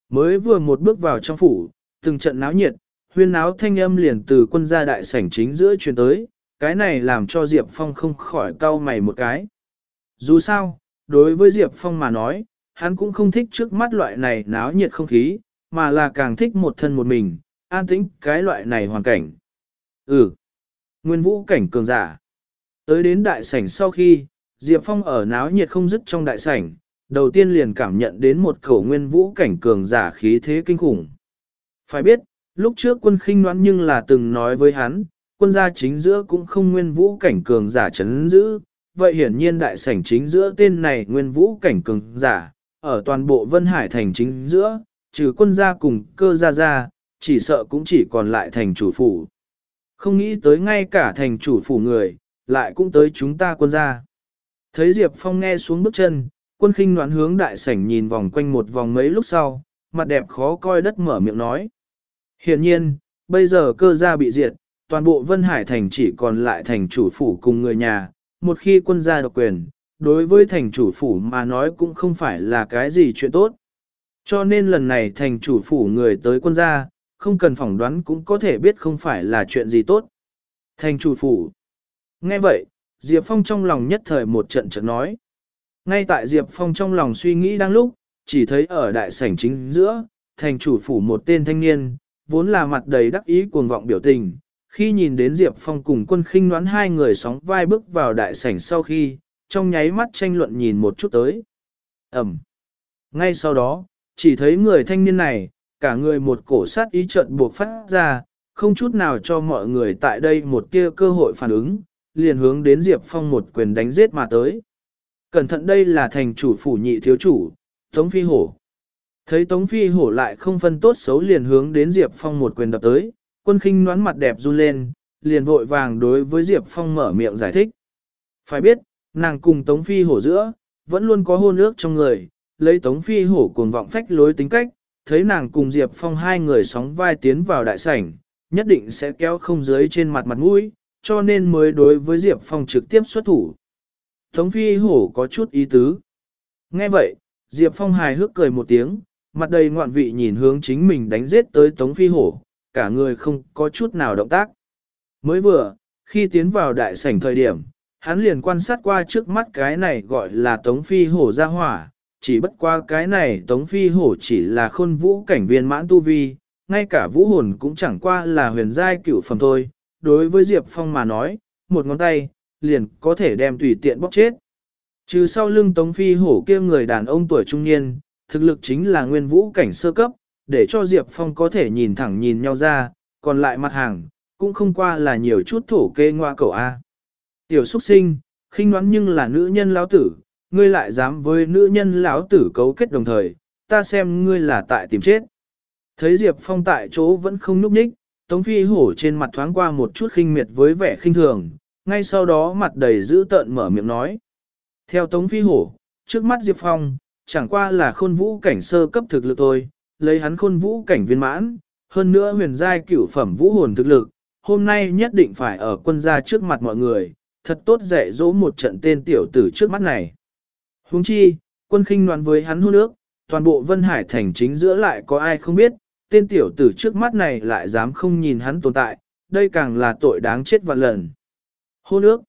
Mới vừa một bước vào trong phủ, từng trận náo nhiệt, huyên náo thanh âm liền từ quân gia đại sảnh chính giữa truyền tới, cái này làm cho Diệp Phong không khỏi cau mày một cái. Dù sao, đối với Diệp Phong mà nói, hắn cũng không thích trước mắt loại này náo nhiệt không khí, mà là càng thích một thân một mình, an tĩnh cái loại này hoàn cảnh. Ừ, nguyên vũ cảnh cường giả. Tới đến đại sảnh sau khi, Diệp Phong ở náo nhiệt không dứt trong đại sảnh, đầu tiên liền cảm nhận đến một khẩu nguyên vũ cảnh cường giả khí thế kinh khủng. Phải biết, lúc trước quân khinh đoán nhưng là từng nói với hắn, quân gia chính giữa cũng không nguyên vũ cảnh cường giả chấn giữ, vậy hiển nhiên đại sảnh chính giữa tên này nguyên vũ cảnh cường giả, ở toàn bộ Vân Hải thành chính giữa, trừ quân gia cùng cơ gia gia, chỉ sợ cũng chỉ còn lại thành chủ phủ. Không nghĩ tới ngay cả thành chủ phủ người, lại cũng tới chúng ta quân gia. Thấy Diệp Phong nghe xuống bước chân, quân khinh đoán hướng đại sảnh nhìn vòng quanh một vòng mấy lúc sau, mặt đẹp khó coi đất mở miệng nói. Hiện nhiên, bây giờ cơ gia bị diệt, toàn bộ Vân Hải thành chỉ còn lại thành chủ phủ cùng người nhà, một khi quân gia độc quyền, đối với thành chủ phủ mà nói cũng không phải là cái gì chuyện tốt. Cho nên lần này thành chủ phủ người tới quân gia, không cần phỏng đoán cũng có thể biết không phải là chuyện gì tốt. Thành chủ phủ. Nghe vậy, Diệp Phong trong lòng nhất thời một trận trận nói. Ngay tại Diệp Phong trong lòng suy nghĩ đang lúc, chỉ thấy ở đại sảnh chính giữa, thành chủ phủ một tên thanh niên, vốn là mặt đầy đắc ý cuồng vọng biểu tình. Khi nhìn đến Diệp Phong cùng quân khinh đoán hai người sóng vai bước vào đại sảnh sau khi, trong nháy mắt tranh luận nhìn một chút tới. Ẩm. Ngay sau đó, chỉ thấy người thanh niên này, cả người một cổ sát ý trận buộc phát ra, không chút nào cho mọi người tại đây một tia cơ hội phản ứng, liền hướng đến Diệp Phong một quyền đánh giết mà tới. Cẩn thận đây là thành chủ phủ nhị thiếu chủ, Tống Phi Hổ. Thấy Tống Phi Hổ lại không phân tốt xấu liền hướng đến Diệp Phong một quyền đập tới, quân khinh noán mặt đẹp run lên, liền vội vàng đối với Diệp Phong mở miệng giải thích. Phải biết, nàng cùng Tống Phi Hổ giữa, vẫn luôn có hôn ước trong người, lấy Tống Phi Hổ cuồng vọng phách lối tính cách, thấy nàng cùng Diệp Phong hai người sóng vai tiến vào đại sảnh, nhất định sẽ kéo không dưới trên mặt mặt mũi, cho nên mới đối với Diệp Phong trực tiếp xuất thủ. Tống phi hổ có chút ý tứ. Nghe vậy, Diệp Phong hài hước cười một tiếng, mặt đầy ngoạn vị nhìn hướng chính mình đánh giết tới Tống phi hổ, cả người không có chút nào động tác. Mới vừa, khi tiến vào đại sảnh thời điểm, hắn liền quan sát qua trước mắt cái này gọi là Tống phi hổ ra hỏa, chỉ bất qua cái này Tống phi hổ chỉ là khôn vũ cảnh viên mãn tu vi, ngay cả vũ hồn cũng chẳng qua là huyền giai cửu phẩm thôi. Đối với Diệp Phong mà nói, một ngón tay, liền có thể đem tùy tiện bóc chết. Trừ sau lưng Tống Phi hổ kia người đàn ông tuổi trung niên, thực lực chính là nguyên vũ cảnh sơ cấp, để cho Diệp Phong có thể nhìn thẳng nhìn nhau ra, còn lại mặt hàng, cũng không qua là nhiều chút thổ kê ngoa cầu A. Tiểu xuất sinh, khinh đoán nhưng là nữ nhân lão tử, ngươi lại dám với nữ nhân lão tử cấu kết đồng thời, ta xem ngươi là tại tìm chết. Thấy Diệp Phong tại chỗ vẫn không núp nhích, Tống Phi hổ trên mặt thoáng qua một chút khinh miệt với vẻ khinh thường, ngay sau đó mặt đầy dữ tợn mở miệng nói. Theo Tống Phi hổ, trước mắt Diệp Phong, chẳng qua là khôn vũ cảnh sơ cấp thực lực thôi, lấy hắn khôn vũ cảnh viên mãn, hơn nữa huyền giai cửu phẩm vũ hồn thực lực, hôm nay nhất định phải ở quân gia trước mặt mọi người, thật tốt dạy dỗ một trận tên tiểu tử trước mắt này. Huống chi, quân khinh đoàn với hắn hôn nước, toàn bộ Vân Hải thành chính giữa lại có ai không biết, tên tiểu tử trước mắt này lại dám không nhìn hắn tồn tại, đây càng là tội đáng chết vạn lần. Hôn ước.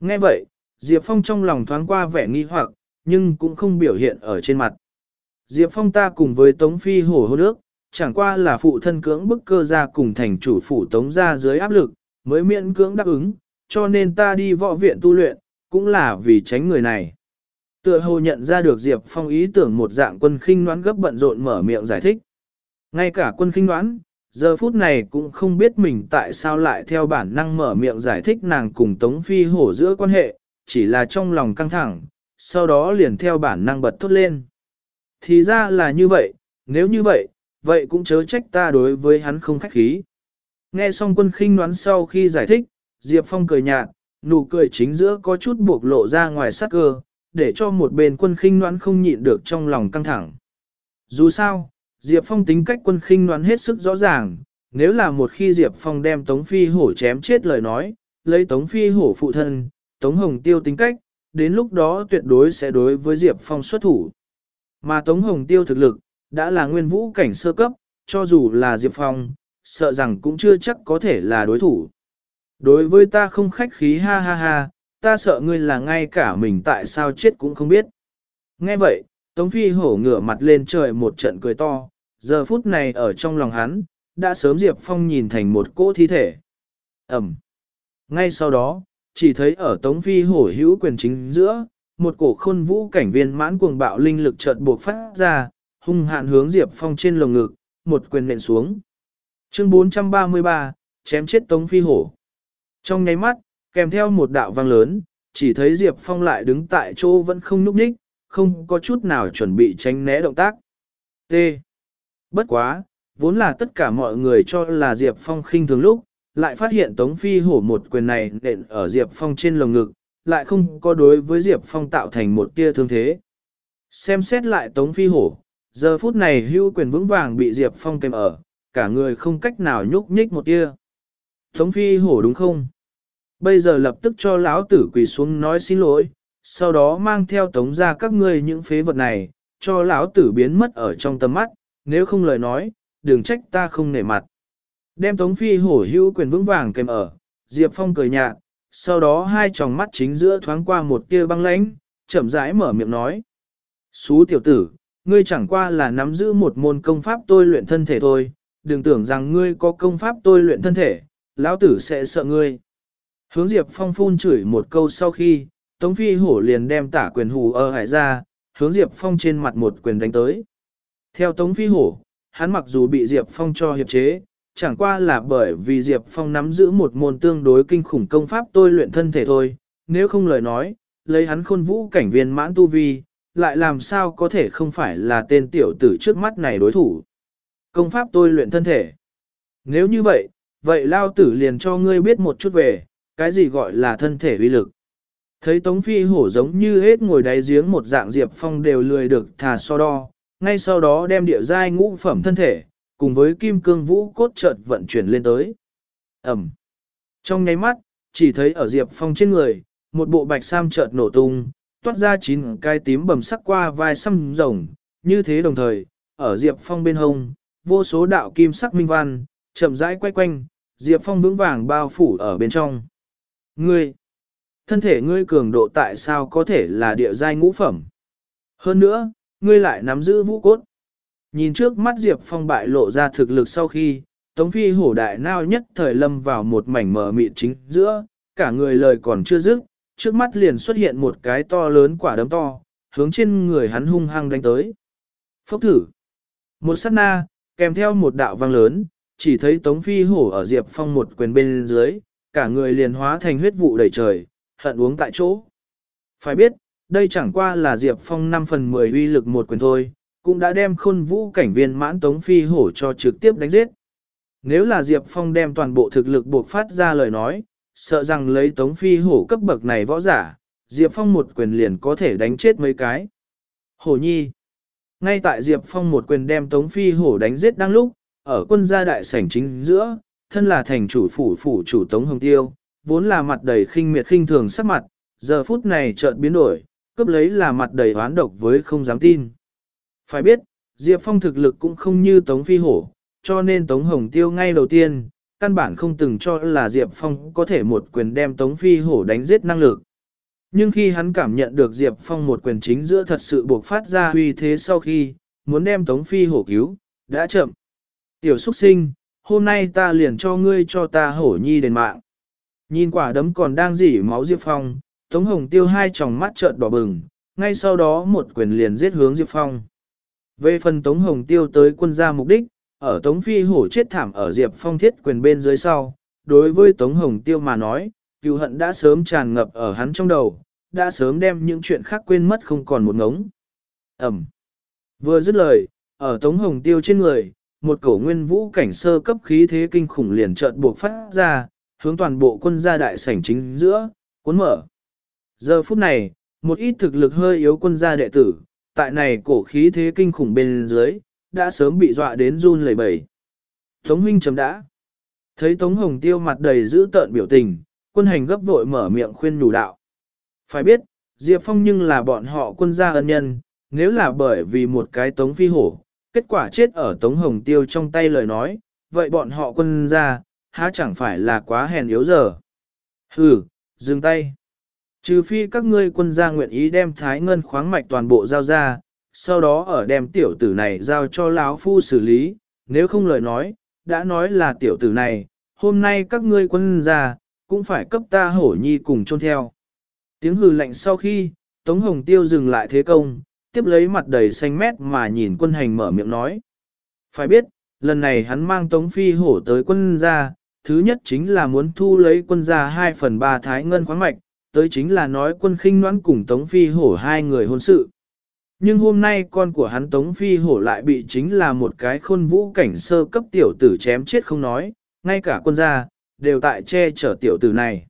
Nghe vậy, Diệp Phong trong lòng thoáng qua vẻ nghi hoặc, nhưng cũng không biểu hiện ở trên mặt. Diệp Phong ta cùng với Tống Phi hổ hôn ước, chẳng qua là phụ thân cưỡng bức cơ ra cùng thành chủ phủ Tống ra dưới áp lực, mới miễn cưỡng đáp ứng, cho nên ta đi võ viện tu luyện, cũng là vì tránh người này. Tựa hồ nhận ra được Diệp Phong ý tưởng một dạng quân khinh noán gấp bận rộn mở miệng giải thích. Ngay cả quân khinh đoán, giờ phút này cũng không biết mình tại sao lại theo bản năng mở miệng giải thích nàng cùng Tống Phi hổ giữa quan hệ, chỉ là trong lòng căng thẳng, sau đó liền theo bản năng bật thốt lên. Thì ra là như vậy, nếu như vậy, vậy cũng chớ trách ta đối với hắn không khách khí. Nghe xong quân khinh đoán sau khi giải thích, Diệp Phong cười nhạt, nụ cười chính giữa có chút buộc lộ ra ngoài sắc cơ, để cho một bên quân khinh đoán không nhịn được trong lòng căng thẳng. Dù sao, Diệp Phong tính cách quân khinh đoán hết sức rõ ràng, nếu là một khi Diệp Phong đem Tống Phi Hổ chém chết lời nói, lấy Tống Phi Hổ phụ thân, Tống Hồng Tiêu tính cách, đến lúc đó tuyệt đối sẽ đối với Diệp Phong xuất thủ. Mà Tống Hồng Tiêu thực lực, đã là nguyên vũ cảnh sơ cấp, cho dù là Diệp Phong, sợ rằng cũng chưa chắc có thể là đối thủ. Đối với ta không khách khí ha ha ha, ta sợ ngươi là ngay cả mình tại sao chết cũng không biết. Nghe vậy, Tống Phi hổ ngửa mặt lên trời một trận cười to, giờ phút này ở trong lòng hắn, đã sớm Diệp Phong nhìn thành một cỗ thi thể. Ẩm. Ngay sau đó, chỉ thấy ở Tống Phi hổ hữu quyền chính giữa, một cổ khôn vũ cảnh viên mãn cuồng bạo linh lực chợt buộc phát ra, hung hạn hướng Diệp Phong trên lồng ngực, một quyền nện xuống. Chương 433, chém chết Tống Phi hổ. Trong nháy mắt, kèm theo một đạo vang lớn, chỉ thấy Diệp Phong lại đứng tại chỗ vẫn không nhúc nhích, không có chút nào chuẩn bị tránh né động tác. T. Bất quá, vốn là tất cả mọi người cho là Diệp Phong khinh thường lúc, lại phát hiện Tống Phi hổ một quyền này nện ở Diệp Phong trên lồng ngực, lại không có đối với Diệp Phong tạo thành một tia thương thế. Xem xét lại Tống Phi hổ, giờ phút này hưu quyền vững vàng bị Diệp Phong kèm ở, cả người không cách nào nhúc nhích một tia. Tống Phi hổ đúng không? Bây giờ lập tức cho lão tử quỳ xuống nói xin lỗi, sau đó mang theo tống ra các ngươi những phế vật này, cho lão tử biến mất ở trong tầm mắt, nếu không lời nói, đừng trách ta không nể mặt. Đem tống phi hổ hữu quyền vững vàng kèm ở, Diệp Phong cười nhạt, sau đó hai tròng mắt chính giữa thoáng qua một tia băng lãnh, chậm rãi mở miệng nói. Xú tiểu tử, ngươi chẳng qua là nắm giữ một môn công pháp tôi luyện thân thể thôi, đừng tưởng rằng ngươi có công pháp tôi luyện thân thể, lão tử sẽ sợ ngươi. Hướng Diệp Phong phun chửi một câu sau khi, Tống Phi Hổ liền đem tả quyền hù ở hải ra, hướng Diệp Phong trên mặt một quyền đánh tới. Theo Tống Phi Hổ, hắn mặc dù bị Diệp Phong cho hiệp chế, chẳng qua là bởi vì Diệp Phong nắm giữ một môn tương đối kinh khủng công pháp tôi luyện thân thể thôi, nếu không lời nói, lấy hắn khôn vũ cảnh viên mãn tu vi, lại làm sao có thể không phải là tên tiểu tử trước mắt này đối thủ. Công pháp tôi luyện thân thể. Nếu như vậy, vậy lao tử liền cho ngươi biết một chút về, cái gì gọi là thân thể uy lực. Thấy Tống Phi hổ giống như hết ngồi đáy giếng một dạng Diệp Phong đều lười được thà so đo, ngay sau đó đem địa giai ngũ phẩm thân thể, cùng với kim cương vũ cốt chợt vận chuyển lên tới. Ẩm. Trong nháy mắt, chỉ thấy ở Diệp Phong trên người, một bộ bạch sam chợt nổ tung, toát ra chín cái tím bầm sắc qua vai xăm rồng, như thế đồng thời, ở Diệp Phong bên hông, vô số đạo kim sắc minh văn, chậm rãi quay quanh, Diệp Phong vững vàng bao phủ ở bên trong. Ngươi, thân thể ngươi cường độ tại sao có thể là địa giai ngũ phẩm? Hơn nữa, ngươi lại nắm giữ vũ cốt. Nhìn trước mắt Diệp Phong bại lộ ra thực lực sau khi, Tống Phi hổ đại nao nhất thời lâm vào một mảnh mờ mịt chính giữa, cả người lời còn chưa dứt, trước mắt liền xuất hiện một cái to lớn quả đấm to, hướng trên người hắn hung hăng đánh tới. Phốc thử. Một sát na, kèm theo một đạo vang lớn, chỉ thấy Tống Phi hổ ở Diệp Phong một quyền bên dưới, cả người liền hóa thành huyết vụ đầy trời, hận uống tại chỗ. Phải biết, đây chẳng qua là Diệp Phong 5 phần 10 uy lực một quyền thôi, cũng đã đem khôn vũ cảnh viên mãn Tống Phi hổ cho trực tiếp đánh giết. Nếu là Diệp Phong đem toàn bộ thực lực buộc phát ra lời nói, sợ rằng lấy Tống Phi hổ cấp bậc này võ giả, Diệp Phong một quyền liền có thể đánh chết mấy cái. Hổ nhi. Ngay tại Diệp Phong một quyền đem Tống Phi hổ đánh giết đang lúc, ở quân gia đại sảnh chính giữa, thân là thành chủ phủ phủ chủ Tống Hồng Tiêu, vốn là mặt đầy khinh miệt khinh thường sắc mặt, giờ phút này chợt biến đổi, cướp lấy là mặt đầy oán độc với không dám tin. Phải biết, Diệp Phong thực lực cũng không như Tống Phi Hổ, cho nên Tống Hồng Tiêu ngay đầu tiên, căn bản không từng cho là Diệp Phong có thể một quyền đem Tống Phi Hổ đánh giết năng lực. Nhưng khi hắn cảm nhận được Diệp Phong một quyền chính giữa thật sự buộc phát ra huy thế sau khi, muốn đem Tống Phi Hổ cứu, đã chậm. Tiểu xuất sinh, hôm nay ta liền cho ngươi cho ta hổ nhi đền mạng. Nhìn quả đấm còn đang dỉ máu Diệp Phong, Tống Hồng Tiêu hai tròng mắt trợn đỏ bừng, ngay sau đó một quyền liền giết hướng Diệp Phong. Về phần Tống Hồng Tiêu tới quân gia mục đích, ở Tống Phi Hổ chết thảm ở Diệp Phong thiết quyền bên dưới sau, đối với Tống Hồng Tiêu mà nói, cựu hận đã sớm tràn ngập ở hắn trong đầu, đã sớm đem những chuyện khác quên mất không còn một ngống. Ẩm. Vừa dứt lời, ở Tống Hồng Tiêu trên người, một cổ nguyên vũ cảnh sơ cấp khí thế kinh khủng liền chợt buộc phát ra, hướng toàn bộ quân gia đại sảnh chính giữa, cuốn mở. Giờ phút này, một ít thực lực hơi yếu quân gia đệ tử, tại này cổ khí thế kinh khủng bên dưới, đã sớm bị dọa đến run lẩy bẩy. Tống huynh chấm đã. Thấy Tống Hồng Tiêu mặt đầy giữ tợn biểu tình, quân hành gấp vội mở miệng khuyên nhủ đạo. Phải biết, Diệp Phong nhưng là bọn họ quân gia ân nhân, nếu là bởi vì một cái Tống Phi Hổ, kết quả chết ở Tống Hồng Tiêu trong tay lời nói, vậy bọn họ quân gia, há chẳng phải là quá hèn yếu giờ. Hừ, dừng tay. Trừ phi các ngươi quân gia nguyện ý đem thái ngân khoáng mạch toàn bộ giao ra, sau đó ở đem tiểu tử này giao cho lão phu xử lý, nếu không lời nói, đã nói là tiểu tử này, hôm nay các ngươi quân gia, cũng phải cấp ta hổ nhi cùng chôn theo. Tiếng hừ lạnh sau khi, Tống Hồng Tiêu dừng lại thế công, tiếp lấy mặt đầy xanh mét mà nhìn quân hành mở miệng nói. Phải biết, lần này hắn mang Tống Phi hổ tới quân gia, thứ nhất chính là muốn thu lấy quân gia 2 phần 3 thái ngân khoáng mạch, tới chính là nói quân khinh noãn cùng Tống Phi hổ hai người hôn sự. Nhưng hôm nay con của hắn Tống Phi hổ lại bị chính là một cái khôn vũ cảnh sơ cấp tiểu tử chém chết không nói, ngay cả quân gia, đều tại che chở tiểu tử này.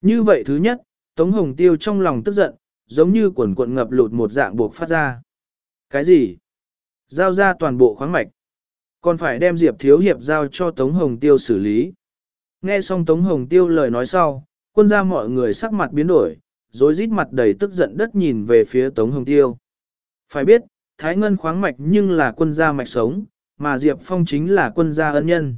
Như vậy thứ nhất, Tống Hồng Tiêu trong lòng tức giận, giống như quần cuộn ngập lụt một dạng buộc phát ra. Cái gì? Giao ra toàn bộ khoáng mạch. Còn phải đem Diệp Thiếu Hiệp giao cho Tống Hồng Tiêu xử lý. Nghe xong Tống Hồng Tiêu lời nói sau, quân gia mọi người sắc mặt biến đổi, rồi rít mặt đầy tức giận đất nhìn về phía Tống Hồng Tiêu. Phải biết, Thái Ngân khoáng mạch nhưng là quân gia mạch sống, mà Diệp Phong chính là quân gia ân nhân.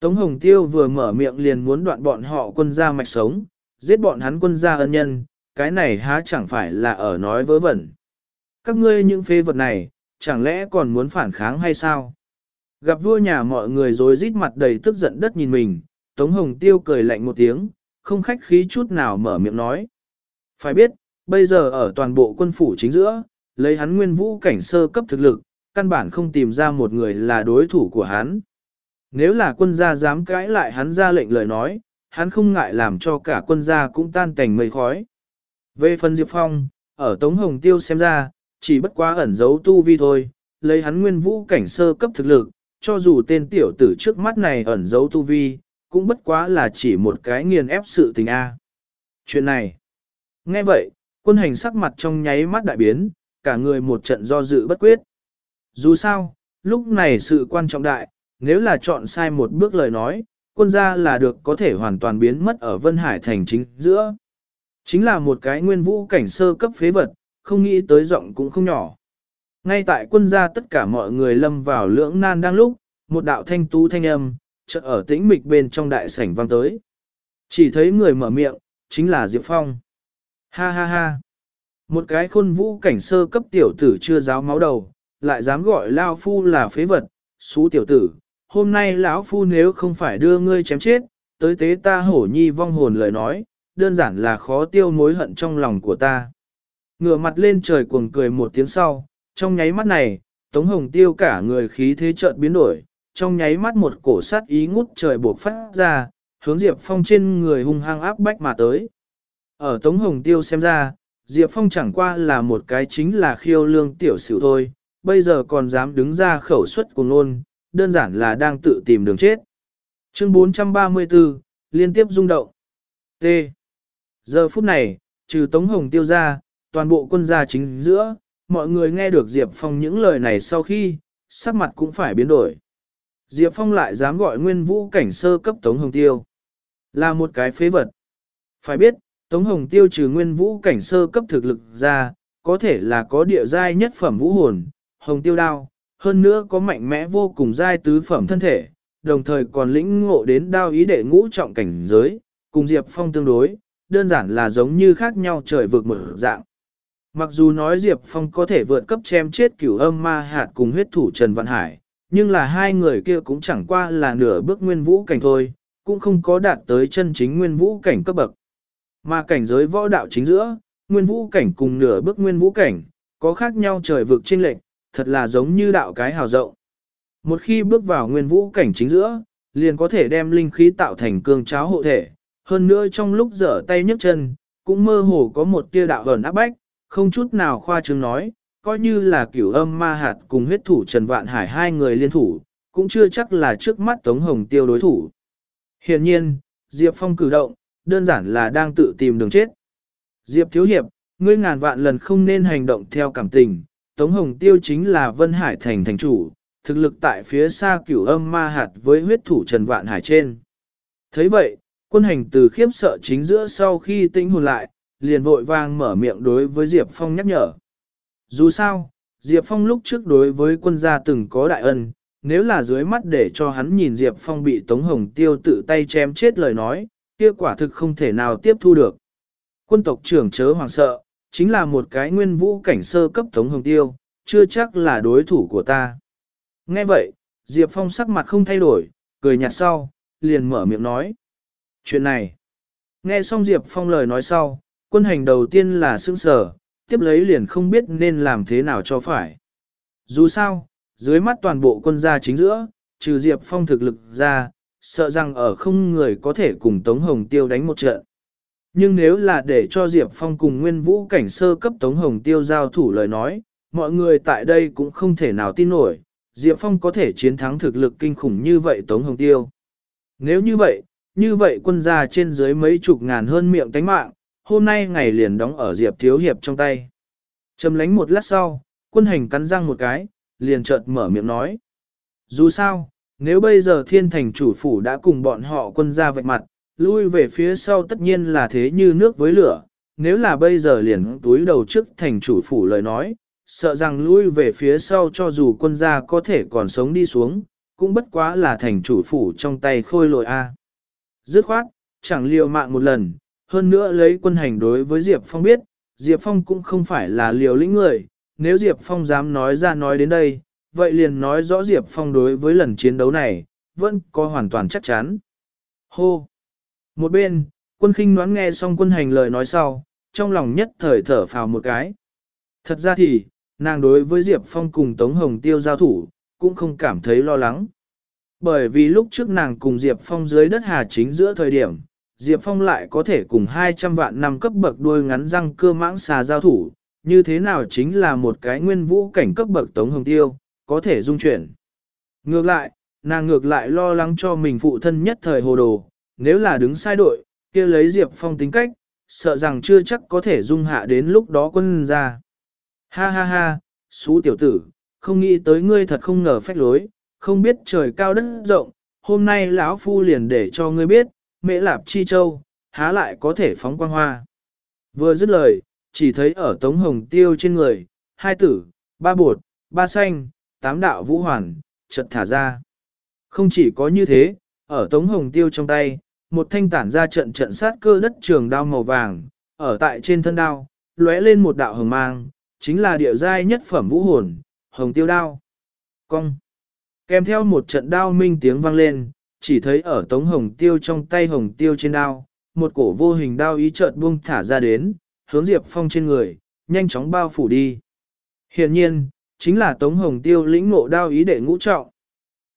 Tống Hồng Tiêu vừa mở miệng liền muốn đoạn bọn họ quân gia mạch sống, giết bọn hắn quân gia ân nhân, cái này há chẳng phải là ở nói vớ vẩn. Các ngươi những phê vật này, chẳng lẽ còn muốn phản kháng hay sao? Gặp vua nhà mọi người rồi rít mặt đầy tức giận đất nhìn mình, Tống Hồng Tiêu cười lạnh một tiếng, không khách khí chút nào mở miệng nói. Phải biết, bây giờ ở toàn bộ quân phủ chính giữa, lấy hắn nguyên vũ cảnh sơ cấp thực lực, căn bản không tìm ra một người là đối thủ của hắn. Nếu là quân gia dám cãi lại hắn ra lệnh lời nói, hắn không ngại làm cho cả quân gia cũng tan cảnh mây khói. Về phần Diệp Phong, ở Tống Hồng Tiêu xem ra, chỉ bất quá ẩn giấu tu vi thôi, lấy hắn nguyên vũ cảnh sơ cấp thực lực, cho dù tên tiểu tử trước mắt này ẩn giấu tu vi, cũng bất quá là chỉ một cái nghiền ép sự tình A. Chuyện này, nghe vậy, quân hành sắc mặt trong nháy mắt đại biến, cả người một trận do dự bất quyết. Dù sao, lúc này sự quan trọng đại, nếu là chọn sai một bước lời nói, quân gia là được có thể hoàn toàn biến mất ở Vân Hải thành chính giữa. Chính là một cái nguyên vũ cảnh sơ cấp phế vật, không nghĩ tới giọng cũng không nhỏ. Ngay tại quân gia tất cả mọi người lâm vào lưỡng nan đang lúc, một đạo thanh tú thanh âm, chợt ở tĩnh mịch bên trong đại sảnh vang tới. Chỉ thấy người mở miệng, chính là Diệp Phong. Ha ha ha. Một cái khôn vũ cảnh sơ cấp tiểu tử chưa giáo máu đầu, lại dám gọi Lao Phu là phế vật, xú tiểu tử. Hôm nay lão Phu nếu không phải đưa ngươi chém chết, tới tế ta hổ nhi vong hồn lời nói, đơn giản là khó tiêu mối hận trong lòng của ta. Ngửa mặt lên trời cuồng cười một tiếng sau, trong nháy mắt này, Tống Hồng Tiêu cả người khí thế chợt biến đổi, trong nháy mắt một cổ sát ý ngút trời buộc phát ra, hướng Diệp Phong trên người hung hăng áp bách mà tới. Ở Tống Hồng Tiêu xem ra, Diệp Phong chẳng qua là một cái chính là khiêu lương tiểu sử thôi, bây giờ còn dám đứng ra khẩu suất cùng luôn, đơn giản là đang tự tìm đường chết. Chương 434, liên tiếp rung động. T. Giờ phút này, trừ Tống Hồng Tiêu ra, toàn bộ quân gia chính giữa, mọi người nghe được Diệp Phong những lời này sau khi, sắc mặt cũng phải biến đổi. Diệp Phong lại dám gọi nguyên vũ cảnh sơ cấp Tống Hồng Tiêu. Là một cái phế vật. Phải biết, Tống Hồng Tiêu trừ nguyên vũ cảnh sơ cấp thực lực ra, có thể là có địa giai nhất phẩm vũ hồn, Hồng Tiêu đao, hơn nữa có mạnh mẽ vô cùng giai tứ phẩm thân thể, đồng thời còn lĩnh ngộ đến đao ý đệ ngũ trọng cảnh giới, cùng Diệp Phong tương đối, đơn giản là giống như khác nhau trời vực một dạng. Mặc dù nói Diệp Phong có thể vượt cấp chém chết cửu âm ma hạt cùng huyết thủ Trần Văn Hải, nhưng là hai người kia cũng chẳng qua là nửa bước nguyên vũ cảnh thôi, cũng không có đạt tới chân chính nguyên vũ cảnh cấp bậc. Mà cảnh giới võ đạo chính giữa, nguyên vũ cảnh cùng nửa bước nguyên vũ cảnh, có khác nhau trời vực trên lệnh, thật là giống như đạo cái hào rộng. Một khi bước vào nguyên vũ cảnh chính giữa, liền có thể đem linh khí tạo thành cương cháo hộ thể, hơn nữa trong lúc dở tay nhấc chân, cũng mơ hồ có một tia đạo ẩn áp bách, không chút nào khoa trương nói, coi như là cửu âm ma hạt cùng huyết thủ Trần Vạn Hải hai người liên thủ, cũng chưa chắc là trước mắt Tống Hồng Tiêu đối thủ. Hiện nhiên, Diệp Phong cử động, đơn giản là đang tự tìm đường chết. Diệp Thiếu Hiệp, ngươi ngàn vạn lần không nên hành động theo cảm tình, Tống Hồng Tiêu chính là Vân Hải Thành thành chủ, thực lực tại phía xa cửu âm ma hạt với huyết thủ Trần Vạn Hải trên. thấy vậy, quân hành từ khiếp sợ chính giữa sau khi tinh hồn lại, liền vội vàng mở miệng đối với Diệp Phong nhắc nhở. Dù sao, Diệp Phong lúc trước đối với quân gia từng có đại ân, nếu là dưới mắt để cho hắn nhìn Diệp Phong bị Tống Hồng Tiêu tự tay chém chết lời nói, kia quả thực không thể nào tiếp thu được. Quân tộc trưởng chớ hoàng sợ, chính là một cái nguyên vũ cảnh sơ cấp Tống Hồng Tiêu, chưa chắc là đối thủ của ta. Nghe vậy, Diệp Phong sắc mặt không thay đổi, cười nhạt sau, liền mở miệng nói. Chuyện này, nghe xong Diệp Phong lời nói sau, quân hành đầu tiên là sững sờ, tiếp lấy liền không biết nên làm thế nào cho phải. Dù sao, dưới mắt toàn bộ quân gia chính giữa, trừ Diệp Phong thực lực ra, sợ rằng ở không người có thể cùng Tống Hồng Tiêu đánh một trận. Nhưng nếu là để cho Diệp Phong cùng nguyên vũ cảnh sơ cấp Tống Hồng Tiêu giao thủ lời nói, mọi người tại đây cũng không thể nào tin nổi, Diệp Phong có thể chiến thắng thực lực kinh khủng như vậy Tống Hồng Tiêu. Nếu như vậy, như vậy quân gia trên dưới mấy chục ngàn hơn miệng tánh mạng, hôm nay ngày liền đóng ở Diệp Thiếu Hiệp trong tay. Chầm lánh một lát sau, quân hành cắn răng một cái, liền chợt mở miệng nói. Dù sao, nếu bây giờ thiên thành chủ phủ đã cùng bọn họ quân ra vạch mặt, lui về phía sau tất nhiên là thế như nước với lửa, nếu là bây giờ liền túi đầu trước thành chủ phủ lời nói, sợ rằng lui về phía sau cho dù quân gia có thể còn sống đi xuống, cũng bất quá là thành chủ phủ trong tay khôi lội A. Dứt khoát, chẳng liều mạng một lần, hơn nữa lấy quân hành đối với Diệp Phong biết, Diệp Phong cũng không phải là liều lĩnh người, nếu Diệp Phong dám nói ra nói đến đây, vậy liền nói rõ Diệp Phong đối với lần chiến đấu này, vẫn có hoàn toàn chắc chắn. Hô! Một bên, quân khinh đoán nghe xong quân hành lời nói sau, trong lòng nhất thời thở phào một cái. Thật ra thì, nàng đối với Diệp Phong cùng Tống Hồng Tiêu giao thủ, cũng không cảm thấy lo lắng. Bởi vì lúc trước nàng cùng Diệp Phong dưới đất hà chính giữa thời điểm, Diệp Phong lại có thể cùng 200 vạn năm cấp bậc đuôi ngắn răng cơ mãng xà giao thủ, như thế nào chính là một cái nguyên vũ cảnh cấp bậc Tống Hồng Tiêu, có thể dung chuyển. Ngược lại, nàng ngược lại lo lắng cho mình phụ thân nhất thời hồ đồ, nếu là đứng sai đội, kia lấy Diệp Phong tính cách, sợ rằng chưa chắc có thể dung hạ đến lúc đó quân ra. Ha ha ha, xú tiểu tử, không nghĩ tới ngươi thật không ngờ phách lối, không biết trời cao đất rộng, hôm nay lão phu liền để cho ngươi biết, mễ lạp chi châu, há lại có thể phóng quang hoa. Vừa dứt lời, chỉ thấy ở tống hồng tiêu trên người, hai tử, ba bột, ba xanh, tám đạo vũ hoàn, chợt thả ra. Không chỉ có như thế, ở tống hồng tiêu trong tay, một thanh tản ra trận trận sát cơ đất trường đao màu vàng, ở tại trên thân đao, lóe lên một đạo hồng mang, chính là địa giai nhất phẩm vũ hồn, hồng tiêu đao. Cong. Kèm theo một trận đao minh tiếng vang lên, chỉ thấy ở tống hồng tiêu trong tay hồng tiêu trên đao, một cổ vô hình đao ý chợt buông thả ra đến, hướng Diệp Phong trên người, nhanh chóng bao phủ đi. Hiện nhiên, chính là tống hồng tiêu lĩnh ngộ đao ý để ngũ trọng.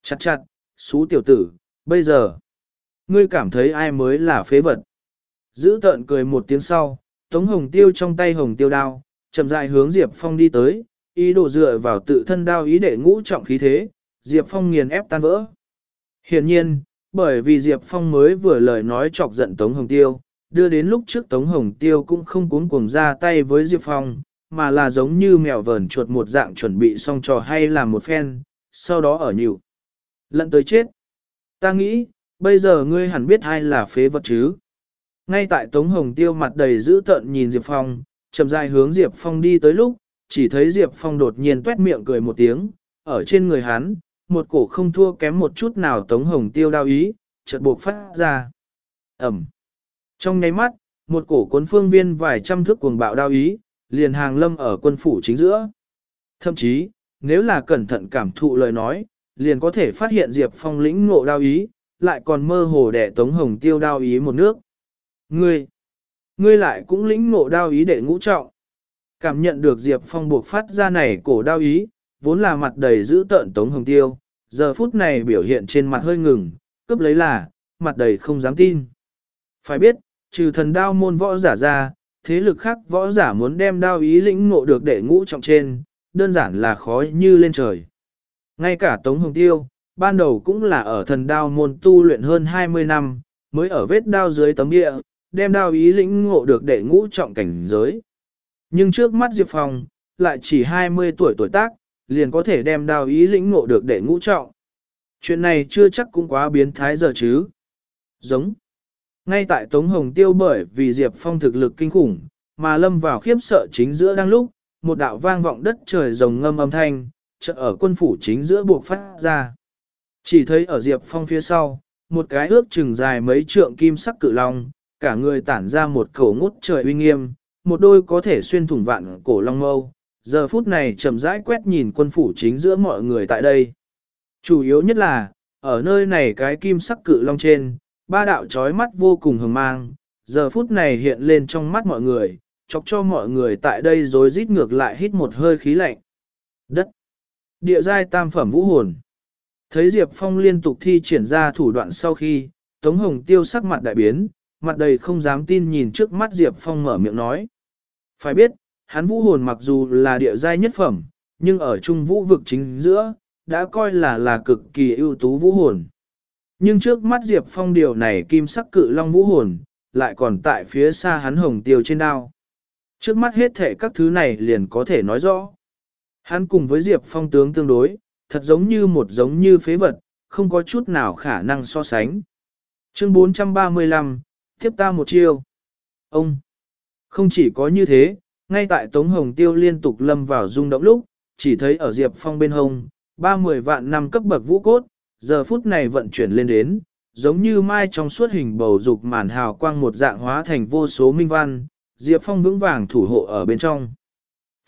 Chặt chặt, xú tiểu tử, bây giờ, ngươi cảm thấy ai mới là phế vật. Giữ tợn cười một tiếng sau, tống hồng tiêu trong tay hồng tiêu đao, chậm rãi hướng Diệp Phong đi tới, ý đồ dựa vào tự thân đao ý để ngũ trọng khí thế, Diệp Phong nghiền ép tan vỡ. Hiển nhiên, bởi vì Diệp Phong mới vừa lời nói chọc giận Tống Hồng Tiêu, đưa đến lúc trước Tống Hồng Tiêu cũng không cuốn cuồng ra tay với Diệp Phong, mà là giống như mèo vờn chuột một dạng chuẩn bị xong trò hay làm một phen, sau đó ở nhịu. Lận tới chết. Ta nghĩ, bây giờ ngươi hẳn biết ai là phế vật chứ. Ngay tại Tống Hồng Tiêu mặt đầy dữ tợn nhìn Diệp Phong, chậm dài hướng Diệp Phong đi tới lúc, chỉ thấy Diệp Phong đột nhiên tuét miệng cười một tiếng, ở trên người hắn, một cổ không thua kém một chút nào Tống Hồng Tiêu đao ý, chợt buộc phát ra. Ẩm. Trong nháy mắt, một cổ cuốn phương viên vài trăm thước cuồng bạo đao ý, liền hàng lâm ở quân phủ chính giữa. Thậm chí, nếu là cẩn thận cảm thụ lời nói, liền có thể phát hiện Diệp Phong lĩnh ngộ đao ý, lại còn mơ hồ đẻ Tống Hồng Tiêu đao ý một nước. Ngươi, ngươi lại cũng lĩnh ngộ đao ý để ngũ trọng. Cảm nhận được Diệp Phong buộc phát ra này cổ đao ý, vốn là mặt đầy giữ tợn Tống Hồng Tiêu, giờ phút này biểu hiện trên mặt hơi ngừng, cướp lấy là, mặt đầy không dám tin. Phải biết, trừ thần đao môn võ giả ra, thế lực khác võ giả muốn đem đao ý lĩnh ngộ được để ngũ trọng trên, đơn giản là khó như lên trời. Ngay cả Tống Hồng Tiêu, ban đầu cũng là ở thần đao môn tu luyện hơn 20 năm, mới ở vết đao dưới tấm địa, đem đao ý lĩnh ngộ được để ngũ trọng cảnh giới. Nhưng trước mắt Diệp Phong, lại chỉ 20 tuổi tuổi tác, liền có thể đem đao ý lĩnh ngộ được để ngũ trọng. Chuyện này chưa chắc cũng quá biến thái giờ chứ. Giống. Ngay tại Tống Hồng Tiêu bởi vì Diệp Phong thực lực kinh khủng, mà lâm vào khiếp sợ chính giữa đang lúc, một đạo vang vọng đất trời rồng ngâm âm thanh, chợ ở quân phủ chính giữa buộc phát ra. Chỉ thấy ở Diệp Phong phía sau, một cái ước chừng dài mấy trượng kim sắc cự long, cả người tản ra một cổ ngút trời uy nghiêm, một đôi có thể xuyên thủng vạn cổ long mâu, giờ phút này chậm rãi quét nhìn quân phủ chính giữa mọi người tại đây. Chủ yếu nhất là, ở nơi này cái kim sắc cự long trên, ba đạo chói mắt vô cùng hừng mang, giờ phút này hiện lên trong mắt mọi người, chọc cho mọi người tại đây rồi rít ngược lại hít một hơi khí lạnh. Đất. Địa giai tam phẩm vũ hồn. Thấy Diệp Phong liên tục thi triển ra thủ đoạn sau khi, Tống Hồng Tiêu sắc mặt đại biến, mặt đầy không dám tin nhìn trước mắt Diệp Phong mở miệng nói. Phải biết, hắn vũ hồn mặc dù là địa giai nhất phẩm, nhưng ở trung vũ vực chính giữa, đã coi là là cực kỳ ưu tú vũ hồn. Nhưng trước mắt Diệp Phong điều này kim sắc cự long vũ hồn, lại còn tại phía xa hắn hồng tiêu trên đao. Trước mắt hết thể các thứ này liền có thể nói rõ. Hắn cùng với Diệp Phong tướng tương đối, thật giống như một giống như phế vật, không có chút nào khả năng so sánh. Chương 435, tiếp ta một chiêu. Ông, không chỉ có như thế, ngay tại Tống Hồng Tiêu liên tục lâm vào rung động lúc, chỉ thấy ở Diệp Phong bên hông, ba mười vạn năm cấp bậc vũ cốt, giờ phút này vận chuyển lên đến, giống như mai trong suốt hình bầu dục màn hào quang một dạng hóa thành vô số minh văn, Diệp Phong vững vàng thủ hộ ở bên trong.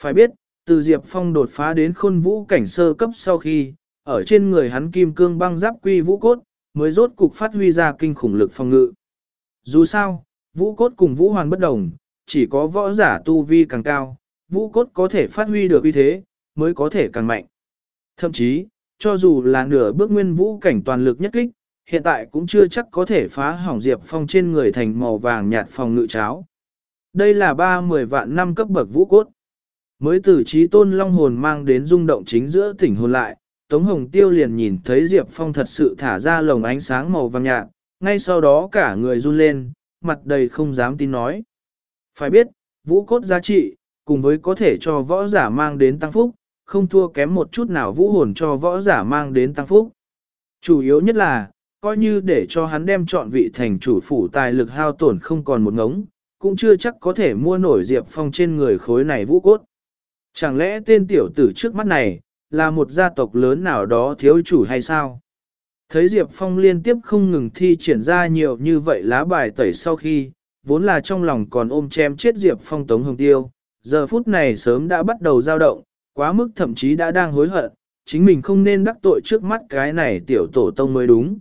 Phải biết, từ Diệp Phong đột phá đến khôn vũ cảnh sơ cấp sau khi, ở trên người hắn kim cương băng giáp quy vũ cốt, mới rốt cục phát huy ra kinh khủng lực phong ngự. Dù sao, vũ cốt cùng vũ hoàn bất đồng, chỉ có võ giả tu vi càng cao, vũ cốt có thể phát huy được uy thế, mới có thể càng mạnh. Thậm chí, cho dù là nửa bước nguyên vũ cảnh toàn lực nhất kích, hiện tại cũng chưa chắc có thể phá hỏng Diệp Phong trên người thành màu vàng nhạt phòng ngự cháo. Đây là ba mười vạn năm cấp bậc vũ cốt. Mới từ trí tôn long hồn mang đến rung động chính giữa tỉnh hồn lại, Tống Hồng Tiêu liền nhìn thấy Diệp Phong thật sự thả ra lồng ánh sáng màu vàng nhạt, ngay sau đó cả người run lên, mặt đầy không dám tin nói. Phải biết, vũ cốt giá trị, cùng với có thể cho võ giả mang đến tăng phúc, không thua kém một chút nào vũ hồn cho võ giả mang đến tăng phúc. Chủ yếu nhất là, coi như để cho hắn đem chọn vị thành chủ phủ tài lực hao tổn không còn một ngống, cũng chưa chắc có thể mua nổi Diệp Phong trên người khối này vũ cốt. Chẳng lẽ tên tiểu tử trước mắt này, là một gia tộc lớn nào đó thiếu chủ hay sao? Thấy Diệp Phong liên tiếp không ngừng thi triển ra nhiều như vậy lá bài tẩy sau khi, vốn là trong lòng còn ôm chém chết Diệp Phong Tống Hồng Tiêu, giờ phút này sớm đã bắt đầu dao động, quá mức thậm chí đã đang hối hận, chính mình không nên đắc tội trước mắt cái này tiểu tổ tông mới đúng.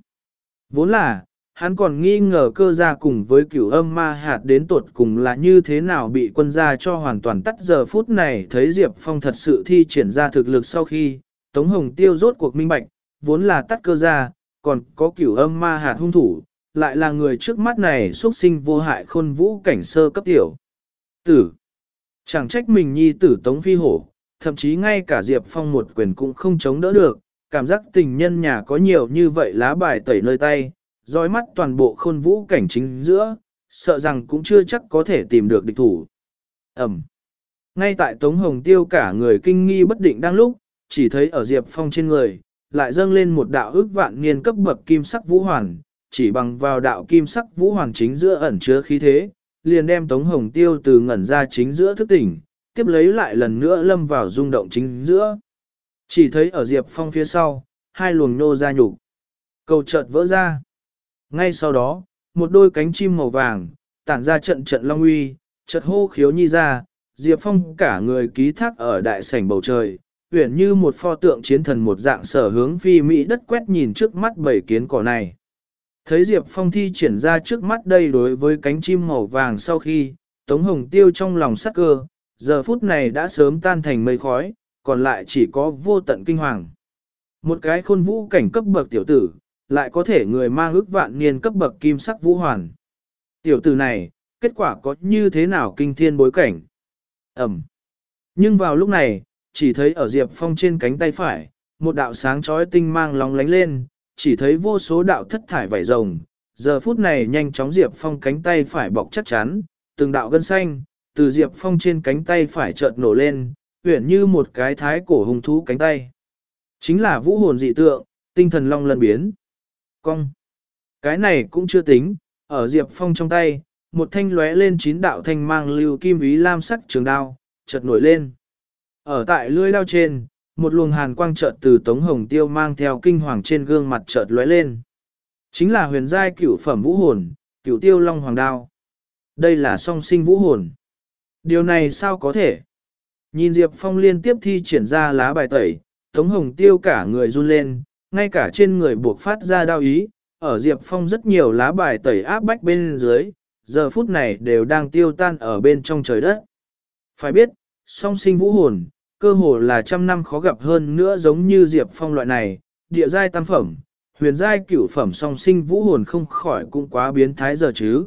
Vốn là, hắn còn nghi ngờ cơ gia cùng với cửu âm ma hạt đến tuột cùng là như thế nào bị quân gia cho hoàn toàn tắt giờ phút này thấy Diệp Phong thật sự thi triển ra thực lực sau khi, Tống Hồng Tiêu rốt cuộc minh bạch, vốn là tắt cơ gia, còn có cửu âm ma hạt hung thủ, lại là người trước mắt này xuất sinh vô hại khôn vũ cảnh sơ cấp tiểu. Tử. Chẳng trách mình nhi tử Tống Phi Hổ, thậm chí ngay cả Diệp Phong một quyền cũng không chống đỡ được, cảm giác tình nhân nhà có nhiều như vậy lá bài tẩy nơi tay, dõi mắt toàn bộ khôn vũ cảnh chính giữa, sợ rằng cũng chưa chắc có thể tìm được địch thủ. Ẩm. Ngay tại Tống Hồng Tiêu cả người kinh nghi bất định đang lúc, chỉ thấy ở Diệp Phong trên người, lại dâng lên một đạo ước vạn niên cấp bậc kim sắc vũ hoàn, chỉ bằng vào đạo kim sắc vũ hoàng chính giữa ẩn chứa khí thế, liền đem Tống Hồng Tiêu từ ngẩn ra chính giữa thức tỉnh, tiếp lấy lại lần nữa lâm vào rung động chính giữa. Chỉ thấy ở Diệp Phong phía sau, hai luồng nô ra nhục. Cầu chợt vỡ ra. Ngay sau đó, một đôi cánh chim màu vàng, tản ra trận trận long uy, chợt hô khiếu nhi ra, Diệp Phong cả người ký thác ở đại sảnh bầu trời, uyển như một pho tượng chiến thần một dạng sở hướng phi Mỹ đất quét nhìn trước mắt bảy kiến cỏ này. Thấy Diệp Phong thi triển ra trước mắt đây đối với cánh chim màu vàng sau khi, Tống Hồng Tiêu trong lòng sắc cơ, giờ phút này đã sớm tan thành mây khói, còn lại chỉ có vô tận kinh hoàng. Một cái khôn vũ cảnh cấp bậc tiểu tử, lại có thể người mang ước vạn niên cấp bậc kim sắc vũ hoàn. Tiểu tử này, kết quả có như thế nào kinh thiên bối cảnh? Ẩm. Nhưng vào lúc này, chỉ thấy ở Diệp Phong trên cánh tay phải, một đạo sáng chói tinh mang lóng lánh lên, chỉ thấy vô số đạo thất thải vảy rồng. Giờ phút này nhanh chóng Diệp Phong cánh tay phải bọc chắc chắn, từng đạo gân xanh, từ Diệp Phong trên cánh tay phải chợt nổ lên, huyển như một cái thái cổ hung thú cánh tay. Chính là vũ hồn dị tượng, tinh thần long lân biến. Cong. Cái này cũng chưa tính, ở Diệp Phong trong tay, một thanh lóe lên chín đạo thanh mang lưu kim ý lam sắc trường đao, chợt nổi lên. Ở tại lưỡi đao trên, một luồng hàn quang chợt từ Tống Hồng Tiêu mang theo kinh hoàng trên gương mặt chợt lóe lên. Chính là huyền giai cửu phẩm vũ hồn, cửu tiêu long hoàng đao. Đây là song sinh vũ hồn. Điều này sao có thể? Nhìn Diệp Phong liên tiếp thi triển ra lá bài tẩy, Tống Hồng Tiêu cả người run lên, ngay cả trên người buộc phát ra đau ý, ở Diệp Phong rất nhiều lá bài tẩy áp bách bên dưới, giờ phút này đều đang tiêu tan ở bên trong trời đất. Phải biết, song sinh vũ hồn, cơ hồ là trăm năm khó gặp hơn nữa giống như Diệp Phong loại này, địa giai tam phẩm, huyền giai cửu phẩm song sinh vũ hồn không khỏi cũng quá biến thái giờ chứ.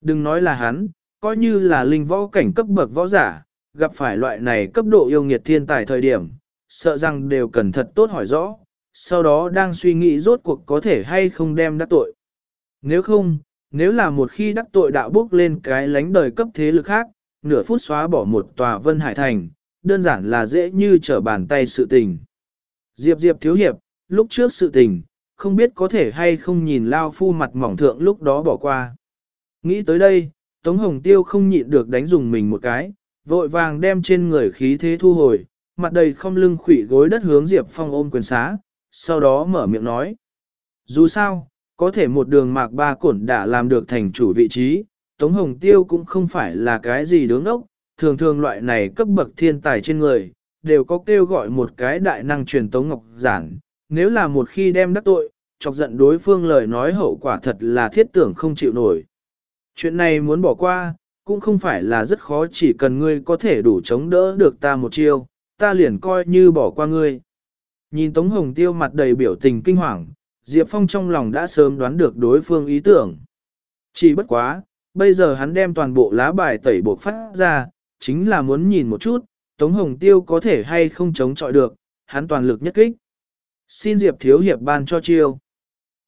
Đừng nói là hắn, coi như là linh võ cảnh cấp bậc võ giả, gặp phải loại này cấp độ yêu nghiệt thiên tài thời điểm, sợ rằng đều cần thật tốt hỏi rõ, sau đó đang suy nghĩ rốt cuộc có thể hay không đem đắc tội. Nếu không, nếu là một khi đắc tội đạo bước lên cái lánh đời cấp thế lực khác, nửa phút xóa bỏ một tòa Vân Hải Thành, đơn giản là dễ như trở bàn tay sự tình. Diệp Diệp thiếu hiệp, lúc trước sự tình, không biết có thể hay không nhìn Lao Phu mặt mỏng thượng lúc đó bỏ qua. Nghĩ tới đây, Tống Hồng Tiêu không nhịn được đánh dùng mình một cái, vội vàng đem trên người khí thế thu hồi, mặt đầy không lưng khủy gối đất hướng Diệp Phong ôm quyền xá, sau đó mở miệng nói. Dù sao, có thể một đường mạc ba cổn đã làm được thành chủ vị trí, Tống Hồng Tiêu cũng không phải là cái gì đứng ốc, thường thường loại này cấp bậc thiên tài trên người, đều có kêu gọi một cái đại năng truyền Tống Ngọc Giản, nếu là một khi đem đắc tội, chọc giận đối phương lời nói hậu quả thật là thiết tưởng không chịu nổi. Chuyện này muốn bỏ qua, cũng không phải là rất khó chỉ cần ngươi có thể đủ chống đỡ được ta một chiêu, ta liền coi như bỏ qua ngươi. Nhìn Tống Hồng Tiêu mặt đầy biểu tình kinh hoàng, Diệp Phong trong lòng đã sớm đoán được đối phương ý tưởng. Chỉ bất quá, bây giờ hắn đem toàn bộ lá bài tẩy buộc phát ra, chính là muốn nhìn một chút, Tống Hồng Tiêu có thể hay không chống chọi được, hắn toàn lực nhất kích. Xin Diệp Thiếu Hiệp ban cho chiêu.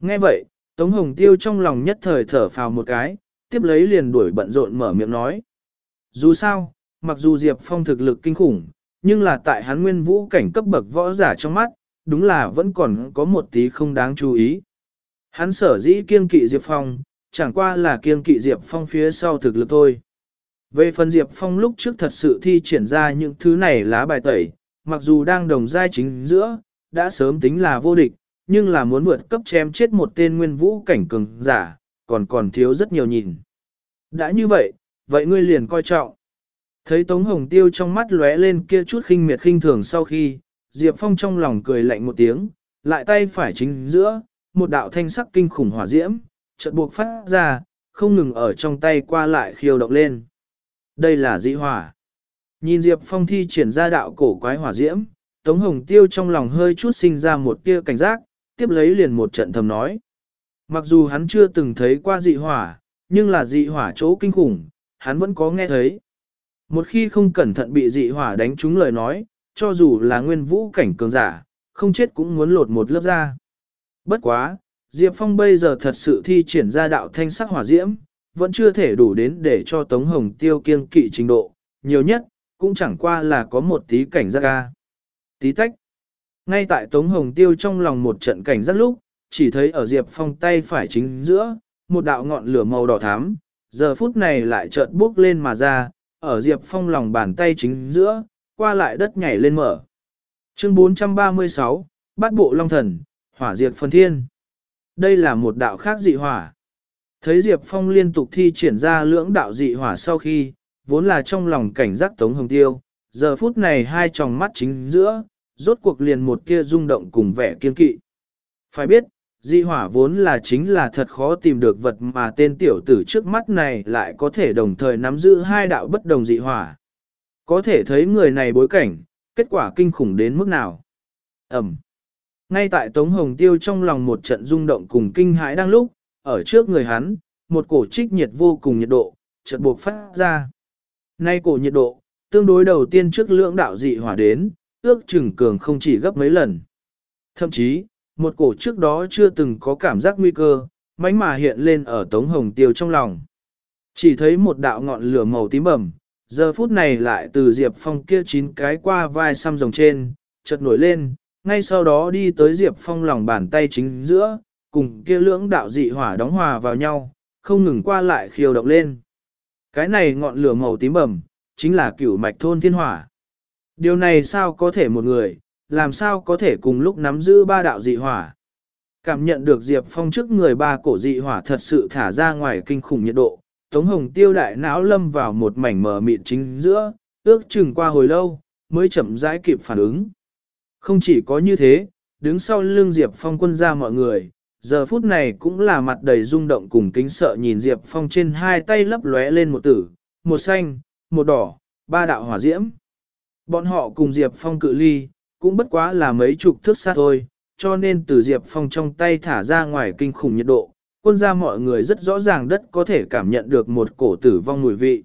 Nghe vậy, Tống Hồng Tiêu trong lòng nhất thời thở phào một cái, tiếp lấy liền đuổi bận rộn mở miệng nói. Dù sao, mặc dù Diệp Phong thực lực kinh khủng, nhưng là tại hắn nguyên vũ cảnh cấp bậc võ giả trong mắt, đúng là vẫn còn có một tí không đáng chú ý. Hắn sở dĩ kiên kỵ Diệp Phong, chẳng qua là kiêng kỵ Diệp Phong phía sau thực lực thôi. Về phần Diệp Phong lúc trước thật sự thi triển ra những thứ này lá bài tẩy, mặc dù đang đồng giai chính giữa, đã sớm tính là vô địch, nhưng là muốn vượt cấp chém chết một tên nguyên vũ cảnh cường giả, còn còn thiếu rất nhiều nhìn. Đã như vậy, vậy ngươi liền coi trọng. Thấy Tống Hồng Tiêu trong mắt lóe lên kia chút khinh miệt khinh thường sau khi, Diệp Phong trong lòng cười lạnh một tiếng, lại tay phải chính giữa, một đạo thanh sắc kinh khủng hỏa diễm, chợt buộc phát ra, không ngừng ở trong tay qua lại khiêu động lên. Đây là dị hỏa. Nhìn Diệp Phong thi triển ra đạo cổ quái hỏa diễm, Tống Hồng Tiêu trong lòng hơi chút sinh ra một tia cảnh giác, tiếp lấy liền một trận thầm nói. Mặc dù hắn chưa từng thấy qua dị hỏa, nhưng là dị hỏa chỗ kinh khủng, hắn vẫn có nghe thấy. Một khi không cẩn thận bị dị hỏa đánh trúng lời nói, cho dù là nguyên vũ cảnh cường giả, không chết cũng muốn lột một lớp da. Bất quá, Diệp Phong bây giờ thật sự thi triển ra đạo thanh sắc hỏa diễm, vẫn chưa thể đủ đến để cho Tống Hồng Tiêu kiêng kỵ trình độ, nhiều nhất, cũng chẳng qua là có một tí cảnh giác ca. Tí tách. Ngay tại Tống Hồng Tiêu trong lòng một trận cảnh giác lúc, chỉ thấy ở Diệp Phong tay phải chính giữa, một đạo ngọn lửa màu đỏ thắm, giờ phút này lại chợt bước lên mà ra, ở Diệp Phong lòng bàn tay chính giữa, qua lại đất nhảy lên mở. Chương 436, Bát Bộ Long Thần, Hỏa Diệt Phần Thiên. Đây là một đạo khác dị hỏa. Thấy Diệp Phong liên tục thi triển ra lưỡng đạo dị hỏa sau khi, vốn là trong lòng cảnh giác Tống Hồng Tiêu, giờ phút này hai tròng mắt chính giữa, rốt cuộc liền một kia rung động cùng vẻ kiên kỵ. Phải biết, dị hỏa vốn là chính là thật khó tìm được vật mà tên tiểu tử trước mắt này lại có thể đồng thời nắm giữ hai đạo bất đồng dị hỏa. Có thể thấy người này bối cảnh, kết quả kinh khủng đến mức nào. Ẩm. Ngay tại Tống Hồng Tiêu trong lòng một trận rung động cùng kinh hãi đang lúc, ở trước người hắn, một cổ trích nhiệt vô cùng nhiệt độ, chợt buộc phát ra. Nay cổ nhiệt độ, tương đối đầu tiên trước lưỡng đạo dị hỏa đến, ước chừng cường không chỉ gấp mấy lần. Thậm chí, một cổ trước đó chưa từng có cảm giác nguy cơ, mánh mà hiện lên ở Tống Hồng Tiêu trong lòng. Chỉ thấy một đạo ngọn lửa màu tím bầm, giờ phút này lại từ Diệp Phong kia chín cái qua vai xăm rồng trên, chợt nổi lên, ngay sau đó đi tới Diệp Phong lòng bàn tay chính giữa, cùng kia lưỡng đạo dị hỏa đóng hòa vào nhau, không ngừng qua lại khiêu động lên. Cái này ngọn lửa màu tím bầm, chính là cửu mạch thôn thiên hỏa. Điều này sao có thể một người, làm sao có thể cùng lúc nắm giữ ba đạo dị hỏa. Cảm nhận được Diệp Phong trước người ba cổ dị hỏa thật sự thả ra ngoài kinh khủng nhiệt độ, Tống Hồng tiêu đại não lâm vào một mảnh mờ mịn chính giữa, ước chừng qua hồi lâu, mới chậm rãi kịp phản ứng. Không chỉ có như thế, đứng sau lưng Diệp Phong quân ra mọi người, giờ phút này cũng là mặt đầy rung động cùng kính sợ nhìn Diệp Phong trên hai tay lấp lóe lên một tử, một xanh, một đỏ, ba đạo hỏa diễm. Bọn họ cùng Diệp Phong cự ly, cũng bất quá là mấy chục thước xa thôi, cho nên từ Diệp Phong trong tay thả ra ngoài kinh khủng nhiệt độ, quân gia mọi người rất rõ ràng đất có thể cảm nhận được một cổ tử vong mùi vị.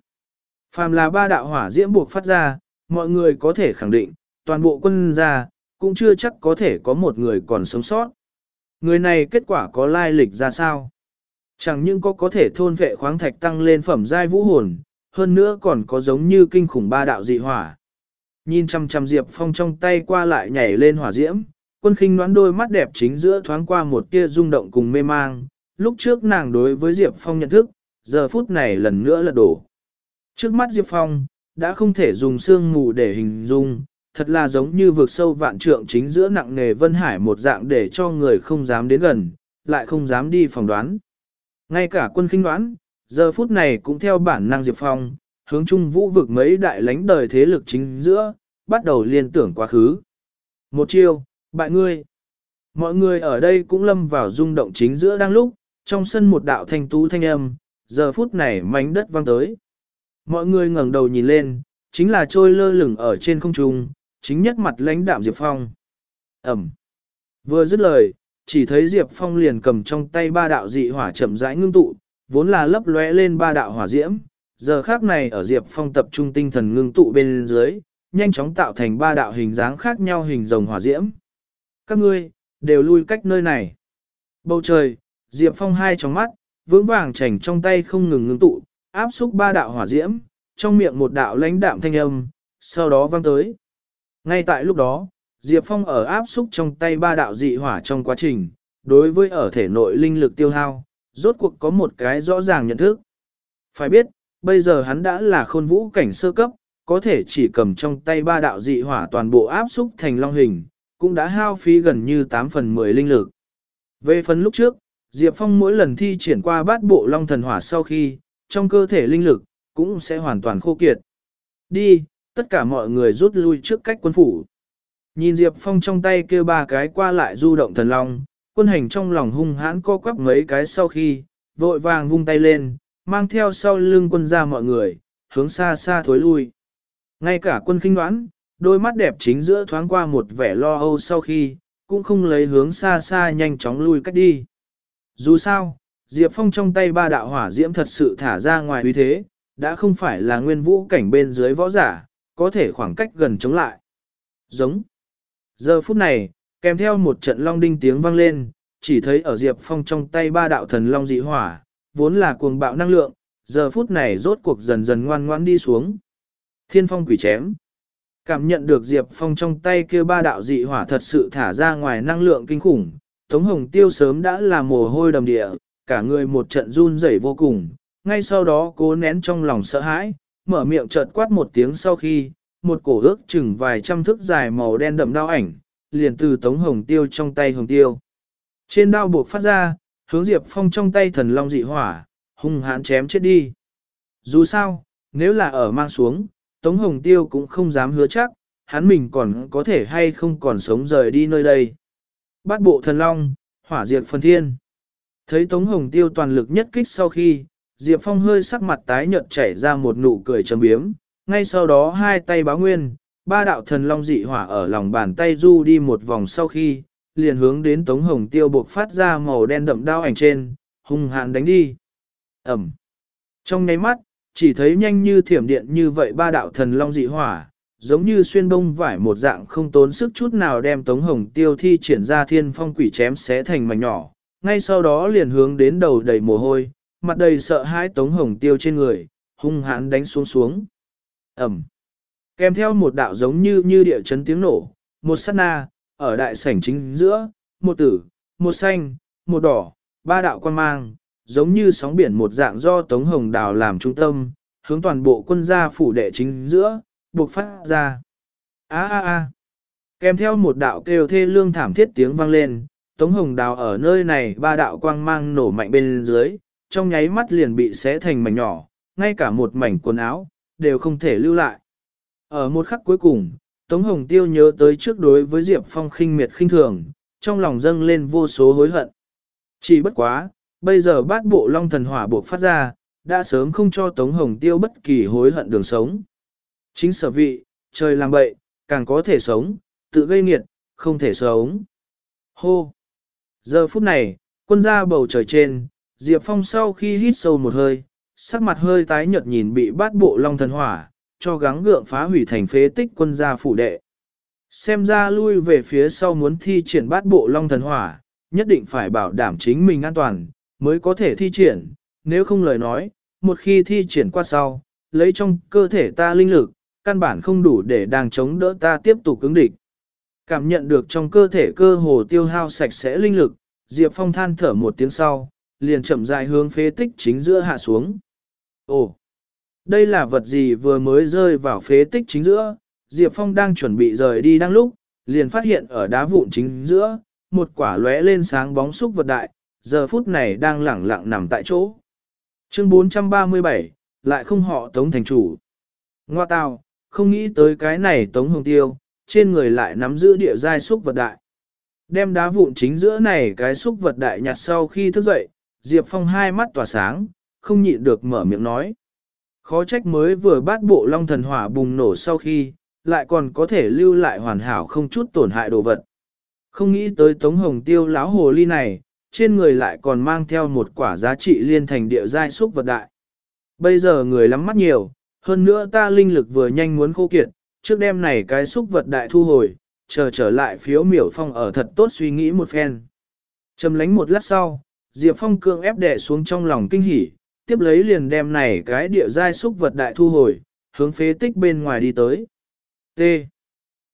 Phàm là ba đạo hỏa diễm buộc phát ra, mọi người có thể khẳng định, toàn bộ quân gia cũng chưa chắc có thể có một người còn sống sót. Người này kết quả có lai lịch ra sao? Chẳng những có có thể thôn vệ khoáng thạch tăng lên phẩm giai vũ hồn, hơn nữa còn có giống như kinh khủng ba đạo dị hỏa. Nhìn chăm chăm Diệp Phong trong tay qua lại nhảy lên hỏa diễm, quân khinh noán đôi mắt đẹp chính giữa thoáng qua một tia rung động cùng mê mang, lúc trước nàng đối với Diệp Phong nhận thức, giờ phút này lần nữa là đổ. Trước mắt Diệp Phong, đã không thể dùng xương mù để hình dung, thật là giống như vượt sâu vạn trượng chính giữa nặng nề vân hải một dạng để cho người không dám đến gần, lại không dám đi phỏng đoán. Ngay cả quân khinh đoán, giờ phút này cũng theo bản năng Diệp Phong, hướng trung vũ vực mấy đại lãnh đời thế lực chính giữa, bắt đầu liên tưởng quá khứ. Một chiêu, bại ngươi. Mọi người ở đây cũng lâm vào rung động chính giữa đang lúc, trong sân một đạo thanh tú thanh âm, giờ phút này mảnh đất vang tới. Mọi người ngẩng đầu nhìn lên, chính là trôi lơ lửng ở trên không trung, chính nhất mặt lãnh đạm Diệp Phong. Ẩm. Vừa dứt lời, chỉ thấy Diệp Phong liền cầm trong tay ba đạo dị hỏa chậm rãi ngưng tụ, vốn là lấp lóe lên ba đạo hỏa diễm, giờ khác này ở Diệp Phong tập trung tinh thần ngưng tụ bên dưới, nhanh chóng tạo thành ba đạo hình dáng khác nhau hình rồng hỏa diễm. Các ngươi, đều lui cách nơi này. Bầu trời, Diệp Phong hai trong mắt, vững vàng chảnh trong tay không ngừng ngưng tụ, áp xúc ba đạo hỏa diễm, trong miệng một đạo lãnh đạm thanh âm, sau đó vang tới. Ngay tại lúc đó, Diệp Phong ở áp xúc trong tay ba đạo dị hỏa trong quá trình, đối với ở thể nội linh lực tiêu hao, rốt cuộc có một cái rõ ràng nhận thức. Phải biết, bây giờ hắn đã là khôn vũ cảnh sơ cấp, có thể chỉ cầm trong tay ba đạo dị hỏa toàn bộ áp xúc thành long hình, cũng đã hao phí gần như 8 phần 10 linh lực. Về phần lúc trước, Diệp Phong mỗi lần thi triển qua bát bộ long thần hỏa sau khi, trong cơ thể linh lực, cũng sẽ hoàn toàn khô kiệt. Đi, tất cả mọi người rút lui trước cách quân phủ. Nhìn Diệp Phong trong tay kêu ba cái qua lại du động thần long, quân hành trong lòng hung hãn co quắp mấy cái sau khi, vội vàng vung tay lên, mang theo sau lưng quân ra mọi người, hướng xa xa thối lui. Ngay cả quân khinh đoán, đôi mắt đẹp chính giữa thoáng qua một vẻ lo âu sau khi, cũng không lấy hướng xa xa nhanh chóng lui cách đi. Dù sao, Diệp Phong trong tay ba đạo hỏa diễm thật sự thả ra ngoài uy thế, đã không phải là nguyên vũ cảnh bên dưới võ giả, có thể khoảng cách gần chống lại. Giống. Giờ phút này, kèm theo một trận long đinh tiếng vang lên, chỉ thấy ở Diệp Phong trong tay ba đạo thần long dị hỏa, vốn là cuồng bạo năng lượng, giờ phút này rốt cuộc dần dần ngoan ngoãn đi xuống. Thiên phong quỷ chém. Cảm nhận được Diệp Phong trong tay kia ba đạo dị hỏa thật sự thả ra ngoài năng lượng kinh khủng, Tống Hồng Tiêu sớm đã là mồ hôi đầm địa, cả người một trận run rẩy vô cùng, ngay sau đó cố nén trong lòng sợ hãi, mở miệng chợt quát một tiếng sau khi, một cổ ước chừng vài trăm thước dài màu đen đậm đao ảnh, liền từ Tống Hồng Tiêu trong tay Hồng Tiêu. Trên đao buộc phát ra, hướng Diệp Phong trong tay thần long dị hỏa, hung hãn chém chết đi. Dù sao, nếu là ở mang xuống, Tống Hồng Tiêu cũng không dám hứa chắc, hắn mình còn có thể hay không còn sống rời đi nơi đây. Bát bộ thần long, hỏa diệt phần thiên. Thấy Tống Hồng Tiêu toàn lực nhất kích sau khi, Diệp Phong hơi sắc mặt tái nhợt chảy ra một nụ cười trầm biếm, ngay sau đó hai tay báo nguyên, ba đạo thần long dị hỏa ở lòng bàn tay du đi một vòng sau khi, liền hướng đến Tống Hồng Tiêu buộc phát ra màu đen đậm đao ảnh trên, hung hãn đánh đi. Ẩm. Trong nháy mắt, chỉ thấy nhanh như thiểm điện như vậy ba đạo thần long dị hỏa, giống như xuyên bông vải một dạng không tốn sức chút nào đem Tống Hồng Tiêu thi triển ra thiên phong quỷ chém xé thành mảnh nhỏ, ngay sau đó liền hướng đến đầu đầy mồ hôi, mặt đầy sợ hãi Tống Hồng Tiêu trên người, hung hãn đánh xuống xuống. Ẩm. Kèm theo một đạo giống như như địa chấn tiếng nổ, một sát na, ở đại sảnh chính giữa, một tử, một xanh, một đỏ, ba đạo quan mang, giống như sóng biển một dạng do Tống Hồng Đào làm trung tâm, hướng toàn bộ quân gia phủ đệ chính giữa, buộc phát ra. Á á á! Kèm theo một đạo kêu thê lương thảm thiết tiếng vang lên, Tống Hồng Đào ở nơi này ba đạo quang mang nổ mạnh bên dưới, trong nháy mắt liền bị xé thành mảnh nhỏ, ngay cả một mảnh quần áo, đều không thể lưu lại. Ở một khắc cuối cùng, Tống Hồng Tiêu nhớ tới trước đối với Diệp Phong khinh miệt khinh thường, trong lòng dâng lên vô số hối hận. Chỉ bất quá, bây giờ bát bộ long thần hỏa buộc phát ra, đã sớm không cho Tống Hồng Tiêu bất kỳ hối hận đường sống. Chính sở vị, trời làm bậy, càng có thể sống, tự gây nghiệt, không thể sống. Hô! Giờ phút này, quân ra bầu trời trên, Diệp Phong sau khi hít sâu một hơi, sắc mặt hơi tái nhợt nhìn bị bát bộ long thần hỏa, cho gắng gượng phá hủy thành phế tích quân gia phủ đệ. Xem ra lui về phía sau muốn thi triển bát bộ long thần hỏa, nhất định phải bảo đảm chính mình an toàn, mới có thể thi triển, nếu không lời nói, một khi thi triển qua sau, lấy trong cơ thể ta linh lực, căn bản không đủ để đang chống đỡ ta tiếp tục cứng địch. Cảm nhận được trong cơ thể cơ hồ tiêu hao sạch sẽ linh lực, Diệp Phong than thở một tiếng sau, liền chậm rãi hướng phế tích chính giữa hạ xuống. Ồ, đây là vật gì vừa mới rơi vào phế tích chính giữa, Diệp Phong đang chuẩn bị rời đi đang lúc, liền phát hiện ở đá vụn chính giữa, một quả lóe lên sáng bóng xúc vật đại, giờ phút này đang lẳng lặng nằm tại chỗ. Chương 437, lại không họ Tống Thành Chủ. Ngoa tào, không nghĩ tới cái này Tống Hồng Tiêu, trên người lại nắm giữ địa giai xúc vật đại. Đem đá vụn chính giữa này cái xúc vật đại nhặt sau khi thức dậy, Diệp Phong hai mắt tỏa sáng, không nhịn được mở miệng nói. Khó trách mới vừa bát bộ long thần hỏa bùng nổ sau khi, lại còn có thể lưu lại hoàn hảo không chút tổn hại đồ vật. Không nghĩ tới Tống Hồng Tiêu láo hồ ly này, trên người lại còn mang theo một quả giá trị liên thành địa giai xúc vật đại. Bây giờ người lắm mắt nhiều, hơn nữa ta linh lực vừa nhanh muốn khô kiệt, trước đêm này cái xúc vật đại thu hồi, chờ trở lại phiếu miểu phong ở thật tốt suy nghĩ một phen. Chầm lánh một lát sau, Diệp Phong cương ép đẻ xuống trong lòng kinh hỉ, tiếp lấy liền đem này cái địa giai xúc vật đại thu hồi, hướng phế tích bên ngoài đi tới. T.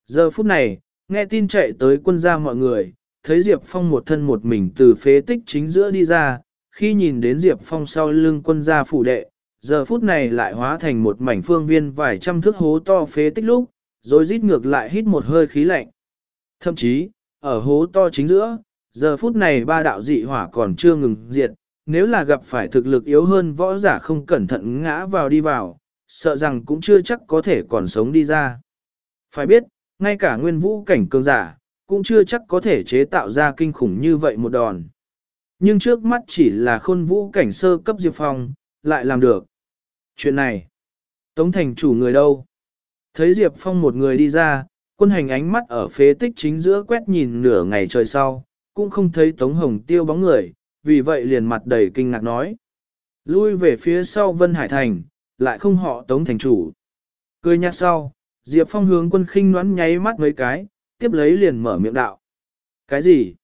Giờ phút này, nghe tin chạy tới quân gia mọi người, thấy Diệp Phong một thân một mình từ phế tích chính giữa đi ra, khi nhìn đến Diệp Phong sau lưng quân gia phủ đệ, giờ phút này lại hóa thành một mảnh phương viên vài trăm thước hố to phế tích lúc, rồi rít ngược lại hít một hơi khí lạnh. Thậm chí, ở hố to chính giữa, giờ phút này ba đạo dị hỏa còn chưa ngừng diệt, nếu là gặp phải thực lực yếu hơn võ giả không cẩn thận ngã vào đi vào, sợ rằng cũng chưa chắc có thể còn sống đi ra. Phải biết, ngay cả nguyên vũ cảnh cường giả, cũng chưa chắc có thể chế tạo ra kinh khủng như vậy một đòn. Nhưng trước mắt chỉ là khôn vũ cảnh sơ cấp Diệp Phong, lại làm được. Chuyện này, Tống Thành chủ người đâu? Thấy Diệp Phong một người đi ra, quân hành ánh mắt ở phế tích chính giữa quét nhìn nửa ngày trời sau, cũng không thấy Tống Hồng tiêu bóng người, vì vậy liền mặt đầy kinh ngạc nói. Lui về phía sau Vân Hải Thành, lại không họ Tống Thành chủ. Cười nhạt sau, Diệp Phong hướng quân khinh noán nháy mắt mấy cái, tiếp lấy liền mở miệng đạo. Cái gì?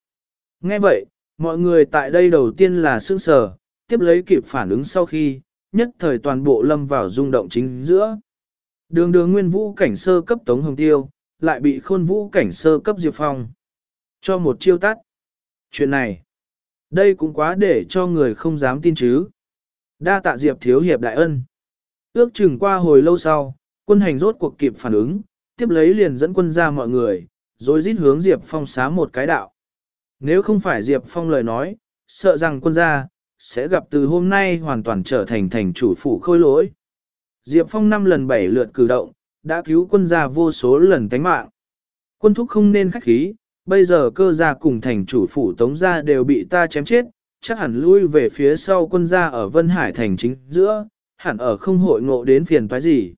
Nghe vậy, mọi người tại đây đầu tiên là sững sờ, tiếp lấy kịp phản ứng sau khi, nhất thời toàn bộ lâm vào rung động chính giữa. Đường đường nguyên vũ cảnh sơ cấp Tống Hồng Tiêu, lại bị khôn vũ cảnh sơ cấp Diệp Phong. Cho một chiêu tắt. Chuyện này, đây cũng quá để cho người không dám tin chứ. Đa tạ Diệp thiếu hiệp đại ân. Ước chừng qua hồi lâu sau, quân hành rốt cuộc kịp phản ứng, tiếp lấy liền dẫn quân ra mọi người, rồi rít hướng Diệp Phong xá một cái đạo. Nếu không phải Diệp Phong lời nói, sợ rằng quân gia sẽ gặp từ hôm nay hoàn toàn trở thành thành chủ phủ khôi lỗi. Diệp Phong năm lần bảy lượt cử động, đã cứu quân gia vô số lần tánh mạng. Quân thúc không nên khách khí, bây giờ cơ gia cùng thành chủ phủ tống gia đều bị ta chém chết, chắc hẳn lui về phía sau quân gia ở Vân Hải thành chính giữa, hẳn ở không hội ngộ đến phiền toái gì.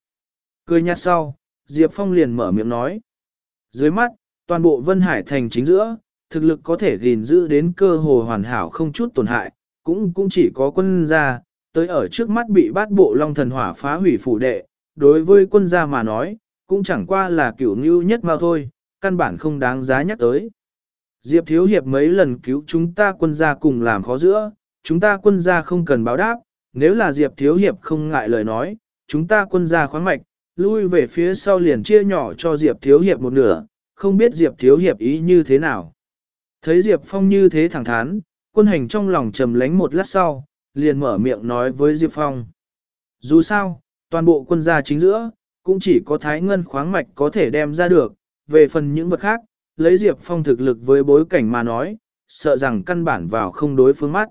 Cười nhạt sau, Diệp Phong liền mở miệng nói. Dưới mắt, toàn bộ Vân Hải thành chính giữa, thực lực có thể gìn giữ đến cơ hồ hoàn hảo không chút tổn hại, cũng cũng chỉ có quân gia, tới ở trước mắt bị bát bộ long thần hỏa phá hủy phủ đệ, đối với quân gia mà nói, cũng chẳng qua là kiểu như nhất mà thôi, căn bản không đáng giá nhắc tới. Diệp Thiếu Hiệp mấy lần cứu chúng ta quân gia cùng làm khó giữa, chúng ta quân gia không cần báo đáp, nếu là Diệp Thiếu Hiệp không ngại lời nói, chúng ta quân gia khoáng mạch, lui về phía sau liền chia nhỏ cho Diệp Thiếu Hiệp một nửa, không biết Diệp Thiếu Hiệp ý như thế nào. Thấy Diệp Phong như thế thẳng thắn, quân hành trong lòng trầm lánh một lát sau, liền mở miệng nói với Diệp Phong. Dù sao, toàn bộ quân gia chính giữa, cũng chỉ có thái ngân khoáng mạch có thể đem ra được, về phần những vật khác, lấy Diệp Phong thực lực với bối cảnh mà nói, sợ rằng căn bản vào không đối phương mắt.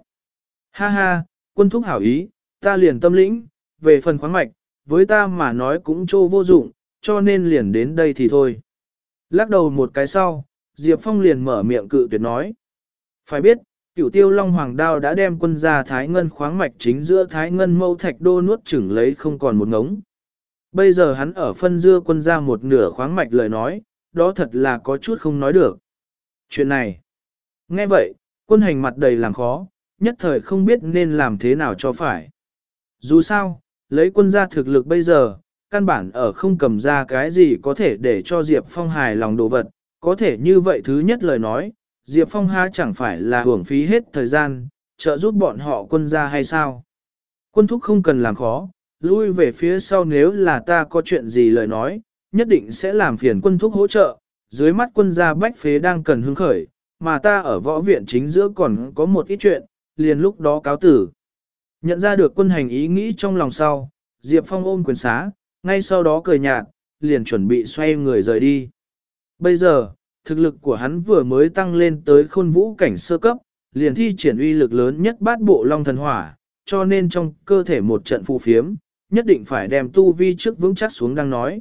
Ha ha, quân thúc hảo ý, ta liền tâm lĩnh, về phần khoáng mạch, với ta mà nói cũng trô vô dụng, cho nên liền đến đây thì thôi. Lắc đầu một cái sau, Diệp Phong liền mở miệng cự tuyệt nói. Phải biết, cửu tiêu long hoàng đao đã đem quân gia thái ngân khoáng mạch chính giữa thái ngân mâu thạch đô nuốt chửng lấy không còn một ngống. Bây giờ hắn ở phân dưa quân gia một nửa khoáng mạch lời nói, đó thật là có chút không nói được. Chuyện này, nghe vậy, quân hành mặt đầy làm khó, nhất thời không biết nên làm thế nào cho phải. Dù sao, lấy quân gia thực lực bây giờ, căn bản ở không cầm ra cái gì có thể để cho Diệp Phong hài lòng đồ vật, có thể như vậy thứ nhất lời nói, Diệp Phong ha chẳng phải là hưởng phí hết thời gian, trợ giúp bọn họ quân gia hay sao? Quân thúc không cần làm khó, lui về phía sau nếu là ta có chuyện gì lời nói, nhất định sẽ làm phiền quân thúc hỗ trợ, dưới mắt quân gia bách phế đang cần hứng khởi, mà ta ở võ viện chính giữa còn có một ít chuyện, liền lúc đó cáo tử. Nhận ra được quân hành ý nghĩ trong lòng sau, Diệp Phong ôm quyền xá, ngay sau đó cười nhạt, liền chuẩn bị xoay người rời đi. Bây giờ, thực lực của hắn vừa mới tăng lên tới khôn vũ cảnh sơ cấp, liền thi triển uy lực lớn nhất bát bộ long thần hỏa, cho nên trong cơ thể một trận phù phiếm, nhất định phải đem tu vi trước vững chắc xuống đang nói.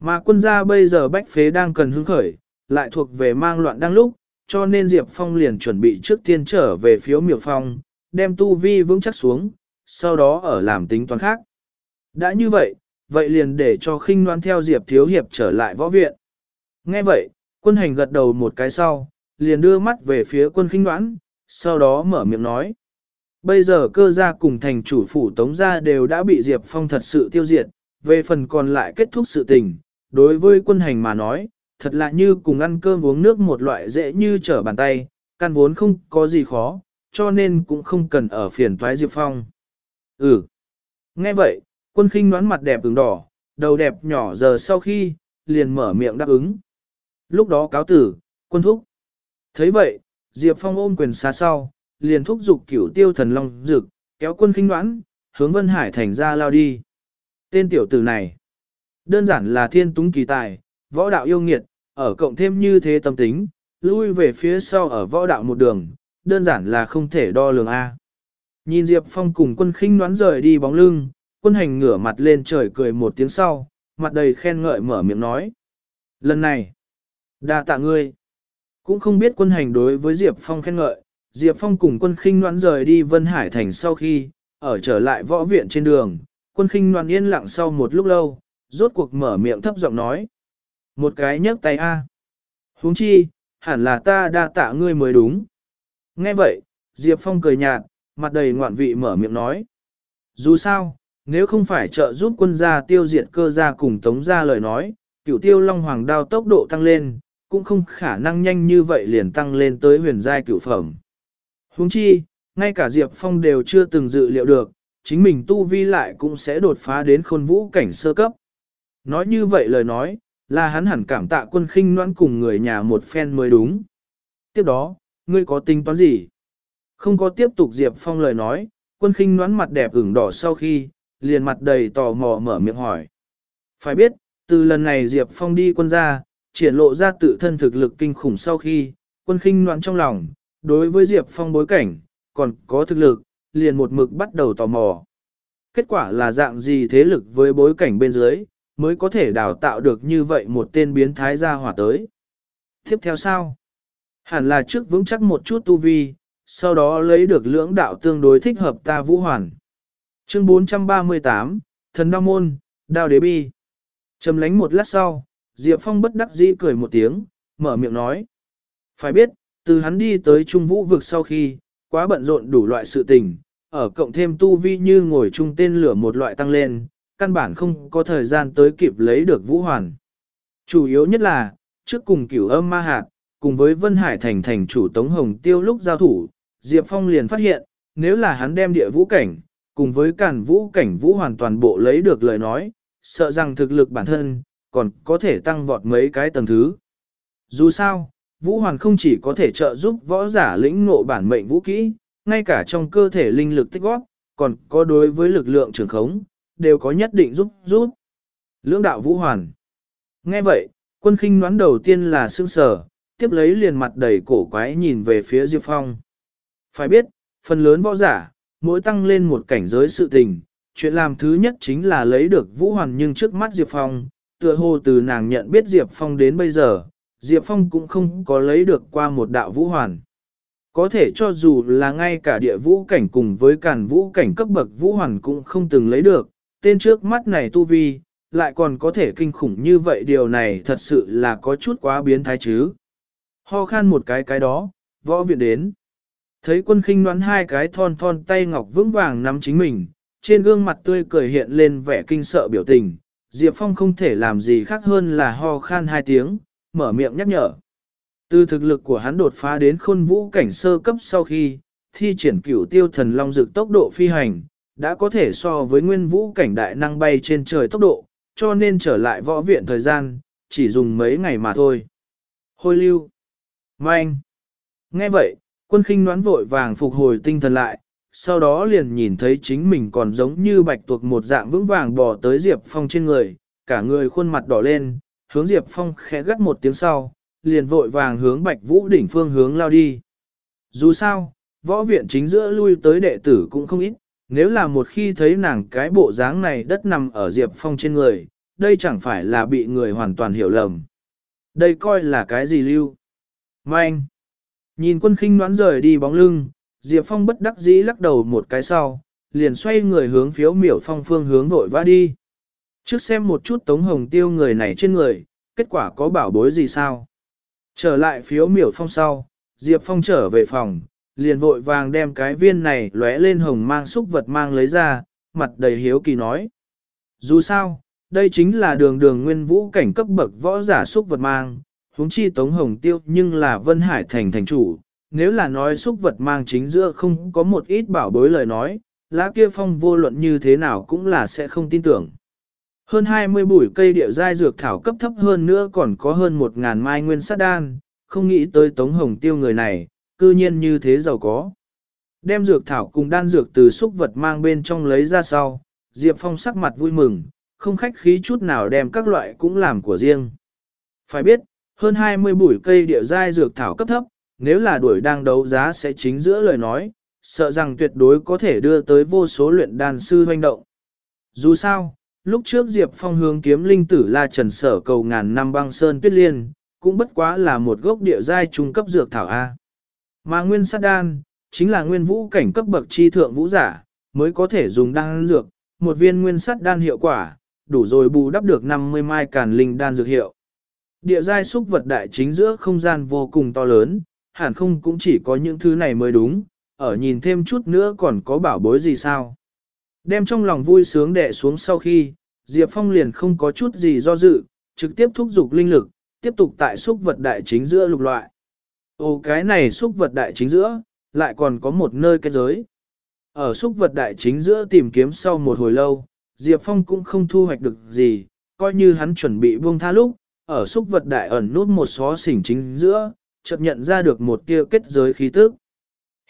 Mà quân gia bây giờ bách phế đang cần hứng khởi, lại thuộc về mang loạn đang lúc, cho nên Diệp Phong liền chuẩn bị trước tiên trở về phiếu miểu phong, đem tu vi vững chắc xuống, sau đó ở làm tính toán khác. Đã như vậy, vậy liền để cho khinh Đoan theo Diệp Thiếu Hiệp trở lại võ viện. Nghe vậy, quân hành gật đầu một cái sau, liền đưa mắt về phía quân khinh đoán, sau đó mở miệng nói. Bây giờ cơ gia cùng thành chủ phủ tống gia đều đã bị Diệp Phong thật sự tiêu diệt, về phần còn lại kết thúc sự tình, đối với quân hành mà nói, thật là như cùng ăn cơm uống nước một loại dễ như trở bàn tay, căn vốn không có gì khó, cho nên cũng không cần ở phiền toái Diệp Phong. Ừ. Nghe vậy, quân khinh đoán mặt đẹp ứng đỏ, đầu đẹp nhỏ giờ sau khi, liền mở miệng đáp ứng. Lúc đó cáo tử, quân thúc. thấy vậy, Diệp Phong ôm quyền xa sau, liền thúc giục cửu tiêu thần long dực, kéo quân khinh đoán, hướng Vân Hải thành ra lao đi. Tên tiểu tử này, đơn giản là thiên túng kỳ tài, võ đạo yêu nghiệt, ở cộng thêm như thế tâm tính, lui về phía sau ở võ đạo một đường, đơn giản là không thể đo lường A. Nhìn Diệp Phong cùng quân khinh đoán rời đi bóng lưng, quân hành ngửa mặt lên trời cười một tiếng sau, mặt đầy khen ngợi mở miệng nói. Lần này, đa tạ ngươi. Cũng không biết quân hành đối với Diệp Phong khen ngợi, Diệp Phong cùng quân khinh đoán rời đi Vân Hải Thành sau khi, ở trở lại võ viện trên đường, quân khinh đoán yên lặng sau một lúc lâu, rốt cuộc mở miệng thấp giọng nói. Một cái nhấc tay A. huống chi, hẳn là ta đa tạ ngươi mới đúng. Nghe vậy, Diệp Phong cười nhạt, mặt đầy ngoạn vị mở miệng nói. Dù sao, nếu không phải trợ giúp quân gia tiêu diệt cơ gia cùng tống gia lời nói, cửu tiêu long hoàng đao tốc độ tăng lên, cũng không khả năng nhanh như vậy liền tăng lên tới huyền giai cửu phẩm. Huống chi, ngay cả Diệp Phong đều chưa từng dự liệu được, chính mình tu vi lại cũng sẽ đột phá đến khôn vũ cảnh sơ cấp. Nói như vậy lời nói, là hắn hẳn cảm tạ quân khinh noãn cùng người nhà một phen mới đúng. Tiếp đó, ngươi có tính toán gì? Không có tiếp tục Diệp Phong lời nói, quân khinh noãn mặt đẹp ửng đỏ sau khi, liền mặt đầy tò mò mở miệng hỏi. Phải biết, từ lần này Diệp Phong đi quân ra, triển lộ ra tự thân thực lực kinh khủng sau khi, quân khinh noãn trong lòng, đối với Diệp Phong bối cảnh, còn có thực lực, liền một mực bắt đầu tò mò. Kết quả là dạng gì thế lực với bối cảnh bên dưới, mới có thể đào tạo được như vậy một tên biến thái gia hỏa tới. Tiếp theo sao? Hẳn là trước vững chắc một chút tu vi, sau đó lấy được lưỡng đạo tương đối thích hợp ta vũ hoàn. Chương 438, Thần Đao Môn, Đao Đế Bi. Trầm lánh một lát sau, Diệp Phong bất đắc dĩ cười một tiếng, mở miệng nói. Phải biết, từ hắn đi tới Trung Vũ vực sau khi, quá bận rộn đủ loại sự tình, ở cộng thêm tu vi như ngồi chung tên lửa một loại tăng lên, căn bản không có thời gian tới kịp lấy được vũ hoàn. Chủ yếu nhất là, trước cùng cửu âm ma hạt, cùng với Vân Hải thành thành chủ Tống Hồng Tiêu lúc giao thủ, Diệp Phong liền phát hiện, nếu là hắn đem địa vũ cảnh, cùng với cản vũ cảnh vũ hoàn toàn bộ lấy được lời nói, sợ rằng thực lực bản thân, còn có thể tăng vọt mấy cái tầng thứ. Dù sao, vũ hoàn không chỉ có thể trợ giúp võ giả lĩnh ngộ bản mệnh vũ kỹ, ngay cả trong cơ thể linh lực tích góp, còn có đối với lực lượng trường khống, đều có nhất định giúp giúp. Lưỡng đạo vũ hoàn. Nghe vậy, quân khinh đoán đầu tiên là sương sở, tiếp lấy liền mặt đầy cổ quái nhìn về phía Diệp Phong. Phải biết, phần lớn võ giả, mỗi tăng lên một cảnh giới sự tình, chuyện làm thứ nhất chính là lấy được vũ hoàn nhưng trước mắt Diệp Phong, tựa hồ từ nàng nhận biết Diệp Phong đến bây giờ, Diệp Phong cũng không có lấy được qua một đạo vũ hoàn. Có thể cho dù là ngay cả địa vũ cảnh cùng với càn vũ cảnh cấp bậc vũ hoàn cũng không từng lấy được, tên trước mắt này tu vi, lại còn có thể kinh khủng như vậy điều này thật sự là có chút quá biến thái chứ. Ho khan một cái cái đó, võ viện đến. Thấy quân khinh đoán hai cái thon thon tay ngọc vững vàng nắm chính mình, trên gương mặt tươi cười hiện lên vẻ kinh sợ biểu tình, Diệp Phong không thể làm gì khác hơn là ho khan hai tiếng, mở miệng nhắc nhở. Từ thực lực của hắn đột phá đến khôn vũ cảnh sơ cấp sau khi, thi triển cửu tiêu thần long dực tốc độ phi hành, đã có thể so với nguyên vũ cảnh đại năng bay trên trời tốc độ, cho nên trở lại võ viện thời gian, chỉ dùng mấy ngày mà thôi. Hôi lưu. Manh. Nghe vậy, quân khinh đoán vội vàng phục hồi tinh thần lại, sau đó liền nhìn thấy chính mình còn giống như bạch tuộc một dạng vững vàng bò tới Diệp Phong trên người, cả người khuôn mặt đỏ lên, hướng Diệp Phong khẽ gắt một tiếng sau, liền vội vàng hướng bạch vũ đỉnh phương hướng lao đi. Dù sao, võ viện chính giữa lui tới đệ tử cũng không ít, nếu là một khi thấy nàng cái bộ dáng này đất nằm ở Diệp Phong trên người, đây chẳng phải là bị người hoàn toàn hiểu lầm. Đây coi là cái gì lưu? Manh! Nhìn quân khinh đoán rời đi bóng lưng, Diệp Phong bất đắc dĩ lắc đầu một cái sau, liền xoay người hướng phiếu miểu phong phương hướng vội vã đi. Trước xem một chút tống hồng tiêu người này trên người, kết quả có bảo bối gì sao? Trở lại phiếu miểu phong sau, Diệp Phong trở về phòng, liền vội vàng đem cái viên này lóe lên hồng mang xúc vật mang lấy ra, mặt đầy hiếu kỳ nói. Dù sao, đây chính là đường đường nguyên vũ cảnh cấp bậc võ giả xúc vật mang, huống chi tống hồng tiêu nhưng là Vân Hải thành thành chủ. Nếu là nói xúc vật mang chính giữa không có một ít bảo bối lời nói, lá kia phong vô luận như thế nào cũng là sẽ không tin tưởng. Hơn 20 bụi cây địa giai dược thảo cấp thấp hơn nữa còn có hơn 1.000 mai nguyên sát đan, không nghĩ tới tống hồng tiêu người này, cư nhiên như thế giàu có. Đem dược thảo cùng đan dược từ xúc vật mang bên trong lấy ra sau, Diệp Phong sắc mặt vui mừng, không khách khí chút nào đem các loại cũng làm của riêng. Phải biết, hơn 20 bụi cây địa giai dược thảo cấp thấp, nếu là đuổi đang đấu giá sẽ chính giữa lời nói, sợ rằng tuyệt đối có thể đưa tới vô số luyện đan sư hoành động. Dù sao, lúc trước Diệp Phong hướng kiếm linh tử La Trần Sở cầu ngàn năm băng sơn tuyết liên, cũng bất quá là một gốc địa giai trung cấp dược thảo A. Mà nguyên sát đan, chính là nguyên vũ cảnh cấp bậc chi thượng vũ giả, mới có thể dùng đan dược, một viên nguyên sắt đan hiệu quả, đủ rồi bù đắp được 50 mai càn linh đan dược hiệu. Địa giai xúc vật đại chính giữa không gian vô cùng to lớn, hẳn không cũng chỉ có những thứ này mới đúng, ở nhìn thêm chút nữa còn có bảo bối gì sao. Đem trong lòng vui sướng đẻ xuống sau khi, Diệp Phong liền không có chút gì do dự, trực tiếp thúc giục linh lực, tiếp tục tại xúc vật đại chính giữa lục loại. Ô cái này xúc vật đại chính giữa, lại còn có một nơi kết giới. Ở xúc vật đại chính giữa tìm kiếm sau một hồi lâu, Diệp Phong cũng không thu hoạch được gì, coi như hắn chuẩn bị buông tha lúc, ở xúc vật đại ẩn nút một xó xỉnh chính giữa, chợt nhận ra được một tia kết giới khí tức.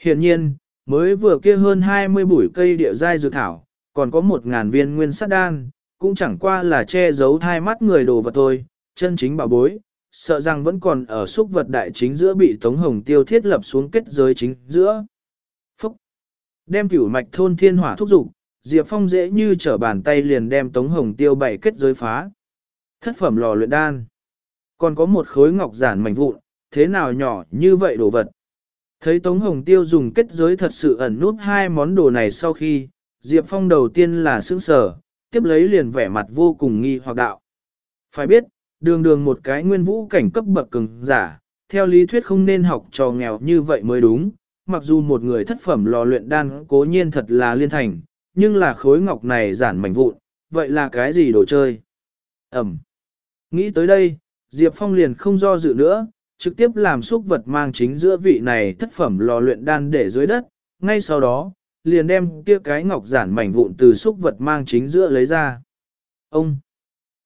Hiện nhiên, mới vừa kia hơn 20 bụi cây địa giai dược thảo, còn có một ngàn viên nguyên sát đan, cũng chẳng qua là che giấu hai mắt người đồ vật thôi, chân chính bảo bối, sợ rằng vẫn còn ở xúc vật đại chính giữa bị Tống Hồng Tiêu thiết lập xuống kết giới chính giữa. Phúc! Đem cửu mạch thôn thiên hỏa thúc dục Diệp Phong dễ như trở bàn tay liền đem Tống Hồng Tiêu bảy kết giới phá. Thất phẩm lò luyện đan. Còn có một khối ngọc giản mảnh vụn, thế nào nhỏ như vậy đồ vật. Thấy Tống Hồng Tiêu dùng kết giới thật sự ẩn nút hai món đồ này sau khi, Diệp Phong đầu tiên là sững sờ, tiếp lấy liền vẻ mặt vô cùng nghi hoặc đạo. Phải biết, đường đường một cái nguyên vũ cảnh cấp bậc cường giả, theo lý thuyết không nên học trò nghèo như vậy mới đúng, mặc dù một người thất phẩm lò luyện đan cố nhiên thật là liên thành, nhưng là khối ngọc này giản mảnh vụn, vậy là cái gì đồ chơi? Ẩm. Nghĩ tới đây, Diệp Phong liền không do dự nữa, trực tiếp làm xúc vật mang chính giữa vị này thất phẩm lò luyện đan để dưới đất, ngay sau đó, liền đem kia cái ngọc giản mảnh vụn từ xúc vật mang chính giữa lấy ra. Ông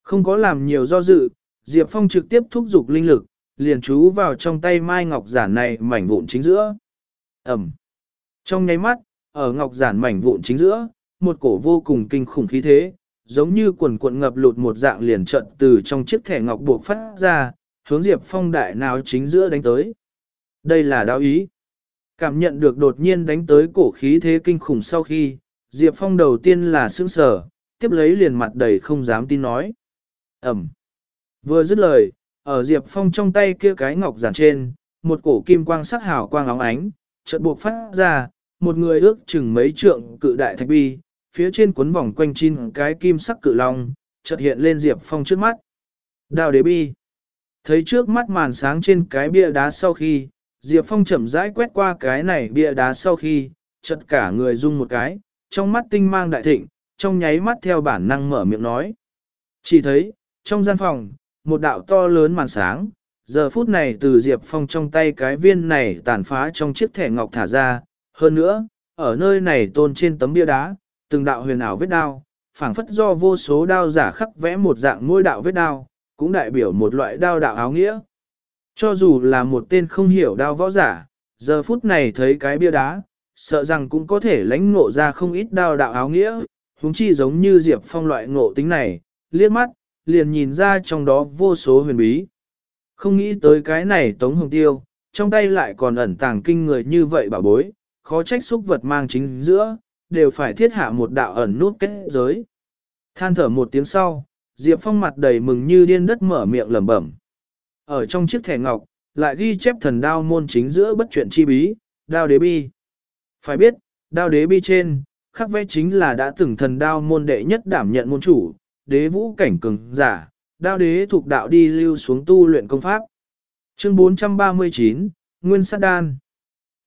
không có làm nhiều do dự, Diệp Phong trực tiếp thúc giục linh lực, liền chú vào trong tay mai ngọc giản này mảnh vụn chính giữa. Ẩm. Trong nháy mắt, ở ngọc giản mảnh vụn chính giữa, một cổ vô cùng kinh khủng khí thế, giống như quần cuộn ngập lụt một dạng liền trận từ trong chiếc thẻ ngọc buộc phát ra, hướng Diệp Phong đại nào chính giữa đánh tới. Đây là đạo ý. Cảm nhận được đột nhiên đánh tới cổ khí thế kinh khủng sau khi, Diệp Phong đầu tiên là sững sờ, tiếp lấy liền mặt đầy không dám tin nói. Ẩm. Vừa dứt lời, ở Diệp Phong trong tay kia cái ngọc giản trên, một cổ kim quang sắc hào quang óng ánh, chợt buộc phát ra, một người ước chừng mấy trượng cự đại thạch bi, phía trên cuốn vòng quanh chín cái kim sắc cự long, chợt hiện lên Diệp Phong trước mắt. Đào đế bi. Thấy trước mắt màn sáng trên cái bia đá sau khi, Diệp Phong chậm rãi quét qua cái này bia đá sau khi, chợt cả người rung một cái, trong mắt tinh mang đại thịnh, trong nháy mắt theo bản năng mở miệng nói. Chỉ thấy, trong gian phòng, một đạo to lớn màn sáng, giờ phút này từ Diệp Phong trong tay cái viên này tàn phá trong chiếc thẻ ngọc thả ra, hơn nữa, ở nơi này tôn trên tấm bia đá, từng đạo huyền ảo vết đao, phảng phất do vô số đao giả khắc vẽ một dạng ngôi đạo vết đao, cũng đại biểu một loại đao đạo áo nghĩa. Cho dù là một tên không hiểu đao võ giả, giờ phút này thấy cái bia đá, sợ rằng cũng có thể lãnh ngộ ra không ít đao đạo áo nghĩa, huống chi giống như Diệp Phong loại ngộ tính này, liếc mắt, liền nhìn ra trong đó vô số huyền bí. Không nghĩ tới cái này Tống Hồng Tiêu, trong tay lại còn ẩn tàng kinh người như vậy bảo bối, khó trách xúc vật mang chính giữa, đều phải thiết hạ một đạo ẩn nút kết giới. Than thở một tiếng sau, Diệp Phong mặt đầy mừng như điên đất mở miệng lẩm bẩm. Ở trong chiếc thẻ ngọc, lại ghi chép thần đao môn chính giữa bất chuyện chi bí, đao đế bi. Phải biết, đao đế bi trên, khắc vẽ chính là đã từng thần đao môn đệ nhất đảm nhận môn chủ, đế vũ cảnh cường giả, đao đế thuộc đạo đi lưu xuống tu luyện công pháp. Chương 439, Nguyên sát đan.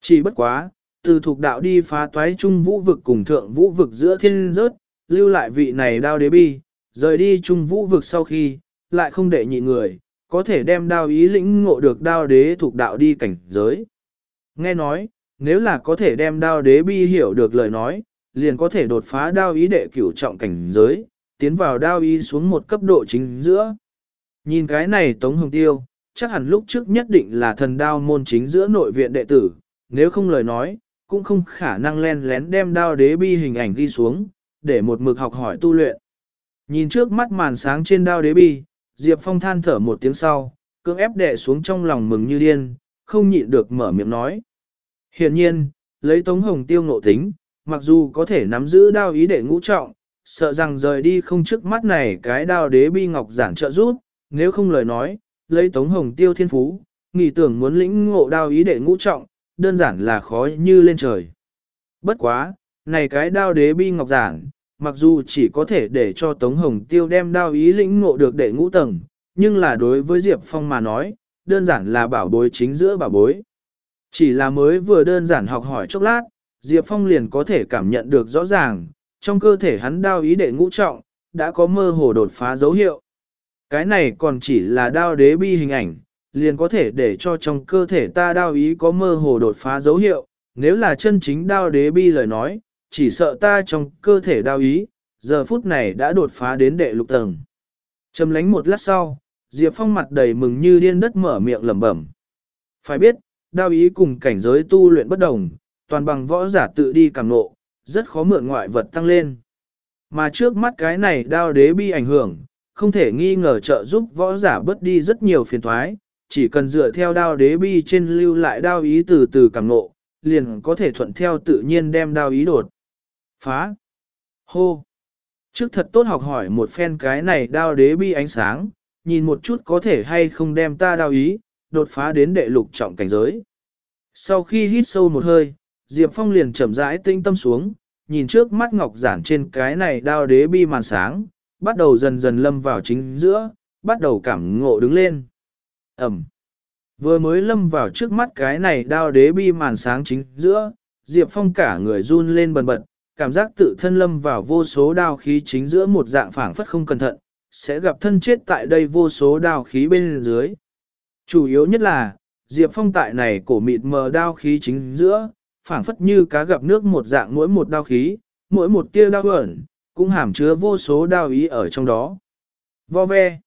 Chỉ bất quá, từ thuộc đạo đi phá toái trung vũ vực cùng thượng vũ vực giữa thiên rớt, lưu lại vị này đao đế bi, rời đi trung vũ vực sau khi, lại không để nhị người, có thể đem đao ý lĩnh ngộ được đao đế thuộc đạo đi cảnh giới. Nghe nói, nếu là có thể đem đao đế bi hiểu được lời nói, liền có thể đột phá đao ý đệ cửu trọng cảnh giới, tiến vào đao Y xuống một cấp độ chính giữa. Nhìn cái này Tống Hồng Tiêu, chắc hẳn lúc trước nhất định là thần đao môn chính giữa nội viện đệ tử, nếu không lời nói, cũng không khả năng len lén đem đao đế bi hình ảnh ghi xuống, để một mực học hỏi tu luyện. Nhìn trước mắt màn sáng trên đao đế bi, Diệp Phong than thở một tiếng sau, cưỡng ép đệ xuống trong lòng mừng như điên, không nhịn được mở miệng nói. Hiện nhiên, lấy Tống Hồng tiêu ngộ tính, mặc dù có thể nắm giữ đao ý đệ ngũ trọng, sợ rằng rời đi không trước mắt này cái đao đế bi ngọc giản trợ rút, nếu không lời nói, lấy Tống Hồng tiêu thiên phú, nghĩ tưởng muốn lĩnh ngộ đao ý đệ ngũ trọng, đơn giản là khó như lên trời. Bất quá, này cái đao đế bi ngọc giản, mặc dù chỉ có thể để cho Tống Hồng Tiêu đem đao ý lĩnh ngộ được đệ ngũ tầng, nhưng là đối với Diệp Phong mà nói, đơn giản là bảo bối chính giữa bảo bối. Chỉ là mới vừa đơn giản học hỏi chốc lát, Diệp Phong liền có thể cảm nhận được rõ ràng, trong cơ thể hắn đao ý đệ ngũ trọng, đã có mơ hồ đột phá dấu hiệu. Cái này còn chỉ là đao đế bi hình ảnh, liền có thể để cho trong cơ thể ta đao ý có mơ hồ đột phá dấu hiệu, nếu là chân chính đao đế bi lời nói, chỉ sợ ta trong cơ thể đao ý, giờ phút này đã đột phá đến đệ lục tầng. Trầm lánh một lát sau, Diệp Phong mặt đầy mừng như điên đất mở miệng lẩm bẩm. Phải biết, đao ý cùng cảnh giới tu luyện bất đồng, toàn bằng võ giả tự đi càng nộ, rất khó mượn ngoại vật tăng lên. Mà trước mắt cái này đao đế bi ảnh hưởng, không thể nghi ngờ trợ giúp võ giả bớt đi rất nhiều phiền thoái, chỉ cần dựa theo đao đế bi trên lưu lại đao ý từ từ cảm nộ, liền có thể thuận theo tự nhiên đem đao ý đột. Phá. Hô. Trước thật tốt học hỏi một phen cái này đao đế bi ánh sáng, nhìn một chút có thể hay không đem ta đao ý, đột phá đến đệ lục trọng cảnh giới. Sau khi hít sâu một hơi, Diệp Phong liền chậm rãi tinh tâm xuống, nhìn trước mắt ngọc giản trên cái này đao đế bi màn sáng, bắt đầu dần dần lâm vào chính giữa, bắt đầu cảm ngộ đứng lên. Ẩm. Vừa mới lâm vào trước mắt cái này đao đế bi màn sáng chính giữa, Diệp Phong cả người run lên bần bật, cảm giác tự thân lâm vào vô số đao khí chính giữa một dạng phảng phất không cẩn thận, sẽ gặp thân chết tại đây vô số đao khí bên dưới. Chủ yếu nhất là, Diệp Phong tại này cổ mịt mờ đao khí chính giữa, phảng phất như cá gặp nước một dạng mỗi một đao khí, mỗi một tia đao ẩn, cũng hàm chứa vô số đao ý ở trong đó. Vo ve.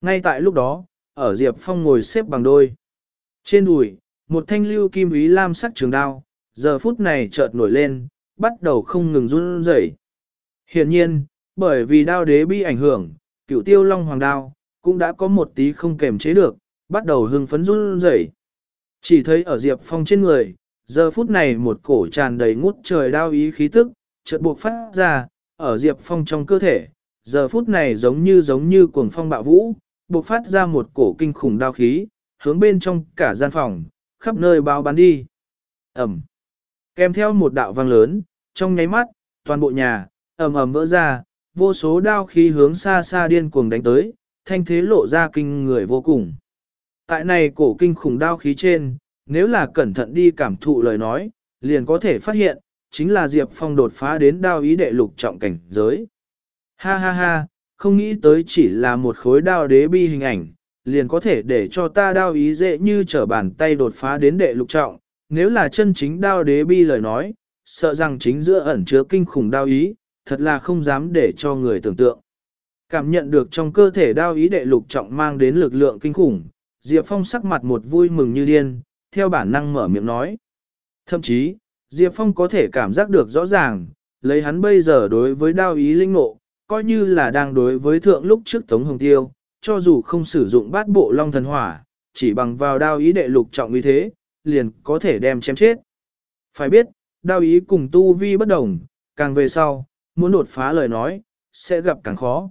Ngay tại lúc đó, ở Diệp Phong ngồi xếp bằng đôi. Trên đùi, một thanh lưu kim ý lam sắc trường đao, giờ phút này chợt nổi lên, bắt đầu không ngừng run rẩy. hiển nhiên, bởi vì đao đế bị ảnh hưởng, cựu tiêu long hoàng đao, cũng đã có một tí không kềm chế được, bắt đầu hưng phấn run rẩy. Chỉ thấy ở Diệp Phong trên người, giờ phút này một cổ tràn đầy ngút trời đao ý khí tức, chợt buộc phát ra, ở Diệp Phong trong cơ thể, giờ phút này giống như giống như cuồng phong bạo vũ, buộc phát ra một cổ kinh khủng đao khí, hướng bên trong cả gian phòng, khắp nơi bao bắn đi. Ẩm. Kèm theo một đạo vang lớn, trong nháy mắt, toàn bộ nhà, ầm ầm vỡ ra, vô số đao khí hướng xa xa điên cuồng đánh tới, thanh thế lộ ra kinh người vô cùng. Tại này cổ kinh khủng đao khí trên, nếu là cẩn thận đi cảm thụ lời nói, liền có thể phát hiện, chính là Diệp Phong đột phá đến đao ý đệ lục trọng cảnh giới. Ha ha ha, không nghĩ tới chỉ là một khối đao đế bi hình ảnh, liền có thể để cho ta đao ý dễ như trở bàn tay đột phá đến đệ lục trọng, nếu là chân chính đao đế bi lời nói, sợ rằng chính giữa ẩn chứa kinh khủng đao ý, thật là không dám để cho người tưởng tượng. Cảm nhận được trong cơ thể đao ý đệ lục trọng mang đến lực lượng kinh khủng, Diệp Phong sắc mặt một vui mừng như điên, theo bản năng mở miệng nói. Thậm chí, Diệp Phong có thể cảm giác được rõ ràng, lấy hắn bây giờ đối với đao ý linh ngộ, coi như là đang đối với thượng lúc trước Tống Hồng Tiêu, cho dù không sử dụng bát bộ long thần hỏa, chỉ bằng vào đao ý đệ lục trọng như thế, liền có thể đem chém chết. Phải biết, đao ý cùng tu vi bất đồng, càng về sau, muốn đột phá lời nói, sẽ gặp càng khó.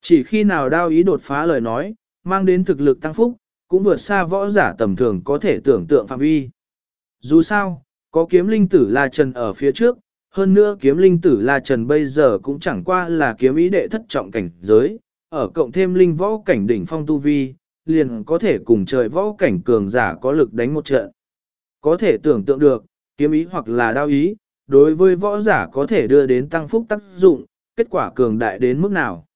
Chỉ khi nào đao ý đột phá lời nói, mang đến thực lực tăng phúc, cũng vượt xa võ giả tầm thường có thể tưởng tượng phạm vi. Dù sao, có kiếm linh tử La Trần ở phía trước, hơn nữa kiếm linh tử La Trần bây giờ cũng chẳng qua là kiếm ý đệ thất trọng cảnh giới, ở cộng thêm linh võ cảnh đỉnh phong tu vi, liền có thể cùng trời võ cảnh cường giả có lực đánh một trận. Có thể tưởng tượng được, kiếm ý hoặc là đao ý, đối với võ giả có thể đưa đến tăng phúc tác dụng, kết quả cường đại đến mức nào.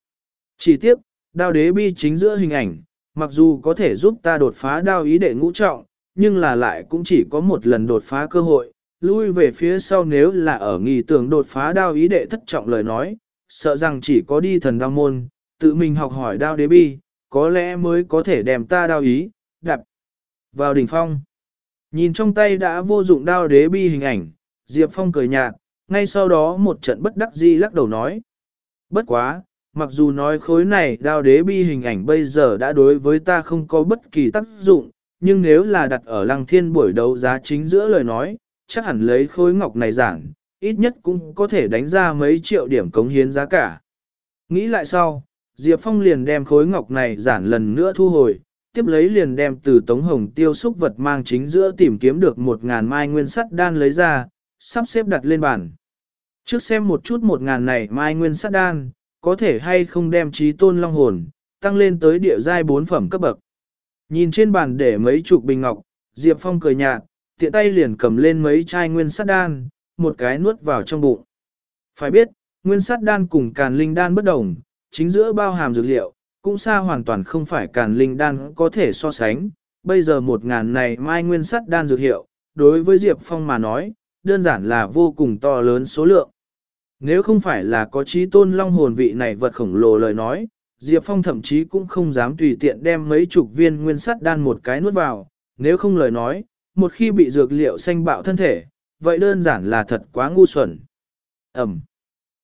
Chỉ tiếp, đao đế bi chính giữa hình ảnh, mặc dù có thể giúp ta đột phá đao ý đệ ngũ trọng, nhưng là lại cũng chỉ có một lần đột phá cơ hội, lui về phía sau nếu là ở nghi tưởng đột phá đao ý đệ thất trọng lời nói, sợ rằng chỉ có đi thần đao môn, tự mình học hỏi đao đế bi, có lẽ mới có thể đem ta đao ý, đập vào đỉnh phong. Nhìn trong tay đã vô dụng đao đế bi hình ảnh, Diệp Phong cười nhạt, ngay sau đó một trận bất đắc di lắc đầu nói. Bất quá, mặc dù nói khối này đao đế bi hình ảnh bây giờ đã đối với ta không có bất kỳ tác dụng, nhưng nếu là đặt ở lăng thiên buổi đấu giá chính giữa lời nói, chắc hẳn lấy khối ngọc này giản, ít nhất cũng có thể đánh ra mấy triệu điểm cống hiến giá cả. Nghĩ lại sau, Diệp Phong liền đem khối ngọc này giản lần nữa thu hồi, tiếp lấy liền đem từ tống hồng tiêu xúc vật mang chính giữa tìm kiếm được một ngàn mai nguyên sắt đan lấy ra, sắp xếp đặt lên bàn. Trước xem một chút một ngàn này mai nguyên sắt đan, có thể hay không đem trí tôn long hồn, tăng lên tới địa giai bốn phẩm cấp bậc. Nhìn trên bàn để mấy chục bình ngọc, Diệp Phong cười nhạt, tiện tay liền cầm lên mấy chai nguyên sắt đan, một cái nuốt vào trong bụng. Phải biết, nguyên sắt đan cùng càn linh đan bất đồng, chính giữa bao hàm dược liệu, cũng xa hoàn toàn không phải càn linh đan có thể so sánh. Bây giờ một ngàn này mai nguyên sắt đan dược hiệu, đối với Diệp Phong mà nói, đơn giản là vô cùng to lớn số lượng. Nếu không phải là có trí tôn long hồn vị này vật khổng lồ lời nói, Diệp Phong thậm chí cũng không dám tùy tiện đem mấy chục viên nguyên sắt đan một cái nuốt vào, nếu không lời nói, một khi bị dược liệu xanh bạo thân thể, vậy đơn giản là thật quá ngu xuẩn. Ẩm.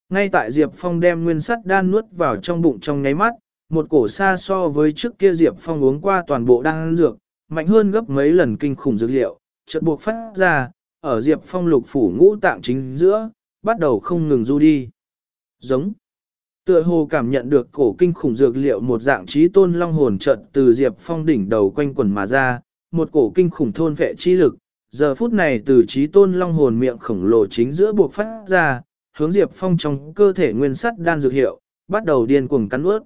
Ngay tại Diệp Phong đem nguyên sắt đan nuốt vào trong bụng trong nháy mắt, một cổ xa so với trước kia Diệp Phong uống qua toàn bộ đan dược, mạnh hơn gấp mấy lần kinh khủng dược liệu, chợt buộc phát ra, ở Diệp Phong lục phủ ngũ tạng chính giữa, bắt đầu không ngừng du đi. Giống. Tựa hồ cảm nhận được cổ kinh khủng dược liệu một dạng trí tôn long hồn trận từ Diệp Phong đỉnh đầu quanh quần mà ra, một cổ kinh khủng thôn vệ chi lực, giờ phút này từ trí tôn long hồn miệng khổng lồ chính giữa buộc phát ra, hướng Diệp Phong trong cơ thể nguyên sắt đan dược hiệu, bắt đầu điên cuồng cắn ướt.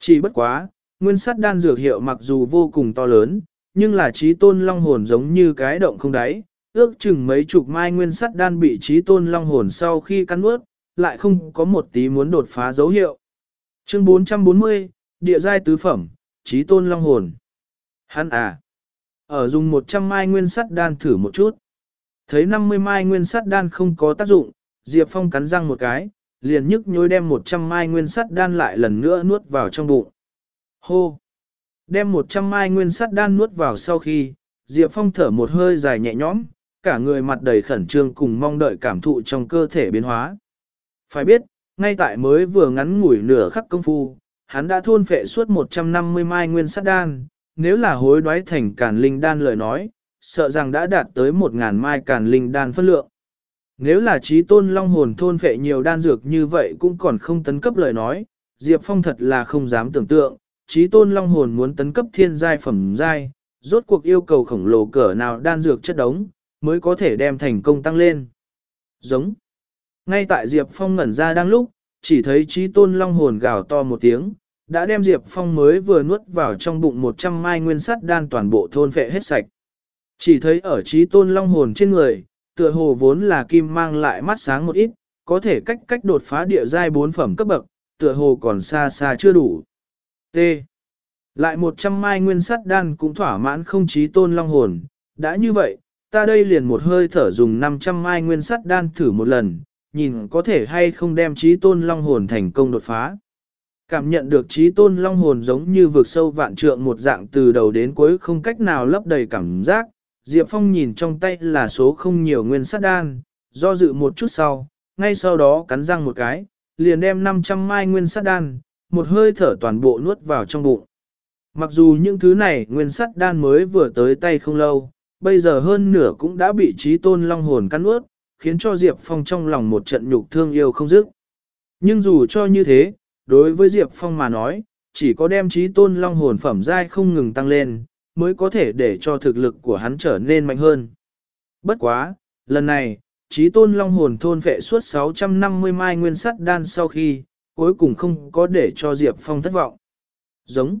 Chỉ bất quá, nguyên sắt đan dược hiệu mặc dù vô cùng to lớn, nhưng là trí tôn long hồn giống như cái động không đáy, ước chừng mấy chục mai nguyên sắt đan bị trí tôn long hồn sau khi cắn nuốt, lại không có một tí muốn đột phá dấu hiệu. Chương 440, Địa giai tứ phẩm, trí tôn long hồn. Hắn à, ở dùng 100 mai nguyên sắt đan thử một chút. Thấy 50 mai nguyên sắt đan không có tác dụng, Diệp Phong cắn răng một cái, liền nhức nhối đem 100 mai nguyên sắt đan lại lần nữa nuốt vào trong bụng. Hô! Đem 100 mai nguyên sắt đan nuốt vào sau khi, Diệp Phong thở một hơi dài nhẹ nhõm, cả người mặt đầy khẩn trương cùng mong đợi cảm thụ trong cơ thể biến hóa. Phải biết, ngay tại mới vừa ngắn ngủi nửa khắc công phu, hắn đã thôn phệ suốt 150 mai nguyên sắt đan, nếu là hối đoái thành càn linh đan lời nói, sợ rằng đã đạt tới 1.000 mai càn linh đan phân lượng. Nếu là trí tôn long hồn thôn phệ nhiều đan dược như vậy cũng còn không tấn cấp lời nói, Diệp Phong thật là không dám tưởng tượng, trí tôn long hồn muốn tấn cấp thiên giai phẩm giai, rốt cuộc yêu cầu khổng lồ cỡ nào đan dược chất đống, mới có thể đem thành công tăng lên. Giống. Ngay tại Diệp Phong ngẩn ra đang lúc, chỉ thấy trí tôn long hồn gào to một tiếng, đã đem Diệp Phong mới vừa nuốt vào trong bụng 100 mai nguyên sắt đan toàn bộ thôn phệ hết sạch. Chỉ thấy ở trí tôn long hồn trên người, tựa hồ vốn là kim mang lại mắt sáng một ít, có thể cách cách đột phá địa giai bốn phẩm cấp bậc, tựa hồ còn xa xa chưa đủ. T. Lại 100 mai nguyên sắt đan cũng thỏa mãn không trí tôn long hồn, đã như vậy, ta đây liền một hơi thở dùng 500 mai nguyên sắt đan thử một lần, nhìn có thể hay không đem trí tôn long hồn thành công đột phá. Cảm nhận được trí tôn long hồn giống như vượt sâu vạn trượng một dạng từ đầu đến cuối không cách nào lấp đầy cảm giác. Diệp Phong nhìn trong tay là số không nhiều nguyên sắt đan, do dự một chút sau, ngay sau đó cắn răng một cái, liền đem 500 mai nguyên sắt đan, một hơi thở toàn bộ nuốt vào trong bụng. Mặc dù những thứ này nguyên sắt đan mới vừa tới tay không lâu, bây giờ hơn nửa cũng đã bị trí tôn long hồn cắn nuốt, khiến cho Diệp Phong trong lòng một trận nhục thương yêu không dứt. Nhưng dù cho như thế, đối với Diệp Phong mà nói, chỉ có đem trí tôn long hồn phẩm giai không ngừng tăng lên, mới có thể để cho thực lực của hắn trở nên mạnh hơn. Bất quá, lần này, trí tôn long hồn thôn vệ suốt 650 mai nguyên sắt đan sau khi, cuối cùng không có để cho Diệp Phong thất vọng. Giống.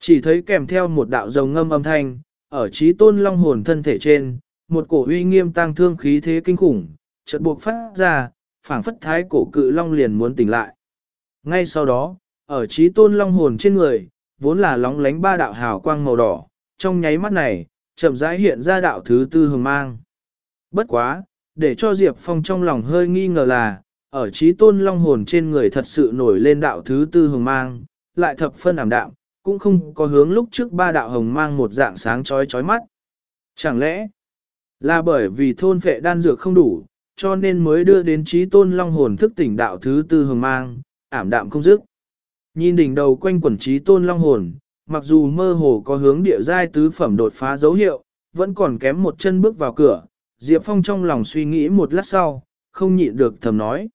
Chỉ thấy kèm theo một đạo rồng ngâm âm thanh, ở trí tôn long hồn thân thể trên, một cổ uy nghiêm tăng thương khí thế kinh khủng, chợt buộc phát ra, phảng phất thái cổ cự long liền muốn tỉnh lại. Ngay sau đó, ở trí tôn long hồn trên người, vốn là lóng lánh ba đạo hào quang màu đỏ, trong nháy mắt này, chậm rãi hiện ra đạo thứ tư hồng mang. Bất quá, để cho Diệp Phong trong lòng hơi nghi ngờ là, ở trí tôn long hồn trên người thật sự nổi lên đạo thứ tư hồng mang, lại thập phân ảm đạm, cũng không có hướng lúc trước ba đạo hồng mang một dạng sáng chói chói mắt. Chẳng lẽ, Là bởi vì thôn phệ đan dược không đủ, cho nên mới đưa đến trí tôn long hồn thức tỉnh đạo thứ tư hồng mang, ảm đạm không dứt. Nhìn đỉnh đầu quanh quần trí tôn long hồn, mặc dù mơ hồ có hướng địa giai tứ phẩm đột phá dấu hiệu, vẫn còn kém một chân bước vào cửa, Diệp Phong trong lòng suy nghĩ một lát sau, không nhịn được thầm nói.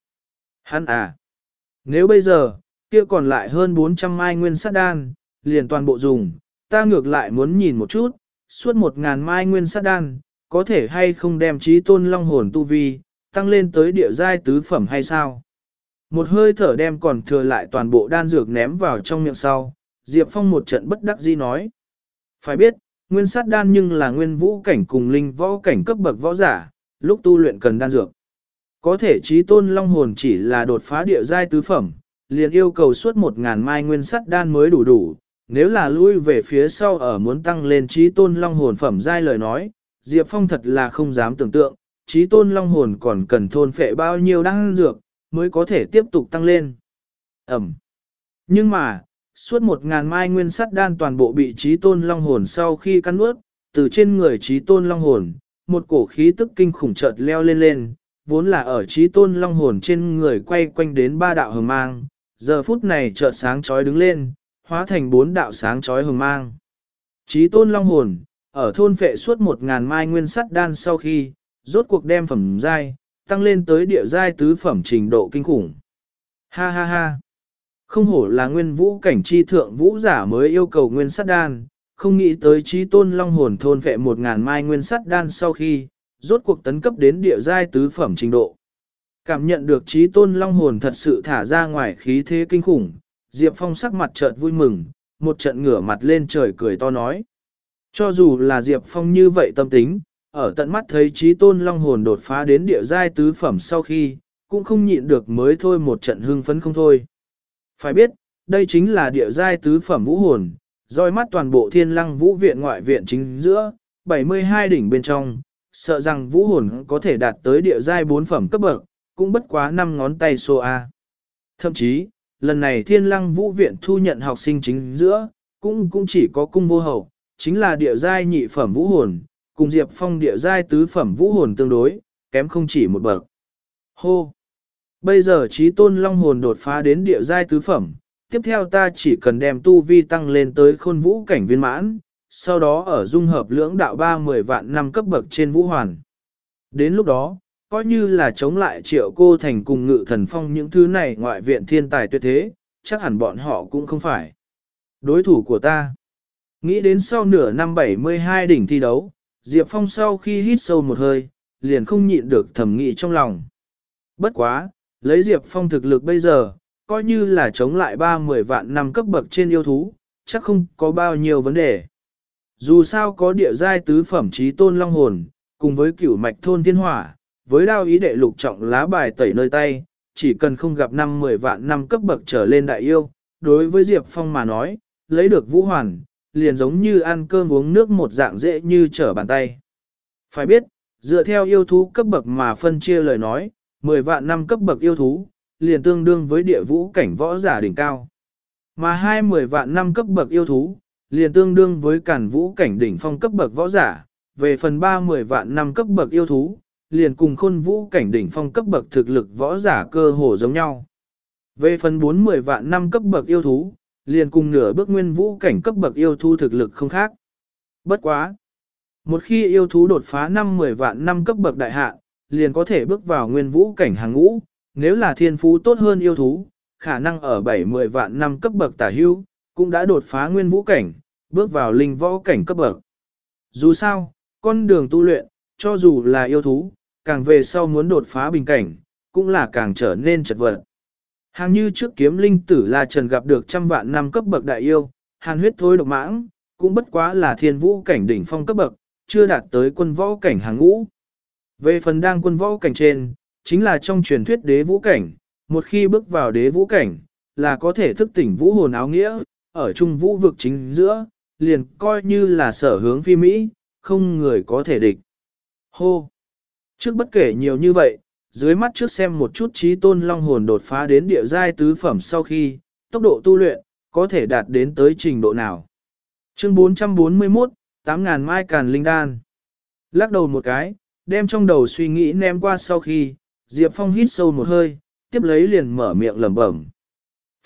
Hắn à, nếu bây giờ, kia còn lại hơn 400 mai nguyên sát đan, liền toàn bộ dùng, ta ngược lại muốn nhìn một chút, suốt một ngàn mai nguyên sát đan, có thể hay không đem trí tôn long hồn tu vi, tăng lên tới địa giai tứ phẩm hay sao? Một hơi thở đem còn thừa lại toàn bộ đan dược ném vào trong miệng sau, Diệp Phong một trận bất đắc dĩ nói. Phải biết, nguyên sát đan nhưng là nguyên vũ cảnh cùng linh võ cảnh cấp bậc võ giả, lúc tu luyện cần đan dược. Có thể trí tôn long hồn chỉ là đột phá địa giai tứ phẩm, liền yêu cầu suốt một ngàn mai nguyên sắt đan mới đủ đủ. Nếu là lui về phía sau ở muốn tăng lên trí tôn long hồn phẩm giai lời nói, Diệp Phong thật là không dám tưởng tượng, trí tôn long hồn còn cần thôn phệ bao nhiêu đan dược, mới có thể tiếp tục tăng lên. Ẩm. Nhưng mà, suốt một ngàn mai nguyên sắt đan toàn bộ bị trí tôn long hồn sau khi cắn nuốt, từ trên người trí tôn long hồn, một cổ khí tức kinh khủng chợt leo lên lên, vốn là ở trí tôn long hồn trên người quay quanh đến ba đạo hồng mang, giờ phút này chợt sáng chói đứng lên, hóa thành bốn đạo sáng chói hồng mang. Trí tôn long hồn, ở thôn phệ suốt một ngàn mai nguyên sắt đan sau khi, rốt cuộc đem phẩm giai, tăng lên tới địa giai tứ phẩm trình độ kinh khủng. Ha ha ha! Không hổ là nguyên vũ cảnh chi thượng vũ giả mới yêu cầu nguyên sắt đan, không nghĩ tới trí tôn long hồn thôn phệ một ngàn mai nguyên sắt đan sau khi, rốt cuộc tấn cấp đến địa giai tứ phẩm trình độ. Cảm nhận được trí tôn long hồn thật sự thả ra ngoài khí thế kinh khủng, Diệp Phong sắc mặt chợt vui mừng, một trận ngửa mặt lên trời cười to nói. Cho dù là Diệp Phong như vậy tâm tính, ở tận mắt thấy trí tôn long hồn đột phá đến địa giai tứ phẩm sau khi, cũng không nhịn được mới thôi một trận hưng phấn không thôi. Phải biết, đây chính là địa giai tứ phẩm vũ hồn, roi mắt toàn bộ thiên lăng vũ viện ngoại viện chính giữa, 72 đỉnh bên trong, sợ rằng vũ hồn có thể đạt tới địa giai bốn phẩm cấp bậc, cũng bất quá năm ngón tay xô A. Thậm chí, lần này thiên lăng vũ viện thu nhận học sinh chính giữa, cũng cũng chỉ có cung vô hậu, chính là địa giai nhị phẩm vũ hồn, cùng Diệp Phong địa giai tứ phẩm vũ hồn tương đối, kém không chỉ một bậc. Hô! Bây giờ trí tôn long hồn đột phá đến địa giai tứ phẩm, tiếp theo ta chỉ cần đem tu vi tăng lên tới khôn vũ cảnh viên mãn, sau đó ở dung hợp lưỡng đạo ba mười vạn năm cấp bậc trên vũ hoàn. Đến lúc đó, coi như là chống lại triệu cô thành cùng ngự thần phong những thứ này ngoại viện thiên tài tuyệt thế, chắc hẳn bọn họ cũng không phải. Đối thủ của ta. Nghĩ đến sau nửa năm 72 đỉnh thi đấu, Diệp Phong sau khi hít sâu một hơi, liền không nhịn được thầm nghĩ trong lòng. Bất quá, lấy Diệp Phong thực lực bây giờ, coi như là chống lại 30 vạn năm cấp bậc trên yêu thú, chắc không có bao nhiêu vấn đề. Dù sao có địa giai tứ phẩm trí tôn long hồn, cùng với cửu mạch thôn thiên hỏa, với đao ý đệ lục trọng lá bài tẩy nơi tay, chỉ cần không gặp năm 10 vạn năm cấp bậc trở lên đại yêu, đối với Diệp Phong mà nói, lấy được vũ hoàn, liền giống như ăn cơm uống nước một dạng dễ như trở bàn tay. Phải biết, dựa theo yêu thú cấp bậc mà phân chia lời nói, 10 vạn năm cấp bậc yêu thú, liền tương đương với địa vũ cảnh võ giả đỉnh cao. Mà hai 10 vạn năm cấp bậc yêu thú, liền tương đương với cản vũ cảnh đỉnh phong cấp bậc võ giả, về phần 30 vạn năm cấp bậc yêu thú, liền cùng khôn vũ cảnh đỉnh phong cấp bậc thực lực võ giả cơ hồ giống nhau. Về phần 40 vạn năm cấp bậc yêu thú, liền cùng nửa bước nguyên vũ cảnh cấp bậc yêu thú thực lực không khác. Bất quá! Một khi yêu thú đột phá 5-10 vạn năm cấp bậc đại hạ, liền có thể bước vào nguyên vũ cảnh hàng ngũ, nếu là thiên phú tốt hơn yêu thú, khả năng ở 7-10 vạn năm cấp bậc tả hưu, cũng đã đột phá nguyên vũ cảnh, bước vào linh võ cảnh cấp bậc. Dù sao, con đường tu luyện, cho dù là yêu thú, càng về sau muốn đột phá bình cảnh, cũng là càng trở nên chật vật. Hàng như trước kiếm linh tử là trần gặp được trăm vạn năm cấp bậc đại yêu, hàn huyết thôi độc mãng, cũng bất quá là thiên vũ cảnh đỉnh phong cấp bậc, chưa đạt tới quân võ cảnh hàng ngũ. Về phần đang quân võ cảnh trên, chính là trong truyền thuyết đế vũ cảnh, một khi bước vào đế vũ cảnh, là có thể thức tỉnh vũ hồn áo nghĩa, ở trung vũ vực chính giữa, liền coi như là sở hướng phi Mỹ, không người có thể địch. Hô! Trước bất kể nhiều như vậy, dưới mắt trước xem một chút trí tôn long hồn đột phá đến địa giai tứ phẩm sau khi, tốc độ tu luyện, có thể đạt đến tới trình độ nào. Chương 441, 8.000 mai càn linh đan. Lắc đầu một cái, đem trong đầu suy nghĩ ném qua sau khi, Diệp Phong hít sâu một hơi, tiếp lấy liền mở miệng lẩm bẩm.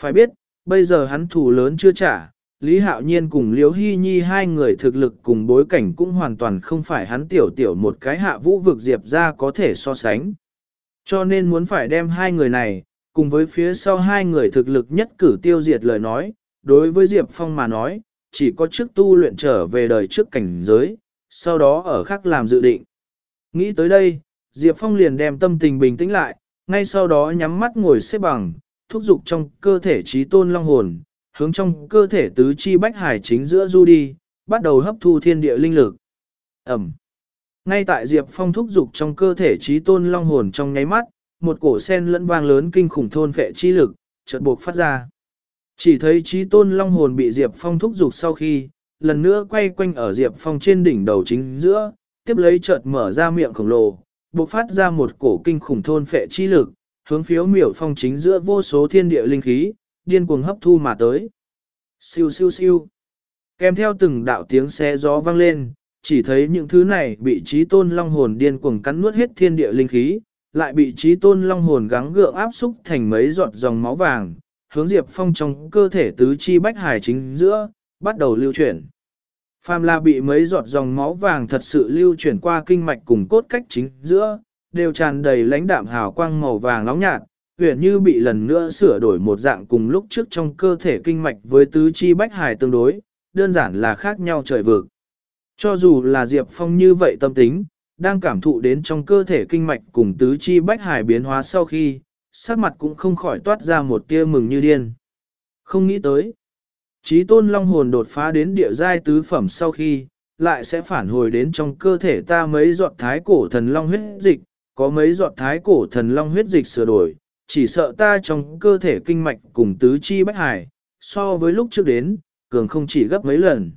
Phải biết, bây giờ hắn thủ lớn chưa trả, Lý Hạo Nhiên cùng Liễu Hy Nhi hai người thực lực cùng bối cảnh cũng hoàn toàn không phải hắn tiểu tiểu một cái hạ vũ vực Diệp ra có thể so sánh. Cho nên muốn phải đem hai người này, cùng với phía sau hai người thực lực nhất cử tiêu diệt lời nói, đối với Diệp Phong mà nói, chỉ có trước tu luyện trở về đời trước cảnh giới, sau đó ở khác làm dự định. Nghĩ tới đây, Diệp Phong liền đem tâm tình bình tĩnh lại, ngay sau đó nhắm mắt ngồi xếp bằng, thúc dục trong cơ thể trí tôn long hồn, hướng trong cơ thể tứ chi bách hải chính giữa du đi, bắt đầu hấp thu thiên địa linh lực. Ẩm. Ngay tại Diệp Phong thúc dục trong cơ thể trí tôn long hồn trong nháy mắt, một cổ sen lẫn vang lớn kinh khủng thôn phệ chi lực, chợt buộc phát ra. Chỉ thấy trí tôn long hồn bị Diệp Phong thúc dục sau khi, lần nữa quay quanh ở Diệp Phong trên đỉnh đầu chính giữa, tiếp lấy chợt mở ra miệng khổng lồ, buộc phát ra một cổ kinh khủng thôn phệ chi lực, hướng phiếu miểu phong chính giữa vô số thiên địa linh khí, điên cuồng hấp thu mà tới. Siêu siêu siêu. Kèm theo từng đạo tiếng xe gió vang lên, chỉ thấy những thứ này bị trí tôn long hồn điên cuồng cắn nuốt hết thiên địa linh khí, lại bị trí tôn long hồn gắng gượng áp xúc thành mấy giọt dòng máu vàng, hướng Diệp Phong trong cơ thể tứ chi bách hải chính giữa, bắt đầu lưu chuyển. Phàm là bị mấy giọt dòng máu vàng thật sự lưu chuyển qua kinh mạch cùng cốt cách chính giữa, đều tràn đầy lãnh đạm hào quang màu vàng nóng nhạt, huyền như bị lần nữa sửa đổi một dạng cùng lúc trước trong cơ thể kinh mạch với tứ chi bách hải tương đối, đơn giản là khác nhau trời vực. Cho dù là Diệp Phong như vậy tâm tính, đang cảm thụ đến trong cơ thể kinh mạch cùng tứ chi bách hải biến hóa sau khi, sắc mặt cũng không khỏi toát ra một tia mừng như điên. Không nghĩ tới, trí tôn long hồn đột phá đến địa giai tứ phẩm sau khi, lại sẽ phản hồi đến trong cơ thể ta mấy giọt thái cổ thần long huyết dịch, có mấy giọt thái cổ thần long huyết dịch sửa đổi, chỉ sợ ta trong cơ thể kinh mạch cùng tứ chi bách hải, so với lúc trước đến, cường không chỉ gấp mấy lần.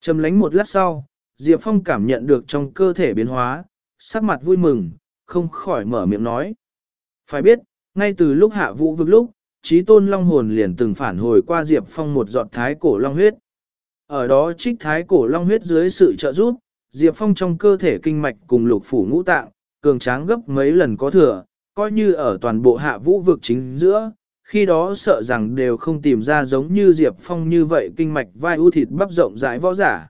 Trầm lánh một lát sau, Diệp Phong cảm nhận được trong cơ thể biến hóa, sắc mặt vui mừng, không khỏi mở miệng nói. Phải biết, ngay từ lúc hạ vũ vực lúc, trí tôn long hồn liền từng phản hồi qua Diệp Phong một giọt thái cổ long huyết. Ở đó trích thái cổ long huyết dưới sự trợ giúp, Diệp Phong trong cơ thể kinh mạch cùng lục phủ ngũ tạng, cường tráng gấp mấy lần có thừa, coi như ở toàn bộ hạ vũ vực chính giữa, khi đó sợ rằng đều không tìm ra giống như Diệp Phong như vậy kinh mạch vai ưu thịt bắp rộng rãi võ giả.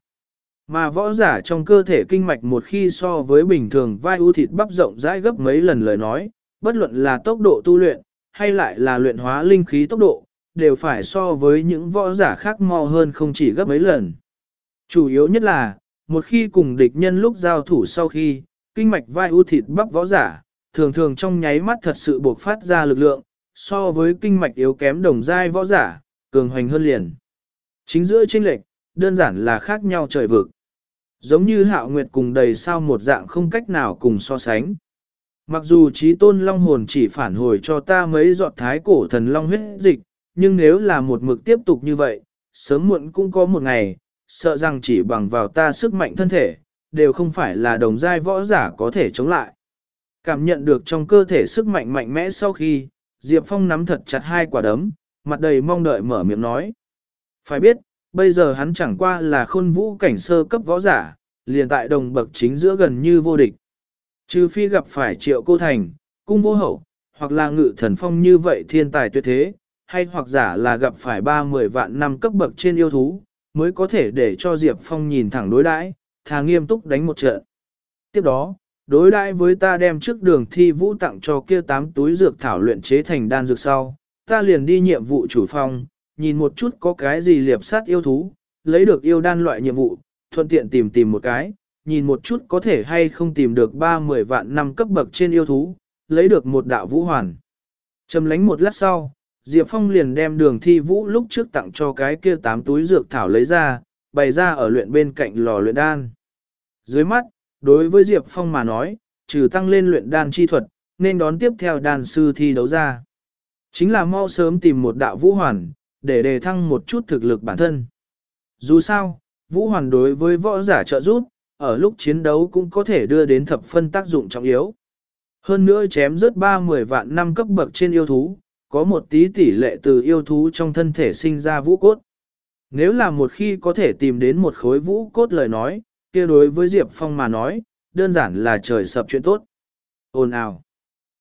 Mà võ giả trong cơ thể kinh mạch một khi so với bình thường vai ưu thịt bắp rộng rãi gấp mấy lần lời nói, bất luận là tốc độ tu luyện, hay lại là luyện hóa linh khí tốc độ, đều phải so với những võ giả khác mau hơn không chỉ gấp mấy lần. Chủ yếu nhất là, một khi cùng địch nhân lúc giao thủ sau khi, kinh mạch vai ưu thịt bắp võ giả, thường thường trong nháy mắt thật sự buộc phát ra lực lượng, so với kinh mạch yếu kém đồng giai võ giả, cường hoành hơn liền. Chính giữa chênh lệch, đơn giản là khác nhau trời vực. Giống như hạo nguyệt cùng đầy sao một dạng không cách nào cùng so sánh. Mặc dù trí tôn long hồn chỉ phản hồi cho ta mấy giọt thái cổ thần long huyết dịch, nhưng nếu là một mực tiếp tục như vậy, sớm muộn cũng có một ngày, sợ rằng chỉ bằng vào ta sức mạnh thân thể, đều không phải là đồng giai võ giả có thể chống lại. Cảm nhận được trong cơ thể sức mạnh mạnh mẽ sau khi, Diệp Phong nắm thật chặt hai quả đấm, mặt đầy mong đợi mở miệng nói. Phải biết, bây giờ hắn chẳng qua là khôn vũ cảnh sơ cấp võ giả, liền tại đồng bậc chính giữa gần như vô địch. Trừ phi gặp phải triệu cô thành, cung vô hậu, hoặc là ngự thần phong như vậy thiên tài tuyệt thế, hay hoặc giả là gặp phải ba mười vạn năm cấp bậc trên yêu thú, mới có thể để cho Diệp Phong nhìn thẳng đối đãi, thà nghiêm túc đánh một trận. Tiếp đó, đối đãi với ta đem trước đường thi vũ tặng cho kia tám túi dược thảo luyện chế thành đan dược sau, ta liền đi nhiệm vụ chủ phong, nhìn một chút có cái gì liệp sát yêu thú, lấy được yêu đan loại nhiệm vụ, thuận tiện tìm tìm một cái, nhìn một chút có thể hay không tìm được ba mười vạn năm cấp bậc trên yêu thú, lấy được một đạo vũ hoàn. Trầm lánh một lát sau, Diệp Phong liền đem đường thi vũ lúc trước tặng cho cái kia tám túi dược thảo lấy ra, bày ra ở luyện bên cạnh lò luyện đan. Dưới mắt, đối với Diệp Phong mà nói, trừ tăng lên luyện đan chi thuật, nên đón tiếp theo đan sư thi đấu ra. Chính là mau sớm tìm một đạo vũ hoàn, để đề thăng một chút thực lực bản thân. Dù sao, vũ hoàn đối với võ giả trợ giúp, ở lúc chiến đấu cũng có thể đưa đến thập phân tác dụng trọng yếu. Hơn nữa chém rớt 30 vạn năm cấp bậc trên yêu thú, có một tí tỷ lệ từ yêu thú trong thân thể sinh ra vũ cốt. Nếu là một khi có thể tìm đến một khối vũ cốt lời nói, kia đối với Diệp Phong mà nói, đơn giản là trời sập chuyện tốt. Ồn ào.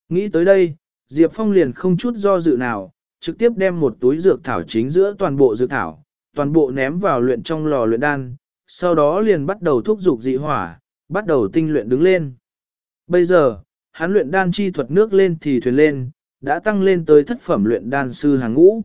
Nghĩ tới đây, Diệp Phong liền không chút do dự nào, trực tiếp đem một túi dược thảo chính giữa toàn bộ dược thảo, toàn bộ ném vào luyện trong lò luyện đan, sau đó liền bắt đầu thúc dục dị hỏa, bắt đầu tinh luyện đứng lên. Bây giờ, hắn luyện đan chi thuật nước lên thì thuyền lên, đã tăng lên tới thất phẩm luyện đan sư hàng ngũ.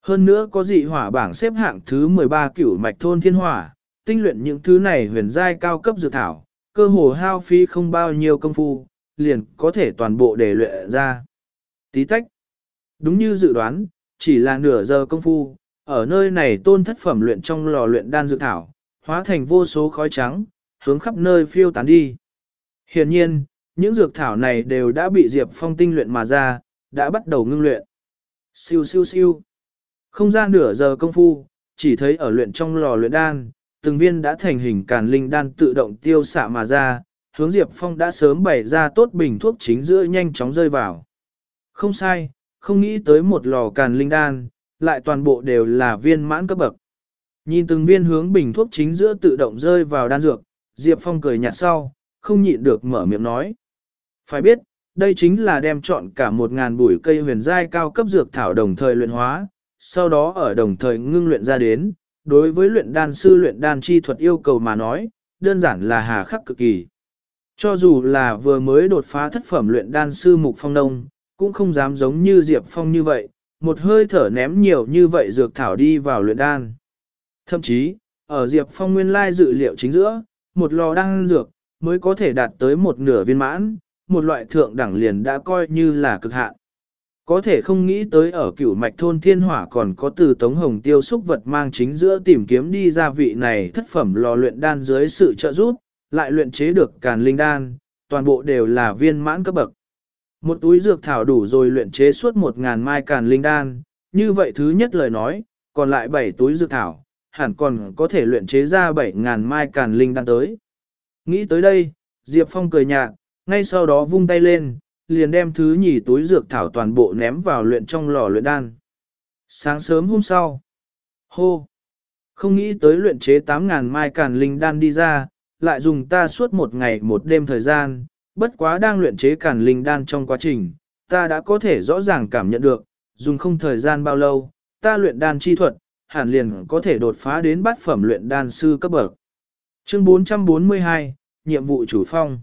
Hơn nữa có dị hỏa bảng xếp hạng thứ 13 cửu mạch thôn thiên hỏa, tinh luyện những thứ này huyền giai cao cấp dược thảo, cơ hồ hao phí không bao nhiêu công phu, liền có thể toàn bộ để luyện ra. Tí tách. Đúng như dự đoán, chỉ là nửa giờ công phu, ở nơi này tôn thất phẩm luyện trong lò luyện đan dược thảo, hóa thành vô số khói trắng, hướng khắp nơi phiêu tán đi. Hiện nhiên, những dược thảo này đều đã bị Diệp Phong tinh luyện mà ra, đã bắt đầu ngưng luyện. Siêu siêu siêu. Không ra nửa giờ công phu, chỉ thấy ở luyện trong lò luyện đan, từng viên đã thành hình càn linh đan tự động tiêu xạ mà ra, hướng Diệp Phong đã sớm bày ra tốt bình thuốc chính giữa nhanh chóng rơi vào. Không sai, không nghĩ tới một lò càn linh đan, lại toàn bộ đều là viên mãn cấp bậc. Nhìn từng viên hướng bình thuốc chính giữa tự động rơi vào đan dược, Diệp Phong cười nhạt sau, không nhịn được mở miệng nói. Phải biết, đây chính là đem chọn cả một ngàn bụi cây huyền giai cao cấp dược thảo đồng thời luyện hóa, sau đó ở đồng thời ngưng luyện ra đến, đối với luyện đan sư luyện đan chi thuật yêu cầu mà nói, đơn giản là hà khắc cực kỳ. Cho dù là vừa mới đột phá thất phẩm luyện đan sư Mục Phong Nông, cũng không dám giống như Diệp Phong như vậy, một hơi thở ném nhiều như vậy dược thảo đi vào luyện đan. Thậm chí, ở Diệp Phong nguyên lai dự liệu chính giữa, một lò đan dược, mới có thể đạt tới một nửa viên mãn, một loại thượng đẳng liền đã coi như là cực hạn. Có thể không nghĩ tới ở cửu mạch thôn thiên hỏa còn có từ tống hồng tiêu xúc vật mang chính giữa tìm kiếm đi ra vị này thất phẩm lò luyện đan dưới sự trợ giúp, lại luyện chế được càn linh đan, toàn bộ đều là viên mãn cấp bậc. Một túi dược thảo đủ rồi luyện chế suốt một ngàn mai càn linh đan, như vậy thứ nhất lời nói, còn lại bảy túi dược thảo, hẳn còn có thể luyện chế ra bảy ngàn mai càn linh đan tới. Nghĩ tới đây, Diệp Phong cười nhạt, ngay sau đó vung tay lên, liền đem thứ nhì túi dược thảo toàn bộ ném vào luyện trong lò luyện đan. Sáng sớm hôm sau, hô, không nghĩ tới luyện chế 8.000 mai càn linh đan đi ra, lại dùng ta suốt một ngày một đêm thời gian, bất quá đang luyện chế càn linh đan trong quá trình, ta đã có thể rõ ràng cảm nhận được, dùng không thời gian bao lâu, ta luyện đan chi thuật, hẳn liền có thể đột phá đến bát phẩm luyện đan sư cấp bậc. Chương 442, nhiệm vụ chủ phong.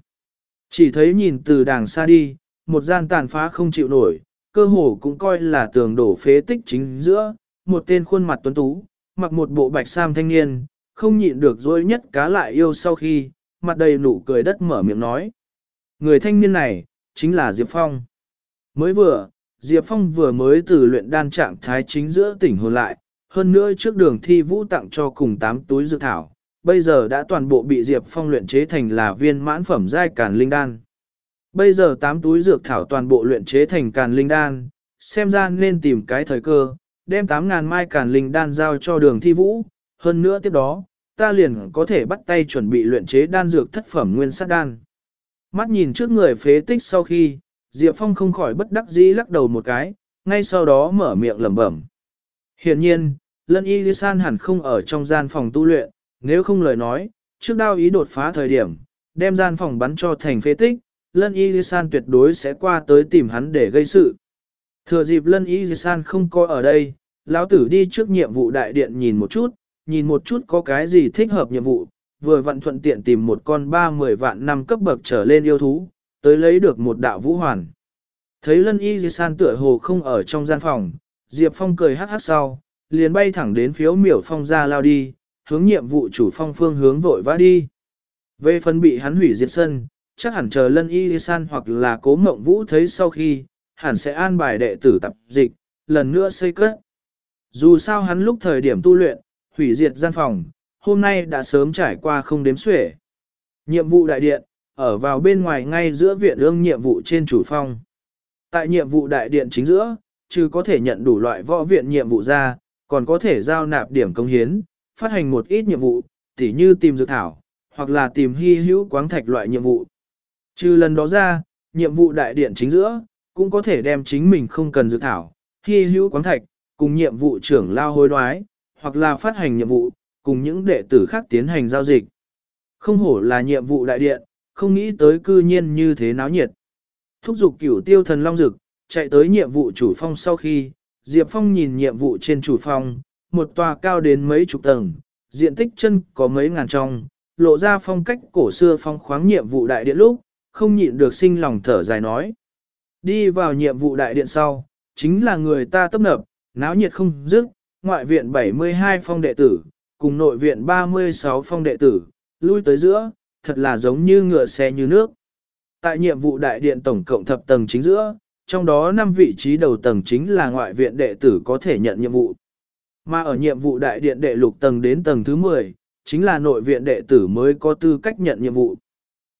Chỉ thấy nhìn từ đàng xa đi, một gian tàn phá không chịu nổi, cơ hồ cũng coi là tường đổ phế tích chính giữa, một tên khuôn mặt tuấn tú, mặc một bộ bạch sam thanh niên, không nhịn được dối nhất cá lại yêu sau khi, mặt đầy nụ cười đất mở miệng nói. Người thanh niên này, chính là Diệp Phong. Mới vừa, Diệp Phong vừa mới từ luyện đan trạng thái chính giữa tỉnh hồn lại, hơn nữa trước đường thi vũ tặng cho cùng 8 túi dược thảo, bây giờ đã toàn bộ bị Diệp Phong luyện chế thành là viên mãn phẩm giai càn linh đan. Bây giờ tám túi dược thảo toàn bộ luyện chế thành càn linh đan, xem ra nên tìm cái thời cơ, đem 8.000 mai càn linh đan giao cho đường thi vũ, hơn nữa tiếp đó, ta liền có thể bắt tay chuẩn bị luyện chế đan dược thất phẩm nguyên sát đan. Mắt nhìn trước người phế tích sau khi, Diệp Phong không khỏi bất đắc dĩ lắc đầu một cái, ngay sau đó mở miệng lẩm bẩm. Hiển nhiên, Lân Y San hẳn không ở trong gian phòng tu luyện, nếu không lời nói, trước đao ý đột phá thời điểm, đem gian phòng bắn cho thành phế tích, Lân Y San tuyệt đối sẽ qua tới tìm hắn để gây sự. Thừa dịp Lân Y San không có ở đây, lão tử đi trước nhiệm vụ đại điện nhìn một chút, nhìn một chút có cái gì thích hợp nhiệm vụ, vừa vặn thuận tiện tìm một con ba mười vạn năm cấp bậc trở lên yêu thú, tới lấy được một đạo vũ hoàn. Thấy Lân Y San tựa hồ không ở trong gian phòng, Diệp Phong cười hát hát sau, liền bay thẳng đến phiếu miểu phong ra lao đi, hướng nhiệm vụ chủ phong phương hướng vội vã đi. Về phần bị hắn hủy diệt sân, chắc hẳn chờ lân y san hoặc là cố mộng vũ thấy sau khi, hẳn sẽ an bài đệ tử tập dịch, lần nữa xây cất. Dù sao hắn lúc thời điểm tu luyện, hủy diệt gian phòng, hôm nay đã sớm trải qua không đếm xuể. Nhiệm vụ đại điện, ở vào bên ngoài ngay giữa viện ương nhiệm vụ trên chủ phong. Tại nhiệm vụ đại điện chính giữa, chứ có thể nhận đủ loại võ viện nhiệm vụ ra, còn có thể giao nạp điểm công hiến, phát hành một ít nhiệm vụ, tỉ như tìm dược thảo, hoặc là tìm hy hữu quáng thạch loại nhiệm vụ. Trừ lần đó ra, nhiệm vụ đại điện chính giữa, cũng có thể đem chính mình không cần dự thảo, khi hữu quán thạch, cùng nhiệm vụ trưởng lao hối đoái, hoặc là phát hành nhiệm vụ, cùng những đệ tử khác tiến hành giao dịch. Không hổ là nhiệm vụ đại điện, không nghĩ tới cư nhiên như thế náo nhiệt. Thúc giục cửu tiêu thần long dực, chạy tới nhiệm vụ chủ phong sau khi, Diệp Phong nhìn nhiệm vụ trên chủ phong, một tòa cao đến mấy chục tầng, diện tích chân có mấy ngàn trong, lộ ra phong cách cổ xưa phong khoáng nhiệm vụ đại điện lúc, không nhịn được sinh lòng thở dài nói. Đi vào nhiệm vụ đại điện sau, chính là người ta tấp nập, náo nhiệt không dứt, ngoại viện 72 phong đệ tử, cùng nội viện 36 phong đệ tử, lui tới giữa, thật là giống như ngựa xe như nước. Tại nhiệm vụ đại điện tổng cộng thập tầng chính giữa, trong đó 5 vị trí đầu tầng chính là ngoại viện đệ tử có thể nhận nhiệm vụ. Mà ở nhiệm vụ đại điện đệ lục tầng đến tầng thứ 10, chính là nội viện đệ tử mới có tư cách nhận nhiệm vụ.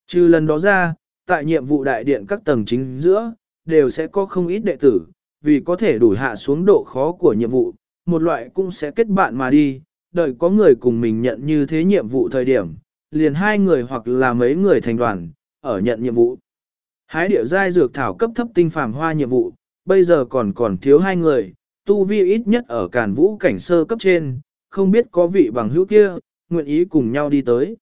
Trừ lần đó ra, tại nhiệm vụ đại điện các tầng chính giữa, đều sẽ có không ít đệ tử, vì có thể đủ hạ xuống độ khó của nhiệm vụ, một loại cũng sẽ kết bạn mà đi, đợi có người cùng mình nhận như thế nhiệm vụ thời điểm, liền hai người hoặc là mấy người thành đoàn, ở nhận nhiệm vụ. Hái điệu giai dược thảo cấp thấp tinh phàm hoa nhiệm vụ, bây giờ còn còn thiếu hai người, tu vi ít nhất ở càn vũ cảnh sơ cấp trên, không biết có vị bằng hữu kia, nguyện ý cùng nhau đi tới.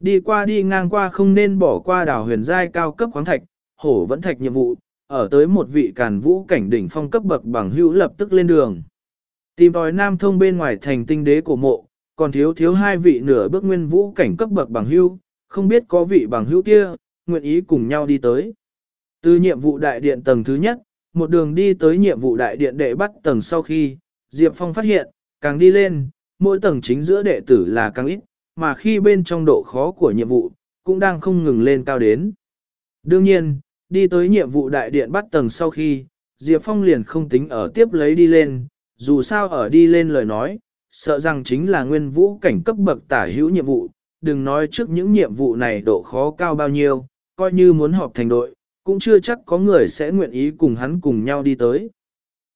Đi qua đi ngang qua không nên bỏ qua đảo huyền giai cao cấp khoáng thạch, hổ vẫn thạch nhiệm vụ, ở tới một vị càn vũ cảnh đỉnh phong cấp bậc bằng hữu lập tức lên đường. Tìm tòi nam thông bên ngoài thành tinh đế của mộ, còn thiếu thiếu hai vị nửa bước nguyên vũ cảnh cấp bậc bằng hữu, không biết có vị bằng hữu kia, nguyện ý cùng nhau đi tới. Từ nhiệm vụ đại điện tầng thứ nhất, một đường đi tới nhiệm vụ đại điện đệ bắt tầng sau khi, Diệp Phong phát hiện, càng đi lên, mỗi tầng chính giữa đệ tử là càng ít, mà khi bên trong độ khó của nhiệm vụ, cũng đang không ngừng lên cao đến. Đương nhiên, đi tới nhiệm vụ đại điện bắt tầng sau khi, Diệp Phong liền không tính ở tiếp lấy đi lên, dù sao ở đi lên lời nói, sợ rằng chính là nguyên vũ cảnh cấp bậc tả hữu nhiệm vụ, đừng nói trước những nhiệm vụ này độ khó cao bao nhiêu, coi như muốn họp thành đội, cũng chưa chắc có người sẽ nguyện ý cùng hắn cùng nhau đi tới.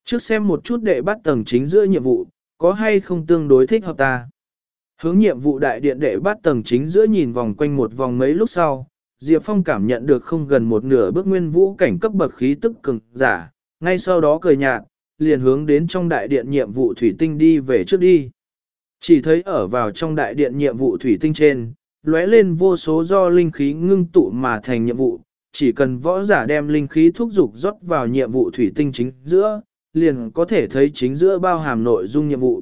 Trước xem một chút đệ bắt tầng chính giữa nhiệm vụ, có hay không tương đối thích hợp ta. Hướng nhiệm vụ đại điện đệ bát tầng chính giữa nhìn vòng quanh một vòng mấy lúc sau, Diệp Phong cảm nhận được không gần một nửa bước nguyên vũ cảnh cấp bậc khí tức cường giả, ngay sau đó cười nhạt, liền hướng đến trong đại điện nhiệm vụ thủy tinh đi về trước đi. Chỉ thấy ở vào trong đại điện nhiệm vụ thủy tinh trên, lóe lên vô số do linh khí ngưng tụ mà thành nhiệm vụ, chỉ cần võ giả đem linh khí thúc dục rót vào nhiệm vụ thủy tinh chính giữa, liền có thể thấy chính giữa bao hàm nội dung nhiệm vụ.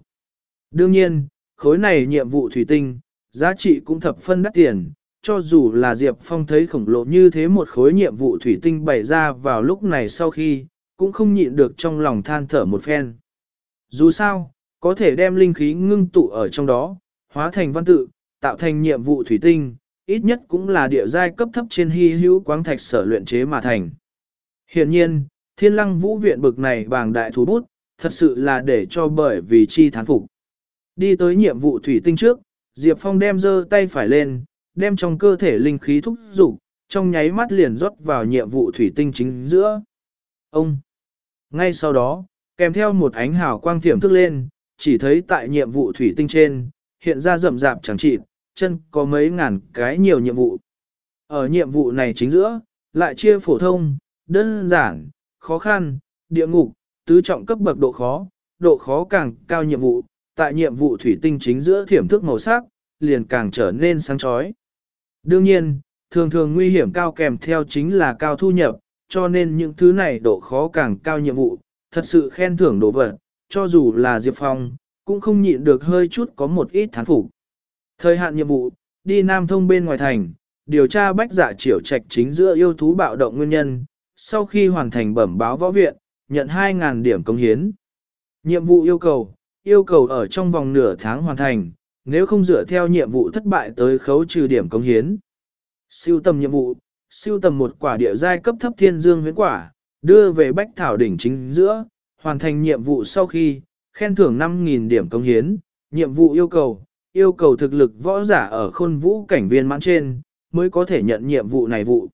Đương nhiên, khối này nhiệm vụ thủy tinh, giá trị cũng thập phân đắt tiền, cho dù là Diệp Phong thấy khổng lồ như thế một khối nhiệm vụ thủy tinh bày ra vào lúc này sau khi, cũng không nhịn được trong lòng than thở một phen. Dù sao, có thể đem linh khí ngưng tụ ở trong đó, hóa thành văn tự, tạo thành nhiệm vụ thủy tinh, ít nhất cũng là địa giai cấp thấp trên hy hữu quáng thạch sở luyện chế mà thành. Hiện nhiên, thiên lăng vũ viện bực này bàng đại thú bút, thật sự là để cho bởi vì chi thán phục. Đi tới nhiệm vụ thủy tinh trước, Diệp Phong đem giơ tay phải lên, đem trong cơ thể linh khí thúc dục trong nháy mắt liền rót vào nhiệm vụ thủy tinh chính giữa. Ông! Ngay sau đó, kèm theo một ánh hào quang thiểm thức lên, chỉ thấy tại nhiệm vụ thủy tinh trên, hiện ra rậm rạp chẳng chịt, chân có mấy ngàn cái nhiều nhiệm vụ. Ở nhiệm vụ này chính giữa, lại chia phổ thông, đơn giản, khó khăn, địa ngục, tứ trọng cấp bậc độ khó, độ khó càng cao nhiệm vụ, tại nhiệm vụ thủy tinh chính giữa thiểm thức màu sắc, liền càng trở nên sáng chói. Đương nhiên, thường thường nguy hiểm cao kèm theo chính là cao thu nhập, cho nên những thứ này độ khó càng cao nhiệm vụ, thật sự khen thưởng đồ vật, cho dù là Diệp Phong, cũng không nhịn được hơi chút có một ít thán phục. Thời hạn nhiệm vụ, đi Nam Thông bên ngoài thành, điều tra bách giả triểu trạch chính giữa yêu thú bạo động nguyên nhân, sau khi hoàn thành bẩm báo võ viện, nhận 2.000 điểm công hiến. Nhiệm vụ yêu cầu, yêu cầu ở trong vòng nửa tháng hoàn thành, nếu không dựa theo nhiệm vụ thất bại tới khấu trừ điểm công hiến. Siêu tầm nhiệm vụ, siêu tầm một quả địa giai cấp thấp thiên dương huyễn quả, đưa về bách thảo đỉnh chính giữa, hoàn thành nhiệm vụ sau khi, khen thưởng 5.000 điểm công hiến, nhiệm vụ yêu cầu, yêu cầu thực lực võ giả ở khôn vũ cảnh viên mãn trên, mới có thể nhận nhiệm vụ này vụ.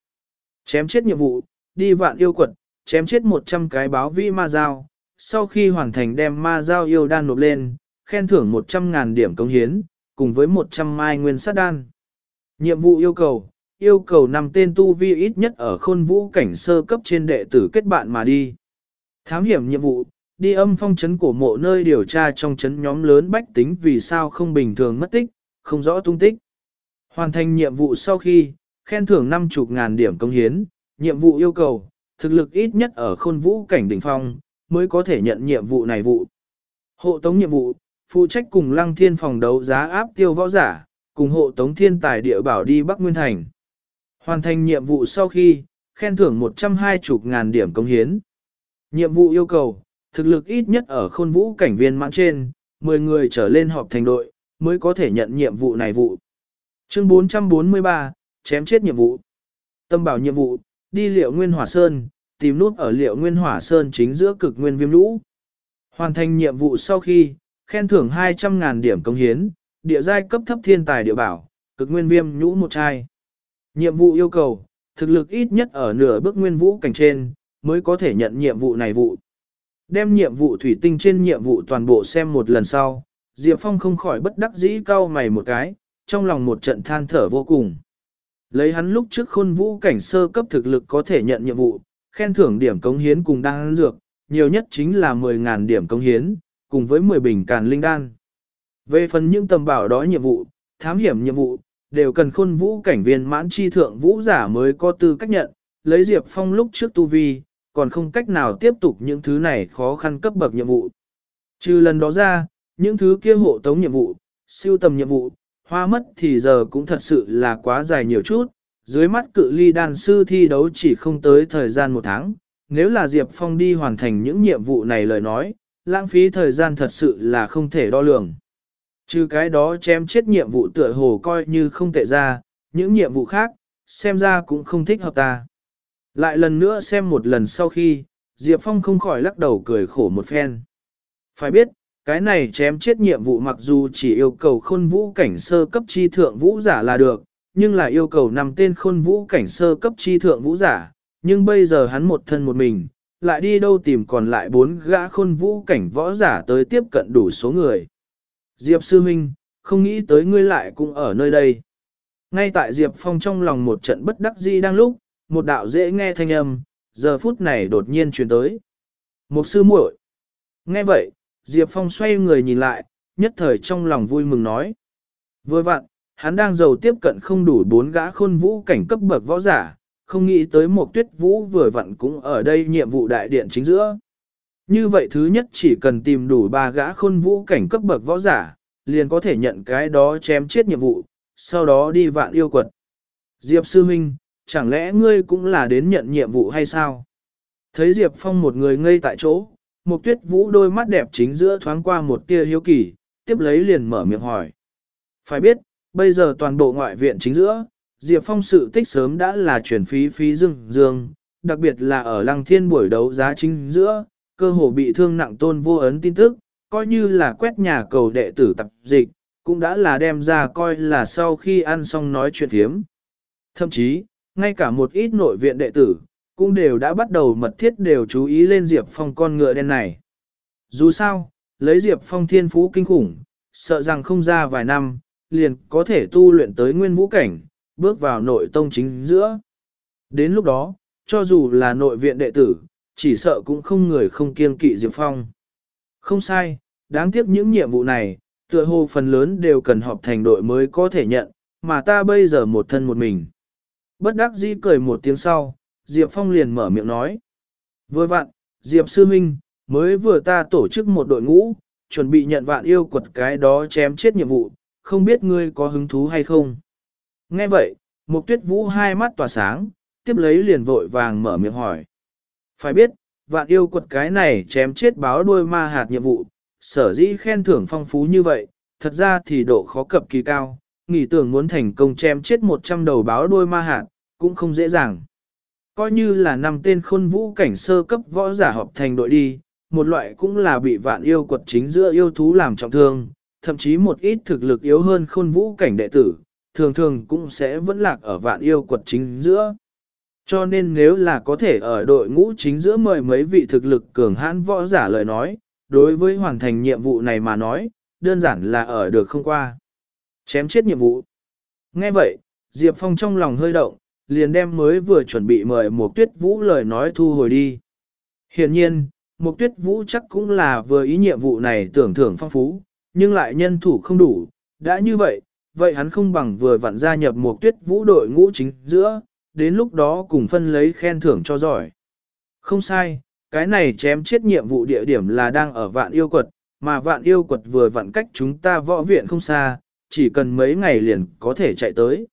Chém chết nhiệm vụ, đi vạn yêu quật, chém chết 100 cái báo vi ma dao, sau khi hoàn thành đem ma giao yêu đan nộp lên, khen thưởng 100.000 điểm công hiến, cùng với 100 mai nguyên sát đan. Nhiệm vụ yêu cầu, yêu cầu năm tên tu vi ít nhất ở khôn vũ cảnh sơ cấp trên đệ tử kết bạn mà đi. Thám hiểm nhiệm vụ, đi âm phong trấn cổ mộ nơi điều tra trong trấn nhóm lớn bách tính vì sao không bình thường mất tích, không rõ tung tích. Hoàn thành nhiệm vụ sau khi, khen thưởng năm chục ngàn điểm công hiến, nhiệm vụ yêu cầu, thực lực ít nhất ở khôn vũ cảnh đỉnh phong, mới có thể nhận nhiệm vụ này vụ. Hộ tống nhiệm vụ, phụ trách cùng lăng thiên phòng đấu giá áp tiêu võ giả, cùng hộ tống thiên tài địa bảo đi Bắc Nguyên Thành. Hoàn thành nhiệm vụ sau khi, khen thưởng 120 ngàn điểm công hiến. Nhiệm vụ yêu cầu, thực lực ít nhất ở khôn vũ cảnh viên mãn trên, 10 người trở lên họp thành đội, mới có thể nhận nhiệm vụ này vụ. Chương 443, chém chết nhiệm vụ. Tâm bảo nhiệm vụ, đi liệu Nguyên Hỏa Sơn, tìm nút ở liệu Nguyên Hỏa Sơn chính giữa cực nguyên viêm lũ. Hoàn thành nhiệm vụ sau khi, khen thưởng 200.000 điểm công hiến, địa giai cấp thấp thiên tài địa bảo, cực nguyên viêm nhũ một chai. Nhiệm vụ yêu cầu, thực lực ít nhất ở nửa bước nguyên vũ cảnh trên, mới có thể nhận nhiệm vụ này vụ. Đem nhiệm vụ thủy tinh trên nhiệm vụ toàn bộ xem một lần sau, Diệp Phong không khỏi bất đắc dĩ cau mày một cái, trong lòng một trận than thở vô cùng. Lấy hắn lúc trước khôn vũ cảnh sơ cấp thực lực có thể nhận nhiệm vụ, khen thưởng điểm cống hiến cùng đan dược, nhiều nhất chính là 10.000 điểm cống hiến, cùng với 10 bình càn linh đan. Về phần những tầm bảo đó nhiệm vụ, thám hiểm nhiệm vụ, đều cần khôn vũ cảnh viên mãn chi thượng vũ giả mới có tư cách nhận, lấy Diệp Phong lúc trước tu vi, còn không cách nào tiếp tục những thứ này khó khăn cấp bậc nhiệm vụ. Trừ lần đó ra, những thứ kia hộ tống nhiệm vụ, siêu tầm nhiệm vụ, hoa mất thì giờ cũng thật sự là quá dài nhiều chút, dưới mắt cự ly đàn sư thi đấu chỉ không tới thời gian một tháng, nếu là Diệp Phong đi hoàn thành những nhiệm vụ này lời nói, lãng phí thời gian thật sự là không thể đo lường. Trừ cái đó chém chết nhiệm vụ tựa hồ coi như không tệ ra, những nhiệm vụ khác, xem ra cũng không thích hợp ta. Lại lần nữa xem một lần sau khi, Diệp Phong không khỏi lắc đầu cười khổ một phen. Phải biết, cái này chém chết nhiệm vụ mặc dù chỉ yêu cầu khôn vũ cảnh sơ cấp chi thượng vũ giả là được, nhưng là yêu cầu nằm tên khôn vũ cảnh sơ cấp chi thượng vũ giả, nhưng bây giờ hắn một thân một mình, lại đi đâu tìm còn lại bốn gã khôn vũ cảnh võ giả tới tiếp cận đủ số người. Diệp Sư Minh, không nghĩ tới ngươi lại cũng ở nơi đây. Ngay tại Diệp Phong trong lòng một trận bất đắc dĩ đang lúc, một đạo dễ nghe thanh âm, giờ phút này đột nhiên truyền tới. Một sư muội. Nghe vậy, Diệp Phong xoay người nhìn lại, nhất thời trong lòng vui mừng nói. Vừa vặn, hắn đang giàu tiếp cận không đủ bốn gã khôn vũ cảnh cấp bậc võ giả, không nghĩ tới một tuyết vũ vừa vặn cũng ở đây nhiệm vụ đại điện chính giữa. Như vậy thứ nhất chỉ cần tìm đủ ba gã khôn vũ cảnh cấp bậc võ giả, liền có thể nhận cái đó chém chết nhiệm vụ, sau đó đi vạn yêu quật. Diệp Sư Minh, chẳng lẽ ngươi cũng là đến nhận nhiệm vụ hay sao? Thấy Diệp Phong một người ngây tại chỗ, một tuyết vũ đôi mắt đẹp chính giữa thoáng qua một tia hiếu kỳ, tiếp lấy liền mở miệng hỏi. Phải biết, bây giờ toàn bộ ngoại viện chính giữa, Diệp Phong sự tích sớm đã là chuyển phí phí dương dương, đặc biệt là ở lăng thiên buổi đấu giá chính giữa, cơ hồ bị thương nặng tôn vô ấn tin tức, coi như là quét nhà cầu đệ tử tập dịch, cũng đã là đem ra coi là sau khi ăn xong nói chuyện thiếm. Thậm chí, ngay cả một ít nội viện đệ tử, cũng đều đã bắt đầu mật thiết đều chú ý lên Diệp Phong con ngựa đen này. Dù sao, lấy Diệp Phong thiên phú kinh khủng, sợ rằng không ra vài năm, liền có thể tu luyện tới nguyên vũ cảnh, bước vào nội tông chính giữa. Đến lúc đó, cho dù là nội viện đệ tử, chỉ sợ cũng không người không kiêng kỵ Diệp Phong. Không sai, đáng tiếc những nhiệm vụ này, tựa hồ phần lớn đều cần họp thành đội mới có thể nhận, mà ta bây giờ một thân một mình. Bất đắc dĩ cười một tiếng sau, Diệp Phong liền mở miệng nói. Vừa vặn, Diệp Sư Minh, mới vừa ta tổ chức một đội ngũ, chuẩn bị nhận vạn yêu quật cái đó chém chết nhiệm vụ, không biết ngươi có hứng thú hay không. Nghe vậy, Mục Tuyết Vũ hai mắt tỏa sáng, tiếp lấy liền vội vàng mở miệng hỏi. Phải biết, vạn yêu quật cái này chém chết báo đuôi ma hạt nhiệm vụ, sở dĩ khen thưởng phong phú như vậy, thật ra thì độ khó cập kỳ cao, nghĩ tưởng muốn thành công chém chết 100 đầu báo đuôi ma hạt, cũng không dễ dàng. Coi như là năm tên khôn vũ cảnh sơ cấp võ giả hợp thành đội đi, một loại cũng là bị vạn yêu quật chính giữa yêu thú làm trọng thương, thậm chí một ít thực lực yếu hơn khôn vũ cảnh đệ tử, thường thường cũng sẽ vẫn lạc ở vạn yêu quật chính giữa. Cho nên nếu là có thể ở đội ngũ chính giữa mời mấy vị thực lực cường hãn võ giả lời nói, đối với hoàn thành nhiệm vụ này mà nói, đơn giản là ở được không qua. Chém chết nhiệm vụ. Nghe vậy, Diệp Phong trong lòng hơi động, liền đem mới vừa chuẩn bị mời một tuyết vũ lời nói thu hồi đi. Hiện nhiên, một tuyết vũ chắc cũng là vừa ý nhiệm vụ này tưởng thưởng phong phú, nhưng lại nhân thủ không đủ. Đã như vậy, vậy hắn không bằng vừa vặn gia nhập một tuyết vũ đội ngũ chính giữa, đến lúc đó cùng phân lấy khen thưởng cho giỏi. Không sai, cái này chém chết nhiệm vụ địa điểm là đang ở vạn yêu quật, mà vạn yêu quật vừa vặn cách chúng ta võ viện không xa, chỉ cần mấy ngày liền có thể chạy tới.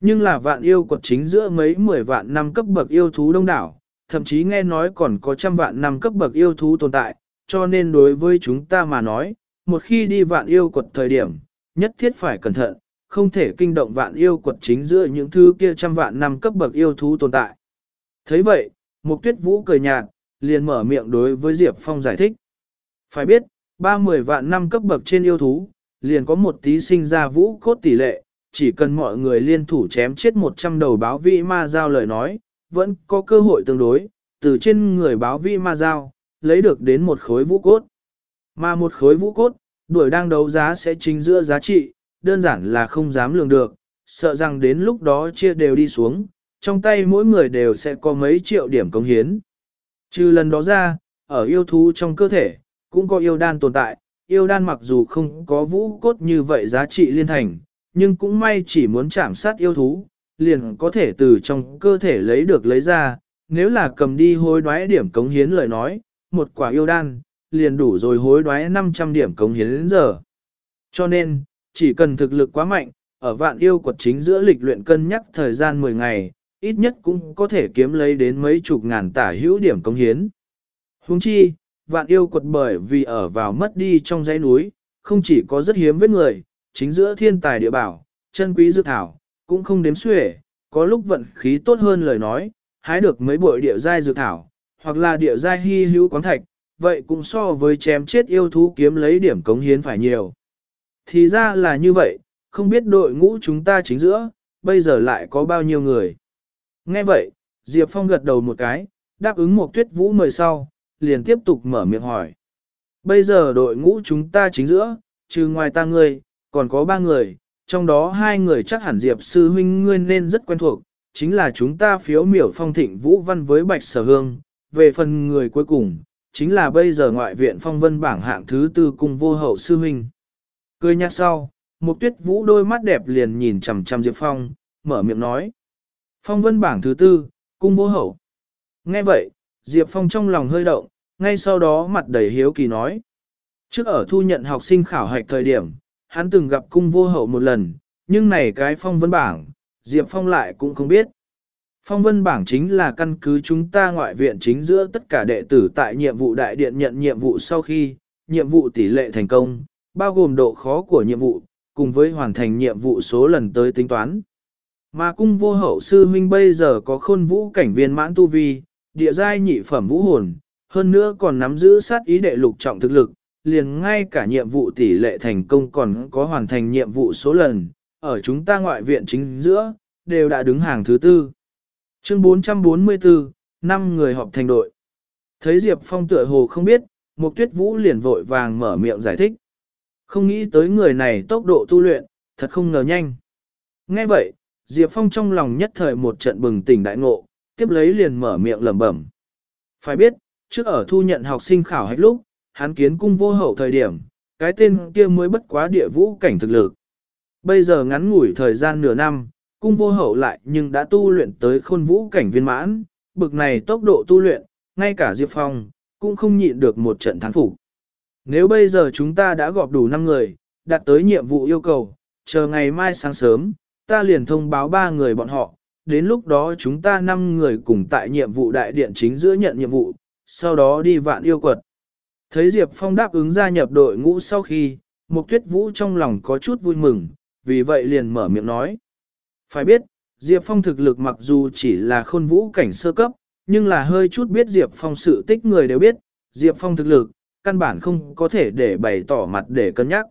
Nhưng là vạn yêu quật chính giữa mấy mười vạn năm cấp bậc yêu thú đông đảo, thậm chí nghe nói còn có trăm vạn năm cấp bậc yêu thú tồn tại, cho nên đối với chúng ta mà nói, một khi đi vạn yêu quật thời điểm, nhất thiết phải cẩn thận, không thể kinh động vạn yêu quật chính giữa những thứ kia trăm vạn năm cấp bậc yêu thú tồn tại. thấy vậy, Mục Tuyết Vũ cười nhạt, liền mở miệng đối với Diệp Phong giải thích. Phải biết, ba mười vạn năm cấp bậc trên yêu thú, liền có một tí sinh ra vũ cốt tỷ lệ, chỉ cần mọi người liên thủ chém chết 100 đầu báo vị ma giao lời nói, vẫn có cơ hội tương đối, từ trên người báo vị ma giao, lấy được đến một khối vũ cốt. Mà một khối vũ cốt, đuổi đang đấu giá sẽ chính giữa giá trị, đơn giản là không dám lường được, sợ rằng đến lúc đó chia đều đi xuống, trong tay mỗi người đều sẽ có mấy triệu điểm công hiến. Trừ lần đó ra, ở yêu thú trong cơ thể, cũng có yêu đan tồn tại, yêu đan mặc dù không có vũ cốt như vậy giá trị liên thành, nhưng cũng may chỉ muốn chạm sát yêu thú, liền có thể từ trong cơ thể lấy được lấy ra, nếu là cầm đi hối đoái điểm cống hiến lời nói, một quả yêu đan, liền đủ rồi hối đoái 500 điểm cống hiến đến giờ. Cho nên, chỉ cần thực lực quá mạnh, ở vạn yêu quật chính giữa lịch luyện cân nhắc thời gian 10 ngày, ít nhất cũng có thể kiếm lấy đến mấy chục ngàn tả hữu điểm cống hiến. Huống chi, vạn yêu quật bởi vì ở vào mất đi trong dãy núi, không chỉ có rất hiếm với người, chính giữa thiên tài địa bảo, chân quý dược thảo, cũng không đếm xuể, có lúc vận khí tốt hơn lời nói, hái được mấy bội địa giai dược thảo, hoặc là địa giai hy hữu quán thạch, vậy cũng so với chém chết yêu thú kiếm lấy điểm cống hiến phải nhiều. Thì ra là như vậy, không biết đội ngũ chúng ta chính giữa, bây giờ lại có bao nhiêu người. Nghe vậy, Diệp Phong gật đầu một cái, đáp ứng một tuyết vũ mời sau, liền tiếp tục mở miệng hỏi. Bây giờ đội ngũ chúng ta chính giữa, trừ ngoài ta ngươi, còn có ba người, trong đó hai người chắc hẳn Diệp sư huynh ngươi nên rất quen thuộc, chính là chúng ta phiếu miểu phong thịnh Vũ Văn với Bạch Sở Hương. Về phần người cuối cùng, chính là bây giờ ngoại viện phong vân bảng hạng thứ tư cùng vô hậu sư huynh. Cười nhạt sau, một tuyết vũ đôi mắt đẹp liền nhìn chằm chằm Diệp Phong, mở miệng nói. Phong vân bảng thứ tư, cung vô hậu. Nghe vậy, Diệp Phong trong lòng hơi động, ngay sau đó mặt đầy hiếu kỳ nói. Trước ở thu nhận học sinh khảo hạch thời điểm, hắn từng gặp cung vô hậu một lần, nhưng này cái phong vân bảng, Diệp Phong lại cũng không biết. Phong vân bảng chính là căn cứ chúng ta ngoại viện chính giữa tất cả đệ tử tại nhiệm vụ đại điện nhận nhiệm vụ sau khi, nhiệm vụ tỷ lệ thành công, bao gồm độ khó của nhiệm vụ, cùng với hoàn thành nhiệm vụ số lần tới tính toán. Mà cung vô hậu sư huynh bây giờ có khôn vũ cảnh viên mãn tu vi, địa giai nhị phẩm vũ hồn, hơn nữa còn nắm giữ sát ý đệ lục trọng thực lực, liền ngay cả nhiệm vụ tỷ lệ thành công còn có hoàn thành nhiệm vụ số lần, ở chúng ta ngoại viện chính giữa, đều đã đứng hàng thứ tư. Chương 444, năm người họp thành đội. Thấy Diệp Phong tựa hồ không biết, Mục Tuyết Vũ liền vội vàng mở miệng giải thích. Không nghĩ tới người này tốc độ tu luyện, thật không ngờ nhanh. Nghe vậy, Diệp Phong trong lòng nhất thời một trận bừng tỉnh đại ngộ, tiếp lấy liền mở miệng lẩm bẩm. Phải biết, trước ở thu nhận học sinh khảo hạch lúc, hắn kiến cung vô hậu thời điểm, cái tên kia mới bất quá địa vũ cảnh thực lực. Bây giờ ngắn ngủi thời gian nửa năm, cung vô hậu lại nhưng đã tu luyện tới khôn vũ cảnh viên mãn, bực này tốc độ tu luyện, ngay cả Diệp Phong, cũng không nhịn được một trận thắng phục. Nếu bây giờ chúng ta đã gọp đủ 5 người, đạt tới nhiệm vụ yêu cầu, chờ ngày mai sáng sớm, ta liền thông báo ba người bọn họ, đến lúc đó chúng ta 5 người cùng tại nhiệm vụ đại điện chính giữa nhận nhiệm vụ, sau đó đi vạn yêu quật. Thấy Diệp Phong đáp ứng gia nhập đội ngũ sau khi, Mục Tuyết Vũ trong lòng có chút vui mừng, vì vậy liền mở miệng nói. Phải biết, Diệp Phong thực lực mặc dù chỉ là khôn vũ cảnh sơ cấp, nhưng là hơi chút biết Diệp Phong sự tích người đều biết, Diệp Phong thực lực, căn bản không có thể để bày tỏ mặt để cân nhắc.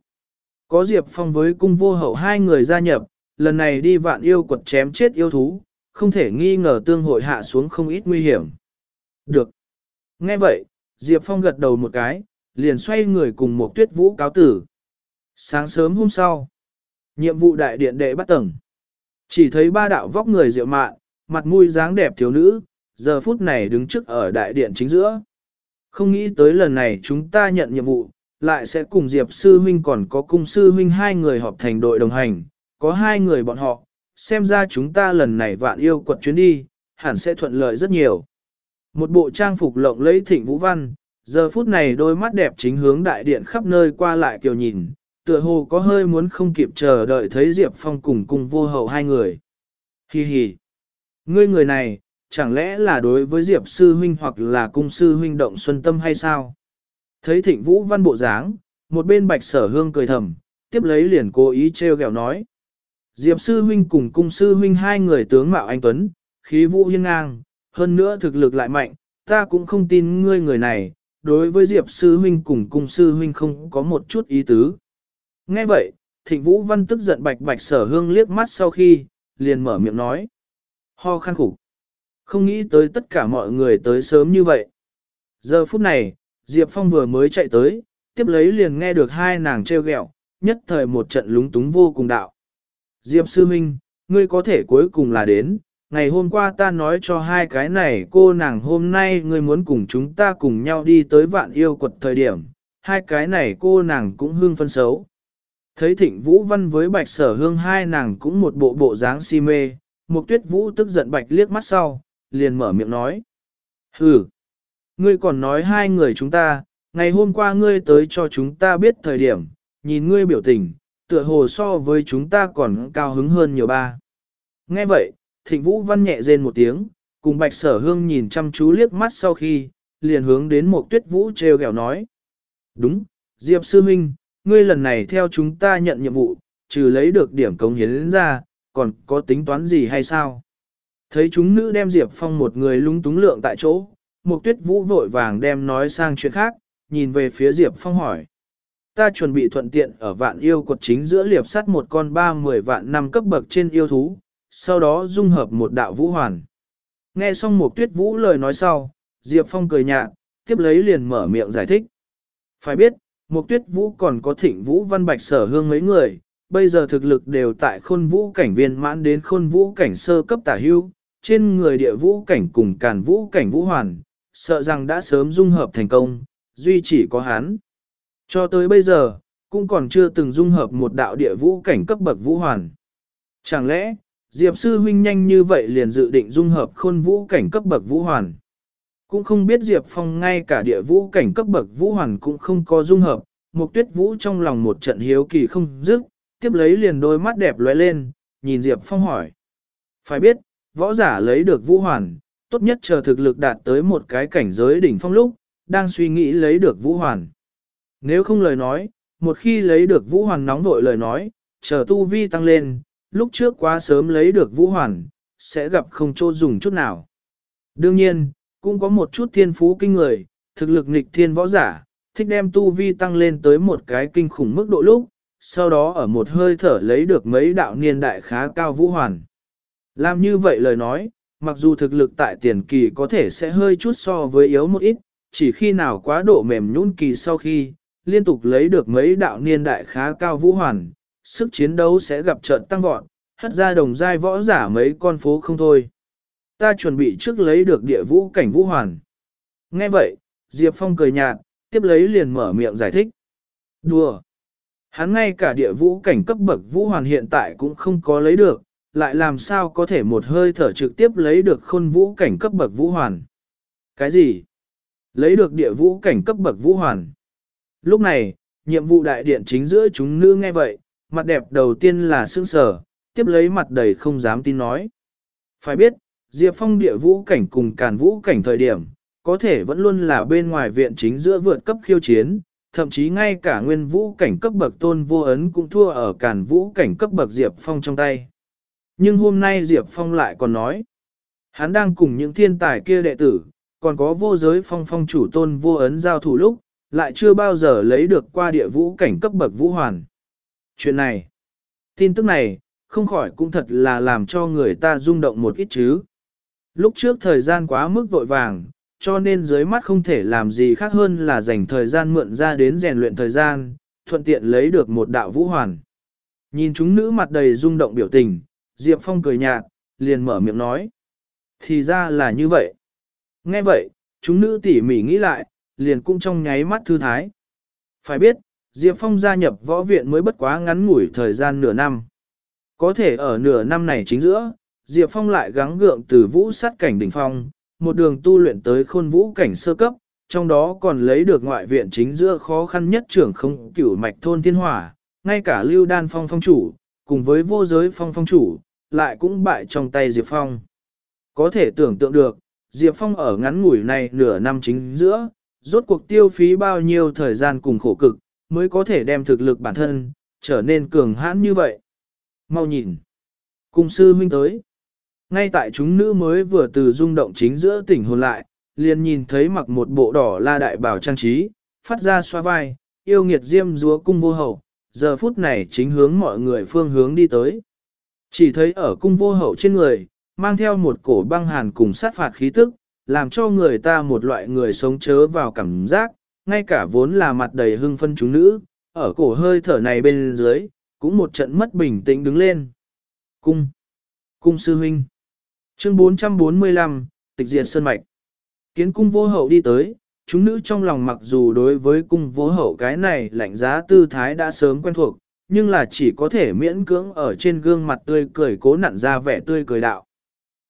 Có Diệp Phong với cung vô hậu hai người gia nhập, lần này đi vạn yêu quật chém chết yêu thú, không thể nghi ngờ tương hội hạ xuống không ít nguy hiểm. Được. Nghe vậy, Diệp Phong gật đầu một cái, liền xoay người cùng một tuyết vũ cáo tử. Sáng sớm hôm sau, nhiệm vụ đại điện đệ bắt tầng. Chỉ thấy ba đạo vóc người diệu mạn, mặt mũi dáng đẹp thiếu nữ, giờ phút này đứng trước ở đại điện chính giữa. Không nghĩ tới lần này chúng ta nhận nhiệm vụ, lại sẽ cùng Diệp Sư Huynh còn có cung Sư Huynh hai người họp thành đội đồng hành, có hai người bọn họ, xem ra chúng ta lần này vạn yêu quật chuyến đi, hẳn sẽ thuận lợi rất nhiều. Một bộ trang phục lộng lẫy thịnh vũ văn, giờ phút này đôi mắt đẹp chính hướng đại điện khắp nơi qua lại kiều nhìn, tựa hồ có hơi muốn không kịp chờ đợi thấy Diệp Phong cùng cùng vô hậu hai người. Hi hi. Ngươi người này, chẳng lẽ là đối với Diệp sư huynh hoặc là cung sư huynh động xuân tâm hay sao? Thấy thịnh vũ văn bộ dáng, một bên bạch sở hương cười thầm, tiếp lấy liền cố ý treo gẹo nói. Diệp sư huynh cùng cung sư huynh hai người tướng mạo anh Tuấn, khí vũ hiên ngang, hơn nữa thực lực lại mạnh, ta cũng không tin ngươi người này, đối với Diệp sư huynh cùng cung sư huynh không có một chút ý tứ. Nghe vậy, thịnh vũ văn tức giận bạch bạch sở hương liếc mắt sau khi, liền mở miệng nói. Ho khăn khủng. Không nghĩ tới tất cả mọi người tới sớm như vậy. Giờ phút này, Diệp Phong vừa mới chạy tới, tiếp lấy liền nghe được hai nàng treo ghẹo, nhất thời một trận lúng túng vô cùng đạo. Diệp Sư Minh, ngươi có thể cuối cùng là đến, ngày hôm qua ta nói cho hai cái này cô nàng hôm nay ngươi muốn cùng chúng ta cùng nhau đi tới vạn yêu quật thời điểm, hai cái này cô nàng cũng hương phân xấu. Thấy thịnh Vũ Văn với bạch sở hương hai nàng cũng một bộ bộ dáng si mê, một tuyết Vũ tức giận bạch liếc mắt sau, liền mở miệng nói. Hừ, ngươi còn nói hai người chúng ta, ngày hôm qua ngươi tới cho chúng ta biết thời điểm, nhìn ngươi biểu tình, tựa hồ so với chúng ta còn cao hứng hơn nhiều ba. Nghe vậy, thịnh vũ văn nhẹ rên một tiếng, cùng bạch sở hương nhìn chăm chú liếc mắt sau khi, liền hướng đến một tuyết vũ treo gẹo nói. Đúng, Diệp Sư Minh, ngươi lần này theo chúng ta nhận nhiệm vụ, trừ lấy được điểm cống hiến ra, còn có tính toán gì hay sao? Thấy chúng nữ đem Diệp Phong một người lung túng lượng tại chỗ, một tuyết vũ vội vàng đem nói sang chuyện khác, nhìn về phía Diệp Phong hỏi. Ta chuẩn bị thuận tiện ở vạn yêu quật chính giữa liệp sắt một con ba mười vạn năm cấp bậc trên yêu thú, sau đó dung hợp một đạo vũ hoàn. Nghe xong một tuyết vũ lời nói sau, Diệp Phong cười nhạt, tiếp lấy liền mở miệng giải thích. Phải biết, Mục tuyết vũ còn có thịnh vũ văn bạch sở hương mấy người, bây giờ thực lực đều tại khôn vũ cảnh viên mãn đến khôn vũ cảnh sơ cấp tả hưu, trên người địa vũ cảnh cùng càn vũ cảnh vũ hoàn, sợ rằng đã sớm dung hợp thành công, duy chỉ có hắn. Cho tới bây giờ, cũng còn chưa từng dung hợp một đạo địa vũ cảnh cấp bậc vũ hoàn. Chẳng lẽ, Diệp sư huynh nhanh như vậy liền dự định dung hợp khôn vũ cảnh cấp bậc vũ hoàn. Cũng không biết Diệp Phong ngay cả địa vũ cảnh cấp bậc vũ hoàn cũng không có dung hợp, một tuyết vũ trong lòng một trận hiếu kỳ không dứt, tiếp lấy liền đôi mắt đẹp lóe lên, nhìn Diệp Phong hỏi. Phải biết, võ giả lấy được vũ hoàn, tốt nhất chờ thực lực đạt tới một cái cảnh giới đỉnh phong lúc, đang suy nghĩ lấy được vũ hoàn. Nếu không lời nói, một khi lấy được vũ hoàn nóng vội lời nói, chờ tu vi tăng lên, lúc trước quá sớm lấy được vũ hoàn, sẽ gặp không chỗ dùng chút nào. Đương nhiên, cũng có một chút thiên phú kinh người, thực lực nghịch thiên võ giả, thích đem tu vi tăng lên tới một cái kinh khủng mức độ lúc, sau đó ở một hơi thở lấy được mấy đạo niên đại khá cao vũ hoàn. Làm như vậy lời nói, mặc dù thực lực tại tiền kỳ có thể sẽ hơi chút so với yếu một ít, chỉ khi nào quá độ mềm nhũn kỳ sau khi, liên tục lấy được mấy đạo niên đại khá cao vũ hoàn, sức chiến đấu sẽ gặp trận tăng vọt, hất ra đồng giai võ giả mấy con phố không thôi. Ta chuẩn bị trước lấy được địa vũ cảnh vũ hoàn. Nghe vậy, Diệp Phong cười nhạt, tiếp lấy liền mở miệng giải thích. Đùa! Hắn ngay cả địa vũ cảnh cấp bậc vũ hoàn hiện tại cũng không có lấy được, lại làm sao có thể một hơi thở trực tiếp lấy được khôn vũ cảnh cấp bậc vũ hoàn. Cái gì? Lấy được địa vũ cảnh cấp bậc vũ hoàn. Lúc này, nhiệm vụ đại điện chính giữa chúng nữ nghe vậy, mặt đẹp đầu tiên là sương sở, tiếp lấy mặt đầy không dám tin nói. Phải biết, Diệp Phong địa vũ cảnh cùng càn vũ cảnh thời điểm, có thể vẫn luôn là bên ngoài viện chính giữa vượt cấp khiêu chiến, thậm chí ngay cả nguyên vũ cảnh cấp bậc tôn vô ấn cũng thua ở càn vũ cảnh cấp bậc Diệp Phong trong tay. Nhưng hôm nay Diệp Phong lại còn nói, hắn đang cùng những thiên tài kia đệ tử, còn có vô giới phong phong chủ tôn vô ấn giao thủ lúc, lại chưa bao giờ lấy được qua địa vũ cảnh cấp bậc vũ hoàn. Chuyện này, tin tức này, không khỏi cũng thật là làm cho người ta rung động một ít chứ. Lúc trước thời gian quá mức vội vàng, cho nên dưới mắt không thể làm gì khác hơn là dành thời gian mượn ra đến rèn luyện thời gian, thuận tiện lấy được một đạo vũ hoàn. Nhìn chúng nữ mặt đầy rung động biểu tình, Diệp Phong cười nhạt, liền mở miệng nói. Thì ra là như vậy. Nghe vậy, chúng nữ tỉ mỉ nghĩ lại, liền cũng trong nháy mắt thư thái. Phải biết, Diệp Phong gia nhập võ viện mới bất quá ngắn ngủi thời gian nửa năm. Có thể ở nửa năm này chính giữa, Diệp Phong lại gắng gượng từ vũ sát cảnh đỉnh phong, một đường tu luyện tới khôn vũ cảnh sơ cấp, trong đó còn lấy được ngoại viện chính giữa khó khăn nhất trưởng không cửu mạch thôn thiên hỏa, ngay cả lưu đan phong phong chủ, cùng với vô giới phong phong chủ, lại cũng bại trong tay Diệp Phong. Có thể tưởng tượng được, Diệp Phong ở ngắn ngủi này nửa năm chính giữa, rốt cuộc tiêu phí bao nhiêu thời gian cùng khổ cực, mới có thể đem thực lực bản thân, trở nên cường hãn như vậy. Mau nhìn. Cung sư huynh tới. Ngay tại chúng nữ mới vừa từ rung động chính giữa tỉnh hồn lại, liền nhìn thấy mặc một bộ đỏ la đại bảo trang trí, phát ra xoa vai, yêu nghiệt diêm rúa cung vô hậu, giờ phút này chính hướng mọi người phương hướng đi tới. Chỉ thấy ở cung vô hậu trên người, mang theo một cổ băng hàn cùng sát phạt khí tức, làm cho người ta một loại người sống chớ vào cảm giác, ngay cả vốn là mặt đầy hưng phân chúng nữ, ở cổ hơi thở này bên dưới, cũng một trận mất bình tĩnh đứng lên. Cung! Cung sư huynh! Chương 445, tịch diệt sơn mạch. Kiến cung vô hậu đi tới, chúng nữ trong lòng mặc dù đối với cung vô hậu cái này lạnh giá tư thái đã sớm quen thuộc, nhưng là chỉ có thể miễn cưỡng ở trên gương mặt tươi cười cố nặn ra vẻ tươi cười đạo.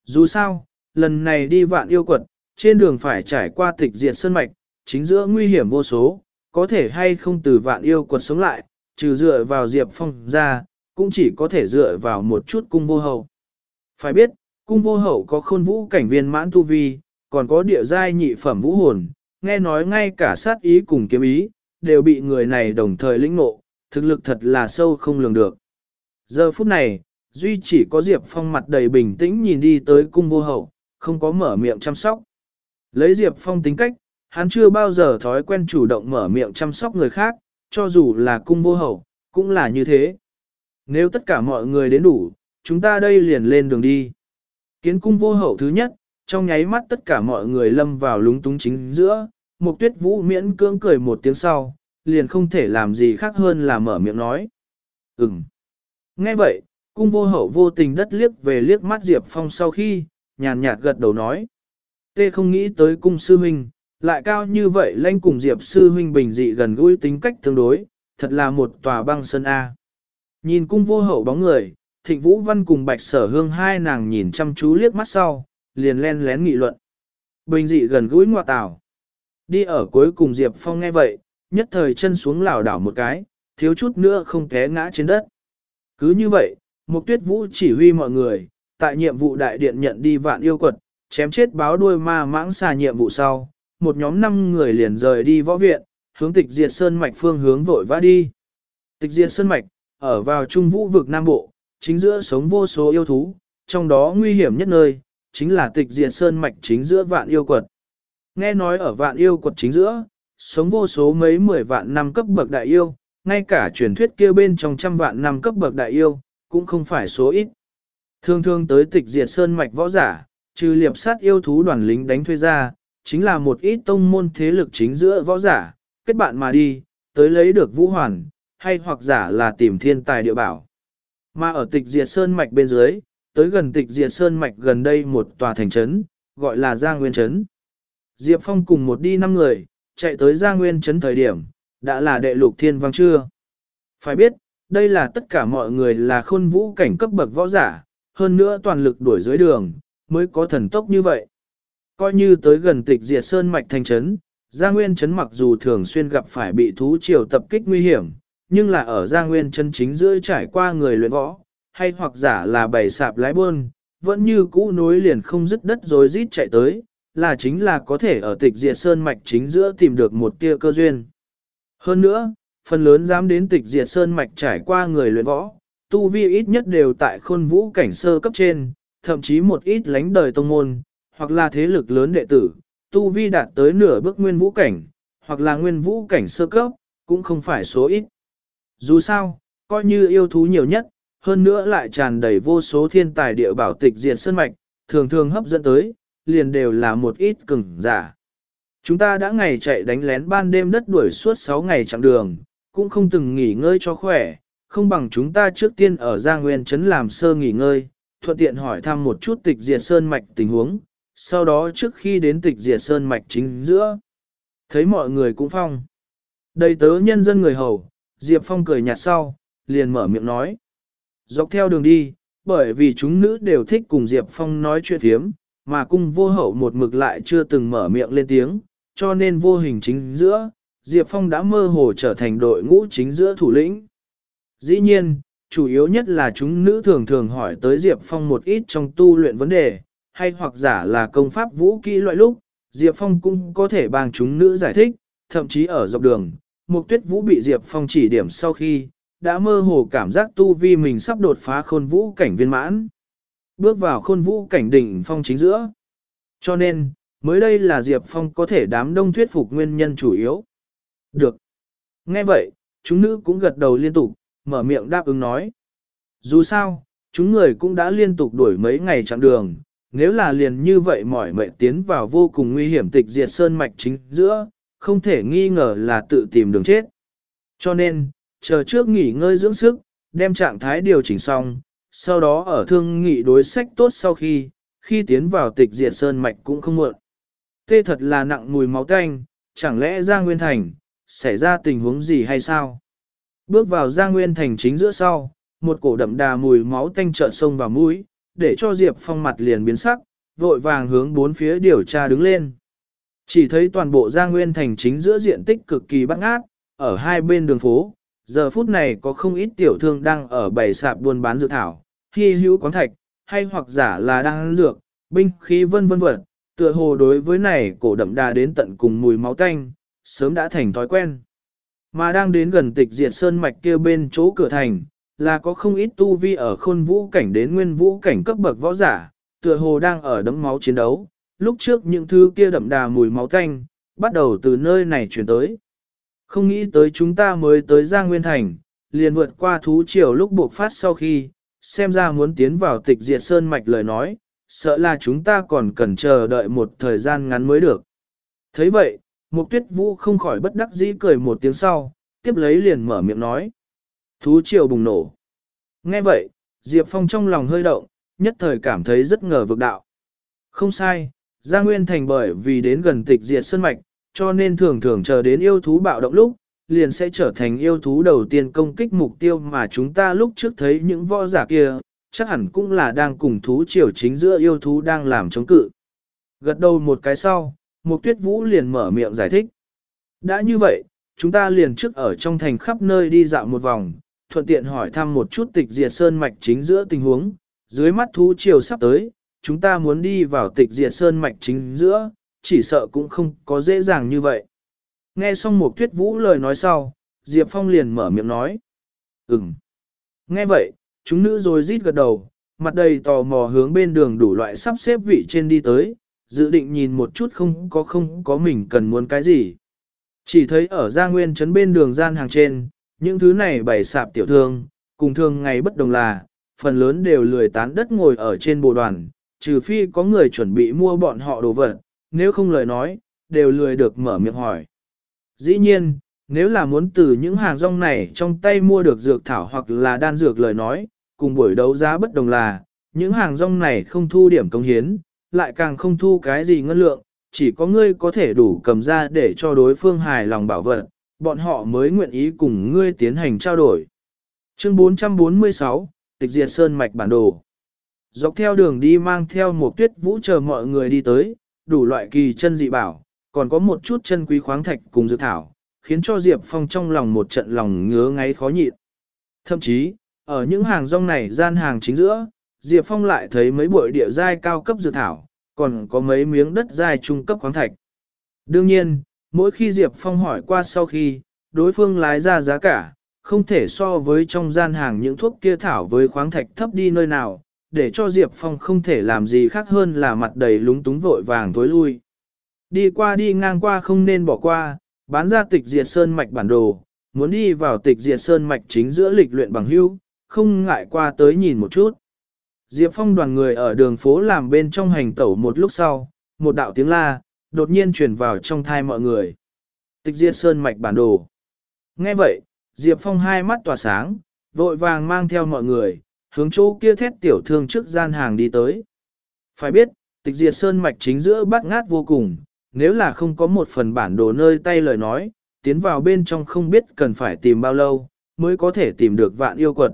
Dù sao, lần này đi vạn yêu quật, trên đường phải trải qua tịch diệt sơn mạch, chính giữa nguy hiểm vô số, có thể hay không từ vạn yêu quật sống lại, trừ dựa vào Diệp Phong ra, cũng chỉ có thể dựa vào một chút cung vô hậu. Phải biết, cung vô hậu có khôn vũ cảnh viên mãn tu vi, còn có địa giai nhị phẩm vũ hồn, nghe nói ngay cả sát ý cùng kiếm ý, đều bị người này đồng thời lĩnh ngộ, thực lực thật là sâu không lường được. Giờ phút này, Duy chỉ có Diệp Phong mặt đầy bình tĩnh nhìn đi tới cung vô hậu, không có mở miệng chăm sóc. Lấy Diệp Phong tính cách, hắn chưa bao giờ thói quen chủ động mở miệng chăm sóc người khác, cho dù là cung vô hậu, cũng là như thế. Nếu tất cả mọi người đến đủ, chúng ta đây liền lên đường đi. Kiến cung vô hậu thứ nhất, trong nháy mắt tất cả mọi người lâm vào lúng túng chính giữa, một tuyết vũ miễn cưỡng cười một tiếng sau, liền không thể làm gì khác hơn là mở miệng nói. Ừm. Nghe vậy, cung vô hậu vô tình đất liếc về liếc mắt Diệp Phong sau khi, nhàn nhạt gật đầu nói. Tê không nghĩ tới cung sư huynh, lại cao như vậy lanh cùng Diệp sư huynh bình dị gần gũi tính cách tương đối, thật là một tòa băng sơn A. Nhìn cung vô hậu bóng người, thịnh vũ văn cùng bạch sở hương hai nàng nhìn chăm chú liếc mắt sau, liền len lén nghị luận. Bình dị gần gũi ngoại tảo. Đi ở cuối cùng Diệp Phong nghe vậy, nhất thời chân xuống lảo đảo một cái, thiếu chút nữa không té ngã trên đất. Cứ như vậy, Mục Tuyết Vũ chỉ huy mọi người, tại nhiệm vụ đại điện nhận đi vạn yêu quật, chém chết báo đuôi ma mãng xà nhiệm vụ sau, một nhóm năm người liền rời đi võ viện, hướng tịch diệt sơn mạch phương hướng vội vã đi. Tịch diệt sơn mạch, ở vào trung vũ vực Nam Bộ, chính giữa sống vô số yêu thú, trong đó nguy hiểm nhất nơi, chính là tịch diệt sơn mạch chính giữa vạn yêu quật. Nghe nói ở vạn yêu quật chính giữa, sống vô số mấy mười vạn năm cấp bậc đại yêu, ngay cả truyền thuyết kia bên trong trăm vạn năm cấp bậc đại yêu, cũng không phải số ít. Thường thường tới tịch diệt sơn mạch võ giả, trừ liệp sát yêu thú đoàn lính đánh thuê ra, chính là một ít tông môn thế lực chính giữa võ giả, kết bạn mà đi, tới lấy được vũ hoàn, hay hoặc giả là tìm thiên tài địa bảo. Mà ở tịch diệt sơn mạch bên dưới, tới gần tịch diệt sơn mạch gần đây một tòa thành trấn, gọi là Gia Nguyên Trấn. Diệp Phong cùng một đi năm người, chạy tới Gia Nguyên Trấn thời điểm, đã là đệ lục thiên vang chưa. Phải biết, đây là tất cả mọi người là khôn vũ cảnh cấp bậc võ giả, hơn nữa toàn lực đuổi dưới đường, mới có thần tốc như vậy. Coi như tới gần tịch diệt sơn mạch thành trấn, Gia Nguyên Trấn mặc dù thường xuyên gặp phải bị thú triều tập kích nguy hiểm, nhưng là ở Gia Nguyên chân chính giữa trải qua người luyện võ, hay hoặc giả là bày sạp lái buôn, vẫn như cũ nối liền không dứt đất rồi rít chạy tới, là chính là có thể ở tịch diệt sơn mạch chính giữa tìm được một tia cơ duyên. Hơn nữa, phần lớn dám đến tịch diệt sơn mạch trải qua người luyện võ, tu vi ít nhất đều tại khôn vũ cảnh sơ cấp trên, thậm chí một ít lánh đời tông môn, hoặc là thế lực lớn đệ tử, tu vi đạt tới nửa bước nguyên vũ cảnh, hoặc là nguyên vũ cảnh sơ cấp, cũng không phải số ít. Dù sao, coi như yêu thú nhiều nhất, hơn nữa lại tràn đầy vô số thiên tài địa bảo tịch diệt sơn mạch, thường thường hấp dẫn tới, liền đều là một ít cứng giả. Chúng ta đã ngày chạy đánh lén ban đêm đất đuổi suốt 6 ngày chặng đường, cũng không từng nghỉ ngơi cho khỏe, không bằng chúng ta trước tiên ở Gia Nguyên Trấn làm sơ nghỉ ngơi, thuận tiện hỏi thăm một chút tịch diệt sơn mạch tình huống, sau đó trước khi đến tịch diệt sơn mạch chính giữa. Thấy mọi người cũng phong. Đầy tớ nhân dân người hầu, Diệp Phong cười nhạt sau, liền mở miệng nói. Dọc theo đường đi, bởi vì chúng nữ đều thích cùng Diệp Phong nói chuyện thiếm, mà cung vô hậu một mực lại chưa từng mở miệng lên tiếng, cho nên vô hình chính giữa, Diệp Phong đã mơ hồ trở thành đội ngũ chính giữa thủ lĩnh. Dĩ nhiên, chủ yếu nhất là chúng nữ thường thường hỏi tới Diệp Phong một ít trong tu luyện vấn đề, hay hoặc giả là công pháp vũ kỹ loại lúc, Diệp Phong cũng có thể bằng chúng nữ giải thích, thậm chí ở dọc đường, Mục tuyết vũ bị Diệp Phong chỉ điểm sau khi, đã mơ hồ cảm giác tu vi mình sắp đột phá khôn vũ cảnh viên mãn. Bước vào khôn vũ cảnh đỉnh phong chính giữa. Cho nên, mới đây là Diệp Phong có thể đám đông thuyết phục nguyên nhân chủ yếu. Được. Nghe vậy, chúng nữ cũng gật đầu liên tục, mở miệng đáp ứng nói. Dù sao, chúng người cũng đã liên tục đuổi mấy ngày chặng đường, nếu là liền như vậy mỏi mệt tiến vào vô cùng nguy hiểm tịch diệt sơn mạch chính giữa, không thể nghi ngờ là tự tìm đường chết. Cho nên, chờ trước nghỉ ngơi dưỡng sức, đem trạng thái điều chỉnh xong, sau đó ở thương nghị đối sách tốt sau khi, khi tiến vào tịch diệt sơn mạch cũng không muộn. Tê thật là nặng mùi máu tanh, chẳng lẽ ra Nguyên Thành, xảy ra tình huống gì hay sao? Bước vào Giang Nguyên Thành chính giữa sau, một cổ đậm đà mùi máu tanh trợn sông vào mũi, để cho Diệp Phong mặt liền biến sắc, vội vàng hướng bốn phía điều tra đứng lên. Chỉ thấy toàn bộ Giang Nguyên Thành chính giữa diện tích cực kỳ bắt ngát, ở hai bên đường phố, giờ phút này có không ít tiểu thương đang ở bày sạp buôn bán dược thảo, hy hữu quán thạch, hay hoặc giả là đang ăn dược, binh khí vân vân vân, tựa hồ đối với này cổ đậm đà đến tận cùng mùi máu tanh, sớm đã thành thói quen. Mà đang đến gần tịch diệt sơn mạch kia bên chỗ cửa thành, là có không ít tu vi ở khôn vũ cảnh đến nguyên vũ cảnh cấp bậc võ giả, tựa hồ đang ở đấm máu chiến đấu. Lúc trước những thứ kia đậm đà mùi máu tanh, bắt đầu từ nơi này chuyển tới. Không nghĩ tới chúng ta mới tới Giang Nguyên Thành, liền vượt qua thú triều lúc buộc phát sau khi, xem ra muốn tiến vào tịch diệt sơn mạch lời nói, sợ là chúng ta còn cần chờ đợi một thời gian ngắn mới được. thấy vậy, Mục tuyết vũ không khỏi bất đắc dĩ cười một tiếng sau, tiếp lấy liền mở miệng nói. Thú triều bùng nổ. Nghe vậy, Diệp Phong trong lòng hơi động, nhất thời cảm thấy rất ngờ vực đạo. Không sai, Gia Nguyên Thành bởi vì đến gần tịch diệt sơn mạch, cho nên thường thường chờ đến yêu thú bạo động lúc, liền sẽ trở thành yêu thú đầu tiên công kích mục tiêu mà chúng ta lúc trước thấy những võ giả kia, chắc hẳn cũng là đang cùng thú triều chính giữa yêu thú đang làm chống cự. Gật đầu một cái sau, Mục tuyết vũ liền mở miệng giải thích. Đã như vậy, chúng ta liền trước ở trong thành khắp nơi đi dạo một vòng, thuận tiện hỏi thăm một chút tịch diệt sơn mạch chính giữa tình huống, dưới mắt thú triều sắp tới, chúng ta muốn đi vào tịch diệt sơn mạch chính giữa, chỉ sợ cũng không có dễ dàng như vậy. Nghe xong một tuyết vũ lời nói sau, Diệp Phong liền mở miệng nói. Ừm. Nghe vậy, chúng nữ rồi rít gật đầu, mặt đầy tò mò hướng bên đường đủ loại sắp xếp vị trên đi tới, dự định nhìn một chút không có không có mình cần muốn cái gì. Chỉ thấy ở gia nguyên trấn bên đường gian hàng trên, những thứ này bày sạp tiểu thương, cùng thương ngày bất đồng là, phần lớn đều lười tán đất ngồi ở trên bộ đoàn, trừ phi có người chuẩn bị mua bọn họ đồ vật, nếu không lời nói, đều lười được mở miệng hỏi. Dĩ nhiên, nếu là muốn từ những hàng rong này trong tay mua được dược thảo hoặc là đan dược lời nói, cùng buổi đấu giá bất đồng là, những hàng rong này không thu điểm công hiến, lại càng không thu cái gì ngân lượng, chỉ có ngươi có thể đủ cầm ra để cho đối phương hài lòng bảo vật, bọn họ mới nguyện ý cùng ngươi tiến hành trao đổi. Chương 446, Tịch Diệt Sơn Mạch Bản Đồ Dọc theo đường đi mang theo một tuyết vũ chờ mọi người đi tới, đủ loại kỳ chân dị bảo, còn có một chút chân quý khoáng thạch cùng dược thảo, khiến cho Diệp Phong trong lòng một trận lòng ngứa ngáy khó nhịn. Thậm chí, ở những hàng rong này gian hàng chính giữa, Diệp Phong lại thấy mấy bội địa giai cao cấp dược thảo, còn có mấy miếng đất giai trung cấp khoáng thạch. Đương nhiên, mỗi khi Diệp Phong hỏi qua sau khi, đối phương lái ra giá cả, không thể so với trong gian hàng những thuốc kia thảo với khoáng thạch thấp đi nơi nào, để cho Diệp Phong không thể làm gì khác hơn là mặt đầy lúng túng vội vàng tối lui. Đi qua đi ngang qua không nên bỏ qua, bán ra tịch diệt sơn mạch bản đồ, muốn đi vào tịch diệt sơn mạch chính giữa lịch luyện bằng hưu, không ngại qua tới nhìn một chút. Diệp Phong đoàn người ở đường phố làm bên trong hành tẩu một lúc sau, một đạo tiếng la, đột nhiên truyền vào trong thai mọi người. Tịch diệt sơn mạch bản đồ. Nghe vậy, Diệp Phong hai mắt tỏa sáng, vội vàng mang theo mọi người, hướng chỗ kia thét tiểu thương trước gian hàng đi tới. Phải biết, tịch diệt sơn mạch chính giữa bát ngát vô cùng, nếu là không có một phần bản đồ nơi tay lời nói, tiến vào bên trong không biết cần phải tìm bao lâu, mới có thể tìm được vạn yêu quật.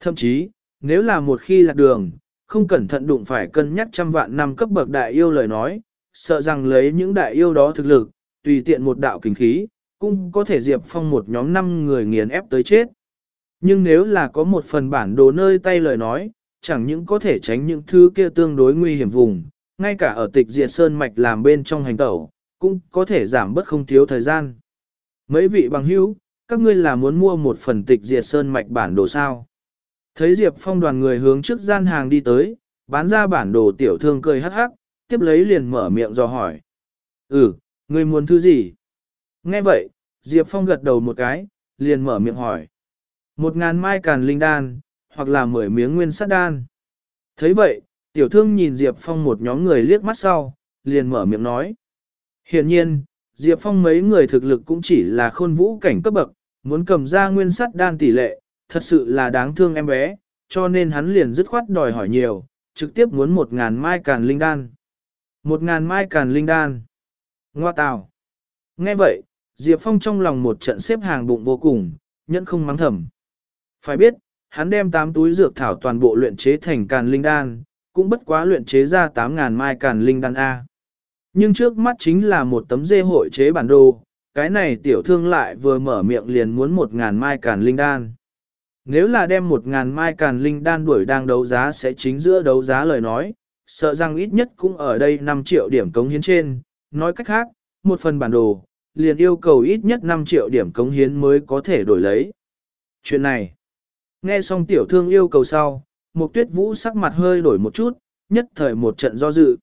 Thậm chí, nếu là một khi lạc đường, không cẩn thận đụng phải cân nhắc trăm vạn năm cấp bậc đại yêu lời nói, sợ rằng lấy những đại yêu đó thực lực, tùy tiện một đạo kinh khí, cũng có thể diệp phong một nhóm năm người nghiền ép tới chết. Nhưng nếu là có một phần bản đồ nơi tay lời nói, chẳng những có thể tránh những thứ kia tương đối nguy hiểm vùng, ngay cả ở tịch diệt sơn mạch làm bên trong hành tẩu, cũng có thể giảm bớt không thiếu thời gian. Mấy vị bằng hữu, các ngươi là muốn mua một phần tịch diệt sơn mạch bản đồ sao? Thấy Diệp Phong đoàn người hướng trước gian hàng đi tới, bán ra bản đồ tiểu thương cười hắc hắc, tiếp lấy liền mở miệng do hỏi. Ừ, ngươi muốn thứ gì? Nghe vậy, Diệp Phong gật đầu một cái, liền mở miệng hỏi. Một ngàn mai càn linh đan, hoặc là mười miếng nguyên sắt đan. thấy vậy, tiểu thương nhìn Diệp Phong một nhóm người liếc mắt sau, liền mở miệng nói. Hiện nhiên, Diệp Phong mấy người thực lực cũng chỉ là khôn vũ cảnh cấp bậc, muốn cầm ra nguyên sắt đan tỷ lệ, thật sự là đáng thương em bé, cho nên hắn liền dứt khoát đòi hỏi nhiều, trực tiếp muốn một ngàn mai càn linh đan. Một ngàn mai càn linh đan. Ngoa tào. Nghe vậy, Diệp Phong trong lòng một trận xếp hàng bụng vô cùng, nhẫn không mắng thầm. Phải biết, hắn đem 8 túi dược thảo toàn bộ luyện chế thành càn linh đan, cũng bất quá luyện chế ra 8.000 mai càn linh đan A. Nhưng trước mắt chính là một tấm dê hội chế bản đồ, cái này tiểu thương lại vừa mở miệng liền muốn 1.000 mai càn linh đan. Nếu là đem 1.000 mai càn linh đan đuổi đang đấu giá sẽ chính giữa đấu giá lời nói, sợ rằng ít nhất cũng ở đây 5 triệu điểm cống hiến trên, nói cách khác, một phần bản đồ, liền yêu cầu ít nhất 5 triệu điểm cống hiến mới có thể đổi lấy. Chuyện này, nghe xong tiểu thương yêu cầu sau, một tuyết vũ sắc mặt hơi đổi một chút, nhất thời một trận do dự.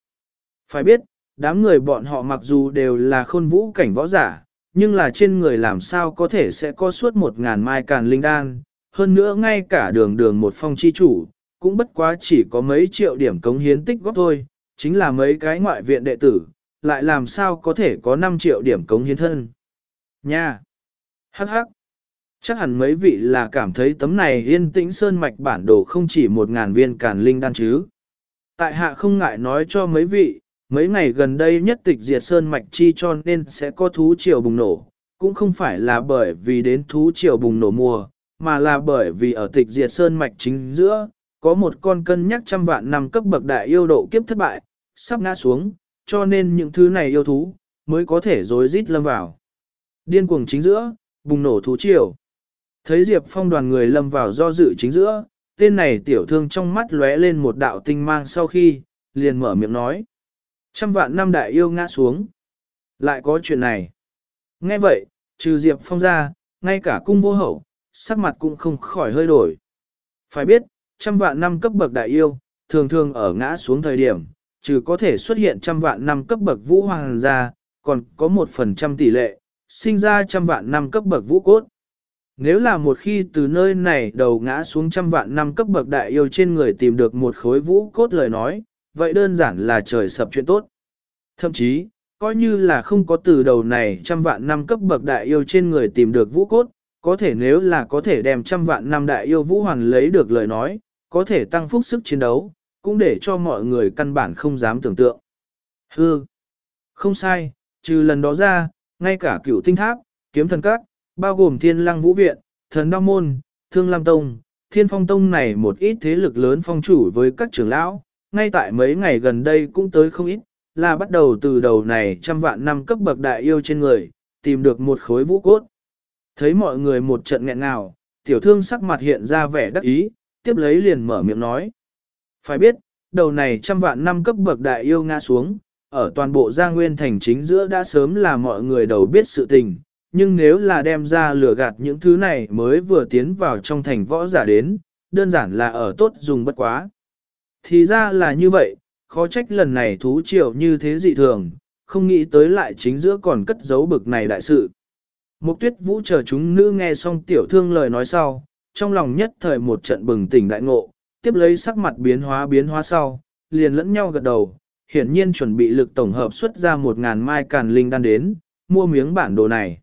Phải biết, đám người bọn họ mặc dù đều là khôn vũ cảnh võ giả, nhưng là trên người làm sao có thể sẽ có suốt một ngàn mai càn linh đan, hơn nữa ngay cả đường đường một phong chi chủ, cũng bất quá chỉ có mấy triệu điểm cống hiến tích góp thôi, chính là mấy cái ngoại viện đệ tử, lại làm sao có thể có 5 triệu điểm cống hiến thân. Nha! Hắc hắc! Chắc hẳn mấy vị là cảm thấy tấm này yên tĩnh sơn mạch bản đồ không chỉ một ngàn viên càn linh đan chứ. Tại hạ không ngại nói cho mấy vị, mấy ngày gần đây nhất tịch diệt sơn mạch chi cho nên sẽ có thú triều bùng nổ, cũng không phải là bởi vì đến thú triều bùng nổ mùa, mà là bởi vì ở tịch diệt sơn mạch chính giữa, có một con cân nhắc trăm vạn năm cấp bậc đại yêu độ kiếp thất bại, sắp ngã xuống, cho nên những thứ này yêu thú, mới có thể rối rít lâm vào. Điên cuồng chính giữa, bùng nổ thú triều. Thấy Diệp Phong đoàn người lâm vào do dự chính giữa, tên này tiểu thương trong mắt lóe lên một đạo tinh mang sau khi, liền mở miệng nói. Trăm vạn năm đại yêu ngã xuống. Lại có chuyện này. Nghe vậy, trừ Diệp Phong ra, ngay cả cung vô hậu, sắc mặt cũng không khỏi hơi đổi. Phải biết, trăm vạn năm cấp bậc đại yêu, thường thường ở ngã xuống thời điểm, trừ có thể xuất hiện trăm vạn năm cấp bậc vũ hoàng ra, còn có một phần trăm tỷ lệ, sinh ra trăm vạn năm cấp bậc vũ cốt. Nếu là một khi từ nơi này đầu ngã xuống trăm vạn năm cấp bậc đại yêu trên người tìm được một khối vũ cốt lời nói, vậy đơn giản là trời sập chuyện tốt. Thậm chí, coi như là không có từ đầu này trăm vạn năm cấp bậc đại yêu trên người tìm được vũ cốt, có thể nếu là có thể đem trăm vạn năm đại yêu vũ hoàn lấy được lời nói, có thể tăng phúc sức chiến đấu, cũng để cho mọi người căn bản không dám tưởng tượng. Hư! Không sai, trừ lần đó ra, ngay cả cựu tinh tháp, kiếm thần các, bao gồm thiên lăng vũ viện, thần đao môn, thương lam tông, thiên phong tông này một ít thế lực lớn phong chủ với các trưởng lão, ngay tại mấy ngày gần đây cũng tới không ít, là bắt đầu từ đầu này trăm vạn năm cấp bậc đại yêu trên người, tìm được một khối vũ cốt. Thấy mọi người một trận nghẹn ngào, tiểu thương sắc mặt hiện ra vẻ đắc ý, tiếp lấy liền mở miệng nói. Phải biết, đầu này trăm vạn năm cấp bậc đại yêu ngã xuống, ở toàn bộ gia nguyên thành chính giữa đã sớm là mọi người đầu biết sự tình, nhưng nếu là đem ra lừa gạt những thứ này mới vừa tiến vào trong thành võ giả đến, đơn giản là ở tốt dùng bất quá. Thì ra là như vậy, khó trách lần này thú triều như thế dị thường, không nghĩ tới lại chính giữa còn cất giấu bực này đại sự. Mục tuyết vũ chờ chúng nữ nghe xong tiểu thương lời nói sau, trong lòng nhất thời một trận bừng tỉnh đại ngộ, tiếp lấy sắc mặt biến hóa biến hóa sau, liền lẫn nhau gật đầu, hiển nhiên chuẩn bị lực tổng hợp xuất ra một ngàn mai càn linh đan đến, mua miếng bản đồ này.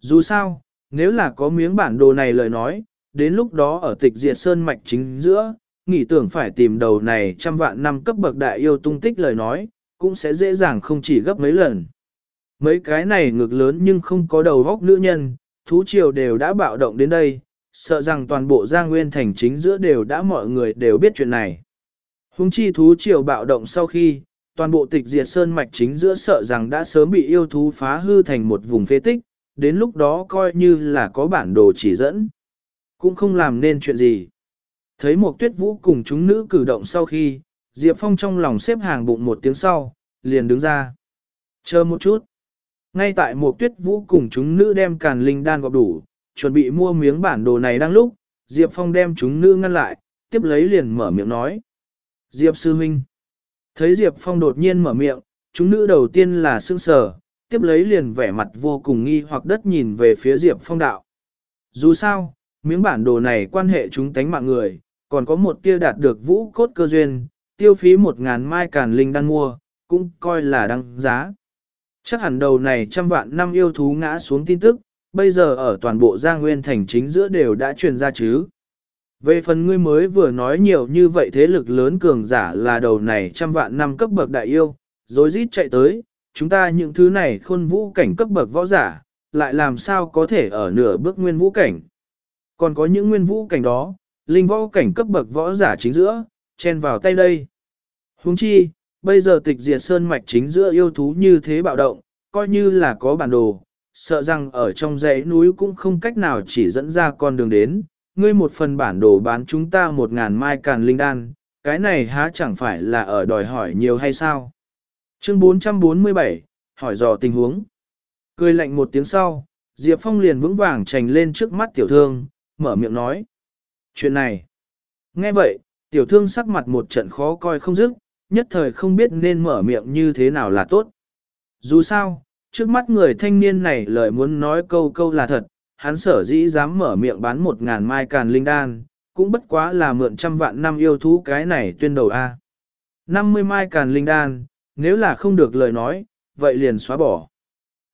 Dù sao, nếu là có miếng bản đồ này lời nói, đến lúc đó ở tịch diệt sơn mạch chính giữa, nghĩ tưởng phải tìm đầu này trăm vạn năm cấp bậc đại yêu tung tích lời nói, cũng sẽ dễ dàng không chỉ gấp mấy lần. Mấy cái này ngược lớn nhưng không có đầu góc nữ nhân, thú triều đều đã bạo động đến đây, sợ rằng toàn bộ Giang Nguyên thành chính giữa đều đã mọi người đều biết chuyện này. Hùng chi thú triều bạo động sau khi, toàn bộ tịch diệt sơn mạch chính giữa sợ rằng đã sớm bị yêu thú phá hư thành một vùng phế tích, đến lúc đó coi như là có bản đồ chỉ dẫn. Cũng không làm nên chuyện gì. Thấy một tuyết vũ cùng chúng nữ cử động sau khi, Diệp Phong trong lòng xếp hàng bụng một tiếng sau, liền đứng ra. Chờ một chút. Ngay tại một tuyết vũ cùng chúng nữ đem càn linh đan gọp đủ, chuẩn bị mua miếng bản đồ này đang lúc, Diệp Phong đem chúng nữ ngăn lại, tiếp lấy liền mở miệng nói. Diệp Sư Minh. Thấy Diệp Phong đột nhiên mở miệng, chúng nữ đầu tiên là sương sờ, tiếp lấy liền vẻ mặt vô cùng nghi hoặc đất nhìn về phía Diệp Phong đạo. Dù sao, miếng bản đồ này quan hệ chúng tánh mạng người, còn có một tia đạt được vũ cốt cơ duyên, tiêu phí một ngàn mai càn linh đan mua, cũng coi là đăng giá. Chắc hẳn đầu này trăm vạn năm yêu thú ngã xuống tin tức, bây giờ ở toàn bộ Giang Nguyên thành chính giữa đều đã truyền ra chứ. Về phần ngươi mới vừa nói nhiều như vậy thế lực lớn cường giả là đầu này trăm vạn năm cấp bậc đại yêu, rồi rít chạy tới, chúng ta những thứ này khôn vũ cảnh cấp bậc võ giả, lại làm sao có thể ở nửa bước nguyên vũ cảnh. Còn có những nguyên vũ cảnh đó, linh võ cảnh cấp bậc võ giả chính giữa, chen vào tay đây. Huống chi, bây giờ tịch diệt sơn mạch chính giữa yêu thú như thế bạo động, coi như là có bản đồ, sợ rằng ở trong dãy núi cũng không cách nào chỉ dẫn ra con đường đến, ngươi một phần bản đồ bán chúng ta một ngàn mai càn linh đan, cái này há chẳng phải là ở đòi hỏi nhiều hay sao? Chương 447, hỏi dò tình huống. Cười lạnh một tiếng sau, Diệp Phong liền vững vàng trành lên trước mắt tiểu thương, mở miệng nói. Chuyện này. Nghe vậy, tiểu thương sắc mặt một trận khó coi không dứt, nhất thời không biết nên mở miệng như thế nào là tốt. Dù sao, trước mắt người thanh niên này lời muốn nói câu câu là thật, hắn sở dĩ dám mở miệng bán một ngàn mai càn linh đan, cũng bất quá là mượn trăm vạn năm yêu thú cái này tuyên đầu A. 50 mai càn linh đan, nếu là không được lời nói, vậy liền xóa bỏ.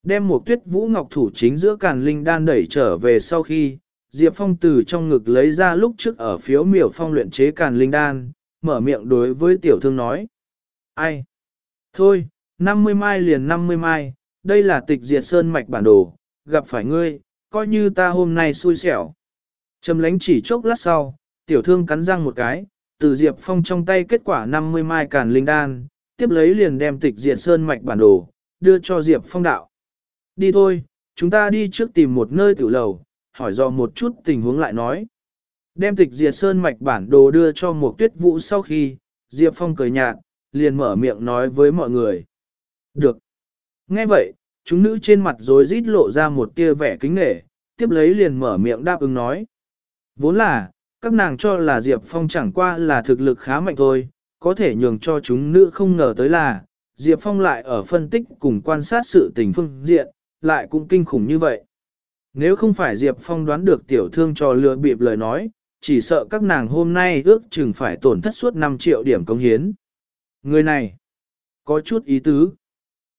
Đem một tuyết vũ ngọc thủ chính giữa càn linh đan đẩy trở về sau khi, Diệp Phong từ trong ngực lấy ra lúc trước ở phiếu miểu phong luyện chế càn linh đan, mở miệng đối với tiểu thương nói. Ai? Thôi, 50 mai liền 50 mai, đây là tịch diệt sơn mạch bản đồ, gặp phải ngươi, coi như ta hôm nay xui xẻo. Trầm lánh chỉ chốc lát sau, tiểu thương cắn răng một cái, từ Diệp Phong trong tay kết quả 50 mai càn linh đan, tiếp lấy liền đem tịch diệt sơn mạch bản đồ, đưa cho Diệp Phong đạo. Đi thôi, chúng ta đi trước tìm một nơi tiểu lầu, hỏi do một chút tình huống lại nói. Đem tịch diệt sơn mạch bản đồ đưa cho một tuyết vũ sau khi, Diệp Phong cười nhạt, liền mở miệng nói với mọi người. Được. Nghe vậy, chúng nữ trên mặt rồi rít lộ ra một tia vẻ kính nể, tiếp lấy liền mở miệng đáp ứng nói. Vốn là, các nàng cho là Diệp Phong chẳng qua là thực lực khá mạnh thôi, có thể nhường cho chúng nữ không ngờ tới là, Diệp Phong lại ở phân tích cùng quan sát sự tình phương diện, lại cũng kinh khủng như vậy. Nếu không phải Diệp Phong đoán được tiểu thương cho lừa bịp lời nói, chỉ sợ các nàng hôm nay ước chừng phải tổn thất suốt 5 triệu điểm công hiến. Người này, có chút ý tứ.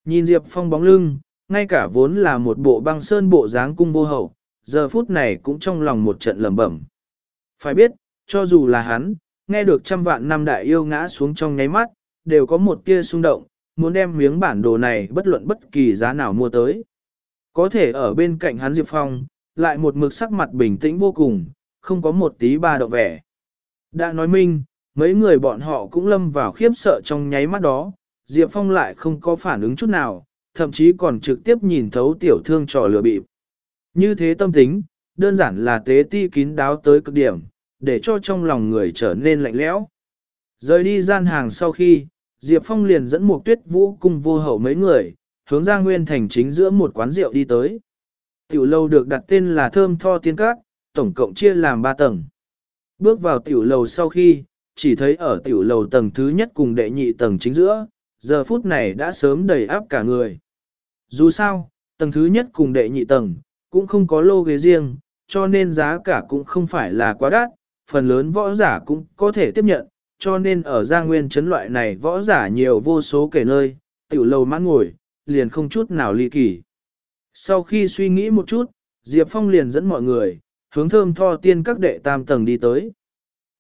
Nhìn Diệp Phong bóng lưng, ngay cả vốn là một bộ băng sơn bộ dáng cung vô hậu, giờ phút này cũng trong lòng một trận lầm bẩm. Phải biết, cho dù là hắn, nghe được trăm vạn năm đại yêu ngã xuống trong nháy mắt, đều có một tia xung động, muốn đem miếng bản đồ này bất luận bất kỳ giá nào mua tới. Có thể ở bên cạnh hắn Diệp Phong, lại một mực sắc mặt bình tĩnh vô cùng, không có một tí ba độ vẻ. Đã nói minh, mấy người bọn họ cũng lâm vào khiếp sợ trong nháy mắt đó, Diệp Phong lại không có phản ứng chút nào, thậm chí còn trực tiếp nhìn thấu tiểu thương trò lừa bịp. Như thế tâm tính, đơn giản là tế ti kín đáo tới cực điểm, để cho trong lòng người trở nên lạnh lẽo. Rời đi gian hàng sau khi, Diệp Phong liền dẫn một tuyết vũ cùng vô hậu mấy người, hướng ra nguyên thành chính giữa một quán rượu đi tới. Tiểu lâu được đặt tên là Thơm Tho Tiên Các, tổng cộng chia làm 3 tầng. Bước vào tiểu lầu sau khi, chỉ thấy ở tiểu lầu tầng thứ nhất cùng đệ nhị tầng chính giữa, giờ phút này đã sớm đầy áp cả người. Dù sao, tầng thứ nhất cùng đệ nhị tầng, cũng không có lô ghế riêng, cho nên giá cả cũng không phải là quá đắt, phần lớn võ giả cũng có thể tiếp nhận, cho nên ở gia nguyên chấn loại này võ giả nhiều vô số kể nơi, tiểu lầu mãn ngồi, liền không chút nào ly kỳ. Sau khi suy nghĩ một chút, Diệp Phong liền dẫn mọi người, hướng thơm tho tiên các đệ tam tầng đi tới.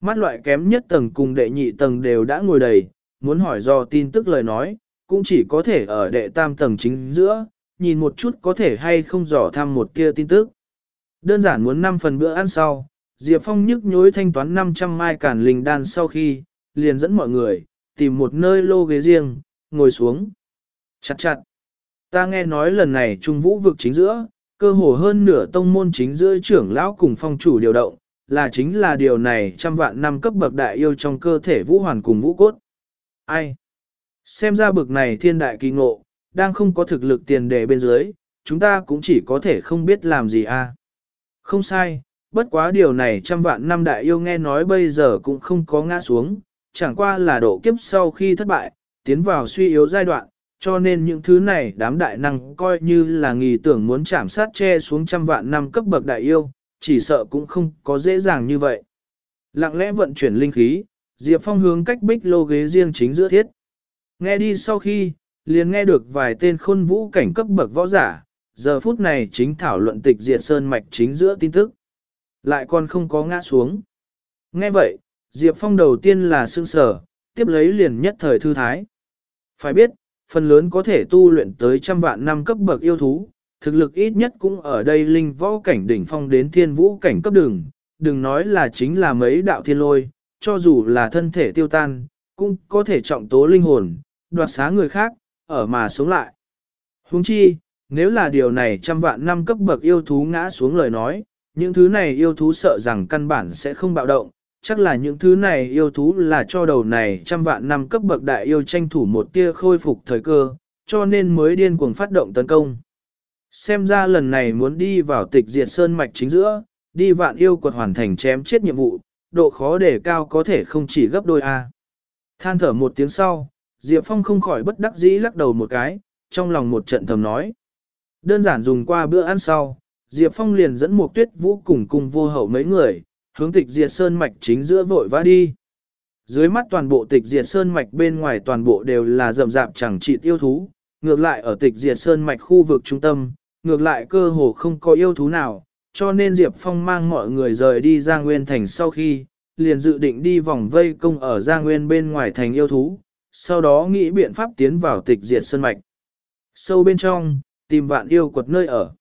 Mắt loại kém nhất tầng cùng đệ nhị tầng đều đã ngồi đầy, muốn hỏi do tin tức lời nói, cũng chỉ có thể ở đệ tam tầng chính giữa, nhìn một chút có thể hay không dò thăm một kia tin tức. Đơn giản muốn 5 phần bữa ăn sau, Diệp Phong nhức nhối thanh toán 500 mai cản linh đan sau khi, liền dẫn mọi người, tìm một nơi lô ghế riêng, ngồi xuống. Chặt chặt. Ta nghe nói lần này Trung Vũ vực chính giữa, cơ hồ hơn nửa tông môn chính giữa trưởng lão cùng phong chủ điều động, là chính là điều này trăm vạn năm cấp bậc đại yêu trong cơ thể vũ hoàn cùng vũ cốt. Ai? Xem ra bực này thiên đại kỳ ngộ, đang không có thực lực tiền đề bên dưới, chúng ta cũng chỉ có thể không biết làm gì a. À? Không sai, bất quá điều này trăm vạn năm đại yêu nghe nói bây giờ cũng không có ngã xuống, chẳng qua là độ kiếp sau khi thất bại, tiến vào suy yếu giai đoạn, cho nên những thứ này đám đại năng coi như là nghi tưởng muốn chạm sát che xuống trăm vạn năm cấp bậc đại yêu, chỉ sợ cũng không có dễ dàng như vậy. Lặng lẽ vận chuyển linh khí, Diệp Phong hướng cách bích lô ghế riêng chính giữa thiết. Nghe đi sau khi, liền nghe được vài tên khôn vũ cảnh cấp bậc võ giả, giờ phút này chính thảo luận tịch diệt sơn mạch chính giữa tin tức. Lại còn không có ngã xuống. Nghe vậy, Diệp Phong đầu tiên là sương sở, tiếp lấy liền nhất thời thư thái. Phải biết, phần lớn có thể tu luyện tới trăm vạn năm cấp bậc yêu thú, thực lực ít nhất cũng ở đây linh võ cảnh đỉnh phong đến thiên vũ cảnh cấp đường, đừng nói là chính là mấy đạo thiên lôi, cho dù là thân thể tiêu tan, cũng có thể trọng tố linh hồn, đoạt xá người khác, ở mà sống lại. Huống chi, nếu là điều này trăm vạn năm cấp bậc yêu thú ngã xuống lời nói, những thứ này yêu thú sợ rằng căn bản sẽ không bạo động, chắc là những thứ này yêu thú là cho đầu này trăm vạn năm cấp bậc đại yêu tranh thủ một tia khôi phục thời cơ, cho nên mới điên cuồng phát động tấn công. Xem ra lần này muốn đi vào tịch diệt sơn mạch chính giữa, đi vạn yêu quật hoàn thành chém chết nhiệm vụ, độ khó đề cao có thể không chỉ gấp đôi A. Than thở một tiếng sau, Diệp Phong không khỏi bất đắc dĩ lắc đầu một cái, trong lòng một trận thầm nói. Đơn giản dùng qua bữa ăn sau, Diệp Phong liền dẫn một tuyết vũ cùng cùng vô hậu mấy người, hướng tịch diệt sơn mạch chính giữa vội vã đi. Dưới mắt toàn bộ tịch diệt sơn mạch bên ngoài toàn bộ đều là rậm rạp chẳng trị yêu thú, ngược lại ở tịch diệt sơn mạch khu vực trung tâm, ngược lại cơ hồ không có yêu thú nào, cho nên Diệp Phong mang mọi người rời đi ra nguyên thành sau khi, liền dự định đi vòng vây công ở Giang Nguyên bên ngoài thành yêu thú, sau đó nghĩ biện pháp tiến vào tịch diệt sơn mạch. Sâu bên trong, tìm vạn yêu quật nơi ở.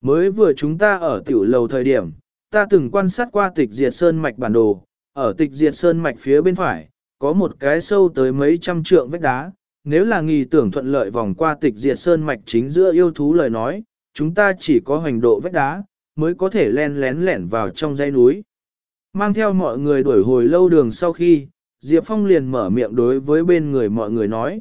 Mới vừa chúng ta ở tiểu lầu thời điểm, ta từng quan sát qua tịch diệt sơn mạch bản đồ, ở tịch diệt sơn mạch phía bên phải, có một cái sâu tới mấy trăm trượng vách đá, nếu là nghi tưởng thuận lợi vòng qua tịch diệt sơn mạch chính giữa yêu thú lời nói, chúng ta chỉ có hoành độ vách đá, mới có thể len lén lẻn vào trong dãy núi. Mang theo mọi người đuổi hồi lâu đường sau khi, Diệp Phong liền mở miệng đối với bên người mọi người nói.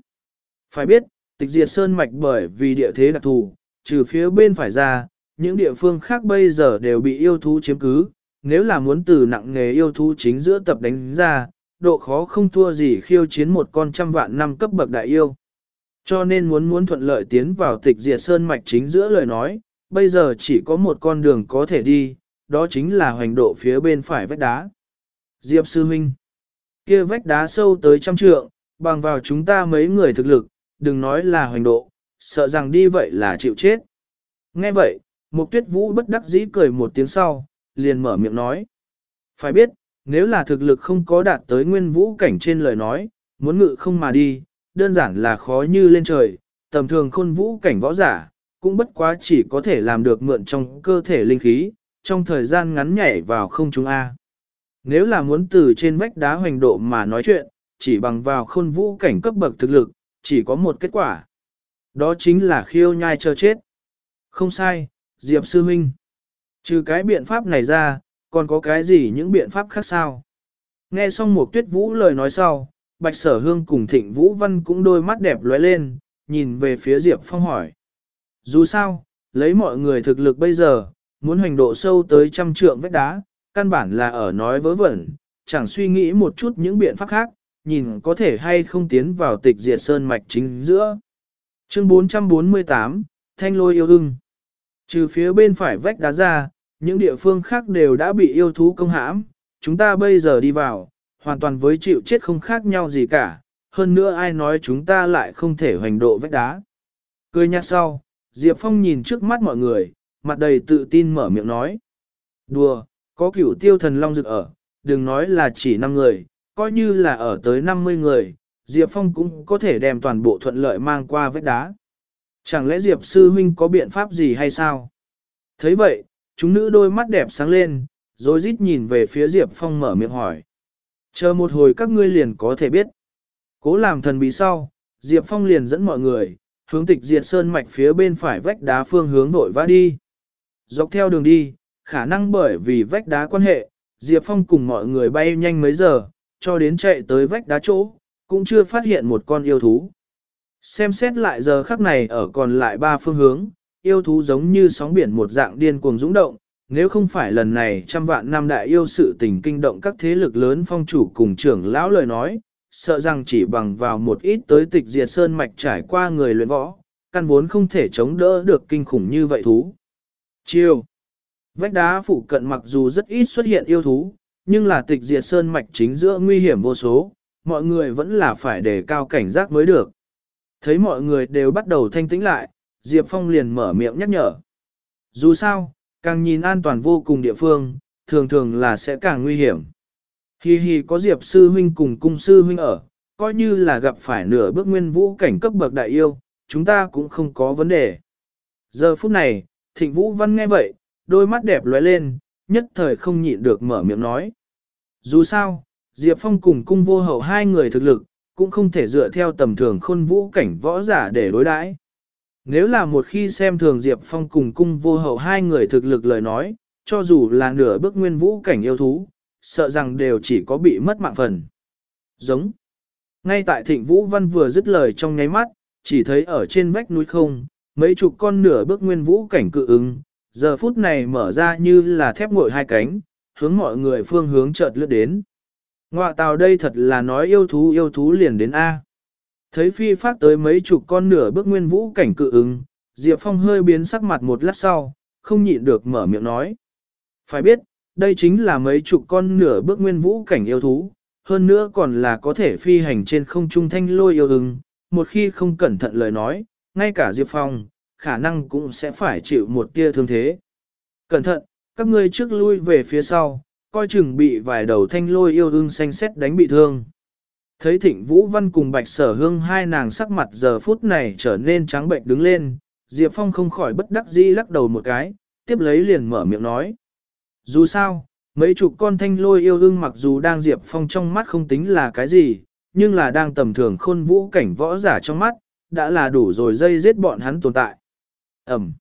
Phải biết, tịch diệt sơn mạch bởi vì địa thế đặc thù, trừ phía bên phải ra, những địa phương khác bây giờ đều bị yêu thú chiếm cứ, nếu là muốn từ nặng nghề yêu thú chính giữa tập đánh ra, độ khó không thua gì khiêu chiến một con trăm vạn năm cấp bậc đại yêu. Cho nên muốn muốn thuận lợi tiến vào tịch diệt sơn mạch chính giữa lời nói, bây giờ chỉ có một con đường có thể đi, đó chính là hoành độ phía bên phải vách đá. Diệp Sư Minh kia vách đá sâu tới trăm trượng, bằng vào chúng ta mấy người thực lực, đừng nói là hoành độ, sợ rằng đi vậy là chịu chết. Nghe vậy, Mục tuyết vũ bất đắc dĩ cười một tiếng sau, liền mở miệng nói. Phải biết, nếu là thực lực không có đạt tới nguyên vũ cảnh trên lời nói, muốn ngự không mà đi, đơn giản là khó như lên trời, tầm thường khôn vũ cảnh võ giả, cũng bất quá chỉ có thể làm được mượn trong cơ thể linh khí, trong thời gian ngắn nhảy vào không trung A. Nếu là muốn từ trên vách đá hoành độ mà nói chuyện, chỉ bằng vào khôn vũ cảnh cấp bậc thực lực, chỉ có một kết quả. Đó chính là khiêu nhai chờ chết. Không sai, Diệp Sư Minh. Trừ cái biện pháp này ra, còn có cái gì những biện pháp khác sao? Nghe xong một tuyết vũ lời nói sau, Bạch Sở Hương cùng Thịnh Vũ Văn cũng đôi mắt đẹp lóe lên, nhìn về phía Diệp Phong hỏi. Dù sao, lấy mọi người thực lực bây giờ, muốn hành độ sâu tới trăm trượng vách đá, căn bản là ở nói vớ vẩn, chẳng suy nghĩ một chút những biện pháp khác, nhìn có thể hay không tiến vào tịch diệt sơn mạch chính giữa. Chương 448, Thanh lôi yêu ưng Trừ phía bên phải vách đá ra, những địa phương khác đều đã bị yêu thú công hãm, chúng ta bây giờ đi vào, hoàn toàn với chịu chết không khác nhau gì cả, hơn nữa ai nói chúng ta lại không thể hoành độ vách đá. Cười nhạt sau, Diệp Phong nhìn trước mắt mọi người, mặt đầy tự tin mở miệng nói. Đùa, có cửu tiêu thần long rực ở, đừng nói là chỉ 5 người, coi như là ở tới 50 người, Diệp Phong cũng có thể đem toàn bộ thuận lợi mang qua vách đá. Chẳng lẽ Diệp sư huynh có biện pháp gì hay sao? thấy vậy, chúng nữ đôi mắt đẹp sáng lên, rồi rít nhìn về phía Diệp Phong mở miệng hỏi. Chờ một hồi các ngươi liền có thể biết. Cố làm thần bí sau, Diệp Phong liền dẫn mọi người, hướng tịch diệt sơn mạch phía bên phải vách đá phương hướng vội vã đi. Dọc theo đường đi, khả năng bởi vì vách đá quan hệ, Diệp Phong cùng mọi người bay nhanh mấy giờ, cho đến chạy tới vách đá chỗ, cũng chưa phát hiện một con yêu thú. Xem xét lại giờ khắc này ở còn lại ba phương hướng, yêu thú giống như sóng biển một dạng điên cuồng dũng động, nếu không phải lần này trăm vạn năm đại yêu sự tình kinh động các thế lực lớn phong chủ cùng trưởng lão lời nói, sợ rằng chỉ bằng vào một ít tới tịch diệt sơn mạch trải qua người luyện võ, căn vốn không thể chống đỡ được kinh khủng như vậy thú. Chiêu Vách đá phụ cận mặc dù rất ít xuất hiện yêu thú, nhưng là tịch diệt sơn mạch chính giữa nguy hiểm vô số, mọi người vẫn là phải đề cao cảnh giác mới được. Thấy mọi người đều bắt đầu thanh tĩnh lại, Diệp Phong liền mở miệng nhắc nhở. Dù sao, càng nhìn an toàn vô cùng địa phương, thường thường là sẽ càng nguy hiểm. Hi hi có Diệp sư huynh cùng cung sư huynh ở, coi như là gặp phải nửa bước nguyên vũ cảnh cấp bậc đại yêu, chúng ta cũng không có vấn đề. Giờ phút này, thịnh vũ văn nghe vậy, đôi mắt đẹp lóe lên, nhất thời không nhịn được mở miệng nói. Dù sao, Diệp Phong cùng cung vô hậu hai người thực lực, cũng không thể dựa theo tầm thường khôn vũ cảnh võ giả để đối đãi. Nếu là một khi xem thường Diệp Phong cùng cung vô hậu hai người thực lực lời nói, cho dù là nửa bước nguyên vũ cảnh yêu thú, sợ rằng đều chỉ có bị mất mạng phần. Giống. Ngay tại thịnh Vũ Văn vừa dứt lời trong nháy mắt, chỉ thấy ở trên vách núi không, mấy chục con nửa bước nguyên vũ cảnh cự ứng, giờ phút này mở ra như là thép ngội hai cánh, hướng mọi người phương hướng chợt lướt đến. Ngoạ tàu đây thật là nói yêu thú yêu thú liền đến A. Thấy phi phát tới mấy chục con nửa bước nguyên vũ cảnh cự ứng, Diệp Phong hơi biến sắc mặt một lát sau, không nhịn được mở miệng nói. Phải biết, đây chính là mấy chục con nửa bước nguyên vũ cảnh yêu thú, hơn nữa còn là có thể phi hành trên không trung thanh lôi yêu ưng, một khi không cẩn thận lời nói, ngay cả Diệp Phong, khả năng cũng sẽ phải chịu một tia thương thế. Cẩn thận, các ngươi trước lui về phía sau, coi chừng bị vài đầu thanh lôi yêu ưng xanh xét đánh bị thương. Thấy thịnh Vũ Văn cùng Bạch Sở Hương hai nàng sắc mặt giờ phút này trở nên trắng bệnh đứng lên, Diệp Phong không khỏi bất đắc dĩ lắc đầu một cái, tiếp lấy liền mở miệng nói. Dù sao, mấy chục con thanh lôi yêu ưng mặc dù đang Diệp Phong trong mắt không tính là cái gì, nhưng là đang tầm thường khôn vũ cảnh võ giả trong mắt, đã là đủ rồi dây giết bọn hắn tồn tại. Ẩm.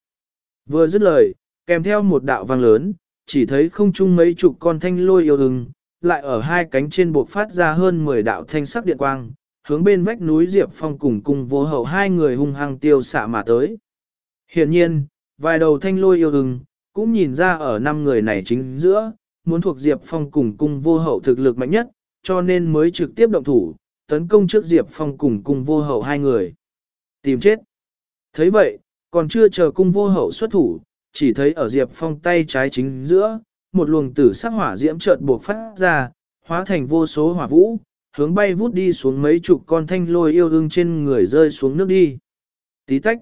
Vừa dứt lời, kèm theo một đạo vang lớn, chỉ thấy không chung mấy chục con thanh lôi yêu ưng, lại ở hai cánh trên buộc phát ra hơn 10 đạo thanh sắc điện quang, hướng bên vách núi Diệp Phong cùng cùng vô hậu hai người hung hăng tiêu xạ mà tới. Hiện nhiên, vài đầu thanh lôi yêu ưng, cũng nhìn ra ở năm người này chính giữa, muốn thuộc Diệp Phong cùng cung vô hậu thực lực mạnh nhất, cho nên mới trực tiếp động thủ, tấn công trước Diệp Phong cùng cung vô hậu hai người. Tìm chết. thấy vậy, còn chưa chờ cung vô hậu xuất thủ, chỉ thấy ở Diệp Phong tay trái chính giữa, một luồng tử sắc hỏa diễm chợt buộc phát ra, hóa thành vô số hỏa vũ, hướng bay vút đi xuống mấy chục con thanh lôi yêu ương trên người rơi xuống nước đi. Tí tách.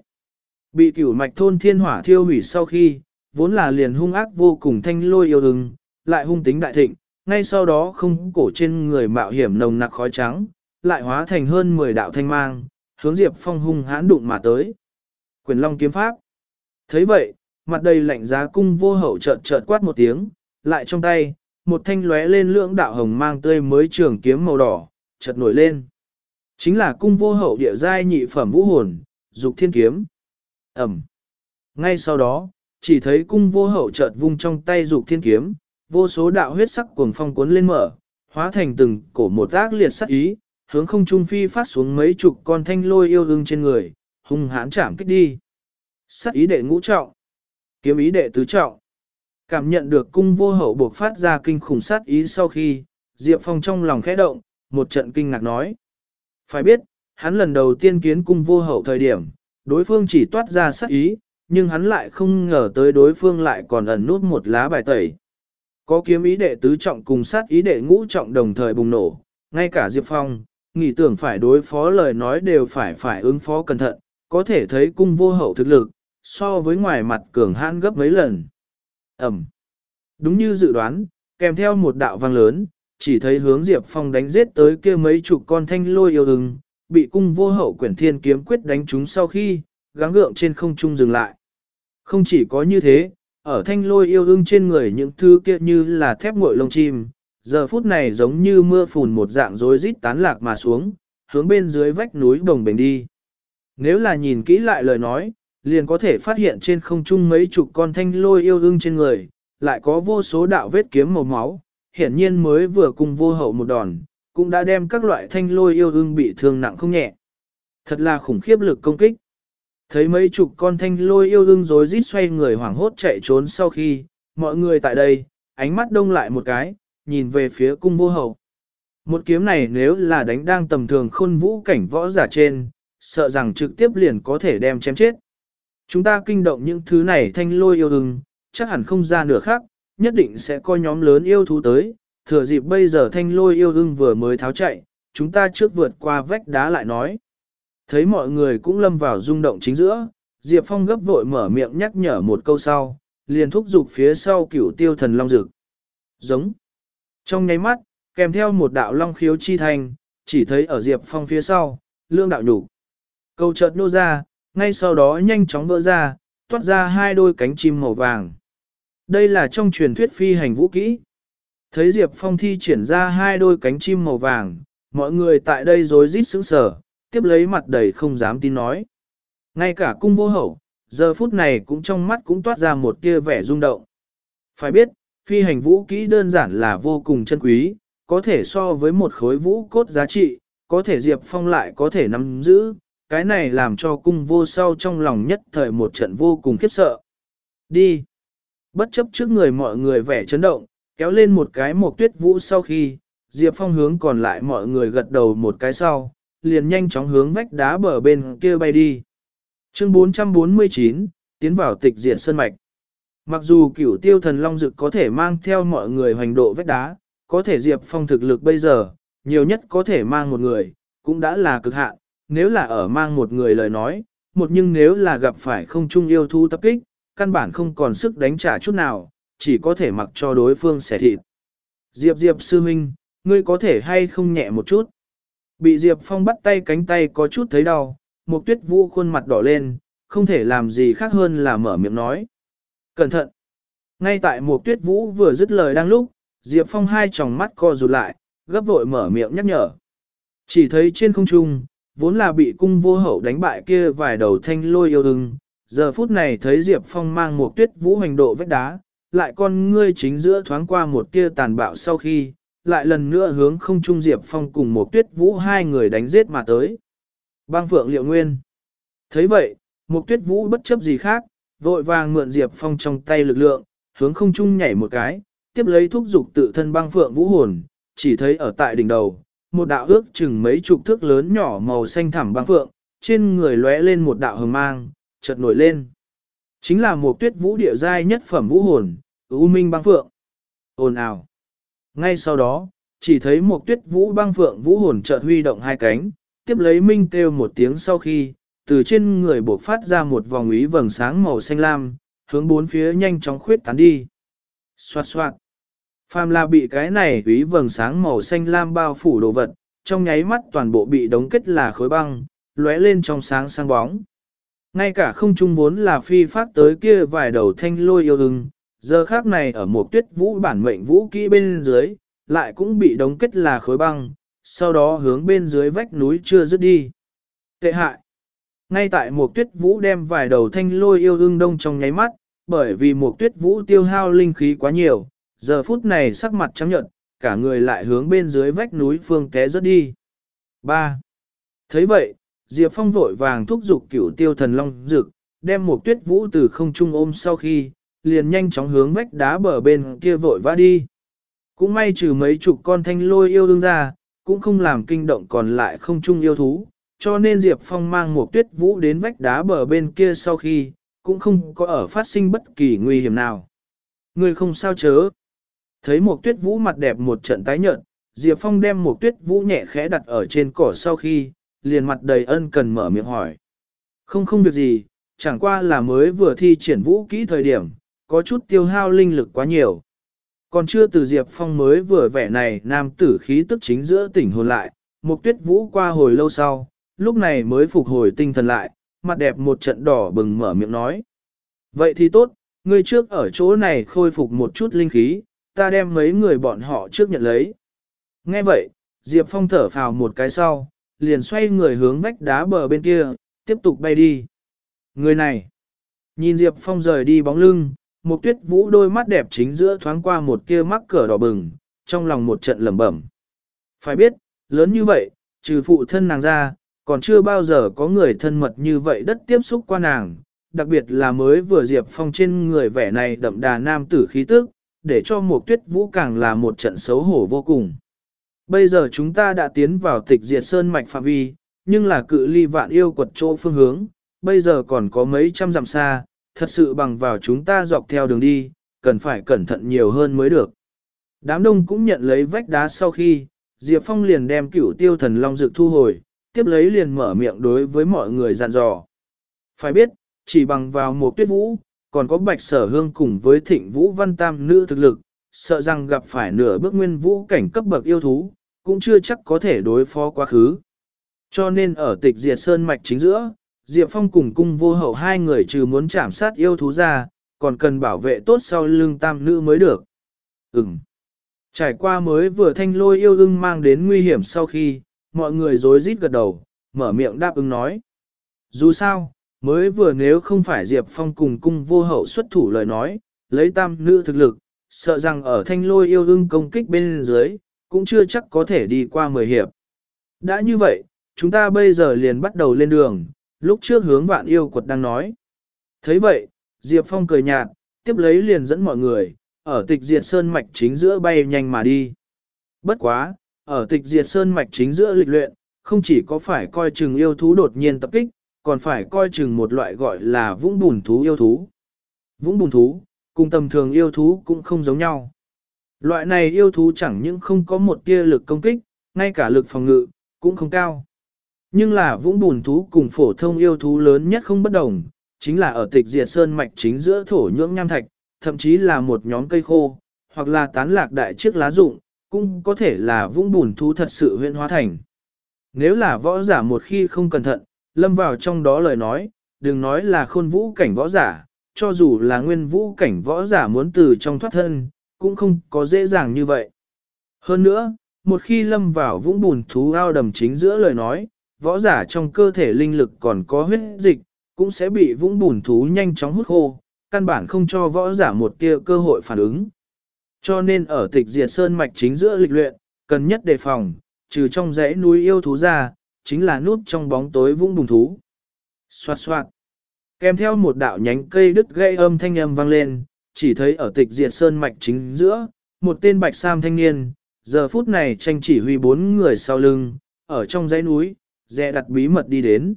Bị cửu mạch thôn thiên hỏa thiêu hủy sau khi, vốn là liền hung ác vô cùng thanh lôi yêu ương, lại hung tính đại thịnh, ngay sau đó không cổ trên người mạo hiểm nồng nặc khói trắng, lại hóa thành hơn 10 đạo thanh mang, hướng Diệp Phong hung hãn đụng mà tới. Quyền Long kiếm pháp. thấy vậy, mặt đầy lạnh giá cung vô hậu chợt chợt quát một tiếng, lại trong tay, một thanh lóe lên lưỡng đạo hồng mang tươi mới trường kiếm màu đỏ, chợt nổi lên. Chính là cung vô hậu địa giai nhị phẩm vũ hồn, dục thiên kiếm. Ẩm. Ngay sau đó, chỉ thấy cung vô hậu chợt vung trong tay dục thiên kiếm, vô số đạo huyết sắc cuồng phong cuốn lên mở, hóa thành từng cổ một ác liệt sắc ý, hướng không trung phi phát xuống mấy chục con thanh lôi yêu ưng trên người, hung hãn chạm kích đi. Sắc ý đệ ngũ trọng, kiếm ý đệ tứ trọng. Cảm nhận được cung vô hậu buộc phát ra kinh khủng sát ý sau khi, Diệp Phong trong lòng khẽ động, một trận kinh ngạc nói. Phải biết, hắn lần đầu tiên kiến cung vô hậu thời điểm, đối phương chỉ toát ra sát ý, nhưng hắn lại không ngờ tới đối phương lại còn ẩn nút một lá bài tẩy. Có kiếm ý đệ tứ trọng cùng sát ý đệ ngũ trọng đồng thời bùng nổ, ngay cả Diệp Phong, nghĩ tưởng phải đối phó lời nói đều phải phải ứng phó cẩn thận, có thể thấy cung vô hậu thực lực, so với ngoài mặt cường hãn gấp mấy lần. Ẩm. Đúng như dự đoán, kèm theo một đạo vang lớn, chỉ thấy hướng Diệp Phong đánh giết tới kia mấy chục con thanh lôi yêu ưng, bị cung vô hậu quyển thiên kiếm quyết đánh chúng sau khi, gắng gượng trên không trung dừng lại. Không chỉ có như thế, ở thanh lôi yêu ưng trên người những thứ kia như là thép nguội lông chim, giờ phút này giống như mưa phùn một dạng rối rít tán lạc mà xuống, hướng bên dưới vách núi đồng bình đi. Nếu là nhìn kỹ lại lời nói, liền có thể phát hiện trên không trung mấy chục con thanh lôi yêu ưng trên người, lại có vô số đạo vết kiếm màu máu, hiển nhiên mới vừa cùng vô hậu một đòn, cũng đã đem các loại thanh lôi yêu ưng bị thương nặng không nhẹ. Thật là khủng khiếp lực công kích. Thấy mấy chục con thanh lôi yêu ưng rối rít xoay người hoảng hốt chạy trốn sau khi, mọi người tại đây, ánh mắt đông lại một cái, nhìn về phía cung vô hậu. Một kiếm này nếu là đánh đang tầm thường khôn vũ cảnh võ giả trên, sợ rằng trực tiếp liền có thể đem chém chết. Chúng ta kinh động những thứ này thanh lôi yêu ưng, chắc hẳn không ra nửa khác, nhất định sẽ có nhóm lớn yêu thú tới, thừa dịp bây giờ thanh lôi yêu ưng vừa mới tháo chạy, chúng ta trước vượt qua vách đá lại nói. Thấy mọi người cũng lâm vào rung động chính giữa, Diệp Phong gấp vội mở miệng nhắc nhở một câu sau, liền thúc giục phía sau cửu tiêu thần long rực. Giống. Trong nháy mắt, kèm theo một đạo long khiếu chi thành, chỉ thấy ở Diệp Phong phía sau, lương đạo nhục Câu chợt nô ra, ngay sau đó nhanh chóng vỡ ra, toát ra hai đôi cánh chim màu vàng. Đây là trong truyền thuyết phi hành vũ kỹ. Thấy Diệp Phong thi triển ra hai đôi cánh chim màu vàng, mọi người tại đây rối rít sững sờ, tiếp lấy mặt đầy không dám tin nói. Ngay cả cung vô hậu, giờ phút này cũng trong mắt cũng toát ra một tia vẻ rung động. Phải biết, phi hành vũ kỹ đơn giản là vô cùng chân quý, có thể so với một khối vũ cốt giá trị, có thể Diệp Phong lại có thể nắm giữ, cái này làm cho cung vô sau trong lòng nhất thời một trận vô cùng khiếp sợ. Đi! Bất chấp trước người mọi người vẻ chấn động, kéo lên một cái một tuyết vũ sau khi, Diệp Phong hướng còn lại mọi người gật đầu một cái sau, liền nhanh chóng hướng vách đá bờ bên kia bay đi. Chương 449, tiến vào tịch diệt sơn mạch. Mặc dù cửu tiêu thần long dực có thể mang theo mọi người hoành độ vách đá, có thể Diệp Phong thực lực bây giờ, nhiều nhất có thể mang một người, cũng đã là cực hạn, nếu là ở mang một người lời nói, một nhưng nếu là gặp phải không chung yêu thú tập kích, căn bản không còn sức đánh trả chút nào, chỉ có thể mặc cho đối phương xẻ thịt. Diệp Diệp sư minh, ngươi có thể hay không nhẹ một chút. Bị Diệp Phong bắt tay cánh tay có chút thấy đau, một tuyết vũ khuôn mặt đỏ lên, không thể làm gì khác hơn là mở miệng nói. Cẩn thận! Ngay tại một tuyết vũ vừa dứt lời đang lúc, Diệp Phong hai tròng mắt co rụt lại, gấp vội mở miệng nhắc nhở. Chỉ thấy trên không trung, vốn là bị cung vô hậu đánh bại kia vài đầu thanh lôi yêu ưng, giờ phút này thấy Diệp Phong mang một tuyết vũ hành độ vết đá, lại con ngươi chính giữa thoáng qua một tia tàn bạo sau khi, lại lần nữa hướng không trung Diệp Phong cùng một tuyết vũ hai người đánh giết mà tới. Bang Phượng Liệu Nguyên thấy vậy, một tuyết vũ bất chấp gì khác, vội vàng mượn Diệp Phong trong tay lực lượng, hướng không trung nhảy một cái, tiếp lấy thúc dục tự thân băng phượng vũ hồn, chỉ thấy ở tại đỉnh đầu, một đạo ước chừng mấy chục thước lớn nhỏ màu xanh thẳm băng phượng, trên người lóe lên một đạo hồng mang, chợt nổi lên. Chính là một tuyết vũ địa giai nhất phẩm vũ hồn, ưu minh băng phượng. Ồn ào. Ngay sau đó, chỉ thấy một tuyết vũ băng phượng vũ hồn chợt huy động hai cánh, tiếp lấy minh kêu một tiếng sau khi, từ trên người bộc phát ra một vòng ý vầng sáng màu xanh lam, hướng bốn phía nhanh chóng khuyết tán đi. Xoạt xoạt. Phàm là bị cái này quý vầng sáng màu xanh lam bao phủ đồ vật, trong nháy mắt toàn bộ bị đóng kết là khối băng, lóe lên trong sáng sang bóng. Ngay cả không trung vốn là phi phát tới kia vài đầu thanh lôi yêu ưng, giờ khác này ở một tuyết vũ bản mệnh vũ kỹ bên dưới, lại cũng bị đóng kết là khối băng, sau đó hướng bên dưới vách núi chưa dứt đi. Tệ hại. Ngay tại một tuyết vũ đem vài đầu thanh lôi yêu ưng đông trong nháy mắt, bởi vì một tuyết vũ tiêu hao linh khí quá nhiều, giờ phút này sắc mặt trắng nhợt, cả người lại hướng bên dưới vách núi phương té rớt đi. 3. thấy vậy, Diệp Phong vội vàng thúc giục cửu tiêu thần long dực, đem một tuyết vũ từ không trung ôm sau khi, liền nhanh chóng hướng vách đá bờ bên kia vội vã đi. Cũng may trừ mấy chục con thanh lôi yêu đương ra, cũng không làm kinh động còn lại không trung yêu thú, cho nên Diệp Phong mang một tuyết vũ đến vách đá bờ bên kia sau khi, cũng không có ở phát sinh bất kỳ nguy hiểm nào. Người không sao chớ. Thấy một tuyết vũ mặt đẹp một trận tái nhợt, Diệp Phong đem một tuyết vũ nhẹ khẽ đặt ở trên cỏ sau khi, liền mặt đầy ân cần mở miệng hỏi. Không không việc gì, chẳng qua là mới vừa thi triển vũ kỹ thời điểm, có chút tiêu hao linh lực quá nhiều. Còn chưa từ Diệp Phong mới vừa vẻ này nam tử khí tức chính giữa tỉnh hồn lại, một tuyết vũ qua hồi lâu sau, lúc này mới phục hồi tinh thần lại, mặt đẹp một trận đỏ bừng mở miệng nói. Vậy thì tốt, ngươi trước ở chỗ này khôi phục một chút linh khí, ta đem mấy người bọn họ trước nhận lấy. Nghe vậy, Diệp Phong thở phào một cái sau, liền xoay người hướng vách đá bờ bên kia, tiếp tục bay đi. Người này, nhìn Diệp Phong rời đi bóng lưng, một tuyết vũ đôi mắt đẹp chính giữa thoáng qua một kia mắc cỡ đỏ bừng, trong lòng một trận lẩm bẩm. Phải biết, lớn như vậy, trừ phụ thân nàng ra, còn chưa bao giờ có người thân mật như vậy đất tiếp xúc qua nàng, đặc biệt là mới vừa Diệp Phong trên người vẻ này đậm đà nam tử khí tức, để cho một tuyết vũ càng là một trận xấu hổ vô cùng. Bây giờ chúng ta đã tiến vào tịch diệt sơn mạch phạm vi, nhưng là cự ly vạn yêu quật chỗ phương hướng, bây giờ còn có mấy trăm dặm xa, thật sự bằng vào chúng ta dọc theo đường đi, cần phải cẩn thận nhiều hơn mới được. Đám đông cũng nhận lấy vách đá sau khi, Diệp Phong liền đem cửu tiêu thần long dược thu hồi, tiếp lấy liền mở miệng đối với mọi người dặn dò. Phải biết, chỉ bằng vào một tuyết vũ, còn có bạch sở hương cùng với thịnh vũ văn tam nữ thực lực, sợ rằng gặp phải nửa bước nguyên vũ cảnh cấp bậc yêu thú, cũng chưa chắc có thể đối phó quá khứ. Cho nên ở tịch diệt sơn mạch chính giữa, Diệp Phong cùng cung vô hậu hai người trừ muốn chạm sát yêu thú ra, còn cần bảo vệ tốt sau lưng tam nữ mới được. Ừm. Trải qua mới vừa thanh lôi yêu ưng mang đến nguy hiểm sau khi, mọi người rối rít gật đầu, mở miệng đáp ứng nói. Dù sao, mới vừa nếu không phải Diệp Phong cùng cung vô hậu xuất thủ lời nói, lấy tam nữ thực lực, sợ rằng ở thanh lôi yêu ưng công kích bên dưới, cũng chưa chắc có thể đi qua mười hiệp. Đã như vậy, chúng ta bây giờ liền bắt đầu lên đường, lúc trước hướng vạn yêu quật đang nói. thấy vậy, Diệp Phong cười nhạt, tiếp lấy liền dẫn mọi người, ở tịch diệt sơn mạch chính giữa bay nhanh mà đi. Bất quá, ở tịch diệt sơn mạch chính giữa lịch luyện, không chỉ có phải coi chừng yêu thú đột nhiên tập kích, còn phải coi chừng một loại gọi là vũng bùn thú yêu thú. Vũng bùn thú, cùng tầm thường yêu thú cũng không giống nhau. Loại này yêu thú chẳng những không có một tia lực công kích, ngay cả lực phòng ngự, cũng không cao. Nhưng là vũng bùn thú cùng phổ thông yêu thú lớn nhất không bất đồng, chính là ở tịch diệt sơn mạch chính giữa thổ nhưỡng nham thạch, thậm chí là một nhóm cây khô, hoặc là tán lạc đại chiếc lá rụng, cũng có thể là vũng bùn thú thật sự huyện hóa thành. Nếu là võ giả một khi không cẩn thận, lâm vào trong đó lời nói, đừng nói là khôn vũ cảnh võ giả, cho dù là nguyên vũ cảnh võ giả muốn từ trong thoát thân, cũng không có dễ dàng như vậy. Hơn nữa, một khi lâm vào vũng bùn thú ao đầm chính giữa lời nói, võ giả trong cơ thể linh lực còn có huyết dịch, cũng sẽ bị vũng bùn thú nhanh chóng hút khô, căn bản không cho võ giả một tia cơ hội phản ứng. Cho nên ở tịch diệt sơn mạch chính giữa lịch luyện, cần nhất đề phòng, trừ trong dãy núi yêu thú ra, chính là nút trong bóng tối vũng bùng thú. Xoạt xoạt. Kèm theo một đạo nhánh cây đứt gây âm thanh âm vang lên, chỉ thấy ở tịch diệt sơn mạch chính giữa, một tên bạch sam thanh niên, giờ phút này tranh chỉ huy bốn người sau lưng, ở trong dãy núi, dè đặt bí mật đi đến.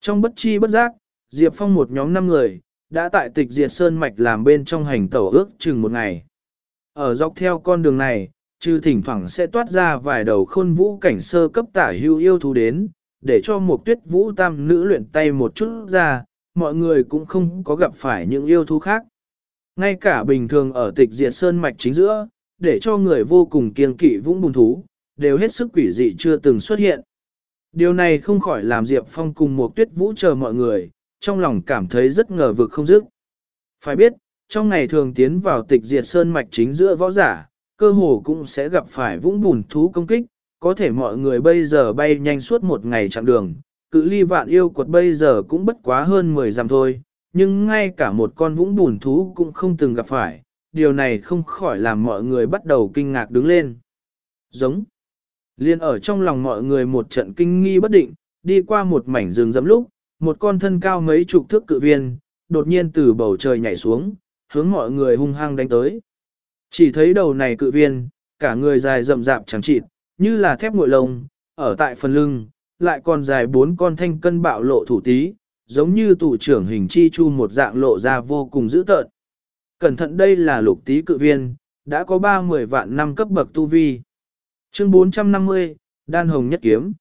Trong bất chi bất giác, Diệp Phong một nhóm năm người, đã tại tịch diệt sơn mạch làm bên trong hành tẩu ước chừng một ngày. Ở dọc theo con đường này, trừ thỉnh thoảng sẽ toát ra vài đầu khôn vũ cảnh sơ cấp tả hưu yêu thú đến, để cho một tuyết vũ tam nữ luyện tay một chút ra, mọi người cũng không có gặp phải những yêu thú khác. Ngay cả bình thường ở tịch diệt sơn mạch chính giữa, để cho người vô cùng kiên kỵ vũng bùn thú, đều hết sức quỷ dị chưa từng xuất hiện. Điều này không khỏi làm Diệp Phong cùng một tuyết vũ chờ mọi người, trong lòng cảm thấy rất ngờ vực không dứt. Phải biết, trong ngày thường tiến vào tịch diệt sơn mạch chính giữa võ giả, cơ hồ cũng sẽ gặp phải vũng bùn thú công kích, có thể mọi người bây giờ bay nhanh suốt một ngày chặng đường, cự ly vạn yêu quật bây giờ cũng bất quá hơn 10 dặm thôi, nhưng ngay cả một con vũng bùn thú cũng không từng gặp phải, điều này không khỏi làm mọi người bắt đầu kinh ngạc đứng lên. Giống. Liên ở trong lòng mọi người một trận kinh nghi bất định, đi qua một mảnh rừng rậm lúc, một con thân cao mấy chục thước cự viên, đột nhiên từ bầu trời nhảy xuống, hướng mọi người hung hăng đánh tới. Chỉ thấy đầu này cự viên, cả người dài rậm rạp trắng trịt, như là thép ngội lông, ở tại phần lưng, lại còn dài bốn con thanh cân bạo lộ thủ tí, giống như tủ trưởng hình chi chu một dạng lộ ra vô cùng dữ tợn. Cẩn thận đây là lục tí cự viên, đã có ba mười vạn năm cấp bậc tu vi. Chương 450, Đan Hồng Nhất Kiếm.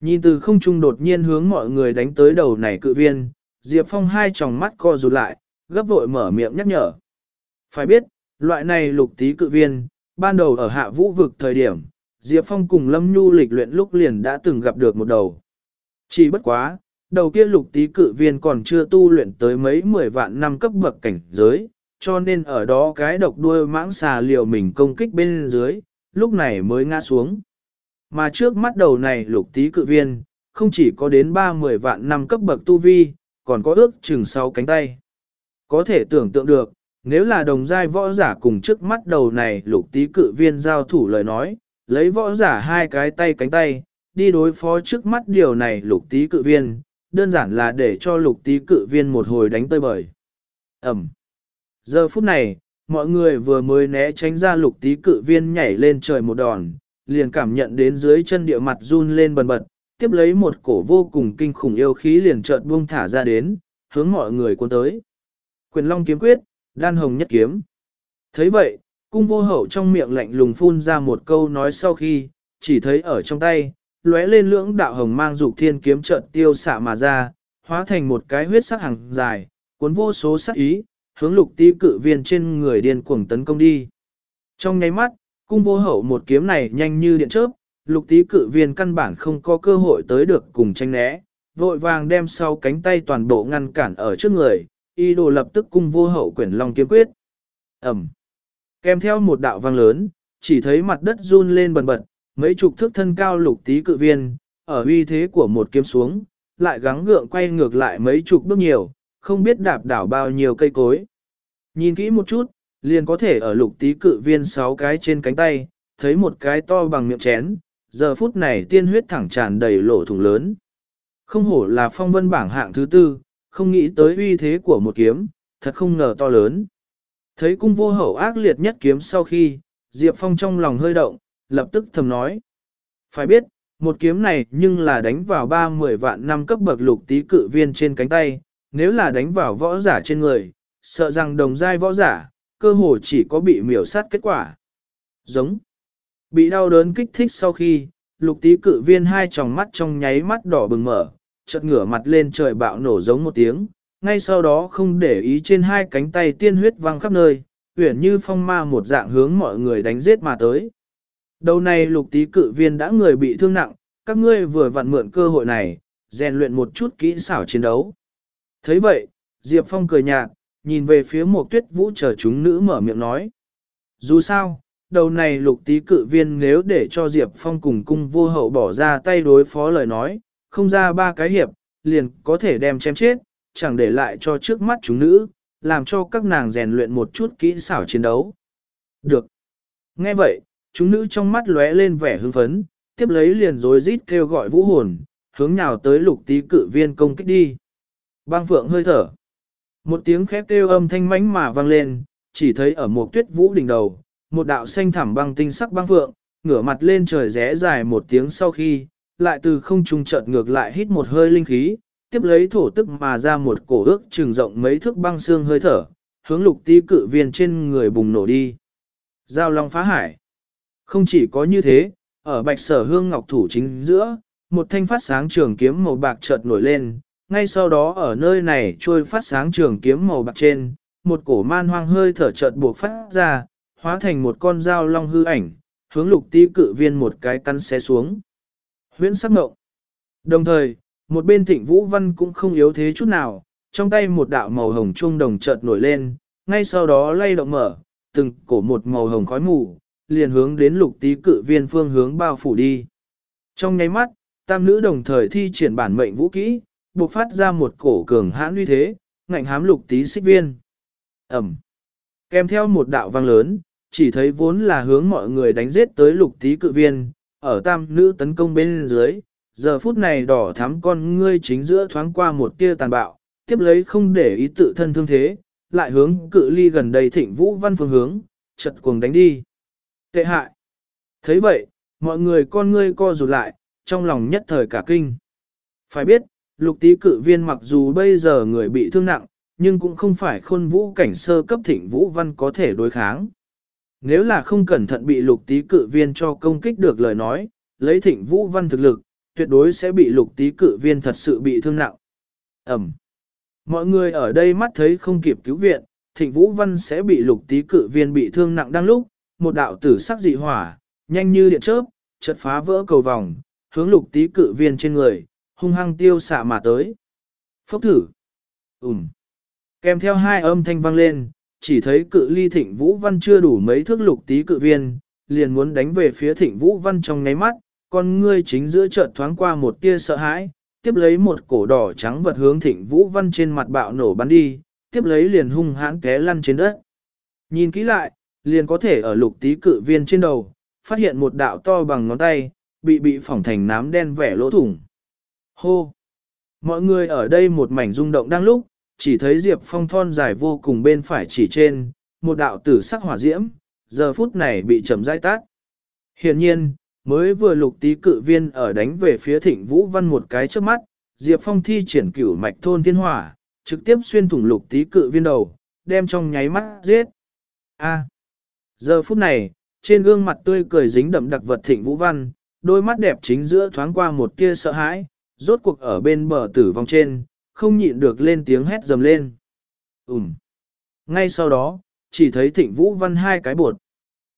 Nhìn từ không trung đột nhiên hướng mọi người đánh tới đầu này cự viên, Diệp Phong hai tròng mắt co rụt lại, gấp vội mở miệng nhắc nhở. Phải biết, loại này lục tí cự viên, ban đầu ở hạ vũ vực thời điểm, Diệp Phong cùng Lâm Nhu lịch luyện lúc liền đã từng gặp được một đầu. Chỉ bất quá, đầu kia lục tí cự viên còn chưa tu luyện tới mấy mười vạn năm cấp bậc cảnh giới, cho nên ở đó cái độc đuôi mãng xà liều mình công kích bên dưới, lúc này mới ngã xuống. Mà trước mắt đầu này lục tí cự viên, không chỉ có đến ba mười vạn năm cấp bậc tu vi, còn có ước chừng sáu cánh tay. Có thể tưởng tượng được, nếu là đồng giai võ giả cùng trước mắt đầu này lục tí cự viên giao thủ lời nói, lấy võ giả hai cái tay cánh tay, đi đối phó trước mắt điều này lục tí cự viên, đơn giản là để cho lục tí cự viên một hồi đánh tơi bời. Ẩm. Giờ phút này, mọi người vừa mới né tránh ra lục tí cự viên nhảy lên trời một đòn, liền cảm nhận đến dưới chân địa mặt run lên bần bật, tiếp lấy một cổ vô cùng kinh khủng yêu khí liền chợt buông thả ra đến, hướng mọi người cuốn tới. Quyền Long kiếm quyết, đan hồng nhất kiếm. thấy vậy, cung vô hậu trong miệng lạnh lùng phun ra một câu nói sau khi, chỉ thấy ở trong tay, lóe lên lưỡng đạo hồng mang dục thiên kiếm trận tiêu xạ mà ra, hóa thành một cái huyết sắc hàng dài, cuốn vô số sắc ý, hướng lục tí cự viên trên người điên cuồng tấn công đi. Trong nháy mắt, cung vô hậu một kiếm này nhanh như điện chớp, lục tí cự viên căn bản không có cơ hội tới được cùng tranh né, vội vàng đem sau cánh tay toàn bộ ngăn cản ở trước người, y đồ lập tức cung vô hậu quyển long kiếm quyết. Ẩm. Kèm theo một đạo vang lớn, chỉ thấy mặt đất run lên bần bật, mấy chục thước thân cao lục tí cự viên, ở uy thế của một kiếm xuống, lại gắng gượng quay ngược lại mấy chục bước nhiều, không biết đạp đảo bao nhiêu cây cối. Nhìn kỹ một chút, liền có thể ở lục tí cự viên sáu cái trên cánh tay, thấy một cái to bằng miệng chén, giờ phút này tiên huyết thẳng tràn đầy lỗ thủng lớn. Không hổ là phong vân bảng hạng thứ tư, không nghĩ tới uy thế của một kiếm, thật không ngờ to lớn. Thấy cung vô hậu ác liệt nhất kiếm sau khi, Diệp Phong trong lòng hơi động, lập tức thầm nói. Phải biết, một kiếm này nhưng là đánh vào ba mười vạn năm cấp bậc lục tí cự viên trên cánh tay, nếu là đánh vào võ giả trên người, sợ rằng đồng giai võ giả, cơ hồ chỉ có bị miểu sát kết quả. Giống. Bị đau đớn kích thích sau khi, lục tí cự viên hai tròng mắt trong nháy mắt đỏ bừng mở, chợt ngửa mặt lên trời bạo nổ giống một tiếng, ngay sau đó không để ý trên hai cánh tay tiên huyết văng khắp nơi, uyển như phong ma một dạng hướng mọi người đánh giết mà tới. Đầu này lục tí cự viên đã người bị thương nặng, các ngươi vừa vặn mượn cơ hội này, rèn luyện một chút kỹ xảo chiến đấu. thấy vậy, Diệp Phong cười nhạt, nhìn về phía một tuyết vũ chờ chúng nữ mở miệng nói. Dù sao, đầu này lục tí cự viên nếu để cho Diệp Phong cùng cung vô hậu bỏ ra tay đối phó lời nói, không ra ba cái hiệp, liền có thể đem chém chết, chẳng để lại cho trước mắt chúng nữ, làm cho các nàng rèn luyện một chút kỹ xảo chiến đấu. Được. Nghe vậy, chúng nữ trong mắt lóe lên vẻ hưng phấn, tiếp lấy liền rối rít kêu gọi vũ hồn, hướng nào tới lục tí cự viên công kích đi. Bang phượng hơi thở. Một tiếng khép kêu âm thanh mãnh mà vang lên, chỉ thấy ở một tuyết vũ đỉnh đầu, một đạo xanh thẳm băng tinh sắc băng phượng, ngửa mặt lên trời rẽ dài một tiếng sau khi, lại từ không trung chợt ngược lại hít một hơi linh khí, tiếp lấy thổ tức mà ra một cổ ước trừng rộng mấy thước băng xương hơi thở, hướng lục tí cự viên trên người bùng nổ đi. Giao long phá hải. Không chỉ có như thế, ở bạch sở hương ngọc thủ chính giữa, một thanh phát sáng trường kiếm màu bạc chợt nổi lên, ngay sau đó ở nơi này trôi phát sáng trường kiếm màu bạc trên, một cổ man hoang hơi thở chợt buộc phát ra, hóa thành một con dao long hư ảnh, hướng lục tí cự viên một cái căn xé xuống. Huyễn sắc ngộng. Đồng thời, một bên thịnh vũ văn cũng không yếu thế chút nào, trong tay một đạo màu hồng trung đồng chợt nổi lên, ngay sau đó lay động mở, từng cổ một màu hồng khói mù, liền hướng đến lục tí cự viên phương hướng bao phủ đi. Trong nháy mắt, tam nữ đồng thời thi triển bản mệnh vũ kỹ, buộc phát ra một cổ cường hãn uy thế, ngạnh hám lục tí xích viên. Ẩm. Kèm theo một đạo vang lớn, chỉ thấy vốn là hướng mọi người đánh giết tới lục tí cự viên, ở tam nữ tấn công bên dưới, giờ phút này đỏ thắm con ngươi chính giữa thoáng qua một tia tàn bạo, tiếp lấy không để ý tự thân thương thế, lại hướng cự ly gần đây thịnh vũ văn phương hướng, chật cuồng đánh đi. Tệ hại. thấy vậy, mọi người con ngươi co rụt lại, trong lòng nhất thời cả kinh. Phải biết, lục tí cự viên mặc dù bây giờ người bị thương nặng, nhưng cũng không phải khôn vũ cảnh sơ cấp thịnh vũ văn có thể đối kháng. Nếu là không cẩn thận bị lục tí cự viên cho công kích được lời nói, lấy thịnh vũ văn thực lực, tuyệt đối sẽ bị lục tí cự viên thật sự bị thương nặng. Ẩm. Mọi người ở đây mắt thấy không kịp cứu viện, thịnh vũ văn sẽ bị lục tí cự viên bị thương nặng đang lúc, một đạo tử sắc dị hỏa, nhanh như điện chớp, chợt phá vỡ cầu vòng, hướng lục tí cự viên trên người, hung hăng tiêu xạ mà tới. Phốc thử. Ừm. Kèm theo hai âm thanh vang lên, chỉ thấy cự ly thịnh vũ văn chưa đủ mấy thước lục tí cự viên, liền muốn đánh về phía thịnh vũ văn trong ngáy mắt, con ngươi chính giữa chợt thoáng qua một tia sợ hãi, tiếp lấy một cổ đỏ trắng vật hướng thịnh vũ văn trên mặt bạo nổ bắn đi, tiếp lấy liền hung hãn té lăn trên đất. Nhìn kỹ lại, liền có thể ở lục tí cự viên trên đầu, phát hiện một đạo to bằng ngón tay, bị bị phỏng thành nám đen vẻ lỗ thủng. Hô! Mọi người ở đây một mảnh rung động đang lúc, chỉ thấy Diệp Phong thon dài vô cùng bên phải chỉ trên, một đạo tử sắc hỏa diễm, giờ phút này bị chậm rãi tát. Hiện nhiên, mới vừa lục tí cự viên ở đánh về phía thịnh Vũ Văn một cái trước mắt, Diệp Phong thi triển cửu mạch thôn thiên hỏa, trực tiếp xuyên thủng lục tí cự viên đầu, đem trong nháy mắt giết. A. giờ phút này, trên gương mặt tươi cười dính đậm đặc vật thịnh Vũ Văn, đôi mắt đẹp chính giữa thoáng qua một tia sợ hãi, rốt cuộc ở bên bờ tử vong trên, không nhịn được lên tiếng hét dầm lên. Ừm. Ngay sau đó, chỉ thấy thịnh vũ văn hai cái bột.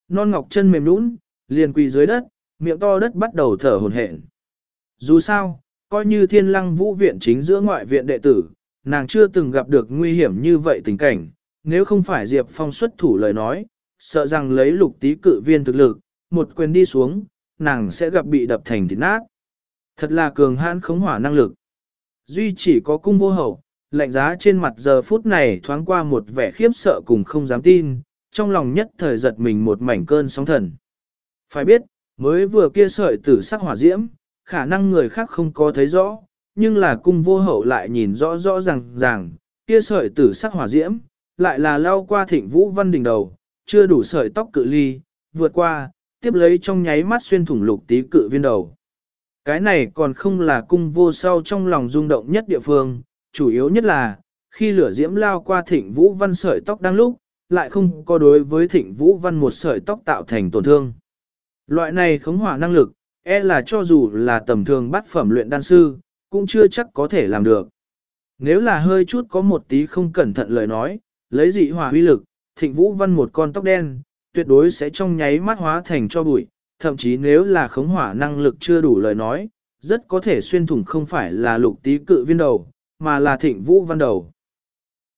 Non ngọc chân mềm nũng, liền quỳ dưới đất, miệng to đất bắt đầu thở hồn hển. Dù sao, coi như thiên lăng vũ viện chính giữa ngoại viện đệ tử, nàng chưa từng gặp được nguy hiểm như vậy tình cảnh, nếu không phải Diệp Phong xuất thủ lời nói, sợ rằng lấy lục tí cự viên thực lực, một quyền đi xuống, nàng sẽ gặp bị đập thành thịt nát. Thật là cường hãn khống hỏa năng lực. Duy chỉ có cung vô hậu, lạnh giá trên mặt giờ phút này thoáng qua một vẻ khiếp sợ cùng không dám tin, trong lòng nhất thời giật mình một mảnh cơn sóng thần. Phải biết, mới vừa kia sợi tử sắc hỏa diễm, khả năng người khác không có thấy rõ, nhưng là cung vô hậu lại nhìn rõ rõ ràng ràng, kia sợi tử sắc hỏa diễm, lại là lao qua thịnh vũ văn đỉnh đầu, chưa đủ sợi tóc cự ly, vượt qua, tiếp lấy trong nháy mắt xuyên thủng lục tí cự viên đầu. Cái này còn không là cung vô sau trong lòng rung động nhất địa phương, chủ yếu nhất là, khi lửa diễm lao qua thịnh vũ văn sợi tóc đang lúc, lại không có đối với thịnh vũ văn một sợi tóc tạo thành tổn thương. Loại này khống hỏa năng lực, e là cho dù là tầm thường bắt phẩm luyện đan sư, cũng chưa chắc có thể làm được. Nếu là hơi chút có một tí không cẩn thận lời nói, lấy dị hỏa huy lực, thịnh vũ văn một con tóc đen, tuyệt đối sẽ trong nháy mắt hóa thành cho bụi, thậm chí nếu là khống hỏa năng lực chưa đủ lời nói, rất có thể xuyên thủng không phải là lục tí cự viên đầu, mà là thịnh vũ văn đầu.